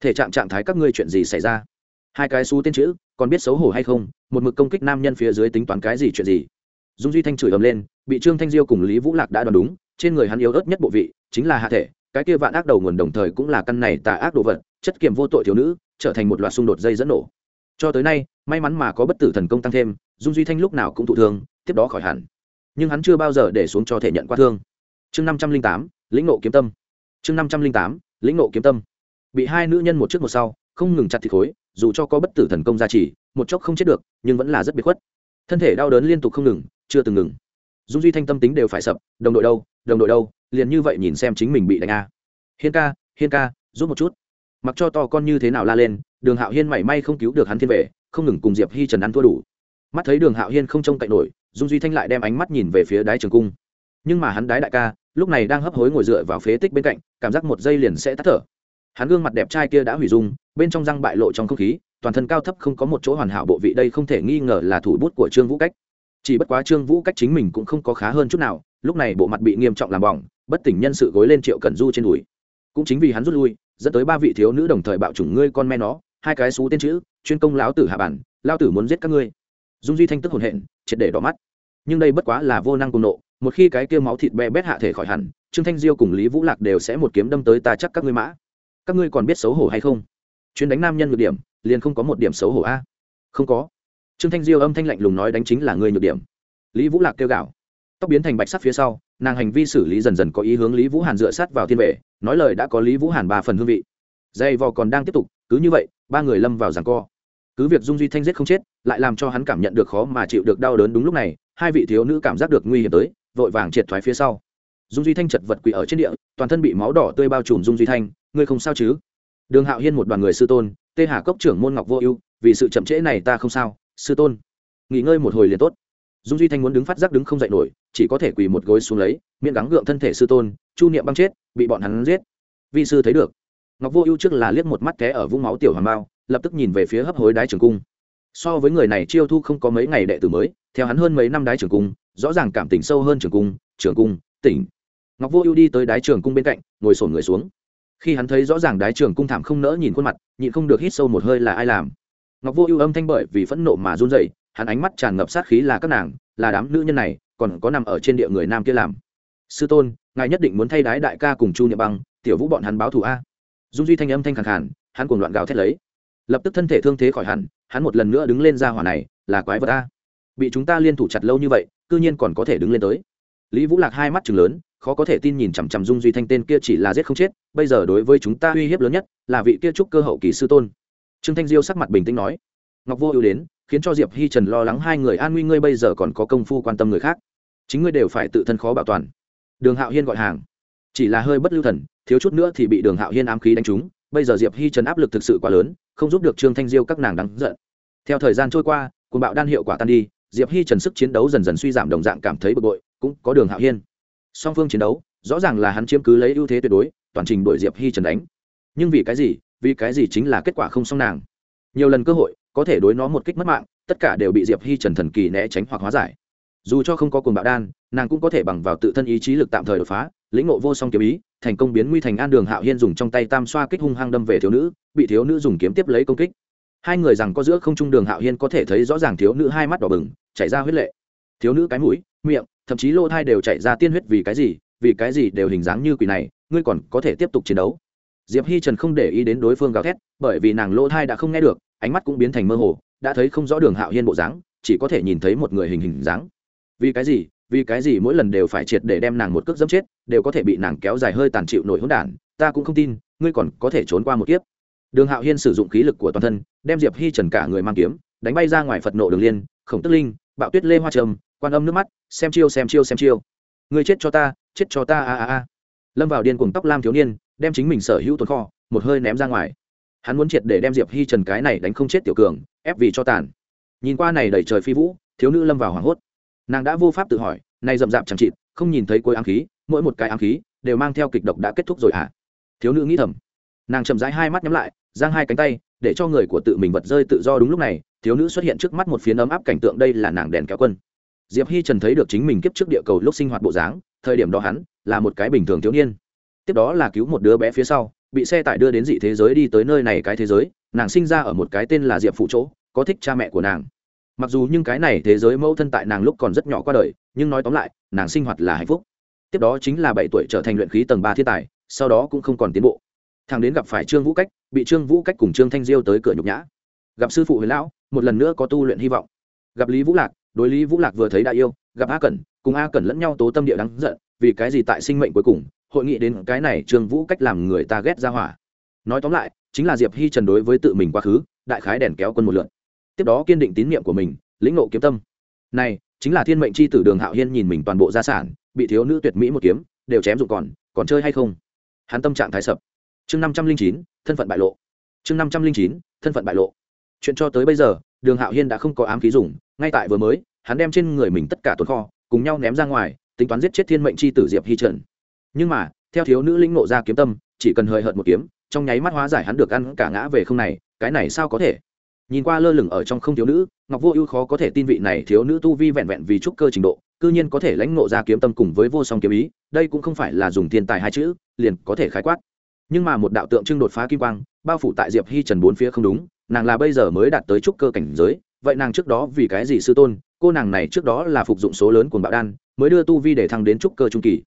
thể trạng trạng thái các ngươi chuyện gì xảy ra? Hai cái xú tên chữ, còn biết xấu hổ hay không? Một mực công kích nam nhân phía dưới tính toán cái gì chuyện gì? Dung duy thanh chửi ầm lên, bị trương thanh diêu cùng lý vũ lạc đã đoán đúng, trên người hắn yếu ớt nhất bộ vị, chính là hạ thể cái kia vạn ác đầu nguồn đồng thời cũng là căn này tà ác đồ vật, chất kiềm vô tội thiếu nữ, trở thành một loạt xung đột dây dẫn nổ. Cho tới nay, may mắn mà có bất tử thần công tăng thêm, dung duy thanh lúc nào cũng thụ thương, tiếp đó khỏi hẳn. Nhưng hắn chưa bao giờ để xuống cho thể nhận qua thương. Chương năm trăm linh tám, lĩnh nộ kiếm tâm. Chương năm trăm linh tám, lĩnh nộ kiếm tâm. Bị hai nữ nhân một trước một sau, không ngừng chặt thịt khối, dù cho có bất tử thần công gia trì, một chốc không chết được, nhưng vẫn là rất biệt khuất. Thân thể đau đớn liên tục không ngừng, chưa từng ngừng. Dung duy thanh tâm tính đều phải sập, đồng đội đâu, đồng đội đâu liền như vậy nhìn xem chính mình bị đánh a. Hiên ca hiên ca, giúp một chút. Mặc cho to con như thế nào la lên, đường hạo hiên mảy may không cứu được hắn thiên về không ngừng cùng diệp hi trần ăn thua đủ. Mắt thấy đường hạo hiên không trông cậy nổi, dung duy thanh lại đem ánh mắt nhìn về phía đái trường cung. Nhưng mà hắn đái đại ca, lúc này đang hấp hối ngồi dựa vào phế tích bên cạnh, cảm giác một giây liền sẽ tắt thở. Hắn gương mặt đẹp trai kia đã hủy dung, bên trong răng bại lộ trong không khí, toàn thân cao thấp không có một chỗ hoàn hảo bộ vị đây không thể nghi ngờ là thủ bút của trương vũ cách. Chỉ bất quá trương vũ cách chính mình cũng không có khá hơn chút nào, lúc này bộ mặt bị nghiêm trọng làm bỏng bất tỉnh nhân sự gối lên triệu cần du trên đùi. Cũng chính vì hắn rút lui, dẫn tới ba vị thiếu nữ đồng thời bạo chủng ngươi con me nó, hai cái xú tên chữ, chuyên công lão tử hạ bản lao tử muốn giết các ngươi. Dung duy thanh tức hồn hện, triệt để đỏ mắt. Nhưng đây bất quá là vô năng cùng nộ, một khi cái kia máu thịt bè bét hạ thể khỏi hẳn, trương thanh diêu cùng lý vũ lạc đều sẽ một kiếm đâm tới ta chắc các ngươi mã. Các ngươi còn biết xấu hổ hay không? Chuyến đánh nam nhân nhược điểm, liền không có một điểm xấu hổ a. Không có. Trương thanh diêu âm thanh lạnh lùng nói đánh chính là ngươi nhược điểm. Lý vũ lạc kêu gạo tóc biến thành bạch sắc phía sau, nàng hành vi xử lý dần dần có ý hướng lý vũ hàn dựa sát vào thiên vệ, nói lời đã có lý vũ hàn ba phần hương vị. Dây vò còn đang tiếp tục, cứ như vậy, ba người lâm vào ràng co. Cứ việc dung duy thanh giết không chết, lại làm cho hắn cảm nhận được khó mà chịu được đau đớn đúng lúc này, hai vị thiếu nữ cảm giác được nguy hiểm tới, vội vàng triệt thoái phía sau. Dung duy thanh chật vật quỳ ở trên địa, toàn thân bị máu đỏ tươi bao trùm dung duy thanh, ngươi không sao chứ? Đường hạo hiên một đoàn người sư tôn, tê hà cốc trưởng môn ngọc vô ưu, vì sự chậm trễ này ta không sao, sư tôn, nghỉ ngơi một hồi liền tốt dung duy thanh muốn đứng phát giác đứng không dậy nổi, chỉ có thể quỳ một gối xuống lấy miệng gắng gượng thân thể sư tôn, chu niệm băng chết, bị bọn hắn giết. Vi sư thấy được. Ngọc vô ưu trước là liếc một mắt té ở vũng máu tiểu hoàng bao, lập tức nhìn về phía hấp hối đái trường cung. So với người này chiêu thu không có mấy ngày đệ tử mới, theo hắn hơn mấy năm đái trường cung, rõ ràng cảm tình sâu hơn trường cung trường cung, tỉnh. Ngọc vô ưu đi tới đái trường cung bên cạnh, ngồi sổn người xuống. Khi hắn thấy rõ ràng đái trường cung thảm không nỡ nhìn khuôn mặt, nhịn không được hít sâu một hơi là ai làm. Ngọc vô ưu âm thanh bởi vì phẫn nộ mà run dậy hắn ánh mắt tràn ngập sát khí là các nàng, là đám nữ nhân này, còn có nằm ở trên địa người nam kia làm. Sư tôn, ngài nhất định muốn thay đái đại ca cùng chu niệm băng, tiểu vũ bọn hắn báo thù a. Dung duy thanh âm thanh khẳng khàn, hắn cùng loạn gào thét lấy. Lập tức thân thể thương thế khỏi hẳn, hắn một lần nữa đứng lên ra hỏa này, là quái vật a. Bị chúng ta liên thủ chặt lâu như vậy, cư nhiên còn có thể đứng lên tới. Lý vũ lạc hai mắt chừng lớn, khó có thể tin nhìn chằm chằm dung duy thanh tên kia chỉ là giết không chết, bây giờ đối với chúng ta uy hiếp lớn nhất là vị kia trúc cơ hậu kỳ sư tôn. Trương thanh diêu sắc mặt bình tĩnh nói. Ngọc vô ưu đến khiến cho diệp hi trần lo lắng hai người an nguy ngươi bây giờ còn có công phu quan tâm người khác. Chính ngươi đều phải tự thân khó bảo toàn. Đường hạo hiên gọi hàng. Chỉ là hơi bất lưu thần, thiếu chút nữa thì bị đường hạo hiên ám khí đánh trúng. Bây giờ diệp hi trần áp lực thực sự quá lớn, không giúp được trương thanh diêu các nàng đáng giận. Theo thời gian trôi qua, cuồng bạo đan hiệu quả tan đi, diệp hi trần sức chiến đấu dần dần suy giảm đồng dạng cảm thấy bực bội, cũng có đường hạo hiên. Song phương chiến đấu, rõ ràng là hắn chiếm cứ lấy ưu thế tuyệt đối, toàn trình đội diệp hi trần đánh. Nhưng vì cái gì? Vì cái gì chính là kết quả không xong nàng? Nhiều lần cơ hội có thể đối nó một kích mất mạng, tất cả đều bị diệp hi trần thần kỳ né tránh hoặc hóa giải. Dù cho không có cuồng bạo đan, nàng cũng có thể bằng vào tự thân ý chí lực tạm thời đột phá, lĩnh ngộ vô song kiếm ý, thành công biến nguy thành an đường hạo hiên dùng trong tay tam xoa kích hung hăng đâm về thiếu nữ, bị thiếu nữ dùng kiếm tiếp lấy công kích. Hai người rằng có giữa không trung đường hạo hiên có thể thấy rõ ràng thiếu nữ hai mắt đỏ bừng, chảy ra huyết lệ. Thiếu nữ cái mũi, miệng, thậm chí lỗ thai đều chảy ra tiên huyết vì cái gì, vì cái gì đều hình dáng như quỷ này, ngươi còn có thể tiếp tục chiến đấu. Diệp hi trần không để ý đến đối phương gào thét, bởi vì nàng lỗ thai đã không nghe được ánh mắt cũng biến thành mơ hồ, đã thấy không rõ đường hạo hiên bộ dáng, chỉ có thể nhìn thấy một người hình hình dáng. Vì cái gì? Vì cái gì mỗi lần đều phải triệt để đem nàng một cước dẫm chết, đều có thể bị nàng kéo dài hơi tàn chịu nổi hỗn đản, ta cũng không tin, ngươi còn có thể trốn qua một kiếp. Đường hạo hiên sử dụng khí lực của toàn thân, đem diệp hi trần cả người mang kiếm, đánh bay ra ngoài phật nộ đường liên, khổng tức linh, bạo tuyết lê hoa trầm, quan âm nước mắt, xem chiêu xem chiêu xem chiêu. Ngươi chết cho ta, chết cho ta, a a a. Lâm vào điên cuồng tóc lam thiếu niên, đem chính mình sở hữu tồn kho, một hơi ném ra ngoài hắn muốn triệt để đem diệp hi trần cái này đánh không chết tiểu cường, ép vì cho tàn. Nhìn qua này đầy trời phi vũ, thiếu nữ lâm vào hoảng hốt. Nàng đã vô pháp tự hỏi nay rậm rạp chẳng chịt, không nhìn thấy cuối ám khí, mỗi một cái ám khí đều mang theo kịch độc đã kết thúc rồi hả? Thiếu nữ nghĩ thầm. Nàng chậm rãi hai mắt nhắm lại, giang hai cánh tay, để cho người của tự mình vật rơi tự do đúng lúc này, thiếu nữ xuất hiện trước mắt một phiến ấm áp cảnh tượng đây là nàng đèn kéo quân. Diệp hi trần thấy được chính mình kiếp trước địa cầu lúc sinh hoạt bộ dáng, thời điểm đó hắn là một cái bình thường thiếu niên. Tiếp đó là cứu một đứa bé phía sau bị xe tải đưa đến dị thế giới đi tới nơi này cái thế giới, nàng sinh ra ở một cái tên là diệp phụ chỗ, có thích cha mẹ của nàng. Mặc dù nhưng cái này thế giới mẫu thân tại nàng lúc còn rất nhỏ qua đời, nhưng nói tóm lại, nàng sinh hoạt là hạnh phúc. Tiếp đó chính là bảy tuổi trở thành luyện khí tầng ba thiên tài, sau đó cũng không còn tiến bộ. Thằng đến gặp phải trương vũ cách, bị trương vũ cách cùng trương thanh diêu tới cửa nhục nhã. Gặp sư phụ huyền lão, một lần nữa có tu luyện hy vọng. Gặp lý vũ lạc, đối lý vũ lạc vừa thấy đại yêu, gặp a cẩn, cùng a cẩn lẫn nhau tố tâm địa đắng giận, vì cái gì tại sinh mệnh cuối cùng hội nghị đến cái này trương vũ cách làm người ta ghét ra hỏa. Nói tóm lại, chính là diệp hi trần đối với tự mình quá khứ, đại khái đèn kéo quân một lượn tiếp đó kiên định tín nhiệm của mình, lĩnh nộ kiếm tâm. Này, chính là thiên mệnh c h i tử đường hạo hiên nhìn mình toàn bộ gia sản, bị thiếu nữ tuyệt mỹ một kiếm, đều chém dụng còn còn chơi hay không? Hắn tâm trạng thái sập. Chương năm trăm linh chín, thân phận bại lộ. Chương năm trăm linh chín, thân phận bại lộ. Chuyện cho tới bây giờ, đường hạo hiên đã không có ám khí dùng, ngay tại vừa mới, hắn đem trên người mình tất cả tồn kho, cùng nhau ném ra ngoài, tính toán giết chết thiên mệnh c h i tử diệp hi trần nhưng mà, theo thiếu nữ linh nộ ra kiếm tâm, chỉ cần hời hợt một kiếm, trong nháy mắt hóa giải hắn được ăn cả ngã về không này, cái này sao có thể? Nhìn qua lơ lửng ở trong không thiếu nữ, ngọc vô ưu khó có thể tin vị này thiếu nữ tu vi vẹn vẹn vì trúc cơ trình độ, cư nhiên có thể lãnh nộ ra kiếm tâm cùng với vô song kiếm ý, đây cũng không phải là dùng thiên tài hai chữ, liền có thể khái quát. Nhưng mà một đạo tượng trưng đột phá kim quang, bao phủ tại diệp hi trần bốn phía không đúng, nàng là bây giờ mới đạt tới trúc cơ cảnh giới, vậy nàng trước đó vì cái gì sư tôn, cô nàng này trước đó là phục dụng số lớn của bạo đan, mới đưa tu vi để thăng đến trúc cơ trung kỳ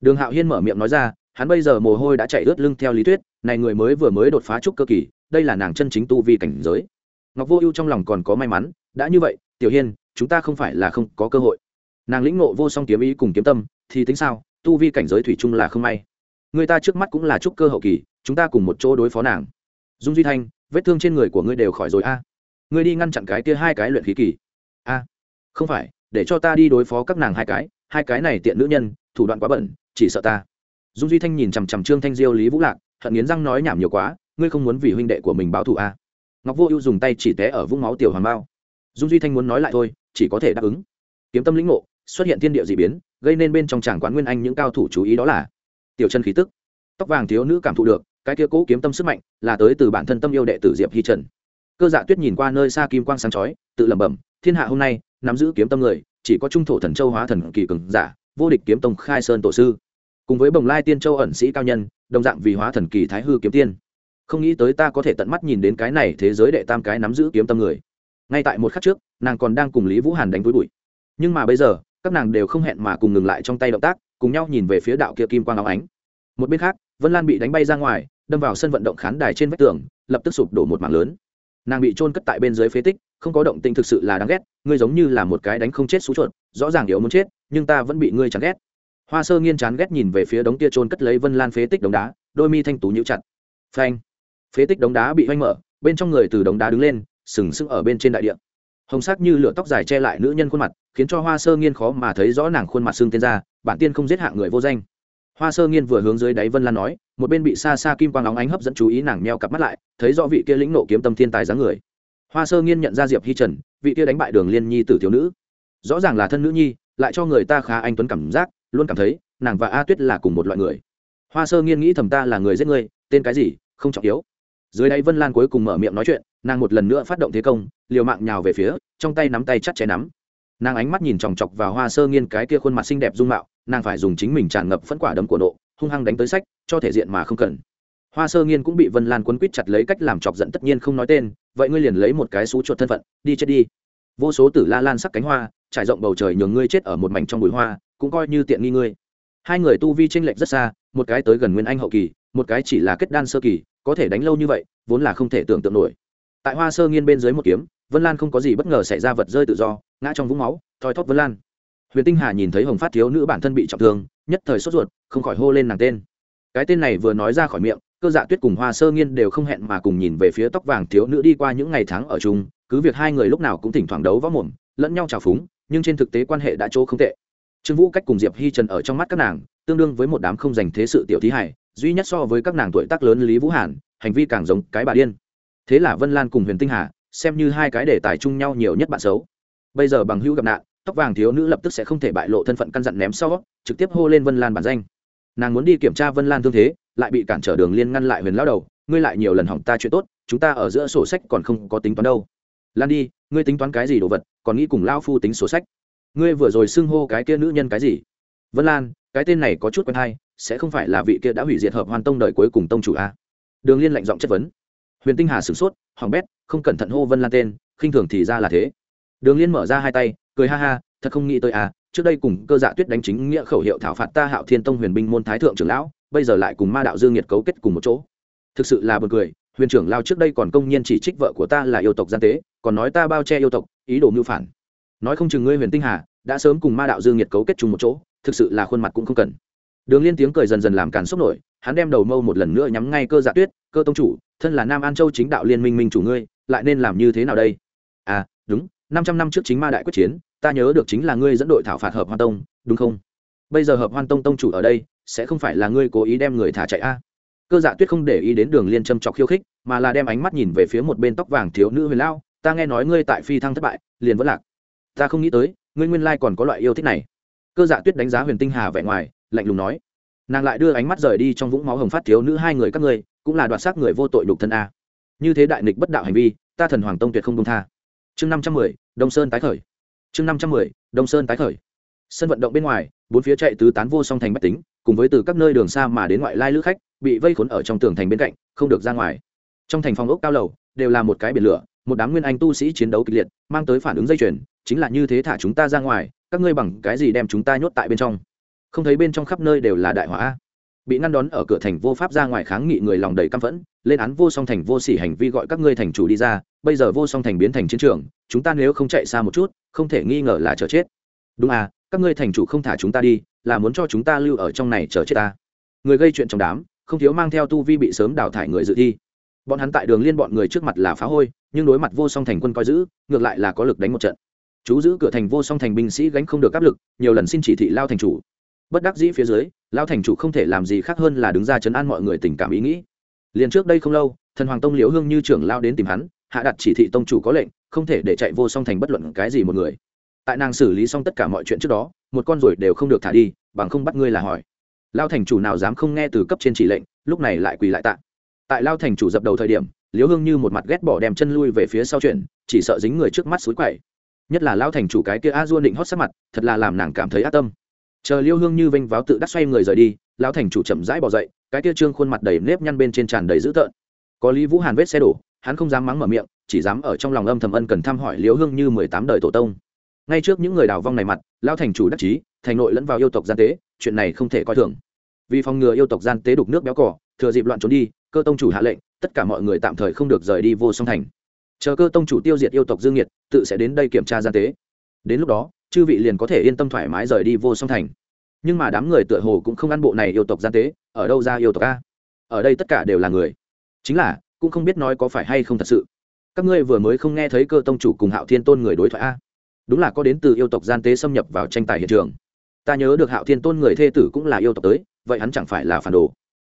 đường hạo hiên mở miệng nói ra, hắn bây giờ mồ hôi đã chạy ướt lưng theo lý thuyết, này người mới vừa mới đột phá trúc cơ kỳ, đây là nàng chân chính tu vi cảnh giới. Ngọc vô ưu trong lòng còn có may mắn, đã như vậy, tiểu hiên, chúng ta không phải là không có cơ hội. Nàng lĩnh ngộ vô song kiếm ý cùng kiếm tâm, thì tính sao, tu vi cảnh giới thủy chung là không may. Người ta trước mắt cũng là trúc cơ hậu kỳ, chúng ta cùng một chỗ đối phó nàng. Dung duy thanh, vết thương trên người của ngươi đều khỏi rồi a. Ngươi đi ngăn chặn cái kia hai cái luyện khí kỳ. A, không phải, để cho ta đi đối phó các nàng hai cái hai cái này tiện nữ nhân thủ đoạn quá bẩn, chỉ sợ ta. Dung duy thanh nhìn chằm chằm trương thanh diêu, lý vũ lạc, hận nghiến răng nói nhảm nhiều quá, ngươi không muốn vì huynh đệ của mình báo thù a ngọc vô ưu dùng tay chỉ té ở vũng máu tiểu hoàng bao. Dung duy thanh muốn nói lại thôi, chỉ có thể đáp ứng. Kiếm tâm lĩnh ngộ, xuất hiện thiên địa d ị biến, gây nên bên trong tràng quán nguyên anh những cao thủ chú ý đó là tiểu chân khí tức. Tóc vàng thiếu nữ cảm thụ được, cái kia cũ kiếm tâm sức mạnh, là tới từ bản thân tâm yêu đệ tử diệp hi trần. Cơ dạ tuyết nhìn qua nơi xa kim quang sáng chói, tự lẩm bẩm, thiên hạ hôm nay, nắm giữ kiếm tâm người, chỉ có trung thổ thần châu hóa thần kỳ cường giả vô địch kiếm tông khai sơn tổ sư. Cùng với bồng lai tiên châu ẩn sĩ cao nhân, đồng dạng vì hóa thần kỳ thái hư kiếm tiên. Không nghĩ tới ta có thể tận mắt nhìn đến cái này thế giới đệ tam cái nắm giữ kiếm tâm người. Ngay tại một khắc trước, nàng còn đang cùng lý vũ hàn đánh với bụi. Nhưng mà bây giờ, các nàng đều không hẹn mà cùng ngừng lại trong tay động tác, cùng nhau nhìn về phía đạo kia kim quang áo ánh. Một bên khác, vân lan bị đánh bay ra ngoài, đâm vào sân vận động khán đài trên vách tường, lập tức sụp đổ một mảng lớn nàng bị trôn cất tại bên dưới phế tích, không có động tinh thực sự là đáng ghét, ngươi giống như là một cái đánh không chết xú chuột, rõ ràng yếu muốn chết, nhưng ta vẫn bị ngươi chán ghét. Hoa sơ nghiên chán ghét nhìn về phía đống kia trôn cất lấy vân lan phế tích đống đá, đôi mi thanh tú nhũ chặt. Phanh! Phế tích đống đá bị oanh mở, bên trong người từ đống đá đứng lên, sừng sững ở bên trên đại địa. Hồng sắc như lửa tóc dài che lại nữ nhân khuôn mặt, khiến cho hoa sơ nghiên khó mà thấy rõ nàng khuôn mặt xương tên ra, bản tiên không giết hạng người vô danh hoa sơ nghiên vừa hướng dưới đáy vân lan nói, một bên bị xa xa kim quang óng ánh hấp dẫn chú ý nàng neo cặp mắt lại, thấy rõ vị kia lĩnh nộ kiếm tâm thiên tài dáng người. Hoa sơ nghiên nhận ra diệp hi trần, vị kia đánh bại đường liên nhi tử thiếu nữ. Rõ ràng là thân nữ nhi, lại cho người ta khá anh tuấn cảm giác, luôn cảm thấy, nàng và a tuyết là cùng một loại người. Hoa sơ nghiên nghĩ thầm ta là người giết người, tên cái gì, không trọng yếu. Dưới đáy vân lan cuối cùng mở miệng nói chuyện, nàng một lần nữa phát động thế công, liều mạng nhào về phía, trong tay nắm tay chắt chẽ nắm. Nàng ánh mắt nhìn chòng chọc vào hoa sơ nghiên cái kia khuôn mặt xinh đẹp dung mạo nàng phải dùng chính mình tràn ngập phẫn quả đấm của nộ, hung hăng đánh tới sách, cho thể diện mà không cần. Hoa sơ nghiên cũng bị vân lan quấn quýt chặt lấy cách làm chọc giận tất nhiên không nói tên, vậy ngươi liền lấy một cái xú chuột thân phận, đi chết đi. Vô số tử la lan sắc cánh hoa, trải rộng bầu trời nhường ngươi chết ở một mảnh trong bụi hoa, cũng coi như tiện nghi ngươi. Hai người tu vi tranh lệch rất xa, một cái tới gần nguyên anh hậu kỳ, một cái chỉ là kết đan sơ kỳ, có thể đánh lâu như vậy, vốn là không thể tưởng tượng nổi. Tại hoa sơ nghiên bên dưới một kiếm, vân lan không có gì bất ngờ xảy ra vật rơi tự do, ngã trong vũng máu, thoi thóp vân lan huyền tinh hà nhìn thấy hồng phát thiếu nữ bản thân bị trọng thương, nhất thời sốt ruột, không khỏi hô lên nàng tên. Cái tên này vừa nói ra khỏi miệng, cơ dạ tuyết cùng hoa sơ nghiên đều không hẹn mà cùng nhìn về phía tóc vàng thiếu nữ đi qua những ngày tháng ở chung, cứ việc hai người lúc nào cũng thỉnh thoảng đấu võ mồm, lẫn nhau trào phúng, nhưng trên thực tế quan hệ đã chỗ không tệ. Trương vũ cách cùng diệp hi trần ở trong mắt các nàng, tương đương với một đám không dành thế sự tiểu thí hải, duy nhất so với các nàng tuổi tác lớn lý vũ hàn, hành vi càng giống cái bà điên. Thế là vân lan cùng huyền tinh hà, xem như hai cái đề tài chung nhau nhiều nhất bạn xấu. Bây giờ bằng hữu gặp nạn tóc vàng thiếu nữ lập tức sẽ không thể bại lộ thân phận căn dặn ném sau, trực tiếp hô lên vân lan bản danh. Nàng muốn đi kiểm tra vân lan thương thế, lại bị cản trở đường liên ngăn lại huyền lao đầu. Ngươi lại nhiều lần hỏng ta chuyện tốt, chúng ta ở giữa sổ sách còn không có tính toán đâu. Lan đi, ngươi tính toán cái gì đồ vật, còn nghĩ cùng lao phu tính sổ sách. Ngươi vừa rồi xưng hô cái kia nữ nhân cái gì? Vân lan, cái tên này có chút quen hay, sẽ không phải là vị kia đã hủy diệt hợp hoàn tông đời cuối cùng tông chủ a đường liên lạnh giọng chất vấn. Huyền tinh hà sửng sốt hoàng bét, không cẩn thận hô vân lan tên, khinh thường thì ra là thế. Đường liên mở ra hai tay cười ha ha, thật không nghĩ tới à trước đây cùng cơ dạ tuyết đánh chính nghĩa khẩu hiệu thảo phạt ta hạo thiên tông huyền binh môn thái thượng trưởng lão, bây giờ lại cùng ma đạo dương nhiệt cấu kết cùng một chỗ. Thực sự là buồn cười, huyền trưởng lao trước đây còn công nhiên chỉ trích vợ của ta là yêu tộc gian tế, còn nói ta bao che yêu tộc, ý đồ mưu phản. Nói không chừng ngươi huyền tinh hà, đã sớm cùng ma đạo dương nhiệt cấu kết chung một chỗ, thực sự là khuôn mặt cũng không cần. Đường liên tiếng cười dần dần làm càn sốc nổi, hắn đem đầu mâu một lần nữa nhắm ngay cơ dạ tuyết, cơ tông chủ, thân là nam an châu chính đạo liên minh minh chủ ngươi, lại nên làm như thế nào đây? À đúng, năm trăm năm trước chính ma đại quyết chiến ta nhớ được chính là ngươi dẫn đội thảo phạt hợp hoan tông, đúng không? Bây giờ hợp hoan tông tông chủ ở đây, sẽ không phải là ngươi cố ý đem người thả chạy a? Cơ dạ tuyết không để ý đến đường liên châm trọc khiêu khích, mà là đem ánh mắt nhìn về phía một bên tóc vàng thiếu nữ huyền lao, ta nghe nói ngươi tại phi thăng thất bại, liền vẫn lạc. Ta không nghĩ tới, ngươi nguyên lai còn có loại yêu thích này. Cơ dạ tuyết đánh giá huyền tinh hà vẻ ngoài, lạnh lùng nói. Nàng lại đưa ánh mắt rời đi trong vũng máu hồng phát thiếu nữ hai người các ngươi, cũng là đoạt xác người vô tội đục thân a. Như thế đại nghịch bất đạo hành vi, ta thần hoàng tông tuyệt không công tha. Chương năm trăm mười, đông sơn tái khởi chương năm trăm mười, đông sơn tái khởi. Sân vận động bên ngoài, bốn phía chạy tứ tán vô song thành bách tính, cùng với từ các nơi đường xa mà đến ngoại lai lữ khách, bị vây khốn ở trong tường thành bên cạnh, không được ra ngoài. Trong thành phòng ốc cao lầu, đều là một cái biển lửa, một đám nguyên anh tu sĩ chiến đấu kịch liệt, mang tới phản ứng dây chuyền, chính là như thế thả chúng ta ra ngoài, các ngươi bằng cái gì đem chúng ta nhốt tại bên trong? Không thấy bên trong khắp nơi đều là đại hỏa bị ngăn đón ở cửa thành vô pháp ra ngoài kháng nghị người lòng đầy căm phẫn, lên án vô song thành vô sỉ hành vi gọi các ngươi thành chủ đi ra, bây giờ vô song thành biến thành chiến trường, chúng ta nếu không chạy xa một chút, không thể nghi ngờ là chờ chết. Đúng à các ngươi thành chủ không thả chúng ta đi, là muốn cho chúng ta lưu ở trong này chờ chết ta. Người gây chuyện trong đám, không thiếu mang theo tu vi bị sớm đào thải người dự thi. Bọn hắn tại đường liên bọn người trước mặt là phá hôi, nhưng đối mặt vô song thành quân coi giữ, ngược lại là có lực đánh một trận. Chú giữ cửa thành vô song thành binh sĩ gánh không được áp lực, nhiều lần xin chỉ thị lao thành chủ. Bất đắc dĩ phía dưới lao thành chủ không thể làm gì khác hơn là đứng ra chấn an mọi người tình cảm ý nghĩ. Liền trước đây không lâu, thần hoàng tông liễu hương như trưởng lao đến tìm hắn, hạ đặt chỉ thị tông chủ có lệnh, không thể để chạy vô song thành bất luận cái gì một người. Tại nàng xử lý xong tất cả mọi chuyện trước đó, một con ruồi đều không được thả đi, bằng không bắt ngươi là hỏi. Lao thành chủ nào dám không nghe từ cấp trên chỉ lệnh, lúc này lại quỳ lại tạ. Tại lao thành chủ dập đầu thời điểm, liễu hương như một mặt ghét bỏ đem chân lui về phía sau chuyện, chỉ sợ dính người trước mắt suối quậy. Nhất là lao thành chủ cái kia a duôn định hót sát mặt, thật là làm nàng cảm thấy ác tâm chờ liêu hương như vênh váo tự đắc xoay người rời đi, lão thành chủ chậm rãi bỏ dậy, cái kia trương khuôn mặt đầy nếp nhăn bên trên tràn đầy dữ tợn. Có lý vũ hàn vết xe đổ, hắn không dám mắng mở miệng, chỉ dám ở trong lòng âm thầm ân cần thăm hỏi liêu hương như mười tám đời tổ tông. Ngay trước những người đào vong này mặt, lão thành chủ đắc chí, thành nội lẫn vào yêu tộc gian tế, chuyện này không thể coi thường. Vì phòng ngừa yêu tộc gian tế đục nước béo cỏ thừa dịp loạn trốn đi, cơ tông chủ hạ lệnh, tất cả mọi người tạm thời không được rời đi vô song thành. Chờ cơ tông chủ tiêu diệt yêu tộc dương nhiệt, tự sẽ đến đây kiểm tra gian tế. Đến lúc đó chư vị liền có thể yên tâm thoải mái rời đi vô song thành. Nhưng mà đám người tựa hồ cũng không ăn bộ này yêu tộc gian tế, ở đâu ra yêu tộc a? Ở đây tất cả đều là người. Chính là, cũng không biết nói có phải hay không thật sự. Các ngươi vừa mới không nghe thấy cơ tông chủ cùng hạo thiên tôn người đối thoại a? Đúng là có đến từ yêu tộc gian tế xâm nhập vào tranh tài hiện trường. Ta nhớ được hạo thiên tôn người thê tử cũng là yêu tộc tới, vậy hắn chẳng phải là phản đồ.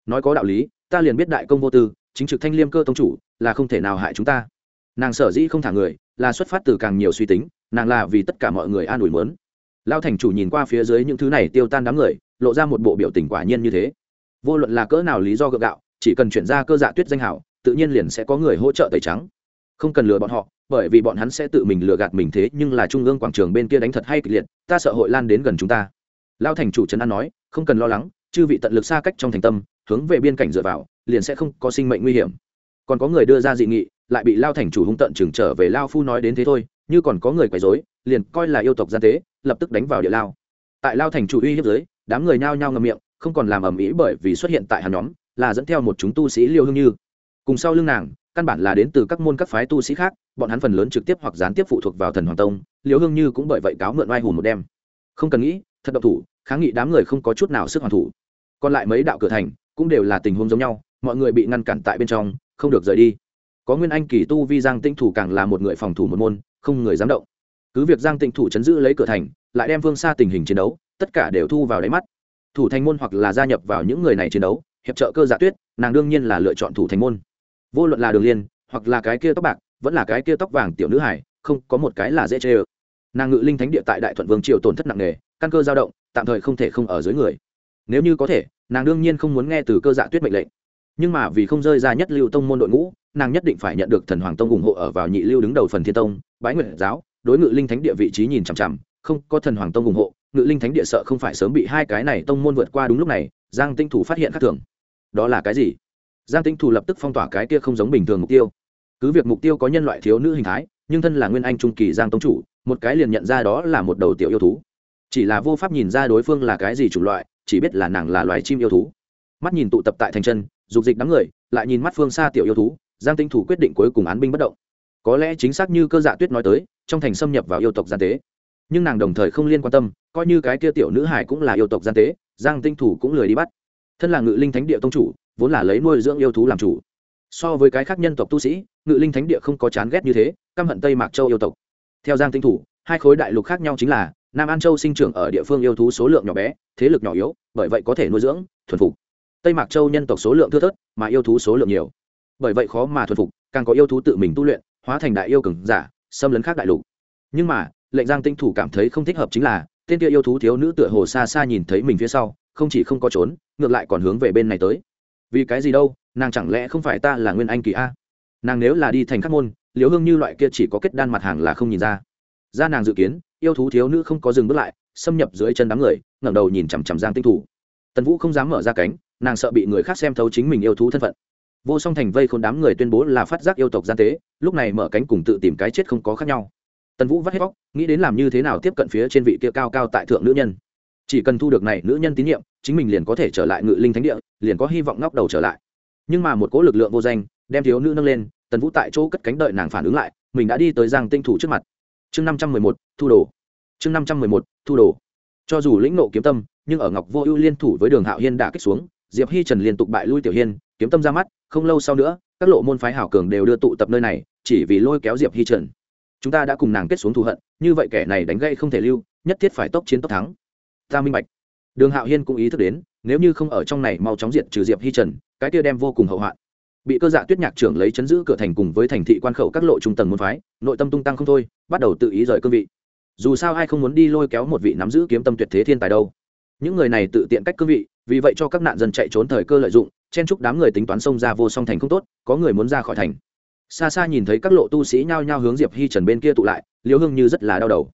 Nói có đạo lý, ta liền biết đại công vô tư, chính trực thanh liêm cơ tông chủ, là không thể nào hại chúng ta. Nàng sở dĩ không thả người, là xuất phát từ càng nhiều suy tính nàng là vì tất cả mọi người an ủi mớn. Lao thành chủ nhìn qua phía dưới những thứ này tiêu tan đám người, lộ ra một bộ biểu tình quả nhiên như thế. Vô luận là cỡ nào lý do gượng gạo, chỉ cần chuyển ra cơ dạ tuyết danh hảo, tự nhiên liền sẽ có người hỗ trợ tẩy trắng. Không cần lừa bọn họ, bởi vì bọn hắn sẽ tự mình lừa gạt mình thế, nhưng là trung ương quảng trường bên kia đánh thật hay kịch liệt, ta sợ hội lan đến gần chúng ta. Lao thành chủ trấn an nói, không cần lo lắng, chư vị tận lực xa cách trong thành tâm, hướng về biên cảnh dựa vào, liền sẽ không có sinh mệnh nguy hiểm. Còn có người đưa ra dị nghị, lại bị lao thành chủ hung tận chừng trở về lao phu nói đến thế thôi như còn có người quấy rối, liền coi là yêu tộc gian tế, lập tức đánh vào địa lao. Tại lao thành chủ uy hiếp giới, đám người nhao nhao ngầm miệng, không còn làm ầm ĩ bởi vì xuất hiện tại hắn nhóm, là dẫn theo một chúng tu sĩ liêu hương như. Cùng sau lưng nàng, căn bản là đến từ các môn các phái tu sĩ khác, bọn hắn phần lớn trực tiếp hoặc gián tiếp phụ thuộc vào thần hoàng tông, liêu hương như cũng bởi vậy cáo mượn oai hùng một đêm. Không cần nghĩ, thật độc thủ, kháng nghị đám người không có chút nào sức hoàn thủ. Còn lại mấy đạo cửa thành, cũng đều là tình huống giống nhau, mọi người bị ngăn cản tại bên trong, không được rời đi. Có nguyên anh kỳ tu vi giang tinh thủ càng là một người phòng thủ một môn không người dám động. Cứ việc giang tinh thủ chấn giữ lấy cửa thành, lại đem vương xa tình hình chiến đấu, tất cả đều thu vào đáy mắt. Thủ thành môn hoặc là gia nhập vào những người này chiến đấu, hiệp trợ cơ giả tuyết, nàng đương nhiên là lựa chọn thủ thành môn. Vô luận là đường liên, hoặc là cái kia tóc bạc, vẫn là cái kia tóc vàng tiểu nữ hải, không có một cái là dễ chê ơ. Nàng ngự linh thánh địa tại đại thuận vương triều tổn thất nặng nề, căn cơ dao động, tạm thời không thể không ở dưới người. Nếu như có thể, nàng đương nhiên không muốn nghe từ cơ dạ tuyết mệnh lệnh nhưng mà vì không rơi ra nhất lưu tông môn đội ngũ, nàng nhất định phải nhận được thần hoàng tông ủng hộ ở vào nhị lưu đứng đầu phần thiên tông, bái nguyện giáo, đối ngự linh thánh địa vị trí nhìn chằm chằm, không có thần hoàng tông ủng hộ, ngự linh thánh địa sợ không phải sớm bị hai cái này tông môn vượt qua đúng lúc này, giang tinh thủ phát hiện khác thường. Đó là cái gì? Giang tinh thủ lập tức phong tỏa cái kia không giống bình thường mục tiêu. Cứ việc mục tiêu có nhân loại thiếu nữ hình thái, nhưng thân là nguyên anh trung kỳ giang tông chủ, một cái liền nhận ra đó là một đầu tiểu yêu thú. Chỉ là vô pháp nhìn ra đối phương là cái gì chủng loại, chỉ biết là nàng là loài chim yêu thú. Mắt nhìn tụ tập tại thành chân dục dịch đám người, lại nhìn mắt phương xa tiểu yêu thú, giang tinh thủ quyết định cuối cùng án binh bất động. Có lẽ chính xác như cơ dạ tuyết nói tới, trong thành xâm nhập vào yêu tộc gian tế. Nhưng nàng đồng thời không liên quan tâm, coi như cái kia tiểu nữ hải cũng là yêu tộc gian tế, giang tinh thủ cũng lười đi bắt. Thân là ngự linh thánh địa tông chủ, vốn là lấy nuôi dưỡng yêu thú làm chủ. So với cái khác nhân tộc tu sĩ, ngự linh thánh địa không có chán ghét như thế, căm hận tây mạc châu yêu tộc. Theo giang tinh thủ, hai khối đại lục khác nhau chính là, nam an châu sinh trưởng ở địa phương yêu thú số lượng nhỏ bé, thế lực nhỏ yếu, bởi vậy có thể nuôi dưỡng, thuần phục tây mạc châu nhân tộc số lượng thưa thớt, mà yêu thú số lượng nhiều. Bởi vậy khó mà thuần phục, càng có yêu thú tự mình tu luyện, hóa thành đại yêu cường giả, xâm lấn khác đại lục. Nhưng mà, lệnh giang tinh thủ cảm thấy không thích hợp chính là, tên kia yêu thú thiếu nữ tựa hồ xa xa nhìn thấy mình phía sau, không chỉ không có trốn, ngược lại còn hướng về bên này tới. Vì cái gì đâu, nàng chẳng lẽ không phải ta là nguyên anh kỳ a? Nàng nếu là đi thành khắc môn liều hương như loại kia chỉ có kết đan mặt hàng là không nhìn ra. Ra nàng dự kiến, yêu thú thiếu nữ không có dừng bước lại, xâm nhập dưới chân đám người, ngẩng đầu nhìn chằm chằm giang tinh thủ. Tần vũ không dám mở ra cánh nàng sợ bị người khác xem thấu chính mình yêu thú thân phận. Vô song thành vây khôn đám người tuyên bố là phát giác yêu tộc gian tế, lúc này mở cánh cùng tự tìm cái chết không có khác nhau. Tần vũ vắt hết bóc nghĩ đến làm như thế nào tiếp cận phía trên vị kia cao cao tại thượng nữ nhân. Chỉ cần thu được này nữ nhân tín nhiệm, chính mình liền có thể trở lại ngự linh thánh địa, liền có hy vọng ngóc đầu trở lại. Nhưng mà một cỗ lực lượng vô danh, đem thiếu nữ nâng lên, tần vũ tại chỗ cất cánh đợi nàng phản ứng lại, mình đã đi tới giang tinh thủ trước mặt. Chương năm trăm mười một, thu đồ. Chương năm trăm mười một, thu đồ. Cho dù lĩnh nộ kiếm tâm, nhưng ở ngọc vô ưu liên thủ với đường hạo hiên đã kích xuống diệp hi trần liên tục bại lui tiểu hiên, kiếm tâm ra mắt, không lâu sau nữa, các lộ môn phái hảo cường đều đưa tụ tập nơi này, chỉ vì lôi kéo diệp hi trần. Chúng ta đã cùng nàng kết xuống thù hận, như vậy kẻ này đánh gây không thể lưu, nhất thiết phải tốc chiến tốc thắng. Ta minh bạch. Đường hạo hiên cũng ý thức đến, nếu như không ở trong này mau chóng diệt trừ diệp hi trần, cái kia đem vô cùng hậu hoạn. Bị cơ dạ tuyết nhạc trưởng lấy chấn giữ cửa thành cùng với thành thị quan khẩu các lộ trung tầng môn phái, nội tâm tung tăng không thôi, bắt đầu tự ý rời cương vị. Dù sao ai không muốn đi lôi kéo một vị nắm giữ kiếm tâm tuyệt thế thiên tài đâu. Những người này tự tiện cách cương vị vì vậy cho các nạn dân chạy trốn thời cơ lợi dụng, chen chúc đám người tính toán xông ra vô song thành không tốt, có người muốn ra khỏi thành. Xa xa nhìn thấy các lộ tu sĩ nhao nhao hướng diệp hi trần bên kia tụ lại, liễu hương như rất là đau đầu.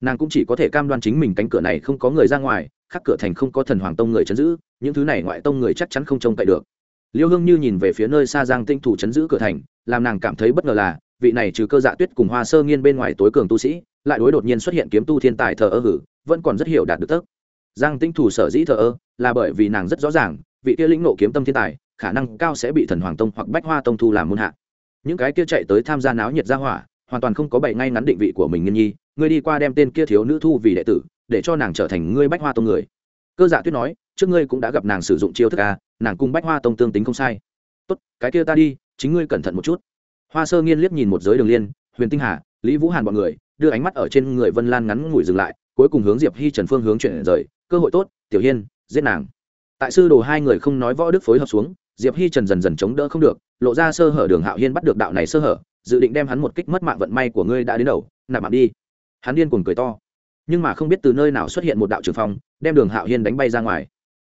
Nàng cũng chỉ có thể cam đoan chính mình cánh cửa này không có người ra ngoài, khắc cửa thành không có thần hoàng tông người chấn giữ, những thứ này ngoại tông người chắc chắn không trông cậy được. Liễu hương như nhìn về phía nơi xa giang tinh thủ chấn giữ cửa thành, làm nàng cảm thấy bất ngờ là, vị này trừ cơ dạ tuyết cùng hoa sơ nghiên bên ngoài tối cường tu sĩ, lại đối đột nhiên xuất hiện kiếm tu thiên tài thờ ơ hử, vẫn còn rất hiểu đạt được tấc giang tinh thủ sở dĩ thờ ơ, là bởi vì nàng rất rõ ràng, vị kia lĩnh nộ kiếm tâm thiên tài, khả năng cao sẽ bị thần hoàng tông hoặc bách hoa tông thu làm môn hạ. Những cái kia chạy tới tham gia náo nhiệt gia hỏa, hoàn toàn không có bày ngay ngắn định vị của mình nghiên nhi, ngươi đi qua đem tên kia thiếu nữ thu vì đệ tử, để cho nàng trở thành ngươi bách hoa tông người. Cơ dạ tuyết nói, trước ngươi cũng đã gặp nàng sử dụng chiêu thức a nàng cùng bách hoa tông tương tính không sai. Tốt, cái kia ta đi, chính ngươi cẩn thận một chút. Hoa sơ nghiên liếc nhìn một giới đường liên, huyền tinh hà, lý vũ hàn b ọ n người, đưa ánh mắt ở trên người vân lan ngắn ngủi dừng lại cuối cùng hướng diệp hi trần phương hướng chuyển rời, cơ hội tốt, tiểu hiên, giết nàng. Tại sư đồ hai người không nói võ đức phối hợp xuống, diệp hi trần dần dần chống đỡ không được, lộ ra sơ hở đường hạo hiên bắt được đạo này sơ hở, dự định đem hắn một kích mất mạng vận may của ngươi đã đến đầu, nạp mạng đi. Hắn điên cuồng cười to, nhưng mà không biết từ nơi nào xuất hiện một đạo trường phong, đem đường hạo hiên đánh bay ra ngoài.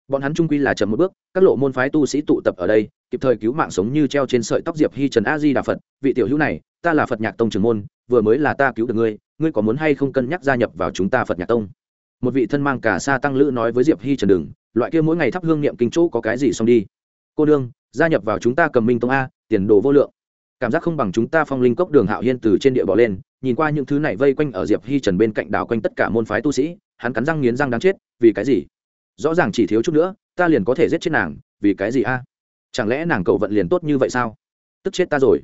Bọn hắn trung quy là chậm một bước, các lộ môn phái tu sĩ tụ tập ở đây, kịp thời cứu mạng sống như treo trên sợi tóc diệp hi trần a di đà phật, vị tiểu hữu này, ta là phật nhạc tông trường môn, vừa mới là ta cứu được ngươi ngươi có muốn hay không cân nhắc gia nhập vào chúng ta phật nhạc tông? Một vị thân mang cả sa tăng lữ nói với diệp hi trần đừng, loại kia mỗi ngày thắp hương niệm kinh chỗ có cái gì xong đi. Cô đương gia nhập vào chúng ta cầm minh tông a, tiền đồ vô lượng. Cảm giác không bằng chúng ta phong linh cốc đường hạo hiên từ trên địa bỏ lên, nhìn qua những thứ này vây quanh ở diệp hi trần bên cạnh đảo quanh tất cả môn phái tu sĩ, hắn cắn răng nghiến răng đáng chết, vì cái gì? Rõ ràng chỉ thiếu chút nữa, ta liền có thể giết chết nàng, vì cái gì a? Chẳng lẽ nàng cậu vận liền tốt như vậy sao? Tức chết ta rồi.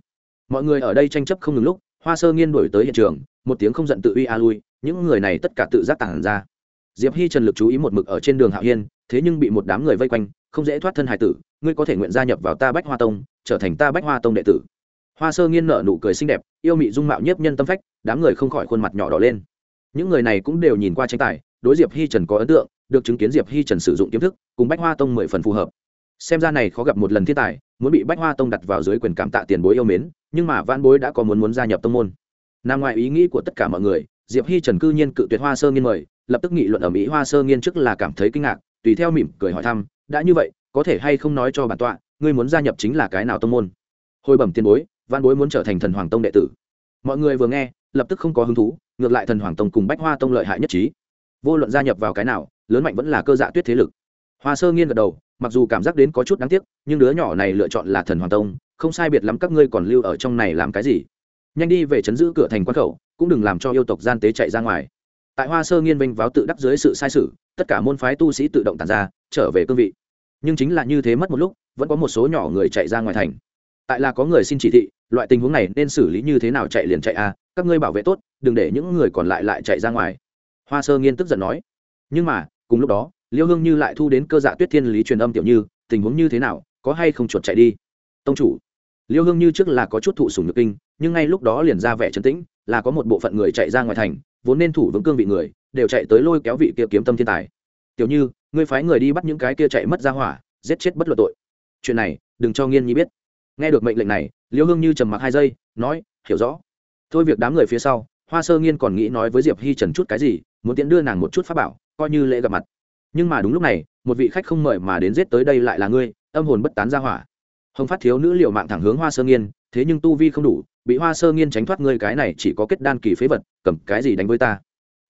Mọi người ở đây tranh chấp không ngừng lúc, hoa sơ nghiên đổi tới hiện trường một tiếng không giận tự uy a lui, những người này tất cả tự giác tản ra. Diệp hi trần lực chú ý một mực ở trên đường hạo hiên, thế nhưng bị một đám người vây quanh, không dễ thoát thân hải tử, ngươi có thể nguyện gia nhập vào ta bách hoa tông, trở thành ta bách hoa tông đệ tử. Hoa sơ nghiên nợ nụ cười xinh đẹp, yêu mị dung mạo nhiếp nhân tâm phách, đám người không khỏi khuôn mặt nhỏ đỏ lên. Những người này cũng đều nhìn qua tranh tài, đối diệp hi trần có ấn tượng, được chứng kiến diệp hi trần sử dụng kiếm thức, cùng bách hoa tông mười phần phù hợp. Xem ra này khó gặp một lần thiên tài, muốn bị bách hoa tông đặt vào dưới quyền cảm tạ tiền bối yêu mến, nhưng mà van bối đã có muốn muốn gia nhập tông môn nằm ngoài ý nghĩ của tất cả mọi người, diệp hi trần cư nhiên cự tuyệt hoa sơ nghiên mời, lập tức nghị luận ở mỹ hoa sơ nghiên trước là cảm thấy kinh ngạc, tùy theo mỉm cười hỏi thăm, đã như vậy, có thể hay không nói cho bản tọa, ngươi muốn gia nhập chính là cái nào tông môn? Hồi bẩm tiền bối văn bối muốn trở thành thần hoàng tông đệ tử. Mọi người vừa nghe, lập tức không có hứng thú, ngược lại thần hoàng tông cùng bách hoa tông lợi hại nhất trí. Vô luận gia nhập vào cái nào, lớn mạnh vẫn là cơ dạ tuyết thế lực. Hoa sơ nghiên gật đầu, mặc dù cảm giác đến có chút đáng tiếc, nhưng đứa nhỏ này lựa chọn là thần hoàng tông, không sai biệt lắm các ngươi còn lưu ở trong này làm cái gì nhanh đi về chấn giữ cửa thành quan khẩu cũng đừng làm cho yêu tộc gian tế chạy ra ngoài. Tại hoa sơ nghiên vinh váo tự đắc dưới sự sai sự tất cả môn phái tu sĩ tự động tàn ra trở về cương vị. Nhưng chính là như thế mất một lúc vẫn có một số nhỏ người chạy ra ngoài thành. Tại là có người xin chỉ thị loại tình huống này nên xử lý như thế nào chạy liền chạy a à, các ngươi bảo vệ tốt đừng để những người còn lại lại chạy ra ngoài. Hoa sơ nghiên tức giận nói. Nhưng mà cùng lúc đó liêu hương như lại thu đến cơ dạ tuyết thiên lý truyền âm tiểu như tình huống như thế nào có hay không chuột chạy đi? Tông chủ liêu hương như trước là có chút thụ sùng nhược kinh, nhưng ngay lúc đó liền ra vẻ trấn tĩnh, là có một bộ phận người chạy ra ngoài thành, vốn nên thủ vững cương vị người, đều chạy tới lôi kéo vị kia kiếm tâm thiên tài. Tiểu như, ngươi phái người đi bắt những cái kia chạy mất ra hỏa, giết chết bất luận tội. Chuyện này, đừng cho nghiên nhi biết. Nghe được mệnh lệnh này, liêu hương như trầm mặc hai giây, nói, hiểu rõ. Thôi việc đám người phía sau, hoa sơ nghiên còn nghĩ nói với diệp hi trần chút cái gì, muốn tiện đưa nàng một chút pháp bảo, coi như lễ gặp mặt. Nhưng mà đúng lúc này, một vị khách không mời mà đến giết tới đây lại là ngươi, âm hồn bất tán ra hỏa hồng phát thiếu nữ liệu mạng thẳng hướng hoa sơ nghiên, thế nhưng tu vi không đủ, bị hoa sơ nghiên tránh thoát ngươi cái này chỉ có kết đan kỳ phế vật, cầm cái gì đánh với ta?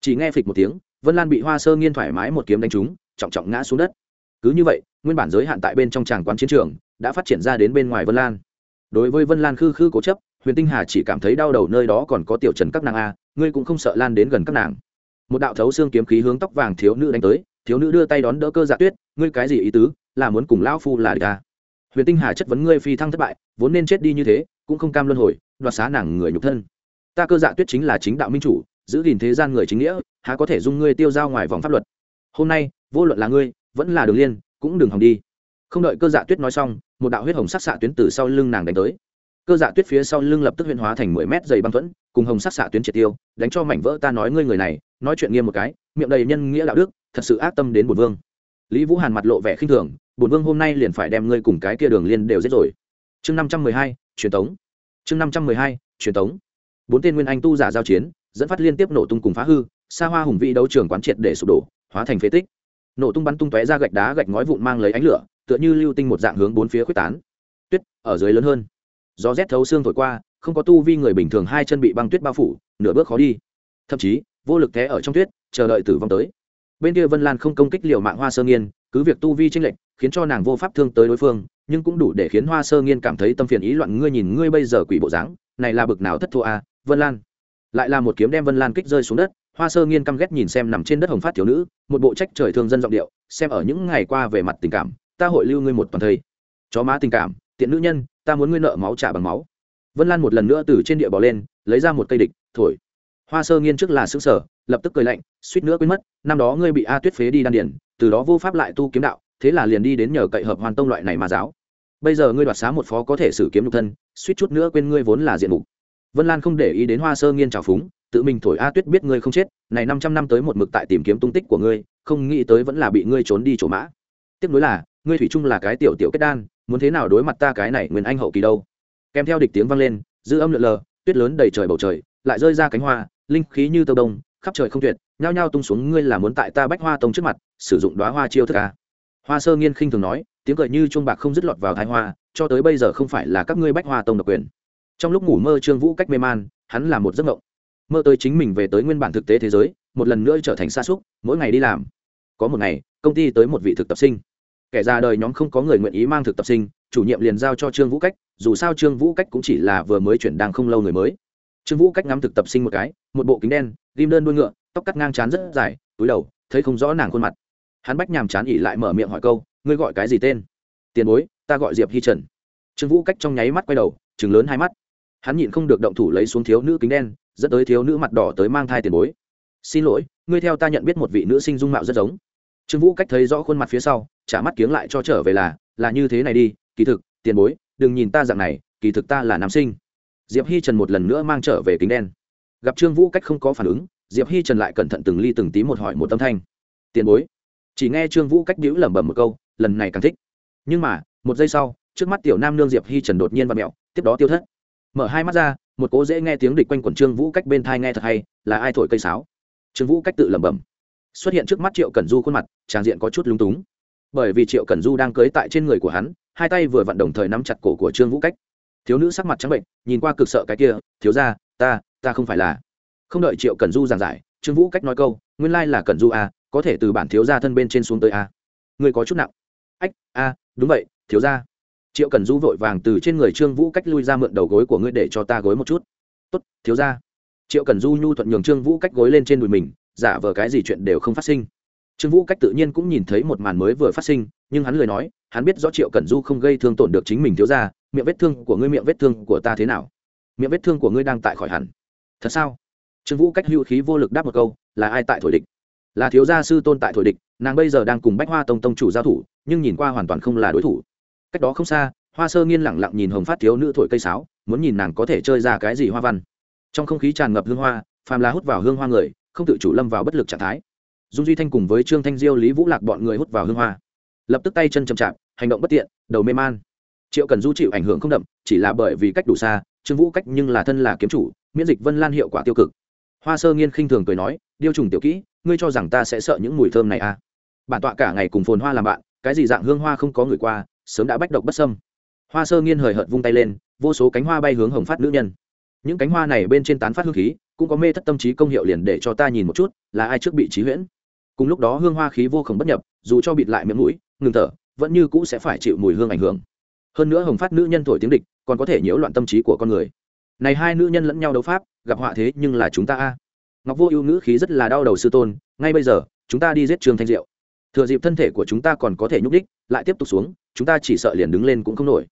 Chỉ nghe phịch một tiếng, vân lan bị hoa sơ nghiên thoải mái một kiếm đánh trúng, trọng trọng ngã xuống đất. Cứ như vậy, nguyên bản giới hạn tại bên trong tràng quán chiến trường, đã phát triển ra đến bên ngoài vân lan. Đối với vân lan khư khư cố chấp, huyền tinh hà chỉ cảm thấy đau đầu nơi đó còn có tiểu trần các nàng a, ngươi cũng không sợ lan đến gần các nàng. Một đạo thấu xương kiếm khí hướng tóc vàng thiếu nữ đánh tới, thiếu nữ đưa tay đón đỡ cơ dạ tuyết, ngươi cái gì ý tứ, là muốn cùng lão phu là địch ta huyền tinh hà chất vấn ngươi phi thăng thất bại, vốn nên chết đi như thế, cũng không cam luân hồi, đoạt xá nàng người nhục thân. Ta cơ dạ tuyết chính là chính đạo minh chủ, giữ gìn thế gian người chính nghĩa, há có thể dung ngươi tiêu dao ngoài vòng pháp luật. Hôm nay, vô luận là ngươi, vẫn là đường liên, cũng đừng hòng đi. Không đợi cơ dạ tuyết nói xong, một đạo huyết hồng sắc xạ tuyến từ sau lưng nàng đánh tới. Cơ dạ tuyết phía sau lưng lập tức huyên hóa thành mười mét dày băng thuẫn, cùng hồng sắc xạ tuyến triệt tiêu, đánh cho mảnh vỡ ta nói ngươi người này, nói chuyện nghiêm một cái, miệng đầy nhân nghĩa đạo đức, thật sự ác tâm đến bổn vương. Lý vũ hàn mặt lộ vẻ khinh thường bổn vương hôm nay liền phải đem ngươi cùng cái kia đường liên đều giết rồi. Chương năm trăm mười hai, truyền tống. Chương năm trăm mười hai, truyền tống. Bốn tên nguyên anh tu giả giao chiến, dẫn phát liên tiếp nổ tung cùng phá hư, xa hoa hùng vĩ đấu trường quán triệt để sụp đổ, hóa thành phế tích. Nổ tung bắn tung tóe ra gạch đá gạch ngói vụn mang lấy ánh lửa, tựa như lưu tinh một dạng hướng bốn phía quyết tán. Tuyết, ở dưới lớn hơn. Gió rét thấu xương thổi qua, không có tu vi người bình thường hai chân bị băng tuyết bao phủ, nửa bước khó đi. Thậm chí, vô lực té ở trong tuyết, chờ đợi tử vong tới. Bên kia vân lan không công kích liều mạng hoa sơ nghiên, cứ việc tu vi tranh lệch khiến cho nàng vô pháp thương tới đối phương, nhưng cũng đủ để khiến hoa sơ nghiên cảm thấy tâm phiền ý loạn ngươi nhìn ngươi bây giờ quỷ bộ dáng, này là bực nào thất thua a à? vân lan. Lại là một kiếm đem vân lan kích rơi xuống đất, hoa sơ nghiên căm ghét nhìn xem nằm trên đất hồng phát thiếu nữ, một bộ trách trời thương dân giọng điệu, xem ở những ngày qua về mặt tình cảm, ta hội lưu ngươi một toàn thây. Chó má tình cảm, tiện nữ nhân, ta muốn ngươi nợ máu trả bằng máu. Vân lan một lần nữa từ trên địa bỏ lên, lấy ra một cây địch, thổi. Hoa sơ nghiên trước là xứng sở lập tức cười lạnh, suýt nữa quên mất, năm đó ngươi bị a tuyết phế đi đan điển từ đó vô pháp lại tu kiếm đạo thế là liền đi đến nhờ cậy hợp hoàn tông loại này mà giáo. Bây giờ ngươi đoạt xá một phó có thể sử kiếm nhục thân, suýt chút nữa quên ngươi vốn là diện mục. Vân lan không để ý đến hoa sơ nghiên trào phúng, tự mình thổi a tuyết biết ngươi không chết, này năm trăm năm tới một mực tại tìm kiếm tung tích của ngươi, không nghĩ tới vẫn là bị ngươi trốn đi chỗ mã. Tiếc nối là, ngươi thủy chung là cái tiểu tiểu kết đan, muốn thế nào đối mặt ta cái này nguyên anh hậu kỳ đâu? Kèm theo địch tiếng vang lên, dư âm lượn lờ, tuyết lớn đầy trời bầu trời, lại rơi ra cánh hoa, linh khí như tơ đông, khắp trời không tuyệt, nhao nhao tung xuống ngươi là muốn tại ta bách hoa tông trước mặt, sử dụng đoá hoa chiêu thức ca hoa sơ nghiên khinh thường nói, tiếng cười như chuông bạc không dứt lọt vào thái hoa, cho tới bây giờ không phải là các ngươi bách hoa tông độc quyền. Trong lúc ngủ mơ trương vũ cách mê man, hắn là một giấc mộng. Mơ tới chính mình về tới nguyên bản thực tế thế giới, một lần nữa trở thành xa xúc mỗi ngày đi làm. Có một ngày, công ty tới một vị thực tập sinh. Kẻ ra đời nhóm không có người nguyện ý mang thực tập sinh, chủ nhiệm liền giao cho trương vũ cách, dù sao trương vũ cách cũng chỉ là vừa mới chuyển đang không lâu người mới. Trương vũ cách ngắm thực tập sinh một cái, một bộ kính đen, ghim đơn đuôi ngựa, tóc cắt ngang chán rất dài, túi đầu, thấy không rõ nàng khuôn mặt hắn bách nhàm chán ỉ lại mở miệng hỏi câu, ngươi gọi cái gì tên? Tiền bối, ta gọi diệp hi trần. Trương vũ cách trong nháy mắt quay đầu chừng lớn hai mắt. Hắn nhịn không được động thủ lấy xuống thiếu nữ kính đen, dẫn tới thiếu nữ mặt đỏ tới mang thai tiền bối. Xin lỗi, ngươi theo ta nhận biết một vị nữ sinh dung mạo rất giống. Trương vũ cách thấy rõ khuôn mặt phía sau, trả mắt kiếng lại cho trở về là là như thế này đi, kỳ thực, tiền bối, đừng nhìn ta dạng này, kỳ thực ta là nam sinh. Diệp hi trần một lần nữa mang trở về kính đen. Gặp trương vũ cách không có phản ứng, diệp hi trần lại cẩn thận từng ly từng tí một hỏi một tâm thanh. Tiền bối chỉ nghe trương vũ cách đĩu lẩm bẩm một câu, lần này càng thích. Nhưng mà, một giây sau, trước mắt tiểu nam nương diệp hi trần đột nhiên và mẹo, tiếp đó tiêu thất. Mở hai mắt ra, một cố dễ nghe tiếng địch quanh quẩn trương vũ cách bên thai nghe thật hay, là ai thổi cây sáo? Trương vũ cách tự lẩm bẩm. Xuất hiện trước mắt triệu cẩn du khuôn mặt, tràng diện có chút lúng túng. Bởi vì triệu cẩn du đang cưới tại trên người của hắn, hai tay vừa vặn đồng thời nắm chặt cổ của trương vũ cách. Thiếu nữ sắc mặt trắng bệnh, nhìn qua cực sợ cái kia, thiếu ra ta ta không phải là. Không đợi triệu cẩn du giảng giải, trương vũ cách nói câu, nguyên lai là cẩn du à có thể từ bản thiếu gia thân bên trên xuống tới a. Người có chút nặng. Ách, a, đúng vậy, thiếu gia. Triệu cần du vội vàng từ trên người trương vũ cách lui ra mượn đầu gối của ngươi để cho ta gối một chút. Tốt, thiếu gia. Triệu cần du nhu thuận nhường trương vũ cách gối lên trên đùi mình, giả vờ cái gì chuyện đều không phát sinh. Trương vũ cách tự nhiên cũng nhìn thấy một màn mới vừa phát sinh, nhưng hắn lời nói, hắn biết rõ triệu cần du không gây thương tổn được chính mình thiếu gia, miệng vết thương của ngươi miệng vết thương của ta thế nào? Miệng vết thương của ngươi đang tại khỏi hẳn. Thật sao? Trương vũ cách hữu khí vô lực đáp một câu, là ai tại thổi địch? Là thiếu gia sư tôn tại thổi địch, nàng bây giờ đang cùng bách hoa tông tông chủ giao thủ, nhưng nhìn qua hoàn toàn không là đối thủ. Cách đó không xa, hoa sơ nghiên lẳng lặng nhìn hồng phát thiếu nữ thổi cây sáo, muốn nhìn nàng có thể chơi ra cái gì hoa văn. Trong không khí tràn ngập hương hoa, phàm là hút vào hương hoa người, không tự chủ lâm vào bất lực trạng thái. Dung duy thanh cùng với trương thanh diêu, lý vũ lạc bọn người hút vào hương hoa. Lập tức tay chân chậm chạp, hành động bất tiện, đầu mê man. Triệu cần du chịu ảnh hưởng không đậm, chỉ là bởi vì cách đủ xa, trương vũ cách nhưng là thân là kiếm chủ, miễn dịch vân lan hiệu quả tiêu cực. Hoa sơ nghiên khinh thường cười nói, điêu trùng tiểu kỹ ngươi cho rằng ta sẽ sợ những mùi thơm này à? Bản tọa cả ngày cùng phồn hoa làm bạn, cái gì dạng hương hoa không có người qua, sớm đã bách độc bất sâm hoa sơ nghiên hời hợt vung tay lên, vô số cánh hoa bay hướng hồng phát nữ nhân. Những cánh hoa này bên trên tán phát hương khí, cũng có mê thất tâm trí công hiệu liền để cho ta nhìn một chút, là ai trước bị trí huyễn. Cùng lúc đó hương hoa khí vô khổng bất nhập, dù cho bịt lại miệng mũi, ngừng thở, vẫn như cũ sẽ phải chịu mùi hương ảnh hưởng. Hơn nữa hồng phát nữ nhân thổi tiếng địch, còn có thể nhiễu loạn tâm trí của con người. Này hai nữ nhân lẫn nhau đấu pháp, gặp họa thế nhưng là chúng ta a ngọc vô ưu ngữ khí rất là đau đầu sư tôn, ngay bây giờ, chúng ta đi giết trương thanh diệu. Thừa dịp thân thể của chúng ta còn có thể nhúc đích lại tiếp tục xuống, chúng ta chỉ sợ liền đứng lên cũng không nổi.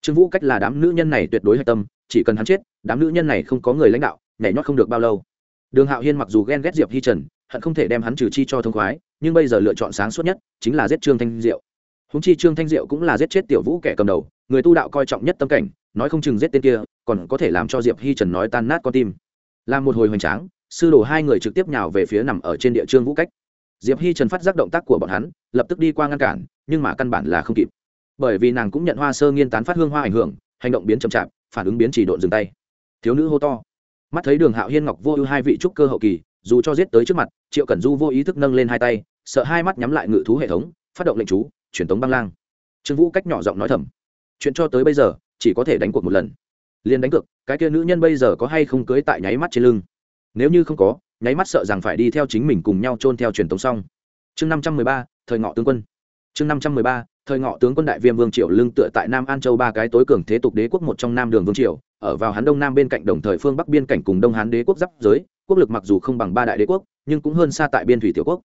Trương vũ cách là đám nữ nhân này tuyệt đối hạch tâm, chỉ cần hắn chết, đám nữ nhân này không có người lãnh đạo, nhảy nhót không được bao lâu. Đường hạo hiên mặc dù ghen ghét diệp hi trần, hận không thể đem hắn trừ chi cho thông khoái, nhưng bây giờ lựa chọn sáng suốt nhất chính là giết trương thanh diệu. Húng chi trương thanh diệu cũng là giết chết tiểu vũ kẻ cầm đầu, người tu đạo coi trọng nhất tâm cảnh, nói không chừng giết tên kia, còn có thể làm cho diệp hi trần nói tan nát con tim. Làm một hồi hoành tráng sư đồ hai người trực tiếp nhào về phía nằm ở trên địa trương vũ cách. Diệp hi trần phát giác động tác của bọn hắn, lập tức đi qua ngăn cản, nhưng mà căn bản là không kịp. Bởi vì nàng cũng nhận hoa sơ nghiên tán phát hương hoa ảnh hưởng, hành động biến chậm chạp, phản ứng biến chỉ độn dừng tay. Thiếu nữ hô to. Mắt thấy đường hạo hiên ngọc vô ưu hai vị trúc cơ hậu kỳ, dù cho giết tới trước mặt, triệu cẩn du vô ý thức nâng lên hai tay, sợ hai mắt nhắm lại ngự thú hệ thống, phát động lệnh chú, truyền tống băng lang. Trương vũ cách nhỏ giọng nói thầm. Chuyện cho tới bây giờ, chỉ có thể đánh cuộc một lần. Liền đánh cược, cái kia nữ nhân bây giờ có hay không cưới tại nháy mắt trên lưng? Nếu như không có, nháy mắt sợ rằng phải đi theo chính mình cùng nhau chôn theo truyền tống xong. Chương năm trăm mười ba, thời ngọ tướng quân. Chương năm trăm mười ba, thời ngọ tướng quân đại viêm vương triều lưng tựa tại nam an châu ba cái tối cường thế tục đế quốc một trong nam đường vương triều, ở vào hán đông nam bên cạnh đồng thời phương bắc biên cảnh cùng đông hán đế quốc giáp giới, quốc lực mặc dù không bằng ba đại đế quốc, nhưng cũng hơn xa tại biên thủy tiểu quốc.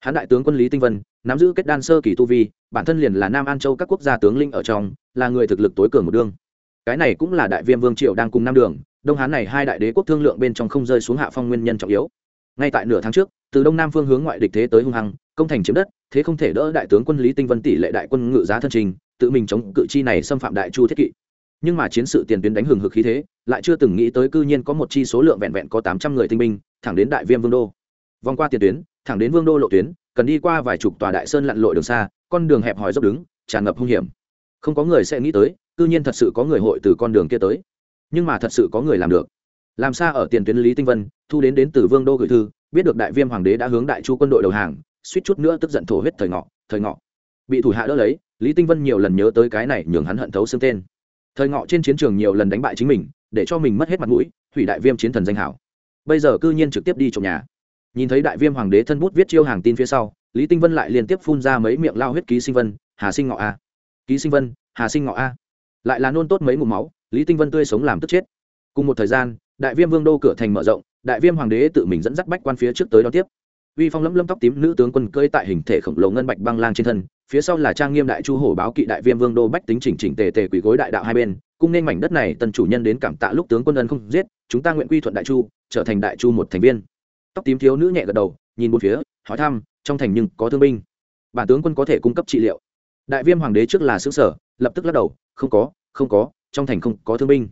Hán đại tướng quân lý tinh vân, nắm giữ kết đan sơ kỳ tu vi, bản thân liền là nam an châu các quốc gia tướng linh ở trong, là người thực lực tối cường một đương cái này cũng là đại viêm vương triều đang cùng nam đường đông hán này hai đại đế quốc thương lượng bên trong không rơi xuống hạ phong nguyên nhân trọng yếu. Ngay tại nửa tháng trước, từ đông nam phương hướng ngoại địch thế tới hung hăng, công thành chiếm đất, thế không thể đỡ đại tướng quân lý tinh vân tỷ lệ đại quân ngự giá thân trình, tự mình chống cự chi này xâm phạm đại chu thiết kỵ. Nhưng mà chiến sự tiền tuyến đánh hừng hực khí thế, lại chưa từng nghĩ tới cư nhiên có một chi số lượng vẹn vẹn có tám trăm người tinh binh, thẳng đến đại viêm vương đô. Vòng qua tiền tuyến, thẳng đến vương đô lộ tuyến, cần đi qua vài chục tòa đại sơn lặn lội đường xa, con đường hẹp hòi dốc đứng, tràn ngập hung hiểm. Không có người sẽ nghĩ tới, cư nhiên thật sự có người hội từ con đường kia tới nhưng mà thật sự có người làm được. Làm sao ở tiền tuyến lý tinh vân, thu đến đến từ vương đô gửi thư, biết được đại viêm hoàng đế đã hướng đại chu quân đội đầu hàng, suýt chút nữa tức giận thổ huyết thời ngọ thời ngọ. Bị thủ hạ đỡ lấy, lý tinh vân nhiều lần nhớ tới cái này nhường hắn hận thấu xương tên. Thời ngọ trên chiến trường nhiều lần đánh bại chính mình, để cho mình mất hết mặt mũi, hủy đại viêm chiến thần danh hảo. Bây giờ cư nhiên trực tiếp đi trộm nhà. Nhìn thấy đại viêm hoàng đế thân bút viết chiêu hàng tin phía sau, lý tinh vân lại liên tiếp phun ra mấy miệng lao huyết ký sinh vân, hà sinh ngọ a. Ký sinh vân, hà sinh ngọ a. Lại là nôn tốt mấy ngụm máu lý tinh vân tươi sống làm tức chết. Cùng một thời gian, đại viêm vương đô cửa thành mở rộng, đại viêm hoàng đế tự mình dẫn dắt bách quan phía trước tới đón tiếp. Uy phong lẫm lẫm tóc tím nữ tướng quân cưỡi tại hình thể khổng lồ ngân bạch băng lang trên thân, phía sau là trang nghiêm đại chu hổ báo kỵ đại viêm vương đô bách tính chỉnh chỉnh tề tề quỳ gối đại đạo hai bên, cung nên mảnh đất này tần chủ nhân đến cảm tạ lúc tướng quân ân không giết, chúng ta nguyện quy thuận đại chu, trở thành đại chu một thành viên. Tóc tím thiếu nữ nhẹ gật đầu, nhìn một phía, hỏi thăm, trong thành nhưng có thương binh. Bản tướng quân có thể cung cấp trị liệu. Đại viêm hoàng đế trước là xứ sở, lập tức lắc đầu, không có không có trong thành không có thương binh.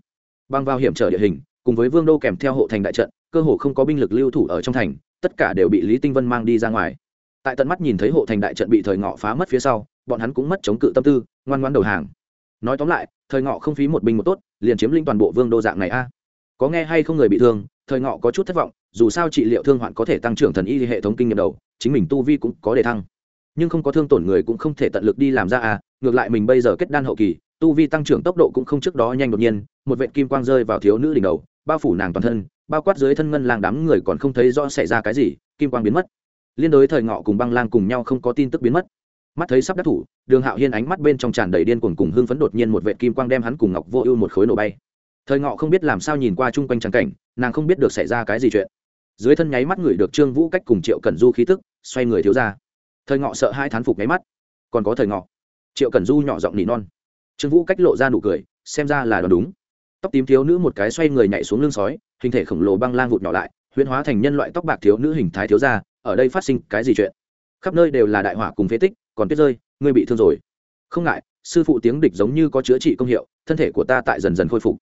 Băng vào hiểm trở địa hình, cùng với vương đô kèm theo hộ thành đại trận, cơ hồ không có binh lực lưu thủ ở trong thành, tất cả đều bị lý tinh vân mang đi ra ngoài. Tại tận mắt nhìn thấy hộ thành đại trận bị thời ngọ phá mất phía sau, bọn hắn cũng mất chống cự tâm tư, ngoan ngoan đầu hàng. Nói tóm lại, thời ngọ không phí một binh một tốt, liền chiếm linh toàn bộ vương đô dạng này a. Có nghe hay không người bị thương, thời ngọ có chút thất vọng, dù sao trị liệu thương hoạn có thể tăng trưởng thần y hệ thống kinh nghiệm đầu, chính mình tu vi cũng có đề thăng. Nhưng không có thương tổn người cũng không thể tận lực đi làm ra à ngược lại mình bây giờ kết đan hậu kỳ tu vi tăng trưởng tốc độ cũng không trước đó nhanh đột nhiên, một vệ kim quang rơi vào thiếu nữ đỉnh đầu, bao phủ nàng toàn thân, bao quát dưới thân ngân lang đám người còn không thấy rõ xảy ra cái gì, kim quang biến mất. Liên đối thời ngọ cùng băng lang cùng nhau không có tin tức biến mất. Mắt thấy sắp đắc thủ, đường hạo hiên ánh mắt bên trong tràn đầy điên cuồng cùng hưng phấn đột nhiên một vệ kim quang đem hắn cùng ngọc vô ưu một khối nổ bay. Thời ngọ không biết làm sao nhìn qua chung quanh trắng cảnh, nàng không biết được xảy ra cái gì chuyện. Dưới thân nháy mắt người được trương vũ cách cùng triệu cẩn du khí tức, xoay người thiếu ra. Thời ngọ sợ hai thán phục nháy mắt. Còn có thời ngọ. Triệu cẩn du nhỏ giọng nỉ non trương vũ cách lộ ra nụ cười, xem ra là đoán đúng. Tóc tím thiếu nữ một cái xoay người nhảy xuống lưng sói, hình thể khổng lồ băng lang vụt nhỏ lại, huyễn hóa thành nhân loại tóc bạc thiếu nữ hình thái thiếu ra, ở đây phát sinh cái gì chuyện? Khắp nơi đều là đại hỏa cùng phế tích, còn tuyết rơi, ngươi bị thương rồi. Không ngại, sư phụ tiếng địch giống như có chữa trị công hiệu, thân thể của ta tại dần dần khôi phục.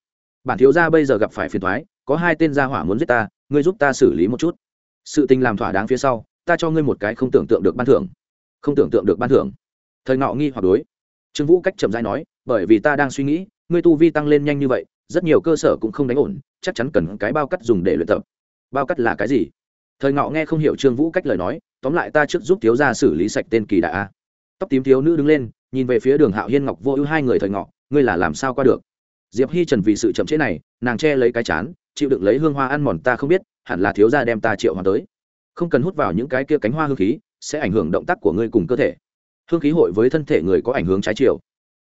Bản thiếu gia bây giờ gặp phải phiền thoái có hai tên gia hỏa muốn giết ta, ngươi giúp ta xử lý một chút. Sự tình làm thỏa đáng phía sau, ta cho ngươi một cái không tưởng tượng được ban thưởng. Không tưởng tượng được ban thưởng. Thời ngọ nghi hoặc đối. Trương vũ cách chậm dai nói bởi vì ta đang suy nghĩ, ngươi tu vi tăng lên nhanh như vậy, rất nhiều cơ sở cũng không đánh ổn, chắc chắn cần cái bao cắt dùng để luyện tập. Bao cắt là cái gì? Thời ngọ nghe không hiểu trương vũ cách lời nói, tóm lại ta trước giúp thiếu gia xử lý sạch tên kỳ đại a. Tóc tím thiếu nữ đứng lên, nhìn về phía đường hạo hiên ngọc vô ưu hai người thời ngọ, ngươi là làm sao qua được? Diệp hi trần vì sự chậm chế này, nàng che lấy cái chán, chịu đựng lấy hương hoa ăn mòn ta không biết, hẳn là thiếu gia đem ta triệu hoa tới. Không cần hút vào những cái kia cánh hoa hương khí, sẽ ảnh hưởng động tác của ngươi cùng cơ thể. Hương khí hội với thân thể người có ảnh hưởng trái chiều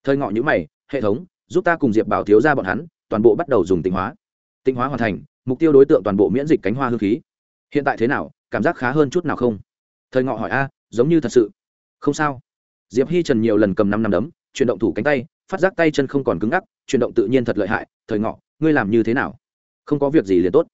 thời ngọ nhữ mày, hệ thống, giúp ta cùng diệp bảo thiếu gia bọn hắn, toàn bộ bắt đầu dùng tịnh hóa. Tịnh hóa hoàn thành, mục tiêu đối tượng toàn bộ miễn dịch cánh hoa hương khí. Hiện tại thế nào, cảm giác khá hơn chút nào không? Thời ngọ hỏi, a, giống như thật sự. Không sao. Diệp hi trần nhiều lần cầm năm năm đấm, chuyển động thủ cánh tay, phát giác tay chân không còn cứng ngắc, chuyển động tự nhiên thật lợi hại. Thời ngọ, ngươi làm như thế nào? Không có việc gì liền tốt.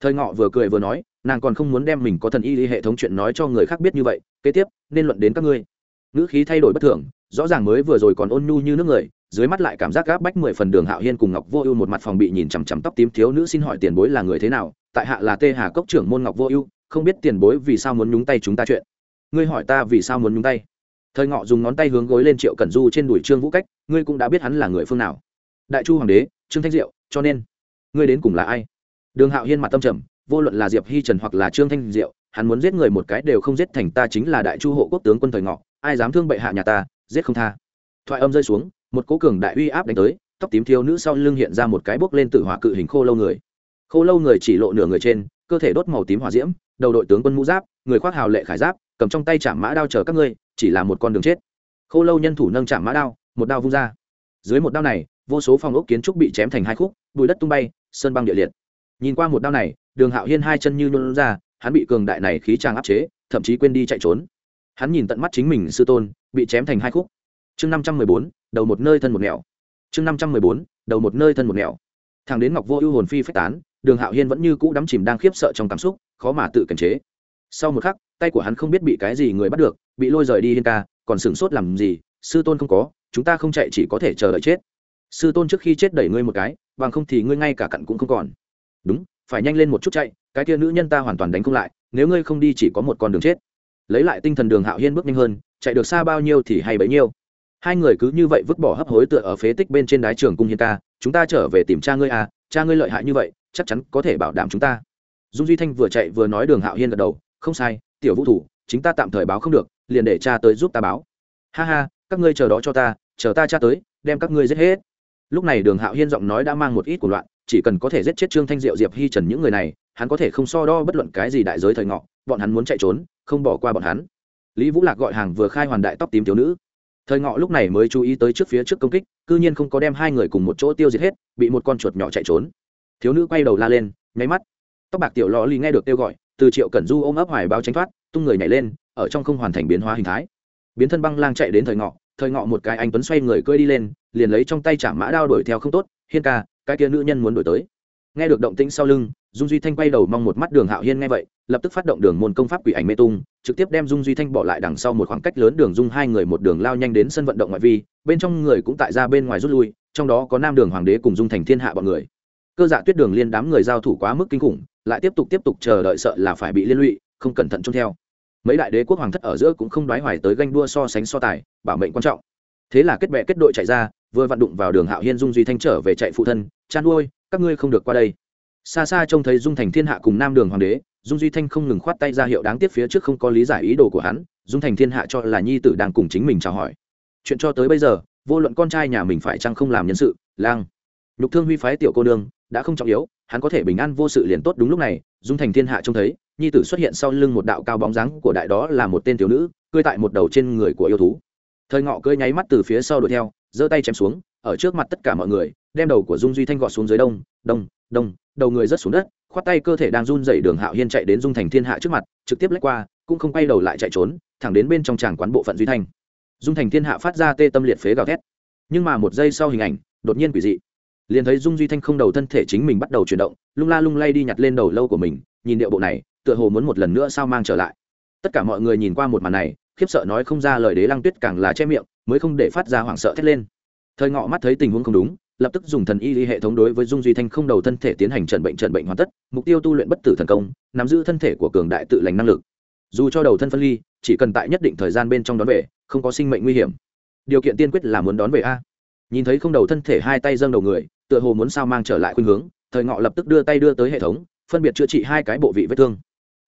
Thời ngọ vừa cười vừa nói, nàng còn không muốn đem mình có thần y hệ thống chuyện nói cho người khác biết như vậy, kế tiếp, nên luận đến các ngươi. Ngữ khí thay đổi bất thường rõ ràng mới vừa rồi còn ôn nhu như nước người, dưới mắt lại cảm giác gáp bách mười phần đường hạo hiên cùng ngọc vô ưu một mặt phòng bị nhìn chằm chằm tóc tím thiếu nữ xin hỏi tiền bối là người thế nào, tại hạ là tê hà cốc trưởng môn ngọc vô ưu, không biết tiền bối vì sao muốn nhúng tay chúng ta chuyện. Ngươi hỏi ta vì sao muốn nhúng tay. Thời ngọ dùng ngón tay hướng gối lên triệu cẩn du trên đùi trương vũ cách, ngươi cũng đã biết hắn là người phương nào. Đại chu hoàng đế, trương thanh diệu, cho nên, ngươi đến cùng là ai? Đường hạo hiên mặt tâm trầm, vô luận là diệp hi trần hoặc là trương thanh diệu, hắn muốn giết người một cái đều không giết thành ta chính là đại chu hộ quốc tướng quân thời ngọ, ai dám thương bệ hạ nhà ta giết không tha. Thoại âm rơi xuống, một cố cường đại uy áp đánh tới, tóc tím thiếu nữ sau lưng hiện ra một cái bốc lên tử hỏa cự hình khô lâu người. Khô lâu người chỉ lộ nửa người trên, cơ thể đốt màu tím hỏa diễm, đầu đội tướng quân mũ giáp, người khoác hào lệ khải giáp, cầm trong tay chạm mã đao chờ các ngươi, chỉ là một con đường chết. Khô lâu nhân thủ nâng chạm mã đao, một đao vung ra. Dưới một đao này, vô số phòng ốc kiến trúc bị chém thành hai khúc, bụi đất tung bay, sơn băng địa liệt. Nhìn qua một đao này, đường hạo hiên hai chân như luôn ra, hắn bị cường đại này khí trang áp chế, thậm chí quên đi chạy trốn hắn nhìn tận mắt chính mình sư tôn, bị chém thành hai khúc. Chương năm trăm mười bốn, đầu một nơi thân một nẻo. Chương năm trăm mười bốn, đầu một nơi thân một nẻo. Thằng đến ngọc vô ưu hồn phi phách tán, đường hạo hiên vẫn như cũ đắm chìm đang khiếp sợ trong cảm xúc, khó mà tự kiềm chế. Sau một khắc, tay của hắn không biết bị cái gì người bắt được, bị lôi rời đi hiên ca, còn sửng sốt làm gì, sư tôn không có, chúng ta không chạy chỉ có thể chờ đợi chết. Sư tôn trước khi chết đẩy ngươi một cái, bằng không thì ngươi ngay cả cặn cũng không còn. Đúng, phải nhanh lên một chút chạy, cái kia nữ nhân ta hoàn toàn đánh không lại, nếu ngươi không đi chỉ có một con đường chết lấy lại tinh thần đường hạo hiên bước nhanh hơn, chạy được xa bao nhiêu thì hay bấy nhiêu. Hai người cứ như vậy vứt bỏ hấp hối tựa ở phế tích bên trên đái trường cung hiên ca, chúng ta trở về tìm cha ngươi à cha ngươi lợi hại như vậy, chắc chắn có thể bảo đảm chúng ta. Dung duy thanh vừa chạy vừa nói đường hạo hiên gật đầu, không sai, tiểu vũ thủ, chính ta tạm thời báo không được, liền để cha tới giúp ta báo. Ha ha, các ngươi chờ đó cho ta, chờ ta cha tới, đem các ngươi giết hết. Lúc này đường hạo hiên giọng nói đã mang một ít của loạn, chỉ cần có thể giết chết trương thanh diệu, diệp hi trần những người này, hắn có thể không so đo bất luận cái gì đại giới thời ngọ, bọn hắn muốn chạy trốn không bỏ qua bọn hắn. Lý vũ lạc gọi hàng vừa khai hoàn đại tóc tím thiếu nữ. Thời ngọ lúc này mới chú ý tới trước phía trước công kích, cư nhiên không có đem hai người cùng một chỗ tiêu diệt hết, bị một con chuột nhỏ chạy trốn. Thiếu nữ quay đầu la lên, nháy mắt. Tóc bạc tiểu lò lì nghe được kêu gọi, từ triệu cẩn du ôm ấp hoài báo tránh thoát, tung người nhảy lên, ở trong không hoàn thành biến hóa hình thái. Biến thân băng lang chạy đến thời ngọ thời ngọ một cái anh tuấn xoay người cưỡi đi lên, liền lấy trong tay chạm mã đao đuổi theo không tốt, hiên ca, cái kia nữ nhân muốn đuổi tới nghe được động tĩnh sau lưng, dung duy thanh quay đầu mong một mắt đường hạo hiên nghe vậy, lập tức phát động đường môn công pháp quỷ ảnh mê tung, trực tiếp đem dung duy thanh bỏ lại đằng sau một khoảng cách lớn đường dung hai người một đường lao nhanh đến sân vận động ngoại vi, bên trong người cũng tại ra bên ngoài rút lui, trong đó có nam đường hoàng đế cùng dung thành thiên hạ bọn người cơ dạ tuyết đường liên đám người giao thủ quá mức kinh khủng, lại tiếp tục tiếp tục chờ đợi sợ là phải bị liên lụy, không cẩn thận trông theo mấy đại đế quốc hoàng thất ở giữa cũng không đoái hoài tới ganh đua so sánh so tài, bảo mệnh quan trọng thế là kết bệ kết đội chạy ra, vừa vặn đụng vào đường hạo hiên dung duy thanh trở về chạy phụ thân, chan đuôi các ngươi không được qua đây. Xa xa trông thấy dung thành thiên hạ cùng nam đường hoàng đế, dung duy thanh không ngừng khoát tay ra hiệu đáng tiếc phía trước không có lý giải ý đồ của hắn, dung thành thiên hạ cho là nhi tử đang cùng chính mình chào hỏi. Chuyện cho tới bây giờ, vô luận con trai nhà mình phải chăng không làm nhân sự, lang. Nhục thương huy phái tiểu cô nương, đã không trọng yếu, hắn có thể bình an vô sự liền tốt đúng lúc này, dung thành thiên hạ trông thấy, nhi tử xuất hiện sau lưng một đạo cao bóng dáng của đại đó là một tên thiếu nữ, cưỡi tại một đầu trên người của yêu thú. Thời ngọ cưỡi nháy mắt từ phía sau đuổi theo, giơ tay chém xuống, ở trước mặt tất cả mọi người đem đầu của dung duy thanh gọt xuống dưới đông đông đông, đầu người rớt xuống đất, khoát tay cơ thể đang run dậy đường hạo hiên chạy đến dung thành thiên hạ trước mặt, trực tiếp lách qua, cũng không quay đầu lại chạy trốn, thẳng đến bên trong tràng quán bộ phận duy thanh. Dung thành thiên hạ phát ra tê tâm liệt phế gào thét. Nhưng mà một giây sau hình ảnh, đột nhiên quỷ dị. Liền thấy dung duy thanh không đầu thân thể chính mình bắt đầu chuyển động, lung la lung lay đi nhặt lên đầu lâu của mình, nhìn điệu bộ này, tựa hồ muốn một lần nữa sao mang trở lại. Tất cả mọi người nhìn qua một màn này, khiếp sợ nói không ra lời đế lăng tuyết càng là che miệng, mới không để phát ra hoảng sợ thét lên. Thời ngọ mắt thấy tình huống không đúng lập tức dùng thần y hệ thống đối với dung duy thanh không đầu thân thể tiến hành trần bệnh trần bệnh hoàn tất, mục tiêu tu luyện bất tử thần công, nắm giữ thân thể của cường đại tự lành năng lực. Dù cho đầu thân phân ly, chỉ cần tại nhất định thời gian bên trong đón về, không có sinh mệnh nguy hiểm. Điều kiện tiên quyết là muốn đón về a. Nhìn thấy không đầu thân thể hai tay dâng đầu người, tựa hồ muốn sao mang trở lại khuynh hướng, thời ngọ lập tức đưa tay đưa tới hệ thống, phân biệt chữa trị hai cái bộ vị vết thương.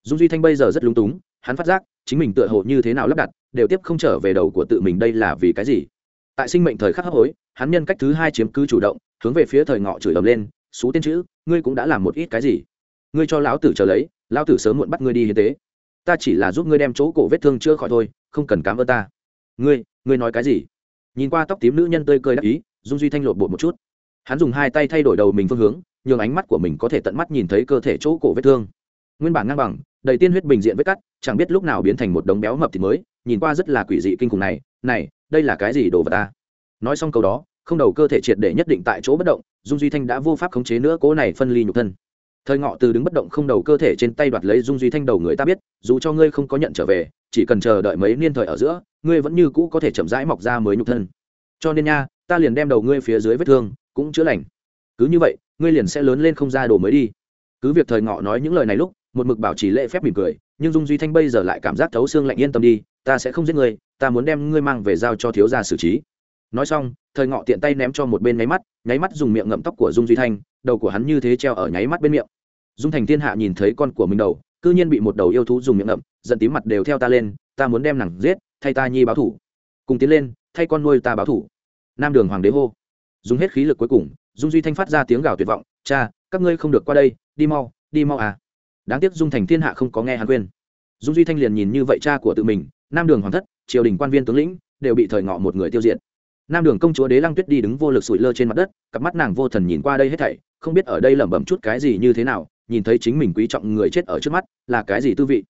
Dung duy thanh bây giờ rất lúng túng, hắn phát giác, chính mình tựa hồ như thế nào lắp đặt, đều tiếp không trở về đầu của tự mình đây là vì cái gì? Tại sinh mệnh thời khắc hấp hối, hắn nhân cách thứ hai chiếm cứ chủ động, hướng về phía thời ngọ chửi ầm lên xú tên chữ, ngươi cũng đã làm một ít cái gì? Ngươi cho lão tử chờ lấy, lão tử sớm muộn bắt ngươi đi hiến tế. Ta chỉ là giúp ngươi đem chỗ cổ vết thương chưa khỏi thôi, không cần cám ơn ta. Ngươi ngươi nói cái gì? Nhìn qua tóc tím nữ nhân tươi cười đắc ý, dung duy thanh lột bột một chút. Hắn dùng hai tay thay đổi đầu mình phương hướng, nhường ánh mắt của mình có thể tận mắt nhìn thấy cơ thể chỗ cổ vết thương. Nguyên bản ngang bằng, đầy tiên huyết bình diện vết cắt, chẳng biết lúc nào biến thành một đống béo mập thì mới, nhìn qua rất là quỷ dị kinh khủng này. Này đây là cái gì đồ vật ta? Nói xong câu đó, không đầu cơ thể triệt để nhất định tại chỗ bất động, dung duy thanh đã vô pháp khống chế nữa cố này phân ly nhục thân. Thời ngọ từ đứng bất động không đầu cơ thể trên tay đoạt lấy dung duy thanh đầu người ta biết, dù cho ngươi không có nhận trở về, chỉ cần chờ đợi mấy niên thời ở giữa, ngươi vẫn như cũ có thể chậm rãi mọc ra mới nhục thân. Cho nên nha, ta liền đem đầu ngươi phía dưới vết thương, cũng chữa lành. Cứ như vậy, ngươi liền sẽ lớn lên không ra đồ mới đi. Cứ việc thời ngọ nói những lời này lúc, một mực bảo trì lễ phép mỉm cười nhưng dung duy thanh bây giờ lại cảm giác thấu xương lạnh yên tâm đi, ta sẽ không giết ngươi ta muốn đem ngươi mang về giao cho thiếu gia xử trí. Nói xong, thời ngọ tiện tay ném cho một bên nháy mắt nháy mắt dùng miệng ngậm tóc của dung duy thanh, đầu của hắn như thế treo ở nháy mắt bên miệng. Dung thành thiên hạ nhìn thấy con của mình đầu, cư nhiên bị một đầu yêu thú dùng miệng ngậm, giận tím mặt đều theo ta lên, ta muốn đem nàng giết, thay ta nhi báo thủ. Cùng tiến lên, thay con nuôi ta báo thủ. Nam đường hoàng đế hô. Dùng hết khí lực cuối cùng, dung duy thanh phát ra tiếng gào tuyệt vọng, cha, các ngươi không được qua đây, đi mau đi mau à đáng tiếc dung thành thiên hạ không có nghe hắn khuyên. Dung duy thanh liền nhìn như vậy cha của tự mình, nam đường hoàng thất, triều đình quan viên tướng lĩnh, đều bị thời ngọ một người tiêu diệt. Nam đường công chúa đế lăng tuyết đi đứng vô lực sụi lơ trên mặt đất, cặp mắt nàng vô thần nhìn qua đây hết thảy, không biết ở đây lẩm bẩm chút cái gì như thế nào, nhìn thấy chính mình quý trọng người chết ở trước mắt, là cái gì tư vị.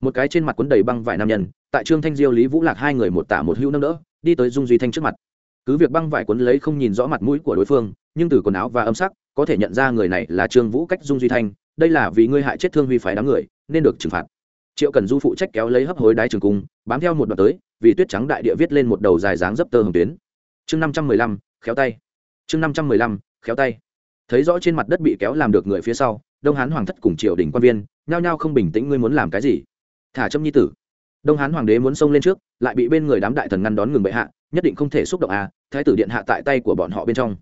Một cái trên mặt quấn đầy băng vải nam nhân, tại trương thanh diêu lý vũ lạc hai người một tả một hữu nâng đỡ, đi tới dung duy thanh trước mặt. Cứ việc băng vải quấn lấy không nhìn rõ mặt mũi của đối phương, nhưng từ quần áo và âm sắc có thể nhận ra người này là trương vũ cách dung duy thanh, đây là vì ngươi hại chết thương huy phái đám người, nên được trừng phạt. Triệu cần du phụ trách kéo lấy hấp hối đái trường cung, bám theo một đoạn tới, vì tuyết trắng đại địa viết lên một đầu dài dáng dấp tơ hồng tuyến. Chương năm trăm mười lăm, khéo tay. Chương năm trăm mười lăm, khéo tay. Thấy rõ trên mặt đất bị kéo làm được người phía sau, đông hán hoàng thất cùng triều đình quan viên, nhao nhao không bình tĩnh, ngươi muốn làm cái gì? Thả trâm nhi tử. Đông hán hoàng đế muốn xông lên trước, lại bị bên người đám đại thần ngăn đón ngừng bệ hạ, nhất định không thể xúc động à thái tử điện hạ tại tay của bọn họ bên trong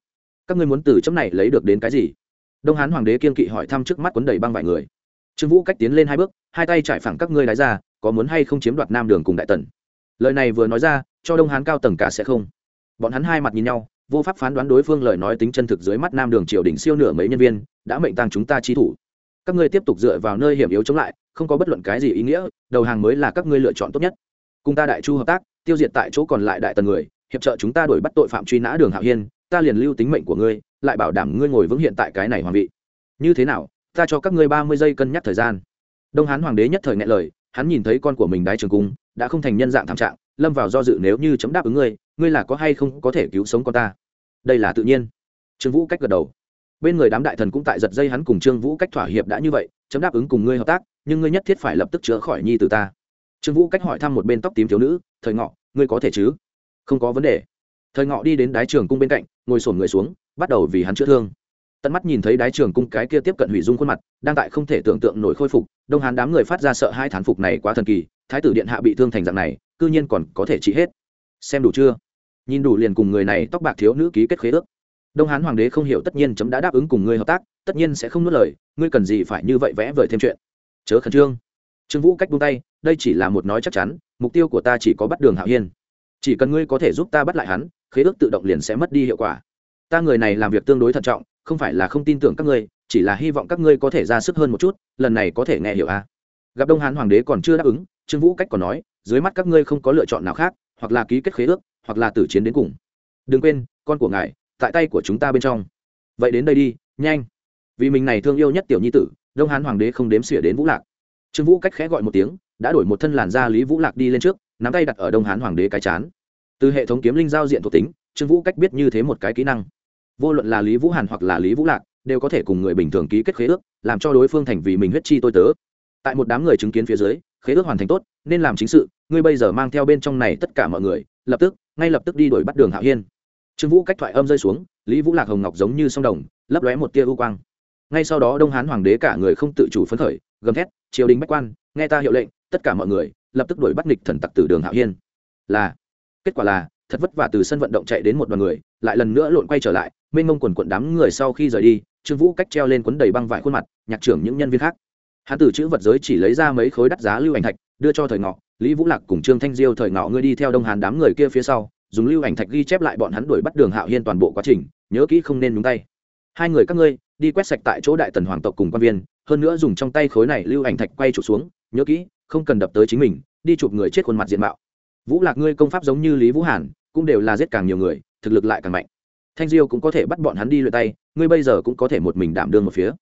các ngươi muốn từ chấm này lấy được đến cái gì? Đông hán hoàng đế kiên kỵ hỏi thăm trước mắt quấn đầy băng vài người. Trương vũ cách tiến lên hai bước, hai tay trải phẳng các ngươi đái ra, có muốn hay không chiếm đoạt nam đường cùng đại tần? Lời này vừa nói ra, cho đông hán cao tầng cả sẽ không. Bọn hắn hai mặt nhìn nhau, vô pháp phán đoán đối phương lời nói tính chân thực dưới mắt nam đường triều đình siêu nửa mấy nhân viên, đã mệnh tăng chúng ta chi thủ. Các ngươi tiếp tục dựa vào nơi hiểm yếu chống lại, không có bất luận cái gì ý nghĩa, đầu hàng mới là các ngươi lựa chọn tốt nhất. Cùng ta đại chu hợp tác, tiêu diệt tại chỗ còn lại đại tần người, hiệp trợ chúng ta đuổi bắt tội phạm truy nã đường hạo hiên ta liền lưu tính mệnh của ngươi, lại bảo đảm ngươi ngồi vững hiện tại cái này hoàng vị. Như thế nào, ta cho các ngươi ba mươi giây cân nhắc thời gian. Đông hán hoàng đế nhất thời ngại lời, hắn nhìn thấy con của mình đái trường cung, đã không thành nhân dạng thảm trạng, lâm vào do dự nếu như chấm đáp ứng ngươi ngươi là có hay không có thể cứu sống con ta. Đây là tự nhiên. Trương vũ cách gật đầu. Bên người đám đại thần cũng tại giật dây hắn cùng trương vũ cách thỏa hiệp đã như vậy, chấm đáp ứng cùng ngươi hợp tác, nhưng ngươi nhất thiết phải lập tức chữa khỏi nhi từ ta. Trương vũ cách hỏi thăm một bên tóc tím thiếu nữ, thời ngọ, ngươi có thể chứ? Không có vấn đề thời ngọ đi đến đái trường cung bên cạnh, ngồi sổn người xuống, bắt đầu vì hắn chữa thương. Tận mắt nhìn thấy đái trường cung cái kia tiếp cận hủy dung khuôn mặt, đang tại không thể tưởng tượng nổi khôi phục, đông hán đám người phát ra sợ hai thán phục này quá thần kỳ, thái tử điện hạ bị thương thành dạng này, cư nhiên còn có thể trị hết. Xem đủ chưa? Nhìn đủ liền cùng người này tóc bạc thiếu nữ ký kết khế ước. Đông hán hoàng đế không hiểu tất nhiên chấm đã đáp ứng cùng ngươi hợp tác, tất nhiên sẽ không nuốt lời, ngươi cần gì phải như vậy vẽ vời thêm chuyện. Chớ khẩn trương. Trương vũ cách buông tay, đây chỉ là một nói chắc chắn, mục tiêu của ta chỉ có bắt đường hạo hiên chỉ cần ngươi có thể giúp ta bắt lại hắn, khế ước tự động liền sẽ mất đi hiệu quả. Ta người này làm việc tương đối thận trọng, không phải là không tin tưởng các ngươi, chỉ là hy vọng các ngươi có thể ra sức hơn một chút, lần này có thể nghe hiểu a. À. gặp đông hán hoàng đế còn chưa đáp ứng, trương vũ cách còn nói, dưới mắt các ngươi không có lựa chọn nào khác, hoặc là ký kết khế ước, hoặc là tử chiến đến cùng. Đừng quên, con của ngài, tại tay của chúng ta bên trong. Vậy đến đây đi, nhanh. Vì mình này thương yêu nhất tiểu nhi tử, đông hán hoàng đế không đếm xỉa đến vũ lạc. Trương vũ cách khẽ gọi một tiếng, đã đổi một thân làn da lý vũ lạc đi lên trước nắm tay đặt ở đông hán hoàng đế cái chán. Từ hệ thống kiếm linh giao diện thuộc tính, trương vũ cách biết như thế một cái kỹ năng. Vô luận là lý vũ hàn hoặc là lý vũ lạc, đều có thể cùng người bình thường ký kết khế ước, làm cho đối phương thành vì mình huyết chi tôi tớ. Tại một đám người chứng kiến phía dưới, khế ước hoàn thành tốt, nên làm chính sự, ngươi bây giờ mang theo bên trong này tất cả mọi người, lập tức, ngay lập tức đi đuổi bắt đường hạo hiên. Trương vũ cách thoại âm rơi xuống, lý vũ lạc hồng ngọc giống như sông đồng, lấp lóe một tia u quang. Ngay sau đó đông hán hoàng đế cả người không tự chủ phấn khởi, gầm thét, triều đình bách quan, nghe ta hiệu lệnh, tất cả mọi người lập tức đuổi bắt nghịch thần tặc tử đường hạo hiên. Là, kết quả là, thật vất vả từ sân vận động chạy đến một đoàn người, lại lần nữa lộn quay trở lại, mênh mông quần quận đám người sau khi rời đi, trương vũ cách treo lên quấn đầy băng vải khuôn mặt, nhạc trưởng những nhân viên khác. Hắn từ chữ vật giới chỉ lấy ra mấy khối đắt giá lưu ảnh thạch, đưa cho thời ngọ, lý vũ lạc cùng trương thanh diêu, thời ngọ ngươi đi theo đông hàn đám người kia phía sau, dùng lưu ảnh thạch ghi chép lại bọn hắn đuổi bắt đường hạo hiên toàn bộ quá trình, nhớ kỹ không nên nhúng tay. Hai người các ngươi, đi quét sạch tại chỗ đại tần hoàng tộc cùng quan viên, hơn nữa dùng trong tay khối này lưu ảnh thạch quay trụ xuống, nhớ kỹ không cần đập tới chính mình, đi chụp người chết khuôn mặt diện mạo. Vũ lạc ngươi công pháp giống như lý vũ hàn, cũng đều là giết càng nhiều người, thực lực lại càng mạnh. Thanh diêu cũng có thể bắt bọn hắn đi luyện tay, ngươi bây giờ cũng có thể một mình đảm đương một phía.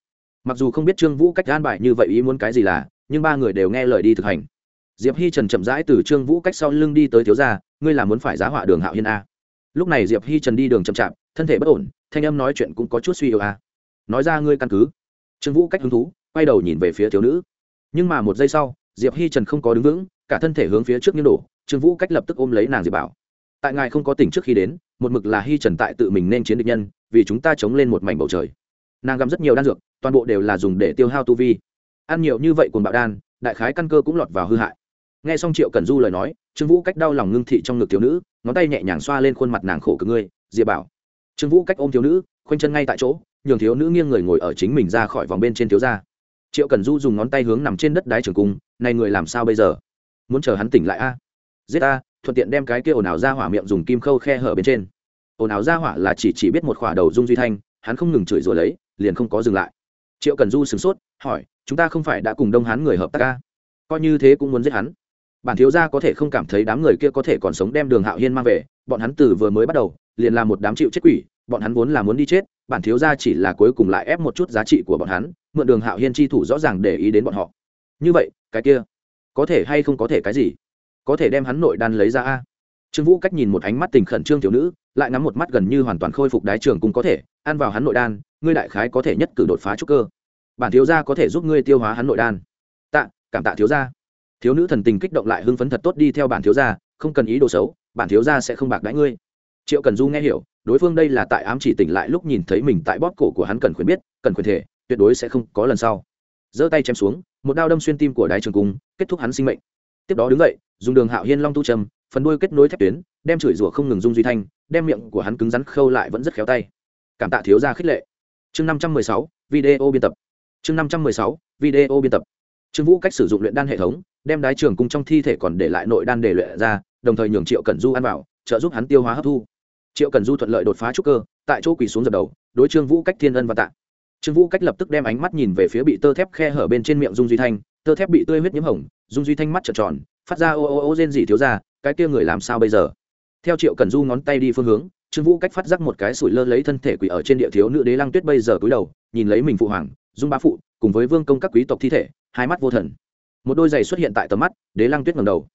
Mặc dù không biết trương vũ cách an bại như vậy ý muốn cái gì là, nhưng ba người đều nghe lời đi thực hành. Diệp hi trần chậm rãi từ trương vũ cách sau lưng đi tới thiếu gia, ngươi là muốn phải giá họa đường hạo hiên a. Lúc này diệp hi trần đi đường chậm chạp, thân thể bất ổn, thanh âm nói chuyện cũng có chút suy yếu a. Nói ra ngươi căn cứ. Trương vũ cách hứng thú, quay đầu nhìn về phía thiếu nữ. Nhưng mà một giây sau diệp hi trần không có đứng vững, cả thân thể hướng phía trước như đổ, trương vũ cách lập tức ôm lấy nàng diệp bảo. Tại ngài không có tỉnh trước khi đến, một mực là hi trần tại tự mình nên chiến địch nhân, vì chúng ta chống lên một mảnh bầu trời. Nàng găm rất nhiều đan dược, toàn bộ đều là dùng để tiêu hao tu vi. Ăn nhiều như vậy cùng bạo đan, đại khái căn cơ cũng lọt vào hư hại. Nghe xong triệu cần du lời nói, trương vũ cách đau lòng ngưng thị trong ngực thiếu nữ, ngón tay nhẹ nhàng xoa lên khuôn mặt nàng khổ cực ngươi, diệp bảo. Trương vũ cách ôm thiếu nữ, khoanh chân ngay tại chỗ, nhường thiếu nữ nghiêng người ngồi ở chính mình ra khỏi vòng bên trên thiếu gia triệu cần du dùng ngón tay hướng nằm trên đất đái trường cung, này người làm sao bây giờ? Muốn chờ hắn tỉnh lại a? Giết a thuận tiện đem cái kia ồn ào ra hỏa miệng dùng kim khâu khe hở bên trên. Ồn ào ra hỏa là chỉ chỉ biết một khỏa đầu dung duy thanh, hắn không ngừng chửi rủa lấy, liền không có dừng lại. Triệu cần du sửng sốt, hỏi, chúng ta không phải đã cùng đông hắn người hợp tác ca coi như thế cũng muốn giết hắn. Bản thiếu gia có thể không cảm thấy đám người kia có thể còn sống đem đường hạo hiên mang về, bọn hắn từ vừa mới bắt đầu, liền là một đám chịu chết quỷ, bọn hắn vốn là muốn đi chết, bản thiếu gia chỉ là cuối cùng lại ép một chút giá trị của bọn hắn mượn đường hạo hiên chi thủ rõ ràng để ý đến bọn họ. Như vậy, cái kia, có thể hay không có thể cái gì? Có thể đem hắn nội đan lấy ra a? Trương vũ cách nhìn một ánh mắt tình khẩn trương tiểu nữ, lại ngắm một mắt gần như hoàn toàn khôi phục đái trường cũng có thể, ăn vào hắn nội đan, ngươi đại khái có thể nhất cử đột phá trúc cơ. Bản thiếu gia có thể giúp ngươi tiêu hóa hắn nội đan. Tạ, cảm tạ thiếu gia. Thiếu nữ thần tình kích động lại hưng phấn thật tốt đi theo bản thiếu gia, không cần ý đồ xấu, bản thiếu gia sẽ không bạc đãi ngươi. Triệu cần du nghe hiểu, đối phương đây là tại ám chỉ tỉnh lại lúc nhìn thấy mình tại bóp cổ của hắn cần khuyến biết, cần khuyến thể tuyệt đối sẽ không có lần sau. Giơ tay chém xuống, một đao đâm xuyên tim của đái trường cung, kết thúc hắn sinh mệnh. Tiếp đó đứng dậy, dùng đường hạo hiên long tu trầm, phần đuôi kết nối thép tuyến, đem chửi rủa không ngừng dung duy thanh, đem miệng của hắn cứng rắn khâu lại vẫn rất khéo tay. Cảm tạ thiếu gia khích lệ. Chương năm trăm mười sáu, video biên tập. Chương năm trăm mười sáu, video biên tập. Trương vũ cách sử dụng luyện đan hệ thống, đem đái trường cung trong thi thể còn để lại nội đan để luyện ra, đồng thời nhường triệu cẩn du ăn vào, trợ giúp hắn tiêu hóa hấp thu. Triệu cẩn du thuận lợi đột phá trúc cơ, tại chỗ quỳ xuống dập đầu, đối trương vũ cách thiên ân và tạ trương vũ cách lập tức đem ánh mắt nhìn về phía bị tơ thép khe hở bên trên miệng dung duy thanh, tơ thép bị tươi huyết nhiễm hồng, dung duy thanh mắt trợn tròn, phát ra ô ô ô rên dị thiếu ra, cái kia người làm sao bây giờ? Theo triệu cần du ngón tay đi phương hướng, trương vũ cách phát giác một cái sủi lơ lấy thân thể quỷ ở trên địa thiếu nữ đế lăng tuyết bây giờ cúi đầu, nhìn lấy mình phụ hoàng, dung bá phụ, cùng với vương công các quý tộc thi thể, hai mắt vô thần. Một đôi giày xuất hiện tại tầm mắt, đế lăng tuyết ngầm đầu.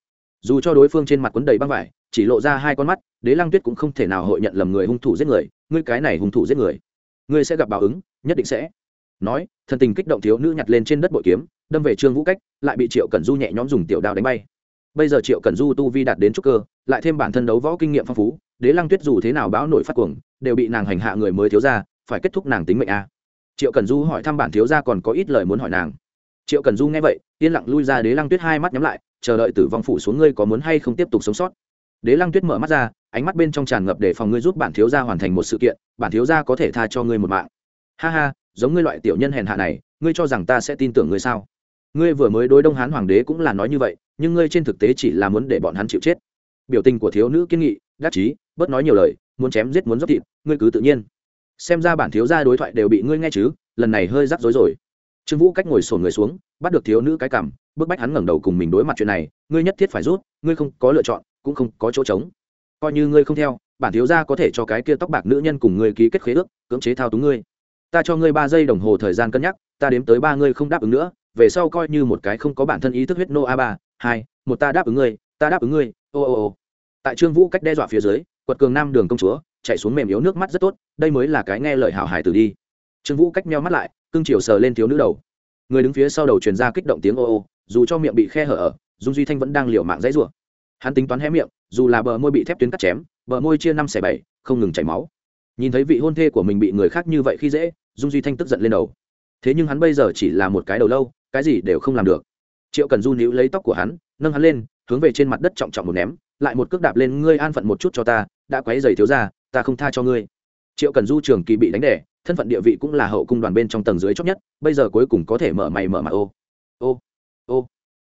Dù cho đối phương trên mặt quấn đầy băng vải, chỉ lộ ra hai con mắt, đế lăng tuyết cũng không thể nào hội nhận lầm người hung thủ giết người, ngươi cái này hung thủ giết người, ngươi sẽ gặp báo ứng nhất định sẽ. Nói, thần tình kích động thiếu nữ nhặt lên trên đất bội kiếm, đâm về trương vũ cách, lại bị triệu cẩn du nhẹ nhõm dùng tiểu đao đánh bay. Bây giờ triệu cẩn du tu vi đạt đến trúc cơ, lại thêm bản thân đấu võ kinh nghiệm phong phú, đế lăng tuyết dù thế nào bão nổi phát cuồng, đều bị nàng hành hạ người mới thiếu ra phải kết thúc nàng tính mệnh a. Triệu cẩn du hỏi thăm bản thiếu ra còn có ít lời muốn hỏi nàng. Triệu cẩn du nghe vậy, yên lặng lui ra đế lăng tuyết hai mắt nhắm lại, chờ đợi tử vong phủ xuống ngươi có muốn hay không tiếp tục sống sót. Đế lăng tuyết mở mắt ra, ánh mắt bên trong tràn ngập để phòng ngươi giúp bản thiếu gia hoàn thành một sự kiện, bản thiếu gia có thể tha cho ngươi một mạng ha ha, giống ngươi loại tiểu nhân hèn hạ này, ngươi cho rằng ta sẽ tin tưởng ngươi sao? Ngươi vừa mới đối đông hán hoàng đế cũng là nói như vậy, nhưng ngươi trên thực tế chỉ là muốn để bọn hắn chịu chết. Biểu tình của thiếu nữ kiên nghị, đắc chí, bớt nói nhiều lời, muốn chém giết muốn dốc thịt, ngươi cứ tự nhiên. Xem ra bản thiếu gia đối thoại đều bị ngươi nghe chứ, lần này hơi rắc rối rồi. Trương vũ cách ngồi sổn người xuống, bắt được thiếu nữ cái cảm bức bách hắn ngẩng đầu cùng mình đối mặt chuyện này, ngươi nhất thiết phải rút, ngươi không có lựa chọn, cũng không có chỗ trống. Coi như ngươi không theo, bản thiếu gia có thể cho cái kia tóc bạc nữ nhân cùng ngươi ký kết khế ước, cưỡng chế thao túng ngươi ta cho ngươi ba giây đồng hồ thời gian cân nhắc, ta đếm tới ba ngươi không đáp ứng nữa, về sau coi như một cái không có bản thân ý thức huyết nô a ba, hai, một ta đáp ứng ngươi, ta đáp ứng ngươi, ô ô ô. Tại trương vũ cách đe dọa phía dưới, quật cường nam đường công chúa chạy xuống mềm yếu nước mắt rất tốt, đây mới là cái nghe lời hảo hải tử đi. Trương vũ cách meo mắt lại cưng chiều sờ lên thiếu nữ đầu. Người đứng phía sau đầu truyền ra kích động tiếng ô ô, dù cho miệng bị khe hở ở, dung duy thanh vẫn đang liều mạng dãy rủa. Hắn tính toán hé miệng, dù là bờ môi bị thép tuyến cắt chém, bờ môi chia năm xẻ bảy, không ngừng chảy máu. Nhìn thấy vị hôn thê của mình bị người khác như vậy khi dễ dung duy thanh tức giận lên đầu. Thế nhưng hắn bây giờ chỉ là một cái đầu lâu, cái gì đều không làm được. Triệu cần du níu lấy tóc của hắn, nâng hắn lên, hướng về trên mặt đất trọng trọng một ném, lại một cước đạp lên, ngươi an phận một chút cho ta, đã quấy giày thiếu ra ta không tha cho ngươi. Triệu cần du trường kỳ bị đánh đẻ, thân phận địa vị cũng là hậu cung đoàn bên trong tầng dưới chót nhất, bây giờ cuối cùng có thể mở mày mở mặt, ô ô ô.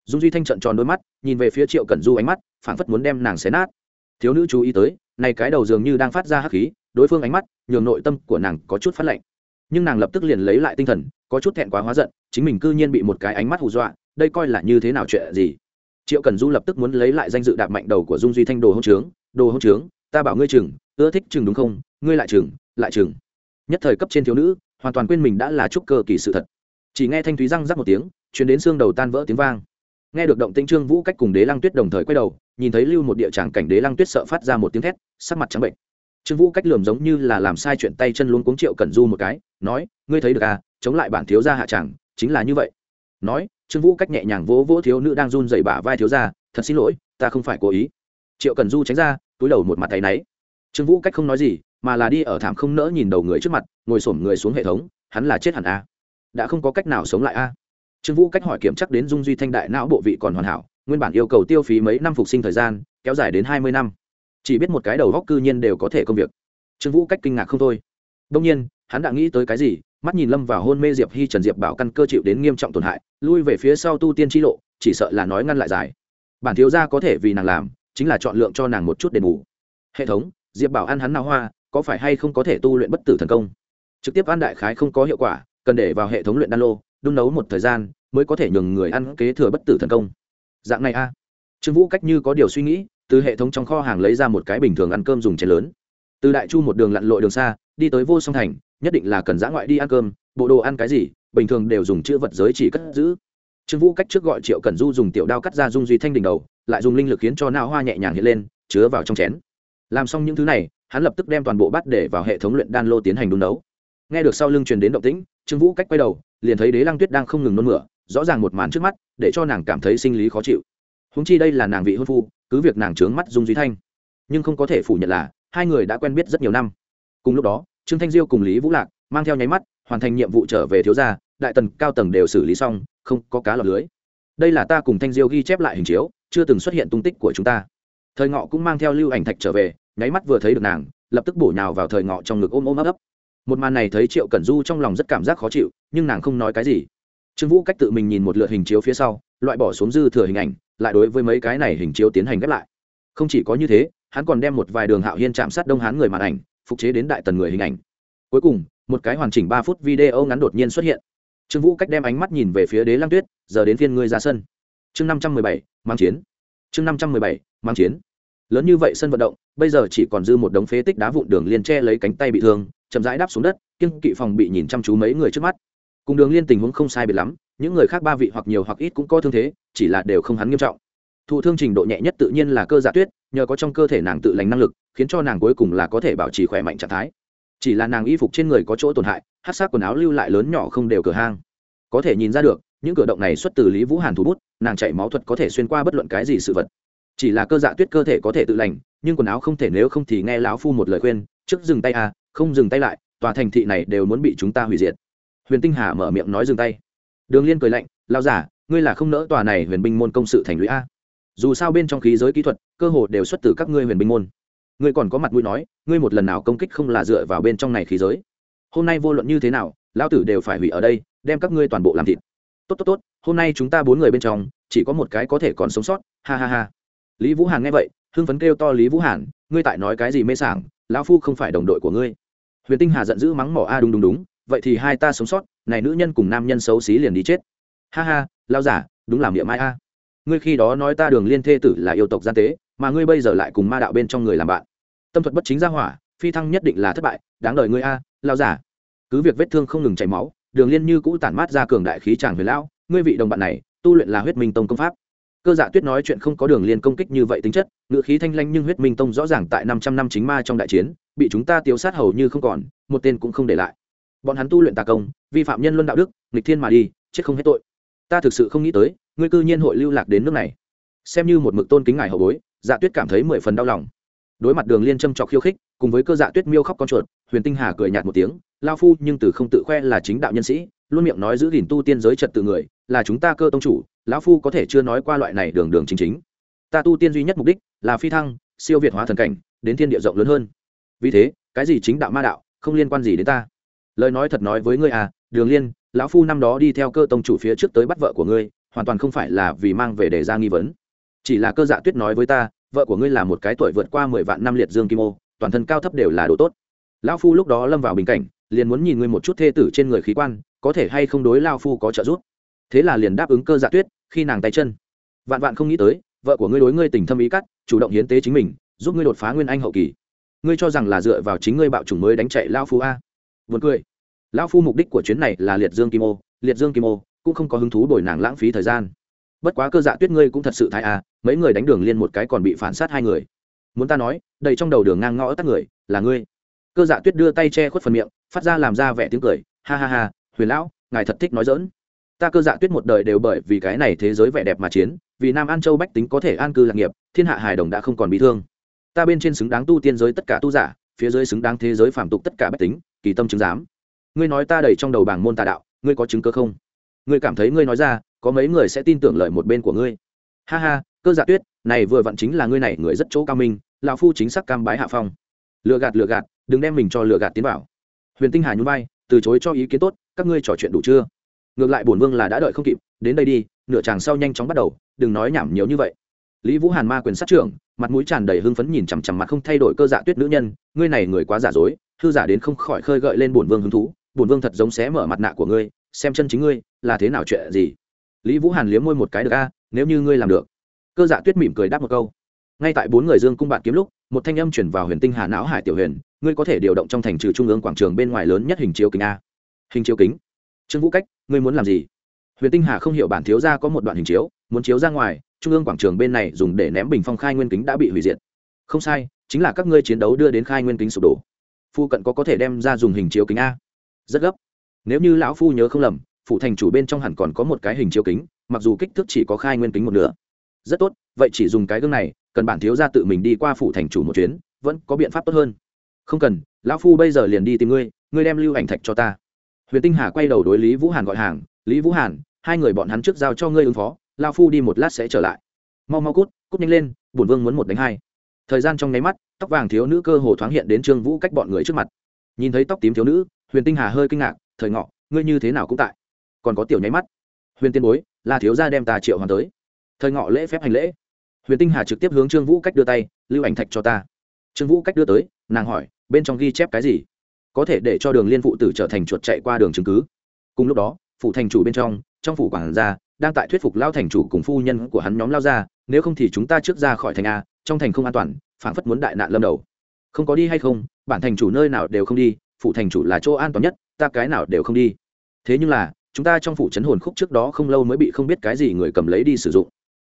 Dung duy thanh trận tròn đôi mắt, nhìn về phía triệu cần du ánh mắt, phảng phất muốn đem nàng xé nát. Thiếu nữ chú ý tới, này cái đầu dường như đang phát ra hắc khí, đối phương ánh mắt, nhường nội tâm của nàng có chút phát lạnh nhưng nàng lập tức liền lấy lại tinh thần, có chút thẹn quá hóa giận, chính mình cư nhiên bị một cái ánh mắt hù dọa, đây coi là như thế nào chuyện gì? Triệu cần du lập tức muốn lấy lại danh dự đạp mạnh đầu của dung duy thanh đồ hôn trướng, đồ hôn trướng, ta bảo ngươi chừng, ưa thích chừng đúng không? Ngươi lại chừng lại chừng. Nhất thời cấp trên thiếu nữ, hoàn toàn quên mình đã là trúc cơ kỳ sự thật. Chỉ nghe thanh thúy răng rắc một tiếng chuyến đến xương đầu tan vỡ tiếng vang. Nghe được động tĩnh trương vũ cách cùng đế lăng tuyết đồng thời quay đầu, nhìn thấy lưu một địa tràng cảnh đế lăng tuyết sợ phát ra một tiếng thét, sắc mặt trắng bệnh trương vũ cách lườm giống như là làm sai chuyện tay chân luôn cuống triệu cần du một cái, nói, ngươi thấy được à chống lại bản thiếu gia hạ tràng chính là như vậy nói, trương vũ cách nhẹ nhàng vỗ vỗ thiếu nữ đang run dậy bả vai thiếu gia, thật xin lỗi, ta không phải cố ý triệu cần du tránh ra, túi đầu một mặt tay náy trương vũ cách không nói gì, mà là đi ở thảm không nỡ nhìn đầu người trước mặt, ngồi xổm người xuống hệ thống, hắn là chết hẳn a à. đã không có cách nào sống lại a à. trương vũ cách hỏi kiểm chắc đến dung duy thanh đại não bộ vị còn hoàn hảo, nguyên bản yêu cầu tiêu phí mấy năm phục sinh thời gian, kéo dài đến hai mươi năm chỉ biết một cái đầu góc cư nhiên đều có thể công việc. Trương vũ cách kinh ngạc không thôi. Đông nhiên, hắn đã nghĩ tới cái gì, mắt nhìn lâm vào hôn mê diệp hi trần diệp bảo căn cơ chịu đến nghiêm trọng tổn hại, lui về phía sau tu tiên tri lộ, chỉ sợ là nói ngăn lại dài. Bản thiếu gia có thể vì nàng làm, chính là chọn lượng cho nàng một chút đền bù. Hệ thống, diệp bảo ăn hắn nào hoa, có phải hay không có thể tu luyện bất tử thần công? Trực tiếp ăn đại khái không có hiệu quả, cần để vào hệ thống luyện đan lô, đun nấu một thời gian, mới có thể nhường người ăn kế thừa bất tử thần công. Dạng này a. Trương vũ cách như có điều suy nghĩ từ hệ thống trong kho hàng lấy ra một cái bình thường ăn cơm dùng chén lớn. Từ đại chu một đường lặn lội đường xa, đi tới vô song thành, nhất định là cần giã ngoại đi ăn cơm, bộ đồ ăn cái gì, bình thường đều dùng chữ vật giới chỉ cất giữ. Trương vũ cách trước gọi triệu cần du dùng tiểu đao cắt ra dung duy thanh đỉnh đầu, lại dùng linh lực khiến cho não hoa nhẹ nhàng hiện lên, chứa vào trong chén. Làm xong những thứ này, hắn lập tức đem toàn bộ bát để vào hệ thống luyện đan lô tiến hành đun nấu. Nghe được sau lưng truyền đến động tĩnh, trương vũ cách quay đầu, liền thấy đế lăng tuyết đang không ngừng nôn mửa, rõ ràng một màn trước mắt, để cho nàng cảm thấy sinh lý khó chịu. Húng chi đây là nàng vị hôn phu cứ việc nàng trướng mắt dung duy thanh, nhưng không có thể phủ nhận là hai người đã quen biết rất nhiều năm. Cùng lúc đó, trương thanh diêu cùng lý vũ lạc mang theo nháy mắt, hoàn thành nhiệm vụ trở về thiếu gia, đại tần, cao tầng đều xử lý xong, không có cá lọc lưới. Đây là ta cùng thanh diêu ghi chép lại hình chiếu, chưa từng xuất hiện tung tích của chúng ta. Thời ngọ cũng mang theo lưu ảnh thạch trở về, nháy mắt vừa thấy được nàng, lập tức bổ nhào vào thời ngọ trong ngực ôm ôm ấp ấp. Một màn này thấy triệu cẩn du trong lòng rất cảm giác khó chịu, nhưng nàng không nói cái gì. Trương vũ cách tự mình nhìn một lượt hình chiếu phía sau, loại bỏ xuống dư thừa hình ảnh lại đối với mấy cái này hình chiếu tiến hành ghép lại. Không chỉ có như thế, hắn còn đem một vài đường hạo hiên chạm sát đông hán người màn ảnh, phục chế đến đại tần người hình ảnh. Cuối cùng, một cái hoàn chỉnh ba phút video ngắn đột nhiên xuất hiện. Trương vũ cách đem ánh mắt nhìn về phía đế lăng tuyết, giờ đến phiên ngươi ra sân. Chương năm trăm mười bảy, mang chiến. Chương năm trăm mười bảy, mang chiến. Lớn như vậy sân vận động, bây giờ chỉ còn dư một đống phế tích đá vụn đường liên che lấy cánh tay bị thương, chậm rãi đáp xuống đất kiên kỵ phòng bị nhìn chăm chú mấy người trước mắt. Cùng đường liên tình huống không sai biệt lắm những người khác ba vị hoặc nhiều hoặc ít cũng có thương thế, chỉ là đều không hắn nghiêm trọng. Thụ thương trình độ nhẹ nhất tự nhiên là cơ dạ tuyết, nhờ có trong cơ thể nàng tự lành năng lực, khiến cho nàng cuối cùng là có thể bảo trì khỏe mạnh trạng thái. Chỉ là nàng y phục trên người có chỗ tổn hại, hát sát quần áo lưu lại lớn nhỏ không đều cửa hang. Có thể nhìn ra được, những cửa động này xuất từ lý vũ hàn thủ bút, nàng chạy máu thuật có thể xuyên qua bất luận cái gì sự vật. Chỉ là cơ dạ tuyết cơ thể có thể tự lành, nhưng quần áo không thể nếu không thì nghe lão phu một lời khuyên, trước dừng tay à không dừng tay lại, tòa thành thị này đều muốn bị chúng ta hủy diệt. Huyền tinh hà mở miệng nói dừng tay đường liên cười lạnh lao giả, ngươi là không nỡ tòa này huyền binh môn công sự thành lũy a? Dù sao bên trong khí giới kỹ thuật, cơ hồ đều xuất từ các ngươi huyền binh môn. Ngươi còn có mặt mũi nói, ngươi một lần nào công kích không là dựa vào bên trong này khí giới. Hôm nay vô luận như thế nào, lão tử đều phải hủy ở đây, đem các ngươi toàn bộ làm thịt. Tốt tốt tốt, hôm nay chúng ta bốn người bên trong, chỉ có một cái có thể còn sống sót. Ha ha ha. Lý vũ hàn nghe vậy, hưng phấn kêu to lý vũ hàn, ngươi tại nói cái gì mê sảng, lão phu không phải đồng đội của ngươi. Huyền tinh hà giận dữ mắng mỏ a, đúng đúng đúng vậy thì hai ta sống sót, này nữ nhân cùng nam nhân xấu xí liền đi chết. Ha ha lao giả, đúng làm địa ai a. Ngươi khi đó nói ta đường liên thê tử là yêu tộc gian tế, mà ngươi bây giờ lại cùng ma đạo bên trong người làm bạn. Tâm thuật bất chính ra hỏa, phi thăng nhất định là thất bại, đáng đời ngươi a lao giả. Cứ việc vết thương không ngừng chảy máu, đường liên như cũ tản mát ra cường đại khí tràng huyền lão, ngươi vị đồng bạn này, tu luyện là huyết minh tông công pháp. Cơ dạ tuyết nói chuyện không có đường liên công kích như vậy tính chất, ngữ khí thanh lanh nhưng huyết minh tông rõ ràng tại năm trăm năm chính ma trong đại chiến, bị chúng ta tiêu sát hầu như không còn, một tên cũng không để lại bọn hắn tu luyện tà công, vi phạm nhân luân đạo đức, nghịch thiên mà đi, chết không hết tội. Ta thực sự không nghĩ tới, ngươi cư nhiên hội lưu lạc đến nước này. Xem như một mực tôn kính ngài hậu bối dạ tuyết cảm thấy mười phần đau lòng. Đối mặt đường liên châm trọc khiêu khích, cùng với cơ dạ tuyết miêu khóc con chuột, huyền tinh hà cười nhạt một tiếng, lao phu, nhưng từ không tự khoe là chính đạo nhân sĩ, luôn miệng nói giữ gìn tu tiên giới trật tự người, là chúng ta cơ tông chủ, lão phu có thể chưa nói qua loại này đường đường chính chính. Ta tu tiên duy nhất mục đích là phi thăng, siêu việt hóa thần cảnh, đến thiên địa rộng lớn hơn. Vì thế, cái gì chính đạo ma đạo, không liên quan gì đến ta lời nói thật nói với ngươi à đường liên, lão phu năm đó đi theo cơ tông chủ phía trước tới bắt vợ của ngươi, hoàn toàn không phải là vì mang về để ra nghi vấn. Chỉ là cơ dạ tuyết nói với ta, vợ của ngươi là một cái tuổi vượt qua mười vạn năm liệt dương kim ô, toàn thân cao thấp đều là đồ tốt. Lão phu lúc đó lâm vào bình cảnh, liền muốn nhìn ngươi một chút thê tử trên người khí quan, có thể hay không đối lao phu có trợ giúp. Thế là liền đáp ứng cơ dạ tuyết, khi nàng tay chân. Vạn vạn không nghĩ tới, vợ của ngươi đối ngươi tình thâm ý cắt, chủ động hiến tế chính mình, giúp ngươi đột phá nguyên anh hậu kỳ. Ngươi cho rằng là dựa vào chính ngươi bạo chủng mới đánh chạy lao phu a? Vượt cười lão phu mục đích của chuyến này là liệt dương kim ô, liệt dương kim ô, cũng không có hứng thú đổi nàng lãng phí thời gian. Bất quá cơ dạ tuyết ngươi cũng thật sự thái à mấy người đánh đường liên một cái còn bị phản sát hai người. Muốn ta nói, đầy trong đầu đường ngang ngõ tắt người, là ngươi. Cơ dạ tuyết đưa tay che khuất phần miệng, phát ra làm ra vẻ tiếng cười, ha ha ha, huyền lão, ngài thật thích nói dỡn ta cơ dạ tuyết một đời đều bởi vì cái này thế giới vẻ đẹp mà chiến, vì nam an châu bách tính có thể an cư lạc nghiệp, thiên hạ hài đồng đã không còn bị thương. Ta bên trên xứng đáng tu tiên giới tất cả tu giả, phía dưới xứng đáng thế giới phạm tục tất cả bách tính, kỳ tâm chứng giám ngươi nói ta đầy trong đầu bảng môn tà đạo, ngươi có chứng cơ không? Ngươi cảm thấy ngươi nói ra, có mấy người sẽ tin tưởng lời một bên của ngươi. Ha ha, cơ dạ tuyết, này vừa vặn chính là ngươi này, người rất chỗ cao minh, lão phu chính xác cam bái hạ phong. Lựa gạt lựa gạt, đừng đem mình cho lựa gạt tiến bảo huyền tinh hà nhún vai, từ chối cho ý kiến tốt, các ngươi trò chuyện đủ chưa? Ngược lại bổn vương là đã đợi không kịp, đến đây đi, nửa chàng sau nhanh chóng bắt đầu, đừng nói nhảm nhiều như vậy. Lý vũ hàn ma quyền sát trưởng, mặt mũi tràn đầy hưng phấn nhìn chằm chằm mặt không thay đổi cơ dạ tuyết nữ nhân, ngươi này người quá giả dối hư giả đến không khỏi khơi gợi lên bổn vương hứng thú bổn vương thật giống xé mở mặt nạ của ngươi, xem chân chính ngươi, là thế nào chuyện gì? Lý vũ hàn liếm môi một cái được a, nếu như ngươi làm được. Cơ dạ tuyết mỉm cười đáp một câu. Ngay tại bốn người dương cung bạn kiếm lúc, một thanh âm chuyển vào huyền tinh hà não hải tiểu huyền, ngươi có thể điều động trong thành trừ trung ương quảng trường bên ngoài lớn nhất hình chiếu kính a. Hình chiếu kính? Trương vũ cách, ngươi muốn làm gì? Huyền tinh hà không hiểu bản thiếu ra có một đoạn hình chiếu, muốn chiếu ra ngoài, trung ương quảng trường bên này dùng để ném bình phong khai nguyên kính đã bị hủy diệt. Không sai, chính là các ngươi chiến đấu đưa đến khai nguyên kính sụp đổ. Phu cận có có thể đem ra dùng hình chiếu kính a rất gấp. Nếu như lão phu nhớ không lầm, phủ thành chủ bên trong hẳn còn có một cái hình chiếu kính, mặc dù kích thước chỉ có khai nguyên kính một nửa. Rất tốt, vậy chỉ dùng cái gương này, cần bản thiếu ra tự mình đi qua phủ thành chủ một chuyến, vẫn có biện pháp tốt hơn. Không cần, lão phu bây giờ liền đi tìm ngươi ngươi đem lưu ảnh thạch cho ta. Huyền tinh hà quay đầu đối lý vũ hàn gọi hàng, lý vũ hàn, hai người bọn hắn trước giao cho ngươi ứng phó, lão phu đi một lát sẽ trở lại. Mau mau cút cút nhanh lên, bổn vương muốn một đánh hai. Thời gian trong nháy mắt, tóc vàng thiếu nữ cơ hồ thoáng hiện đến trương vũ cách bọn người trước mặt. Nhìn thấy tóc tím thiếu nữ huyền tinh hà hơi kinh ngạc, thời ngọ, ngươi như thế nào cũng tại. Còn có tiểu nháy mắt. Huyền tiên bối là thiếu gia đem ta triệu hoàng tới. Thời ngọ lễ phép hành lễ. Huyền tinh hà trực tiếp hướng trương vũ cách đưa tay, lưu ảnh thạch cho ta. Trương vũ cách đưa tới, nàng hỏi, bên trong ghi chép cái gì? Có thể để cho đường liên phụ tử trở thành chuột chạy qua đường chứng cứ. Cùng lúc đó phụ thành chủ bên trong trong phủ quản gia, đang tại thuyết phục lao thành chủ cùng phu nhân của hắn nhóm lao ra, nếu không thì chúng ta trước ra khỏi thành a, trong thành không an toàn, phảng phất muốn đại nạn lâm đầu. Không có đi hay không, bản thành chủ nơi nào đều không đi phủ thành chủ là chỗ an toàn nhất, ta cái nào đều không đi. Thế nhưng là, chúng ta trong phủ chấn hồn khúc trước đó không lâu mới bị không biết cái gì người cầm lấy đi sử dụng.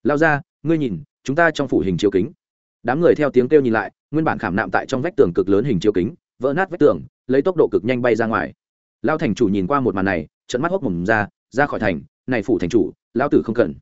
Lao ra, ngươi nhìn, chúng ta trong phủ hình chiếu kính. Đám người theo tiếng kêu nhìn lại, nguyên bản khảm nạm tại trong vách tường cực lớn hình chiếu kính, vỡ nát vách tường, lấy tốc độ cực nhanh bay ra ngoài. Lao thành chủ nhìn qua một màn này trận mắt hốc mồm ra ra khỏi thành, này phủ thành chủ lao tử không cần.